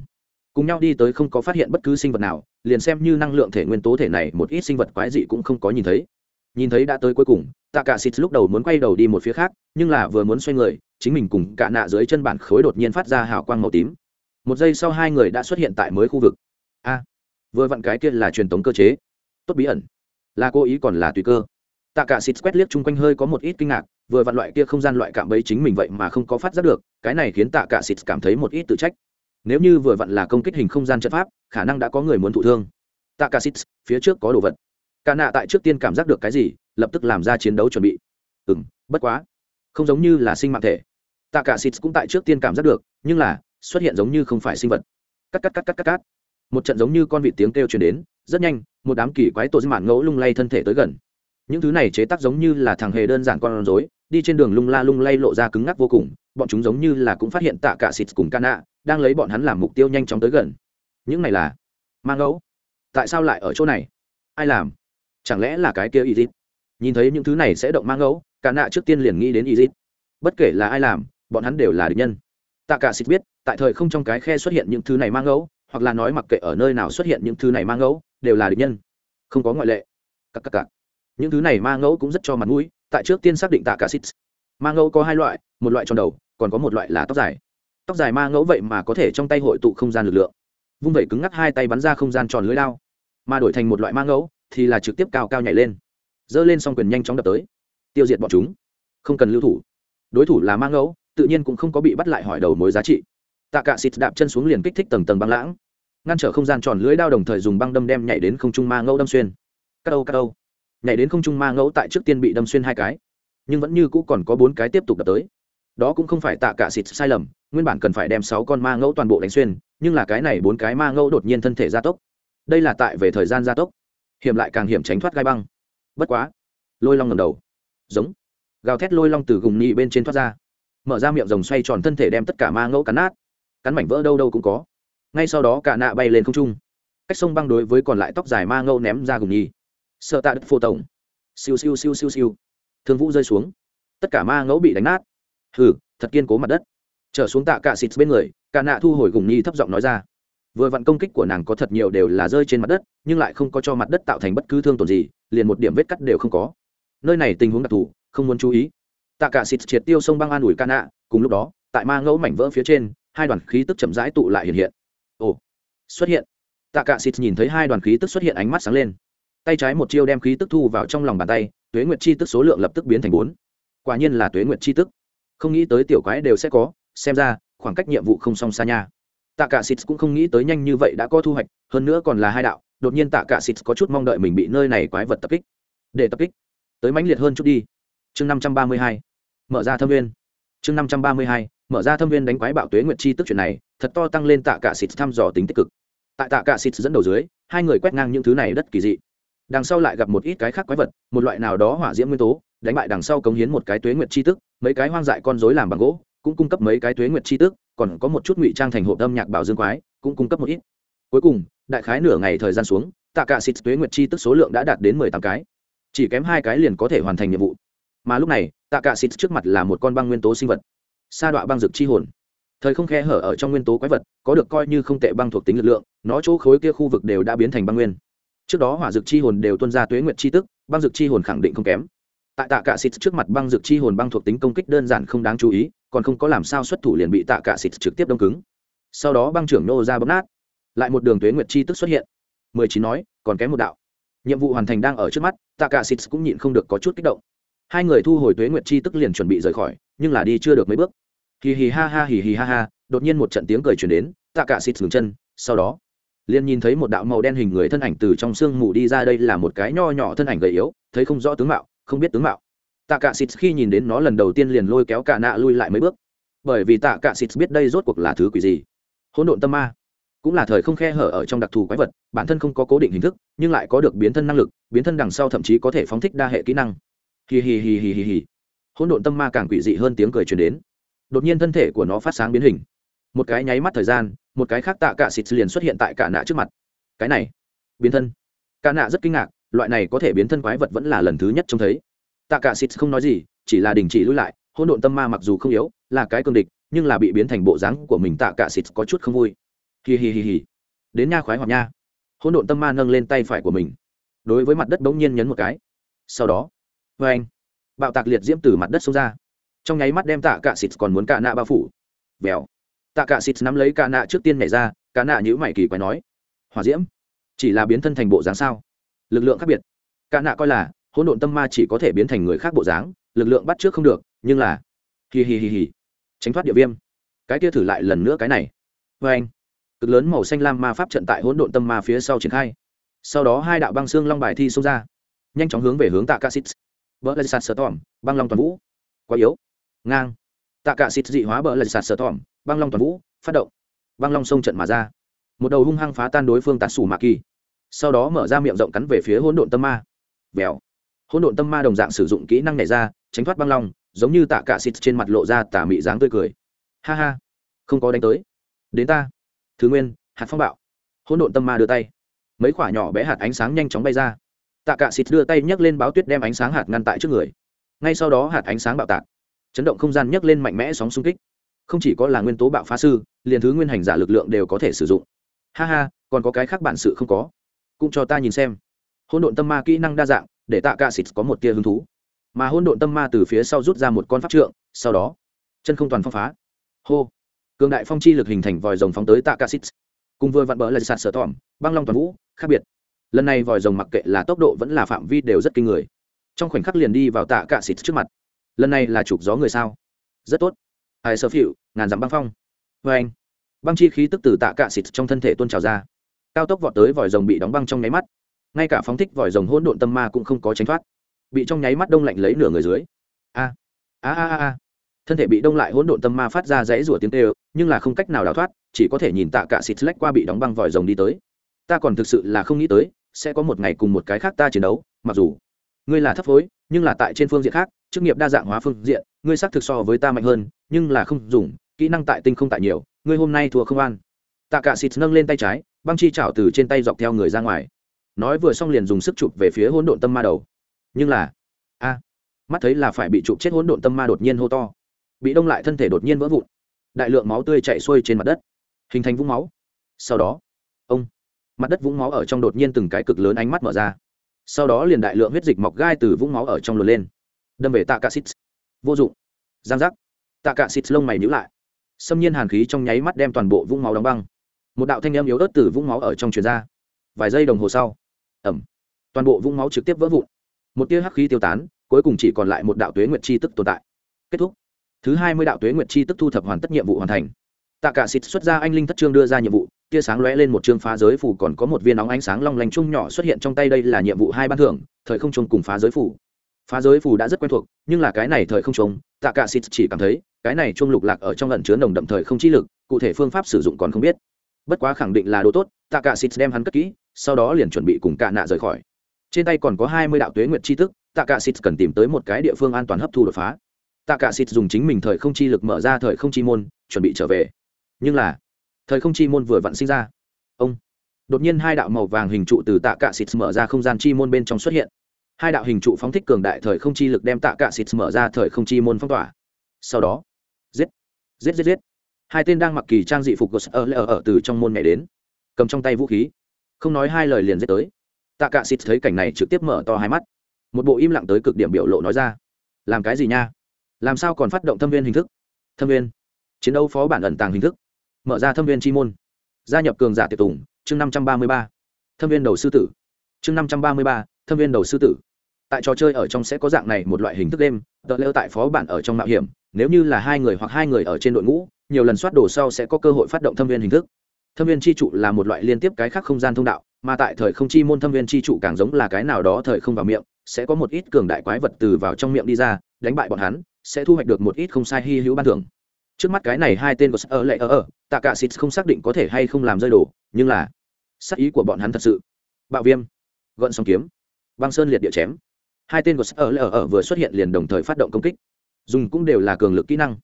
Cùng nhau đi tới không có phát hiện bất cứ sinh vật nào, liền xem như năng lượng thể nguyên tố thể này một ít sinh vật quái dị cũng không có nhìn thấy. Nhìn thấy đã tới cuối cùng, tạ cả xịt lúc đầu muốn quay đầu đi một phía khác, nhưng là vừa muốn xoay người, chính mình cùng cả nạ dưới chân bản khối đột nhiên phát ra hào quang màu tím một giây sau hai người đã xuất hiện tại mới khu vực. A, vừa vặn cái kia là truyền tống cơ chế. Tốt bí ẩn. Là cố ý còn là tùy cơ. Tạ cả xịt quét liếc chung quanh hơi có một ít kinh ngạc, vừa vặn loại kia không gian loại cảm bẫy chính mình vậy mà không có phát giác được, cái này khiến tạ cả xịt cảm thấy một ít tự trách. Nếu như vừa vặn là công kích hình không gian trận pháp, khả năng đã có người muốn thụ thương. Tạ cả xịt phía trước có đồ vật. Cả nạ tại trước tiên cảm giác được cái gì, lập tức làm ra chiến đấu chuẩn bị. Ừ m bất quá. Không giống như là sinh mạng thể. Tạ cả xịt cũng tại trước tiên cảm giác được, nhưng là xuất hiện giống như không phải sinh vật. Cắt cắt cắt cắt cắt cắt. Một trận giống như con vịt tiếng kêu truyền đến rất nhanh một đám kỳ quái tổ dư mạn ngẫu lung lay thân thể tới gần. Những thứ này chế tác giống như là thằng hề đơn giản con rối đi trên đường lung la lung lay lộ ra cứng ngắc vô cùng bọn chúng giống như là cũng phát hiện tạ cả xịt cùng ca nạ đang lấy bọn hắn làm mục tiêu nhanh chóng tới gần. Những này là mang ngẫu. Tại sao lại ở chỗ này? Ai làm? Chẳng lẽ là cái kia Izit? Nhìn thấy những thứ này sẽ động mang ngẫu, ca nạ trước tiên liền nghĩ đến Izit. Bất kể là ai làm, bọn hắn đều là địch nhân. Tạ cả xịt biết, tại thời không trong cái khe xuất hiện những thứ này mang ngẫu, hoặc là nói mặc kệ ở nơi nào xuất hiện những thứ này mang ngẫu, đều là địch nhân. Không có ngoại lệ. Các các các. Những thứ này mang ngẫu cũng rất cho mặt mũi, tại trước tiên xác định tạ cả xít Mang ngẫu có hai loại, một loại tròn đầu, còn có một loại là tóc dài. Tóc dài mang ngẫu vậy mà có thể trong tay hội tụ không gian lực lượng. Vung vẩy cứng ngắc hai tay bắn ra không gian tròn lưới lao, mà đổi thành một loại mang ngẫu, thì là trực tiếp cao cao nhảy lên giơ lên xong quyền nhanh chóng đập tới tiêu diệt bọn chúng không cần lưu thủ đối thủ là mang ngẫu tự nhiên cũng không có bị bắt lại hỏi đầu mối giá trị tạ cả xịt đạp chân xuống liền kích thích tầng tầng băng lãng. Ngăn trở không gian tròn lưới đao đồng thời dùng băng đâm đem nhảy đến không trung ma ngẫu đâm xuyên. Cắt đâu cắt đâu nhảy đến không trung ma ngẫu tại trước tiên bị đâm xuyên hai cái. Nhưng vẫn như cũ còn có bốn cái tiếp tục đập tới. Đó cũng không phải tạ cả xịt sai lầm, nguyên bản cần phải đem sáu con ma ngẫu toàn bộ đánh xuyên, nhưng là cái này bốn cái ma ngẫu đột nhiên thân thể gia tốc. Đây là tại về thời gian gia tốc. Hiểm lại càng hiểm tránh thoát gai băng. Bất quá, lôi long ngầm đầu. Giống. Gào thét lôi long từ gùng nhị bên trên thoát ra. Mở ra miệng rồng xoay tròn thân thể đem tất cả ma ngẫu cắn nát cắn mảnh vỡ đâu đâu cũng có. Ngay sau đó cả nạ bay lên không trung. Cách sông băng đối với còn lại tóc dài ma ngâu ném ra gùng nhi sợ tạ đất phô tổng. Siêu siêu siêu siêu siêu. Thương vũ rơi xuống. Tất cả ma ngẫu bị đánh nát. Hừ, thật kiên cố mặt đất. Trở xuống tạ cả xịt bên người, cả nạ thu hồi gùng nhi thấp giọng nói ra. Vừa vặn công kích của nàng có thật nhiều đều là rơi trên mặt đất, nhưng lại không có cho mặt đất tạo thành bất cứ thương tổn gì, liền một điểm vết cắt đều không có. Nơi này tình huống đặc thù, không muốn chú ý. Tạ cả xịt triệt tiêu sông băng an ủi ca nạ, cùng lúc đó, tại ma ngẫu mảnh vỡ phía trên hai đoàn khí tức chậm rãi tụ lại hiện hiện. Ồ, xuất hiện. Tạ cả xịt nhìn thấy hai đoàn khí tức xuất hiện ánh mắt sáng lên. Tay trái một chiêu đem khí tức thu vào trong lòng bàn tay, tuế nguyệt chi tức số lượng lập tức biến thành bốn. Quả nhiên là tuế nguyệt chi tức. Không nghĩ tới tiểu quái đều sẽ có, xem ra, khoảng cách nhiệm vụ không song xa nha. Tạ cả xịt cũng không nghĩ tới nhanh như vậy đã có thu hoạch, hơn nữa còn là hai đạo, đột nhiên tạ cả xịt có chút mong đợi mình bị nơi này quái vật tập kích. Để tập kích. Tới mãnh liệt hơn chút đi. Chương năm trăm ba mươi hai. Mở ra thâm viên chương năm trăm ba mươi hai mở ra thâm viên đánh quái bạo tuế nguyệt chi tức chuyện này, thật to tăng lên tạ cả xịt thăm dò tính tích cực. Tại tạ cả xịt dẫn đầu dưới, hai người quét ngang những thứ này đất kỳ dị. Đằng sau lại gặp một ít cái khác quái vật, một loại nào đó hỏa diễm nguyên tố, đánh bại đằng sau cống hiến một cái tuế nguyệt chi tức, mấy cái hoang dại con rối làm bằng gỗ, cũng cung cấp mấy cái tuế nguyệt chi tức, còn có một chút ngụy trang thành hộp âm nhạc bảo dương quái, cũng cung cấp một ít. Cuối cùng, đại khái nửa ngày thời gian xuống, tạ cả xịt tuế nguyệt chi tức số lượng đã đạt đến mười tám cái. Chỉ kém hai cái liền có thể hoàn thành nhiệm vụ. Mà lúc này, tạ cả xịt trước mặt là một con băng nguyên tố sinh vật sa đọa băng dược chi hồn. Thời không khe hở ở trong nguyên tố quái vật, có được coi như không tệ băng thuộc tính lực lượng, nó chỗ khối kia khu vực đều đã biến thành băng nguyên. Trước đó hỏa dược chi hồn đều tuân ra tuế nguyệt chi tức, băng dược chi hồn khẳng định không kém. Tại tạ cả xịt trước mặt băng dược chi hồn băng thuộc tính công kích đơn giản không đáng chú ý, còn không có làm sao xuất thủ liền bị tạ cả xịt trực tiếp đông cứng. Sau đó băng trưởng nô ra bấm nát. Lại một đường tuế nguyệt chi tức xuất hiện. Mười chín nói, còn kém một đạo. Nhiệm vụ hoàn thành đang ở trước mắt, tạ cả xịt cũng nhịn không được có chút kích động. Hai người thu hồi tuế nguyệt chi tức liền chuẩn bị rời khỏi, nhưng là đi chưa được mấy bước hì hì ha ha hì hì ha ha, đột nhiên một trận tiếng cười truyền đến tạ cả xịt ngừng chân, sau đó, liền nhìn thấy một đạo màu đen hình người thân ảnh từ trong sương mù đi ra đây là một cái nho nhỏ thân ảnh gầy yếu, thấy không rõ tướng mạo, không biết tướng mạo. Tạ cả xịt khi nhìn đến nó lần đầu tiên liền lôi kéo cả nạ lui lại mấy bước. Bởi vì tạ cả xịt biết đây rốt cuộc là thứ quỷ gì. Hỗn độn tâm ma. Cũng là thời không khe hở ở trong đặc thù quái vật, bản thân không có cố định hình thức, nhưng lại có được biến thân năng lực, biến thân đằng sau thậm chí có thể phóng thích đa hệ kỹ năng. Hì hì hì hì hì hì. Hỗn độn tâm ma càng quỷ dị hơn tiếng cười truyền đến đột nhiên thân thể của nó phát sáng biến hình. Một cái nháy mắt thời gian, một cái khác tạ cả xịt liền xuất hiện tại cả nạ trước mặt. Cái này, biến thân. Cả nạ rất kinh ngạc, loại này có thể biến thân quái vật vẫn là lần thứ nhất trông thấy. Tạ cả xịt không nói gì, chỉ là đình chỉ lui lại, hỗn độn tâm ma mặc dù không yếu, là cái cương địch, nhưng là bị biến thành bộ dáng của mình tạ cả xịt có chút không vui. Hì hì hì hì đến nha khoái hoặc nha. Hỗn độn tâm ma nâng lên tay phải của mình. Đối với mặt đất bỗng nhiên nhấn một cái. Sau đó vê anh bạo tạc liệt diễm từ mặt đất xông ra trong nháy mắt đem tạ cạ xịt còn muốn cả nạ bao phủ. Vèo. Tạ cạ xịt nắm lấy cả nạ trước tiên nhảy ra cả nạ nhữ mày kỳ quái nói, hỏa diễm, chỉ là biến thân thành bộ dáng sao? Lực lượng khác biệt. Cả nạ coi là, hỗn độn tâm ma chỉ có thể biến thành người khác bộ dáng, lực lượng bắt trước không được, nhưng là, hì hì hì hì, tránh thoát địa viêm. Cái kia thử lại lần nữa cái này. Vê anh, cực lớn màu xanh lam ma pháp trận tại hỗn độn tâm ma phía sau triển khai. Sau đó hai đạo băng xương long bài thi xông ra, nhanh chóng hướng về hướng tạ ca xít vỡ lên sạt sờ tỏm băng long toàn vũ. Quá yếu ngang. Tạ cả xịt dị hóa bờ lần sạt sở tỏm băng long toàn vũ, phát động. Băng long sông trận mà ra. Một đầu hung hăng phá tan đối phương tạt sủ mạ kỳ. Sau đó mở ra miệng rộng cắn về phía hỗn độn tâm ma. Vèo. Hỗn độn tâm ma đồng dạng sử dụng kỹ năng này ra, tránh thoát băng long, giống như tạ cả xịt trên mặt lộ ra tà mị dáng tươi cười. Ha ha. Không có đánh tới. Đến ta. Thứ nguyên, hạt phong bạo. Hỗn độn tâm ma đưa tay. Mấy quả nhỏ bé hạt ánh sáng nhanh chóng bay ra. Tạ cả xịt đưa tay nhấc lên báo tuyết đem ánh sáng hạt ngăn tại trước người. Ngay sau đó hạt ánh sáng bạo tạc chấn động không gian nhấc lên mạnh mẽ sóng xung kích. Không chỉ có là nguyên tố bạo phá sư, liền thứ nguyên hành giả lực lượng đều có thể sử dụng. Ha ha, còn có cái khác bản sự không có. Cũng cho ta nhìn xem. Hôn độn tâm ma kỹ năng đa dạng, để tạ ca xịt có một tia hứng thú. Mà hôn độn tâm ma từ phía sau rút ra một con pháp trượng, sau đó, chân không toàn phong phá. Hô. Cường đại phong chi lực hình thành vòi rồng phóng tới tạ ca xịt. Cùng vừa vặn bỡ là sạt sở tỏm băng long toàn vũ, khác biệt. Lần này vòi rồng mặc kệ là tốc độ vẫn là phạm vi đều rất kinh người. Trong khoảnh khắc liền đi vào tạ cả xịt trước mặt lần này là trục gió người sao? Rất tốt. Ai sơ phịu ngàn dặm băng phong. Vê anh. Băng chi khí tức từ tạ cạ xịt trong thân thể tuôn trào ra. Cao tốc vọt tới vòi rồng bị đóng băng trong nháy mắt. Ngay cả phóng thích vòi rồng hỗn độn tâm ma cũng không có tránh thoát. Bị trong nháy mắt đông lạnh lấy nửa người dưới. A a a a thân thể bị đông lại hỗn độn tâm ma phát ra rẽ rủa tiếng tê nhưng là không cách nào đào thoát, chỉ có thể nhìn tạ cạ xịt lách qua bị đóng băng vòi rồng đi tới. Ta còn thực sự là không nghĩ tới, sẽ có một ngày cùng một cái khác ta chiến đấu, mặc dù ngươi là thấp phối, nhưng là tại trên phương diện khác, chức nghiệp đa dạng hóa phương diện, ngươi xác thực so với ta mạnh hơn, nhưng là không dùng, kỹ năng tại tinh không tại nhiều, ngươi hôm nay thua không an. Tạ cả xịt nâng lên tay trái, băng chi chảo từ trên tay dọc theo người ra ngoài. Nói vừa xong liền dùng sức chụp về phía hỗn độn tâm ma đầu. Nhưng là, a, mắt thấy là phải bị chụp chết hỗn độn tâm ma đột nhiên hô to. Bị đông lại thân thể đột nhiên vỡ vụn. Đại lượng máu tươi chảy xuôi trên mặt đất. Hình thành vũng máu. Sau đó, ông, mặt đất vũng máu ở trong đột nhiên từng cái cực lớn ánh mắt mở ra sau đó liền đại lượng huyết dịch mọc gai từ vũng máu ở trong luồn lên. Đâm về tạ cả xít. Vô dụng. Giang giác. Tạ cả xít lông mày nhữ lại. Xâm nhiên hàn khí trong nháy mắt đem toàn bộ vũng máu đóng băng. Một đạo thanh âm yếu ớt từ vũng máu ở trong truyền ra. Vài giây đồng hồ sau. Ẩm. Toàn bộ vũng máu trực tiếp vỡ vụn. Một tia hắc khí tiêu tán, cuối cùng chỉ còn lại một đạo tuế nguyệt chi tức tồn tại. Kết thúc. Thứ hai mươi đạo tuế nguyệt chi tức thu thập hoàn tất nhiệm vụ hoàn thành. Tạ cả xịt xuất ra anh linh thất trương đưa ra nhiệm vụ tia sáng lóe lên một chương phá giới phủ, còn có một viên nóng ánh sáng long lanh chung nhỏ xuất hiện trong tay đây là nhiệm vụ hai ban thưởng, thời không chung cùng phá giới phủ. Phá giới phủ đã rất quen thuộc, nhưng là cái này thời không chung, tạ cả xịt chỉ cảm thấy, cái này chung lục lạc ở trong lần chứa nồng đậm thời không chi lực, cụ thể phương pháp sử dụng còn không biết. Bất quá khẳng định là đồ tốt, tạ cả xịt đem hắn cất kỹ, sau đó liền chuẩn bị cùng cả nạ rời khỏi. Trên tay còn có hai mươi đạo tuế nguyệt chi tức, tạ cả xịt cần tìm tới một cái địa phương an toàn hấp thu đột phá. Tạ cả xịt dùng chính mình thời không chi lực mở ra thời không chi môn, chuẩn bị trở về. Nhưng là thời không chi môn vừa vặn sinh ra. Ông. Đột nhiên hai đạo màu vàng hình trụ từ tạ cạ xịt mở ra không gian chi môn bên trong xuất hiện. Hai đạo hình trụ phóng thích cường đại thời không chi lực đem tạ cạ xịt mở ra thời không chi môn phong tỏa. Sau đó, giết giết giết giết. Hai tên đang mặc kỳ trang dị phục của ở ở ở từ trong môn nhảy đến. Cầm trong tay vũ khí. Không nói hai lời liền giết tới. Tạ cạ xịt thấy cảnh này trực tiếp mở to hai mắt. Một bộ im lặng tới cực điểm biểu lộ nói ra. Làm cái gì nha? Làm sao còn phát động thâm viên hình thức? Thâm viên. Chiến đấu phó bản ẩn tàng hình thức mở ra thâm viên chi môn. Gia nhập cường giả tiệc tùng, chương năm trăm ba mươi ba. Thâm viên đầu sư tử. Chương năm trăm ba mươi ba, thâm viên đầu sư tử. Tại trò chơi ở trong sẽ có dạng này một loại hình thức đêm, tờ lêu tại phó bản ở trong mạo hiểm, nếu như là hai người hoặc hai người ở trên đội ngũ, nhiều lần soát đồ sau sẽ có cơ hội phát động thâm viên hình thức. Thâm viên chi trụ là một loại liên tiếp cái khác không gian thông đạo, mà tại thời không chi môn thâm viên chi trụ càng giống là cái nào đó thời không vào miệng, sẽ có một ít cường đại quái vật từ vào trong miệng đi ra, đánh bại bọn hắn, sẽ thu hoạch được một ít không sai hy hữu ban thưởng trước mắt cái này hai tên của ở lệ ở ở tạ cả xịt không xác định có thể hay không làm rơi đổ, nhưng là sắc ý của bọn hắn thật sự. Bạo viêm gọn sóng kiếm băng sơn liệt địa chém. Hai tên của ở lệ ở ở vừa xuất hiện liền đồng thời phát động công kích. Dùng cũng đều là cường lực kỹ năng.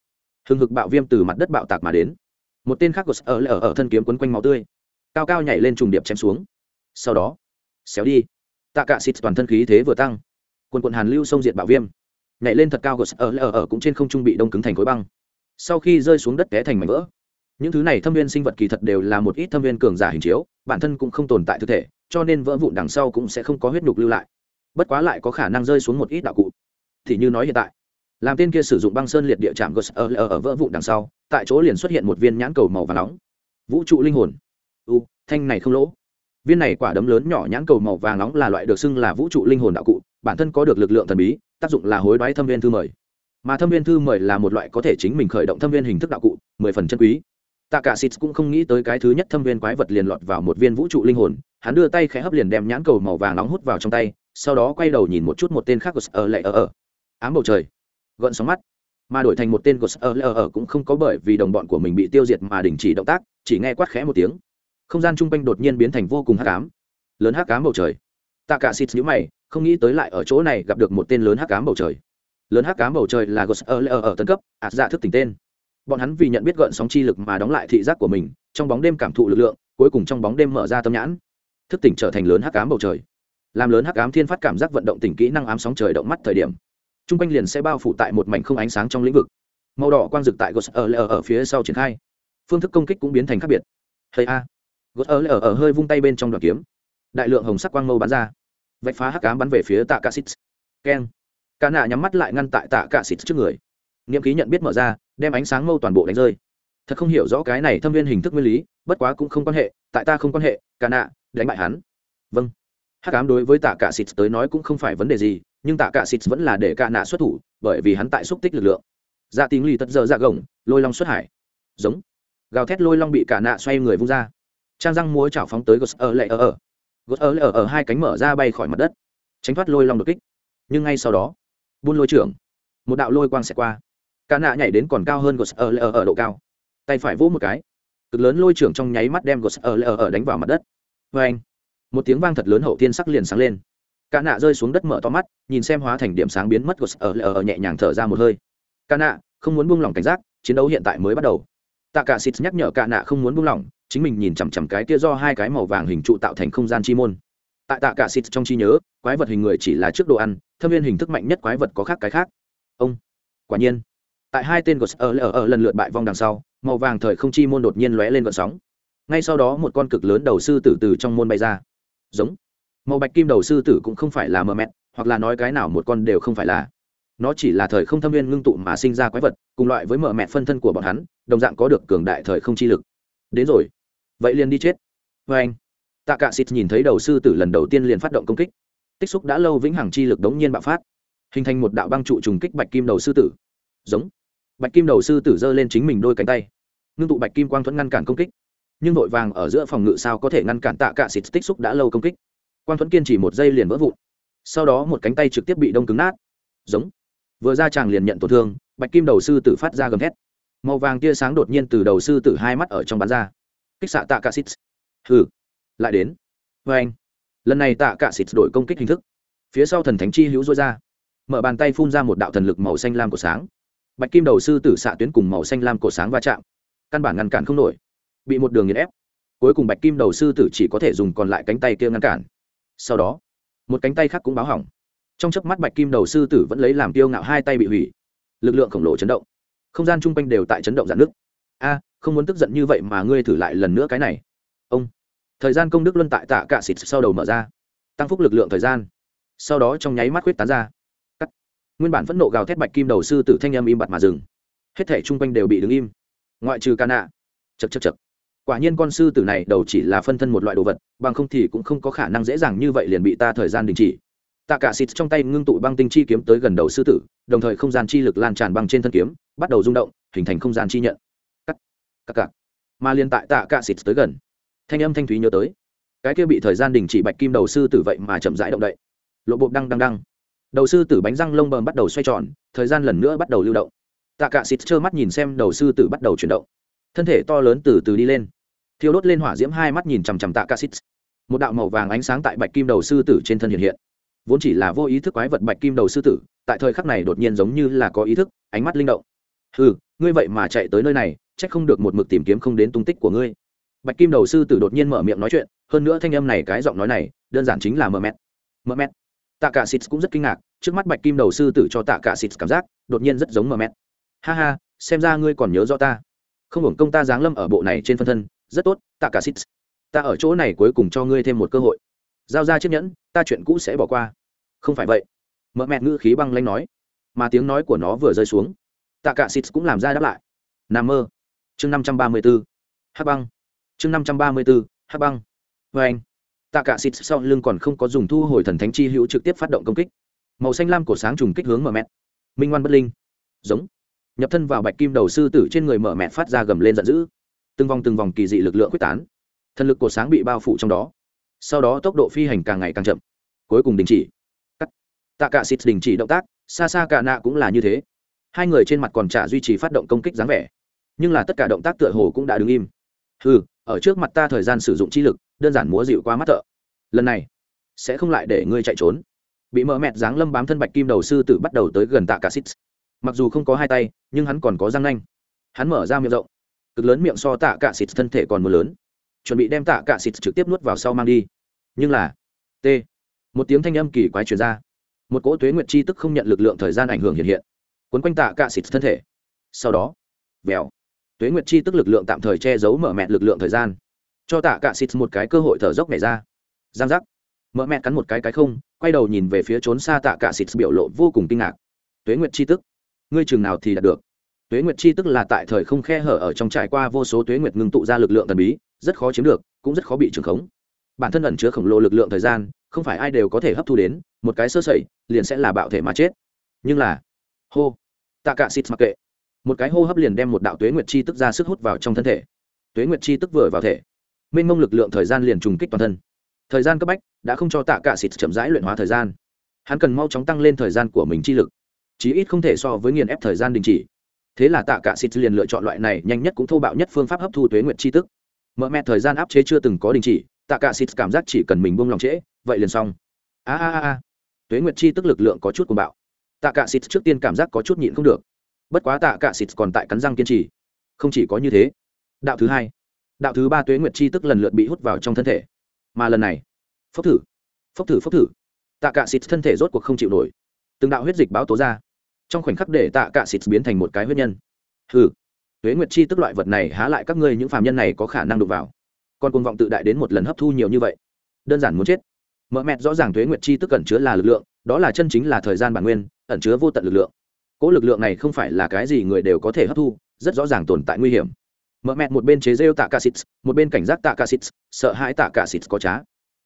Hừng hực bạo viêm từ mặt đất bạo tạc mà đến. Một tên khác của ở lệ ở ở thân kiếm quấn quanh máu tươi cao cao nhảy lên trùng điệp chém xuống. Sau đó xéo đi. Tạ cả xịt toàn thân khí thế vừa tăng. Quần quần hàn lưu sông diệt bạo viêm. Nhảy lên thật cao của ở ở ở cũng trên không trung bị đông cứng thành khối băng sau khi rơi xuống đất té thành mảnh vỡ. Những thứ này thâm viên sinh vật kỳ thật đều là một ít thâm viên cường giả hình chiếu bản thân cũng không tồn tại thực thể cho nên vỡ vụn đằng sau cũng sẽ không có huyết nhục lưu lại. Bất quá lại có khả năng rơi xuống một ít đạo cụ. Thì như nói hiện tại làm tên kia sử dụng băng sơn liệt địa chạm gos ở, ở, vỡ vụn đằng sau tại chỗ liền xuất hiện một viên nhãn cầu màu và nóng. Vũ trụ linh hồn. U thanh này không lỗ. Viên này quả đấm lớn nhỏ nhãn cầu màu vàng nóng là loại được xưng là vũ trụ linh hồn đạo cụ bản thân có được lực lượng thần bí tác dụng là hối đoái thâm viên thư mời mà thâm viên thư mời là một loại có thể chính mình khởi động thâm viên hình thức đạo cụ, mười phần chân quý. Tạ cả xịt cũng không nghĩ tới cái thứ nhất thâm viên quái vật liền lọt vào một viên vũ trụ linh hồn, hắn đưa tay khẽ hấp liền đem nhãn cầu màu vàng nóng hút vào trong tay, sau đó quay đầu nhìn một chút một tên khác của ở lệ ở ở ám bầu trời. Gợn sóng mắt. Mà đổi thành một tên của ở lệ ở cũng không có bởi vì đồng bọn của mình bị tiêu diệt mà đình chỉ động tác, chỉ nghe quát khẽ một tiếng. Không gian chung quanh đột nhiên biến thành vô cùng hắc ám. Lớn hắc ám bầu trời. Tạ cả xịt nhíu mày, không nghĩ tới lại ở chỗ này gặp được một tên lớn hắc ám bầu trời lớn hắc ám bầu trời là gos ở ở ở tân cấp, ạt dạ thức tỉnh tên. Bọn hắn vì nhận biết gợn sóng chi lực mà đóng lại thị giác của mình, trong bóng đêm cảm thụ lực lượng, cuối cùng trong bóng đêm mở ra tâm nhãn. Thức tỉnh trở thành lớn hắc ám bầu trời. Làm lớn hắc ám thiên phát cảm giác vận động tỉnh kỹ năng ám sóng trời động mắt thời điểm, trung quanh liền sẽ bao phủ tại một mảnh không ánh sáng trong lĩnh vực. Màu đỏ quang rực tại gos ở ở ở phía sau triển khai. Phương thức công kích cũng biến thành khác biệt. Hay a. Gos ở ở ở hơi vung tay bên trong đoạn kiếm. Đại lượng hồng sắc quang mâu bắn ra. Vạch phá hắc ám bắn về phía tạ cả xít keng cả nạ nhắm mắt lại ngăn tại tạ cả xịt trước người. Nghiệm ký nhận biết mở ra, đem ánh sáng mâu toàn bộ đánh rơi. Thật không hiểu rõ cái này thâm viên hình thức nguyên lý, bất quá cũng không quan hệ, tại ta không quan hệ, cả nạ, đánh bại hắn. Vâng. Hắc ám đối với tạ cả xịt tới nói cũng không phải vấn đề gì, nhưng tạ cả xịt vẫn là để cả nạ xuất thủ, bởi vì hắn tại xúc tích lực lượng. Dạ tiếng lì tật giờ dạ gồng, lôi long xuất hải. Giống. Gào thét lôi long bị cả nạ xoay người vung ra. Trang răng múa chảo phóng tới gos ở lệ ở ở gốt ở lệ ở ở hai cánh mở ra bay khỏi mặt đất. Tránh thoát lôi long đột kích. Nhưng ngay sau đó buôn lôi trưởng. Một đạo lôi quang xẹt qua. Ca nạ nhảy đến còn cao hơn gos ở lờ ở độ cao. Tay phải vỗ một cái. Cực lớn lôi trưởng trong nháy mắt đem gos ở lờ ở đánh vào mặt đất. Vê anh, một tiếng vang thật lớn hậu tiên sắc liền sáng lên. Ca nạ rơi xuống đất mở to mắt, nhìn xem hóa thành điểm sáng biến mất gos ở ở nhẹ nhàng thở ra một hơi. Ca nạ, không muốn buông lỏng cảnh giác, chiến đấu hiện tại mới bắt đầu. Tạ cả xịt nhắc nhở ca nạ không muốn buông lỏng, chính mình nhìn chằm chằm cái kia do hai cái màu vàng hình trụ tạo thành không gian chi môn tại tạ cả xịt trong trí nhớ, quái vật hình người chỉ là trước đồ ăn, thâm viên hình thức mạnh nhất quái vật có khác cái khác. Ông, quả nhiên. Tại hai tên gos ở ở lần lượt bại vong đằng sau, màu vàng thời không chi môn đột nhiên lóe lên gợn sóng. Ngay sau đó một con cực lớn đầu sư tử từ trong môn bay ra. Giống. Màu bạch kim đầu sư tử cũng không phải là mờ mẹt hoặc là nói cái nào một con đều không phải là. Nó chỉ là thời không thâm viên ngưng tụ mà sinh ra quái vật, cùng loại với mờ mẹt phân thân của bọn hắn, đồng dạng có được cường đại thời không chi lực. Đến rồi. Vậy liền đi chết. Vê anh tạ cạ xịt nhìn thấy đầu sư tử lần đầu tiên liền phát động công kích. Tích xúc đã lâu vĩnh hằng chi lực đống nhiên bạo phát, hình thành một đạo băng trụ trùng kích bạch kim đầu sư tử. Giống. Bạch kim đầu sư tử giơ lên chính mình đôi cánh tay. Ngưng tụ bạch kim quang thuẫn ngăn cản công kích. Nhưng vội vàng ở giữa phòng ngự sao có thể ngăn cản tạ cạ xịt tích xúc đã lâu công kích. Quang thuẫn kiên chỉ một giây liền vỡ vụn. Sau đó một cánh tay trực tiếp bị đông cứng nát. Giống. Vừa ra chàng liền nhận tổn thương, bạch kim đầu sư tử phát ra gầm thét. Màu vàng tia sáng đột nhiên từ đầu sư tử hai mắt ở trong bán ra. Kích xạ tạ cạ xịt. Hừ lại đến. Vê anh, lần này tạ cạ xịt đổi công kích hình thức. Phía sau thần thánh chi hữu dối ra. Mở bàn tay phun ra một đạo thần lực màu xanh lam của sáng. Bạch kim đầu sư tử xạ tuyến cùng màu xanh lam cổ sáng va chạm. Căn bản ngăn cản không nổi. Bị một đường nghiền ép. Cuối cùng bạch kim đầu sư tử chỉ có thể dùng còn lại cánh tay kia ngăn cản. Sau đó, một cánh tay khác cũng báo hỏng. Trong chớp mắt bạch kim đầu sư tử vẫn lấy làm tiêu ngạo hai tay bị hủy. Lực lượng khổng lồ chấn động. Không gian chung quanh đều tại chấn động dạn nước a, không muốn tức giận như vậy mà ngươi thử lại lần nữa cái này. Ông thời gian công đức luân tại tạ cạ xịt sau đầu mở ra, tăng phúc lực lượng thời gian, sau đó trong nháy mắt khuyết tán ra. Cắt. nguyên bản phẫn nộ gào thét bạch kim đầu sư tử thanh âm im bặt mà dừng. Hết thể chung quanh đều bị đứng im. Ngoại trừ ca nạ. Chật chật chật quả nhiên con sư tử này đầu chỉ là phân thân một loại đồ vật, bằng không thì cũng không có khả năng dễ dàng như vậy liền bị ta thời gian đình chỉ. Tạ cả xịt trong tay ngưng tụ băng tinh chi kiếm tới gần đầu sư tử, đồng thời không gian chi lực lan tràn băng trên thân kiếm, bắt đầu rung động, hình thành không gian chi nhận. Cắt. Cắt cắt mà liên tại tạ cả xịt tới gần thanh âm thanh thúy nhớ tới. Cái kia bị thời gian đình chỉ bạch kim đầu sư tử vậy mà chậm rãi động đậy. Lộ bộ đăng đăng đăng. Đầu sư tử bánh răng lông bờm bắt đầu xoay tròn, thời gian lần nữa bắt đầu lưu động. Tạ cả xịt trơ mắt nhìn xem đầu sư tử bắt đầu chuyển động. Thân thể to lớn từ từ đi lên. Thiêu đốt lên hỏa diễm hai mắt nhìn chằm chằm tạ cả xịt. Một đạo màu vàng ánh sáng tại bạch kim đầu sư tử trên thân hiện hiện. Vốn chỉ là vô ý thức quái vật bạch kim đầu sư tử, tại thời khắc này đột nhiên giống như là có ý thức, ánh mắt linh động. Ừ ngươi vậy mà chạy tới nơi này, chắc không được một mực tìm kiếm không đến tung tích của ngươi bạch kim đầu sư tử đột nhiên mở miệng nói chuyện, hơn nữa thanh âm này cái giọng nói này, đơn giản chính là mờ mẹt. Mờ mẹt. Tạ cả xịt cũng rất kinh ngạc, trước mắt bạch kim đầu sư tử cho tạ cả xịt cảm giác, đột nhiên rất giống mờ mẹt. Ha ha, xem ra ngươi còn nhớ rõ ta. Không hưởng công ta giáng lâm ở bộ này trên phân thân, rất tốt tạ cả xịt ta ở chỗ này cuối cùng cho ngươi thêm một cơ hội. Giao ra chiếc nhẫn, ta chuyện cũ sẽ bỏ qua. Không phải vậy. Mợ mẹt ngữ khí băng lanh nói, mà tiếng nói của nó vừa rơi xuống. Tạ cả xịt cũng làm ra đáp lại. Nằm mơ chương năm trăm ba mươi b ố hát băng chương năm trăm ba mươi bốn ố băng. Vê anh tạ cả xịt sau lưng còn không có dùng thu hồi thần thánh chi hữu trực tiếp phát động công kích. Màu xanh lam cổ sáng trùng kích hướng mở mẹt. Minh ngoan bất linh. Giống. Nhập thân vào bạch kim đầu sư tử trên người mở mẹt phát ra gầm lên giận dữ. Từng vòng từng vòng kỳ dị lực lượng quyết tán. Thần lực cổ sáng bị bao phủ trong đó. Sau đó tốc độ phi hành càng ngày càng chậm. Cuối cùng đình chỉ. Cắt. Tạ cả xịt đình chỉ động tác, xa xa cả nạ cũng là như thế. Hai người trên mặt còn trả duy trì phát động công kích dáng vẻ. Nhưng là tất cả động tác tựa hồ cũng đã đứng im. Ừ ở trước mặt ta thời gian sử dụng chi lực, đơn giản múa dịu qua mắt thợ. Lần này, sẽ không lại để ngươi chạy trốn. Bị mở mẹt dáng lâm bám thân bạch kim đầu sư tử bắt đầu tới gần tạ cả xịt mặc dù không có hai tay, nhưng hắn còn có răng nanh. Hắn mở ra miệng rộng. Cực lớn miệng so tạ cả xịt thân thể còn mưa lớn. Chuẩn bị đem tạ cả xịt trực tiếp nuốt vào sau mang đi. Nhưng là, t. Một tiếng thanh âm kỳ quái truyền ra. Một cỗ tuế nguyệt chi tức không nhận lực lượng thời gian ảnh hưởng hiện hiện. Quấn quanh tạ cả xịt thân thể. Sau đó, vèo tuế nguyệt chi tức lực lượng tạm thời che giấu mở mẹ lực lượng thời gian. Cho tạ cả xịt một cái cơ hội thở dốc này ra. Giang giác. Mở mẹ cắn một cái cái không, quay đầu nhìn về phía trốn xa tạ cả xịt biểu lộ vô cùng kinh ngạc. Tuế nguyệt chi tức. Ngươi chừng nào thì đạt được? Tuế nguyệt chi tức là tại thời không khe hở ở trong trải qua vô số tuế nguyệt ngưng tụ ra lực lượng thần bí, rất khó chiếm được, cũng rất khó bị trường khống. Bản thân ẩn chứa khổng lồ lực lượng thời gian, không phải ai đều có thể hấp thu đến, một cái sơ sẩy, liền sẽ là bạo thể mà chết. Nhưng là, hô, tạ cả xịt mặc kệ một cái hô hấp liền đem một đạo tuế nguyệt chi tức ra sức hút vào trong thân thể. Tuế nguyệt chi tức vừa vào thể, mênh mông lực lượng thời gian liền trùng kích toàn thân. Thời gian cấp bách, đã không cho tạ cả xịt chậm rãi luyện hóa thời gian. Hắn cần mau chóng tăng lên thời gian của mình chi lực, chí ít không thể so với nghiền ép thời gian đình chỉ. Thế là tạ cả xịt liền lựa chọn loại này nhanh nhất cũng thô bạo nhất phương pháp hấp thu tuế nguyệt chi tức. Mở mẹ thời gian áp chế chưa từng có đình chỉ, tạ cả xịt cảm giác chỉ cần mình buông lòng trễ, vậy liền xong. A a a a. Tuế nguyệt chi tức lực lượng có chút cuồng bạo. Tạ cả xịt trước tiên cảm giác có chút nhịn không được bất quá tạ cả xịt còn tại cắn răng kiên trì. Không chỉ có như thế, đạo thứ hai, đạo thứ ba tuế nguyệt chi tức lần lượt bị hút vào trong thân thể. Mà lần này, phốc thử phốc thử phốc thử. Tạ cả xịt thân thể rốt cuộc không chịu nổi. Từng đạo huyết dịch báo tố ra. Trong khoảnh khắc để tạ cả xịt biến thành một cái huyết nhân. Hừ, tuế nguyệt chi tức loại vật này há lại các ngươi những phàm nhân này có khả năng đụng vào. Còn cuồng vọng tự đại đến một lần hấp thu nhiều như vậy, đơn giản muốn chết. Mợ mẹt rõ ràng tuế nguyệt chi tức ẩn chứa là lực lượng, đó là chân chính là thời gian bản nguyên, ẩn chứa vô tận lực lượng cỗ lực lượng này không phải là cái gì người đều có thể hấp thu, rất rõ ràng tồn tại nguy hiểm. Mợ mẹt một bên chế rêu tạ cả xịt một bên cảnh giác tạ cả xịt sợ hãi tạ cả xịt có trá.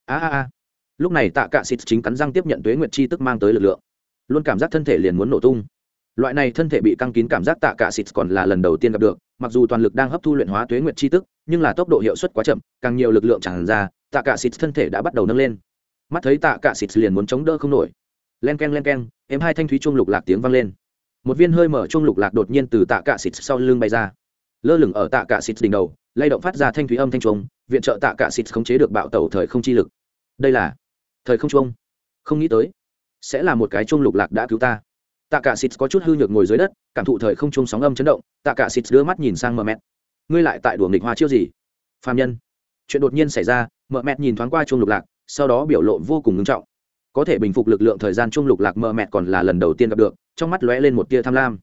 A a a. Lúc này tạ cả xịt chính cắn răng tiếp nhận tuế nguyệt chi tức mang tới lực lượng. Luôn cảm giác thân thể liền muốn nổ tung. Loại này thân thể bị căng kín cảm giác tạ cả xịt còn là lần đầu tiên gặp được, mặc dù toàn lực đang hấp thu luyện hóa tuế nguyệt chi tức, nhưng là tốc độ hiệu suất quá chậm, càng nhiều lực lượng tràn ra, tạ cả xịt thân thể đã bắt đầu nâng lên. Mắt thấy tạ cả xịt liền muốn chống đỡ không nổi. Len ken len ken em hai thanh thúy chuông lục lạc tiếng vang lên một viên hơi mở chung lục lạc đột nhiên từ tạ cạ xịt sau lưng bay ra. Lơ lửng ở tạ cạ xịt đỉnh đầu, lay động phát ra thanh thúy âm thanh chuông, viện trợ tạ cạ xịt khống chế được bạo tẩu thời không chi lực. Đây là thời không chuông. Không nghĩ tới, sẽ là một cái chuông lục lạc đã cứu ta. Tạ cạ xịt có chút hư nhược ngồi dưới đất, cảm thụ thời không chuông sóng âm chấn động, tạ cạ xịt đưa mắt nhìn sang mờ mẹt. Ngươi lại tại đùa nghịch hoa chiêu gì? Phàm nhân. Chuyện đột nhiên xảy ra mờ mẹt nhìn thoáng qua chuông lục lạc, sau đó biểu lộ vô cùng nghiêm trọng có thể bình phục lực lượng thời gian trung lục lạc mờ mẹt còn là lần đầu tiên gặp được, trong mắt lóe lên một tia tham lam.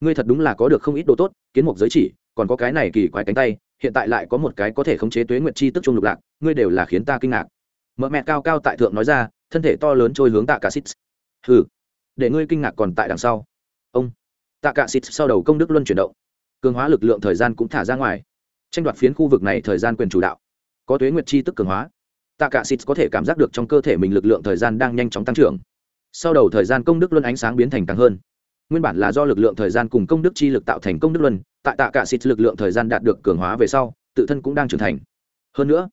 Ngươi thật đúng là có được không ít đồ tốt, kiến mục giới chỉ, còn có cái này kỳ quái cánh tay, hiện tại lại có một cái có thể khống chế tuế nguyệt chi tức trung lục lạc, ngươi đều là khiến ta kinh ngạc. Mợ mẹ cao cao tại thượng nói ra, thân thể to lớn trôi hướng tạ cả xít. Hừ, để ngươi kinh ngạc còn tại đằng sau. Ông, tạ cả xít sau đầu công đức luân chuyển động. Cường hóa lực lượng thời gian cũng thả ra ngoài. Tranh đoạt phiến khu vực này thời gian quyền chủ đạo. Có tuế nguyệt chi tức cường hóa tạ cả xịt có thể cảm giác được trong cơ thể mình lực lượng thời gian đang nhanh chóng tăng trưởng. Sau đầu thời gian công đức luân ánh sáng biến thành càng hơn. Nguyên bản là do lực lượng thời gian cùng công đức chi lực tạo thành công đức luân, tại tạ cả xịt lực lượng thời gian đạt được cường hóa về sau, tự thân cũng đang trưởng thành. Hơn nữa,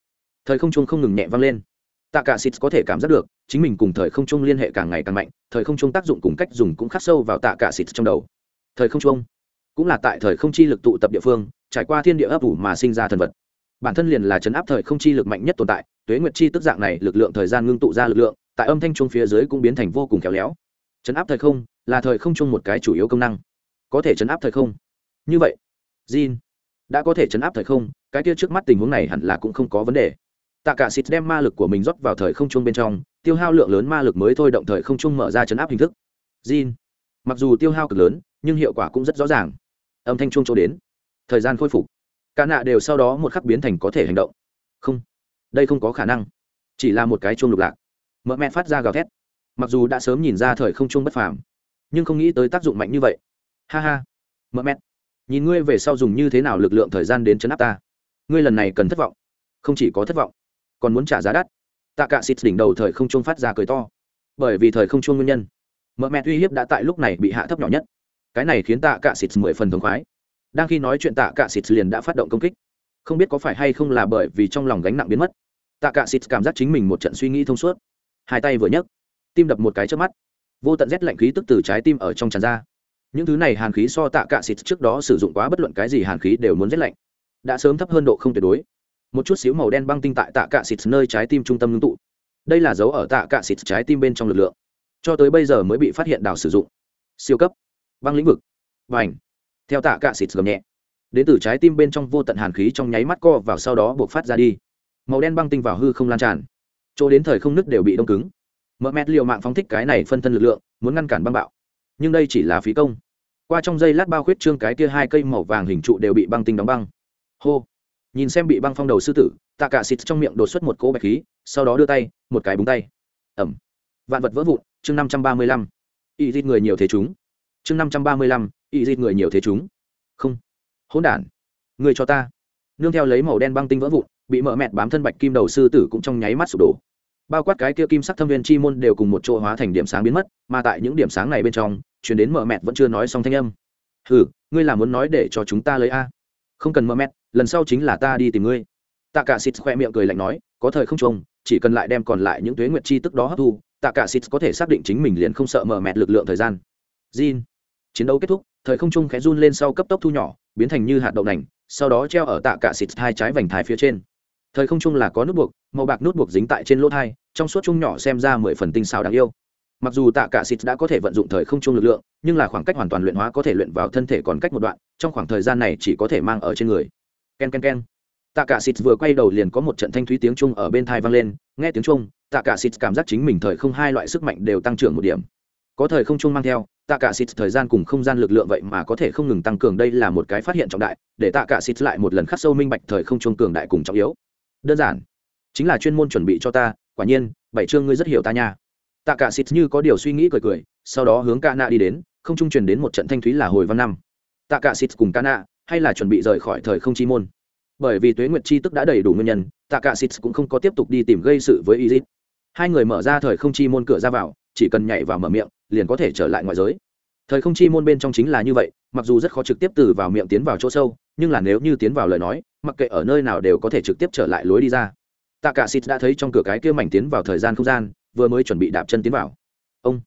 thời không trung không ngừng nhẹ vang lên. Tạ cả xịt có thể cảm giác được, chính mình cùng thời không trung liên hệ càng ngày càng mạnh, thời không trung tác dụng cùng cách dùng cũng khắc sâu vào tạ cả xịt trong đầu. Thời không trung cũng là tại thời không chi lực tụ tập địa phương, trải qua thiên địa ấp ủ mà sinh ra thần vật bản thân liền là chấn áp thời không chi lực mạnh nhất tồn tại, tuế nguyệt chi tức dạng này, lực lượng thời gian ngưng tụ ra lực lượng, tại âm thanh chuông phía dưới cũng biến thành vô cùng khéo léo. Chấn áp thời không là thời không chung một cái chủ yếu công năng. Có thể chấn áp thời không. Như vậy, Jin đã có thể chấn áp thời không, cái kia trước mắt tình huống này hẳn là cũng không có vấn đề. Tạ cả xịt đem ma lực của mình rót vào thời không chung bên trong, tiêu hao lượng lớn ma lực mới thôi động thời không chung mở ra chấn áp hình thức. Jin, mặc dù tiêu hao cực lớn, nhưng hiệu quả cũng rất rõ ràng. Âm thanh chuông chỗ đến. Thời gian khôi phục cả nạ đều sau đó một khắc biến thành có thể hành động. Không, đây không có khả năng. Chỉ là một cái chuông lục lạc. Mợ mẹ phát ra gào thét. Mặc dù đã sớm nhìn ra thời không chuông bất phàm, nhưng không nghĩ tới tác dụng mạnh như vậy. Ha ha. Mợ mẹ. Nhìn ngươi về sau dùng như thế nào lực lượng thời gian đến chấn áp ta. Ngươi lần này cần thất vọng. Không chỉ có thất vọng, còn muốn trả giá đắt. Tạ cả xịt đỉnh đầu thời không chuông phát ra cười to. Bởi vì thời không chuông nguyên nhân mợ mẹ uy hiếp đã tại lúc này bị hạ thấp nhỏ nhất. Cái này khiến tạ cả xịt mười phần thống khoái đang khi nói chuyện tạ cả xịt liền đã phát động công kích. Không biết có phải hay không là bởi vì trong lòng gánh nặng biến mất. Tạ cả xịt cảm giác chính mình một trận suy nghĩ thông suốt. Hai tay vừa nhấc, tim đập một cái trước mắt. Vô tận rét lạnh khí tức từ trái tim ở trong tràn ra. Những thứ này hàn khí so tạ cả xịt trước đó sử dụng quá bất luận cái gì hàn khí đều muốn rét lạnh. Đã sớm thấp hơn độ không tuyệt đối. Một chút xíu màu đen băng tinh tại tạ cả xịt nơi trái tim trung tâm ngưng tụ. Đây là dấu ở tạ cả xịt trái tim bên trong lực lượng. Cho tới bây giờ mới bị phát hiện đào sử dụng. Siêu cấp. Băng lĩnh vực. Và ảnh theo tạ cả xịt gầm nhẹ. Đến từ trái tim bên trong vô tận hàn khí trong nháy mắt co vào sau đó buộc phát ra đi. Màu đen băng tinh vào hư không lan tràn. Chỗ đến thời không nứt đều bị đông cứng. Mỡ mẹt liều mạng phóng thích cái này phân thân lực lượng, muốn ngăn cản băng bạo. Nhưng đây chỉ là phí công. Qua trong dây lát bao khuyết trương cái kia hai cây màu vàng hình trụ đều bị băng tinh đóng băng. Hô. Nhìn xem bị băng phong đầu sư tử, tạ cả xịt trong miệng đột xuất một cỗ bạch khí, sau đó đưa tay, một cái búng tay. Ẩm. Vạn vật vỡ vụn, chương năm trăm ba mươi lăm. Y dít người nhiều thế chúng. Chương năm trăm ba mươi lăm ý dịt người nhiều thế chúng. Không. Hỗn đản. Người cho ta. Nương theo lấy màu đen băng tinh vỡ vụn, bị mỡ mẹt bám thân bạch kim đầu sư tử cũng trong nháy mắt sụp đổ. Bao quát cái kia kim sắc thâm viên chi môn đều cùng một chỗ hóa thành điểm sáng biến mất, mà tại những điểm sáng này bên trong chuyển đến mỡ mẹt vẫn chưa nói xong thanh âm. Ừ ngươi là muốn nói để cho chúng ta lấy a? Không cần mỡ mẹt, lần sau chính là ta đi tìm ngươi. Tạ cả xịt khoe miệng cười lạnh nói, có thời không trông chỉ cần lại đem còn lại những tuế nguyệt chi tức đó hấp thu tạ cả xịt có thể xác định chính mình liền không sợ mở mẹt lực lượng thời gian. Jin. chiến đấu kết thúc thời không trung khẽ run lên sau cấp tốc thu nhỏ, biến thành như hạt đậu nành, sau đó treo ở tạ cả xịt hai trái vành thái phía trên. Thời không trung là có nút buộc, màu bạc nút buộc dính tại trên lỗ thai, trong suốt trung nhỏ xem ra mười phần tinh xào đáng yêu. Mặc dù tạ cả xịt đã có thể vận dụng thời không trung lực lượng, nhưng là khoảng cách hoàn toàn luyện hóa có thể luyện vào thân thể còn cách một đoạn, trong khoảng thời gian này chỉ có thể mang ở trên người. Ken ken ken. Tạ cả xịt vừa quay đầu liền có một trận thanh thúy tiếng trung ở bên thai vang lên, nghe tiếng trung tạ cả xịt cảm giác chính mình thời không hai loại sức mạnh đều tăng trưởng một điểm. Có thời không trung mang theo tạ cả xịt thời gian cùng không gian lực lượng vậy mà có thể không ngừng tăng cường, đây là một cái phát hiện trọng đại, để tạ cả xịt lại một lần khắc sâu minh bạch thời không trung cường đại cùng trọng yếu. Đơn giản, chính là chuyên môn chuẩn bị cho ta, quả nhiên, bảy chương ngươi rất hiểu ta nha. Tạ cả xịt như có điều suy nghĩ cười cười, sau đó hướng ca nạ đi đến, không trung truyền đến một trận thanh thúy là hồi văn năm. Tạ cả xịt cùng ca nạ hay là chuẩn bị rời khỏi thời không chi môn? Bởi vì tuế nguyệt chi tức đã đầy đủ nguyên nhân tạ cả xịt cũng không có tiếp tục đi tìm gây sự với y hai người mở ra thời không chi môn cửa ra vào, chỉ cần nhảy vào mở miệng liền có thể trở lại ngoại giới. Thời không chi môn bên trong chính là như vậy, mặc dù rất khó trực tiếp từ vào miệng tiến vào chỗ sâu, nhưng là nếu như tiến vào lời nói, mặc kệ ở nơi nào đều có thể trực tiếp trở lại lối đi ra. Tạ cả xịt đã thấy trong cửa cái kia mảnh tiến vào thời gian không gian, vừa mới chuẩn bị đạp chân tiến vào. Ông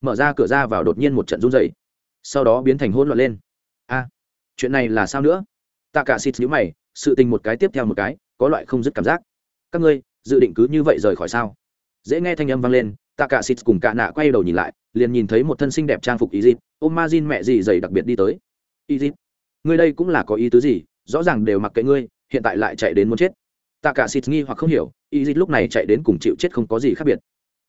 mở ra cửa ra vào đột nhiên một trận run dày sau đó biến thành hỗn loạn lên. A, chuyện này là sao nữa? Tạ cả xịt nhíu mày, sự tình một cái tiếp theo một cái, có loại không dứt cảm giác. Các ngươi, dự định cứ như vậy rời khỏi sao? Dễ nghe thanh âm vang lên tạ cả xịt cùng cả nạ quay đầu nhìn lại, liền nhìn thấy một thân xinh đẹp trang phục ý dịp ôm ma Jin mẹ gì dày đặc biệt đi tới. Ý dịp ngươi đây cũng là có ý tứ gì? Rõ ràng đều mặc kệ ngươi, hiện tại lại chạy đến muốn chết. Tạ cả xịt nghi hoặc không hiểu ý dịp lúc này chạy đến cùng chịu chết không có gì khác biệt.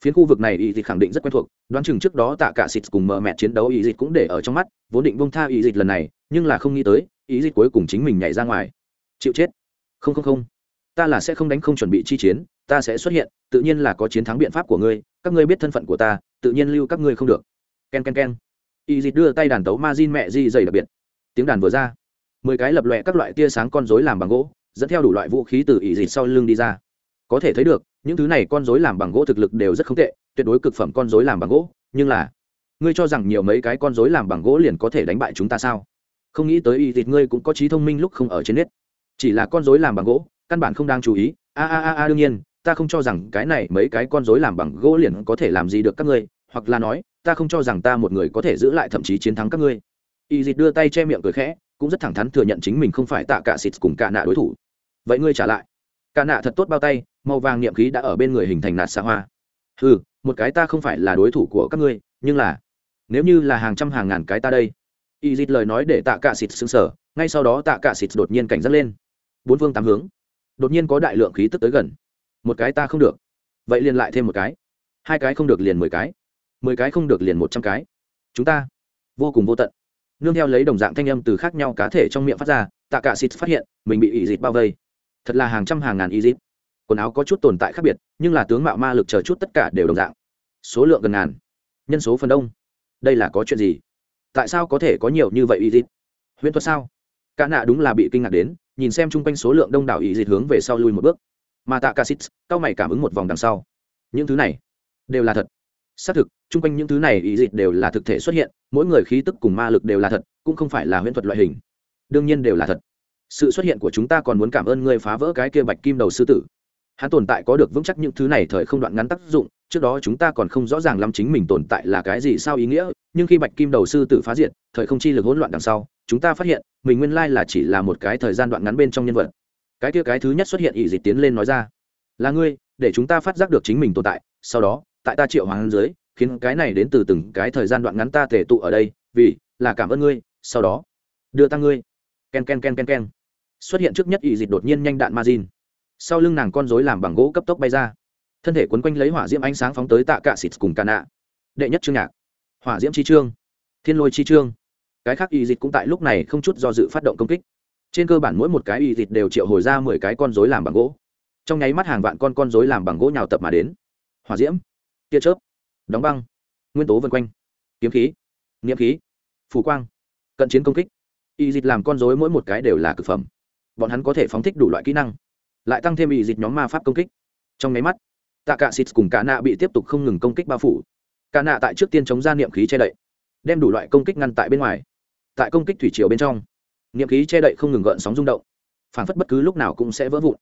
Phiến khu vực này ý dịp khẳng định rất quen thuộc, đoán chừng trước đó tạ cả xịt cùng mờ mẹ chiến đấu ý dịp cũng để ở trong mắt, vốn định bông tha ý dịp lần này, nhưng là không nghĩ tới ý dịp cuối cùng chính mình nhảy ra ngoài. Chịu chết. Không không không. Ta là sẽ không đánh không chuẩn bị chi chiến, ta sẽ xuất hiện, tự nhiên là có chiến thắng biện pháp của ngươi các ngươi biết thân phận của ta, tự nhiên lưu các ngươi không được. K e n k e n k e n y dịt đưa tay đàn tấu ma zin mẹ di dày đặc biệt. Tiếng đàn vừa ra, mười cái lập lòe các loại tia sáng con dối làm bằng gỗ, dẫn theo đủ loại vũ khí từ y dịt sau lưng đi ra. Có thể thấy được, những thứ này con dối làm bằng gỗ thực lực đều rất không tệ, tuyệt đối cực phẩm con dối làm bằng gỗ, nhưng là, ngươi cho rằng nhiều mấy cái con dối làm bằng gỗ liền có thể đánh bại chúng ta sao? Không nghĩ tới y dịt ngươi cũng có trí thông minh lúc không ở trên nết. chỉ là con dối làm bằng gỗ, căn bản không đang chú ý. A a a a, đương nhiên ta không cho rằng cái này mấy cái con rối làm bằng gỗ liền có thể làm gì được các ngươi, hoặc là nói, ta không cho rằng ta một người có thể giữ lại thậm chí chiến thắng các ngươi. Y dịt đưa tay che miệng cười khẽ, cũng rất thẳng thắn thừa nhận chính mình không phải tạ cả xịt cùng cả nạ đối thủ. Vậy ngươi trả lại. Cả nạ thật tốt bao tay, màu vàng niệm khí đã ở bên người hình thành nạt xa hoa. Ừ một cái ta không phải là đối thủ của các ngươi, nhưng là, nếu như là hàng trăm hàng ngàn cái ta đây. Y dịt lời nói để tạ cả xịt xứng sở ngay sau đó tạ cả xịt đột nhiên cảnh giác lên. Bốn phương tám hướng. Đột nhiên có đại lượng khí tức tới gần một cái ta không được. Vậy liền lại thêm một cái. Hai cái không được liền mười cái. Mười cái không được liền một trăm cái. Chúng ta vô cùng vô tận. Nương theo lấy đồng dạng thanh âm từ khác nhau cá thể trong miệng phát ra, tạ cả xịt phát hiện, mình bị ỵ dịt bao vây. Thật là hàng trăm hàng ngàn y dịt. Quần áo có chút tồn tại khác biệt, nhưng là tướng mạo ma lực chờ chút tất cả đều đồng dạng. Số lượng gần ngàn. Nhân số phần đông. Đây là có chuyện gì? Tại sao có thể có nhiều như vậy y dịt? Huyễn thuật sao? Cả nạ đúng là bị kinh ngạc đến, nhìn xem chung quanh số lượng đông đảo y dịt hướng về sau lui một bước mà tạ ca sít cao mày cảm ứng một vòng đằng sau. Những thứ này đều là thật. Xác thực, chung quanh những thứ này ý dịch đều là thực thể xuất hiện, mỗi người khí tức cùng ma lực đều là thật, cũng không phải là huyễn thuật loại hình. Đương nhiên đều là thật. Sự xuất hiện của chúng ta còn muốn cảm ơn ngươi phá vỡ cái kia bạch kim đầu sư tử. Hắn tồn tại có được vững chắc những thứ này thời không đoạn ngắn tác dụng, trước đó chúng ta còn không rõ ràng lắm chính mình tồn tại là cái gì sao ý nghĩa, nhưng khi bạch kim đầu sư tử phá diệt, thời không chi lực hỗn loạn đằng sau, chúng ta phát hiện, mình nguyên lai là chỉ là một cái thời gian đoạn ngắn bên trong nhân vật cái kia cái thứ nhất xuất hiện ỷ dịch tiến lên nói ra, là ngươi, để chúng ta phát giác được chính mình tồn tại, sau đó, tại ta triệu hoàng dưới khiến cái này đến từ từng cái thời gian đoạn ngắn ta thể tụ ở đây, vì là cảm ơn ngươi, sau đó, đưa ta ngươi. Ken ken ken ken ken. Xuất hiện trước nhất ỷ dịch đột nhiên nhanh đạn ma dìn sau lưng nàng con rối làm bằng gỗ cấp tốc bay ra. Thân thể quấn quanh lấy hỏa diễm ánh sáng phóng tới tạ cạ xịt cùng cà nạ. Đệ nhất chương nhạc. Hỏa diễm chi trương. Thiên lôi chi trương. Cái khác y dịch cũng tại lúc này không chút do dự phát động công kích trên cơ bản mỗi một cái y thịt đều triệu hồi ra mười cái con dối làm bằng gỗ. Trong nháy mắt hàng vạn con con dối làm bằng gỗ nhào tập mà đến. Hòa diễm, tia chớp, đóng băng, nguyên tố vân quanh. Kiếm khí nghiệm khí, phù quang, cận chiến công kích. Y dịch làm con dối mỗi một cái đều là cực phẩm. Bọn hắn có thể phóng thích đủ loại kỹ năng, lại tăng thêm y dịch nhóm ma pháp công kích. Trong nháy mắt, tạ cạ xịt cùng cả nạ bị tiếp tục không ngừng công kích bao phủ. Cả nạ tại trước tiên chống ra niệm khí che đậy, đem đủ loại công kích ngăn tại bên ngoài. Tại công kích thủy triều bên trong niệm khí che đậy không ngừng gợn sóng rung động. Phản phất bất cứ lúc nào cũng sẽ vỡ vụn.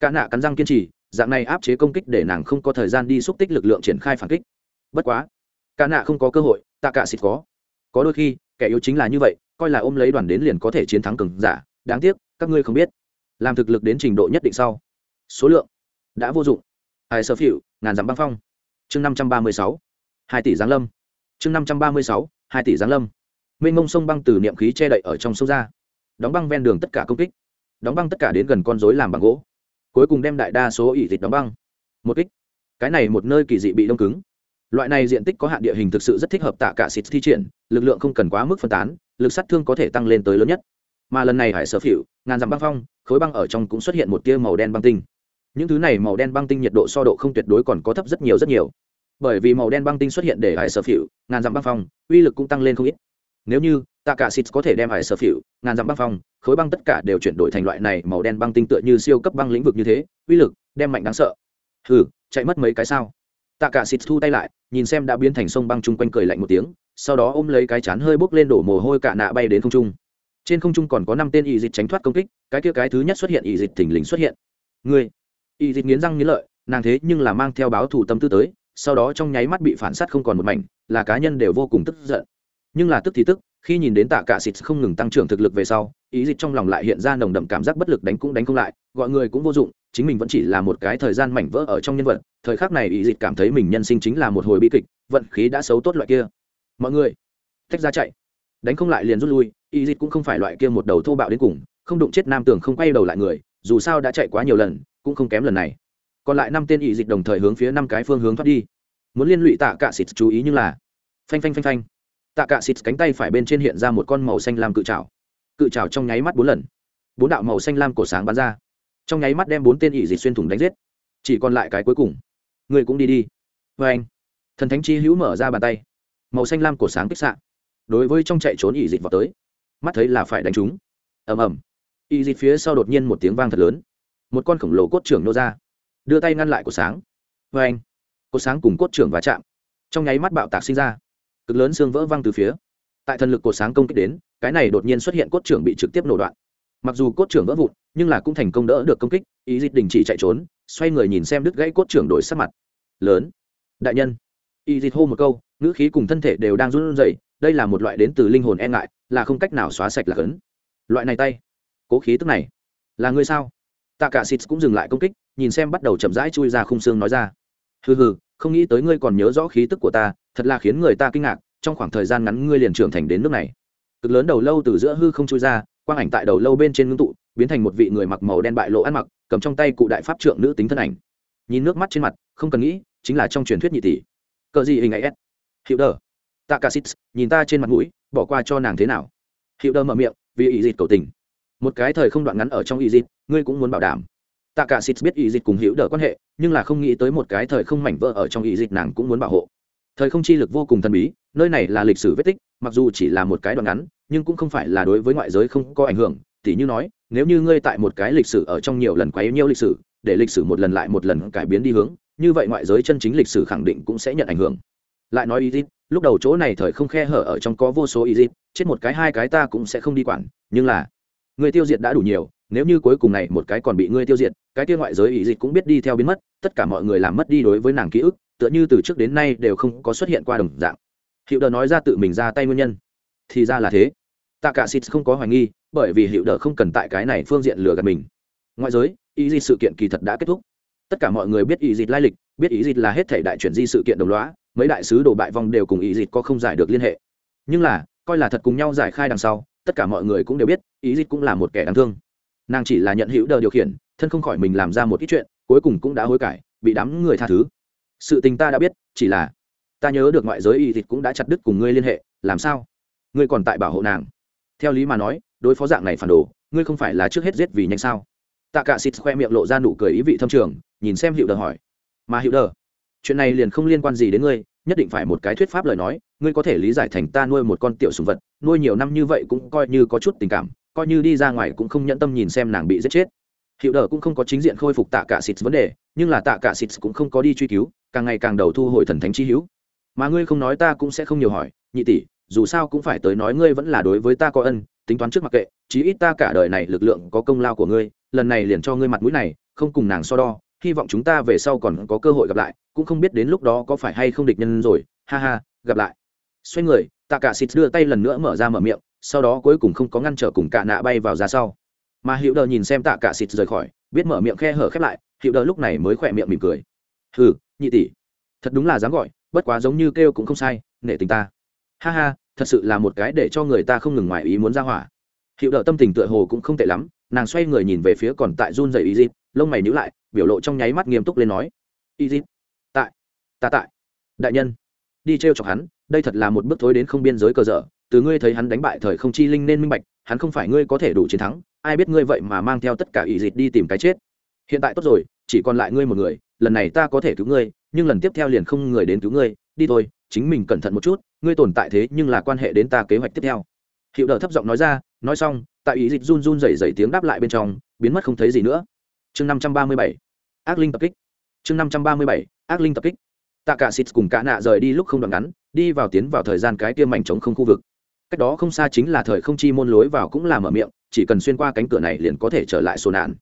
Cả nạ cắn răng kiên trì, dạng này áp chế công kích để nàng không có thời gian đi xúc tích lực lượng triển khai phản kích. Bất quá, cả nạ không có cơ hội, tạ cả xịt có có đôi khi, kẻ yếu chính là như vậy, coi là ôm lấy đoàn đến liền có thể chiến thắng cường giả. Đáng tiếc, các ngươi không biết. Làm thực lực đến trình độ nhất định sau. Số lượng đã vô dụng. Ai sơ phịu ngàn dặm băng phong. Chương năm trăm ba mươi sáu. Hai tỷ giáng lâm. Chương năm trăm ba mươi sáu, hai tỷ giáng lâm. Mênh mông sông băng từ niệm khí che đậy ở trong sông ra đóng băng ven đường tất cả công kích, đóng băng tất cả đến gần con rối làm bằng gỗ, cuối cùng đem đại đa số ỷ dịch đóng băng. Một kích. Cái này một nơi kỳ dị bị đông cứng. Loại này diện tích có hạn địa hình thực sự rất thích hợp tạ cả xịt thi triển, lực lượng không cần quá mức phân tán, lực sát thương có thể tăng lên tới lớn nhất. Mà lần này hải sở phỉu, ngàn dặm băng phong, khối băng ở trong cũng xuất hiện một tia màu đen băng tinh. Những thứ này màu đen băng tinh nhiệt độ so độ không tuyệt đối còn có thấp rất nhiều rất nhiều. Bởi vì màu đen băng tinh xuất hiện để hải sở phỉu, ngàn dặm băng phong, uy lực cũng tăng lên không ít. Nếu như tạ cả xịt có thể đem hải sở phiểu, ngàn dặm băng phong khối băng tất cả đều chuyển đổi thành loại này màu đen băng tinh tựa như siêu cấp băng lĩnh vực như thế uy lực đem mạnh đáng sợ. Hừ chạy mất mấy cái sao? Tạ cả xịt thu tay lại nhìn xem đã biến thành sông băng chung quanh cười lạnh một tiếng sau đó ôm lấy cái chán hơi bốc lên đổ mồ hôi cả nạ bay đến không trung. Trên không trung còn có năm tên y dịch tránh thoát công kích cái kia cái thứ nhất xuất hiện y dịch thình lình xuất hiện. Người y dịch nghiến răng nghiến lợi nàng thế nhưng là mang theo báo thủ tâm tư tới sau đó trong nháy mắt bị phản sát không còn một mảnh là cá nhân đều vô cùng tức giận. Nhưng là tức thì tức khi nhìn đến tạ cả xịt không ngừng tăng trưởng thực lực về sau, ý dịch trong lòng lại hiện ra nồng đậm cảm giác bất lực đánh cũng đánh không lại, gọi người cũng vô dụng, chính mình vẫn chỉ là một cái thời gian mảnh vỡ ở trong nhân vật, thời khắc này ý dịch cảm thấy mình nhân sinh chính là một hồi bi kịch, vận khí đã xấu tốt loại kia. Mọi người, tách ra chạy. Đánh không lại liền rút lui, ý dịch cũng không phải loại kia một đầu thô bạo đến cùng, không đụng chết nam tường không quay đầu lại người, dù sao đã chạy quá nhiều lần, cũng không kém lần này. Còn lại năm tên ý dịch đồng thời hướng phía năm cái phương hướng thoát đi. Muốn liên lụy tạ cả xịt chú ý như là, phanh phanh phanh phanh tạ cả xịt cánh tay phải bên trên hiện ra một con màu xanh lam cự trào cự trào trong nháy mắt bốn lần. Bốn đạo màu xanh lam cổ sáng bắn ra. Trong nháy mắt đem bốn tên ỷ dịt xuyên thủng đánh giết. Chỉ còn lại cái cuối cùng. Người cũng đi đi. Vê anh, thần thánh chi hữu mở ra bàn tay. Màu xanh lam cổ sáng kích sạn đối với trong chạy trốn ỷ dịt vào tới, mắt thấy là phải đánh chúng. Ầm ầm. Ỷ dịt phía sau đột nhiên một tiếng vang thật lớn. Một con khổng lồ cốt trưởng nô ra. Đưa tay ngăn lại cổ sáng. Vê anh cốt sáng cùng cốt trưởng va chạm. Trong nháy mắt bạo tạc sinh ra cực lớn xương vỡ văng từ phía. Tại thần lực cột sáng công kích đến, cái này đột nhiên xuất hiện cốt trưởng bị trực tiếp nổ đoạn. Mặc dù cốt trưởng vỡ vụn, nhưng là cũng thành công đỡ được công kích, ý dịch đình chỉ chạy trốn, xoay người nhìn xem đứt gãy cốt trưởng đổi sắc mặt. Lớn. Đại nhân. Ý dịch hô một câu, ngữ khí cùng thân thể đều đang run rẩy, đây là một loại đến từ linh hồn e ngại, là không cách nào xóa sạch là cấn loại này tay. Cố khí tức này. Là ngươi sao? Tạ cả xịt cũng dừng lại công kích, nhìn xem bắt đầu chậm rãi chui ra khung xương nói ra. Hừ hừ không nghĩ tới ngươi còn nhớ rõ khí tức của ta, thật là khiến người ta kinh ngạc, trong khoảng thời gian ngắn ngươi liền trưởng thành đến nước này. Cực lớn đầu lâu từ giữa hư không trôi ra, quang ảnh tại đầu lâu bên trên ngưng tụ, biến thành một vị người mặc màu đen bại lộ ăn mặc, cầm trong tay cụ đại pháp trượng nữ tính thân ảnh. Nhìn nước mắt trên mặt, không cần nghĩ, chính là trong truyền thuyết nhị tỷ. Cờ gì hình ấy? S hiệu đờ. Tạ cả xít nhìn ta trên mặt mũi, bỏ qua cho nàng thế nào? Hiệu đờ mở miệng, vì ý dịt cầu tình. Một cái thời không đoạn ngắn ở trong ý dịt, ngươi cũng muốn bảo đảm tạ cả xịt biết ý dịt cùng hữu đỡ quan hệ nhưng là không nghĩ tới một cái thời không mảnh vỡ ở trong ý dịt nàng cũng muốn bảo hộ. Thời không chi lực vô cùng thần bí nơi này là lịch sử vết tích mặc dù chỉ là một cái đoạn ngắn nhưng cũng không phải là đối với ngoại giới không có ảnh hưởng. Tỉ như nói nếu như ngươi tại một cái lịch sử ở trong nhiều lần quấy nhiêu lịch sử để lịch sử một lần lại một lần cải biến đi hướng như vậy ngoại giới chân chính lịch sử khẳng định cũng sẽ nhận ảnh hưởng. Lại nói Izit, lúc đầu chỗ này thời không khe hở ở trong có vô số Izit, chết một cái hai cái ta cũng sẽ không đi quản, nhưng là người tiêu diệt đã đủ nhiều, nếu như cuối cùng này một cái còn bị ngươi tiêu diệt, cái kia ngoại giới Izit cũng biết đi theo biến mất, tất cả mọi người làm mất đi đối với nàng ký ức, tựa như từ trước đến nay đều không có xuất hiện qua đồng dạng. Hiệu Đờ nói ra tự mình ra tay nguyên nhân, thì ra là thế. Tạ Cả Sít không có hoài nghi, bởi vì Hiệu Đờ không cần tại cái này phương diện lừa gạt mình. Ngoại giới, ý dịch sự kiện kỳ thật đã kết thúc. Tất cả mọi người biết ý dịch lai lịch, biết ý dịch là hết thảy đại chuyển di sự kiện đồng loá mấy đại sứ đồ bại vong đều cùng ý dịch có không giải được liên hệ nhưng là coi là thật cùng nhau giải khai đằng sau tất cả mọi người cũng đều biết ý dịch cũng là một kẻ đáng thương nàng chỉ là nhận hữu đờ điều khiển, thân không khỏi mình làm ra một ít chuyện, cuối cùng cũng đã hối cải, bị đám người tha thứ. Sự tình ta đã biết, chỉ là ta nhớ được ngoại giới y dịch cũng đã chặt đứt cùng ngươi liên hệ, làm sao? Ngươi còn tại bảo hộ nàng. Theo lý mà nói, đối phó dạng này phản đồ, ngươi không phải là trước hết giết vì nhanh sao? Tạ cả xịt khoe miệng lộ ra nụ cười ý vị thâm trường, nhìn xem hiệu đờ hỏi. Mà hiệu đờ, chuyện này liền không liên quan gì đến ngươi, nhất định phải một cái thuyết pháp lời nói, ngươi có thể lý giải thành ta nuôi một con tiểu sùng vật, nuôi nhiều năm như vậy cũng coi như có chút tình cảm coi như đi ra ngoài cũng không nhẫn tâm nhìn xem nàng bị giết chết. Hiệu đờ cũng không có chính diện khôi phục tạ cả xịt vấn đề, nhưng là tạ cả xịt cũng không có đi truy cứu, càng ngày càng đầu thu hồi thần thánh chi hữu. Mà ngươi không nói ta cũng sẽ không nhiều hỏi, nhị tỷ, dù sao cũng phải tới nói ngươi vẫn là đối với ta có ân, tính toán trước mặc kệ, chí ít ta cả đời này lực lượng có công lao của ngươi, lần này liền cho ngươi mặt mũi này, không cùng nàng so đo, hy vọng chúng ta về sau còn có cơ hội gặp lại, cũng không biết đến lúc đó có phải hay không địch nhân rồi, ha ha, gặp lại. Xoay người, tạ cả xịt đưa tay lần nữa mở ra mở miệng sau đó cuối cùng không có ngăn trở cùng cả nạ bay vào ra sau. Mà hiệu đờ nhìn xem tạ cả xịt rời khỏi, biết mở miệng khe hở khép lại hiệu đờ lúc này mới khỏe miệng mỉm cười. Hừ, nhị tỷ, thật đúng là dám gọi, bất quá giống như kêu cũng không sai, nể tình ta. Ha ha, thật sự là một cái để cho người ta không ngừng ngoài ý muốn ra hỏa. Hiệu đờ tâm tình tựa hồ cũng không tệ lắm, nàng xoay người nhìn về phía còn tại run dày ý dịp lông mày nhữ lại, biểu lộ trong nháy mắt nghiêm túc lên nói ý dịp tại, ta tại, đại nhân, đi t r e o chọc hắn, đây thật là một bước thối đến không biên giới cờ dở từ ngươi thấy hắn đánh bại thời không chi linh nên minh bạch, hắn không phải ngươi có thể đủ chiến thắng, ai biết ngươi vậy mà mang theo tất cả ý dịch đi tìm cái chết. Hiện tại tốt rồi, chỉ còn lại ngươi một người, lần này ta có thể cứu ngươi, nhưng lần tiếp theo liền không người đến cứu ngươi, đi thôi, chính mình cẩn thận một chút, ngươi tồn tại thế nhưng là quan hệ đến ta kế hoạch tiếp theo. Hiệu đờ thấp giọng nói ra, nói xong, tại ý dịch run run rẩy rẩy tiếng đáp lại bên trong, biến mất không thấy gì nữa. Chương năm trăm ba mươi bảy, ác linh tập kích. Chương năm trăm ba mươi bảy, ác linh tập kích. Tạ cả xịt cùng cả nạ rời đi lúc không đoạn ngắn, đi vào tiến vào thời gian cái tiêm mảnh trống không khu vực cách đó không xa chính là thời không chi môn lối vào cũng là mở miệng, chỉ cần xuyên qua cánh cửa này liền có thể trở lại sổ nạn.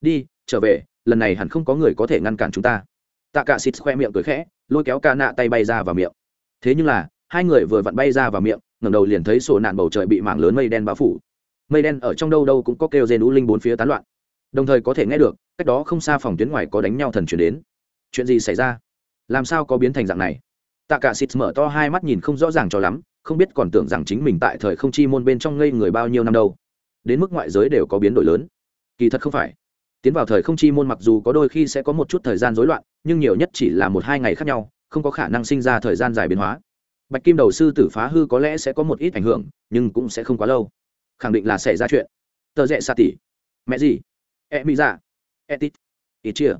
Đi, trở về, lần này hẳn không có người có thể ngăn cản chúng ta. Tạ cả xịt khoe miệng cười khẽ, lôi kéo ca nạ tay bay ra vào miệng. Thế nhưng là, hai người vừa vặn bay ra vào miệng, ngẩng đầu liền thấy sổ nạn bầu trời bị mảng lớn mây đen bao phủ. Mây đen ở trong đâu đâu cũng có kêu rên ú linh bốn phía tán loạn. Đồng thời có thể nghe được, cách đó không xa phòng tuyến ngoài có đánh nhau thần chuyển đến. Chuyện gì xảy ra? Làm sao có biến thành dạng này? Tạ cả xịt mở to hai mắt nhìn không rõ ràng cho lắm không biết còn tưởng rằng chính mình tại thời không chi môn bên trong ngây người bao nhiêu năm đâu. Đến mức ngoại giới đều có biến đổi lớn. Kỳ thật không phải. Tiến vào thời không chi môn mặc dù có đôi khi sẽ có một chút thời gian rối loạn, nhưng nhiều nhất chỉ là một hai ngày khác nhau, không có khả năng sinh ra thời gian dài biến hóa. Bạch kim đầu sư tử phá hư có lẽ sẽ có một ít ảnh hưởng, nhưng cũng sẽ không quá lâu. Khẳng định là xảy ra chuyện. Tờ rẽ xa tỉ mẹ gì? E mỹ dạ. E tít. Ít chia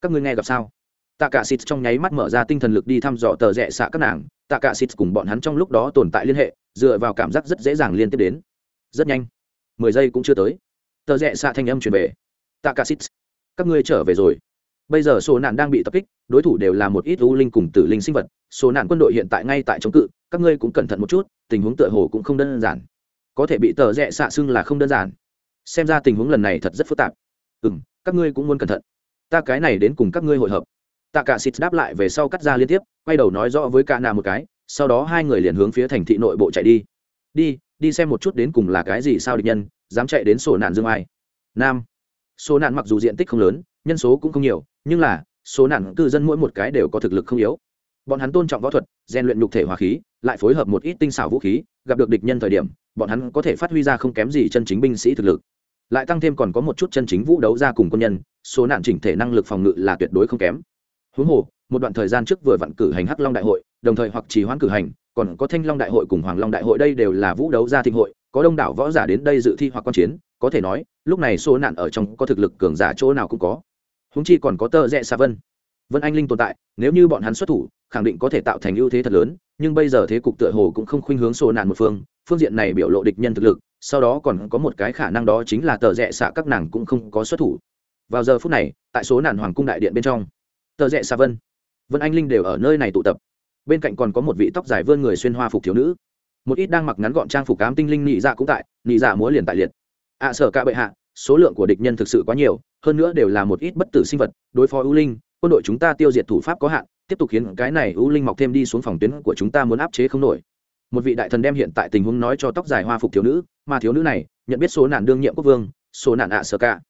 các ngươi nghe gặp sao? Tạ cả xịt trong nháy mắt mở ra tinh thần lực đi thăm dò tờ rẽ xạ các nàng. Tạ cả xịt cùng bọn hắn trong lúc đó tồn tại liên hệ, dựa vào cảm giác rất dễ dàng liên tiếp đến. Rất nhanh. Mười giây cũng chưa tới. Tờ rẽ xạ thanh âm truyền về. Tạ cả xịt các ngươi trở về rồi. Bây giờ số nạn đang bị tập kích, đối thủ đều là một ít u linh cùng tử linh sinh vật. Số nạn quân đội hiện tại ngay tại chống cự, các ngươi cũng cẩn thận một chút, tình huống tựa hồ cũng không đơn giản. Có thể bị tờ rẽ xạ xưng là không đơn giản. Xem ra tình huống lần này thật rất phức tạp. Ừ m các ngươi cũng muốn cẩn thận. Ta cái này đến cùng các ngươi hội hợp tạ cả xịt đáp lại về sau cắt ra liên tiếp, quay đầu nói rõ với cả nà một cái, sau đó hai người liền hướng phía thành thị nội bộ chạy đi. Đi đi xem một chút đến cùng là cái gì sao địch nhân, dám chạy đến sổ nạn dương ai. Nam. Số nạn mặc dù diện tích không lớn, nhân số cũng không nhiều, nhưng là số nạn cư dân mỗi một cái đều có thực lực không yếu. Bọn hắn tôn trọng võ thuật, rèn luyện nhục thể hòa khí, lại phối hợp một ít tinh xảo vũ khí, gặp được địch nhân thời điểm, bọn hắn có thể phát huy ra không kém gì chân chính binh sĩ thực lực. Lại tăng thêm còn có một chút chân chính vũ đấu ra cùng quân nhân số nạn chỉnh thể năng lực phòng ngự là tuyệt đối không kém huống hồ, một đoạn thời gian trước vừa vặn cử hành hắc long đại hội, đồng thời hoặc trì hoãn cử hành, còn có thanh long đại hội cùng hoàng long đại hội đây đều là vũ đấu gia thịnh hội, có đông đảo võ giả đến đây dự thi hoặc quan chiến, có thể nói, lúc này số nạn ở trong có thực lực cường giả chỗ nào cũng có. Húng chi còn có tơ rẽ xa vân. Vân anh linh tồn tại, nếu như bọn hắn xuất thủ, khẳng định có thể tạo thành ưu thế thật lớn, nhưng bây giờ thế cục tựa hồ cũng không khuynh hướng số nạn một phương phương diện này biểu lộ địch nhân thực lực, sau đó còn có một cái khả năng đó chính là tờ rẽ xạ các nàng cũng không có xuất thủ. Vào giờ phút này, tại số nạn hoàng cung đại điện bên trong tờ rẽ xa vân. Vân anh linh đều ở nơi này tụ tập. Bên cạnh còn có một vị tóc dài vươn người xuyên hoa phục thiếu nữ. Một ít đang mặc ngắn gọn trang phục cám tinh linh nị dạ cũng tại nị dạ múa liền tại liệt. Ạ à, sở cả bệ hạ số lượng của địch nhân thực sự quá nhiều hơn nữa đều là một ít bất tử sinh vật đối phó ưu linh quân đội chúng ta tiêu diệt thủ pháp có hạn tiếp tục khiến cái này ưu linh mọc thêm đi xuống phòng tuyến của chúng ta muốn áp chế không nổi. Một vị đại thần đem hiện tại tình huống nói cho tóc dài hoa phục thiếu nữ mà thiếu nữ này nhận biết số nạn đương nhiệm quốc vương số nạn ạ à sở cả.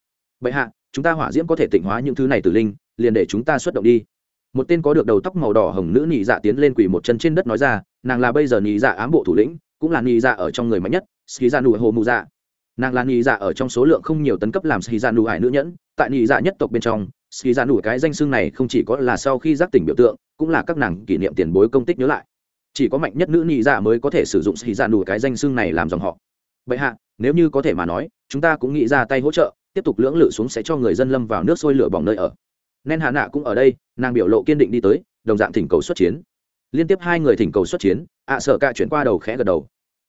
Bệ hạ chúng ta hỏa diễm có thể tịnh hóa những thứ này từ linh liền để chúng ta xuất động đi. Một tên có được đầu tóc màu đỏ hồng nữ nhị dạ tiến lên quỳ một chân trên đất nói ra, nàng là bây giờ nhị dạ ám bộ thủ lĩnh, cũng là nhị dạ ở trong người mạnh nhất ski ra dạ nụ hồ mù dạ. Nàng là nhị dạ ở trong số lượng không nhiều tấn cấp làm ski ra dạ nụ hải nữ nhẫn, tại nhị dạ nhất tộc bên trong ski ra dạ nụ cái danh xưng này không chỉ có là sau khi giác tỉnh biểu tượng, cũng là các nàng kỷ niệm tiền bối công tích nhớ lại. Chỉ có mạnh nhất nữ nhị dạ mới có thể sử dụng ski ra nụ cái danh xưng này làm dòng họ. Vậy hạ, nếu như có thể mà nói, chúng ta cũng nghĩ ra tay hỗ trợ, tiếp tục lưỡng lự xuống sẽ cho người dân lâm vào nước sôi lửa bỏng nơi ở nên hạ nạ cũng ở đây, nàng biểu lộ kiên định đi tới, đồng dạng thỉnh cầu xuất chiến. Liên tiếp hai người thỉnh cầu xuất chiến, ạ sợ cả chuyển qua đầu khẽ gật đầu.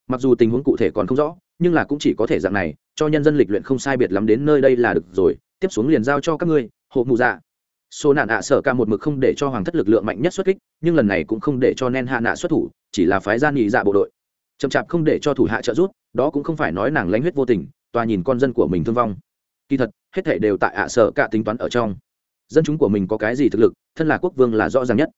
Mặc dù tình huống cụ thể còn không rõ, nhưng là cũng chỉ có thể dạng này, cho nhân dân lịch luyện không sai biệt lắm đến nơi đây là được rồi. Tiếp xuống liền giao cho các ngươi hộ mù dạ. Số nạn ạ sợ cả một mực không để cho hoàng thất lực lượng mạnh nhất xuất kích, nhưng lần này cũng không để cho nen hạ nạ xuất thủ, chỉ là phái gia nghị dạ bộ đội. Chậm chạp không để cho thủ hạ trợ giúp, đó cũng không phải nói nàng lánh huyết vô tình, tòa nhìn con dân của mình thương vong. Kỳ thật, hết thể đều tại ạ sở cả tính toán ở trong dân chúng của mình có cái gì thực lực, thân là quốc vương là rõ ràng nhất.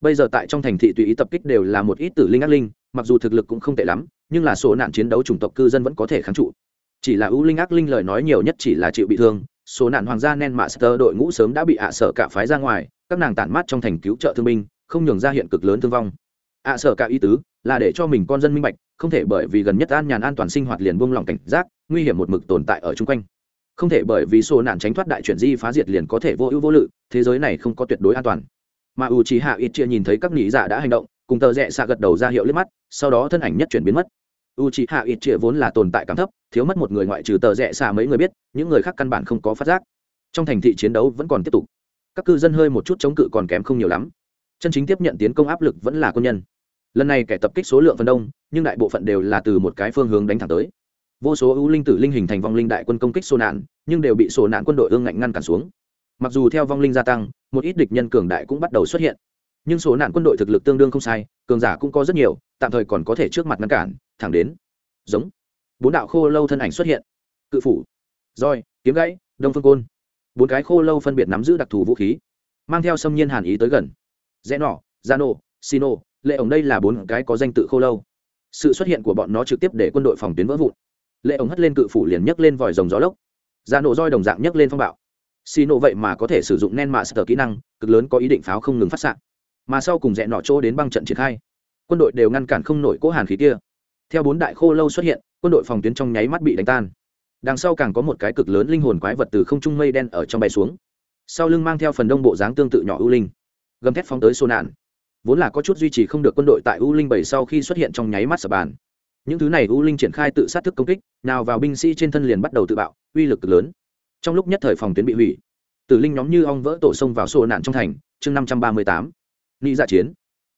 Bây giờ tại trong thành thị tùy ý tập kích đều là một ít tử linh ác linh, mặc dù thực lực cũng không tệ lắm, nhưng là số nạn chiến đấu chủng tộc cư dân vẫn có thể kháng trụ. Chỉ là ưu linh ác linh lời nói nhiều nhất chỉ là chịu bị thương, số nạn hoàng gia nen master đội ngũ sớm đã bị ạ sở cả phái ra ngoài, các nàng tản mát trong thành cứu trợ thương binh, không nhường ra hiện cực lớn thương vong. Ạ sở cả ý tứ là để cho mình con dân minh bạch, không thể bởi vì gần nhất an nhàn an toàn sinh hoạt liền buông lỏng cảnh giác, nguy hiểm một mực tồn tại ở chung quanh không thể bởi vì số nạn tránh thoát đại chuyển di phá diệt liền có thể vô ưu vô lự, thế giới này không có tuyệt đối an toàn. Mà u trí hạ ít chia nhìn thấy các nghĩ giả dạ đã hành động, cùng tờ rẽ xạ gật đầu ra hiệu liếc mắt, sau đó thân ảnh nhất chuyển biến mất. U trí hạ ít chia vốn là tồn tại cảm thấp, thiếu mất một người ngoại trừ tờ rẽ xạ mấy người biết, những người khác căn bản không có phát giác. Trong thành thị chiến đấu vẫn còn tiếp tục. Các cư dân hơi một chút chống cự còn kém không nhiều lắm. Chân chính tiếp nhận tiến công áp lực vẫn là quân nhân. Lần này kẻ tập kích số lượng phần đông, nhưng đại bộ phận đều là từ một cái phương hướng đánh thẳng tới vô số ưu linh tử linh hình thành vong linh đại quân công kích sổ nạn, nhưng đều bị sổ nạn quân đội ương ngạnh ngăn cản xuống. Mặc dù theo vong linh gia tăng, một ít địch nhân cường đại cũng bắt đầu xuất hiện. Nhưng số nạn quân đội thực lực tương đương không sai, cường giả cũng có rất nhiều, tạm thời còn có thể trước mặt ngăn cản, thẳng đến. Giống. Bốn đạo khô lâu thân ảnh xuất hiện. Cự phủ. Roi kiếm gãy, đông phương côn. Bốn cái khô lâu phân biệt nắm giữ đặc thù vũ khí, mang theo xâm nhiên hàn ý tới gần. Rẽ nỏ giano sino lệ ổng đây là bốn cái có danh tự khô lâu. Sự xuất hiện của bọn nó trực tiếp để quân đội phòng tuyến vỡ vụn lệ ổng hất lên cự phủ liền nhấc lên vòi rồng gió lốc. Ra nổ roi đồng dạng nhấc lên phong bạo. Xì nổ vậy mà có thể sử dụng nen mạ sờ kỹ năng, cực lớn có ý định pháo không ngừng phát s mà sau cùng rẽ nọ chỗ đến băng trận triển khai. Quân đội đều ngăn cản không nổi cố hàn khí kia. Theo bốn đại khô lâu xuất hiện, quân đội phòng tuyến trong nháy mắt bị đánh tan. Đằng sau càng có một cái cực lớn linh hồn quái vật từ không trung mây đen ở trong bay xuống. Sau lưng mang theo phần đông bộ dáng tương tự nhỏ ưu linh. Gầm thép phóng tới xô nạn. Vốn là có chút duy trì không được quân đội tại u linh bảy sau khi xuất hiện trong nháy mắt sập bàn những thứ này u linh triển khai tự sát thức công kích, nào vào binh sĩ trên thân liền bắt đầu tự bạo, uy lực cực lớn. Trong lúc nhất thời phòng tuyến bị hủy, tử linh nhóm như ong vỡ tổ sông vào sổ nạn trong thành, chương năm trăm ba mươi tám. Ni dạ chiến.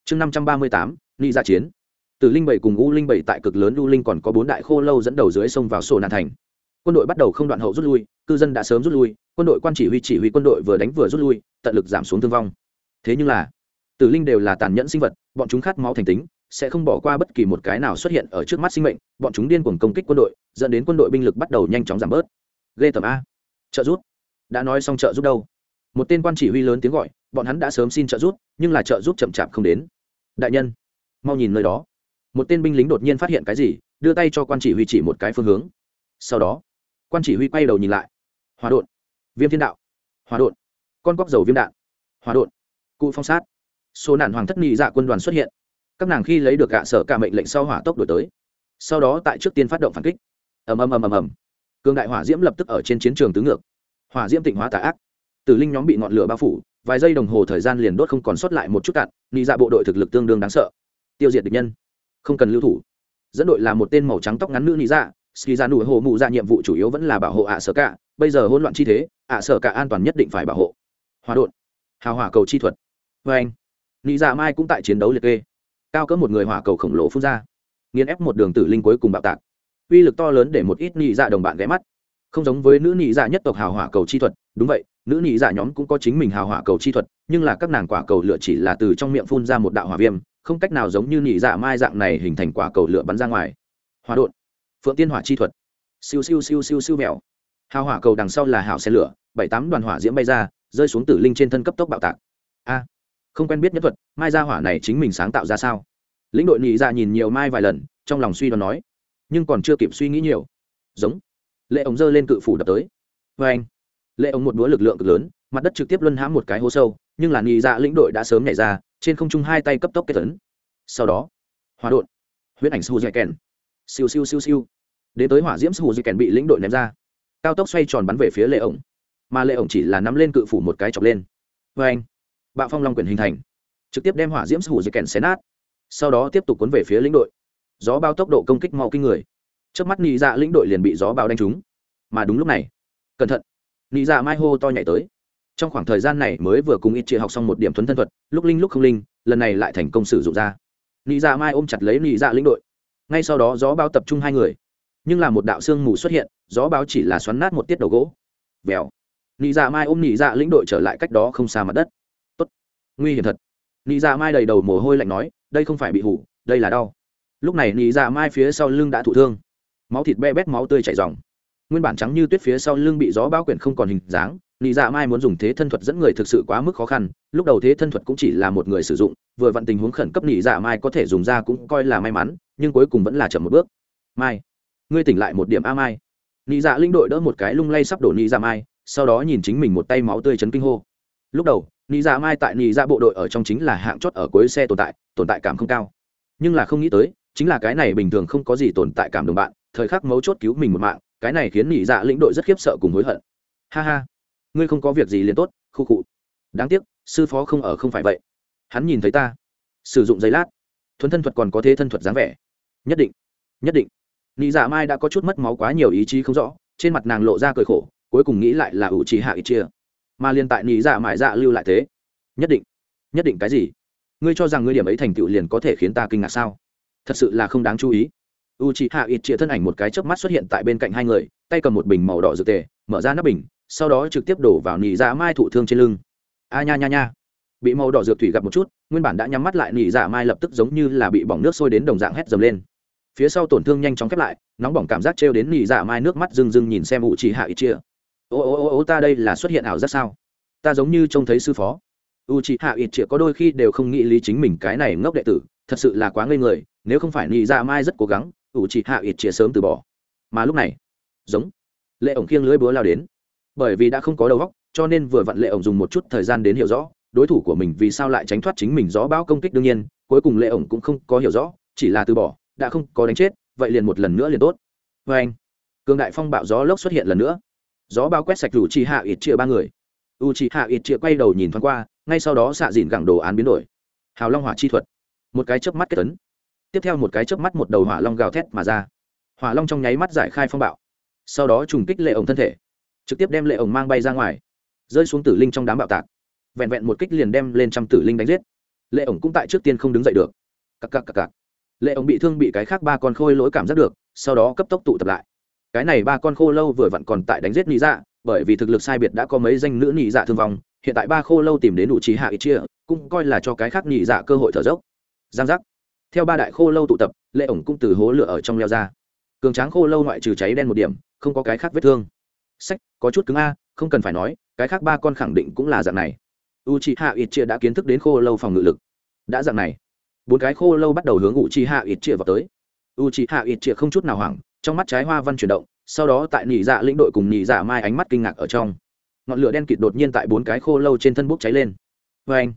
Chương năm trăm ba mươi tám ni dạ chiến. Tử linh bảy cùng u linh bảy tại cực lớn u linh còn có bốn đại khô lâu dẫn đầu dưới sông vào sổ nạn thành. Quân đội bắt đầu không đoạn hậu rút lui, cư dân đã sớm rút lui, quân đội quan chỉ huy chỉ huy quân đội vừa đánh vừa rút lui, tận lực giảm xuống thương vong. Thế nhưng là, tử linh đều là tàn nhẫn sinh vật, bọn chúng khát máu thành tính sẽ không bỏ qua bất kỳ một cái nào xuất hiện ở trước mắt sinh mệnh, bọn chúng điên cuồng công kích quân đội, dẫn đến quân đội binh lực bắt đầu nhanh chóng giảm bớt. Ghê tầm a. Trợ giúp. Đã nói xong trợ giúp đâu? Một tên quan chỉ huy lớn tiếng gọi, bọn hắn đã sớm xin trợ giúp, nhưng là trợ giúp chậm chạp không đến. Đại nhân, mau nhìn nơi đó. Một tên binh lính đột nhiên phát hiện cái gì, đưa tay cho quan chỉ huy chỉ một cái phương hướng. Sau đó, quan chỉ huy quay đầu nhìn lại. Hòa đột viêm thiên đạo. Hòa đột con cóc dầu viêm đạn. Hòa đột cụ phong sát. Số nạn hoàng thất nghị dạ quân đoàn xuất hiện các nàng khi lấy được gạ sở cả mệnh lệnh sau hỏa tốc đổi tới. Sau đó tại trước tiên phát động phản kích. Ầm ầm ầm ầm ầm. Cường đại hỏa diễm lập tức ở trên chiến trường tứ ngược. Hỏa diễm tịnh hóa tà ác. Tử linh nhóm bị ngọn lửa bao phủ, vài giây đồng hồ thời gian liền đốt không còn sót lại một chút cạn nghĩ dạ bộ đội thực lực tương đương đáng sợ. Tiêu diệt địch nhân. Không cần lưu thủ. Dẫn đội là một tên màu trắng tóc ngắn nữ nghĩ dạ ski ra nụ hồ mụ ra nhiệm vụ chủ yếu vẫn là bảo hộ ạ sở cả, bây giờ hỗn loạn chi thế, ạ sở cả an toàn nhất định phải bảo hộ. Hòa đột hào hỏa cầu chi thuật. Vâng. Vê anh nghĩ dạ mai cũng tại chiến đấu liệt kê cao cỡ một người hỏa cầu khổng lồ phun ra. Nghiền ép một đường tử linh cuối cùng bạo tạc. Uy lực to lớn để một ít nhị dạ đồng bạn ghé mắt. Không giống với nữ nhị dạ nhất tộc hào hỏa cầu chi thuật, đúng vậy, nữ nhị dạ nhóm cũng có chính mình hào hỏa cầu chi thuật, nhưng là các nàng quả cầu lửa chỉ là từ trong miệng phun ra một đạo hỏa viêm, không cách nào giống như nhị dạ mai dạng này hình thành quả cầu lửa bắn ra ngoài. Hòa đột phượng tiên hỏa chi thuật. Siêu siêu siêu siêu siêu mèo. Hào hỏa cầu đằng sau là hào xe lửa, bảy tám đoàn hỏa diễm bay ra, rơi xuống tử linh trên thân cấp tốc bạo tạc. A. Không quen biết nhất thuật mai ra hỏa này chính mình sáng tạo ra sao? Lĩnh đội nhị dạ nhìn nhiều mai vài lần, trong lòng suy đoán nói, nhưng còn chưa kịp suy nghĩ nhiều. Giống. Lệ ống giơ lên cự phủ đập tới. Vê anh. Lệ ống một đũa lực lượng cực lớn, mặt đất trực tiếp luân hãm một cái hố sâu, nhưng là nhị dạ lĩnh đội đã sớm nhảy ra, trên không trung hai tay cấp tốc kết tấn sau đó hòa đột huyết ảnh su dạy kèn siêu siêu siêu siêu. Đến tới hỏa diễm su dạy kèn bị lĩnh đội ném ra. Cao tốc xoay tròn bắn về phía lệ ổng. Mà lệ ổng chỉ là nắm lên cự phủ một cái chọc lên. Vê anh. Bạo phong long quyền hình thành trực tiếp đem hỏa diễm sủ dây kèn xé nát. Sau đó tiếp tục cuốn về phía lĩnh đội. Gió bao tốc độ công kích mau kinh người. Trước mắt nị dạ lĩnh đội liền bị gió bao đánh trúng. Mà đúng lúc này, cẩn thận. Nị dạ mai hô to nhảy tới. Trong khoảng thời gian này mới vừa cùng ít chị học xong một điểm thuấn thân thuật, lúc linh lúc không linh, lần này lại thành công sử dụng ra. Nị dạ mai ôm chặt lấy nị dạ lĩnh đội. Ngay sau đó gió bao tập trung hai người. Nhưng là một đạo sương mù xuất hiện, gió bao chỉ là xoắn nát một tiết đầu gỗ. Vèo. Nị dạ mai ôm nị dạ lĩnh đội trở lại cách đó không xa mặt đất. Tốt. Nguy hiểm thật nị dạ mai đầy đầu mồ hôi lạnh nói, đây không phải bị hủ, đây là đau. Lúc này nị dạ mai phía sau lưng đã thụ thương. Máu thịt be bét, máu tươi chảy dòng nguyên bản trắng như tuyết phía sau lưng bị gió bao quyển không còn hình dáng, nị dạ mai muốn dùng thế thân thuật dẫn người thực sự quá mức khó khăn, lúc đầu thế thân thuật cũng chỉ là một người sử dụng, vừa vặn tình huống khẩn cấp nị dạ mai có thể dùng ra cũng coi là may mắn, nhưng cuối cùng vẫn là chậm một bước. Mai, ngươi tỉnh lại một điểm a mai. Nị dạ linh đội đỡ một cái lung lay sắp đổ nị dạ mai, sau đó nhìn chính mình một tay máu tươi chấn kinh hô. Lúc đầu nị dạ mai tại nị dạ bộ đội ở trong chính là hạng chót ở cuối xe tồn tại tồn tại cảm không cao. Nhưng là không nghĩ tới, chính là cái này bình thường không có gì tồn tại cảm đồng bạn, thời khắc mấu chốt cứu mình một mạng, cái này khiến nị dạ lĩnh đội rất khiếp sợ cùng hối hận. Ha ha, ngươi không có việc gì liền tốt, khu cụ đáng tiếc, sư phó không ở không phải vậy. Hắn nhìn thấy ta. Sử dụng giấy lát. Thuấn thân thuật còn có thế thân thuật dáng vẻ. Nhất định nhất định. Nị dạ mai đã có chút mất máu quá nhiều ý chí không rõ, trên mặt nàng lộ ra cười khổ, cuối cùng nghĩ lại là ủ trí hạ ít chia mà liên tại nị dạ mãi dạ lưu lại thế. Nhất định nhất định cái gì? Ngươi cho rằng ngươi điểm ấy thành tựu liền có thể khiến ta kinh ngạc sao? Thật sự là không đáng chú ý. U chị hạ ít chĩa thân ảnh một cái chớp mắt xuất hiện tại bên cạnh hai người, tay cầm một bình màu đỏ dược tề, mở ra nắp bình, sau đó trực tiếp đổ vào nhị dạ mai thụ thương trên lưng. A nha nha nha. Bị màu đỏ dược thủy gặp một chút, nguyên bản đã nhắm mắt lại nhị dạ mai lập tức giống như là bị bỏng nước sôi đến đồng dạng hét dầm lên. Phía sau tổn thương nhanh chóng khép lại, nóng bỏng cảm giác trêu đến nhị dạ mai nước mắt rưng rưng nhìn xem u chị hạ ít chĩa ô ô ô ô, ta đây là xuất hiện ảo giác sao? Ta giống như trông thấy sư phó. U chị hạ ít chĩa có đôi khi đều không nghĩ lý chính mình cái này ngốc đệ tử, thật sự là quá ngây người, nếu không phải nỉ ra dạ mai rất cố gắng u chị hạ ít chĩa sớm từ bỏ. Mà lúc này, giống, lệ ổng khiêng lưới búa lao đến. Bởi vì đã không có đầu óc, cho nên vừa vặn lệ ổng dùng một chút thời gian đến hiểu rõ, đối thủ của mình vì sao lại tránh thoát chính mình gió bão công kích đương nhiên, cuối cùng lệ ổng cũng không có hiểu rõ, chỉ là từ bỏ, đã không có đánh chết, vậy liền một lần nữa liền tốt. Vê anh cường đại phong bạo gió lốc xuất hiện lần nữa gió bao quét sạch rủ chi hạ ít chia ba người. U chi hạ ít chia quay đầu nhìn thoáng qua, ngay sau đó xạ dìn gẳng đồ án biến đổi. Hào long hỏa chi thuật. Một cái chớp mắt kết tấn tiếp theo một cái chớp mắt một đầu hỏa long gào thét mà ra. Hỏa long trong nháy mắt giải khai phong bạo. Sau đó trùng kích lệ ổng thân thể. Trực tiếp đem lệ ổng mang bay ra ngoài. Rơi xuống tử linh trong đám bạo tạc. Vẹn vẹn một kích liền đem lên trăm tử linh đánh giết. Lệ ổng cũng tại trước tiên không đứng dậy được. Cặc cặc cặc cặc. Lệ ổng bị thương bị cái khác ba con khôi lỗi cảm giác được, sau đó cấp tốc tụ tập lại cái này ba con khô lâu vừa vặn còn tại đánh giết nị dạ bởi vì thực lực sai biệt đã có mấy danh nữ nị dạ thương vong, hiện tại ba khô lâu tìm đến đủ trí hạ ít chia, cũng coi là cho cái khác nị dạ cơ hội thở dốc. Giang giác. Theo ba đại khô lâu tụ tập, lệ ổng cũng từ hố lửa ở trong leo ra. Cường tráng khô lâu ngoại trừ cháy đen một điểm, không có cái khác vết thương. Sách, có chút cứng a, không cần phải nói, cái khác ba con khẳng định cũng là dạng này. U c h i hạ ít chia đã kiến thức đến khô lâu phòng ngự lực. Đã dạng này. Bốn cái khô lâu bắt đầu hướng u c h i hạ ít chia vào tới. U c h i hạ ít chia không chút nào hoảng trong mắt trái hoa văn chuyển động, sau đó tại nhị dạ lĩnh đội cùng nhị dạ mai ánh mắt kinh ngạc ở trong. Ngọn lửa đen kịt đột nhiên tại bốn cái khô lâu trên thân bốc cháy lên. Vê anh,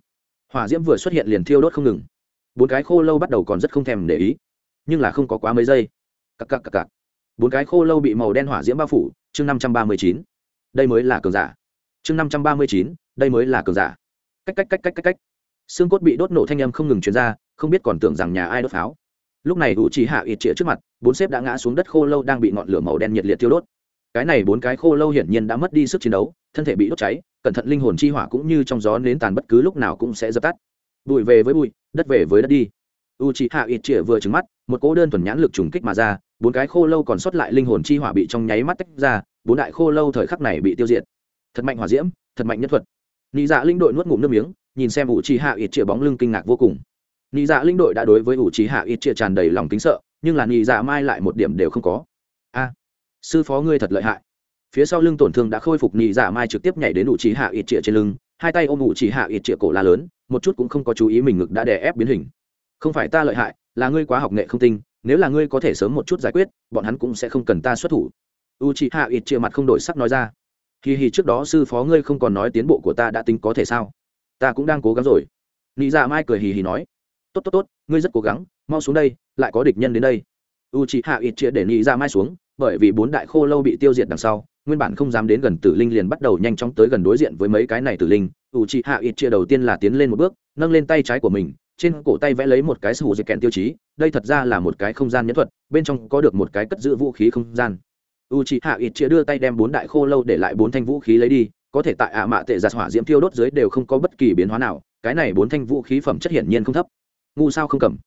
hỏa diễm vừa xuất hiện liền thiêu đốt không ngừng. Bốn cái khô lâu bắt đầu còn rất không thèm để ý, nhưng là không có quá mấy giây. Cặc cặc cặc cặc. Bốn cái khô lâu bị màu đen hỏa diễm bao phủ, chương năm trăm ba mươi chín. Đây mới là cường giả. Chương năm trăm ba mươi chín, đây mới là cường giả. Cách cách cách cách cách cách. Xương cốt bị đốt nổ thanh âm không ngừng chuyển ra, không biết còn tưởng rằng nhà ai đốt pháo lúc này u chỉ hạ ít chĩa trước mặt, bốn xếp đã ngã xuống đất khô lâu đang bị ngọn lửa màu đen nhiệt liệt tiêu đốt. Cái này bốn cái khô lâu hiển nhiên đã mất đi sức chiến đấu, thân thể bị đốt cháy, cẩn thận linh hồn chi hỏa cũng như trong gió nến tàn bất cứ lúc nào cũng sẽ dập tắt. Bụi về với bụi, đất về với đất đi. U c h ị hạ ít chĩa vừa trứng mắt, một cỗ đơn thuần nhãn lực trùng kích mà ra, bốn cái khô lâu còn sót lại linh hồn chi hỏa bị trong nháy mắt tách ra, bốn đại khô lâu thời khắc này bị tiêu diệt. Thật mạnh hỏa diễm, thật mạnh nhất thuật. Nị dạ linh đội nuốt ngụm nước miếng, nhìn xem u c h hạ ít chĩa bóng lưng kinh ngạc vô cùng nị dạ linh đội đã đối với u trí hạ ít chia tràn đầy lòng kính sợ, nhưng là nị dạ mai lại một điểm đều không có. A, sư phó ngươi thật lợi hại. Phía sau lưng tổn thương đã khôi phục nị dạ mai trực tiếp nhảy đến u trí hạ ít chia trên lưng, hai tay ôm u trí hạ ít chia cổ la lớn, một chút cũng không có chú ý mình ngực đã đè ép biến hình. Không phải ta lợi hại, là ngươi quá học nghệ không tinh, nếu là ngươi có thể sớm một chút giải quyết, bọn hắn cũng sẽ không cần ta xuất thủ. U c hạ ít chia mặt không đổi sắc nói ra. Kỳ hì trước đó sư phó ngươi không còn nói tiến bộ của ta đã tính có thể sao? Ta cũng đang cố gắng rồi. Nị dạ mai cười hì hì nói tốt tốt tốt, ngươi rất cố gắng, mau xuống đây, lại có địch nhân đến đây. U c h ị hạ ít chia để nghĩ ra mai xuống, bởi vì bốn đại khô lâu bị tiêu diệt đằng sau, nguyên bản không dám đến gần tử linh liền bắt đầu nhanh chóng tới gần đối diện với mấy cái này tử linh. U c h ị hạ ít chia đầu tiên là tiến lên một bước, nâng lên tay trái của mình, trên cổ tay vẽ lấy một cái sủ dây kèn tiêu chí, đây thật ra là một cái không gian nhẫn thuật, bên trong có được một cái cất giữ vũ khí không gian. U c h ị hạ ít chia đưa tay đem bốn đại khô lâu để lại bốn thanh vũ khí lấy đi, có thể tại ạ mạ tệ giặt hỏa diễm tiêu đốt dưới đều không có bất kỳ biến hóa nào, cái này bốn thanh vũ khí phẩm chất hiển nhiên không thấp ngu sao không cầm?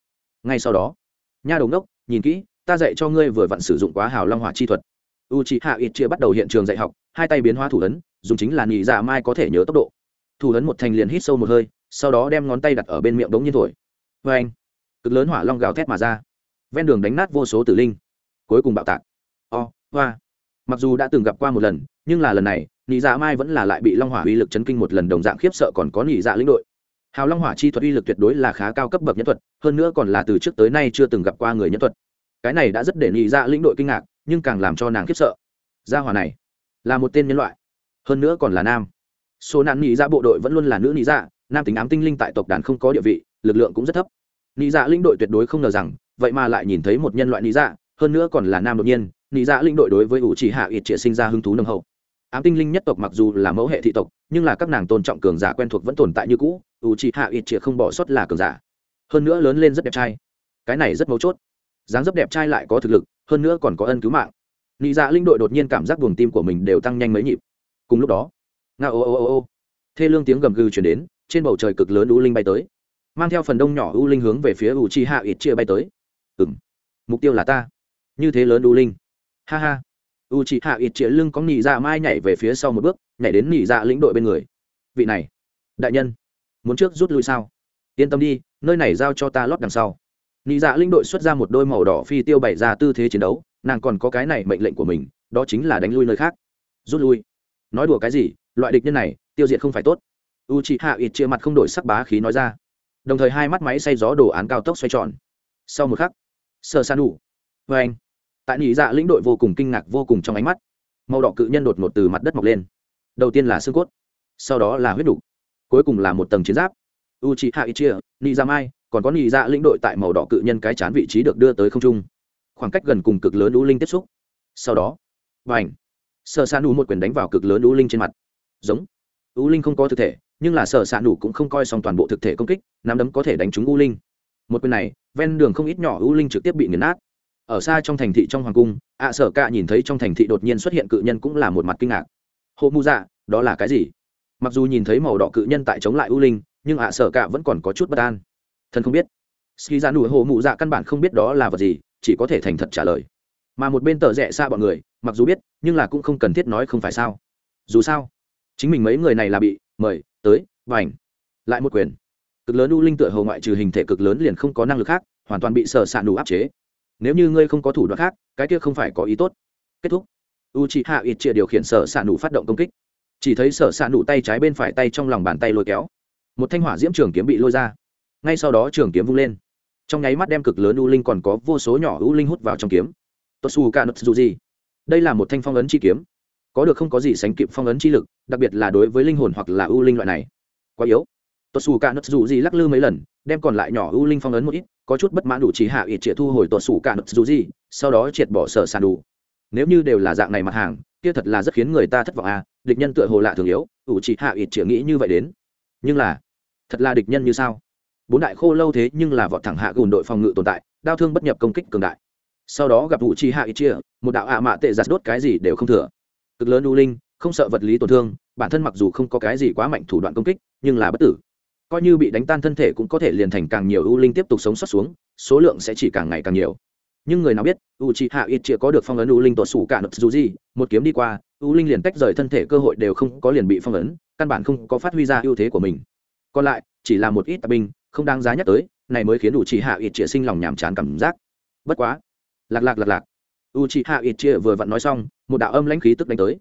Ngay sau đó nha đầu ngốc nhìn kỹ ta dạy cho ngươi vừa vặn sử dụng quá hào long hỏa chi thuật. U c h ị hạ ít chia bắt đầu hiện trường dạy học hai tay biến hóa thủ ấn dùng chính là nhị dạ mai có thể nhớ tốc độ. Thủ ấn một thành liền hít sâu một hơi sau đó đem ngón tay đặt ở bên miệng đống nhiên thổi. Vê anh cực lớn hỏa long gào thét mà ra. Ven đường đánh nát vô số tử linh. Cuối cùng bạo tạc. O、oh, hoa mặc dù đã từng gặp qua một lần nhưng là lần này nhị dạ mai vẫn là lại bị long hỏa uy lực chấn kinh một lần đồng dạng khiếp sợ còn có nhị dạ lĩnh đội hào long hỏa chi thuật uy lực tuyệt đối là khá cao cấp bậc nhân thuật, hơn nữa còn là từ trước tới nay chưa từng gặp qua người nhân thuật. Cái này đã rất để nhị dạ lĩnh đội kinh ngạc, nhưng càng làm cho nàng khiếp sợ. Gia hỏa này là một tên nhân loại, hơn nữa còn là nam. Số nạn nhị dạ bộ đội vẫn luôn là nữ nhị dạ nam tính ám tinh linh tại tộc đàn không có địa vị, lực lượng cũng rất thấp. Nhị dạ lĩnh đội tuyệt đối không ngờ rằng, vậy mà lại nhìn thấy một nhân loại nhị dạ hơn nữa còn là nam đột nhiên nhị dạ lĩnh đội đối với ủ chỉ hạ ít triệt sinh ra hứng thú nồng hậu ám tinh linh nhất tộc mặc dù là mẫu hệ thị tộc, nhưng là các nàng tôn trọng cường giả quen thuộc vẫn tồn tại như cũ U chỉ hạ ít chĩa không bỏ sót là cường giả. Hơn nữa lớn lên rất đẹp trai. Cái này rất mấu chốt. Dáng dấp đẹp trai lại có thực lực, hơn nữa còn có ân cứu mạng. Nị dạ linh đội đột nhiên cảm giác buồng tim của mình đều tăng nhanh mấy nhịp. Cùng lúc đó, nga ô ô ô ô, thê lương tiếng gầm gừ chuyển đến, trên bầu trời cực lớn u linh bay tới. Mang theo phần đông nhỏ u linh hướng về phía u chi hạ ít chia bay tới. Ừ m mục tiêu là ta. Như thế lớn u linh. Ha ha u chi hạ ít chĩa lưng có nị dạ mai nhảy về phía sau một bước, nhảy đến nị dạ lĩnh đội bên người. Vị này, đại nhân, muốn trước rút lui sao? Yên tâm đi, nơi này giao cho ta lót đằng sau. Nị dạ lĩnh đội xuất ra một đôi màu đỏ phi tiêu bày ra tư thế chiến đấu, nàng còn có cái này mệnh lệnh của mình, đó chính là đánh lui nơi khác. Rút lui. Nói đùa cái gì, loại địch nhân này, tiêu diệt không phải tốt. U chị hạ ít chia mặt không đổi sắc bá khí nói ra. Đồng thời hai mắt máy xay gió đồ án cao tốc xoay tròn. Sau một khắc sơ san đủ vê vâng. anh tại nhị dạ lĩnh đội vô cùng kinh ngạc vô cùng trong ánh mắt. Màu đỏ cự nhân đột ngột từ mặt đất mọc lên. Đầu tiên là xương cốt, sau đó là huyết đủ cuối cùng là một tầng chiến giáp. U chị hạ ít chia nhị dạ mai còn có nhị dạ lĩnh đội tại màu đỏ cự nhân cái chán vị trí được đưa tới không trung. Khoảng cách gần cùng cực lớn lũ linh tiếp xúc. Sau đó và ảnh sợ xa đủ một quyền đánh vào cực lớn lũ linh trên mặt. Giống. U linh không có thực thể, nhưng là sở xa nù cũng không coi xong toàn bộ thực thể công kích, nắm đấm có thể đánh trúng u linh. Một quyền này, ven đường không ít nhỏ u linh trực tiếp bị nghiền nát ở xa trong thành thị trong hoàng cung, ạ sở cạ nhìn thấy trong thành thị đột nhiên xuất hiện cự nhân cũng là một mặt kinh ngạc. Hộ mu dạ đó là cái gì? Mặc dù nhìn thấy màu đỏ cự nhân tại chống lại u linh, nhưng ạ sở cạ vẫn còn có chút bất an. Thần không biết. Ski ra nụ hộ mụ dạ căn bản không biết đó là vật gì, chỉ có thể thành thật trả lời. Mà một bên tờ rẽ xa bọn người, mặc dù biết, nhưng là cũng không cần thiết nói không phải sao. Dù sao, chính mình mấy người này là bị mời, tới và ảnh lại một quyền. Cực lớn u linh tựa hầu ngoại trừ hình thể cực lớn liền không có năng lực khác, hoàn toàn bị sở s ạ áp chế nếu như ngươi không có thủ đoạn khác, cái kia không phải có ý tốt. Kết thúc. U chị hạ ít chia điều khiển sở s ạ nụ phát động công kích. Chỉ thấy sở s ạ nụ tay trái bên phải tay trong lòng bàn tay lôi kéo. Một thanh hỏa diễm trường kiếm bị lôi ra. Ngay sau đó trường kiếm vung lên. Trong nháy mắt đem cực lớn u linh còn có vô số nhỏ u linh hút vào trong kiếm. Tốt su cả nut dù gì đây là một thanh phong ấn chi kiếm. Có được không có gì sánh kịp phong ấn chi lực, đặc biệt là đối với linh hồn hoặc là ưu linh loại này. Quá yếu. Tuột xù cả nứt dù gì lắc lư mấy lần, đem còn lại nhỏ ưu linh phong ấn một ít có chút bất mãn đủ chỉ hạ ít triệt thu hồi tuột sủ cả dù gì, sau đó triệt bỏ sở sàn đủ. Nếu như đều là dạng này mặt hàng, kia thật là rất khiến người ta thất vọng à địch nhân tựa hồ lạ thường yếu, ủ chỉ hạ ít triệt nghĩ như vậy đến. Nhưng là, thật là địch nhân như sao? Bốn đại khô lâu thế nhưng là vọt thẳng hạ gùn đội phòng ngự tồn tại đau thương bất nhập công kích cường đại. Sau đó gặp ủ chi hạ ít chia một đạo ạ mạ tệ giặt đốt cái gì đều không thừa. Cực lớn u linh, không sợ vật lý tổn thương, bản thân mặc dù không có cái gì quá mạnh thủ đoạn công kích, nhưng là bất tử coi như bị đánh tan thân thể cũng có thể liền thành càng nhiều u linh tiếp tục sống sót xuống, số lượng sẽ chỉ càng ngày càng nhiều. Nhưng người nào biết u c hạ ít chĩa có được phong ấn u linh tuột sủ cả nập dù gì, một kiếm đi qua u linh liền tách rời thân thể cơ hội đều không có liền bị phong ấn, căn bản không có phát huy ra ưu thế của mình. Còn lại, chỉ là một ít tạp binh, không đáng giá nhắc tới, này mới khiến u c hạ ít chĩa sinh lòng nhàm chán cảm giác. Bất quá, lạc lạc lạc lạc. U c hạ ít chĩa vừa vặn nói xong, một đạo âm lãnh khí tức đánh tới.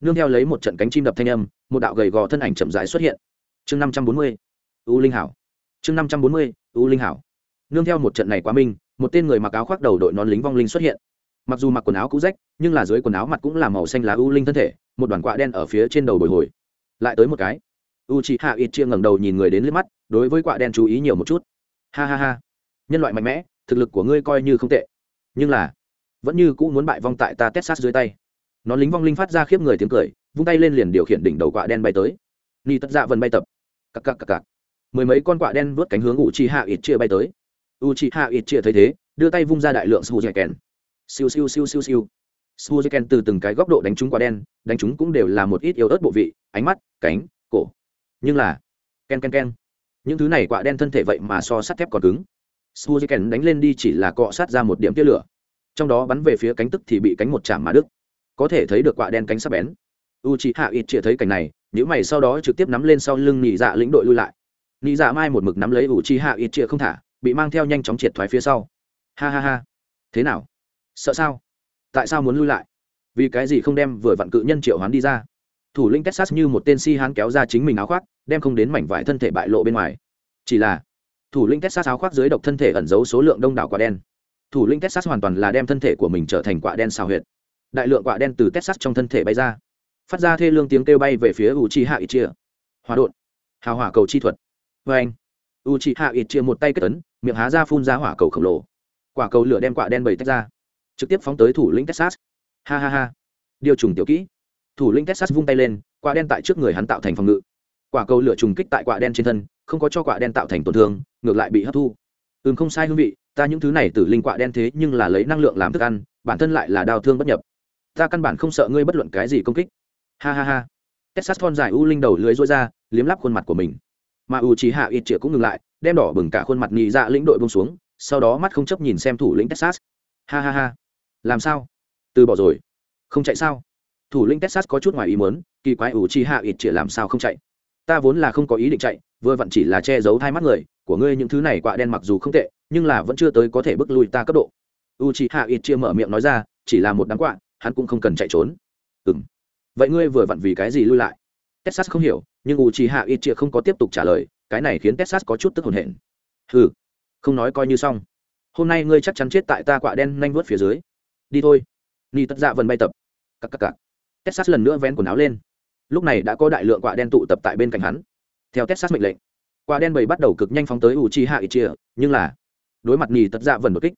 Nương theo lấy một trận cánh chim đập thanh âm, một đạo gầy gò thân ảnh chậm rãi xuất hiện. Chương năm trăm bốn mươi u linh hảo. Chương năm trăm bốn mươi, u linh hảo. Nương theo một trận này quá minh, một tên người mặc áo khoác đầu đội nón lính vong linh xuất hiện. Mặc dù mặc quần áo cũ rách, nhưng là dưới quần áo mặt cũng là màu xanh lá u linh thân thể, một đoàn quạ đen ở phía trên đầu bồi hồi. Lại tới một cái. U chị hạ ít chia ngẩng đầu nhìn người đến liếc mắt, đối với quạ đen chú ý nhiều một chút. Ha ha ha. Nhân loại mạnh mẽ, thực lực của ngươi coi như không tệ. Nhưng là, vẫn như cũ muốn bại vong tại ta tét sát dưới tay. Nón lính vong linh phát ra khiếp người tiếng cười, vung tay lên liền điều khiển đỉnh đầu quạ đen bay tới. Ni tất dạ vần bay tập. Cặc cặc cặc cặc mười mấy con quạ đen vớt cánh hướng u chi hạ ít chia bay tới. U chi hạ ít chia thấy thế, đưa tay vung ra đại lượng su dẻ kèn siêu siêu siêu siêu siêu. Su dẻ kèn từ từng cái góc độ đánh trúng quạ đen, đánh trúng cũng đều là một ít yếu ớt bộ vị, ánh mắt, cánh, cổ. Nhưng là, ken ken ken. Những thứ này quạ đen thân thể vậy mà so sắt thép còn cứng. Su dẻ kèn đánh lên đi chỉ là cọ sát ra một điểm tia lửa. Trong đó bắn về phía cánh tức thì bị cánh một chạm mà đứt. Có thể thấy được quạ đen cánh sắc bén. U c h hạ ít chĩa thấy cảnh này nếu mày sau đó trực tiếp nắm lên sau lưng nhị dạ lĩnh đội lui lại nị dạ mai một mực nắm lấy u Chi hạ ít chĩa không thả, bị mang theo nhanh chóng triệt thoái phía sau. Ha ha ha. Thế nào? Sợ sao? Tại sao muốn lui lại? Vì cái gì không đem vừa vặn cự nhân triệu hoán đi ra? Thủ lĩnh texas như một tên si hán kéo ra chính mình áo khoác, đem không đến mảnh vải thân thể bại lộ bên ngoài. Chỉ là, thủ lĩnh texas áo khoác dưới độc thân thể ẩn giấu số lượng đông đảo quả đen. Thủ lĩnh texas hoàn toàn là đem thân thể của mình trở thành quả đen xào huyệt. Đại lượng quả đen từ texas trong thân thể bay ra. Phát ra thê lương tiếng kêu bay về phía u chi hạ ít chia hòa đột hào hỏa cầu chi thuật vê anh. U chị hạ ít chia một tay kết ấn, miệng há ra phun ra hỏa cầu khổng lồ. Quả cầu lửa đem quả đen bầy tách ra. Trực tiếp phóng tới thủ lĩnh texas. Ha ha ha. Điều trùng tiểu kỹ. Thủ lĩnh texas vung tay lên, quả đen tại trước người hắn tạo thành phòng ngự. Quả cầu lửa trùng kích tại quả đen trên thân, không có cho quả đen tạo thành tổn thương, ngược lại bị hấp thu. Ừm, không sai hương vị, ta những thứ này từ linh quả đen thế nhưng là lấy năng lượng làm thức ăn, bản thân lại là đau thương bất nhập. Ta căn bản không sợ ngươi bất luận cái gì công kích. Ha ha ha. Texas thon dài u linh đầu lưới rối ra, liếm lắp khuôn mặt của mình mà u trí hạ ít chĩa cũng ngừng lại, đem đỏ bừng cả khuôn mặt nhị dạ lĩnh đội bông xuống, sau đó mắt không chấp nhìn xem thủ lĩnh texas. Ha ha ha. Làm sao? Từ bỏ rồi. Không chạy sao? Thủ lĩnh texas có chút ngoài ý muốn, kỳ quái u trí hạ ít chĩa làm sao không chạy? Ta vốn là không có ý định chạy, vừa vặn chỉ là che giấu hai mắt người, của ngươi những thứ này quạ đen mặc dù không tệ, nhưng là vẫn chưa tới có thể bước lui ta cấp độ. U trí hạ ít chia mở miệng nói ra, chỉ là một đám quạ, hắn cũng không cần chạy trốn. Ừ m vậy ngươi vừa vặn vì cái gì lui lại? Texas không hiểu nhưng u chi hạ ít chia không có tiếp tục trả lời, cái này khiến texas có chút tức hồn hển. Ừ không nói coi như xong. Hôm nay ngươi chắc chắn chết tại ta quạ đen nhanh vớt phía dưới. Đi thôi. Ni tất dạ vần bay tập. Cắc cắc cắc texas lần nữa vén quần áo lên. Lúc này đã có đại lượng quạ đen tụ tập tại bên cạnh hắn. Theo texas mệnh lệnh, quạ đen bầy bắt đầu cực nhanh phóng tới u chi hạ ít chia nhưng là đối mặt nhì tật dạ vần một kích,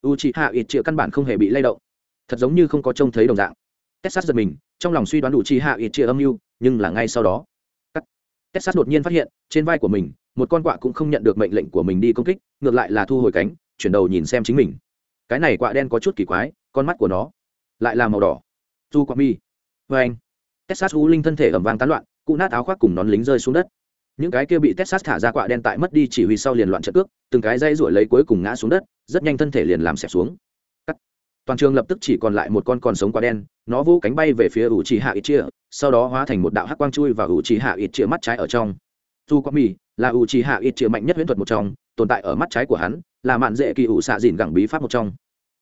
u chi hạ ít chia căn bản không hề bị lay động. Thật giống như không có trông thấy đồng dạng. Texas giật mình, trong lòng suy đoán u chi hạ ít chia âm mưu, nhưng là ngay sau đó texas đột nhiên phát hiện, trên vai của mình, một con quạ cũng không nhận được mệnh lệnh của mình đi công kích, ngược lại là thu hồi cánh, chuyển đầu nhìn xem chính mình. Cái này quạ đen có chút kỳ quái, con mắt của nó lại là màu đỏ. Du quạ mi. Vê anh, texas u linh thân thể ẩm vang tán loạn, cụ nát áo khoác cùng nón lính rơi xuống đất. Những cái kia bị texas thả ra quạ đen tại mất đi chỉ huy sau liền loạn trận cước, từng cái dây ruổi lấy cuối cùng ngã xuống đất, rất nhanh thân thể liền làm xẹp xuống. Cắt. toàn trường lập tức chỉ còn lại một con còn sống quạ đen, nó vô cánh bay về phía ủ trì hạ ít chia sau đó hóa thành một đạo hắc quang chui và ủ trì hạ ít chĩa mắt trái ở trong. Dù quạ mì là ủ trì hạ ít chĩa mạnh nhất huyễn thuật một trong, tồn tại ở mắt trái của hắn, là mạn dễ kỳ ủ xạ dìn gẳng bí pháp một trong.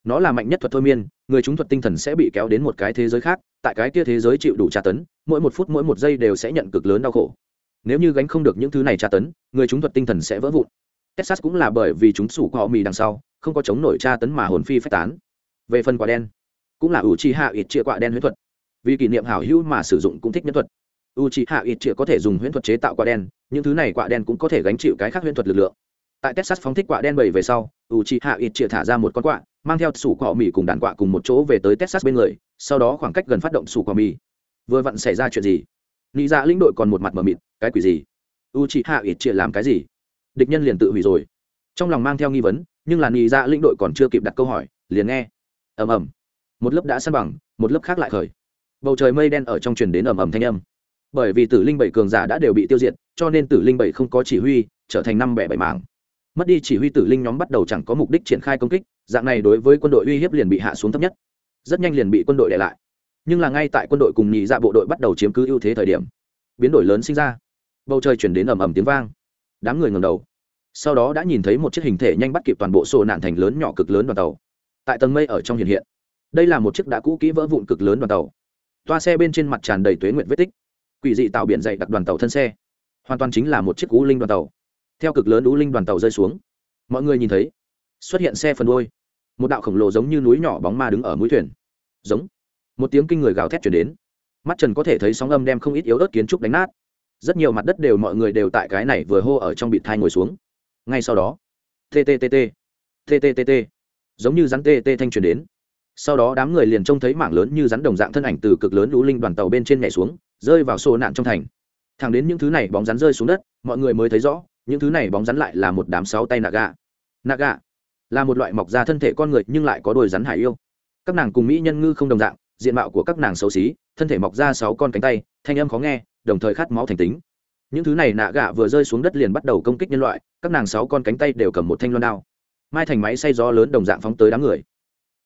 Nó là mạnh nhất thuật thôi miên, người chúng thuật tinh thần sẽ bị kéo đến một cái thế giới khác, tại cái kia thế giới chịu đủ tra tấn, mỗi một phút mỗi một giây đều sẽ nhận cực lớn đau khổ. Nếu như gánh không được những thứ này tra tấn, người chúng thuật tinh thần sẽ vỡ vụn. Texas cũng là bởi vì chúng sủ họ mì đằng sau, không có chống nổi tra tấn mà hồn phi phách tán. Về phần quả đen, cũng là ủ trì hạ ít chia quả đen huyễn thuật vì kỷ niệm hảo hữu mà sử dụng cũng thích nhân thuật. U trì hạ ít chĩa có thể dùng huyễn thuật chế tạo quả đen, những thứ này quả đen cũng có thể gánh chịu cái khác huyễn thuật lực lượng. Tại texas phóng thích quả đen bảy về sau u trì hạ ít chĩa thả ra một con quạ, mang theo sủ cỏ mì cùng đàn quạ cùng một chỗ về tới texas bên người, sau đó khoảng cách gần phát động sủ cỏ mì. Vừa vặn xảy ra chuyện gì? Nghĩ ra dạ lĩnh đội còn một mặt mờ mịt, cái quỷ gì? U chị hạ ít chĩa làm cái gì? Địch nhân liền tự hủy rồi. Trong lòng mang theo nghi vấn, nhưng là nghĩ ra dạ lĩnh đội còn chưa kịp đặt câu hỏi, liền nghe. Ầm ầm. Một lớp đã săn bằng, một lớp khác lại khởi bầu trời mây đen ở trong truyền đến ầm ầm thanh âm. Bởi vì tử linh bảy cường giả đã đều bị tiêu diệt, cho nên tử linh bảy không có chỉ huy, trở thành năm bẻ bảy mảng. Mất đi chỉ huy tử linh nhóm bắt đầu chẳng có mục đích triển khai công kích, dạng này đối với quân đội uy hiếp liền bị hạ xuống thấp nhất. Rất nhanh liền bị quân đội để lại. Nhưng là ngay tại quân đội cùng nhị dạ bộ đội bắt đầu chiếm cứ ưu thế thời điểm, biến đổi lớn sinh ra. Bầu trời chuyển đến ầm ầm tiếng vang. Đám người ngầm đầu. Sau đó đã nhìn thấy một chiếc hình thể nhanh bắt kịp toàn bộ sổ nạn thành lớn nhỏ cực lớn đoàn tàu. Tại tầng mây ở trong hiện hiện. Đây là một chiếc đã cũ kỹ vỡ vụn cực lớn đoàn tàu toa xe bên trên mặt tràn đầy tuế nguyện vết tích. Quỷ dị tạo biển dậy đặc đoàn tàu thân xe. Hoàn toàn chính là một chiếc ú linh đoàn tàu. Theo cực lớn ú linh đoàn tàu rơi xuống, mọi người nhìn thấy, xuất hiện xe phần đôi một đạo khổng lồ giống như núi nhỏ bóng ma đứng ở mũi thuyền. Giống. Một tiếng kinh người gào thét chuyển đến. Mắt trần có thể thấy sóng âm đem không ít yếu ớt kiến trúc đánh nát. Rất nhiều mặt đất đều mọi người đều tại cái này vừa hô ở trong bị thai ngồi xuống. Ngay sau đó tttt tttt giống như rắn tt thanh truyền đến sau đó đám người liền trông thấy mảng lớn như rắn đồng dạng thân ảnh từ cực lớn lũ linh đoàn tàu bên trên nhảy xuống, rơi vào xô nạn trong thành. Thẳng đến những thứ này bóng rắn rơi xuống đất, mọi người mới thấy rõ, những thứ này bóng rắn lại là một đám sáu tay nạ gà. Nạ gà là một loại mọc ra thân thể con người nhưng lại có đôi rắn hải yêu. Các nàng cùng mỹ nhân ngư không đồng dạng, diện mạo của các nàng xấu xí, thân thể mọc ra sáu con cánh tay, thanh âm khó nghe, đồng thời khát máu thành tính. Những thứ này nạ gạ vừa rơi xuống đất liền bắt đầu công kích nhân loại, các nàng sáu con cánh tay đều cầm một thanh loan đao. Mai thành máy xay gió lớn đồng dạng phóng tới đám người.